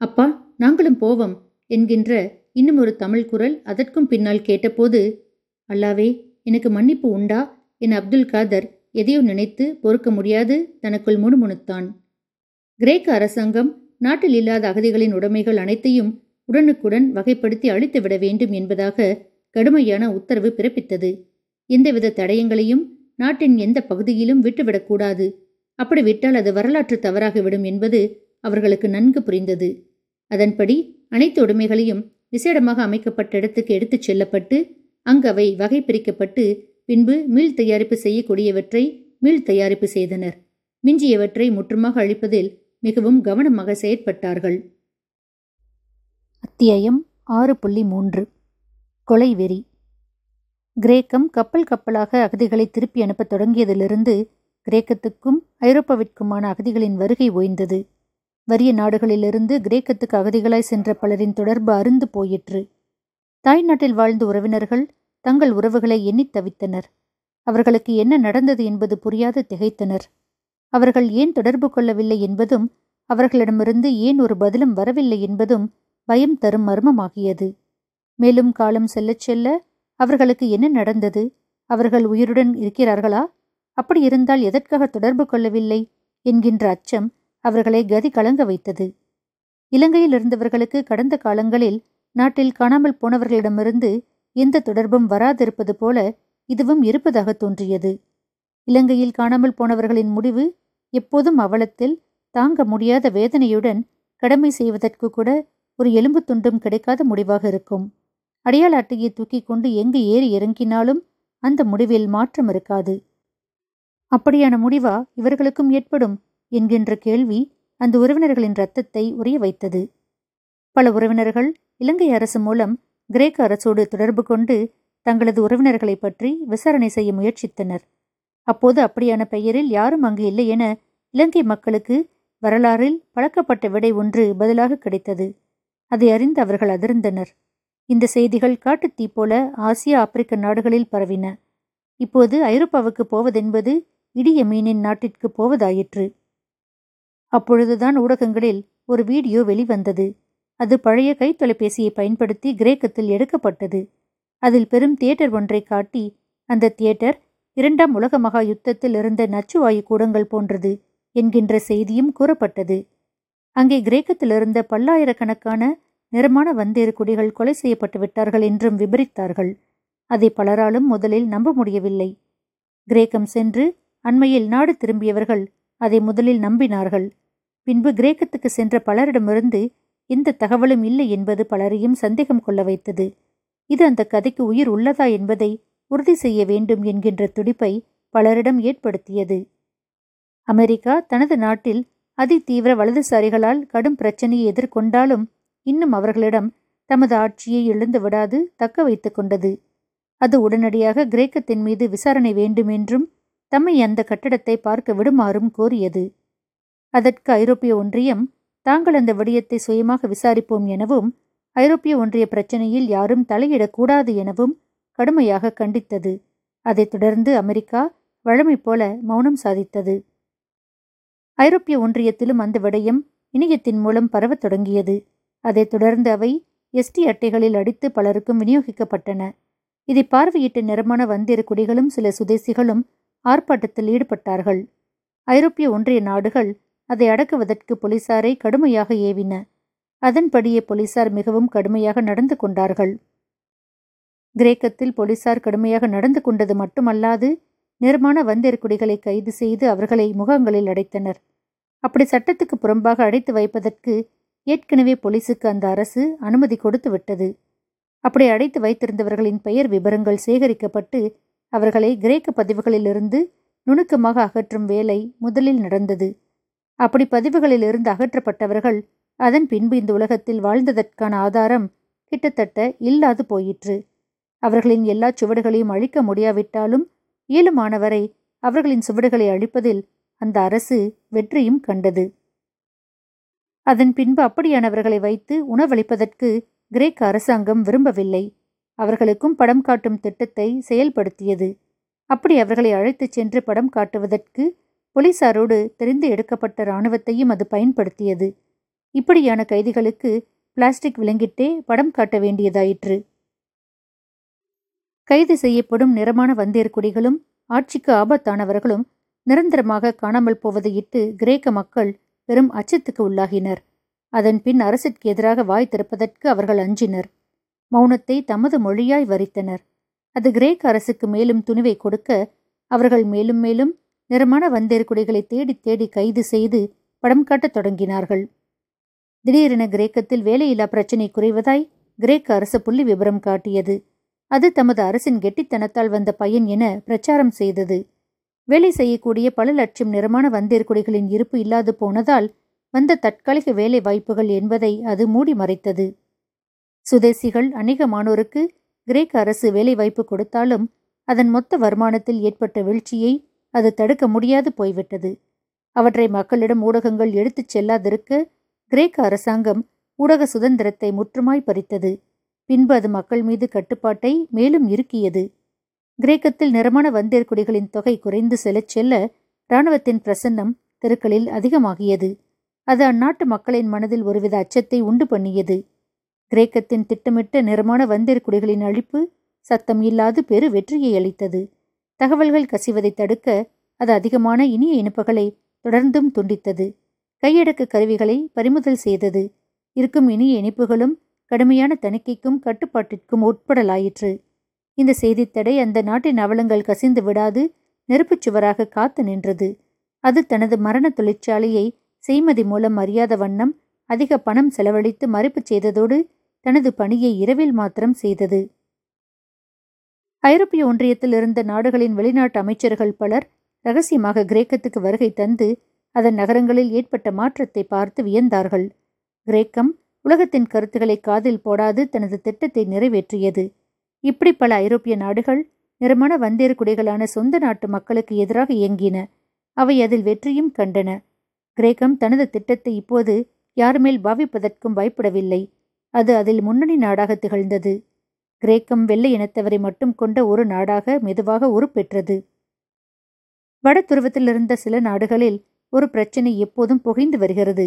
அப்பா நாங்களும் போவோம் என்கின்ற இன்னும் ஒரு தமிழ் குரல் அதற்கும் பின்னால் கேட்டபோது அல்லாவே எனக்கு மன்னிப்பு உண்டா? என் அப்துல் காதர் எதையோ நினைத்து பொறுக்க முடியாது தனக்குள் முணுமுணுத்தான். கிரேக்க அரசாங்கம் நாட்டில் இல்லாத அகதிகளின் உடைமைகள் அனைத்தையும் உடனுக்குடன் வகைப்படுத்தி அழித்துவிட வேண்டும் என்பதாக கடுமையான உத்தரவு பிறப்பித்தது. எந்தவித தடயங்களையும் நாட்டின் எந்த பகுதியிலும் விட்டுவிடக்கூடாது அப்படி விட்டால் அது வரலாற்று தவறாகிவிடும் என்பது அவர்களுக்கு நன்கு புரிந்தது. அதன்படி அனைத்து உடைமைகளையும் விசேடமாக அமைக்கப்பட்ட இடத்துக்கு எடுத்துச் செல்லப்பட்டு அங்கு அவை வகை பிரிக்கப்பட்டு பின்பு மீள் தயாரிப்பு செய்யக்கூடியவற்றை மீள் தயாரிப்பு செய்தனர். மிஞ்சியவற்றை முற்றுமாக அழிப்பதில் மிகவும் கவனமாக செயற்பட்டார்கள். அத்தியாயம் ஆறு புள்ளி மூன்று. கொலைவெறி. கிரேக்கம் கப்பல் கப்பலாக அகதிகளை திருப்பி அனுப்பத் தொடங்கியதிலிருந்து கிரேக்கத்துக்கும் ஐரோப்பாவிற்குமான அகதிகளின் வருகை ஓய்ந்தது. வறிய நாடுகளிலிருந்து கிரேக்கத்துக்கு அகதிகளாய் சென்ற பலரின் தொடர்பு அருந்து போயிற்று. தாய்நாட்டில் வாழ்ந்த உறவினர்கள் தங்கள் உறவுகளை எண்ணித் தவித்தனர். அவர்களுக்கு என்ன நடந்தது என்பது புரியாது திகைத்தனர். அவர்கள் ஏன் தொடர்பு கொள்ளவில்லை என்பதும் அவர்களிடமிருந்து ஏன் ஒரு பதிலும் வரவில்லை என்பதும் பயம் தரும் மர்மமாகியது. மேலும் காலம் செல்லச் செல்ல அவர்களுக்கு என்ன நடந்தது? அவர்கள் உயிருடன் இருக்கிறார்களா? அப்படி இருந்தால் எதற்காக தொடர்பு கொள்ளவில்லை? என்கின்ற அச்சம் அவர்களை கதி கலங்க வைத்தது. இலங்கையில் இருந்தவர்களுக்கு கடந்த காலங்களில் நாட்டில் காணாமல் போனவர்களிடமிருந்து எந்த தொடர்பும் வராதிருப்பது போல இதுவும் இருப்பதாக தோன்றியது. இலங்கையில் காணாமல் போனவர்களின் முடிவு எப்போதும் அவலத்தில் தாங்க முடியாத வேதனையுடன் கடமை செய்வதற்கு கூட ஒரு எலும்பு துண்டும் கிடைக்காத முடிவாக இருக்கும். அடையாள அட்டையை தூக்கிக் கொண்டு எங்கு ஏறி இறங்கினாலும் அந்த முடிவில் மாற்றம் இருக்காது. அப்படியான முடிவா? இவர்களுக்கும் ஏற்படும்? என்கின்ற கேள்வி அந்த உறவினர்களின் ரத்தத்தை உரிய வைத்தது. பல உறவினர்கள் இலங்கை அரசு மூலம் கிரேக்க அரசோடு தொடர்பு கொண்டு தங்களது உறவினர்களை பற்றி விசாரணை செய்ய முயற்சித்தனர். அப்போது அப்படியான பெயரில் யாரும் அங்கு இல்லை என இலங்கை மக்களுக்கு வரலாறில் பழக்கப்பட்ட விடை ஒன்று பதிலாக கிடைத்தது. அதை அறிந்து அவர்கள் அதிர்ந்தனர். இந்த செய்திகள் காட்டுத்தீ போல ஆசிய ஆப்பிரிக்க நாடுகளில் பரவின. இப்போது ஐரோப்பாவுக்கு போவதென்பது இடிய மீனின் நாட்டிற்கு போவதாயிற்று. அப்பொழுதுதான் ஊடகங்களில் ஒரு வீடியோ வெளிவந்தது. அது பழைய கைத்தொலைபேசியை பயன்படுத்தி கிரேக்கத்தில் எடுக்கப்பட்டது. அதில் பெரும் தியேட்டர் ஒன்றை காட்டி அந்த தியேட்டர் இரண்டாம் உலக மகா யுத்தத்தில் இருந்த நச்சுவாயு கூடங்கள் போன்றது என்கின்ற செய்தியும் கூறப்பட்டது. அங்கே கிரேக்கத்திலிருந்த பல்லாயிரக்கணக்கான நிறமான வந்தேறு குடிகள் கொலை செய்யப்பட்டு விட்டார்கள் என்றும் விபரித்தார்கள். அதை பலராலும் முதலில் நம்ப முடியவில்லை. கிரேக்கம் சென்று அண்மையில் நாடு திரும்பியவர்கள் அதை முதலில் நம்பினார்கள். பின்பு கிரேக்கத்துக்கு சென்ற பலரிடமிருந்து எந்த தகவலும் இல்லை என்பது பலரையும் சந்தேகம் கொள்ள வைத்தது. இது அந்த கதைக்கு உயிர் உள்ளதா என்பதை உறுதி செய்ய வேண்டும் என்கின்ற துடிப்பை பலரிடம் ஏற்படுத்தியது. அமெரிக்கா தனது நாட்டில் அதிதீவிர வலதுசாரிகளால் கடும் பிரச்சனையை எதிர்கொண்டாலும் இன்னும் அவர்களிடம் தமது ஆட்சியை எழுந்து விடாது தக்க வைத்துக் கொண்டது. அது உடனடியாக கிரேக்கத்தின் மீது விசாரணை வேண்டும் என்றும் தம்மை அந்த கட்டடத்தை பார்க்க விடுமாறும் கோரியது. அதற்கு ஐரோப்பிய ஒன்றியம் தாங்கள் அந்த விடயத்தை சுயமாக விசாரிப்போம் எனவும் ஐரோப்பிய ஒன்றிய பிரச்சனையில் யாரும் தலையிடக்கூடாது எனவும் கடுமையாக கண்டித்தது. அதைத் தொடர்ந்து அமெரிக்கா வழமை போல மௌனம் சாதித்தது. ஐரோப்பிய ஒன்றியத்திலும் அந்த விடயம் இணையத்தின் மூலம் பரவத் தொடங்கியது. அதைத் தொடர்ந்து அவை எஸ்டி அட்டைகளில் அடித்து பலருக்கும் விநியோகிக்கப்பட்டன. இதை பார்வையிட்ட நிறமான வந்திரு குடிகளும் சில சுதேசிகளும் ஆர்ப்பாட்டத்தில் ஈடுபட்டார்கள். ஐரோப்பிய ஒன்றிய நாடுகள் அதை அடக்குவதற்கு போலீசாரை கடுமையாக ஏவின. அதன்படியே போலீசார் மிகவும் கடுமையாக நடந்து கொண்டார்கள். கிரேக்கத்தில் போலீசார் கடுமையாக நடந்து கொண்டது மட்டுமல்லாது நிர்மாண வந்தேற்குடிகளை கைது செய்து அவர்களை முகங்களில் அடைத்தனர். அப்படி சட்டத்துக்கு புறம்பாக அடைத்து வைப்பதற்கு ஏற்கனவே போலீசுக்கு அந்த அரசு அனுமதி கொடுத்து விட்டது. அப்படி அடைத்து வைத்திருந்தவர்களின் பெயர் விபரங்கள் சேகரிக்கப்பட்டு அவர்களை கிரேக்க பதிவுகளிலிருந்து நுணுக்கமாக அகற்றும் வேலை முதலில் நடந்தது. அப்படி பதிவுகளிலிருந்து அகற்றப்பட்டவர்கள் அதன் பின்பு இந்த உலகத்தில் வாழ்ந்ததற்கான ஆதாரம் கிட்டத்தட்ட இல்லாது போயிற்று. அவர்களின் எல்லா சுவடுகளையும் அழிக்க முடியாவிட்டாலும் இயலுமானவரை அவர்களின் சுவடுகளை அழிப்பதில் அந்த அரசு வெற்றியும் கண்டது. அதன் பின்பு அப்படியானவர்களை வைத்து உணவளிப்பதற்கு கிரேக்க அரசாங்கம் விரும்பவில்லை. அவர்களுக்கும் படம் காட்டும் திட்டத்தை செயல்படுத்தியது. அப்படி அவர்களை அழைத்துச் சென்று படம் காட்டுவதற்கு போலீசாரோடு தெரிந்து எடுக்கப்பட்ட இராணுவத்தையும் அது பயன்படுத்தியது. இப்படியான கைதிகளுக்கு பிளாஸ்டிக் விலங்கிட்டே படம் காட்ட வேண்டியதாயிற்று. கைது செய்யப்படும் நிறமான வந்தேர்குடிகளும் ஆட்சிக்கு ஆபத்தானவர்களும் நிரந்தரமாக காணாமல் போவதையிட்டு கிரேக்க மக்கள் பெரும் அச்சத்துக்கு உள்ளாகினர். அதன் பின் அரசிற்கு எதிராக வாய் திறப்பதற்கு அவர்கள் அஞ்சினர். மௌனத்தை தமது மொழியாய் வரித்தனர். அது கிரேக்க அரசுக்கு மேலும் துணிவை கொடுக்க அவர்கள் மேலும் மேலும் நிறமான வந்தேர்குடிகளை தேடி தேடி கைது செய்து படம் காட்டத் தொடங்கினார்கள். திடீரென கிரேக்கத்தில் வேலையில்லா பிரச்சினை குறைவதாய் கிரேக்க அரசு புள்ளி விபரம் காட்டியது. அது தமது அரசின் கெட்டித்தனத்தால் வந்த பயன் என பிரச்சாரம் செய்தது. வேலை செய்யக்கூடிய பல லட்சம் நிறமான வந்தேற்குடிகளின் இருப்பு இல்லாது போனதால் வந்த தற்காலிக வேலை வாய்ப்புகள் என்பதை அது மூடி மறைத்தது. சுதேசிகள் அநேகமானோருக்கு கிரேக்க அரசு வேலைவாய்ப்பு கொடுத்தாலும் அதன் மொத்த வருமானத்தில் ஏற்பட்ட வீழ்ச்சியை அது தடுக்க முடியாது போய்விட்டது. அவற்றை மக்களிடம் ஊடகங்கள் எடுத்துச் செல்லாதிருக்க கிரேக்க அரசாங்கம் ஊடக சுதந்திரத்தை முற்றுமாய் பறித்தது. பின்பு அது மக்கள் மீது கட்டுப்பாட்டை மேலும் இறுக்கியது. கிரேக்கத்தில் நிறமான வந்தேற்குடிகளின் தொகை குறைந்து செல்லச் செல்ல இராணுவத்தின் பிரசன்னம் தெருக்களில் அதிகமாகியது. அது அந்நாட்டு மக்களின் மனதில் ஒருவித அச்சத்தை உண்டு பண்ணியது. கிரேக்கத்தின் திட்டமிட்ட நிறமான வந்தேற்குடிகளின் அழிப்பு சத்தம் இல்லாது பெரு வெற்றியை அளித்தது. தகவல்கள் கசிவதை தடுக்க அது அதிகமான இனிய இனிப்புகளை தொடர்ந்தும் துண்டித்தது. கையடக்க கருவிகளை பறிமுதல் செய்தது. இருக்கும் இனிய இனிப்புகளும் கடுமையான தணிக்கைக்கும் கட்டுப்பாட்டிற்கும் உட்படலாயிற்று. இந்த செய்தித்தடை அந்த நாட்டின் அவலங்கள் கசிந்து விடாது நெருப்புச் சுவராக காத்து நின்றது. அது தனது மரண தொழிற்சாலையை செய்மதி மூலம் அறியாத வண்ணம் அதிக பணம் செலவழித்து மறுப்பு செய்ததோடு தனது பணியை இரவில் மாத்திரம் செய்தது. ஐரோப்பிய ஒன்றியத்தில் இருந்த நாடுகளின் வெளிநாட்டு அமைச்சர்கள் பலர் ரகசியமாக கிரேக்கத்துக்கு வருகை தந்து அதன் நகரங்களில் ஏற்பட்ட மாற்றத்தை பார்த்து வியந்தார்கள். கிரேக்கம் உலகத்தின் கருத்துக்களை காதில் போடாது தனது திட்டத்தை நிறைவேற்றியது. இப்படி பல ஐரோப்பிய நாடுகள் நிறமான வந்தேறு குடிகளான சொந்த நாட்டு மக்களுக்கு எதிராக இயங்கின. அவை அதில் வெற்றியும் கண்டன. கிரேக்கம் தனது திட்டத்தை இப்போது யார் மேல் பாவிப்பதற்கும் பயப்படவில்லை அது அதில் முன்னணி நாடாக திகழ்ந்தது. கிரேக்கம் வெள்ளை இனத்தவரை மட்டும் கொண்ட ஒரு நாடாக மெதுவாக உருப்பெற்றது. வட துருவத்தில் இருந்த சில நாடுகளில் ஒரு பிரச்சினை எப்போதும் புகைந்து வருகிறது.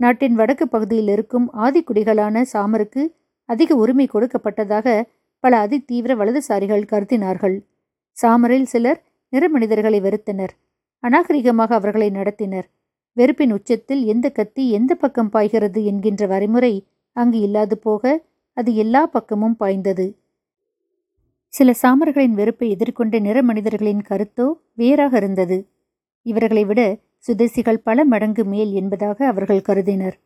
நாட்டின் வடக்கு பகுதியில் இருக்கும் ஆதிக்குடிகளான சாமருக்கு அதிக உரிமை கொடுக்கப்பட்டதாக பல அதிதீவிர வலதுசாரிகள் கருதினார்கள். சாமரில் சிலர் நிறமனிதர்களை வெறுத்தனர். அநாகரிகமாக அவர்களை நடத்தினர். வெறுப்பின் உச்சத்தில் எந்த கத்தி எந்த பக்கம் பாய்கிறது என்கின்ற வரைமுறை அங்கு இல்லாது போக அது எல்லா பக்கமும் பாய்ந்தது. சில சாமர்களின் வெறுப்பை எதிர்கொண்ட நிறமனிதர்களின் கருத்தோ வேறாக இருந்தது. இவர்களை விட சுதேசிகள் பல மடங்கு மேல் என்பதாக அவர்கள் கருதினர்.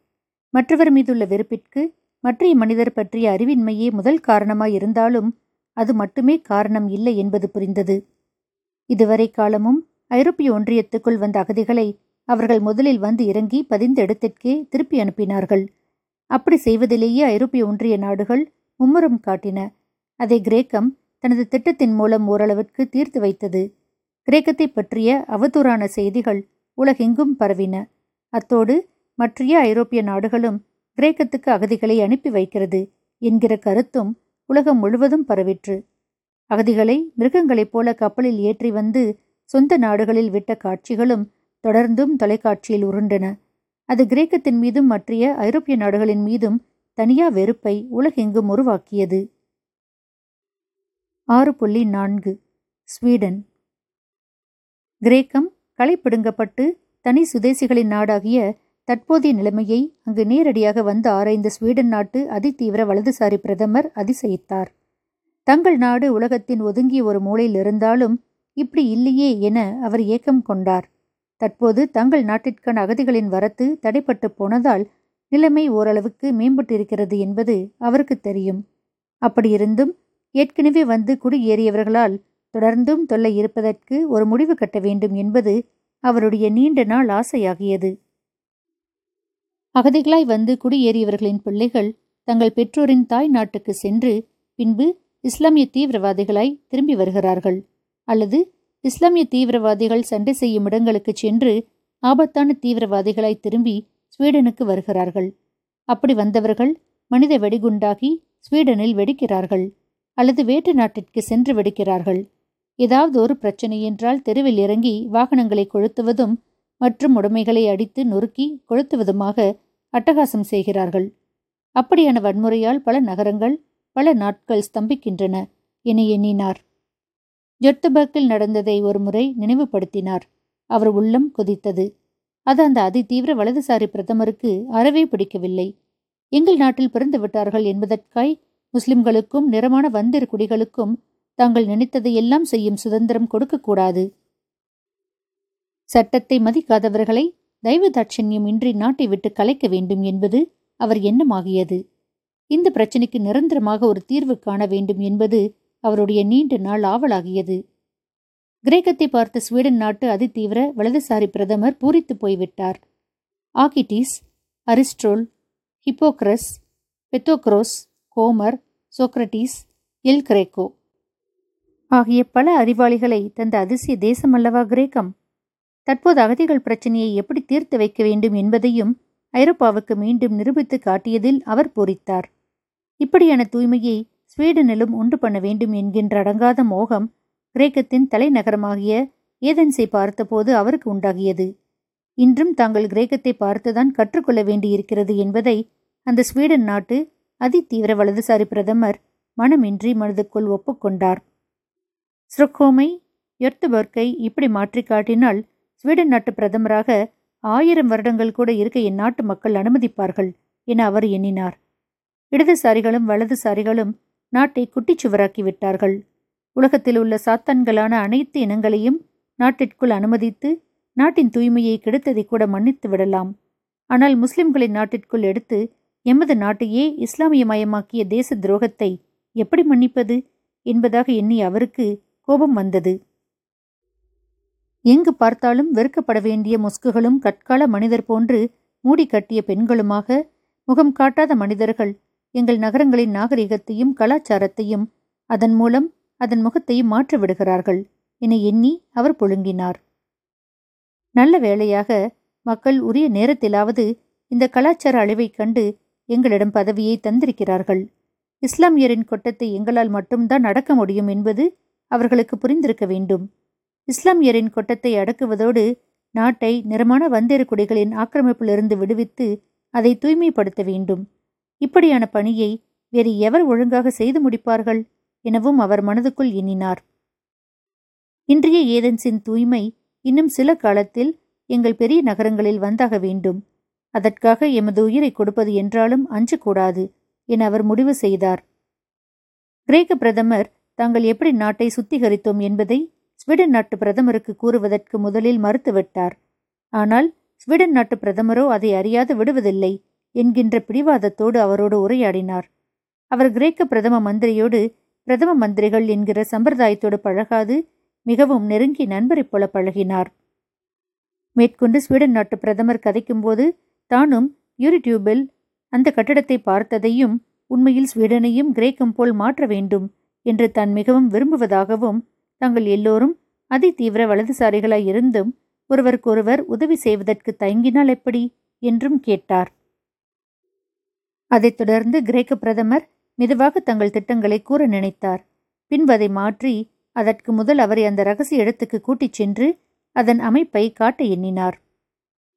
மற்றவர் மீதுள்ள வெறுப்பிற்கு மற்றைய மனிதர் பற்றிய அறிவின்மையே முதல் காரணமாய் இருந்தாலும் அது மட்டுமே காரணம் இல்லை என்பது புரிந்தது. இதுவரை காலமும் ஐரோப்பிய ஒன்றியத்துக்குள் வந்த அகதிகளை அவர்கள் முதலில் வந்து இறங்கி பதிந்த இடத்திற்கே திருப்பி அனுப்பினார்கள். அப்படி செய்வதிலேயே ஐரோப்பிய ஒன்றிய நாடுகள் மும்முரம் காட்டின. அதை கிரேக்கம் தனது திட்டத்தின் மூலம் ஓரளவிற்கு தீர்த்து வைத்தது. கிரேக்கத்தை பற்றிய அவதூறான செய்திகள் உலகெங்கும் பரவின. அத்தோடு மற்றைய ஐரோப்பிய நாடுகளும் கிரேக்கத்துக்கு அகதிகளை அனுப்பி வைக்கிறது என்கிற கருத்தும் உலகம் முழுவதும் பரவிற்று. அகதிகளை மிருகங்களைப் போல கப்பலில் ஏற்றி வந்து சொந்த நாடுகளில் விட்ட காட்சிகளும் தொடர்ந்தும் தொலைக்காட்சியில் உருண்டன. அது கிரேக்கத்தின் மீதும் மற்றைய ஐரோப்பிய நாடுகளின் மீதும் தனியா வெறுப்பை உலகெங்கும் உருவாக்கியது. ஆறு புள்ளி நான்கு. ஸ்வீடன். கிரேக்கம் களைப்பிடுங்கப்பட்டு தனி சுதேசிகளின் நாடாகிய தற்போதைய நிலைமையை அங்கு நேரடியாக வந்து ஆராய்ந்த ஸ்வீடன் நாட்டு அதிதீவிர வலதுசாரி பிரதமர் அதிசயித்தார். தங்கள் நாடு உலகத்தின் ஒதுங்கிய ஒரு மூலையில் இருந்தாலும் இப்படி இல்லையே என அவர் ஏக்கம் கொண்டார். தற்போது தங்கள் நாட்டிற்கான அகதிகளின் வரத்து தடைப்பட்டு போனதால் நிலைமை ஓரளவுக்கு மேம்பட்டிருக்கிறது என்பது அவருக்கு தெரியும். அப்படியிருந்தும் ஏற்கனவே வந்து குடியேறியவர்களால் தொடர்ந்தும் தொல்லை இருப்பதற்கு ஒரு முடிவு கட்ட வேண்டும் என்பது அவருடைய நீண்ட நாள் ஆசையாகியது. அகதிகளாய் வந்து குடியேறியவர்களின் பிள்ளைகள் தங்கள் பெற்றோரின் தாய் நாட்டுக்கு சென்று பின்பு இஸ்லாமிய தீவிரவாதிகளாய் திரும்பி வருகிறார்கள். அல்லது இஸ்லாமிய தீவிரவாதிகள் சண்டை செய்யும் இடங்களுக்கு சென்று ஆபத்தான தீவிரவாதிகளாய் திரும்பி ஸ்வீடனுக்கு வருகிறார்கள். அப்படி வந்தவர்கள் மனித வெடிகுண்டாகி ஸ்வீடனில் வெடிக்கிறார்கள். அல்லது வேற்று நாட்டிற்கு சென்று வெடிக்கிறார்கள். ஏதாவது ஒரு பிரச்சனை என்றால் தெருவில் இறங்கி வாகனங்களை கொளுத்துவதும் மற்றும் உடைமைகளை அடித்து நொறுக்கி கொளுத்துவதுமாக அட்டகாசம் செய்கிறார்கள். அப்படியான வன்முறையால் பல நகரங்கள் பல நாட்கள் ஸ்தம்பிக்கின்றன என எண்ணினார். ஜொர்த்துபர்க்கில் நடந்ததை ஒருமுறை நினைவுபடுத்தினார். அவர் உள்ளம் கொதித்தது. அது அந்த அதிதீவிர வலதுசாரி பிரதமருக்கு அறவே பிடிக்கவில்லை. எங்கள் நாட்டில் பிறந்து விட்டார்கள் என்பதற்காய் முஸ்லிம்களுக்கும் நிறமான வந்திரு குடிகளுக்கும் தாங்கள் நினைத்ததை எல்லாம் செய்யும் சுதந்திரம் கொடுக்கக்கூடாது. சட்டத்தை மதிக்காதவர்களை தெய்வ தாட்சண்யம் இன்றி நாட்டை விட்டு கலைக்க வேண்டும் என்பது அவர் எண்ணமாகியது. இந்த பிரச்சினைக்கு நிரந்தரமாக ஒரு தீர்வு காண வேண்டும் என்பது அவருடைய நீண்ட நாள் ஆவலாகியது. கிரேக்கத்தை பார்த்த ஸ்வீடன் நாட்டு அதிதீவிர வலதுசாரி பிரதமர் பூரித்து போய்விட்டார். ஆகிட்டிஸ் Aristotle Hippocrates Pythagoras Homer Socrates El Greco பல அறிவாளிகளை தந்த அதிசய தேசம் அல்லவா கிரேக்கம்? தற்போது அகதிகள் பிரச்சனையை எப்படி தீர்த்து வைக்க வேண்டும் என்பதையும் ஐரோப்பாவுக்கு மீண்டும் நிரூபித்து காட்டியதில் அவர் பூரித்தார். இப்படியான தூய்மையை ஸ்வீடனிலும் உண்டு பண்ண வேண்டும் என்கின்ற அடங்காத மோகம் கிரேக்கத்தின் தலைநகரமாகிய ஏதென்ஸை பார்த்தபோது அவருக்கு உண்டாகியது. இன்றும் தாங்கள் கிரேக்கத்தை பார்த்துதான் கற்றுக்கொள்ள வேண்டியிருக்கிறது என்பதை அந்த ஸ்வீடன் நாட்டு அதிதீவிர வலதுசாரி பிரதமர் மனமின்றி மனதுக்குள் ஒப்புக்கொண்டார். ஸ்ரொக்கோமை எர்த்துபர்க்கை இப்படி மாற்றி காட்டினால் ஸ்வீடன் நாட்டு பிரதமராக ஆயிரம் வருடங்கள் கூட இருக்க இந்நாட்டு மக்கள் அனுமதிப்பார்கள் என அவர் எண்ணினார். இடதுசாரிகளும் வலதுசாரிகளும் நாட்டை குட்டிச்சுவராக்கி விட்டார்கள். உலகத்தில் உள்ள சாத்தான்களான அனைத்து இனங்களையும் நாட்டிற்குள் அனுமதித்து நாட்டின் தூய்மையை கெடுத்ததை கூட மன்னித்து விடலாம். ஆனால் முஸ்லிம்களின் நாட்டிற்குள் எடுத்து எமது நாட்டையே இஸ்லாமியமயமாக்கிய தேச துரோகத்தை எப்படி மன்னிப்பது என்பதாக எண்ணி அவருக்கு கோபம் வந்தது. எங்கு பார்த்தாலும் வெறுக்கப்பட வேண்டிய மொஸ்குகளும் கற்கால மனிதர் போன்று மூடி கட்டிய பெண்களுமாக முகம் காட்டாத மனிதர்கள் எங்கள் நகரங்களின் நாகரிகத்தையும் கலாச்சாரத்தையும் அதன் மூலம் அதன் முகத்தையும் மாற்றிவிடுகிறார்கள் என எண்ணி அவர் புழுங்கினார். நல்ல வேளையாக மக்கள் உரிய நேரத்திலாவது இந்த கலாச்சார அழிவைக் கண்டு எங்களிடம் பதவியை தந்திருக்கிறார்கள். இஸ்லாமியரின் கொட்டத்தை எங்களால் மட்டும்தான் நடக்க முடியும் என்பது அவர்களுக்கு புரிந்திருக்க வேண்டும். இஸ்லாமியரின் கொட்டத்தை அடக்குவதோடு நாட்டை நிறமான வந்தேறு குடிகளின் ஆக்கிரமிப்பிலிருந்து விடுவித்து அதை தூய்மைப்படுத்த வேண்டும். இப்படியான பணியை வேறு எவர் ஒழுங்காக செய்து முடிப்பார்கள் எனவும் அவர் மனதுக்குள் எண்ணினார். இன்றைய ஏதென்ஸின் தூய்மை இன்னும் சில காலத்தில் எங்கள் பெரிய நகரங்களில் வந்தாக வேண்டும். அதற்காக எமது உயிரை கொடுப்பது என்றாலும் அஞ்சக்கூடாது என அவர் முடிவு செய்தார். கிரேக்க பிரதமர் தாங்கள் எப்படி நாட்டை சுத்திகரித்தோம் என்பதை ஸ்வீடன் நாட்டு பிரதமருக்கு கூறுவதற்கு முதலில் மறுத்துவிட்டார். ஆனால் ஸ்வீடன் நாட்டு பிரதமரோ அதை அறியாது விடுவதில்லை என்கின்ற பிடிவாதத்தோடு அவரோடு உரையாடினார். அவர் கிரேக்க பிரதம மந்திரியோடு பிரதம மந்திரிகள் என்கிற சம்பிரதாயத்தோடு பழகாது மிகவும் நெருங்கி நண்பரைப் போல பழகினார். மேற்கொண்டு ஸ்வீடன் நாட்டு பிரதமர் கதைக்கும்போது தானும் யூரிடியூபில் அந்த கட்டடத்தை பார்த்ததையும் உண்மையில் ஸ்வீடனையும் கிரேக்கம் போல் மாற்ற வேண்டும் என்று தான் மிகவும் விரும்புவதாகவும் தாங்கள் எல்லோரும் அதி தீவிர வலதுசாரிகளாய் இருந்தும் ஒருவருக்கொருவர் உதவி செய்வதற்கு தயங்கினால் எப்படி? என்றும் கேட்டார். அதைத் தொடர்ந்து கிரேக்க பிரதமர் மெதுவாக தங்கள் திட்டங்களை கூற நினைத்தார். பின்பு அதை மாற்றி அதற்கு முதல் அவரை அந்த ரகசிய இடத்துக்கு கூட்டிச் சென்று அதன் அமைப்பை காட்ட எண்ணினார்.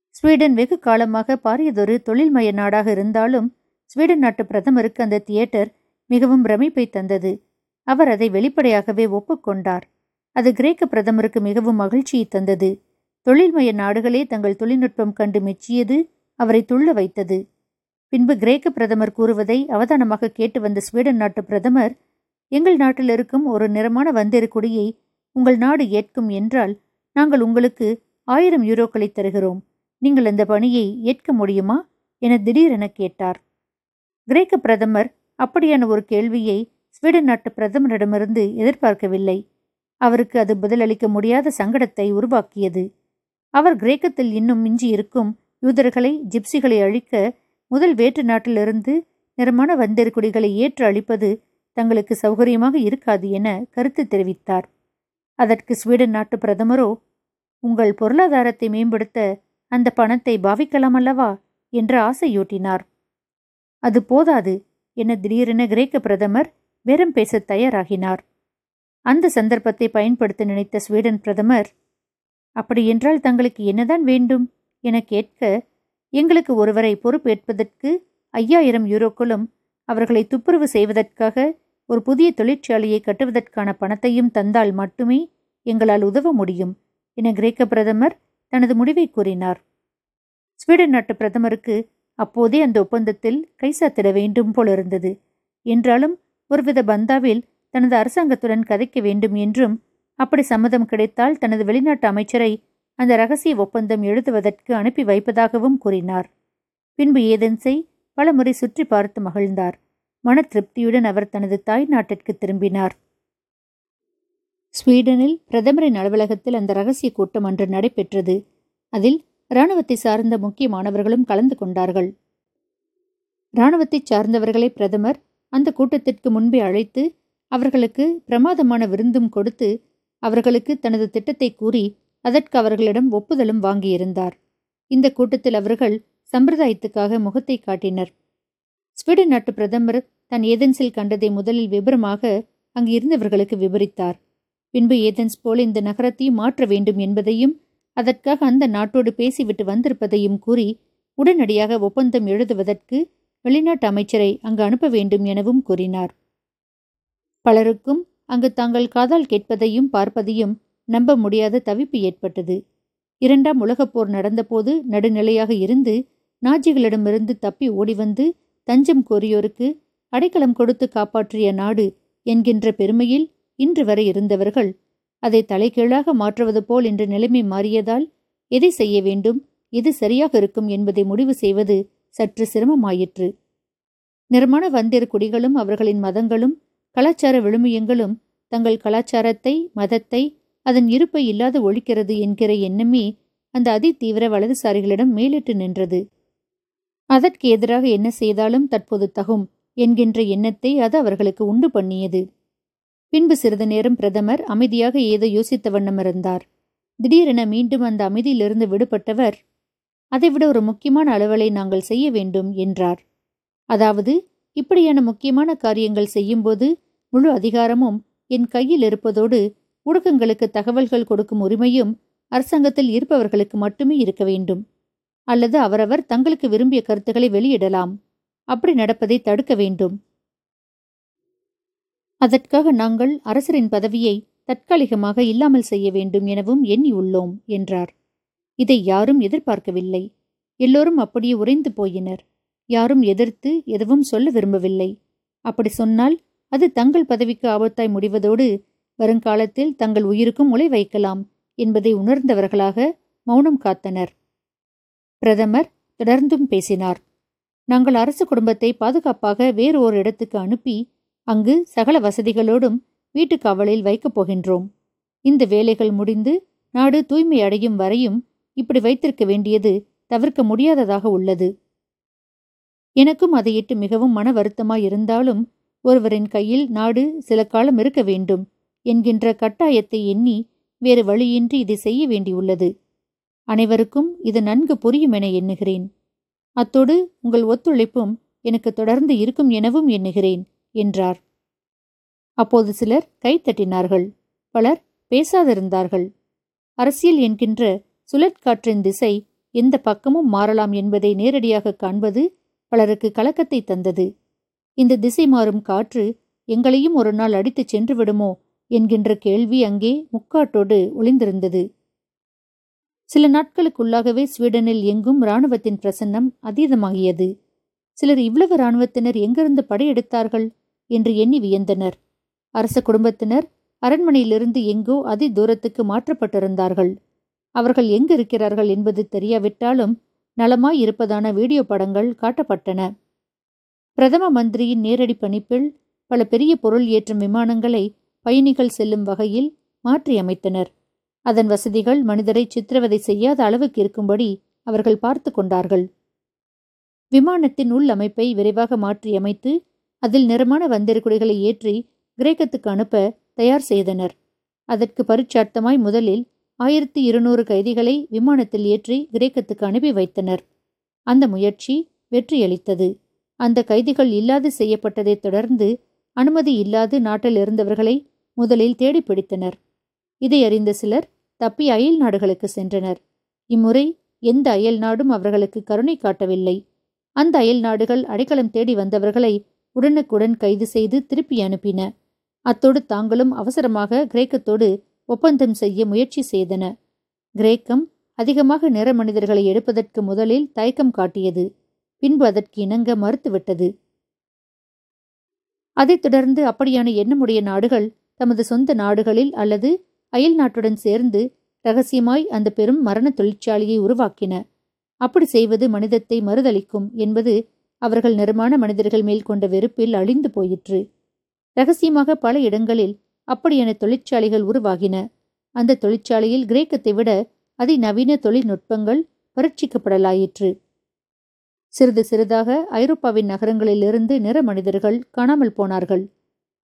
ஸ்வீடன் வெகு காலமாக பாரியதொரு தொழில்மய நாடாக இருந்தாலும் ஸ்வீடன் நாட்டு பிரதமருக்கு அந்த தியேட்டர் மிகவும் பிரமிப்பை தந்தது. அவர் அதை வெளிப்படையாகவே ஒப்புக்கொண்டார். அது கிரேக்க பிரதமருக்கு மிகவும் மகிழ்ச்சியை தந்தது. தொழில்மய நாடுகளே தங்கள் தொழில்நுட்பம் கண்டு மெச்சியது அவரை துள்ள வைத்தது. பின்பு கிரேக்க பிரதமர் கூறுவதை அவதானமாக கேட்டு வந்த ஸ்வீடன் நாட்டு பிரதமர் எங்கள் நாட்டில் இருக்கும் ஒரு நிறமான வந்திரு குடியை உங்கள் நாடு ஏற்கும் என்றால் நாங்கள் உங்களுக்கு ஆயிரம் யூரோக்களை தருகிறோம். நீங்கள் அந்த பணியை ஏற்க முடியுமா? என திடீரென கேட்டார். கிரேக்க பிரதமர் அப்படியான ஒரு கேள்வியை ஸ்வீடன் நாட்டு பிரதமரிடமிருந்து எதிர்பார்க்கவில்லை. அவருக்கு அது பதிலளிக்க முடியாத சங்கடத்தை உருவாக்கியது. அவர் கிரேக்கத்தில் இன்னும் மிஞ்சி இருக்கும் யூதர்களை ஜிப்சிகளை அழிக்க முதல் வேற்று நாட்டிலிருந்து நிறமான வந்தெருக்குடிகளை ஏற்று அளிப்பது தங்களுக்கு சௌகரியமாக இருக்காது என கருத்து தெரிவித்தார். அதற்கு ஸ்வீடன் நாட்டு பிரதமரோ உங்கள் பொருளாதாரத்தை மேம்படுத்த அந்த பணத்தை பாவிக்கலாம் அல்லவா? என்று ஆசையூட்டினார். அது போதாது என திடீரென கிரேக்க பிரதமர் பேரம் பேச தயாராகினார். அந்த சந்தர்ப்பத்தை பயன்படுத்த நினைத்த ஸ்வீடன் பிரதமர் அப்படியென்றால் தங்களுக்கு என்னதான் வேண்டும்? என கேட்க எங்களுக்கு ஒருவரை பொறுப்பேற்பதற்கு ஐயாயிரம் யூரோக்களும் அவர்களை துப்புரவு செய்வதற்காக ஒரு புதிய தொழிற்சாலையை கட்டுவதற்கான பணத்தையும் தந்தால் மட்டுமே எங்களால் உதவ முடியும் என கிரேக்க பிரதமர் தனது முடிவை கூறினார். ஸ்வீடன் நாட்டு பிரதமருக்கு அப்போதே அந்த ஒப்பந்தத்தில் கைசாத்திட வேண்டும் போலிருந்தது. என்றாலும் ஒருவித பந்தாவில் தனது அரசாங்கத்துடன் கதைக்க வேண்டும் என்றும் அப்படி சம்மதம் கிடைத்தால் தனது வெளிநாட்டு அமைச்சரை அந்த ரகசிய ஒப்பந்தம் எழுதுவதற்கு அனுப்பி வைப்பதாகவும் கூறினார். பின்பு ஏதென்ஸை பலமுறை சுற்றி பார்த்து மகிழ்ந்தார். மன திருப்தியுடன் அவர் தனது தாய் நாட்டிற்கு திரும்பினார். ஸ்வீடனில் பிரதமரின் அலுவலகத்தில் அந்த ரகசிய கூட்டம் அன்று நடைபெற்றது. அதில் இராணுவத்தை சார்ந்த முக்கியமானவர்களும் கலந்து கொண்டார்கள். இராணுவத்தை சார்ந்தவர்களை பிரதமர் அந்த கூட்டத்திற்கு முன்பே அழைத்து அவர்களுக்கு பிரமாதமான விருந்தும் கொடுத்து அவர்களுக்கு தனது திட்டத்தை கூறி அதற்கு அவர்களிடம் ஒப்புதலும் வாங்கியிருந்தார். இந்த கூட்டத்தில் அவர்கள் சம்பிரதாயத்துக்காக முகத்தை காட்டினர். ஸ்வீடன் நாட்டு பிரதமர் தன் ஏதென்ஸில் கண்டதை முதலில் விபரமாக அங்கு இருந்தவர்களுக்கு விவரித்தார் பின்பு ஏதென்ஸ் போல இந்த நகரத்தையும் மாற்ற வேண்டும் என்பதையும் அதற்காக அந்த நாட்டோடு பேசிவிட்டு வந்திருப்பதையும் கூறி உடனடியாக ஒப்பந்தம் எழுதுவதற்கு வெளிநாட்டு அமைச்சரை அங்கு அனுப்ப வேண்டும் எனவும் கூறினார். பலருக்கும் அங்கு தாங்கள் காதால் கேட்பதையும் பார்ப்பதையும் நம்ப முடியாத தவிப்பு ஏற்பட்டது. இரண்டாம் உலகப் போர் நடந்தபோது நடுநிலையாக இருந்து நாஜிகளிடமிருந்து தப்பி ஓடிவந்து தஞ்சம் கோரியோருக்கு அடைக்கலம் கொடுத்து காப்பாற்றிய நாடு என்கின்ற பெருமையில் இன்று வரை இருந்தவர்கள் அதை தலைகீழாக மாற்றுவது போல் இன்று நிலைமை மாறியதால் எதை செய்ய வேண்டும் எது சரியாக இருக்கும் என்பதை முடிவு செய்வது சற்று சிரமமாயிற்று. நிறமான வந்தியர் குடிகளும் அவர்களின் மதங்களும் கலாச்சார விழுமியங்களும் தங்கள் கலாச்சாரத்தை மதத்தை அதன் இருப்பை இல்லாது ஒழிக்கிறது என்கிற எண்ணமே அந்த அதிதீவிர வலதுசாரிகளிடம் மேலிட்டு நின்றது. அதற்கு எதிராக என்ன செய்தாலும் தற்போது தகும் என்கின்ற எண்ணத்தை அது அவர்களுக்கு உண்டு பண்ணியது. பின்பு சிறிது நேரம் பிரதமர் அமைதியாக ஏதோ யோசித்த வண்ணம் இருந்தார். திடீரென மீண்டும் அந்த அமைதியிலிருந்து விடுபட்டவர் அதைவிட ஒரு முக்கியமான அளவலை நாங்கள் செய்ய வேண்டும் என்றார். அதாவது இப்படியான முக்கியமான காரியங்கள் செய்யும்போது முழு அதிகாரமும் என் கையில் இருப்பதோடு ஊடகங்களுக்கு தகவல்கள் கொடுக்கும் உரிமையும் அரசாங்கத்தில் இருப்பவர்களுக்கு மட்டுமே இருக்க வேண்டும். அல்லது அவரவர் தங்களுக்கு விரும்பிய கருத்துக்களை வெளியிடலாம். அப்படி நடப்பதை தடுக்க வேண்டும். அதற்காக நாங்கள் அரசரின் பதவியை தற்காலிகமாக இல்லாமல் செய்ய வேண்டும் எனவும் எண்ணி உள்ளோம் என்றார். இதை யாரும் எதிர்பார்க்கவில்லை. எல்லோரும் அப்படியே உறைந்து போயினர். யாரும் எதிர்த்து எதுவும் சொல்ல விரும்பவில்லை. அப்படி சொன்னால் அது தங்கள் பதவிக்கு ஆபத்தாய் முடிவதோடு வருங்காலத்தில் தங்கள் உயிருக்கும் உலை வைக்கலாம் என்பதை உணர்ந்தவர்களாக மௌனம் காத்தனர். பிரதமர் தொடர்ந்தும் பேசினார். நாங்கள் அரசு குடும்பத்தை பாதுகாப்பாக வேறு ஒரு இடத்துக்கு அனுப்பி அங்கு சகல வசதிகளோடும் வீட்டு காவலில் வைக்கப் போகின்றோம். இந்த வேலைகள் முடிந்து நாடு தூய்மை அடையும் வரையும் இப்படி வைத்திருக்க வேண்டியது தவிர்க்க முடியாததாக உள்ளது. எனக்கும் அதையிட்டு மிகவும் மன வருத்தமாயிருந்தாலும் ஒருவரின் கையில் நாடு சில காலம் இருக்க வேண்டும் என்கின்ற கட்டாயத்தை எண்ணி வேறு வழியின்றி இதை செய்ய வேண்டியுள்ளது. அனைவருக்கும் இது நன்கு புரியும் என எண்ணுகிறேன். அத்தோடு உங்கள் ஒத்துழைப்பும் எனக்கு தொடர்ந்து இருக்கும் எனவும் எண்ணுகிறேன் என்றார். அப்போது சிலர் கைத்தட்டினார்கள் பலர் பேசாதிருந்தார்கள். அரசியல் என்கின்ற சுழற்காற்றின் திசை எந்த பக்கமும் மாறலாம் என்பதை நேரடியாக காண்பது பலருக்கு கலக்கத்தை தந்தது. இந்த திசை மாறும் காற்று எங்களையும் ஒரு நாள் அடித்துச் சென்று விடுமோ என்கின்ற கேள்வி அங்கே முக்காட்டோடு ஒளிந்திருந்தது. சில நாட்களுக்குள்ளாகவே ஸ்வீடனில் எங்கும் இராணுவத்தின் பிரசன்னம் அதீதமாகியது. சிலர் இவ்வளவு இராணுவத்தினர் எங்கிருந்து படையெடுத்தார்கள் என்று எண்ணி வியந்தனர். அரச குடும்பத்தினர் அரண்மனையிலிருந்து எங்கோ அதி தூரத்துக்கு மாற்றப்பட்டிருந்தார்கள். அவர்கள் எங்கு இருக்கிறார்கள் என்பது தெரியாவிட்டாலும் நலமாய் இருப்பதான வீடியோ படங்கள் காட்டப்பட்டன. பிரதம மந்திரியின் நேரடி பணிப்பில் பல பெரிய பொருள் ஏற்றும் விமானங்களை பயணிகள் செல்லும் வகையில் மாற்றியமைத்தனர் அதன் வசதிகள் மனிதரை சித்திரவதை செய்யாத அளவுக்கு இருக்கும்படி அவர்கள் பார்த்து கொண்டார்கள். விமானத்தின் உள் அமைப்பை விரைவாக மாற்றியமைத்து அதில் நிறமான வந்திருக்குடிகளை ஏற்றி கிரேக்கத்துக்கு அனுப்ப தயார் செய்தனர். அதற்கு பரிச்சார்த்தமாய் முதலில் ஆயிரத்தி இருநூறு கைதிகளை விமானத்தில் ஏற்றி கிரேக்கத்துக்கு அனுப்பி வைத்தனர். அந்த முயற்சி வெற்றியளித்தது. அந்த கைதிகள் இல்லாது செய்யப்பட்டதைத் தொடர்ந்து அனுமதி இல்லாது நாட்டில் இருந்தவர்களை முதலில் தேடி பிடித்தனர். இதை அறிந்த சிலர் தப்பி அயல் நாடுகளுக்கு சென்றனர். இம்முறை எந்த அயல் நாடும் அவர்களுக்கு கருணை காட்டவில்லை. அந்த அயல் நாடுகள் அடைக்கலம் தேடி வந்தவர்களை உடனுக்குடன் கைது செய்து திருப்பி அனுப்பின. அத்தோடு தாங்களும் அவசரமாக கிரேக்கத்தோடு ஒப்பந்தம் செய்ய முயற்சி செய்தன. கிரேக்கம் அதிகமாக நிற மனிதர்களை எடுப்பதற்கு முதலில் தயக்கம் காட்டியது. பின்பு அதற்கு இணங்க மறுத்துவிட்டது. அதைத் தொடர்ந்து அப்படியான எண்ணமுடைய நாடுகள் தமது சொந்த நாடுகளில் அல்லது அயல் நாட்டுடன் சேர்ந்து ரகசியமாய் அந்த பெரும் மரண தொழிற்சாலையை உருவாக்கின. அப்படி செய்வது மனிதத்தை மறுதளிக்கும் என்பது அவர்கள் நிறமான மனிதர்கள் மேல் கொண்ட வெறுப்பில் அழிந்து போயிற்று. ரகசியமாக பல இடங்களில் அப்படியான தொழிற்சாலைகள் உருவாகின. அந்த தொழிற்சாலையில் கிரேக்கத்தை விட அதிநவீன தொழில்நுட்பங்கள் பரீட்சிக்கப்படலாயிற்று. சிறிது சிறிதாக ஐரோப்பாவின் நகரங்களிலிருந்து நிற மனிதர்கள் காணாமல் போனார்கள்.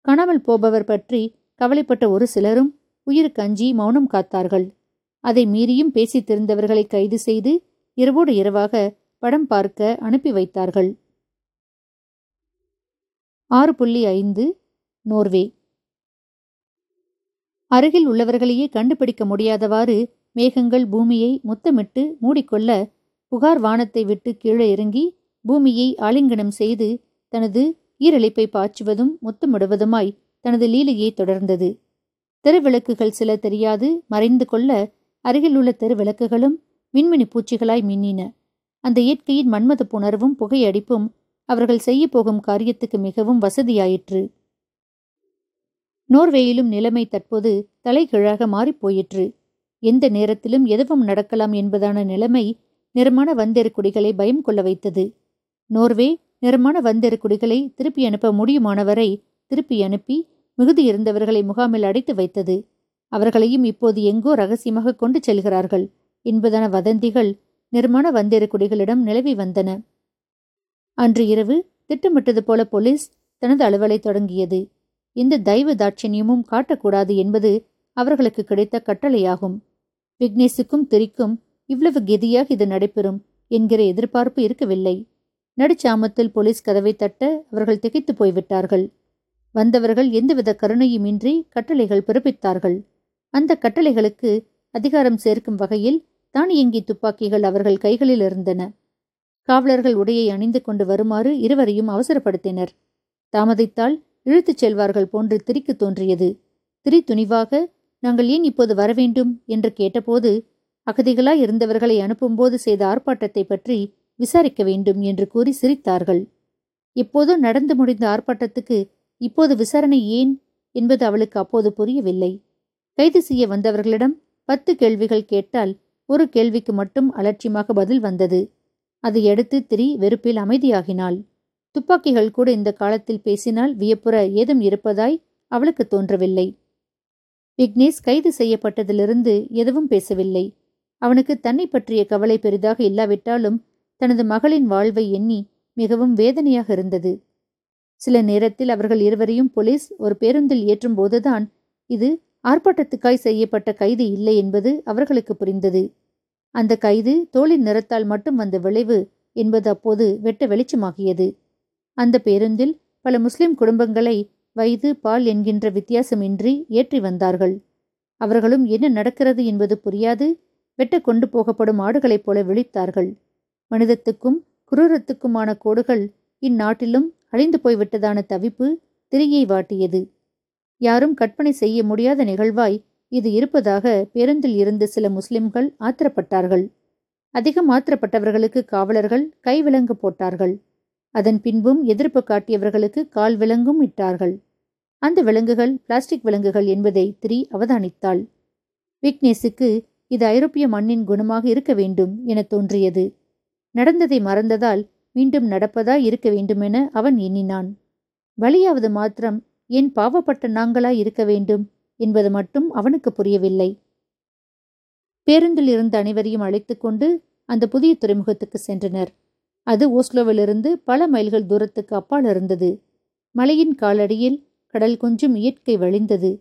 காணாமல் போபவர் பற்றி கவலைப்பட்ட ஒரு சிலரும் உயிருக்கு அஞ்சி மௌனம் காத்தார்கள். அதை மீறியும் பேசித் திருந்தவர்களை கைது செய்து இரவோடு இரவாக படம் பார்க்க அனுப்பி வைத்தார்கள். ஆறு புள்ளி ஐந்து நோர்வே. அருகில் உள்ளவர்களையே கண்டுபிடிக்க முடியாதவாறு மேகங்கள் பூமியை முத்தமிட்டு மூடிக்கொள்ள புகார் வானத்தை விட்டு கீழே இறங்கி பூமியை ஆலிங்கனம் செய்து தனது ஈரழிப்பை பாய்ச்சுவதும் முத்தமிடுவதுமாய் தனது லீலையை தொடர்ந்தது. தெருவிளக்குகள் சில தெரியாது மறைந்து கொள்ள அருகிலுள்ள தெருவிளக்குகளும் மின்மினி பூச்சிகளாய் மின்னின. அந்த இயற்கையின் மன்மத புணர்வும் புகையடிப்பும் அவர்கள் செய்ய போகும் காரியத்துக்கு மிகவும் வசதியாயிற்று. நோர்வேயிலும் நிலைமை தற்போது தலைகீழாக மாறிப்போயிற்று. எந்த நேரத்திலும் எதுவும் நடக்கலாம் என்பதான நிலைமை நிறமான வந்தெருக்குடிகளை பயம் கொள்ள வைத்தது. நோர்வே நிறமான வந்தெருக்குடிகளை திருப்பி அனுப்ப முடியுமானவரை திருப்பி அனுப்பி மிகுதி இருந்தவர்களை முகாமில் அடைத்து வைத்தது. அவர்களையும் இப்போது எங்கோ ரகசியமாக கொண்டு செல்கிறார்கள் என்பதான வதந்திகள் நிர்மாண வந்தெருக்குடிகளிடம் நிலவி வந்தன. அன்று இரவு திட்டமிட்டது போல போலீஸ் தனது அலுவலை தொடங்கியது. எந்த தெய்வ தாட்சண்யமும் காட்டக்கூடாது என்பது அவர்களுக்கு கிடைத்த கட்டளையாகும். விக்னேஷுக்கும் திரிக்கும் இவ்வளவு கெதியாக இது நடைபெறும் என்கிற எதிர்பார்ப்பு இருக்கவில்லை. நடுச்சாமத்தில் போலீஸ் கதவை தட்ட அவர்கள் திகைத்து போய்விட்டார்கள். வந்தவர்கள் எந்தவித கருணையுமின்றி கட்டளைகள் பிறப்பித்தார்கள். அந்த கட்டளைகளுக்கு அதிகாரம் சேர்க்கும் வகையில் தானியங்கி துப்பாக்கிகள் அவர்கள் கைகளில் இருந்தன. காவலர்கள் உடையை அணிந்து கொண்டு வருமாறு இருவரையும் அவசரப்படுத்தினர். தாமதித்தால் இழுத்துச் செல்வார்கள் போன்று திரிக்கு தோன்றியது. திரி துணிவாக நாங்கள் ஏன் இப்போது வரவேண்டும்? என்று கேட்டபோது அகதிகளாய் இருந்தவர்களை அனுப்பும்போது செய்த ஆர்ப்பாட்டத்தை பற்றி விசாரிக்க வேண்டும் என்று கூறி சிரித்தார்கள். எப்போதோ நடந்து முடிந்த ஆர்ப்பாட்டத்துக்கு இப்போது விசாரணை ஏன்? என்பது அவளுக்கு அப்போது புரியவில்லை. கைது செய்ய வந்தவர்களிடம் பத்து கேள்விகள் கேட்டால் ஒரு கேள்விக்கு மட்டும் அலட்சியமாக பதில் வந்தது. அதையடுத்து திரி வெறுப்பில் அமைதியாகினாள். துப்பாக்கிகள் கூட இந்த காலத்தில் பேசினால் வியப்புற ஏதும் இருப்பதாய் அவளுக்கு தோன்றவில்லை. விக்னேஷ் கைது செய்யப்பட்டதிலிருந்து எதுவும் பேசவில்லை. அவனுக்கு தன்னை பற்றிய கவலை பெரிதாக இல்லாவிட்டாலும் தனது மகளின் வாழ்வை எண்ணி மிகவும் வேதனையாக இருந்தது. சில நேரத்தில் அவர்கள் இருவரையும் போலீஸ் ஒரு பேருந்தில் ஏற்றும் போதுதான் இது ஆர்ப்பாட்டத்துக்காய் செய்யப்பட்ட கைது இல்லை என்பது அவர்களுக்கு புரிந்தது. அந்த கைது தோளின் நிறத்தால் மட்டும் வந்த விளைவு என்பது அப்போது வெட்ட வெளிச்சமாகியது. அந்த பேருந்தில் பல முஸ்லிம் குடும்பங்களை வயது பால் என்கின்ற வித்தியாசமின்றி ஏற்றி வந்தார்கள். அவர்களும் என்ன நடக்கிறது என்பது புரியாது வெட்ட கொண்டு போகப்படும் ஆடுகளைப் போல விழித்தார்கள். மனிதத்துக்கும் குரூரத்துக்குமான கோடுகள் இந்நாட்டிலும் அழிந்து போய்விட்டதான தவிப்பு திரியை வாட்டியது. யாரும் கற்பனை செய்ய முடியாத நிகழ்வாய் இது இருப்பதாக பேருந்தில் இருந்து சில முஸ்லிம்கள் ஆத்திரப்பட்டார்கள். அதிகம் ஆத்திரப்பட்டவர்களுக்கு காவலர்கள் கைவிலங்கு போட்டார்கள். அதன் பின்பும் எதிர்ப்பு காட்டியவர்களுக்கு கால் விலங்கும் இட்டார்கள். அந்த விலங்குகள் பிளாஸ்டிக் விலங்குகள் என்பதை திரி அவதானித்தாள். விக்னேஸுக்கு இது ஐரோப்பிய மண்ணின் குணமாக இருக்க வேண்டும் என தோன்றியது. நடந்ததை மறந்ததால் மீண்டும் நடப்பதா இருக்க வேண்டுமென அவன் எண்ணினான். வழியாவது மாத்திரம் ஏன் பாவப்பட்ட நாங்களாய் இருக்க வேண்டும் என்பது மட்டும் அவனுக்கு புரியவில்லை. பேருந்தில் இருந்த அனைவரையும் அழைத்துக் கொண்டு அந்த புதிய துறைமுகத்துக்கு சென்றனர். அது ஓஸ்லோவிலிருந்து பல மைல்கள் தூரத்துக்கு அப்பால் இருந்தது. மலையின் காலடியில் கடல் கொஞ்சம் இயற்கை வழிந்தது.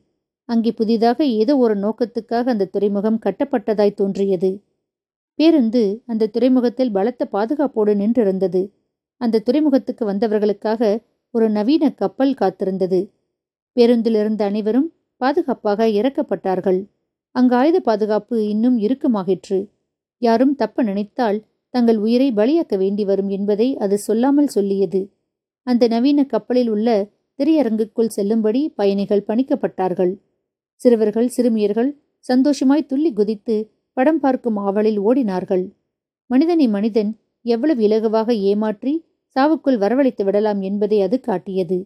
அங்கே புதிதாக ஏதோ ஒரு நோக்கத்துக்காக அந்த துறைமுகம் கட்டப்பட்டதாய் தோன்றியது. பேருந்து அந்த துறைமுகத்தில் பலத்த பாதுகாப்போடு நின்றிருந்தது. அந்த துறைமுகத்துக்கு வந்தவர்களுக்காக ஒரு நவீன கப்பல் காத்திருந்தது. பேருந்திலிருந்த அனைவரும் பாதுகாப்பாக இறக்கப்பட்டார்கள். அங்கு ஆயுத பாதுகாப்பு இன்னும் இறுக்கமாகிற்று. யாரும் தப்ப நினைத்தால் தங்கள் உயிரை பலியாக்க வேண்டி வரும் என்பதை அது சொல்லாமல் சொல்லியது. அந்த நவீன கப்பலில் உள்ள திரையரங்குக்குள் செல்லும்படி பயணிகள் பணிக்கப்பட்டார்கள். சிறுவர்கள் சிறுமியர்கள் சந்தோஷமாய் துள்ளி குதித்து படம் பார்க்கும் ஆவலில் ஓடினார்கள். மனிதனை மனிதன் எவ்வளவு இலகுவாக ஏமாற்றி சாவுக்குள் வரவழைத்து விடலாம் என்பதை அது காட்டியது.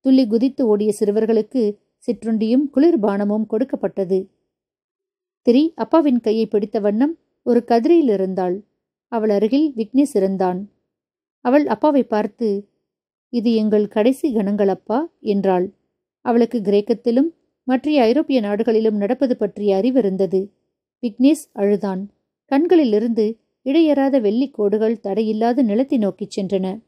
துள்ளி குதித்து ஓடிய சிறுவர்களுக்கு சிற்றுண்டியும் குளிர்பானமும் கொடுக்கப்பட்டது. திரி அப்பாவின் கையை பிடித்த வண்ணம் ஒரு கதிரையில் இருந்தாள். அவள் அருகில் விக்னேஷ் இருந்தான் அவள் அப்பாவை பார்த்து இது எங்கள் கடைசி கணங்கள் அப்பா என்றாள். அவளுக்கு கிரேக்கத்திலும் மற்ற ஐரோப்பிய நாடுகளிலும் நடப்பது பற்றிய அறிவிருந்தது விக்னேஷ் அழுதான். கண்களிலிருந்து இடையறாத வெள்ளிக் கோடுகள் தடையில்லாத நிலத்தை நோக்கிச் சென்றன.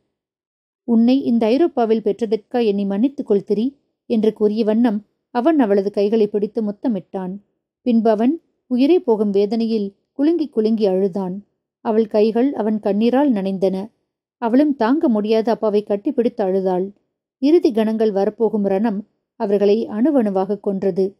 உன்னை இந்த ஐரோப்பாவில் பெற்றதற்கா என்னை மன்னித்துக் கொள்திரி என்று கூறிய வண்ணம் அவன் அவளது கைகளை பிடித்து முத்தமிட்டான். பின்பு அவன் உயிரே போகும் வேதனையில் குலுங்கி குலுங்கி அழுதான். அவள் கைகள் அவன் கண்ணீரால் நனைந்தன. அவளும் தாங்க முடியாத அப்பாவை கட்டிப்பிடித்து அழுதாள். இறுதி கணங்கள் வரப்போகும் ரணம் அவர்களை அணுவணுவாக கொன்றது.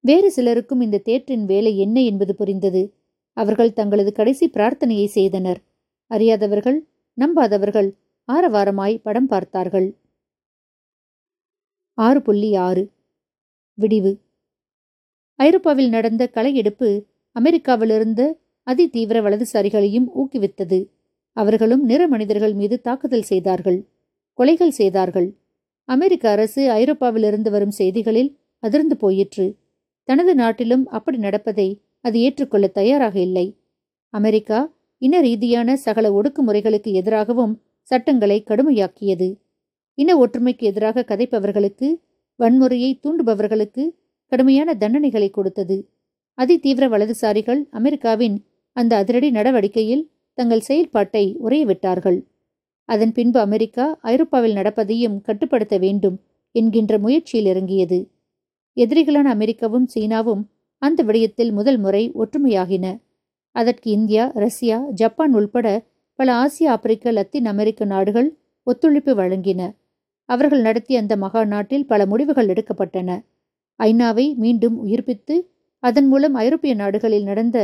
வேறு சிலருக்கும் இந்த தேற்றின் வேலை என்ன என்பது புரிந்தது. அவர்கள் தங்களது கடைசி பிரார்த்தனையை செய்தனர். அறியாதவர்கள் நம்பாதவர்கள் ஆரவாரமாய் படம் பார்த்தார்கள். ஆறு புள்ளி ஆறு. விடிவு. ஐரோப்பாவில் நடந்த களையெடுப்பு அமெரிக்காவிலிருந்த அதி தீவிர வலதுசாரிகளையும் ஊக்குவித்தது. அவர்களும் நிற மனிதர்கள் மீது தாக்குதல் செய்தார்கள். கொலைகள் செய்தார்கள். அமெரிக்க அரசு ஐரோப்பாவிலிருந்து வரும் செய்திகளில் அதிர்ந்து போயிற்று. தனது நாட்டிலும் அப்படி நடப்பதை அது ஏற்றுக்கொள்ள தயாராக இல்லை. அமெரிக்கா இன ரீதியான சகல ஒடுக்குமுறைகளுக்கு எதிராகவும் சட்டங்களை கடுமையாக்கியது. இன ஒற்றுமைக்கு எதிராக கதைப்பவர்களுக்கு வன்முறையை தூண்டுபவர்களுக்கு கடுமையான தண்டனைகளை கொடுத்தது. அதிதீவிர வலதுசாரிகள் அமெரிக்காவின் அந்த அதிரடி நடவடிக்கையில் தங்கள் செயல்பாட்டை உரையவிட்டார்கள் அதன் பின்பு அமெரிக்கா ஐரோப்பாவில் நடப்பதையும் கட்டுப்படுத்த வேண்டும் என்கின்ற முயற்சியில் இறங்கியது. எதிரிகளான அமெரிக்காவும் சீனாவும் அந்த விடயத்தில் முதல் முறை ஒற்றுமையாகின. அதற்கு இந்தியா ரஷ்யா ஜப்பான் உள்பட பல ஆசிய ஆப்பிரிக்க லத்தீன் அமெரிக்க நாடுகள் ஒத்துழைப்பு வழங்கின. அவர்கள் நடத்திய அந்த மகா நாட்டில் பல முடிவுகள் எடுக்கப்பட்டன. ஐநாவை மீண்டும் உயிர்ப்பித்து அதன் மூலம் ஐரோப்பிய நாடுகளில் நடந்த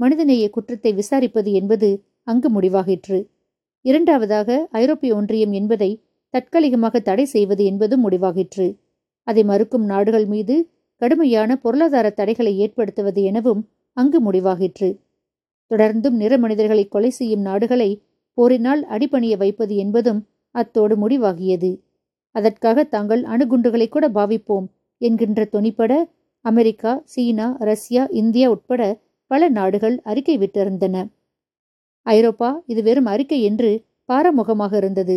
மனிதநேய குற்றத்தை விசாரிப்பது என்பது அங்கு முடிவாகிற்று. இரண்டாவதாக ஐரோப்பிய ஒன்றியம் என்பதை தற்காலிகமாக தடை செய்வது என்பதும் முடிவாகிற்று. அதை மறுக்கும் நாடுகள் மீது கடுமையான பொருளாதார தடைகளை ஏற்படுத்துவது எனவும் அங்கு முடிவாகிற்று. தொடர்ந்தும் நிற மனிதர்களை கொலை செய்யும் நாடுகளை போரினால் அடிபணிய வைப்பது என்பதும் அத்தோடு முடிவாகியது. அதற்காக தாங்கள் அணுகுண்டுகளை கூட பாவிப்போம் என்கின்ற துணிப்பட அமெரிக்கா சீனா ரஷ்யா இந்தியா உட்பட பல நாடுகள் அறிக்கை விட்டிருந்தன. ஐரோப்பா இது வெறும் அறிக்கை என்று பாரமுகமாக இருந்தது.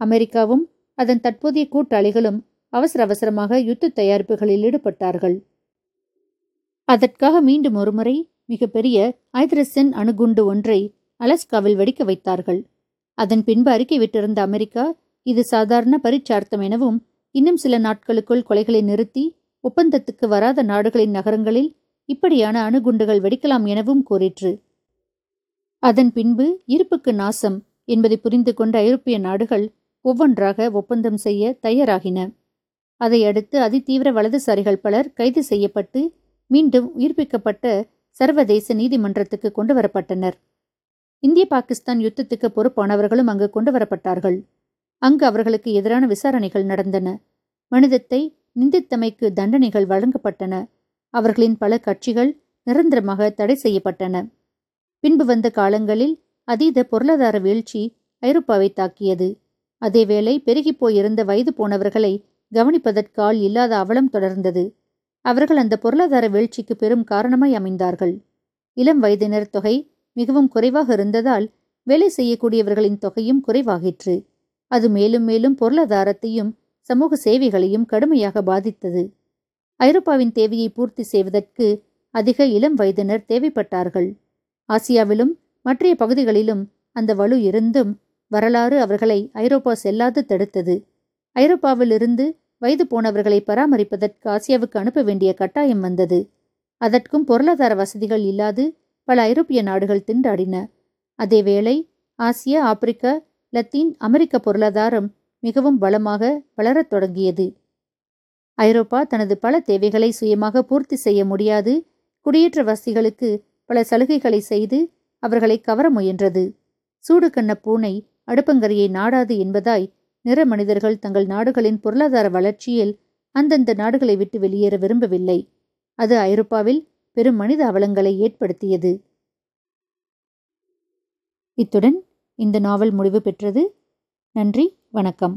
அமெரிக்காவும் அதன் தற்போதைய கூட்டாளிகளும் அவசர அவசரமாக யுத்த தயாரிப்புகளில் ஈடுபட்டார்கள். அதற்காக மீண்டும் ஒருமுறை மிகப்பெரிய ஐதரசன் அணுகுண்டு ஒன்றை அலஸ்காவில் வெடிக்க வைத்தார்கள். அதன் பின்பு அறிக்கை விட்டிருந்த அமெரிக்கா இது சாதாரண பரிச்சார்த்தம் எனவும் இன்னும் சில நாட்களுக்குள் கொலைகளை நிறுத்தி ஒப்பந்தத்துக்கு வராத நாடுகளின் நகரங்களில் இப்படியான அணுகுண்டுகள் வெடிக்கலாம் எனவும் கூறிற்று. அதன் பின்பு இருப்புக்கு நாசம் என்பதை புரிந்து கொண்ட ஐரோப்பிய நாடுகள் ஒவ்வொன்றாக ஒப்பந்தம் செய்ய தயாராகின. அதையடுத்து அதிதீவிர வலதுசாரிகள் பலர் கைது செய்யப்பட்டு மீண்டும் உயிர்ப்பிக்கப்பட்ட சர்வதேச நீதிமன்றத்துக்கு கொண்டு வரப்பட்டனர் இந்திய பாகிஸ்தான் யுத்தத்துக்கு பொறுப்பானவர்களும் அங்கு கொண்டு வரப்பட்டார்கள் அங்கு அவர்களுக்கு எதிரான விசாரணைகள் நடந்தன. மனிதத்தை நிந்தித்தமைக்கு தண்டனைகள் வழங்கப்பட்டன. அவர்களின் பல கட்சிகள் நிரந்தரமாக தடை செய்யப்பட்டன. பின்பு வந்த காலங்களில் அதீத பொருளாதார வீழ்ச்சி ஐரோப்பாவை தாக்கியது. அதேவேளை பெருகிப் போயிருந்த வயது போனவர்களை கவனிப்பதற்கால் இல்லாத அவலம் தொடர்ந்தது. அவர்கள் அந்த பொருளாதார வீழ்ச்சிக்கு பெரும் காரணமாய் அமைந்தார்கள். இளம் வயதினர் தொகை மிகவும் குறைவாக இருந்ததால் வேலை செய்யக்கூடியவர்களின் தொகையும் குறைவாகிற்று. அது மேலும் மேலும் பொருளாதாரத்தையும் சமூக சேவைகளையும் கடுமையாக பாதித்தது. ஐரோப்பாவின் தேவையை பூர்த்தி செய்வதற்கு அதிக இளம் வயதினர் தேவைப்பட்டார்கள். ஆசியாவிலும் மற்றைய பகுதிகளிலும் அந்த வலு இருந்தும் வரலாறு அவர்களை ஐரோப்பா செல்லாது தடுத்தது. ஐரோப்பாவிலிருந்து வயது போனவர்களை பராமரிப்பதற்கு ஆசியாவுக்கு அனுப்ப வேண்டிய கட்டாயம் வந்தது. அதற்கும் பொருளாதார வசதிகள் இல்லாது பல ஐரோப்பிய நாடுகள் திண்டாடின. அதேவேளை ஆசியா ஆப்பிரிக்கா லத்தீன் அமெரிக்க பொருளாதாரம் மிகவும் பலமாக வளரத் தொடங்கியது. ஐரோப்பா தனது பல தேவைகளை சுயமாக பூர்த்தி செய்ய முடியாது. குடியேற்ற வசதிகளுக்கு பல சலுகைகளை செய்து அவர்களை கவர முயன்றது. சூடு கண்ண பூனை அடுப்பங்கரையை நாடாது என்பதாய் நிற மனிதர்கள் தங்கள் நாடுகளின் பொருளாதார வளர்ச்சியில் அந்தந்த நாடுகளை விட்டு வெளியேற விரும்பவில்லை. அது ஐரோப்பாவில் பெரும் மனித அவலங்களை ஏற்படுத்தியது. இத்துடன் இந்த நாவல் முடிவு பெற்றது. நன்றி வணக்கம்.